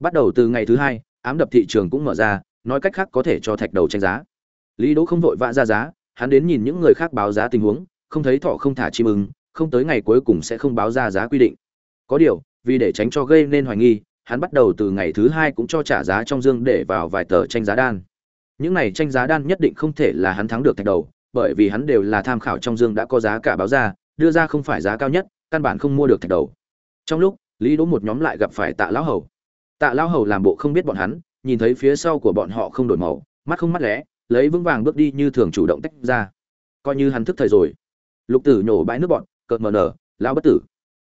Bắt đầu từ ngày thứ hai, ám đập thị trường cũng mở ra, nói cách khác có thể cho thạch đầu tranh giá. Lý đỗ không vội vã ra giá, hắn đến nhìn những người khác báo giá tình huống, không thấy thọ không thả chim ưng, không tới ngày cuối cùng sẽ không báo ra giá quy định. Có điều, vì để tránh cho gây nên hoài nghi, hắn bắt đầu từ ngày thứ hai cũng cho trả giá trong dương để vào vài tờ tranh giá đan. Những này tranh giá đan nhất định không thể là hắn thắng được thạch đầu bởi vì hắn đều là tham khảo trong dương đã có giá cả báo ra, đưa ra không phải giá cao nhất, căn bản không mua được thạch đầu. Trong lúc, lý đỗ một nhóm lại gặp phải tạ lão hầu. Tạ lão hầu làm bộ không biết bọn hắn, nhìn thấy phía sau của bọn họ không đổi màu, mắt không mắt lẽ lấy vững vàng bước đi như thường chủ động tách ra. Coi như hắn thức thời rồi. Lục tử nhổ bãi nước bọn, cợt mờ nở, lão bất tử.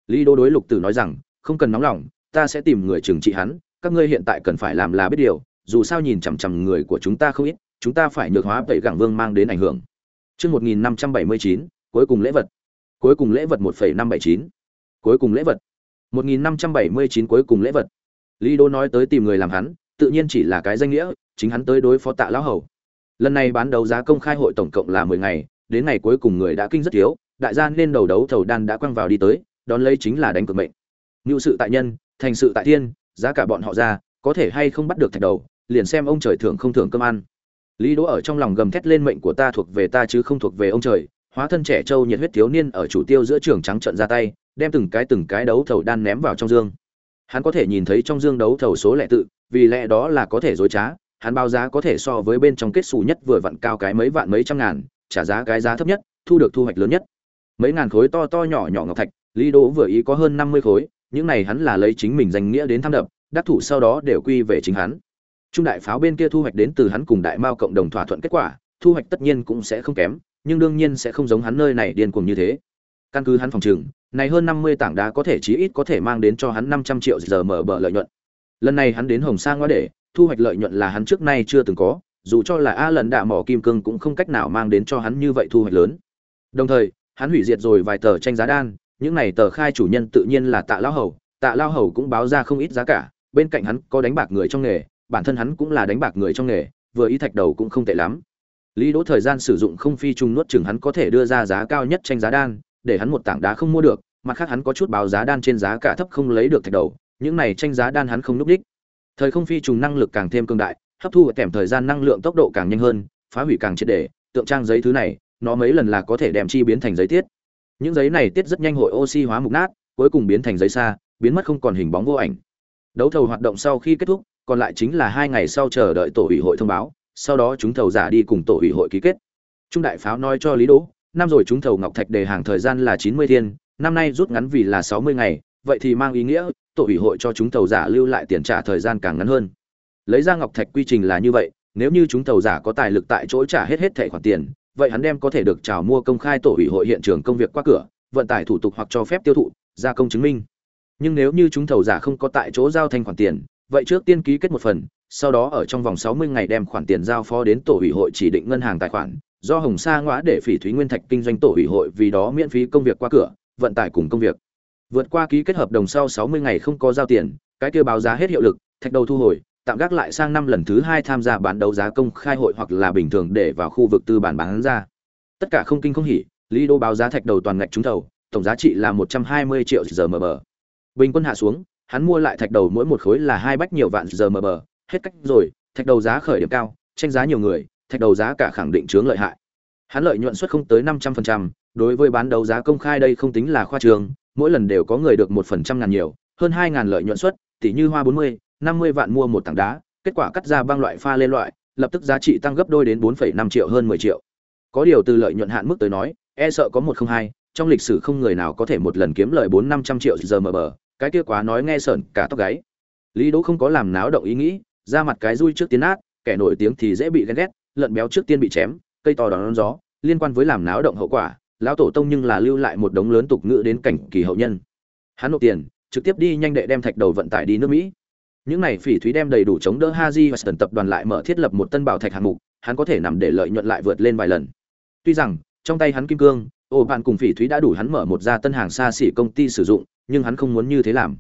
Lý đỗ đối lục tử nói rằng, không cần nóng lòng, ta sẽ tìm người trừng trị hắn, các ngươi hiện tại cần phải làm là biết điều, dù sao nhìn chằm chằm người của chúng ta không ít, chúng ta phải nhược hóa tẩy gẳng vương mang đến ảnh hưởng. Chương 1579, cuối cùng lễ vật. Cuối cùng lễ vật 1,579. Cuối cùng lễ vật. 1579 cuối cùng lễ vật. Lý Đô nói tới tìm người làm hắn, tự nhiên chỉ là cái danh nghĩa, chính hắn tới đối phó Tạ lão hầu. Lần này bán đấu giá công khai hội tổng cộng là 10 ngày, đến ngày cuối cùng người đã kinh rất thiếu, đại gia nên đầu đấu thầu đan đã quăng vào đi tới, đón lấy chính là đánh cược mệnh. Nưu sự tại nhân, thành sự tại thiên, giá cả bọn họ ra, có thể hay không bắt được thạch đầu, liền xem ông trời thưởng không thưởng cơm ăn. Lý Đỗ ở trong lòng gầm thét lên mệnh của ta thuộc về ta chứ không thuộc về ông trời, hóa thân trẻ trâu nhiệt huyết thiếu niên ở chủ tiêu giữa trường trắng trận ra tay, đem từng cái từng cái đấu thầu đan ném vào trong dương. Hắn có thể nhìn thấy trong dương đấu thầu số lẻ tự, vì lẽ đó là có thể dối trá, hắn báo giá có thể so với bên trong kết sủ nhất vừa vặn cao cái mấy vạn mấy trăm ngàn, trả giá cái giá thấp nhất, thu được thu hoạch lớn nhất. Mấy ngàn khối to to nhỏ nhỏ ngọc thạch, Lý Đỗ vừa ý có hơn 50 khối, những này hắn là lấy chính mình danh nghĩa đến tham đập, đắc thủ sau đó đều quy về chính hắn. Trung đại pháo bên kia thu hoạch đến từ hắn cùng đại mao cộng đồng thỏa thuận kết quả, thu hoạch tất nhiên cũng sẽ không kém, nhưng đương nhiên sẽ không giống hắn nơi này điên cuồng như thế. Căn cứ hắn phòng trừng, này hơn 50 tảng đá có thể chí ít có thể mang đến cho hắn 500 triệu giờ mở bờ lợi nhuận. Lần này hắn đến Hồng Sa ngoa để, thu hoạch lợi nhuận là hắn trước nay chưa từng có, dù cho là A lần đạ mỏ kim cương cũng không cách nào mang đến cho hắn như vậy thu hoạch lớn. Đồng thời, hắn hủy diệt rồi vài tờ tranh giá đan, những này tờ khai chủ nhân tự nhiên là Tạ lão hầu, Tạ lão hầu cũng báo ra không ít giá cả, bên cạnh hắn có đánh bạc người trong nghề, bản thân hắn cũng là đánh bạc người trong nghề, vừa ý thạch đầu cũng không tệ lắm. Lý Đỗ thời gian sử dụng không phi trùng nuốt chừng hắn có thể đưa ra giá cao nhất tranh giá đan, để hắn một tảng đá không mua được, mặt khác hắn có chút báo giá đan trên giá cả thấp không lấy được thạch đầu, những này tranh giá đan hắn không núp đích. Thời không phi trùng năng lực càng thêm cường đại, hấp thu kèm thời gian năng lượng tốc độ càng nhanh hơn, phá hủy càng triệt để, tượng trang giấy thứ này, nó mấy lần là có thể đem chi biến thành giấy tiết. Những giấy này tiết rất nhanh hội oxy hóa mục nát, cuối cùng biến thành giấy xa, biến mất không còn hình bóng vô ảnh. Đấu thầu hoạt động sau khi kết thúc, còn lại chính là hai ngày sau chờ đợi tổ ủy hội thông báo, sau đó chúng thầu giả đi cùng tổ ủy hội ký kết. Trung đại pháo nói cho Lý Đỗ, năm rồi chúng thầu ngọc thạch đề hàng thời gian là 90 thiên, năm nay rút ngắn vì là 60 ngày, vậy thì mang ý nghĩa tổ ủy hội cho chúng thầu giả lưu lại tiền trả thời gian càng ngắn hơn. Lấy ra ngọc thạch quy trình là như vậy, nếu như chúng thầu giả có tài lực tại chỗ trả hết hết thẻ khoản tiền, vậy hắn đem có thể được chào mua công khai tổ ủy hội hiện trường công việc qua cửa, vận tải thủ tục hoặc cho phép tiêu thụ, gia công chứng minh. Nhưng nếu như chúng thầu giả không có tại chỗ giao thanh khoản tiền, vậy trước tiên ký kết một phần, sau đó ở trong vòng 60 ngày đem khoản tiền giao phó đến tổ ủy hội chỉ định ngân hàng tài khoản, do Hồng Sa ngõa để Phỉ Thúy Nguyên Thạch kinh doanh tổ ủy hội vì đó miễn phí công việc qua cửa, vận tải cùng công việc. Vượt qua ký kết hợp đồng sau 60 ngày không có giao tiền, cái kia báo giá hết hiệu lực, thạch đầu thu hồi, tạm gác lại sang năm lần thứ hai tham gia bán đấu giá công khai hội hoặc là bình thường để vào khu vực tư bản bán ra. Tất cả không kinh không hỉ, Lý Đô báo giá thạch đầu toàn ngạch trúng thầu, tổng giá trị là 120 triệu giờ mờ bờ. Bình quân hạ xuống, hắn mua lại thạch đầu mỗi một khối là hai bách nhiều vạn giờ mờ bờ, hết cách rồi, thạch đầu giá khởi điểm cao, tranh giá nhiều người, thạch đầu giá cả khẳng định chướng lợi hại. Hắn lợi nhuận suất không tới 500%, đối với bán đấu giá công khai đây không tính là khoa trường, mỗi lần đều có người được một phần trăm ngàn nhiều, hơn hai ngàn lợi nhuận suất, tỷ như hoa 40, 50 vạn mua một tảng đá, kết quả cắt ra băng loại pha lên loại, lập tức giá trị tăng gấp đôi đến 4,5 triệu hơn 10 triệu. Có điều từ lợi nhuận hạn mức tới nói, e sợ có 102, trong lịch sử không người nào có thể một lần kiếm lời 4 500 triệu giờ mờ bờ, cái kia quá nói nghe sởn cả tóc gáy. Lý Đỗ không có làm náo động ý nghĩ, ra mặt cái rui trước tiến át, kẻ nổi tiếng thì dễ bị ghen ghét, lợn béo trước tiên bị chém, cây to đón gió, liên quan với làm náo động hậu quả, lão tổ tông nhưng là lưu lại một đống lớn tục ngữ đến cảnh kỳ hậu nhân. Hắn nộp tiền, trực tiếp đi nhanh đệ đem thạch đầu vận tải đi nước Mỹ. Những này phỉ thúy đem đầy đủ chống đỡ Haji và Western tập đoàn lại mở thiết lập một tân bảo thạch hạng mục, hắn có thể nằm để lợi nhuận lại vượt lên vài lần. Tuy rằng, trong tay hắn kim cương, ổ bạn cùng phỉ thúy đã đủ hắn mở một gia tân hàng xa xỉ công ty sử dụng, nhưng hắn không muốn như thế làm.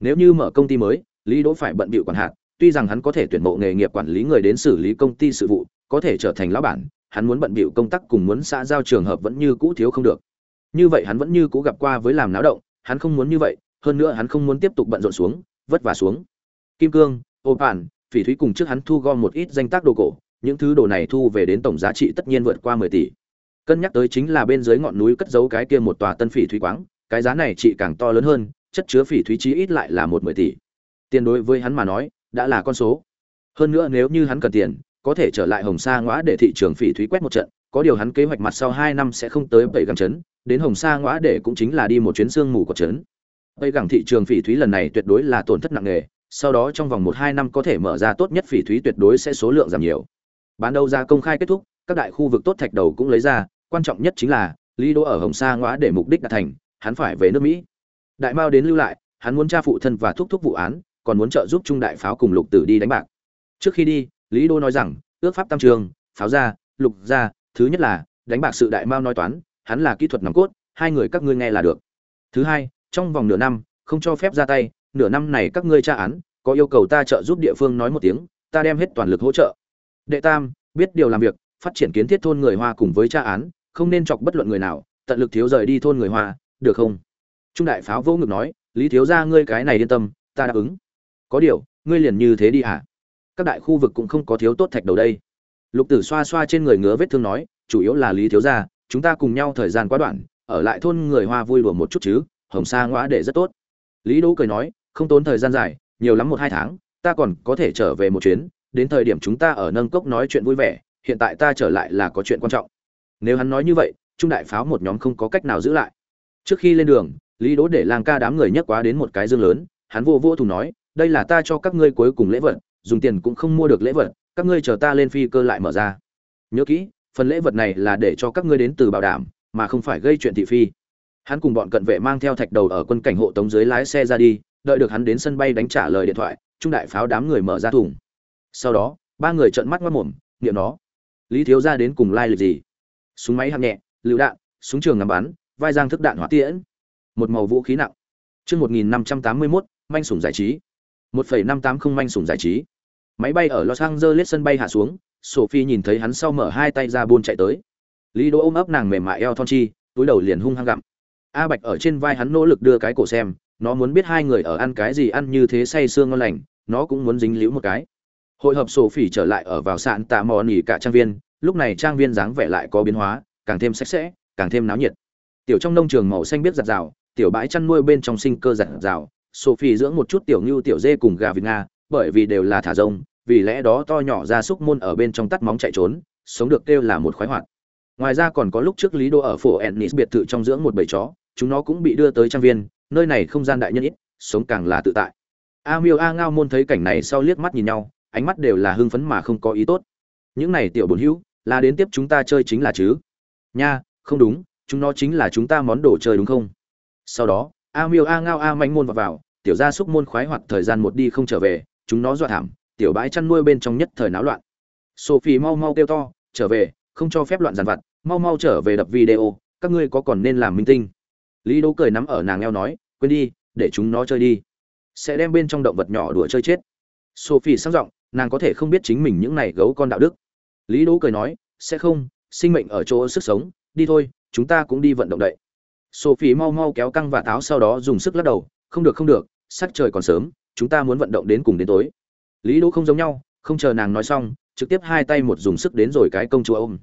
Nếu như mở công ty mới, Lý Đỗ phải bận bịu quản hạt, tuy rằng hắn có thể tuyển mộ nghề nghiệp quản lý người đến xử lý công ty sự vụ, có thể trở thành lão bản, hắn muốn bận bịu công tác cùng muốn xã giao trường hợp vẫn như cũ thiếu không được. Như vậy hắn vẫn như cũ gặp qua với làm náo động, hắn không muốn như vậy, hơn nữa hắn không muốn tiếp tục bận rộn xuống, vất vả xuống. Kim cương, ô bản, phỉ thúy cùng trước hắn thu gom một ít danh tác đồ cổ, những thứ đồ này thu về đến tổng giá trị tất nhiên vượt qua 10 tỷ. Cân nhắc tới chính là bên dưới ngọn núi cất giấu cái kia một tòa tân phỉ thúy quáng, cái giá này trị càng to lớn hơn, chất chứa phỉ thúy chí ít lại là một 10 tỷ. Tiền đối với hắn mà nói, đã là con số. Hơn nữa nếu như hắn cần tiền, có thể trở lại Hồng Sa ngõa để thị trường phỉ thúy quét một trận, có điều hắn kế hoạch mặt sau 2 năm sẽ không tới bảy gẳng trấn, đến Hồng Sa ngõa để cũng chính là đi một chuyến xương mù của trấn. Bảy gẳng thị trường phỉ thúy lần này tuyệt đối là tổn thất nặng nề, sau đó trong vòng 1-2 năm có thể mở ra tốt nhất phỉ thúy tuyệt đối sẽ số lượng giảm nhiều. Bán đấu giá công khai kết thúc, các đại khu vực tốt thạch đầu cũng lấy ra, quan trọng nhất chính là Lý Đỗ ở Hồng Sa ngõa để mục đích đạt thành, hắn phải về nước Mỹ. Đại Mao đến lưu lại, hắn muốn tra phụ thân và thúc thúc vụ án, còn muốn trợ giúp trung đại pháo cùng lục tử đi đánh bạc. Trước khi đi lý đô nói rằng ước pháp tam trường pháo ra lục ra thứ nhất là đánh bạc sự đại mao nói toán hắn là kỹ thuật nòng cốt hai người các ngươi nghe là được. Thứ hai trong vòng nửa năm không cho phép ra tay nửa năm này các ngươi tra án có yêu cầu ta trợ giúp địa phương nói một tiếng ta đem hết toàn lực hỗ trợ. Đệ tam biết điều làm việc phát triển kiến thiết thôn người hoa cùng với tra án không nên chọc bất luận người nào tận lực thiếu rời đi thôn người hoa được không? Trung đại pháo vô ngực nói, lý thiếu gia ngươi cái này yên tâm, ta đáp ứng. Có điều, ngươi liền như thế đi hả? Các đại khu vực cũng không có thiếu tốt thạch đầu đây. Lục tử xoa xoa trên người ngứa vết thương nói, chủ yếu là lý thiếu gia, chúng ta cùng nhau thời gian quá đoạn, ở lại thôn người hoa vui đùa một chút chứ, hồng sa ngõa để rất tốt. Lý đỗ cười nói, không tốn thời gian dài, nhiều lắm một hai tháng, ta còn có thể trở về một chuyến, đến thời điểm chúng ta ở nâng cốc nói chuyện vui vẻ, hiện tại ta trở lại là có chuyện quan trọng. Nếu hắn nói như vậy, trung đại pháo một nhóm không có cách nào giữ lại trước khi lên đường, lý đỗ để lang ca đám người nhắc quá đến một cái dương lớn, hắn vô vô thùng nói, đây là ta cho các ngươi cuối cùng lễ vật, dùng tiền cũng không mua được lễ vật, các ngươi chờ ta lên phi cơ lại mở ra. Nhớ kỹ, phần lễ vật này là để cho các ngươi đến từ bảo đảm, mà không phải gây chuyện thị phi. Hắn cùng bọn cận vệ mang theo thạch đầu ở quân cảnh hộ tống dưới lái xe ra đi, đợi được hắn đến sân bay đánh trả lời điện thoại, trung đại pháo đám người mở ra thùng. Sau đó, ba người trợn mắt mất mồm, niệm nó. Lý thiếu ra đến cùng lai lịch gì? Súng máy hạng nhẹ, lựu đạn, súng trường ngắm bắn vai giang thức đạn hỏa tiễn một màu vũ khí nặng Trước 1581, manh sủng giải trí. 1.580 manh sủng giải trí. Máy bay ở Los Angeles sân bay hạ xuống, Sophie nhìn thấy hắn sau mở hai tay ra buôn chạy tới. Lý Đỗ ôm ấp nàng mềm mại eo thon chi, túi đầu liền hung hăng gặm. A Bạch ở trên vai hắn nỗ lực đưa cái cổ xem, nó muốn biết hai người ở ăn cái gì ăn như thế say sương ngon lành, nó cũng muốn dính líu một cái. Hội hợp Sophie trở lại ở vào sạn tạ mò nỉ cả trang viên, lúc này trang viên dáng vẻ lại có biến hóa, càng thêm sạch sẽ, càng thêm náo nhiệt. Tiểu trong nông trường màu xanh biết giặt rào, tiểu bãi chăn nuôi bên trong sinh cơ giặt rào, Sophie dưỡng một chút tiểu ngưu tiểu dê cùng gà vịt nga, bởi vì đều là thả rông, vì lẽ đó to nhỏ ra súc môn ở bên trong tắt móng chạy trốn, sống được kêu là một khoái hoạt. Ngoài ra còn có lúc trước Lý Đô ở phố Ennis biệt thự trong dưỡng một bầy chó, chúng nó cũng bị đưa tới trang viên, nơi này không gian đại nhân ít, sống càng là tự tại. A Miêu A Ngao môn thấy cảnh này sau liếc mắt nhìn nhau, ánh mắt đều là hưng phấn mà không có ý tốt. Những này tiểu bồn hữu, là đến tiếp chúng ta chơi chính là chứ? Nha, không đúng, chúng nó chính là chúng ta món đồ chơi đúng không? Sau đó, a miêu a ngao a manh môn vào, vào tiểu gia súc môn khoái hoạt thời gian một đi không trở về chúng nó dọa thảm tiểu bãi chăn nuôi bên trong nhất thời náo loạn. Sophie mau mau kêu to trở về không cho phép loạn giàn vặt mau mau trở về đập video các ngươi có còn nên làm minh tinh? Lý đỗ cười nắm ở nàng eo nói quên đi để chúng nó chơi đi. Sẽ đem bên trong động vật nhỏ đùa chơi chết. Sophie sang giọng nàng có thể không biết chính mình những này gấu con đạo đức. Lý đỗ cười nói sẽ không sinh mệnh ở chỗ sức sống đi thôi chúng ta cũng đi vận động đậy Sophie mau mau kéo căng và táo sau đó dùng sức lắc đầu, không được không được, sắc trời còn sớm, chúng ta muốn vận động đến cùng đến tối. Lý Đỗ không giống nhau, không chờ nàng nói xong, trực tiếp hai tay một dùng sức đến rồi cái công chúa ôm.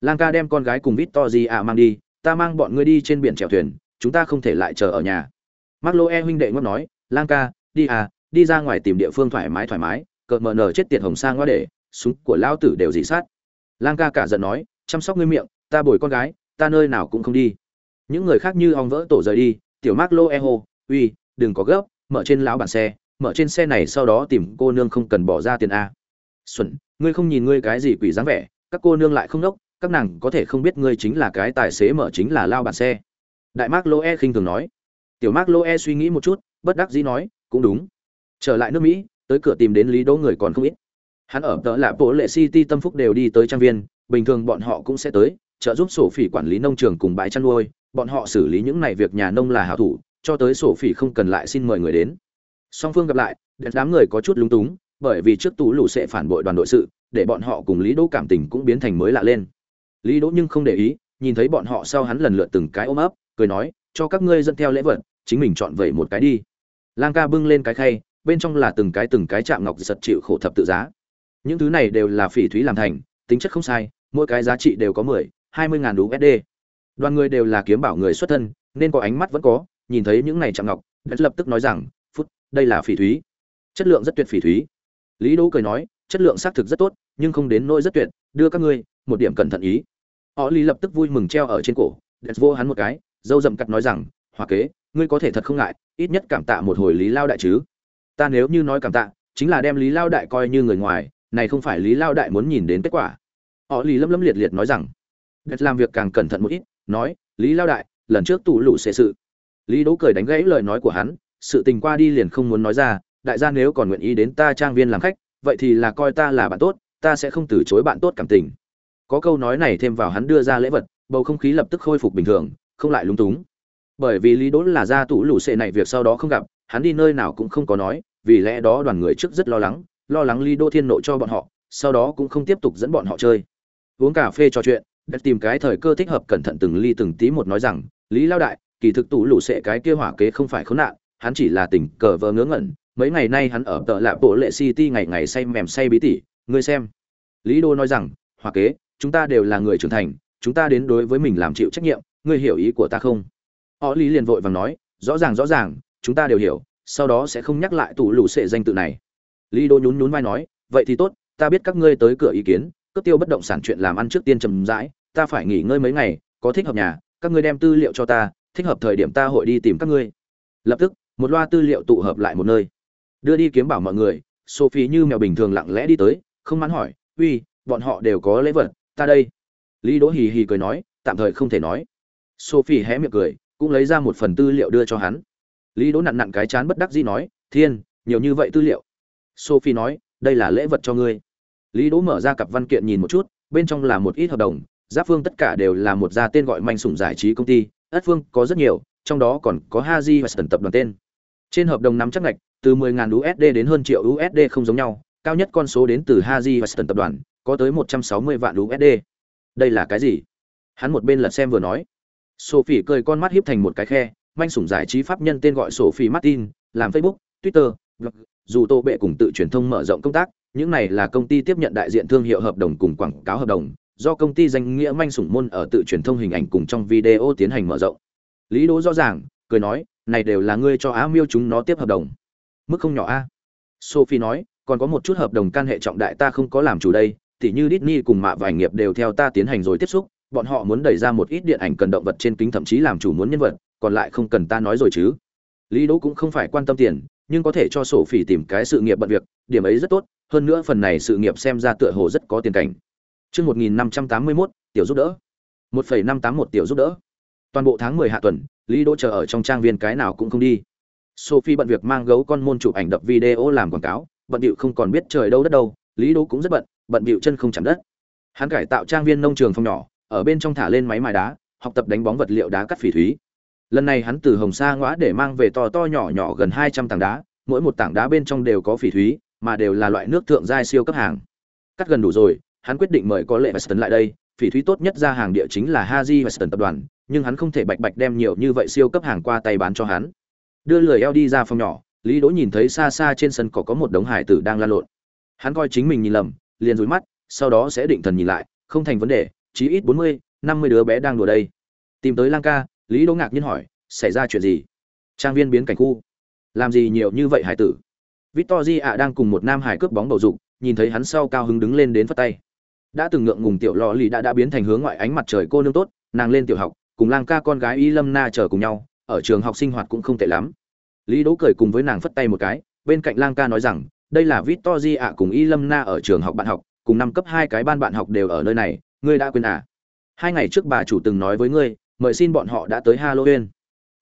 Lang ca đem con gái cùng Victory ạ mang đi, ta mang bọn ngươi đi trên biển chèo thuyền, chúng ta không thể lại chờ ở nhà. Marloe huynh đệ ngót nói, Lang ca, đi à, đi ra ngoài tìm địa phương thoải mái thoải mái, cợt mờ nở chết tiệt hồng sang ngoa để, súng của lão tử đều dị sát lang ca cả giận nói chăm sóc ngươi miệng ta bồi con gái ta nơi nào cũng không đi. Những người khác như ong vỡ tổ rời đi, tiểu mác lô e hô uy, đừng có gấp, mở trên lão bản xe, mở trên xe này sau đó tìm cô nương không cần bỏ ra tiền a. Xuẩn, ngươi không nhìn ngươi cái gì quỷ dáng vẻ, các cô nương lại không đốc, các nàng có thể không biết ngươi chính là cái tài xế mở chính là lao bản xe. Đại mác lô e khinh thường nói. Tiểu mác lô e suy nghĩ một chút, bất đắc dĩ nói, cũng đúng. Trở lại nước mỹ, tới cửa tìm đến lý đỗ người còn không ít. Hắn ở tợ lạ bộ lệ city tâm phúc đều đi tới trang viên, bình thường bọn họ cũng sẽ tới trợ giúp sổ phỉ quản lý nông trường cùng bãi chăn nuôi, bọn họ xử lý những này việc nhà nông là hảo thủ, cho tới sổ phỉ không cần lại xin mời người đến. Song phương gặp lại đám người có chút lúng túng, bởi vì trước tú lù sẽ phản bội đoàn đội sự, để bọn họ cùng lý đỗ cảm tình cũng biến thành mới lạ lên. Lý đỗ nhưng không để ý, nhìn thấy bọn họ sau hắn lần lượt từng cái ôm ấp, cười nói, cho các ngươi dẫn theo lễ vật, chính mình chọn vậy một cái đi. Lang ca bưng lên cái khay, bên trong là từng cái từng cái chạm ngọc giật chịu khổ thập tự giá. Những thứ này đều là phỉ thúy làm thành, tính chất không sai, mỗi cái giá trị đều có mười hai mươi ngàn usd đoàn người đều là kiếm bảo người xuất thân, nên có ánh mắt vẫn có, nhìn thấy những này chạm ngọc đất lập tức nói rằng, phút, đây là phỉ thúy. Chất lượng rất tuyệt phỉ thúy. Lý đỗ cười nói, chất lượng xác thực rất tốt, nhưng không đến nỗi rất tuyệt, đưa các ngươi, một điểm cẩn thận ý. Họ lý lập tức vui mừng treo ở trên cổ đất vô hắn một cái, dâu dậm cặt nói rằng, hòa kế, ngươi có thể thật không ngại, ít nhất cảm tạ một hồi lý lao đại chứ. Ta nếu như nói cảm tạ, chính là đem lý lao đại coi như người ngoài, này không phải lý lao đại muốn nhìn đến kết quả. Họ lý lâm lâm liệt liệt nói rằng đất làm việc càng cẩn thận một ít, nói, lý lao đại, lần trước tủ lũ sẽ sự. Lý đỗ cười đánh gãy lời nói của hắn, sự tình qua đi liền không muốn nói ra, đại gia nếu còn nguyện ý đến ta trang viên làm khách, vậy thì là coi ta là bạn tốt, ta sẽ không từ chối bạn tốt cảm tình. Có câu nói này thêm vào hắn đưa ra lễ vật, bầu không khí lập tức khôi phục bình thường, không lại lúng túng. Bởi vì lý đỗ là gia tủ lũ sẽ này việc sau đó không gặp, hắn đi nơi nào cũng không có nói, vì lẽ đó đoàn người trước rất lo lắng lo lắng lý đỗ thiên nộ cho bọn họ, sau đó cũng không tiếp tục dẫn bọn họ chơi. Uống cà phê trò chuyện đất tìm cái thời cơ thích hợp cẩn thận từng ly từng tí một nói rằng, lý lao đại, kỳ thực tủ lũ sệ cái kia hỏa kế không phải khốn nạn, hắn chỉ là tình cờ vờ ngớ ngẩn, mấy ngày nay hắn ở tợ lạ bộ lệ city ngày ngày say mềm say bí tỉ, ngươi xem. Lý đô nói rằng, hỏa kế, chúng ta đều là người trưởng thành, chúng ta đến đối với mình làm chịu trách nhiệm, ngươi hiểu ý của ta không? Họ lý liền vội vàng nói, rõ ràng rõ ràng, chúng ta đều hiểu, sau đó sẽ không nhắc lại tủ lũ sệ danh tự này. Lý đô nhún nhún vai nói, vậy thì tốt, ta biết các ngươi tới cửa ý kiến, cướp tiêu bất động sản chuyện làm ăn trước tiên trầm rãi ta phải nghỉ ngơi mấy ngày, có thích hợp nhà, các ngươi đem tư liệu cho ta, thích hợp thời điểm ta hội đi tìm các ngươi. Lập tức, một loa tư liệu tụ hợp lại một nơi. Đưa đi kiếm bảo mọi người, sophie như mèo bình thường lặng lẽ đi tới, không mắn hỏi, uy, bọn họ đều có lễ vật, ta đây. Lý đỗ hì hì cười nói, tạm thời không thể nói. Sophie hé miệng cười, cũng lấy ra một phần tư liệu đưa cho hắn. Lý đỗ nặn nặn cái chán bất đắc dĩ nói, thiên, nhiều như vậy tư liệu. Sophie nói, đây là lễ vật cho ngươi. Lý đỗ mở ra cặp văn kiện nhìn một chút, bên trong là một ít hợp đồng giáp phương tất cả đều là một gia tên gọi manh sủng giải trí công ty, ất phương có rất nhiều, trong đó còn có haji và tập đoàn tên. Trên hợp đồng nắm chắc ngạch, từ 10.000 USD đến hơn triệu USD không giống nhau, cao nhất con số đến từ haji và tập đoàn, có tới 160 vạn USD đây là cái gì? Hắn một bên lật xem vừa nói. Sophie cười con mắt hiếp thành một cái khe, manh sủng giải trí pháp nhân tên gọi sophie martin, làm facebook, twitter dù tô bệ cùng tự truyền thông mở rộng công tác, những này là công ty tiếp nhận đại diện thương hiệu hợp đồng cùng quảng cáo hợp đồng do công ty danh nghĩa manh sủng môn ở tự truyền thông hình ảnh cùng trong video tiến hành mở rộng. Lý đỗ rõ ràng, cười nói, này đều là ngươi cho á miêu chúng nó tiếp hợp đồng. Mức không nhỏ a. Sophie nói, còn có một chút hợp đồng can hệ trọng đại ta không có làm chủ đây, tỉ như Disney cùng mạ vài nghiệp đều theo ta tiến hành rồi tiếp xúc, bọn họ muốn đẩy ra một ít điện ảnh cần động vật trên kính thậm chí làm chủ muốn nhân vật, còn lại không cần ta nói rồi chứ. Lý đỗ cũng không phải quan tâm tiền, nhưng có thể cho sổ phỉ tìm cái sự nghiệp bận việc, điểm ấy rất tốt, hơn nữa phần này sự nghiệp xem ra tựa hồ rất có tiền cảnh. Chương 1581, tiểu giúp đỡ. 1.581 tiểu giúp đỡ. Toàn bộ tháng 10 hạ tuần, Lý Đỗ chờ ở trong trang viên cái nào cũng không đi. Sophie bận việc mang gấu con môn chụp ảnh đập video làm quảng cáo, bận bịu không còn biết trời đâu đất đâu, Lý Đỗ cũng rất bận, bận bịu chân không chạm đất. Hắn cải tạo trang viên nông trường phòng nhỏ, ở bên trong thả lên máy mài đá, học tập đánh bóng vật liệu đá cắt phỉ thúy. Lần này hắn từ Hồng Sa ngõa để mang về to to nhỏ nhỏ gần 200 tảng đá, mỗi một tảng đá bên trong đều có phỉ thúy, mà đều là loại nước thượng giai siêu cấp hàng. Cắt gần đủ rồi, hắn quyết định mời có lệ Weston lại đây, phỉ thúy tốt nhất ra hàng địa chính là Haji Weston tập đoàn, nhưng hắn không thể bạch bạch đem nhiều như vậy siêu cấp hàng qua tay bán cho hắn. Đưa lười eo đi ra phòng nhỏ, Lý Đỗ nhìn thấy xa xa trên sân cỏ có một đống hải tử đang lan lộn. Hắn coi chính mình nhìn lầm, liền dụi mắt, sau đó sẽ định thần nhìn lại, không thành vấn đề, chí ít 40, 50 đứa bé đang đùa đây. Tìm tới Lang ca, Lý Đỗ ngạc nhiên hỏi, xảy ra chuyện gì? Trang viên biến cảnh khu. Làm gì nhiều như vậy hải tử? Victory ạ đang cùng một nam hải cướp bóng bầu dục, nhìn thấy hắn sau cao hứng đứng lên đến phất tay đã từng ngượng ngùng tiểu lò lì đã đã biến thành hướng ngoại ánh mặt trời cô nương tốt, nàng lên tiểu học, cùng lang ca con gái y lâm na chờ cùng nhau, ở trường học sinh hoạt cũng không tệ lắm. Lý đỗ cười cùng với nàng phất tay một cái, bên cạnh lang ca nói rằng, đây là victory ạ, cùng y lâm na ở trường học bạn học, cùng năm cấp hai cái ban bạn học đều ở nơi này, ngươi đã quên à? Hai ngày trước bà chủ từng nói với ngươi, mời xin bọn họ đã tới halloween.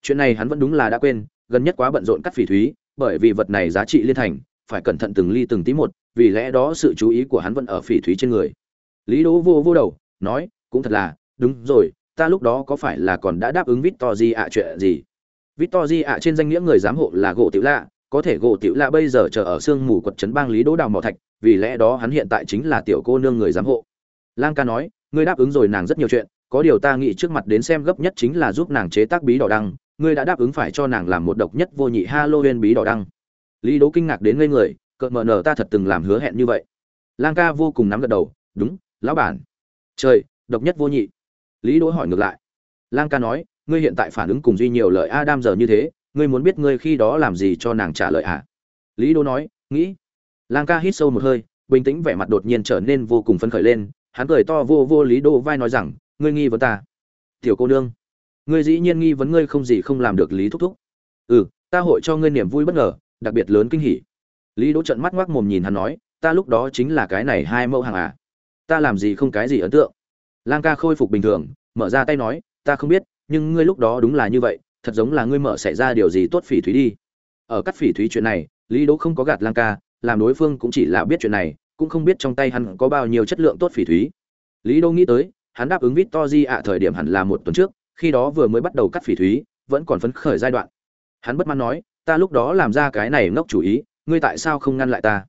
Chuyện này hắn vẫn đúng là đã quên, gần nhất quá bận rộn cắt phỉ thúy, bởi vì vật này giá trị liên thành, phải cẩn thận từng ly từng tí một, vì lẽ đó sự chú ý của hắn vẫn ở phỉ thúy trên người lý đỗ vô vô đầu, nói, cũng thật là, đúng rồi, ta lúc đó có phải là còn đã đáp ứng victory ạ chuyện gì? Victory ạ trên danh nghĩa người giám hộ là gỗ tiểu lạ, có thể gỗ tiểu lạ bây giờ chờ ở sương mù quật trấn bang lý đỗ đào mỏ thạch, vì lẽ đó hắn hiện tại chính là tiểu cô nương người giám hộ. Lang ca nói, ngươi đáp ứng rồi nàng rất nhiều chuyện, có điều ta nghĩ trước mặt đến xem gấp nhất chính là giúp nàng chế tác bí đỏ đăng, ngươi đã đáp ứng phải cho nàng làm một độc nhất vô nhị halloween bí đỏ đăng. Lý đỗ kinh ngạc đến ngây người, cợt mờ nở ta thật từng làm hứa hẹn như vậy. Lang ca vô cùng nắm gật đầu, đúng lão bản. Trời, độc nhất vô nhị. Lý đỗ hỏi ngược lại. Lang ca nói, ngươi hiện tại phản ứng cùng duy nhiều lời adam giờ như thế, ngươi muốn biết ngươi khi đó làm gì cho nàng trả lời à lý đỗ nói, nghĩ. Lang ca hít sâu một hơi, bình tĩnh vẻ mặt đột nhiên trở nên vô cùng phấn khởi lên, hắn cười to vô vô lý đỗ vai nói rằng, ngươi nghi vấn ta. Tiểu cô nương. Ngươi dĩ nhiên nghi vấn ngươi không gì không làm được lý thúc thúc. Ừ ta hội cho ngươi niềm vui bất ngờ, đặc biệt lớn kinh hỉ. Lý đỗ trận mắt ngoác mồm nhìn hắn nói, ta lúc đó chính là cái này hai mẫu hàng à ta làm gì không cái gì ấn tượng. Lang ca khôi phục bình thường, mở ra tay nói, ta không biết, nhưng ngươi lúc đó đúng là như vậy, thật giống là ngươi mở xảy ra điều gì tốt phỉ thúy đi. Ở cắt phỉ thúy chuyện này, lý đỗ không có gạt lang ca, làm đối phương cũng chỉ là biết chuyện này, cũng không biết trong tay hắn có bao nhiêu chất lượng tốt phỉ thúy. Lý đỗ nghĩ tới, hắn đáp ứng vít to di ạ, thời điểm hẳn là một tuần trước, khi đó vừa mới bắt đầu cắt phỉ thúy, vẫn còn phấn khởi giai đoạn. Hắn bất mãn nói, ta lúc đó làm ra cái này ngốc chủ ý, ngươi tại sao không ngăn lại ta?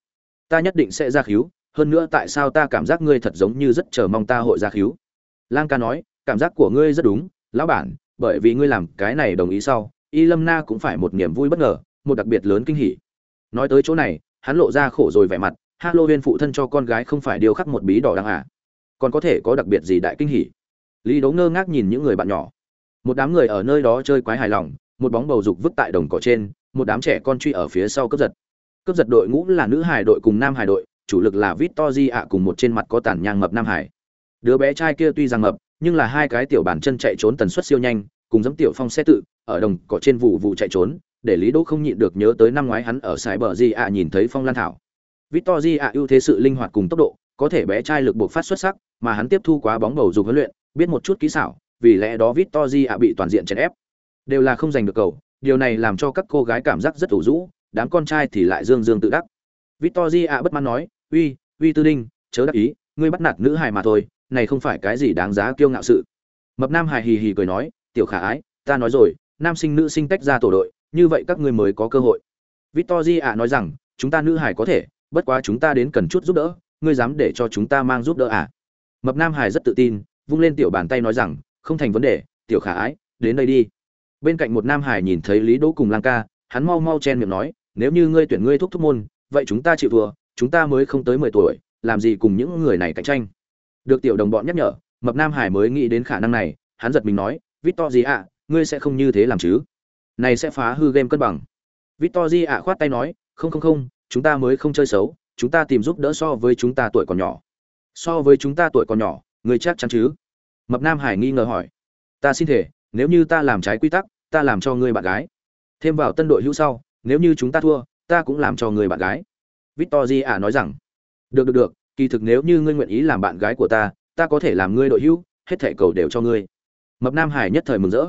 Ta nhất định sẽ ra khíu hơn nữa tại sao ta cảm giác ngươi thật giống như rất chờ mong ta hội ra khíu? Lang ca nói, cảm giác của ngươi rất đúng, lão bản, bởi vì ngươi làm cái này đồng ý sau, y lâm na cũng phải một niềm vui bất ngờ, một đặc biệt lớn kinh hỉ. Nói tới chỗ này, hắn lộ ra khổ rồi vẻ mặt halloween phụ thân cho con gái không phải điều khắc một bí đỏ đăng à? Còn có thể có đặc biệt gì đại kinh hỉ? Lý đấu ngơ ngác nhìn những người bạn nhỏ. Một đám người ở nơi đó chơi quái hài lòng, một bóng bầu dục vứt tại đồng cỏ trên, một đám trẻ con truy ở phía sau cướp giật. Cướp giật đội ngũ là nữ hải đội cùng nam hải đội chủ lực là Victory ạ cùng một trên mặt có tàn nhang mập Nam Hải. Đứa bé trai kia tuy rằng mập, nhưng là hai cái tiểu bản chân chạy trốn tần suất siêu nhanh, cùng giống tiểu phong xe tự, ở đồng cỏ trên vụ vụ chạy trốn, để Lý Đỗ không nhịn được nhớ tới năm ngoái hắn ở sải bờ gì ạ nhìn thấy phong lan thảo. Victory ạ ưu thế sự linh hoạt cùng tốc độ, có thể bé trai lực buộc phát xuất sắc, mà hắn tiếp thu quá bóng bầu dục huấn luyện, biết một chút kỹ xảo, vì lẽ đó Victory ạ bị toàn diện chèn ép. Đều là không giành được cầu, điều này làm cho các cô gái cảm giác rất ủ rũ, đám con trai thì lại dương dương tự đắc. Victory ạ bất mãn nói, uy uy tư đinh, chớ đắc ý, ngươi bắt nạt nữ hài mà thôi, này không phải cái gì đáng giá kiêu ngạo sự. Mập nam hài hì hì cười nói, tiểu khả ái, ta nói rồi, nam sinh nữ sinh tách ra tổ đội, như vậy các ngươi mới có cơ hội. Victory ạ nói rằng, chúng ta nữ hài có thể, bất quá chúng ta đến cần chút giúp đỡ, ngươi dám để cho chúng ta mang giúp đỡ à mập nam hài rất tự tin, vung lên tiểu bàn tay nói rằng, không thành vấn đề, tiểu khả ái, đến đây đi. Bên cạnh một nam hải nhìn thấy lý đỗ cùng lang ca, hắn mau mau chen miệng nói, nếu như ngươi tuyển ngươi thúc thúc môn, vậy chúng ta chịu thua chúng ta mới không tới mười tuổi, làm gì cùng những người này cạnh tranh? Được tiểu đồng bọn nhắc nhở, mập nam hải mới nghĩ đến khả năng này, hắn giật mình nói victor gì ạ ngươi sẽ không như thế làm chứ? Này sẽ phá hư game cân bằng. Victor di ạ khoát tay nói, không không không, chúng ta mới không chơi xấu, chúng ta tìm giúp đỡ so với chúng ta tuổi còn nhỏ. So với chúng ta tuổi còn nhỏ, ngươi chắc chắn chứ? Mập nam hải nghi ngờ hỏi. Ta xin thể nếu như ta làm trái quy tắc, ta làm cho ngươi bạn gái. Thêm vào tân đội hữu sau, nếu như chúng ta thua, ta cũng làm cho người bạn gái. Victory à nói rằng, được được được, kỳ thực nếu như ngươi nguyện ý làm bạn gái của ta, ta có thể làm ngươi đội hữu, hết thảy cầu đều cho ngươi. Mập Nam Hải nhất thời mừng rỡ.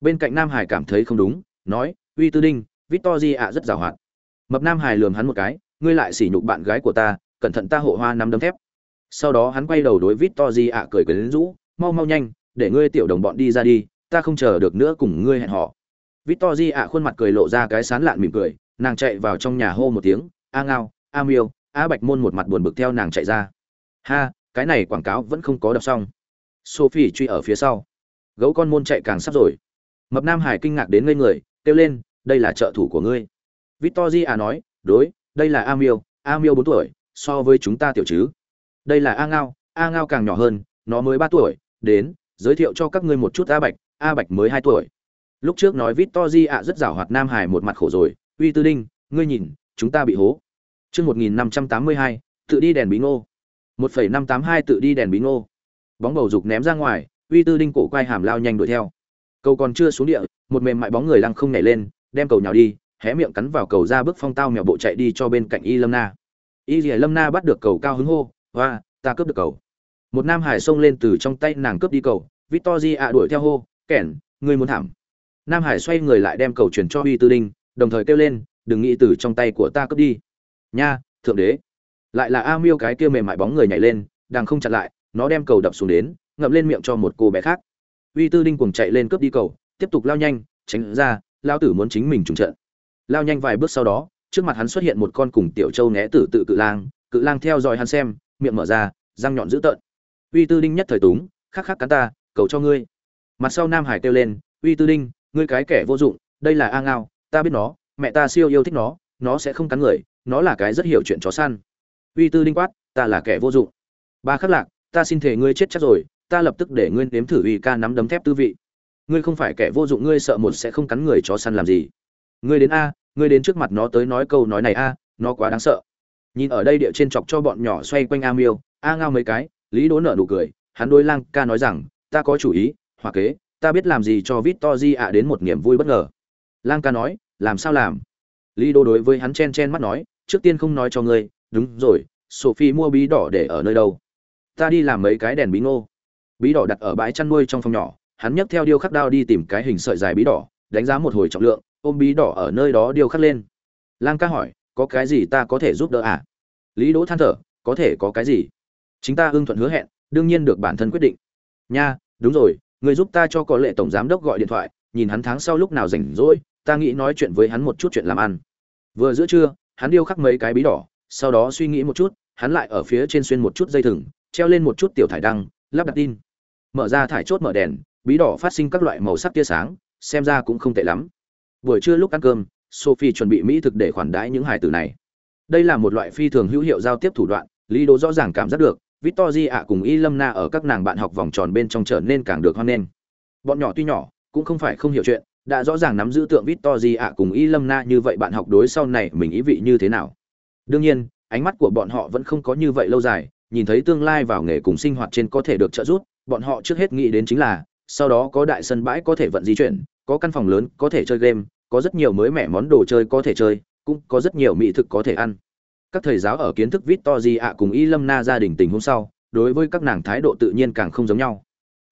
Bên cạnh Nam Hải cảm thấy không đúng, nói, uy tư đinh, Victory à rất giàu hoạt. Mập Nam Hải lườm hắn một cái, ngươi lại sỉ nhục bạn gái của ta, cẩn thận ta hộ hoa năm đấm thép. Sau đó hắn quay đầu đối Victory à cười cười rũ, mau mau nhanh, để ngươi tiểu đồng bọn đi ra đi, ta không chờ được nữa cùng ngươi hẹn hò. Victory à khuôn mặt cười lộ ra cái sán lạn mỉm cười, nàng chạy vào trong nhà hô một tiếng, a ngao, a miêu, a bạch môn một mặt buồn bực theo nàng chạy ra. Ha, cái này quảng cáo vẫn không có đọc xong. Sophie truy ở phía sau. Gấu con môn chạy càng sắp rồi. Mập nam hải kinh ngạc đến ngây người, kêu lên, đây là trợ thủ của ngươi. Victory a nói, đối, đây là a miêu a miêu bốn tuổi, so với chúng ta tiểu chứ. Đây là a ngao a ngao càng nhỏ hơn, nó mới ba tuổi, đến, giới thiệu cho các ngươi một chút a bạch a bạch mới hai tuổi. Lúc trước nói victory a rất giảo hoạt nam hải một mặt khổ rồi, uy tư đinh, ngươi nhìn, chúng ta bị hố. Chương 1582, tự đi đèn bí ngô. một phẩy năm tám hai tự đi đèn bí ngô. Bóng bầu dục ném ra ngoài uy tư đinh cổ quay hàm lao nhanh đuổi theo. Cầu còn chưa xuống địa một mềm mại bóng người lăng không nhảy lên đem cầu nhào đi hé miệng cắn vào cầu ra bước phong tao mèo bộ chạy đi cho bên cạnh y lâm na. Y dì lâm na bắt được cầu cao hứng hô hoa ta cướp được cầu. Một nam hải xông lên từ trong tay nàng cướp đi cầu Victoria ạ đuổi theo hô kẻn ngươi muốn thảm. Nam hải xoay người lại đem cầu chuyển cho uy tư đinh đồng thời kêu lên đừng nghĩ từ trong tay của ta cướp đi nha, thượng đế. Lại là a miêu cái kia mềm mại bóng người nhảy lên, đang không chặn lại, nó đem cầu đập xuống đến, ngậm lên miệng cho một cô bé khác. Uy tư đinh cùng chạy lên cướp đi cầu, tiếp tục lao nhanh, tránh ra, lao tử muốn chính mình trùng trận. Lao nhanh vài bước sau đó, trước mặt hắn xuất hiện một con cùng tiểu châu né tử tự cự lang cự lang theo dõi hắn xem, miệng mở ra, răng nhọn dữ tợn. Uy tư đinh nhất thời túng, khắc khắc cắn ta, cầu cho ngươi. Mặt sau nam hải kêu lên, uy tư đinh, ngươi cái kẻ vô dụng, đây là a ngao, ta biết nó, mẹ ta siêu yêu thích nó nó sẽ không cắn người nó là cái rất hiểu chuyện chó săn. Uy tư đinh quát, ta là kẻ vô dụng. Ba khắc lạc, ta xin thể ngươi chết chắc rồi, ta lập tức để ngươi nếm thử uy ca nắm đấm thép tư vị. Ngươi không phải kẻ vô dụng, ngươi sợ một sẽ không cắn người chó săn làm gì. Ngươi đến a, ngươi đến trước mặt nó tới nói câu nói này a, nó quá đáng sợ. Nhìn ở đây địa trên chọc cho bọn nhỏ xoay quanh a miêu, a ngao mấy cái, lý đố nợ nụ cười, hắn đôi lang ca nói rằng, ta có chủ ý hoặc kế, ta biết làm gì cho vít to di ạ đến một niềm vui bất ngờ. Lang ca nói, làm sao làm? Lý Đô đối với hắn chen chen mắt nói trước tiên không nói cho ngươi, đúng rồi, sophie mua bí đỏ để ở nơi đâu? Ta đi làm mấy cái đèn bí ngô. Bí đỏ đặt ở bãi chăn nuôi trong phòng nhỏ, hắn nhấc theo điêu khắc đao đi tìm cái hình sợi dài bí đỏ, đánh giá một hồi trọng lượng, ôm bí đỏ ở nơi đó điêu khắc lên. Lang ca hỏi, có cái gì ta có thể giúp đỡ à? Lý đỗ than thở, có thể có cái gì? Chính ta ưng thuận hứa hẹn, đương nhiên được bản thân quyết định. Nha, đúng rồi, người giúp ta cho có lệ tổng giám đốc gọi điện thoại, nhìn hắn tháng sau lúc nào rảnh rỗi, ta nghĩ nói chuyện với hắn một chút chuyện làm ăn. Vừa giữa trưa hắn điêu khắc mấy cái bí đỏ, sau đó suy nghĩ một chút, hắn lại ở phía trên xuyên một chút dây thừng, treo lên một chút tiểu thải đăng, lắp đặt tin. Mở ra thải chốt mở đèn, bí đỏ phát sinh các loại màu sắc tia sáng, xem ra cũng không tệ lắm. Buổi trưa lúc ăn cơm, sophie chuẩn bị mỹ thực để khoản đãi những hài tử này. Đây là một loại phi thường hữu hiệu giao tiếp thủ đoạn, lý đỗ rõ ràng cảm giác được victorji ạ cùng y lâm na ở các nàng bạn học vòng tròn bên trong trở nên càng được hoan nghênh. Bọn nhỏ tuy nhỏ, cũng không phải không hiểu chuyện đã rõ ràng nắm giữ tượng victory ạ cùng y lâm na như vậy bạn học đối sau này mình ý vị như thế nào đương nhiên ánh mắt của bọn họ vẫn không có như vậy lâu dài nhìn thấy tương lai vào nghề cùng sinh hoạt trên có thể được trợ giúp bọn họ trước hết nghĩ đến chính là sau đó có đại sân bãi có thể vận di chuyển có căn phòng lớn có thể chơi game có rất nhiều mới mẻ món đồ chơi có thể chơi cũng có rất nhiều mỹ thực có thể ăn các thầy giáo ở kiến thức Victory ạ cùng Y Lâm Na gia đình tình hôm sau, đối với các nàng thái độ tự nhiên càng không giống nhau.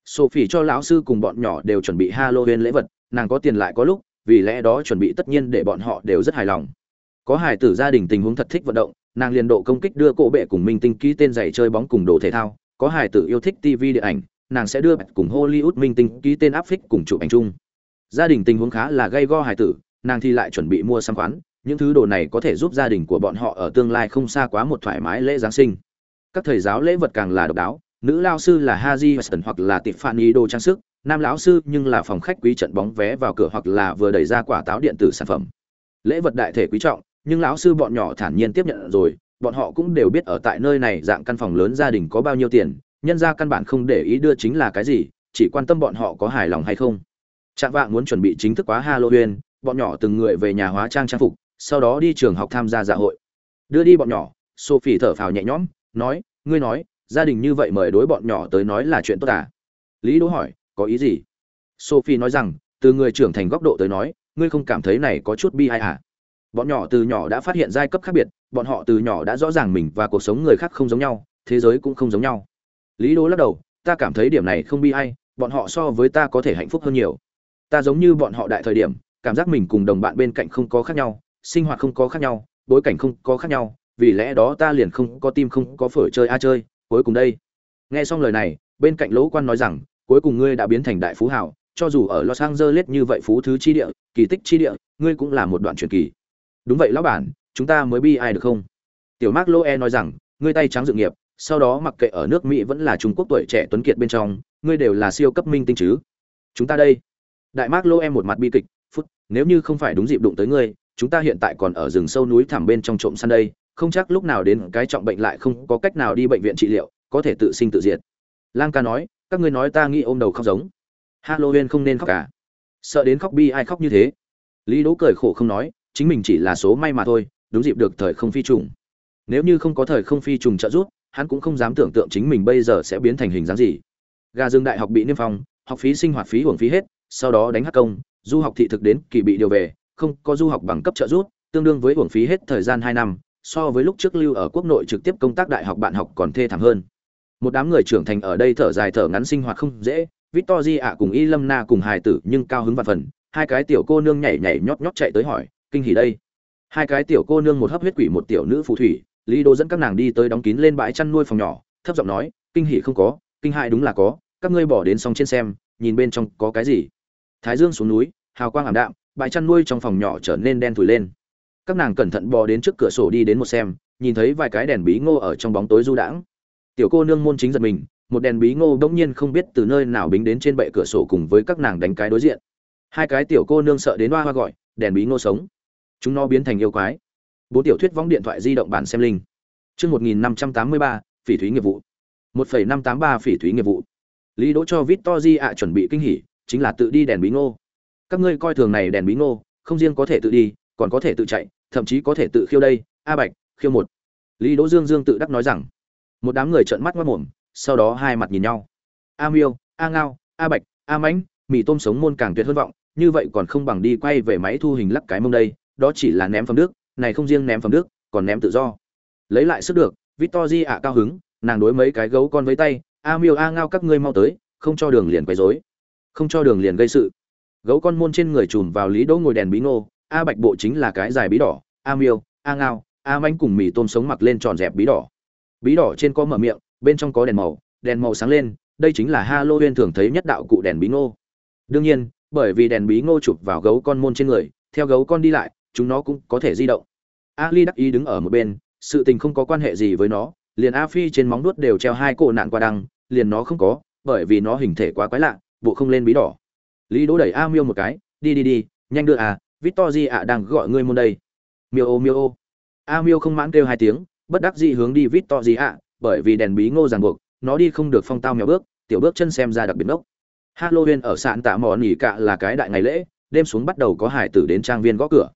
Sophie cho lão sư cùng bọn nhỏ đều chuẩn bị Halloween lễ vật, nàng có tiền lại có lúc, vì lẽ đó chuẩn bị tất nhiên để bọn họ đều rất hài lòng. Có hài tử gia đình tình huống thật thích vận động, nàng liền độ công kích đưa cổ bệ cùng minh tinh ký tên giày chơi bóng cùng đồ thể thao, có hài tử yêu thích TV điện ảnh, nàng sẽ đưa cùng Hollywood minh tinh ký tên áp phích cùng chụp ảnh chung. Gia đình tình huống khá là gay go hài tử, nàng thì lại chuẩn bị mua sắm khoán, những thứ đồ này có thể giúp gia đình của bọn họ ở tương lai không xa quá một thoải mái lễ giáng sinh các thầy giáo lễ vật càng là độc đáo nữ lao sư là haji weston hoặc là tiffany đồ trang sức nam lão sư nhưng là phòng khách quý trận bóng vé vào cửa hoặc là vừa đẩy ra quả táo điện tử sản phẩm. Lễ vật đại thể quý trọng, nhưng lão sư bọn nhỏ thản nhiên tiếp nhận rồi, bọn họ cũng đều biết ở tại nơi này dạng căn phòng lớn gia đình có bao nhiêu tiền, nhân ra căn bản không để ý đưa chính là cái gì, chỉ quan tâm bọn họ có hài lòng hay không. Trạng vạng muốn chuẩn bị chính thức quá halloween, bọn nhỏ từng người về nhà hóa trang trang phục, sau đó đi trường học tham gia dạ hội. Đưa đi bọn nhỏ, sophie thở phào nhẹ nhõm, nói, ngươi nói, gia đình như vậy mời đối bọn nhỏ tới nói là chuyện tốt à? Lý đỗ hỏi có ý gì? Sophie nói rằng, từ người trưởng thành góc độ tới nói, ngươi không cảm thấy này có chút bi ai à? Bọn nhỏ từ nhỏ đã phát hiện giai cấp khác biệt, bọn họ từ nhỏ đã rõ ràng mình và cuộc sống người khác không giống nhau, thế giới cũng không giống nhau. Lý đố lắc đầu, ta cảm thấy điểm này không bi ai, bọn họ so với ta có thể hạnh phúc hơn nhiều. Ta giống như bọn họ đại thời điểm, cảm giác mình cùng đồng bạn bên cạnh không có khác nhau, sinh hoạt không có khác nhau, bối cảnh không có khác nhau, vì lẽ đó ta liền không có tim không có phổi chơi a chơi, cuối cùng đây. Nghe xong lời này, bên cạnh lỗ quan nói rằng cuối cùng ngươi đã biến thành đại phú hảo cho dù ở los angeles như vậy phú thứ chi địa, kỳ tích chi địa, ngươi cũng là một đoạn truyền kỳ. Đúng vậy lão bản, chúng ta mới bi ai được không? Tiểu mark loe nói rằng, ngươi tay trắng dự nghiệp, sau đó mặc kệ ở nước mỹ vẫn là trung quốc tuổi trẻ tuấn kiệt bên trong, ngươi đều là siêu cấp minh tinh chứ. Chúng ta đây. Đại mark loe một mặt bi kịch, phút, nếu như không phải đúng dịp đụng tới ngươi, chúng ta hiện tại còn ở rừng sâu núi thẳm bên trong trộm săn đây, không chắc lúc nào đến cái trọng bệnh lại không có cách nào đi bệnh viện trị liệu, có thể tự sinh tự diệt. Lang ca nói các ngươi nói ta nghĩ ôm đầu khóc giống. Halloween không nên khóc cả. Sợ đến khóc bi ai khóc như thế. Lý đỗ cười khổ không nói, chính mình chỉ là số may mà thôi, đúng dịp được thời không phi trùng. Nếu như không có thời không phi trùng trợ giúp, hắn cũng không dám tưởng tượng chính mình bây giờ sẽ biến thành hình dáng gì. Gà Dương đại học bị niêm phong, học phí sinh hoạt phí hưởng phí hết, sau đó đánh hắc công, du học thị thực đến kỳ bị điều về, không có du học bằng cấp trợ giúp, tương đương với hưởng phí hết thời gian hai năm, so với lúc trước lưu ở quốc nội trực tiếp công tác đại học bạn học còn thê thảm hơn một đám người trưởng thành ở đây thở dài thở ngắn sinh hoạt không dễ victor ạ cùng y lâm na cùng hài tử nhưng cao hứng và phần. Hai cái tiểu cô nương nhảy nhảy nhót nhót chạy tới hỏi, kinh hỉ đây? Hai cái tiểu cô nương một hấp huyết quỷ một tiểu nữ phù thủy, lý đô dẫn các nàng đi tới đóng kín lên bãi chăn nuôi phòng nhỏ, thấp giọng nói, kinh hỉ không có, kinh hại đúng là có, các ngươi bỏ đến xong trên xem, nhìn bên trong có cái gì. Thái dương xuống núi, hào quang ảm đạm, bãi chăn nuôi trong phòng nhỏ trở nên đen thùi lên. Các nàng cẩn thận bò đến trước cửa sổ đi đến một xem, nhìn thấy vài cái đèn bí ngô ở trong bóng tối du đãng tiểu cô nương môn chính giật mình, một đèn bí ngô bỗng nhiên không biết từ nơi nào bính đến trên bệ cửa sổ cùng với các nàng đánh cái đối diện. Hai cái tiểu cô nương sợ đến hoa hoa gọi, đèn bí ngô sống. Chúng nó biến thành yêu quái. Bốn tiểu thuyết võng điện thoại di động bản xem linh. Chương một nghìn năm trăm tám mươi ba, phỉ thúy nghiệp vụ. một phẩy năm tám ba phỉ thúy nghiệp vụ. Lý đỗ cho vít to di ạ chuẩn bị kinh hỉ, chính là tự đi đèn bí ngô. Các ngươi coi thường này đèn bí ngô, không riêng có thể tự đi, còn có thể tự chạy, thậm chí có thể tự khiêu đây. A bạch, khiêu một. Lý đỗ dương dương tự đắc nói rằng một đám người trợn mắt ngoắt mồm, sau đó hai mặt nhìn nhau. A miêu, a ngao, a bạch, a mãnh, mì tôm sống môn càng tuyệt hơn vọng, như vậy còn không bằng đi quay về máy thu hình lắc cái mông đây, đó chỉ là ném phẩm nước này không riêng ném phẩm nước còn ném tự do. Lấy lại sức được victor ạ cao hứng, nàng đối mấy cái gấu con với tay, a miêu, a ngao, các ngươi mau tới, không cho đường liền quấy rối, không cho đường liền gây sự. Gấu con môn trên người chùm vào lý đỗ ngồi đèn bí ngô, a bạch bộ chính là cái dài bí đỏ, a miêu, a ngao, a manh cùng mì tôm sống mặc lên tròn dẹp bí đỏ bí đỏ trên có mở miệng, bên trong có đèn màu đèn màu sáng lên, đây chính là halloween thường thấy nhất đạo cụ đèn bí ngô. Đương nhiên, bởi vì đèn bí ngô chụp vào gấu con môn trên người, theo gấu con đi lại, chúng nó cũng có thể di động. Ali đắc ý đứng ở một bên, sự tình không có quan hệ gì với nó, liền a phi trên móng nuốt đều treo hai cổ nạn qua đăng, liền nó không có, bởi vì nó hình thể quá quái lạ, bộ không lên bí đỏ. Lý đỗ đẩy a miêu một cái, đi đi đi, nhanh đưa à victor di ạ đang gọi ngươi môn đây. Miêu ô miêu ô. A miêu không mãn kêu hai tiếng bất đắc dĩ hướng đi vít to gì ạ bởi vì đèn bí ngô ràng buộc, nó đi không được phong tao nhỏ bước, tiểu bước chân xem ra đặc biệt ngốc. Halloween ở sạn tạ mỏ nỉ cạ là cái đại ngày lễ, đêm xuống bắt đầu có hải tử đến trang viên gõ cửa.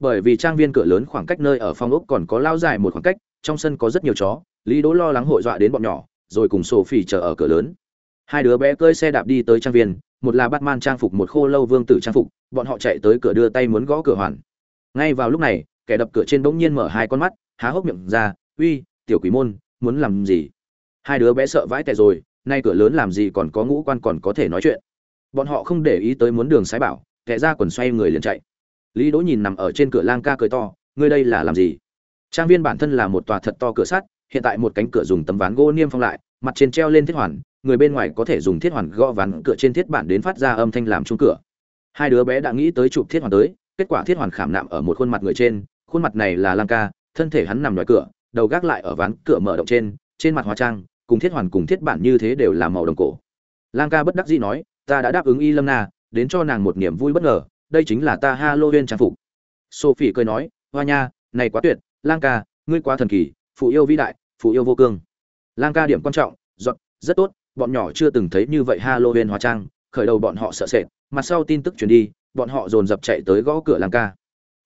Bởi vì trang viên cửa lớn khoảng cách nơi ở phong ốc còn có lao dài một khoảng cách, trong sân có rất nhiều chó, lý đỗ lo lắng hội dọa đến bọn nhỏ, rồi cùng sophie chờ ở cửa lớn. Hai đứa bé cơi xe đạp đi tới trang viên, một là batman trang phục, một khô lâu vương tử trang phục, bọn họ chạy tới cửa đưa tay muốn gõ cửa hoàn. Ngay vào lúc này, kẻ đập cửa trên bỗng nhiên mở hai con mắt há hốc miệng ra, uy, tiểu quỷ môn, muốn làm gì? Hai đứa bé sợ vãi tệ rồi, nay cửa lớn làm gì còn có ngũ quan còn có thể nói chuyện. Bọn họ không để ý tới muốn đường sái bảo, kẻ ra quần xoay người liền chạy. Lý đỗ nhìn nằm ở trên cửa lang ca cười to, ngươi đây là làm gì? Trang viên bản thân là một tòa thật to cửa sắt, hiện tại một cánh cửa dùng tấm ván gỗ niêm phong lại, mặt trên treo lên thiết hoàn, người bên ngoài có thể dùng thiết hoàn gõ ván cửa trên thiết bản đến phát ra âm thanh làm chung cửa. Hai đứa bé đã nghĩ tới chụp thiết hoàn tới, kết quả thiết hoàn khảm nạm ở một khuôn mặt người trên, khuôn mặt này là lang ca thân thể hắn nằm ngoài cửa, đầu gác lại ở ván cửa mở động trên trên mặt hóa trang, cùng thiết hoàn cùng thiết bản như thế đều là màu đồng cổ. Lang ca bất đắc dĩ nói, ta đã đáp ứng y lâm na, đến cho nàng một niềm vui bất ngờ, đây chính là ta halloween trang phục. Sophie cười nói, hoa nha, này quá tuyệt, lang ca, ngươi quá thần kỳ, phụ yêu vĩ đại, phụ yêu vô cương. Lang ca điểm quan trọng, dọn, rất tốt, bọn nhỏ chưa từng thấy như vậy halloween hóa trang, khởi đầu bọn họ sợ sệt, mặt sau tin tức truyền đi, bọn họ dồn dập chạy tới gõ cửa lang ca.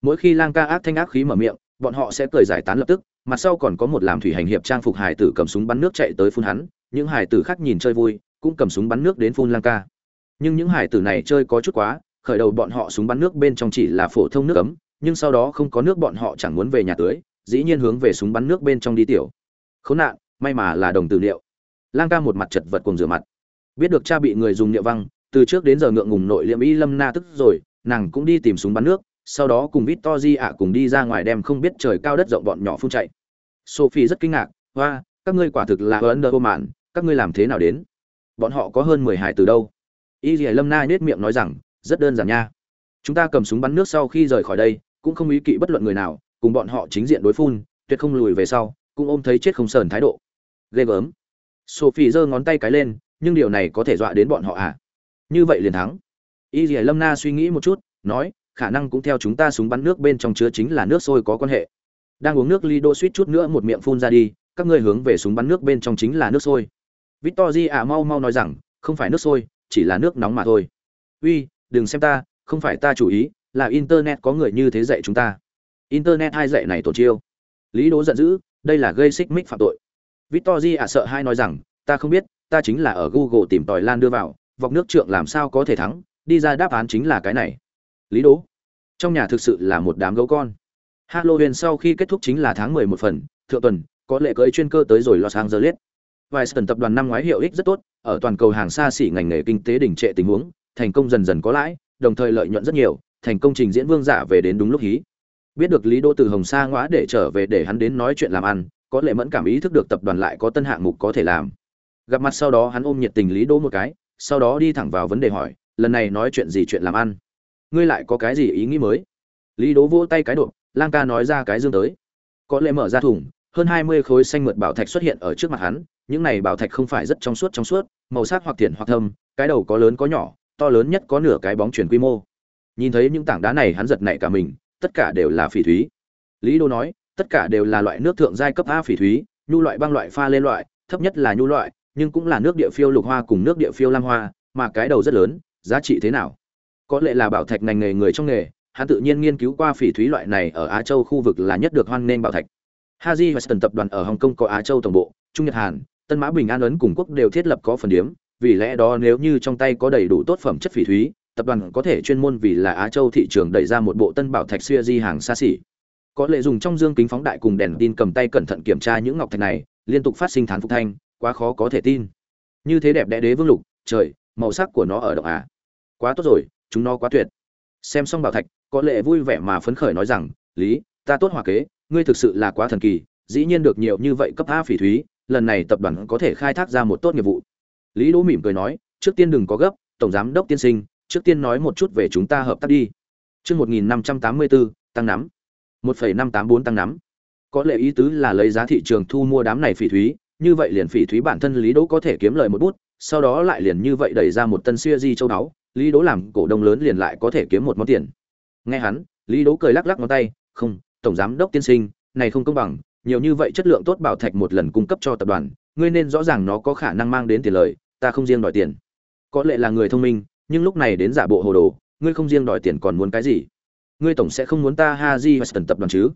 Mỗi khi lang ca ác thanh ác khí mở miệng bọn họ sẽ cười giải tán lập tức mặt sau còn có một làm thủy hành hiệp trang phục hải tử cầm súng bắn nước chạy tới phun hắn những hải tử khác nhìn chơi vui cũng cầm súng bắn nước đến phun lang ca. Nhưng những hải tử này chơi có chút quá khởi đầu bọn họ súng bắn nước bên trong chỉ là phổ thông nước cấm, nhưng sau đó không có nước bọn họ chẳng muốn về nhà tưới dĩ nhiên hướng về súng bắn nước bên trong đi tiểu. Khốn nạn may mà là đồng tử liệu. Lang ca một mặt chật vật cùng rửa mặt. Biết được cha bị người dùng niệm văng từ trước đến giờ ngượng ngùng nội liệm y lâm na tức rồi nàng cũng đi tìm súng bắn nước sau đó cùng vít to di ạ cùng đi ra ngoài đem không biết trời cao đất rộng bọn nhỏ phun chạy. Sophie rất kinh ngạc hoa các ngươi quả thực là ấn đơ vô mạn các ngươi làm thế nào đến? Bọn họ có hơn mười hải từ đâu. Y dì lâm na nết miệng nói rằng, rất đơn giản nha. Chúng ta cầm súng bắn nước sau khi rời khỏi đây, cũng không ý kỵ bất luận người nào, cùng bọn họ chính diện đối phun, tuyệt không lùi về sau, cũng ôm thấy chết không sờn thái độ. Ghê gớm sophie giơ ngón tay cái lên, nhưng điều này có thể dọa đến bọn họ à? Như vậy liền thắng. Y dì lâm na suy nghĩ một chút, nói khả năng cũng theo chúng ta súng bắn nước bên trong chứa chính là nước sôi có quan hệ. Đang uống nước ly đô suýt chút nữa một miệng phun ra đi, các ngươi hướng về súng bắn nước bên trong chính là nước sôi. Victor ạ mau mau nói rằng, không phải nước sôi, chỉ là nước nóng mà thôi. Uy, đừng xem ta, không phải ta chủ ý, là internet có người như thế dạy chúng ta. Internet hai dạy này tổ chiêu. Lý đố giận dữ, đây là gây xích mích phạm tội. Victorji ạ sợ hai nói rằng, ta không biết, ta chính là ở google tìm tòi lan đưa vào vọc nước trượng làm sao có thể thắng, đi ra đáp án chính là cái này lý Đỗ, trong nhà thực sự là một đám gấu con halloween sau khi kết thúc chính là tháng mười một phần thượng tuần có lệ cưỡi chuyên cơ tới rồi los angeles Vice tập đoàn năm ngoái hiệu ích rất tốt, ở toàn cầu hàng xa xỉ ngành nghề kinh tế đỉnh trệ tình huống, thành công dần dần có lãi, đồng thời lợi nhuận rất nhiều, thành công trình diễn vương giả về đến đúng lúc hí. Biết được Lý Đô từ Hồng Sa ngõa để trở về để hắn đến nói chuyện làm ăn, có lẽ mẫn cảm ý thức được tập đoàn lại có tân hạng mục có thể làm. Gặp mặt sau đó hắn ôm nhiệt tình Lý Đô một cái, sau đó đi thẳng vào vấn đề hỏi, lần này nói chuyện gì chuyện làm ăn? Ngươi lại có cái gì ý nghĩ mới? Lý đố vỗ tay cái độ, Lang ca nói ra cái dương tới. Có lẽ mở ra thùng, hơn 20 khối xanh mượt bảo thạch xuất hiện ở trước mặt hắn, những này bảo thạch không phải rất trong suốt trong suốt, màu sắc hoặc thiện hoặc thâm, cái đầu có lớn có nhỏ, to lớn nhất có nửa cái bóng chuyển quy mô. Nhìn thấy những tảng đá này hắn giật nảy cả mình, tất cả đều là phỉ thúy. Lý Đô nói, tất cả đều là loại nước thượng giai cấp A phỉ thúy, nhu loại băng loại pha lên loại, thấp nhất là nhu loại, nhưng cũng là nước địa phiêu lục hoa cùng nước địa phiêu lam hoa, mà cái đầu rất lớn, giá trị thế nào? Có lẽ là bảo thạch ngành nghề người trong nghề, hắn tự nhiên nghiên cứu qua phỉ thúy loại này ở Á Châu khu vực là nhất được hoan nghênh bảo thạch. Haji Western tập đoàn ở Hồng Kông có Á Châu tổng bộ, Trung Nhật Hàn, Tân Mã Bình An ấn cùng quốc đều thiết lập có phần điểm, vì lẽ đó nếu như trong tay có đầy đủ tốt phẩm chất phỉ thúy, tập đoàn có thể chuyên môn vì là Á Châu thị trường đẩy ra một bộ tân bảo thạch xuya di hàng xa xỉ. Có lệ dùng trong dương kính phóng đại cùng đèn tin cầm tay cẩn thận kiểm tra những ngọc thạch này, liên tục phát sinh thán phục thanh, quá khó có thể tin. Như thế đẹp đẽ đế vương lục, trời, màu sắc của nó ở động à. Quá tốt rồi, chúng nó quá tuyệt. Xem xong bảo thạch, có lệ vui vẻ mà phấn khởi nói rằng, "Lý, ta tốt hòa kế, ngươi thực sự là quá thần kỳ, dĩ nhiên được nhiều như vậy cấp A phỉ thúy, lần này tập đoàn có thể khai thác ra một tốt nghiệp vụ. Lý đỗ mỉm cười nói trước tiên đừng có gấp tổng giám đốc tiên sinh trước tiên nói một chút về chúng ta hợp tác đi. Chương một nghìn năm trăm tám mươi bốn tăng nắm. một phẩy năm tám bốn tăng nắm. Có lệ ý tứ là lấy giá thị trường thu mua đám này phỉ thúy như vậy liền phỉ thúy bản thân lý đỗ có thể kiếm lời một bút sau đó lại liền như vậy đẩy ra một tân xuya di châu đáo lý đỗ làm cổ đông lớn liền lại có thể kiếm một món tiền. Nghe hắn, lý đỗ cười lắc lắc ngón tay, không, tổng giám đốc tiên sinh, này không công bằng, nhiều như vậy chất lượng tốt bảo thạch một lần cung cấp cho tập đoàn, ngươi nên rõ ràng nó có khả năng mang đến tiền lời, ta không riêng đòi tiền. Có lẽ là người thông minh, nhưng lúc này đến giả bộ hồ đồ, ngươi không riêng đòi tiền còn muốn cái gì? Ngươi tổng sẽ không muốn ta ha di weston tập đoàn chứ?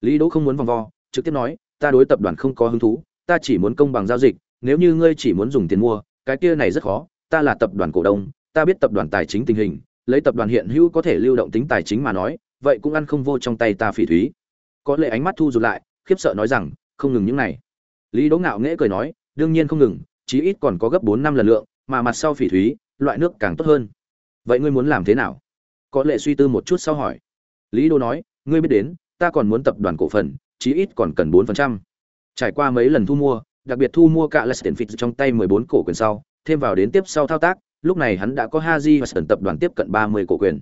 Lý đỗ không muốn vòng vo, trực tiếp nói, ta đối tập đoàn không có hứng thú, ta chỉ muốn công bằng giao dịch, nếu như ngươi chỉ muốn dùng tiền mua, cái kia này rất khó, ta là tập đoàn cổ đông ta biết tập đoàn tài chính tình hình, lấy tập đoàn hiện hữu có thể lưu động tính tài chính mà nói, vậy cũng ăn không vô trong tay ta phỉ thúy. Có lệ ánh mắt thu rụt lại, khiếp sợ nói rằng, không ngừng những này. Lý đỗ ngạo nghễ cười nói, đương nhiên không ngừng, chí ít còn có gấp bốn năm lần lượng, mà mặt sau phỉ thúy, loại nước càng tốt hơn. Vậy ngươi muốn làm thế nào? Có lệ suy tư một chút sau hỏi. Lý đỗ nói, ngươi biết đến, ta còn muốn tập đoàn cổ phần, chí ít còn cần bốn phần trăm. Trải qua mấy lần thu mua, đặc biệt thu mua cả Leicester Fit trong tay mười bốn cổ quyền sau, thêm vào đến tiếp sau thao tác lúc này hắn đã có Haji và tập đoàn tiếp cận ba mươi cổ quyền.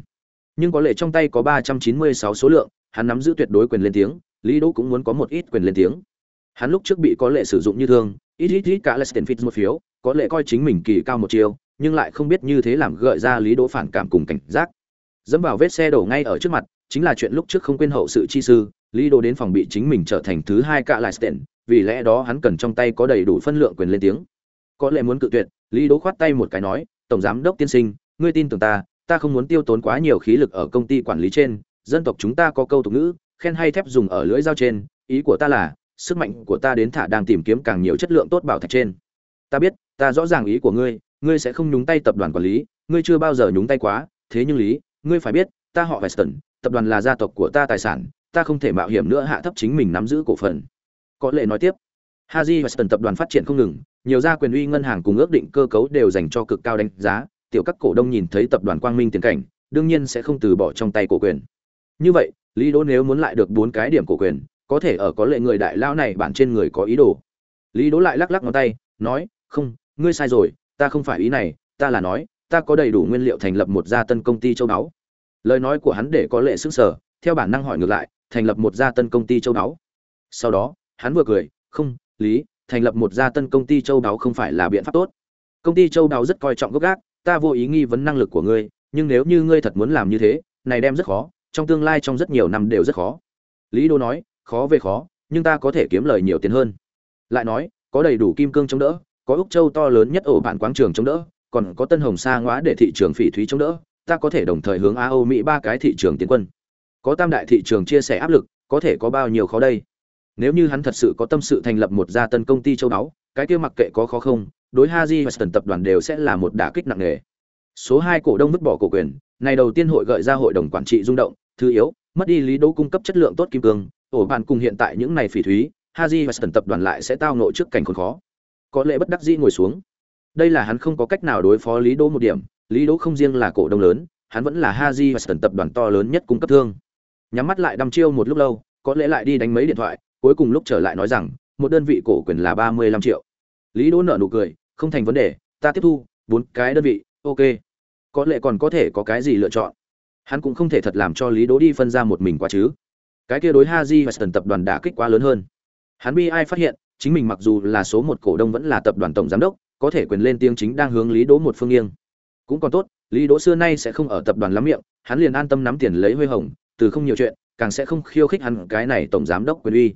Nhưng có lệ trong tay có ba trăm chín mươi sáu số lượng, hắn nắm giữ tuyệt đối quyền lên tiếng, lý đỗ cũng muốn có một ít quyền lên tiếng. Hắn lúc trước bị có lệ sử dụng như thương, ít ít ít cả Leicester một phiếu, có lệ coi chính mình kỳ cao một chiều, nhưng lại không biết như thế làm gợi ra lý đỗ phản cảm cùng cảnh giác. Dẫm vào vết xe đổ ngay ở trước mặt, chính là chuyện lúc trước không quên hậu sự chi sư, lý đỗ đến phòng bị chính mình trở thành thứ hai cả Leicester vì lẽ đó hắn cần trong tay có đầy đủ phân lượng quyền lên tiếng. Có lệ muốn cự tuyệt, lý đỗ khoát tay một cái nói tổng giám đốc tiên sinh, ngươi tin tưởng ta ta không muốn tiêu tốn quá nhiều khí lực ở công ty quản lý trên, dân tộc chúng ta có câu tục ngữ, khen hay thép dùng ở lưỡi dao trên, ý của ta là, sức mạnh của ta đến thả đang tìm kiếm càng nhiều chất lượng tốt bảo thạch trên. Ta biết, ta rõ ràng ý của ngươi ngươi sẽ không nhúng tay tập đoàn quản lý, ngươi chưa bao giờ nhúng tay quá, thế nhưng lý, ngươi phải biết, ta họ weston, tập đoàn là gia tộc của ta tài sản, ta không thể mạo hiểm nữa hạ thấp chính mình nắm giữ cổ phần. Có lệ nói tiếp. Haji weston tập đoàn phát triển không ngừng nhiều gia quyền uy ngân hàng cùng ước định cơ cấu đều dành cho cực cao đánh giá, tiểu các cổ đông nhìn thấy tập đoàn quang minh tiền cảnh, đương nhiên sẽ không từ bỏ trong tay cổ quyền. Như vậy, lý đỗ nếu muốn lại được bốn cái điểm cổ quyền, có thể ở có lệ người đại lao này bản trên người có ý đồ. Lý đỗ lại lắc lắc ngón tay, nói, không, ngươi sai rồi, ta không phải ý này, ta là nói, ta có đầy đủ nguyên liệu thành lập một gia tân công ty châu đáo lời nói của hắn để có lệ sức sở theo bản năng hỏi ngược lại, thành lập một gia tân công ty châu đáo sau đó, hắn vừa cười, không, lý thành lập một gia tân công ty châu đáo không phải là biện pháp tốt. Công ty châu đáo rất coi trọng gốc gác, ta vô ý nghi vấn năng lực của ngươi, nhưng nếu như ngươi thật muốn làm như thế, này đem rất khó, trong tương lai trong rất nhiều năm đều rất khó. Lý đô nói, khó về khó, nhưng ta có thể kiếm lời nhiều tiền hơn. Lại nói, có đầy đủ kim cương chống đỡ, có úc châu to lớn nhất ổ bản quáng trường chống đỡ, còn có tân hồng sa ngóa để thị trường phỉ thúy chống đỡ, ta có thể đồng thời hướng a âu mỹ ba cái thị trường tiến quân. Có tam đại thị trường chia sẻ áp lực, có thể có bao nhiêu khó đây? Nếu như hắn thật sự có tâm sự thành lập một gia tân công ty châu báu, cái kia mặc kệ có khó không, đối haji và tập đoàn đều sẽ là một đả kích nặng nề. Số hai cổ đông vứt bỏ cổ quyền, này đầu tiên hội gợi ra hội đồng quản trị rung động, thứ yếu, mất đi lý đỗ cung cấp chất lượng tốt kim cương, ổ bạn cùng hiện tại những này phỉ thúy, haji và tập đoàn lại sẽ tao nộ trước cảnh khốn khó. Có lẽ bất đắc dĩ ngồi xuống. Đây là hắn không có cách nào đối phó lý đỗ một điểm, lý đỗ không riêng là cổ đông lớn, hắn vẫn là haji và tập đoàn to lớn nhất cung cấp thương. Nhắm mắt lại đăm chiêu một lúc lâu, có lẽ lại đi đánh mấy điện thoại cuối cùng lúc trở lại nói rằng, một đơn vị cổ quyền là ba mươi lăm triệu. Lý đỗ nợ nụ cười, không thành vấn đề, ta tiếp thu, bốn cái đơn vị, ok. Có lẽ còn có thể có cái gì lựa chọn? Hắn cũng không thể thật làm cho lý đỗ đi phân ra một mình quá chứ. Cái kia đối haji và tập đoàn đã kích quá lớn hơn. Hắn bi ai phát hiện, chính mình mặc dù là số một cổ đông vẫn là tập đoàn tổng giám đốc, có thể quyền lên tiếng chính đang hướng lý đỗ một phương nghiêng. Cũng còn tốt, lý đỗ xưa nay sẽ không ở tập đoàn lắm miệng, hắn liền an tâm nắm tiền lấy huê hồng, từ không nhiều chuyện, càng sẽ không khiêu khích hắn cái này tổng giám đốc quyền uy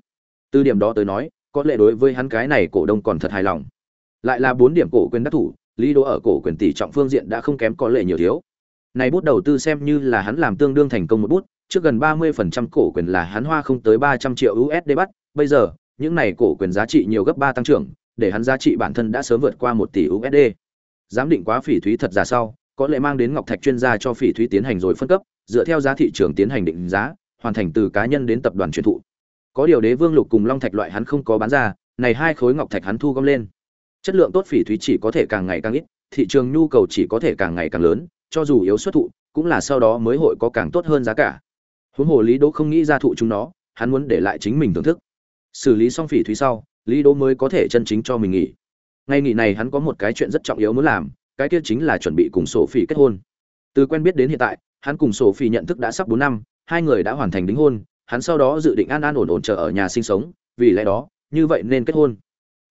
từ điểm đó tới nói, có lẽ đối với hắn cái này cổ đông còn thật hài lòng. Lại là bốn điểm cổ quyền đắc thủ, lý đỗ ở cổ quyền tỷ trọng phương diện đã không kém có lệ nhiều thiếu. Này bút đầu tư xem như là hắn làm tương đương thành công một bút, trước gần 30% cổ quyền là hắn hoa không tới 300 triệu USD bắt. Bây giờ, những này cổ quyền giá trị nhiều gấp ba tăng trưởng, để hắn giá trị bản thân đã sớm vượt qua một tỷ USD giám định quá phỉ thúy thật ra sau, có lẽ mang đến ngọc thạch chuyên gia cho phỉ thúy tiến hành rồi phân cấp, dựa theo giá thị trường tiến hành định giá, hoàn thành từ cá nhân đến tập đoàn chuyên thụ có điều đế vương lục cùng long thạch loại hắn không có bán ra, này hai khối ngọc thạch hắn thu gom lên. Chất lượng tốt phỉ thúy chỉ có thể càng ngày càng ít, thị trường nhu cầu chỉ có thể càng ngày càng lớn, cho dù yếu xuất thụ, cũng là sau đó mới hội có càng tốt hơn giá cả. Huống hồ lý đỗ không nghĩ ra thụ chúng nó, hắn muốn để lại chính mình thưởng thức. Xử lý xong phỉ thúy sau, lý đỗ mới có thể chân chính cho mình nghỉ. Ngày nghỉ này hắn có một cái chuyện rất trọng yếu muốn làm, cái kia chính là chuẩn bị cùng sổ phỉ kết hôn. Từ quen biết đến hiện tại, hắn cùng sổ phỉ nhận thức đã sắp bốn năm, hai người đã hoàn thành đính hôn hắn sau đó dự định an an ổn ổn chờ ở nhà sinh sống, vì lẽ đó, như vậy nên kết hôn.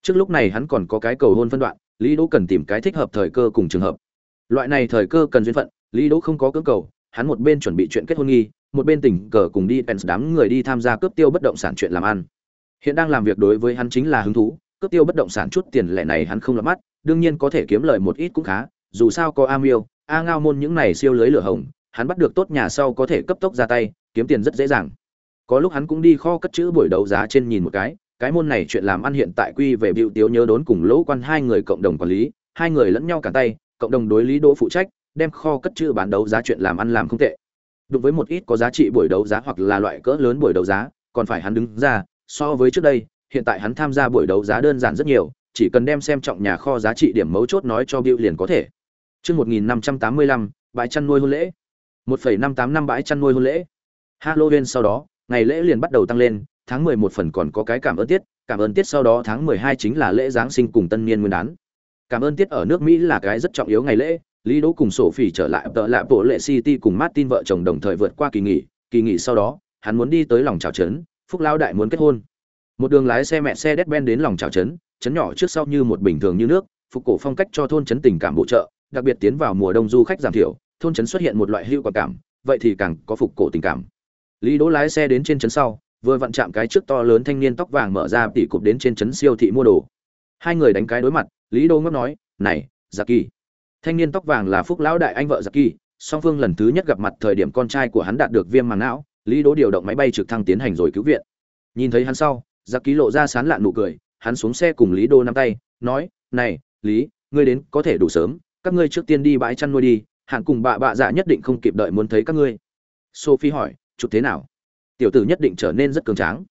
Trước lúc này hắn còn có cái cầu hôn phân đoạn, lý đỗ cần tìm cái thích hợp thời cơ cùng trường hợp. Loại này thời cơ cần duyên phận, lý đỗ không có cưỡng cầu, hắn một bên chuẩn bị chuyện kết hôn nghi, một bên tình cờ cùng đi pens đám người đi tham gia cướp tiêu bất động sản chuyện làm ăn. Hiện đang làm việc đối với hắn chính là hứng thú, cướp tiêu bất động sản chút tiền lẻ này hắn không lọt mắt, đương nhiên có thể kiếm lời một ít cũng khá, dù sao có a miêu, a ngao môn những này siêu lưới lửa hồng, hắn bắt được tốt nhà sau có thể cấp tốc ra tay, kiếm tiền rất dễ dàng có lúc hắn cũng đi kho cất chữ buổi đấu giá trên nhìn một cái cái môn này chuyện làm ăn hiện tại quy về biểu tiếu nhớ đốn cùng lỗ quan hai người cộng đồng quản lý hai người lẫn nhau cả tay cộng đồng đối lý đỗ phụ trách đem kho cất chữ bán đấu giá chuyện làm ăn làm không tệ đối với một ít có giá trị buổi đấu giá hoặc là loại cỡ lớn buổi đấu giá còn phải hắn đứng ra so với trước đây hiện tại hắn tham gia buổi đấu giá đơn giản rất nhiều chỉ cần đem xem trọng nhà kho giá trị điểm mấu chốt nói cho biểu liền có thể. Chương 1585, bãi chăn nuôi hôn lễ. 1.58 năm bãi chăn nuôi hôn lễ. Halloween sau đó, ngày lễ liền bắt đầu tăng lên, tháng 11 phần còn có cái cảm ơn tiết, cảm ơn tiết sau đó tháng 12 chính là lễ giáng sinh cùng tân niên nguyên đán. Cảm ơn tiết ở nước Mỹ là cái rất trọng yếu ngày lễ, Lý Đỗ cùng sổ phỉ trở lại tợ lạ bộ lệ City cùng Martin vợ chồng đồng thời vượt qua kỳ nghỉ, kỳ nghỉ sau đó, hắn muốn đi tới lòng chào trấn, Phúc Lao đại muốn kết hôn. Một đường lái xe mẹ xe Mercedes-Benz đến lòng chào trấn, trấn nhỏ trước sau như một bình thường như nước, phục cổ phong cách cho thôn trấn tình cảm bổ trợ, đặc biệt tiến vào mùa đông du khách giảm thiểu, thôn trấn xuất hiện một loại hữu quả cảm, vậy thì càng có phục cổ tình cảm. Lý Đỗ lái xe đến trên trấn sau, vừa vặn chạm cái trước to lớn thanh niên tóc vàng mở ra tỉ cục đến trên trấn siêu thị mua đồ. Hai người đánh cái đối mặt, Lý Đỗ ngấp nói, "Này, Dạ Kỳ." Thanh niên tóc vàng là Phúc lão đại anh vợ Dạ Kỳ, song phương lần thứ nhất gặp mặt thời điểm con trai của hắn đạt được viêm màng não, Lý Đỗ điều động máy bay trực thăng tiến hành rồi cứu viện. Nhìn thấy hắn sau, Dạ Kỳ lộ ra sán lạn nụ cười, hắn xuống xe cùng lý đô nắm tay nói này lý ngươi đến có thể đủ sớm các ngươi trước tiên đi bãi chăn nuôi đi hạng cùng bà bạ dạ nhất định không kịp đợi muốn thấy các ngươi sophie hỏi chút thế nào. Tiểu tử nhất định trở nên rất cường tráng.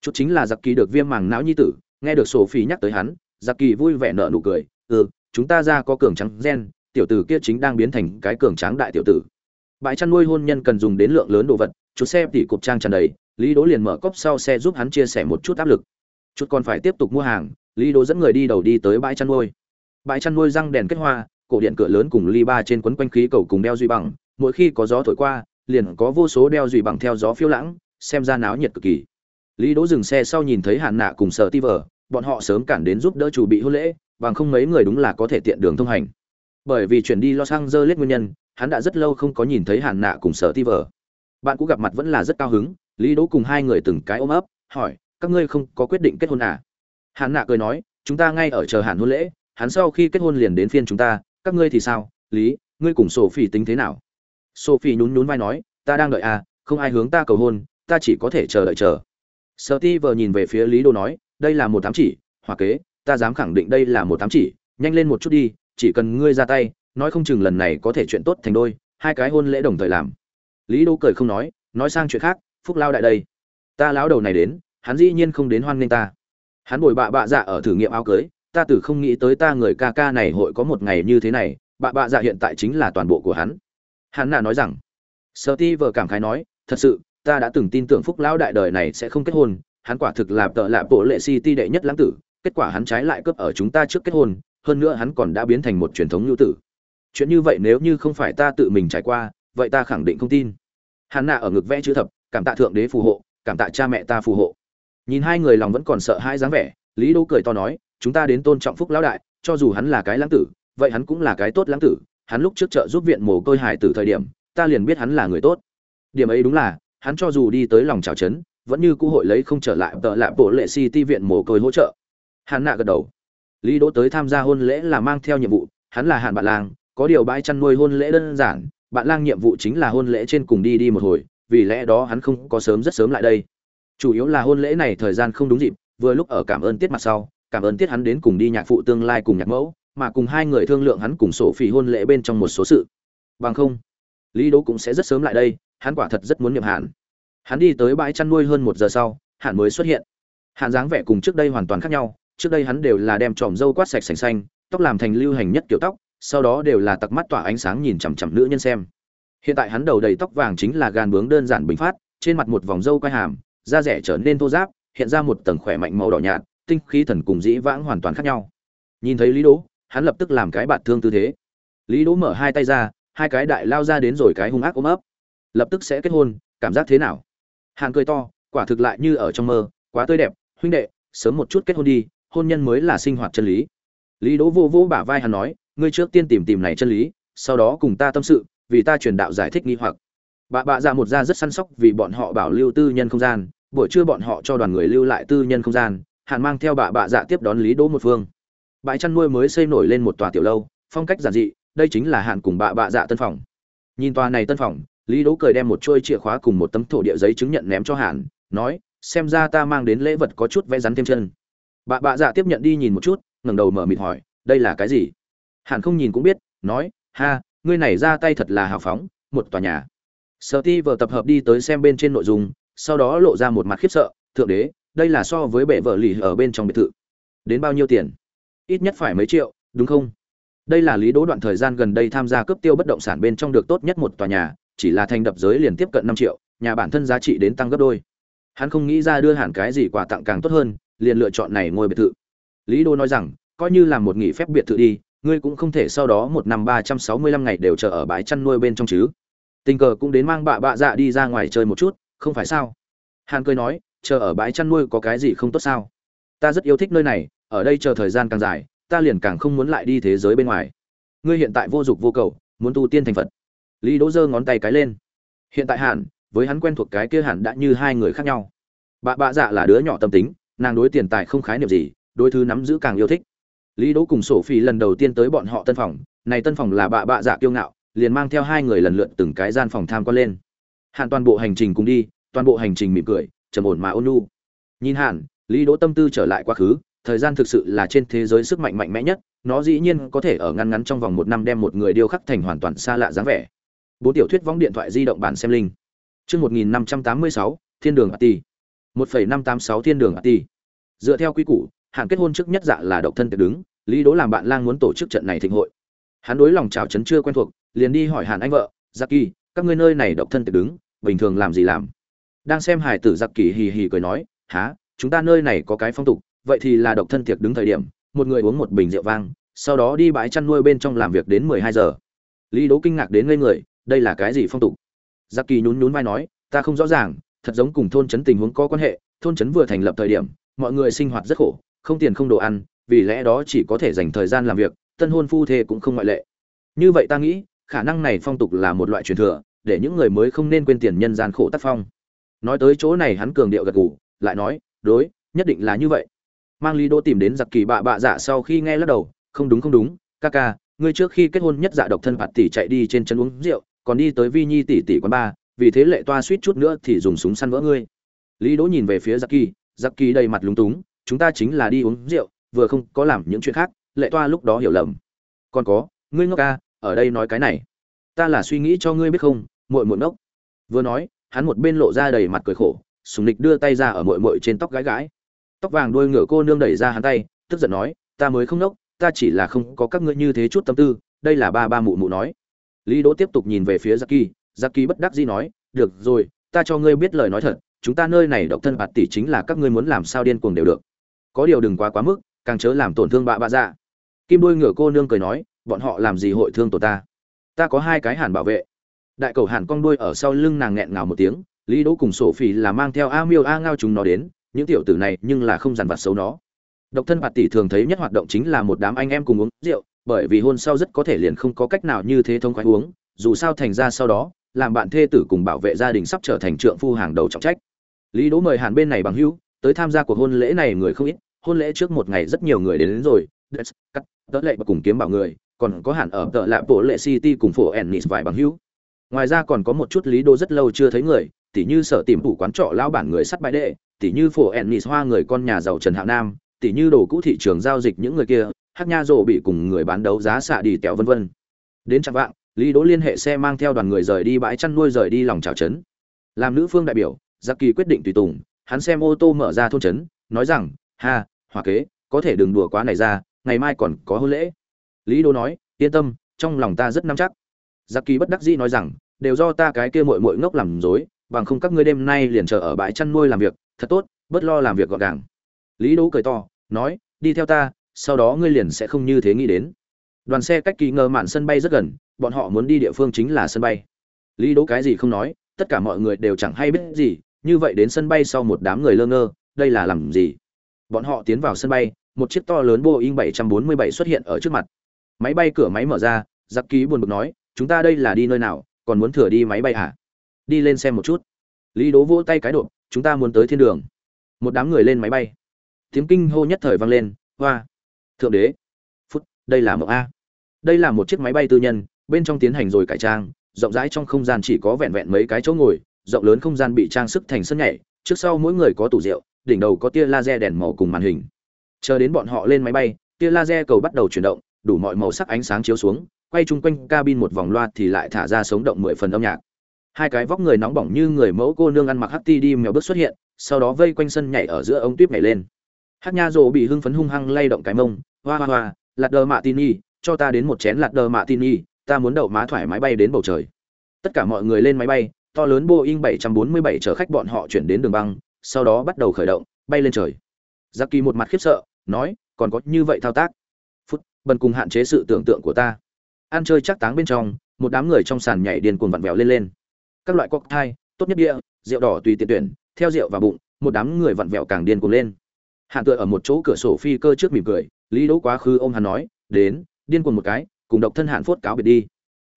Chút chính là giặc kỳ được viêm màng não nhi tử, nghe được sophie nhắc tới hắn, giặc kỳ vui vẻ nở nụ cười ừ chúng ta ra có cường trắng gen, tiểu tử kia chính đang biến thành cái cường tráng đại tiểu tử. Bãi chăn nuôi hôn nhân cần dùng đến lượng lớn đồ vật, chút xe tỉ cục trang tràn đầy, lý đố liền mở cốc sau xe giúp hắn chia sẻ một chút áp lực. Chút còn phải tiếp tục mua hàng, lý đỗ dẫn người đi đầu đi tới bãi chăn nuôi. Bãi chăn nuôi răng đèn kết hoa, cổ điện cửa lớn cùng ly ba trên quấn quanh khí cầu cùng đeo duy bằng, mỗi khi có gió thổi qua liền có vô số đeo dùi bằng theo gió phiêu lãng, xem ra náo nhiệt cực kỳ. Lý đỗ dừng xe sau nhìn thấy hàn nạ cùng sợ ti vờ, bọn họ sớm cản đến giúp đỡ chủ bị hôn lễ, bằng không mấy người đúng là có thể tiện đường thông hành. Bởi vì chuyển đi lo sang dơ lết nguyên nhân, hắn đã rất lâu không có nhìn thấy hàn nạ cùng sợ ti vờ. Bạn cũng gặp mặt vẫn là rất cao hứng, lý đỗ cùng hai người từng cái ôm ấp, hỏi, các ngươi không có quyết định kết hôn à? Hàn nạ cười nói, chúng ta ngay ở chờ hàn hôn lễ, hắn sau khi kết hôn liền đến phiên chúng ta, các ngươi thì sao? Lý, ngươi cùng sổ phỉ tính thế nào? Sophie nhún nhún vai nói, ta đang đợi à không ai hướng ta cầu hôn, ta chỉ có thể chờ đợi chờ. Sợ ti vờ nhìn về phía lý đô nói, đây là một tám chỉ, hòa kế, ta dám khẳng định đây là một tám chỉ, nhanh lên một chút đi, chỉ cần ngươi ra tay, nói không chừng lần này có thể chuyện tốt thành đôi, hai cái hôn lễ đồng thời làm. Lý đô cười không nói nói sang chuyện khác, phúc lao đại đây, ta lão đầu này đến, hắn dĩ nhiên không đến hoan nghênh ta. Hắn bồi bạ bạ dạ ở thử nghiệm áo cưới, ta từ không nghĩ tới ta người ca ca này hội có một ngày như thế này, bạ bạ dạ hiện tại chính là toàn bộ của hắn hắn nà nói rằng sợ ti vờ cảm khái nói, thật sự, ta đã từng tin tưởng phúc lão đại đời này sẽ không kết hôn, hắn quả thực là tợ lạ bộ lệ si ti đệ nhất lãng tử, kết quả hắn trái lại cướp ở chúng ta trước kết hôn, hơn nữa hắn còn đã biến thành một truyền thống nhu tử. Chuyện như vậy nếu như không phải ta tự mình trải qua, vậy ta khẳng định không tin. Hắn nà ở ngực vẽ chữ thập, cảm tạ thượng đế phù hộ, cảm tạ cha mẹ ta phù hộ. Nhìn hai người lòng vẫn còn sợ hai dáng vẻ, lý đô cười to nói, chúng ta đến tôn trọng phúc lão đại, cho dù hắn là cái lãng tử, vậy hắn cũng là cái tốt lãng tử hắn lúc trước trợ giúp viện mồ côi hải tử thời điểm, ta liền biết hắn là người tốt. Điểm ấy đúng là, hắn cho dù đi tới lòng trào trấn vẫn như cũ hội lấy không trở lại tợ lạ bộ lệ city viện mồ côi hỗ trợ. Hắn nạ gật đầu. Lý đỗ tới tham gia hôn lễ là mang theo nhiệm vụ, hắn là hạn bạn lang, có điều bãi chăn nuôi hôn lễ đơn giản, bạn lang nhiệm vụ chính là hôn lễ trên cùng đi đi một hồi, vì lẽ đó hắn không có sớm rất sớm lại đây. Chủ yếu là hôn lễ này thời gian không đúng dịp, vừa lúc ở cảm ơn tiết mặt sau, cảm ơn tiết hắn đến cùng đi nhạc phụ tương lai cùng nhạc mẫu mà cùng hai người thương lượng hắn cùng sổ phỉ hôn lễ bên trong một số sự. Bằng không lý đỗ cũng sẽ rất sớm lại đây hắn quả thật rất muốn nhậm hạn hắn đi tới bãi chăn nuôi hơn một giờ sau hạn mới xuất hiện. Hạn dáng vẻ cùng trước đây hoàn toàn khác nhau trước đây hắn đều là đem tròm râu quát sạch sành xanh tóc làm thành lưu hành nhất kiểu tóc sau đó đều là tặc mắt tỏa ánh sáng nhìn chằm chằm nữ nhân xem. Hiện tại hắn đầu đầy tóc vàng chính là gàn bướng đơn giản bình phát trên mặt một vòng râu quai hàm da rẻ trở nên thô giáp, hiện ra một tầng khỏe mạnh màu đỏ nhạt tinh khí thần cùng dĩ vãng hoàn toàn khác nhau. Nhìn thấy lý đỗ hắn lập tức làm cái bạt thương tư thế. Lý đỗ mở hai tay ra, hai cái đại lao ra đến rồi cái hung ác ôm ấp. Lập tức sẽ kết hôn, cảm giác thế nào? Hàn cười to, quả thực lại như ở trong mơ, quá tươi đẹp. Huynh đệ, sớm một chút kết hôn đi, hôn nhân mới là sinh hoạt chân lý. Lý đỗ vô vô bả vai hắn nói, ngươi trước tiên tìm tìm này chân lý, sau đó cùng ta tâm sự, vì ta truyền đạo giải thích nghi hoặc. Bà bạ ra một ra rất săn sóc vì bọn họ bảo lưu tư nhân không gian, buổi trưa bọn họ cho đoàn người lưu lại tư nhân không gian hàn mang theo bà bạ dạ tiếp đón lý đỗ một phương bãi chăn nuôi mới xây nổi lên một tòa tiểu lâu, phong cách giản dị, đây chính là hạn cùng bạ bạ dạ tân phòng. Nhìn tòa này tân phòng, lý đỗ cười đem một chuôi chìa khóa cùng một tấm thổ địa giấy chứng nhận ném cho hạn nói, xem ra ta mang đến lễ vật có chút vẽ rắn thêm chân. Bạ bạ dạ tiếp nhận đi nhìn một chút, ngẩng đầu mở mịt hỏi, đây là cái gì? Hạn không nhìn cũng biết, nói, ha, ngươi này ra tay thật là hào phóng, một tòa nhà. Sở ti vợ tập hợp đi tới xem bên trên nội dung, sau đó lộ ra một mặt khiếp sợ, thượng đế, đây là so với bệ vợ lì ở bên trong biệt thự. Đến bao nhiêu tiền? Ít nhất phải mấy triệu, đúng không? Đây là lý đỗ đoạn thời gian gần đây tham gia cấp tiêu bất động sản bên trong được tốt nhất một tòa nhà, chỉ là thành đập giới liền tiếp cận năm triệu, nhà bản thân giá trị đến tăng gấp đôi. Hắn không nghĩ ra đưa hẳn cái gì quà tặng càng tốt hơn, liền lựa chọn này ngôi biệt thự. Lý Đô nói rằng, coi như là một nghỉ phép biệt thự đi, ngươi cũng không thể sau đó một năm ba trăm sáu mươi lăm ngày đều chờ ở bãi chăn nuôi bên trong chứ. Tình cờ cũng đến mang bạ bạ dạ đi ra ngoài chơi một chút, không phải sao? Hàn cười nói, chờ ở bãi chăn nuôi có cái gì không tốt sao? Ta rất yêu thích nơi này ở đây chờ thời gian càng dài ta liền càng không muốn lại đi thế giới bên ngoài. Ngươi hiện tại vô dục vô cầu muốn tu tiên thành phật. Lý đỗ giơ ngón tay cái lên. Hiện tại hẳn, với hắn quen thuộc cái kia hẳn đã như hai người khác nhau. Bà bạ dạ là đứa nhỏ tâm tính nàng đối tiền tài không khái niệm gì đối thứ nắm giữ càng yêu thích. Lý đỗ cùng sổ phi lần đầu tiên tới bọn họ tân phòng này tân phòng là bà bạ dạ kiêu ngạo liền mang theo hai người lần lượt từng cái gian phòng tham quan lên. Hạn toàn bộ hành trình cùng đi toàn bộ hành trình mỉm cười trầm ổn mà ôn nhu. Nhìn hạn lý đỗ tâm tư trở lại quá khứ thời gian thực sự là trên thế giới sức mạnh mạnh mẽ nhất, nó dĩ nhiên có thể ở ngăn ngắn trong vòng một năm đem một người điêu khắc thành hoàn toàn xa lạ dáng vẻ. Bốn tiểu thuyết võng điện thoại di động bản xem linh. Chương một nghìn năm trăm tám mươi sáu, thiên đường ati. một phẩy năm tám sáu thiên đường ati. Dựa theo quy củ hạn kết hôn trước nhất dạ là độc thân tiệc đứng, lý đỗ làm bạn lang muốn tổ chức trận này thịnh hội. Hắn đối lòng chào trấn chưa quen thuộc, liền đi hỏi hàn anh vợ giặc kỳ các ngươi nơi này độc thân tiệc đứng, bình thường làm gì làm? Đang xem hải tử giặc kỳ hì hì cười nói há chúng ta nơi này có cái phong tục vậy thì là độc thân tiệc đứng thời điểm, một người uống một bình rượu vang, sau đó đi bãi chăn nuôi bên trong làm việc đến mười hai giờ. Lý đỗ kinh ngạc đến ngây người, đây là cái gì phong tục? Giác kỳ nhún nhún vai nói, ta không rõ ràng, thật giống cùng thôn trấn tình huống có quan hệ, thôn trấn vừa thành lập thời điểm, mọi người sinh hoạt rất khổ, không tiền không đồ ăn, vì lẽ đó chỉ có thể dành thời gian làm việc, tân hôn phu thê cũng không ngoại lệ. Như vậy ta nghĩ, khả năng này phong tục là một loại truyền thừa, để những người mới không nên quên tiền nhân gian khổ tác phong. Nói tới chỗ này hắn cường điệu gật gù, lại nói, đối, nhất định là như vậy mang lý đỗ tìm đến giặc kỳ bạ bạ dạ sau khi nghe lắc đầu, không đúng không đúng, ca ca, ngươi trước khi kết hôn nhất dạ độc thân phạt tỷ chạy đi trên chân uống rượu, còn đi tới vi nhi tỷ tỷ quán ba vì thế lệ toa suýt chút nữa thì dùng súng săn vỡ ngươi. Lý đỗ nhìn về phía giặc kỳ giặc kỳ đầy mặt lúng túng, chúng ta chính là đi uống rượu, vừa không có làm những chuyện khác. Lệ toa lúc đó hiểu lầm. Còn có, ngươi ngốc ca ở đây nói cái này. Ta là suy nghĩ cho ngươi biết không, muội muội ngốc. Vừa nói, hắn một bên lộ ra đầy mặt cười khổ sùng lịch đưa tay ra ở muội muội trên tóc gái gái tóc vàng đuôi ngựa cô nương đẩy ra hắn tay tức giận nói ta mới không nốc, ta chỉ là không có các ngươi như thế chút tâm tư. Đây là ba ba mụ mụ nói. Lý đỗ tiếp tục nhìn về phía giặc kỳ giặc kỳ bất đắc dĩ nói được rồi ta cho ngươi biết lời nói thật chúng ta nơi này độc thân bạt tỷ chính là các ngươi muốn làm sao điên cuồng đều được. Có điều đừng quá quá mức càng chớ làm tổn thương bạ bạ dạ. Kim đôi ngựa cô nương cười nói bọn họ làm gì hội thương tổ ta? Ta có hai cái hàn bảo vệ. Đại cầu hàn cong đuôi ở sau lưng nàng nghẹn ngào một tiếng lý đỗ cùng sổ phỉ là mang theo a miêu a ngao chúng nó đến những tiểu tử này nhưng là không dằn vặt xấu nó. Độc thân bạt tỷ thường thấy nhất hoạt động chính là một đám anh em cùng uống rượu bởi vì hôn sau rất có thể liền không có cách nào như thế thông khoái uống dù sao thành ra sau đó làm bạn thê tử cùng bảo vệ gia đình sắp trở thành trượng phu hàng đầu trọng trách. Lý đỗ mời hàn bên này bằng hữu tới tham gia cuộc hôn lễ này người không ít hôn lễ trước một ngày rất nhiều người đến, đến rồi cắt tớ lệ và cùng kiếm bảo người còn có hẳn ở tợ lạ bộ lệ city cùng phổ ennis vài bằng hữu. Ngoài ra còn có một chút lý đô rất lâu chưa thấy người tỉ như sở tìm phủ quán trọ lao bản người sắt bãi đệ tỉ như phổ ennis hoa người con nhà giàu trần hạo nam, tỉ như đồ cũ thị trường giao dịch những người kia, hát nha rộ bị cùng người bán đấu giá xạ đi kẹo vân vân. Đến chặng vạng, lý đỗ liên hệ xe mang theo đoàn người rời đi bãi chăn nuôi rời đi lòng trào trấn. Làm nữ phương đại biểu, giặc kỳ quyết định tùy tùng, hắn xem ô tô mở ra thôn trấn, nói rằng, ha, hòa kế, có thể đừng đùa quá này ra, ngày mai còn có hôn lễ. Lý đỗ nói, yên tâm, trong lòng ta rất nắm chắc. Giặc kỳ bất đắc dĩ nói rằng, đều do ta cái kia muội muội ngốc làm dối bằng không các ngươi đêm nay liền chờ ở bãi chăn nuôi làm việc thật tốt, bớt lo làm việc gọn gàng. Lý đỗ cười to, nói, đi theo ta, sau đó ngươi liền sẽ không như thế nghĩ đến. Đoàn xe cách kỳ ngờ mạn sân bay rất gần, bọn họ muốn đi địa phương chính là sân bay. Lý đỗ cái gì không nói, tất cả mọi người đều chẳng hay biết gì, như vậy đến sân bay sau một đám người lơ ngơ, đây là làm gì? Bọn họ tiến vào sân bay, một chiếc to lớn boeing 747 xuất hiện ở trước mặt. Máy bay cửa máy mở ra, giặc ký buồn bực nói, chúng ta đây là đi nơi nào, còn muốn thừa đi máy bay hả? Đi lên xem một chút. Lý đố vỗ tay cái đột chúng ta muốn tới thiên đường. Một đám người lên máy bay. Tiếng kinh hô nhất thời vang lên, hoa. Thượng đế. Phút, đây là mộng a. Đây là một chiếc máy bay tư nhân, bên trong tiến hành rồi cải trang, rộng rãi trong không gian chỉ có vẹn vẹn mấy cái chỗ ngồi, rộng lớn không gian bị trang sức thành sân nhảy, trước sau mỗi người có tủ rượu, đỉnh đầu có tia laser đèn màu cùng màn hình. Chờ đến bọn họ lên máy bay, tia laser cầu bắt đầu chuyển động, đủ mọi màu sắc ánh sáng chiếu xuống, quay chung quanh cabin một vòng loa thì lại thả ra sống động mười phần âm nhạc hai cái vóc người nóng bỏng như người mẫu cô nương ăn mặc hắc ti đi mèo bước xuất hiện, sau đó vây quanh sân nhảy ở giữa ống tuyếp nhảy lên. Hát nha rồ bị hưng phấn hung hăng lay động cái mông, hoa hoa hoa, lạt đờ mạ tin y, cho ta đến một chén lạt đờ mạ tin y, ta muốn đậu má thoải mái bay đến bầu trời. Tất cả mọi người lên máy bay, to lớn boeing 747 chở khách bọn họ chuyển đến đường băng, sau đó bắt đầu khởi động, bay lên trời. Giặc kỳ một mặt khiếp sợ, nói, còn có như vậy thao tác? Phút, bần cùng hạn chế sự tưởng tượng của ta. Ăn chơi chắc táng bên trong, một đám người trong sàn nhảy điên cuồng vặn vẹo lên lên các loại cocktail tốt nhất địa, rượu đỏ tùy tiện tuyển, theo rượu và bụng, một đám người vặn vẹo càng điên cuồng lên. Hàn tựa ở một chỗ cửa sổ phi cơ trước mỉm cười, lý đỗ quá khứ ôm hắn nói, đến, điên cuồng một cái, cùng độc thân hàn phốt cáo biệt đi.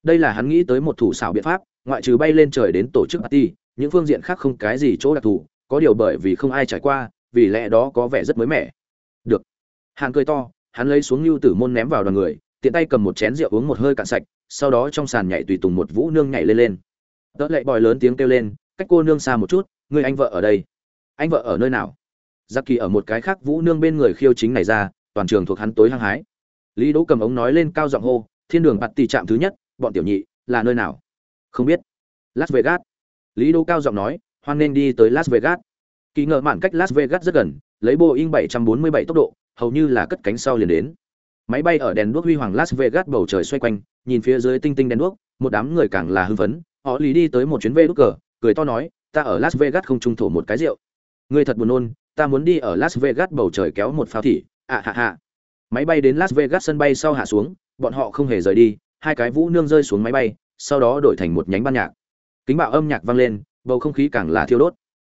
Đây là hắn nghĩ tới một thủ xảo biện pháp, ngoại trừ bay lên trời đến tổ chức party, những phương diện khác không cái gì chỗ đặc thù, có điều bởi vì không ai trải qua, vì lẽ đó có vẻ rất mới mẻ. Được. Hàn cười to, hắn lấy xuống lưu tử môn ném vào đoàn người, tiện tay cầm một chén rượu uống một hơi cạn sạch, sau đó trong sàn nhảy tùy tùng một vũ nương nhảy lên lên đỡ lệ bòi lớn tiếng kêu lên, cách cô nương xa một chút, người anh vợ ở đây. Anh vợ ở nơi nào? Giặc kỳ ở một cái khác vũ nương bên người khiêu chính này ra, toàn trường thuộc hắn tối hăng hái. Lý đỗ cầm ống nói lên cao giọng hô, thiên đường bạt tỷ trạm thứ nhất, bọn tiểu nhị, là nơi nào? Không biết. Las vegas. Lý đỗ cao giọng nói, hoan nên đi tới las vegas. Kỳ ngờ mạn cách las vegas rất gần, lấy boeing 747 tốc độ, hầu như là cất cánh sau liền đến. Máy bay ở đèn đuốc huy hoàng las vegas bầu trời xoay quanh, nhìn phía dưới tinh tinh đèn đuốc, một đám người càng là hưng phấn họ lý đi tới một chuyến vê đúc cờ, cười to nói, ta ở las vegas không trung thổ một cái rượu. Người thật buồn nôn, ta muốn đi ở las vegas bầu trời kéo một phao thị ạ à, hạ hạ máy bay đến las vegas sân bay sau hạ xuống, bọn họ không hề rời đi, hai cái vũ nương rơi xuống máy bay, sau đó đổi thành một nhánh ban nhạc. Kính bạo âm nhạc vang lên, bầu không khí càng là thiêu đốt.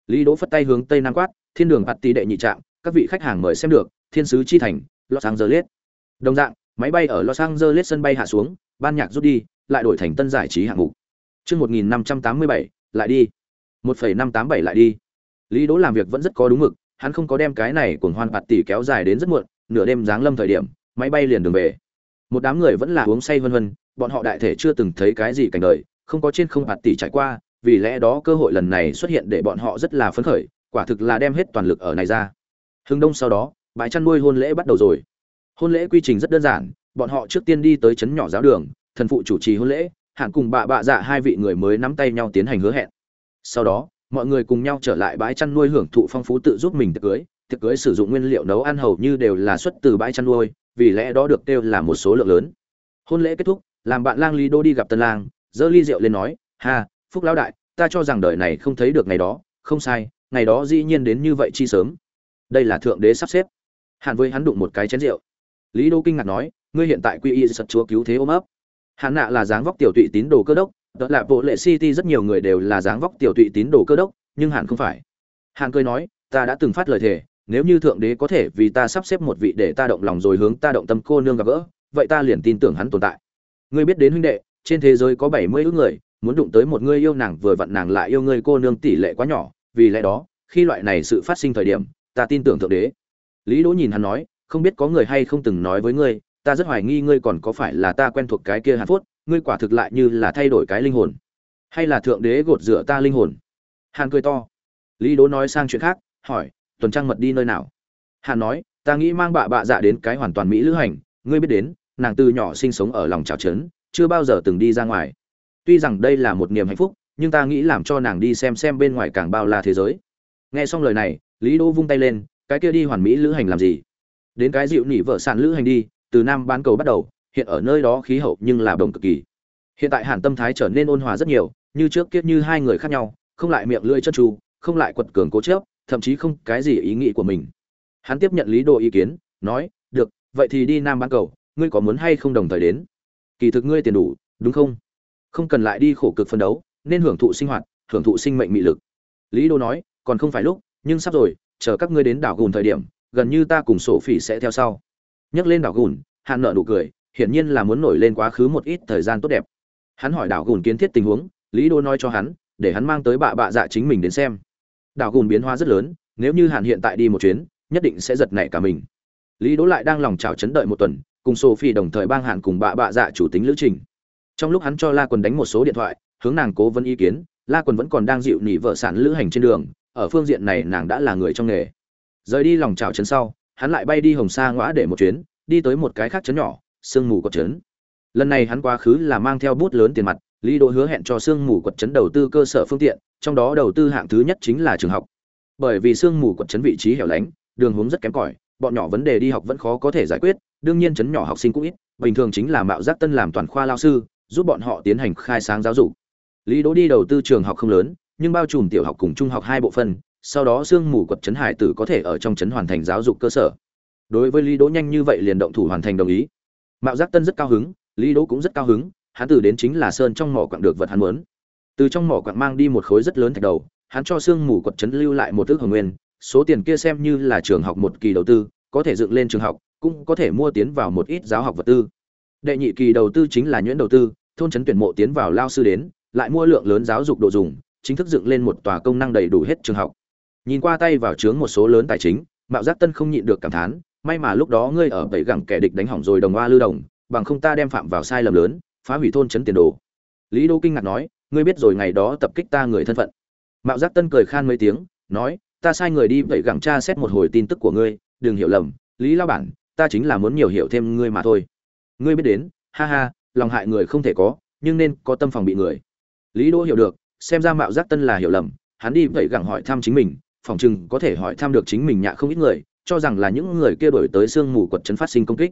Lý đỗ phất tay hướng tây nam quát, thiên đường bạt tỷ đệ nhị trạm, các vị khách hàng mời xem được, thiên sứ chi thành, los angeles. Đồng dạng, máy bay ở los angeles sân bay hạ xuống, ban nhạc rút đi, lại đổi thành tân giải trí hạng mục chương một nghìn năm trăm tám mươi bảy, lại đi. một phẩy năm tám bảy lại đi. Lý đỗ làm việc vẫn rất có đúng mực, hắn không có đem cái này cuồng hoan bạt tỷ kéo dài đến rất muộn, nửa đêm giáng lâm thời điểm, máy bay liền đường về. Một đám người vẫn là uống say vân vân, bọn họ đại thể chưa từng thấy cái gì cảnh đời, không có trên không bạt tỷ trải qua, vì lẽ đó cơ hội lần này xuất hiện để bọn họ rất là phấn khởi, quả thực là đem hết toàn lực ở này ra. Hưng đông sau đó, bãi chăn nuôi hôn lễ bắt đầu rồi. Hôn lễ quy trình rất đơn giản, bọn họ trước tiên đi tới trấn nhỏ giáo đường, thần phụ chủ trì hôn lễ hạn cùng bà bạ dạ hai vị người mới nắm tay nhau tiến hành hứa hẹn. Sau đó, mọi người cùng nhau trở lại bãi chăn nuôi hưởng thụ phong phú tự giúp mình tiệc cưới. Tiệc cưới sử dụng nguyên liệu nấu ăn hầu như đều là xuất từ bãi chăn nuôi, vì lẽ đó được kêu là một số lượng lớn. Hôn lễ kết thúc, làm bạn lang lý đô đi gặp tân lang dơ ly rượu lên nói, ha, phúc lão đại, ta cho rằng đời này không thấy được ngày đó, không sai, ngày đó dĩ nhiên đến như vậy chi sớm. Đây là thượng đế sắp xếp. Hạn với hắn đụng một cái chén rượu. Lý đô kinh ngạc nói, ngươi hiện tại quy y sật chúa cứu thế ôm ấp hạn nạ là dáng vóc tiểu tụy tín đồ cơ đốc đó là bộ lệ city rất nhiều người đều là dáng vóc tiểu tụy tín đồ cơ đốc, nhưng hạn không phải. Hạn cười nói, ta đã từng phát lời thề, nếu như thượng đế có thể vì ta sắp xếp một vị để ta động lòng rồi hướng ta động tâm cô nương gặp gỡ, vậy ta liền tin tưởng hắn tồn tại. Ngươi biết đến huynh đệ, trên thế giới có bảy mươi ước người, muốn đụng tới một người yêu nàng vừa vặn nàng lại yêu người cô nương tỷ lệ quá nhỏ, vì lẽ đó, khi loại này sự phát sinh thời điểm, ta tin tưởng thượng đế. Lý đỗ nhìn hắn nói, không biết có người hay không từng nói với ngươi ta rất hoài nghi ngươi còn có phải là ta quen thuộc cái kia hàn phốt, ngươi quả thực lại như là thay đổi cái linh hồn. Hay là thượng đế gột rửa ta linh hồn? Hàn cười to. Lý đỗ nói sang chuyện khác, hỏi, tuần trăng mật đi nơi nào? Hàn nói, ta nghĩ mang bạ bạ dạ đến cái hoàn toàn mỹ lữ hành, ngươi biết đến, nàng từ nhỏ sinh sống ở lòng trào trấn chưa bao giờ từng đi ra ngoài. Tuy rằng đây là một niềm hạnh phúc, nhưng ta nghĩ làm cho nàng đi xem xem bên ngoài càng bao la thế giới. Nghe xong lời này, lý đỗ vung tay lên, cái kia đi hoàn mỹ lữ hành làm gì? Đến cái dịu nỉ vợ sàn lữ hành đi từ nam bán cầu bắt đầu, hiện ở nơi đó khí hậu nhưng là đồng cực kỳ. Hiện tại hàn tâm thái trở nên ôn hòa rất nhiều, như trước kiếp như hai người khác nhau, không lại miệng lưỡi chân tru không lại quật cường cố chớp, thậm chí không cái gì ý nghĩ của mình. Hắn tiếp nhận lý đồ ý kiến, nói, được, vậy thì đi nam bán cầu, ngươi có muốn hay không đồng thời đến? Kỳ thực ngươi tiền đủ, đúng không? Không cần lại đi khổ cực phân đấu, nên hưởng thụ sinh hoạt, hưởng thụ sinh mệnh mị lực. Lý đô nói, còn không phải lúc, nhưng sắp rồi, chờ các ngươi đến đảo gùn thời điểm, gần như ta cùng sổ phỉ sẽ theo sau nhấc lên đảo gùn hạn nợ nụ cười, hiển nhiên là muốn nổi lên quá khứ một ít thời gian tốt đẹp. Hắn hỏi đảo gùn kiến thiết tình huống, lý đô nói cho hắn, để hắn mang tới bạ bạ dạ chính mình đến xem. Đảo gùn biến hóa rất lớn, nếu như hạn hiện tại đi một chuyến, nhất định sẽ giật nảy cả mình. Lý đỗ lại đang lòng chào chấn đợi một tuần, cùng sophie đồng thời bang hạn cùng bạ bạ dạ chủ tính lữ trình. Trong lúc hắn cho la quần đánh một số điện thoại, hướng nàng cố vấn ý kiến, la quần vẫn còn đang dịu nỉ vợ sản lữ hành trên đường, ở phương diện này nàng đã là người trong nghề. Rời đi lòng chào chấn sau hắn lại bay đi hồng sa ngõa để một chuyến, đi tới một cái khác chấn nhỏ, sương mù quật chấn lần này hắn quá khứ là mang theo bút lớn tiền mặt, lý đỗ hứa hẹn cho sương mù quật chấn đầu tư cơ sở phương tiện, trong đó đầu tư hạng thứ nhất chính là trường học. Bởi vì sương mù quật chấn vị trí hẻo lánh, đường hướng rất kém cỏi, bọn nhỏ vấn đề đi học vẫn khó có thể giải quyết, đương nhiên chấn nhỏ học sinh cũng ít, bình thường chính là mạo giác tân làm toàn khoa lao sư, giúp bọn họ tiến hành khai sáng giáo dục. Lý đỗ đi đầu tư trường học không lớn, nhưng bao trùm tiểu học cùng trung học hai bộ phân sau đó sương mù quật chấn hải tử có thể ở trong chấn hoàn thành giáo dục cơ sở. Đối với lý đỗ nhanh như vậy liền động thủ hoàn thành đồng ý. Mạo giác tân rất cao hứng, lý đỗ cũng rất cao hứng, hắn tử đến chính là sơn trong mỏ quặng được vật hắn muốn. Từ trong mỏ quặng mang đi một khối rất lớn thạch đầu, hắn cho sương mù quật chấn lưu lại một thước hồng nguyên, số tiền kia xem như là trường học một kỳ đầu tư, có thể dựng lên trường học, cũng có thể mua tiến vào một ít giáo học vật tư. Đệ nhị kỳ đầu tư chính là nhuyễn đầu tư, thôn trấn tuyển mộ tiến vào lao sư đến, lại mua lượng lớn giáo dục đồ dùng, chính thức dựng lên một tòa công năng đầy đủ hết trường học nhìn qua tay vào chướng một số lớn tài chính, mạo giác tân không nhịn được cảm thán, may mà lúc đó ngươi ở bẫy gẳng kẻ địch đánh hỏng rồi đồng hoa lưu đồng, bằng không ta đem phạm vào sai lầm lớn, phá hủy thôn trấn tiền đồ. Lý đô kinh ngạc nói, ngươi biết rồi ngày đó tập kích ta người thân phận. Mạo giác tân cười khan mấy tiếng, nói, ta sai người đi vậy gẳng tra xét một hồi tin tức của ngươi, đừng hiểu lầm, lý lao bản, ta chính là muốn nhiều hiểu thêm ngươi mà thôi. Ngươi biết đến, ha ha, lòng hại người không thể có, nhưng nên có tâm phòng bị người. Lý đô hiểu được, xem ra mạo giác tân là hiểu lầm, hắn đi vậy gẳng hỏi thăm chính mình phòng chừng có thể hỏi thăm được chính mình nhạ không ít người, cho rằng là những người kia đổi tới sương mù quật chấn phát sinh công kích.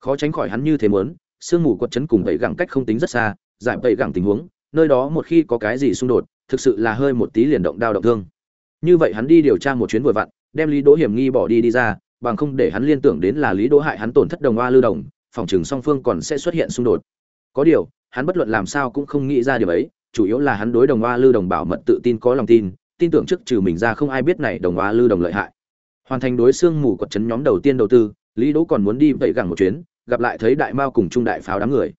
Khó tránh khỏi hắn như thế muốn, sương mù quật chấn cùng vậy gẳng cách không tính rất xa, giải vậy gẳng tình huống, nơi đó một khi có cái gì xung đột, thực sự là hơi một tí liền động đao động thương. Như vậy hắn đi điều tra một chuyến vừa vặn, đem lý đỗ hiểm nghi bỏ đi đi ra, bằng không để hắn liên tưởng đến là lý đỗ hại hắn tổn thất đồng hoa lưu đồng, phòng trường song phương còn sẽ xuất hiện xung đột. Có điều, hắn bất luận làm sao cũng không nghĩ ra điều ấy, chủ yếu là hắn đối đồng hoa lưu đồng bảo mật tự tin có lòng tin tin tưởng trước trừ mình ra không ai biết này đồng hóa lưu đồng lợi hại. Hoàn thành đối xương mù quật chấn nhóm đầu tiên đầu tư, lý đỗ còn muốn đi vậy gẳng một chuyến, gặp lại thấy đại mao cùng trung đại pháo đám người.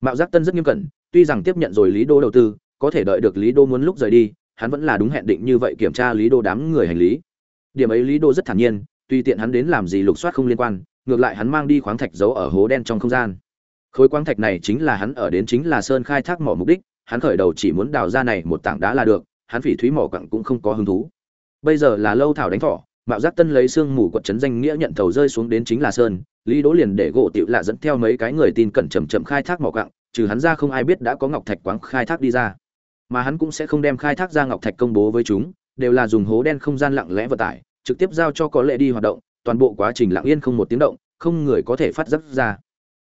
Mạo giác tân rất nghiêm cẩn, tuy rằng tiếp nhận rồi lý đỗ đầu tư, có thể đợi được lý đỗ muốn lúc rời đi, hắn vẫn là đúng hẹn định như vậy kiểm tra lý đô đám người hành lý. Điểm ấy lý đô rất thản nhiên, tuy tiện hắn đến làm gì lục soát không liên quan, ngược lại hắn mang đi khoáng thạch giấu ở hố đen trong không gian. Khối khoáng thạch này chính là hắn ở đến chính là sơn khai thác mỏ mục đích, hắn khởi đầu chỉ muốn đào ra này một tảng đá là được hắn phỉ thúy mỏ quặng cũng không có hứng thú. Bây giờ là lâu thảo đánh thỏ, mạo giác tân lấy xương mù quật trấn danh nghĩa nhận thầu rơi xuống đến chính là sơn, lý đỗ liền để gỗ tiểu lạ dẫn theo mấy cái người tin cẩn chậm chậm khai thác mỏ quặng, trừ hắn ra không ai biết đã có ngọc thạch quáng khai thác đi ra. Mà hắn cũng sẽ không đem khai thác ra ngọc thạch công bố với chúng, đều là dùng hố đen không gian lặng lẽ vận tải, trực tiếp giao cho có lệ đi hoạt động, toàn bộ quá trình lặng yên không một tiếng động, không người có thể phát giác ra.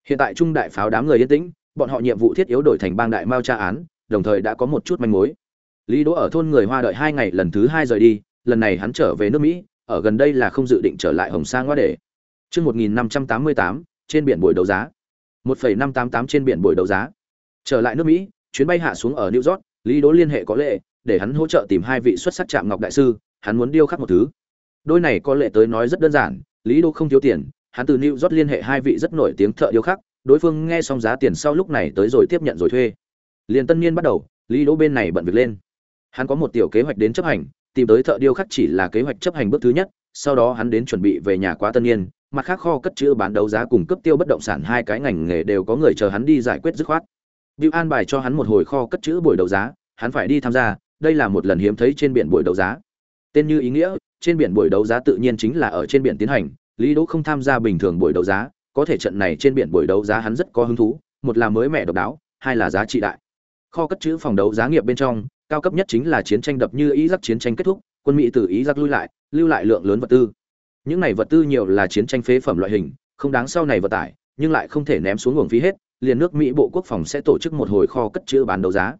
Hiện tại trung đại pháo đám người yên tĩnh, bọn họ nhiệm vụ thiết yếu đổi thành bang đại mao tra án, đồng thời đã có một chút manh mối lý đỗ ở thôn người hoa đợi hai ngày lần thứ hai rời đi lần này hắn trở về nước mỹ ở gần đây là không dự định trở lại hồng sa ngoa để Chương 1588, trên biển buổi đấu giá. 1.588 trên biển buổi đấu giá. Trở lại nước Mỹ, chuyến bay hạ xuống ở New York, Lý Đỗ liên hệ có lệ, để hắn hỗ trợ tìm hai vị xuất sắc chạm ngọc đại sư, hắn muốn điêu khắc một thứ. Đôi này có lệ tới nói rất đơn giản, Lý Đỗ không thiếu tiền, hắn từ New York liên hệ hai vị rất nổi tiếng thợ điêu khắc, đối phương nghe xong giá tiền sau lúc này tới rồi tiếp nhận rồi thuê. Liên tân niên bắt đầu, Lý Đỗ bên này bận việc lên. Hắn có một tiểu kế hoạch đến chấp hành, tìm tới thợ điêu khắc chỉ là kế hoạch chấp hành bước thứ nhất, sau đó hắn đến chuẩn bị về nhà quá tân niên, mặt khác kho cất chữ bán đấu giá cùng cấp tiêu bất động sản hai cái ngành nghề đều có người chờ hắn đi giải quyết dứt khoát. Bill an bài cho hắn một hồi kho cất chữ buổi đấu giá, hắn phải đi tham gia, đây là một lần hiếm thấy trên biển buổi đấu giá. Tên như ý nghĩa, trên biển buổi đấu giá tự nhiên chính là ở trên biển tiến hành, Lý Đỗ không tham gia bình thường buổi đấu giá, có thể trận này trên biển buổi đấu giá hắn rất có hứng thú, một là mới mẻ độc đáo, hai là giá trị đại. Kho cất chữ phòng đấu giá nghiệp bên trong, cao cấp nhất chính là chiến tranh đập như ý giặc chiến tranh kết thúc, quân Mỹ từ ý giặc lui lại, lưu lại lượng lớn vật tư. Những này vật tư nhiều là chiến tranh phế phẩm loại hình không đáng sau này vận tải nhưng lại không thể ném xuống nguồn phí hết liền nước mỹ bộ quốc phòng sẽ tổ chức một hồi kho cất chữ bán đấu giá.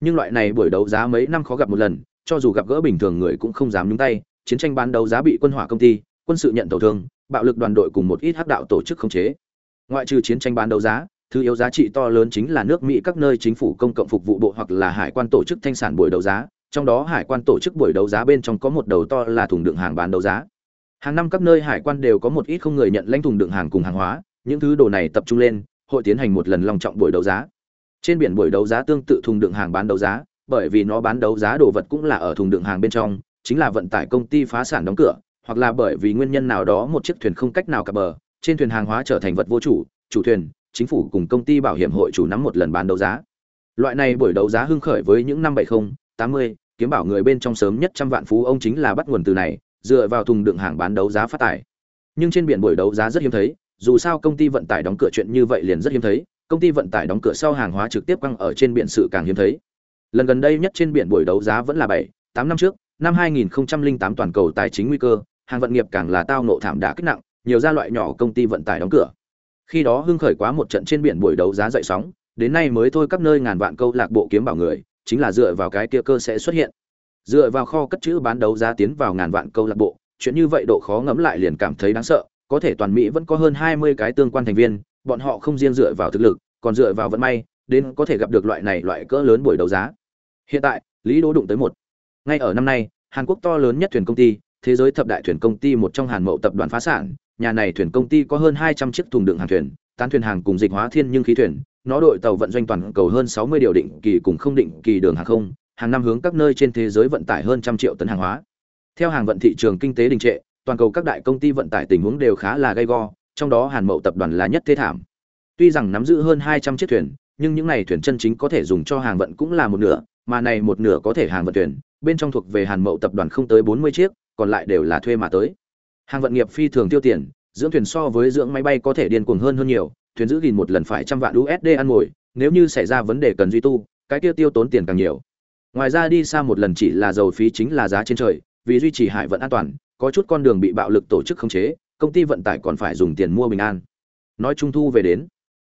Nhưng loại này buổi đấu giá mấy năm khó gặp một lần cho dù gặp gỡ bình thường người cũng không dám nhúng tay chiến tranh bán đấu giá bị quân hỏa công ty quân sự nhận tổn thương bạo lực đoàn đội cùng một ít hắc đạo tổ chức khống chế. Ngoại trừ chiến tranh bán đấu giá thứ yếu giá trị to lớn chính là nước mỹ các nơi chính phủ công cộng phục vụ bộ hoặc là hải quan tổ chức thanh sản buổi đấu giá. Trong đó hải quan tổ chức buổi đấu giá bên trong có một đầu to là thùng đựng hàng bán đấu giá. Hàng năm các nơi hải quan đều có một ít không người nhận lãnh thùng đựng hàng cùng hàng hóa. Những thứ đồ này tập trung lên, hội tiến hành một lần long trọng buổi đấu giá. Trên biển buổi đấu giá tương tự thùng đựng hàng bán đấu giá, bởi vì nó bán đấu giá đồ vật cũng là ở thùng đựng hàng bên trong, chính là vận tải công ty phá sản đóng cửa, hoặc là bởi vì nguyên nhân nào đó một chiếc thuyền không cách nào cập bờ, trên thuyền hàng hóa trở thành vật vô chủ chủ thuyền chính phủ cùng công ty bảo hiểm hội chủ nắm một lần bán đấu giá. Loại này buổi đấu giá hưng khởi với những năm bảy mươi tám mươi, kiếm bảo người bên trong sớm nhất trăm vạn phú ông chính là bắt nguồn từ này, dựa vào thùng đựng hàng bán đấu giá phát tài. nhưng trên biển buổi đấu giá rất hiếm thấy, dù sao công ty vận tải đóng cửa chuyện như vậy liền rất hiếm thấy, công ty vận tải đóng cửa sau hàng hóa trực tiếp quăng ở trên biển sự càng hiếm thấy. Lần gần đây nhất trên biển buổi đấu giá vẫn là bảy, tám năm trước, năm 2008 toàn cầu tài chính nguy cơ, hàng vận nghiệp càng là tao ngộ thảm đã kích nặng, nhiều gia loại nhỏ công ty vận tải đóng cửa khi đó hưng khởi quá một trận trên biển buổi đấu giá dậy sóng, đến nay mới thôi các nơi ngàn vạn câu lạc bộ kiếm bảo người, chính là dựa vào cái kia cơ sẽ xuất hiện. Dựa vào kho cất chữ bán đấu giá tiến vào ngàn vạn câu lạc bộ, chuyện như vậy độ khó ngẫm lại liền cảm thấy đáng sợ, có thể toàn mỹ vẫn có hơn hai mươi cái tương quan thành viên, bọn họ không riêng dựa vào thực lực, còn dựa vào vận may, đến có thể gặp được loại này loại cỡ lớn buổi đấu giá. Hiện tại, lý đỗ đụng tới một. Ngay ở năm nay, hàn quốc to lớn nhất thuyền công ty, thế giới thập đại thuyền công ty một trong hàn mậu tập đoàn phá sản nhà này thuyền công ty có hơn hai trăm chiếc thùng đựng hàng thuyền tán thuyền hàng cùng dịch hóa thiên nhưng khí thuyền nó đội tàu vận doanh toàn cầu hơn sáu mươi điều định kỳ cùng không định kỳ đường hàng không hàng năm hướng các nơi trên thế giới vận tải hơn trăm triệu tấn hàng hóa. Theo hàng vận thị trường kinh tế đình trệ, toàn cầu các đại công ty vận tải tình huống đều khá là gay go, trong đó Hàn Mậu tập đoàn là nhất thế thảm. Tuy rằng nắm giữ hơn 200 chiếc thuyền, nhưng những này thuyền chân chính có thể dùng cho hàng vận cũng là một nửa, mà này một nửa có thể hàng vận thuyền, bên trong thuộc về Hàn Mậu tập đoàn không tới 40 chiếc, còn lại đều là thuê mà tới. Hàng vận nghiệp phi thường tiêu tiền, dưỡng thuyền so với dưỡng máy bay có thể điên cuồng hơn hơn nhiều, thuyền giữ gìn một lần phải trăm vạn USD ăn ngồi, nếu như xảy ra vấn đề cần duy tu, cái kia tiêu tốn tiền càng nhiều. Ngoài ra đi xa một lần chỉ là dầu phí chính là giá trên trời vì duy trì hải vận an toàn có chút con đường bị bạo lực tổ chức khống chế công ty vận tải còn phải dùng tiền mua bình an. Nói trung thu về đến.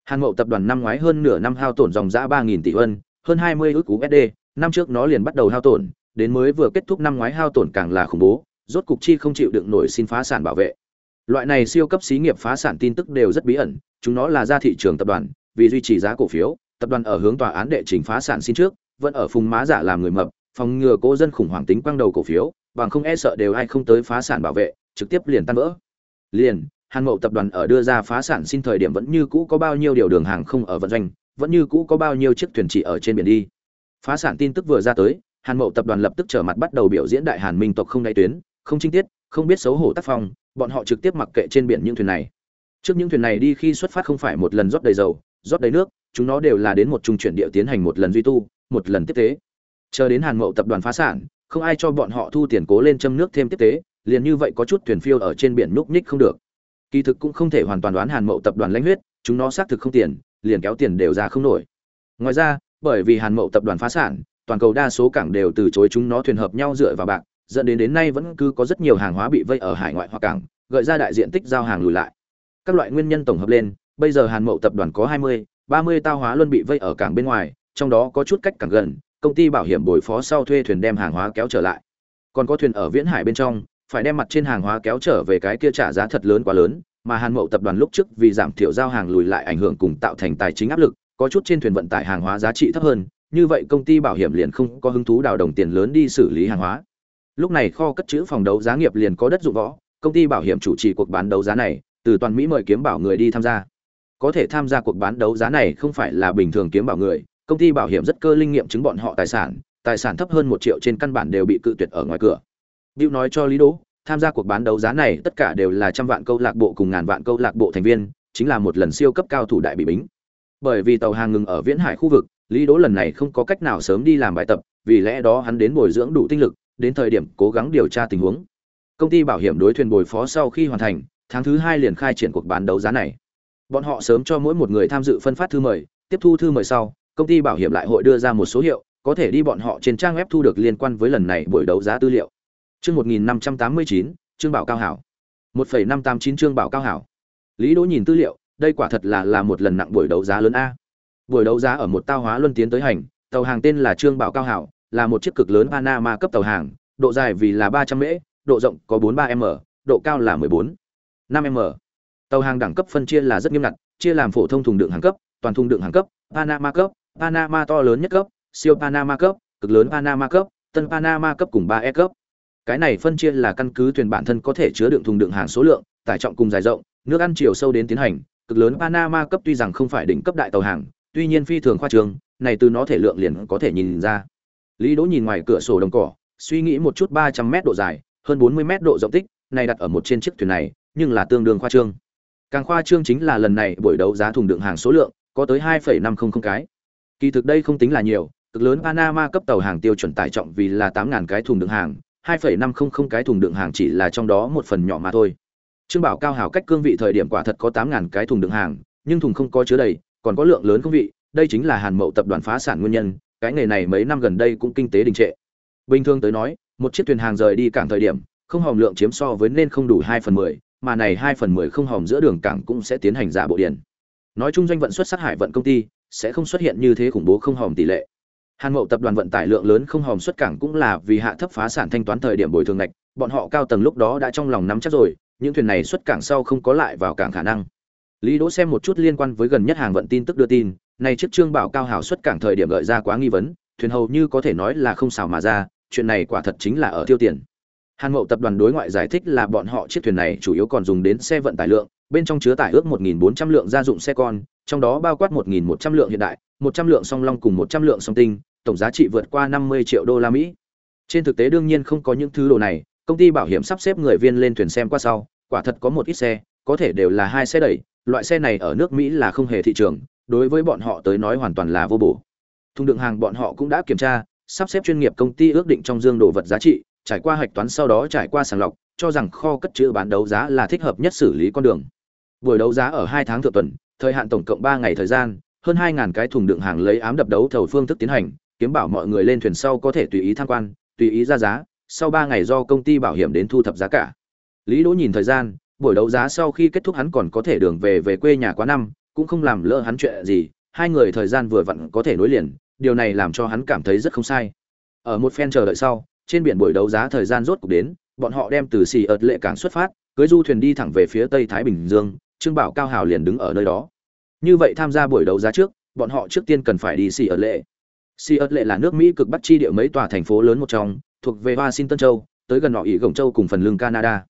Hàn mậu tập đoàn năm ngoái hơn nửa năm hao tổn dòng giã ba nghìn tỷ won hơn hai mươi ước cú sd năm trước nó liền bắt đầu hao tổn đến mới vừa kết thúc năm ngoái hao tổn càng là khủng bố rốt cục chi không chịu đựng nổi xin phá sản bảo vệ. Loại này siêu cấp xí nghiệp phá sản tin tức đều rất bí ẩn, chúng nó là ra thị trường tập đoàn, vì duy trì giá cổ phiếu, tập đoàn ở hướng tòa án đệ trình phá sản xin trước, vẫn ở phùng má giả làm người mập, phòng ngừa cố dân khủng hoảng tính quăng đầu cổ phiếu, bằng không e sợ đều ai không tới phá sản bảo vệ, trực tiếp liền tan vỡ. Liền, hàn mậu tập đoàn ở đưa ra phá sản xin thời điểm vẫn như cũ có bao nhiêu điều đường hàng không ở vận doanh, vẫn như cũ có bao nhiêu chiếc thuyền chỉ ở trên biển đi. Phá sản tin tức vừa ra tới, hàn mậu tập đoàn lập tức trở mặt bắt đầu biểu diễn đại hàn minh tộc không đáy tuyến không trinh tiết, không biết xấu hổ tác phong, bọn họ trực tiếp mặc kệ trên biển những thuyền này. Trước những thuyền này đi khi xuất phát không phải một lần rót đầy dầu, rót đầy nước, chúng nó đều là đến một trung chuyển địa tiến hành một lần duy tu, một lần tiếp tế. Chờ đến hàn mậu tập đoàn phá sản, không ai cho bọn họ thu tiền cố lên châm nước thêm tiếp tế, liền như vậy có chút thuyền phiêu ở trên biển núp nhích không được. Kỳ thực cũng không thể hoàn toàn đoán hàn mậu tập đoàn lãnh huyết, chúng nó xác thực không tiền, liền kéo tiền đều ra không nổi. Ngoài ra, bởi vì hàn mậu tập đoàn phá sản, toàn cầu đa số cảng đều từ chối chúng nó thuyền hợp nhau dựa vào bạc dẫn đến đến nay vẫn cứ có rất nhiều hàng hóa bị vây ở hải ngoại hoặc cảng gợi ra đại diện tích giao hàng lùi lại. Các loại nguyên nhân tổng hợp lên bây giờ hàn mậu tập đoàn có 20, 30 tao hóa luôn bị vây ở cảng bên ngoài trong đó có chút cách cảng gần công ty bảo hiểm bồi phó sau thuê thuyền đem hàng hóa kéo trở lại. Còn có thuyền ở viễn hải bên trong phải đem mặt trên hàng hóa kéo trở về cái kia trả giá thật lớn quá lớn mà hàn mậu tập đoàn lúc trước vì giảm thiểu giao hàng lùi lại ảnh hưởng cùng tạo thành tài chính áp lực có chút trên thuyền vận tải hàng hóa giá trị thấp hơn như vậy công ty bảo hiểm liền không có hứng thú đào đồng tiền lớn đi xử lý hàng hóa lúc này kho cất chữ phòng đấu giá nghiệp liền có đất dụng võ công ty bảo hiểm chủ trì cuộc bán đấu giá này từ toàn mỹ mời kiếm bảo người đi tham gia có thể tham gia cuộc bán đấu giá này không phải là bình thường kiếm bảo người công ty bảo hiểm rất cơ linh nghiệm chứng bọn họ tài sản tài sản thấp hơn một triệu trên căn bản đều bị cự tuyệt ở ngoài cửa Bill nói cho Lý Đỗ, tham gia cuộc bán đấu giá này tất cả đều là trăm vạn câu lạc bộ cùng ngàn vạn câu lạc bộ thành viên, chính là một lần siêu cấp cao thủ đại bị bính. Bởi vì tàu hàng ngừng ở Viễn Hải khu vực, Lý Đỗ lần này không có cách nào sớm đi làm bài tập, vì lẽ đó hắn đến bồi dưỡng đủ tinh lực, đến thời điểm cố gắng điều tra tình huống. Công ty bảo hiểm đối thuyền bồi phó sau khi hoàn thành, tháng thứ hai liền khai triển cuộc bán đấu giá này. Bọn họ sớm cho mỗi một người tham dự phân phát thư mời, tiếp thu thư mời sau, công ty bảo hiểm lại hội đưa ra một số hiệu, có thể đi bọn họ trên trang web thu được liên quan với lần này buổi đấu giá tư liệu. Chương 1589, chương bảo cao hảo. 1.589 chương bảo cao hảo. Lý Đỗ nhìn tư liệu, đây quả thật là là một lần nặng buổi đấu giá lớn a. Buổi đấu giá ở một tao hóa luân tiến tới hành, tàu hàng tên là Trương Bảo Cao Hảo, là một chiếc cực lớn Panama cấp tàu hàng, độ dài vì là 300 mễ, độ rộng có 43m, độ cao là 14, 5m. Tàu hàng đẳng cấp phân chia là rất nghiêm ngặt, chia làm phổ thông thùng đựng hàng cấp, toàn thùng đựng hàng cấp, Panama cấp, Panama to lớn nhất cấp, siêu Panama cấp, cực lớn Panama cấp, tân Panama cấp cùng 3E cấp. Cái này phân chia là căn cứ thuyền bản thân có thể chứa đựng thùng đựng hàng số lượng, tải trọng cùng dài rộng, nước ăn chiều sâu đến tiến hành, cực lớn Panama cấp tuy rằng không phải đỉnh cấp đại tàu hàng, tuy nhiên phi thường khoa trương, này từ nó thể lượng liền có thể nhìn ra. Lý Đỗ nhìn ngoài cửa sổ đồng cỏ, suy nghĩ một chút 300 mét độ dài, hơn 40 mét độ rộng tích, này đặt ở một trên chiếc thuyền này, nhưng là tương đương khoa trương. Càng khoa trương chính là lần này buổi đấu giá thùng đựng hàng số lượng có tới 2.500 cái. Kỳ thực đây không tính là nhiều, cực lớn Panama cấp tàu hàng tiêu chuẩn tải trọng vì là 8000 cái thùng đựng hàng, 2.500 cái thùng đựng hàng chỉ là trong đó một phần nhỏ mà thôi. Trương Bảo Cao hào cách cương vị thời điểm quả thật có 8000 cái thùng đựng hàng, nhưng thùng không có chứa đầy, còn có lượng lớn công vị, đây chính là Hàn Mậu tập đoàn phá sản nguyên nhân, cái nghề này mấy năm gần đây cũng kinh tế đình trệ. Bình thường tới nói, một chiếc thuyền hàng rời đi cảng thời điểm, không hòm lượng chiếm so với nên không đủ 2 phần 10, mà này 2 phần 10 không hòm giữa đường cảng cũng sẽ tiến hành giả bộ điện. Nói chung doanh vận xuất sát hải vận công ty sẽ không xuất hiện như thế khủng bố không hòm tỷ lệ. Hàn Mậu tập đoàn vận tải lượng lớn không hòm xuất cảng cũng là vì hạ thấp phá sản thanh toán thời điểm bồi thường ngạch, bọn họ cao tầng lúc đó đã trong lòng nắm chắc rồi, những thuyền này xuất cảng sau không có lại vào cảng khả năng. Lý Đỗ xem một chút liên quan với gần nhất hàng vận tin tức đưa tin, này chiếc trương bảo cao hảo xuất cảng thời điểm gợi ra quá nghi vấn, thuyền hầu như có thể nói là không xào mà ra, chuyện này quả thật chính là ở tiêu tiền. Hàn Mậu tập đoàn đối ngoại giải thích là bọn họ chiếc thuyền này chủ yếu còn dùng đến xe vận tải lượng, bên trong chứa tải ước 1.400 lượng gia dụng xe con, trong đó bao quát 1.100 lượng hiện đại, 100 lượng song long cùng 100 lượng song tinh, tổng giá trị vượt qua 50 triệu đô la Mỹ. Trên thực tế đương nhiên không có những thứ đồ này, công ty bảo hiểm sắp xếp người viên lên thuyền xem qua sau, quả thật có một ít xe, có thể đều là hai xe đẩy, loại xe này ở nước Mỹ là không hề thị trường, đối với bọn họ tới nói hoàn toàn là vô bổ. Thùng đựng hàng bọn họ cũng đã kiểm tra, sắp xếp chuyên nghiệp công ty ước định trong dương đồ vật giá trị, trải qua hạch toán sau đó trải qua sàng lọc, cho rằng kho cất trữ bán đấu giá là thích hợp nhất xử lý con đường. Buổi đấu giá ở hai tháng thượng tuần, thời hạn tổng cộng ba ngày thời gian, hơn hai ngàn cái thùng đựng hàng lấy ám đập đấu thầu phương thức tiến hành, kiếm bảo mọi người lên thuyền sau có thể tùy ý tham quan, tùy ý ra giá, sau ba ngày do công ty bảo hiểm đến thu thập giá cả. Lý Đỗ nhìn thời gian, buổi đấu giá sau khi kết thúc hắn còn có thể đường về về quê nhà quá năm, cũng không làm lỡ hắn chuyện gì, hai người thời gian vừa vặn có thể nối liền, điều này làm cho hắn cảm thấy rất không sai. Ở một phen chờ đợi sau, trên biển buổi đấu giá thời gian rốt cuộc đến, bọn họ đem từ xì ợt lệ cảng xuất phát, cưới du thuyền đi thẳng về phía Tây Thái Bình Dương, Trương Bảo Cao Hào liền đứng ở nơi đó. Như vậy tham gia buổi đấu giá trước, bọn họ trước tiên cần phải đi xì ợt lệ. Xì ợt lệ là nước Mỹ cực bắc chi địa mấy tòa thành phố lớn một trong, thuộc về Washington châu, tới gần nọ ỉ gồng châu cùng phần lưng Canada.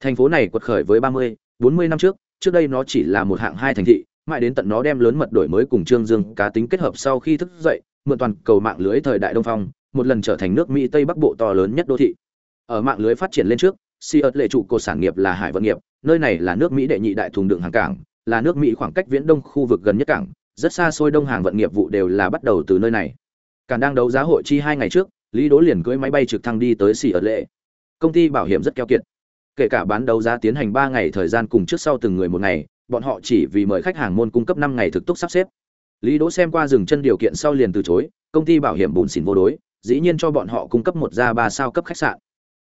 Thành phố này quật khởi với 30, 40 năm trước, trước đây nó chỉ là một hạng hai thành thị, mãi đến tận nó đem lớn mật đổi mới cùng Trương Dương cá tính kết hợp sau khi thức dậy, mượn toàn cầu mạng lưới thời đại Đông Phong, một lần trở thành nước Mỹ Tây Bắc bộ to lớn nhất đô thị. Ở mạng lưới phát triển lên trước, Seattle lệ trụ cột sản nghiệp là hải vận nghiệp, nơi này là nước Mỹ đệ nhị đại thùng đường hàng cảng, là nước Mỹ khoảng cách viễn đông khu vực gần nhất cảng, rất xa xôi đông hàng vận nghiệp vụ đều là bắt đầu từ nơi này. càng đang đấu giá hội chi hai ngày trước, lý đỗ liền cưỡi máy bay trực thăng đi tới Seattle lệ công ty bảo hiểm rất keo kiệt kể cả bán đấu giá tiến hành ba ngày thời gian cùng trước sau từng người một ngày bọn họ chỉ vì mời khách hàng môn cung cấp năm ngày thực túc sắp xếp lý đỗ xem qua dừng chân điều kiện sau liền từ chối công ty bảo hiểm bùn xỉn vô đối dĩ nhiên cho bọn họ cung cấp một ra ba sao cấp khách sạn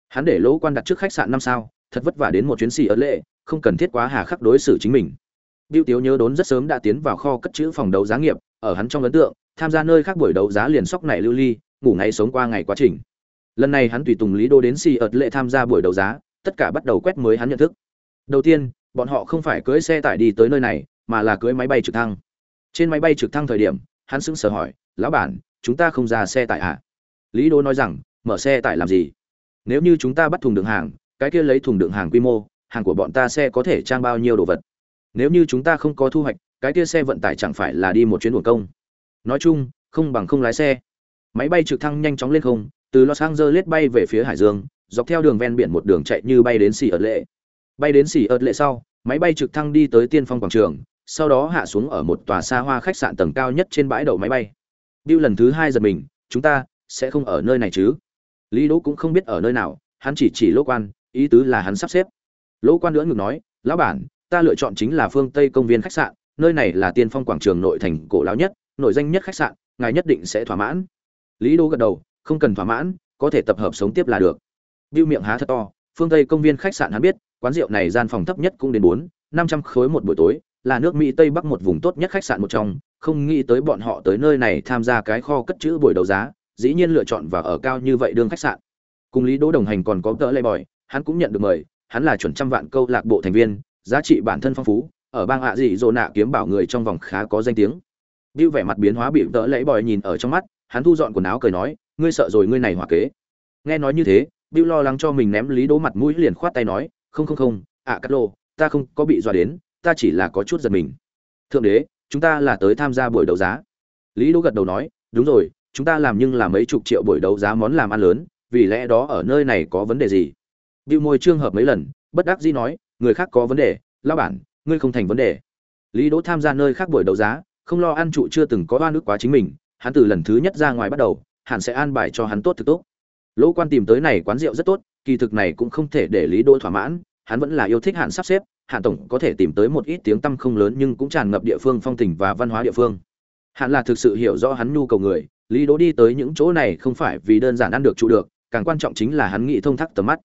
hắn để lỗ quan đặt trước khách sạn năm sao thật vất vả đến một chuyến xì ở lệ không cần thiết quá hà khắc đối xử chính mình Biêu Tiếu nhớ đốn rất sớm đã tiến vào kho cất trữ phòng đấu giá nghiệp, ở hắn trong ấn tượng, tham gia nơi khác buổi đấu giá liền sóc này lưu ly, ngủ ngày sống qua ngày quá trình. Lần này hắn tùy tùng Lý Đô đến xì ợt lệ tham gia buổi đấu giá, tất cả bắt đầu quét mới hắn nhận thức. Đầu tiên, bọn họ không phải cưỡi xe tải đi tới nơi này, mà là cưỡi máy bay trực thăng. Trên máy bay trực thăng thời điểm, hắn sững sờ hỏi, "Lão bản, chúng ta không ra xe tải à?" Lý Đô nói rằng, "Mở xe tải làm gì? Nếu như chúng ta bắt thùng đường hàng, cái kia lấy thùng đường hàng quy mô, hàng của bọn ta xe có thể trang bao nhiêu đồ vật?" nếu như chúng ta không có thu hoạch cái kia xe vận tải chẳng phải là đi một chuyến buồng công nói chung không bằng không lái xe máy bay trực thăng nhanh chóng lên không từ los angeles bay về phía hải dương dọc theo đường ven biển một đường chạy như bay đến xỉ ở lệ bay đến xỉ ợt lệ sau, máy bay trực thăng đi tới tiên phong quảng trường, sau đó hạ xuống ở một tòa xa hoa khách sạn tầng cao nhất trên bãi đậu máy bay. Bill lần thứ hai giật mình, chúng ta sẽ không ở nơi này chứ? Lý đỗ cũng không biết ở nơi nào, hắn chỉ chỉ lỗ quan, ý tứ là hắn sắp xếp. Lỗ quan nữa ngược nói, lão bản, ta lựa chọn chính là phương tây công viên khách sạn, nơi này là tiên phong quảng trường nội thành cổ lão nhất nội danh nhất khách sạn, ngài nhất định sẽ thỏa mãn. Lý đỗ gật đầu, không cần thỏa mãn, có thể tập hợp sống tiếp là được. Bill miệng há thật to phương tây công viên khách sạn hắn biết quán rượu này gian phòng thấp nhất cũng đến bốn năm trăm khối một buổi tối là nước mỹ tây bắc một vùng tốt nhất khách sạn một trong. Không nghĩ tới bọn họ tới nơi này tham gia cái kho cất chữ buổi đấu giá dĩ nhiên lựa chọn và ở cao như vậy đương khách sạn. Cùng lý đỗ đồng hành còn có tớ lê bòi hắn cũng nhận được mời hắn là chuẩn trăm vạn câu lạc bộ thành viên giá trị bản thân phong phú ở bang hạ dị dỗ nạ kiếm bảo người trong vòng khá có danh tiếng. Bill vẻ mặt biến hóa bị đỡ lấy bòi nhìn ở trong mắt, hắn thu dọn quần áo cười nói, ngươi sợ rồi ngươi này hòa kế. Nghe nói như thế, Bill lo lắng cho mình ném Lý Đỗ mặt mũi liền khoát tay nói, không không không, ạ à, Cát Lô, ta không có bị dọa đến, ta chỉ là có chút giật mình. Thượng đế, chúng ta là tới tham gia buổi đấu giá. Lý Đỗ gật đầu nói, đúng rồi, chúng ta làm nhưng là mấy chục triệu buổi đấu giá món làm ăn lớn, vì lẽ đó ở nơi này có vấn đề gì? Bill môi trương hợp mấy lần, bất đắc dĩ nói, người khác có vấn đề lão bản ngươi không thành vấn đề lý đỗ tham gia nơi khác buổi đấu giá không lo ăn trụ chưa từng có oan ức quá chính mình hắn từ lần thứ nhất ra ngoài bắt đầu hẳn sẽ an bài cho hắn tốt thực tốt lỗ quan tìm tới này quán rượu rất tốt, kỳ thực này cũng không thể để lý đỗ thỏa mãn, hắn vẫn là yêu thích hạn sắp xếp, hạn tổng có thể tìm tới một ít tiếng tăm không lớn nhưng cũng tràn ngập địa phương phong tình và văn hóa địa phương. Hạn là thực sự hiểu rõ hắn nhu cầu người, lý đỗ đi tới những chỗ này không phải vì đơn giản ăn được trụ được, càng quan trọng chính là hắn nghĩ thông thắc tầm mắt.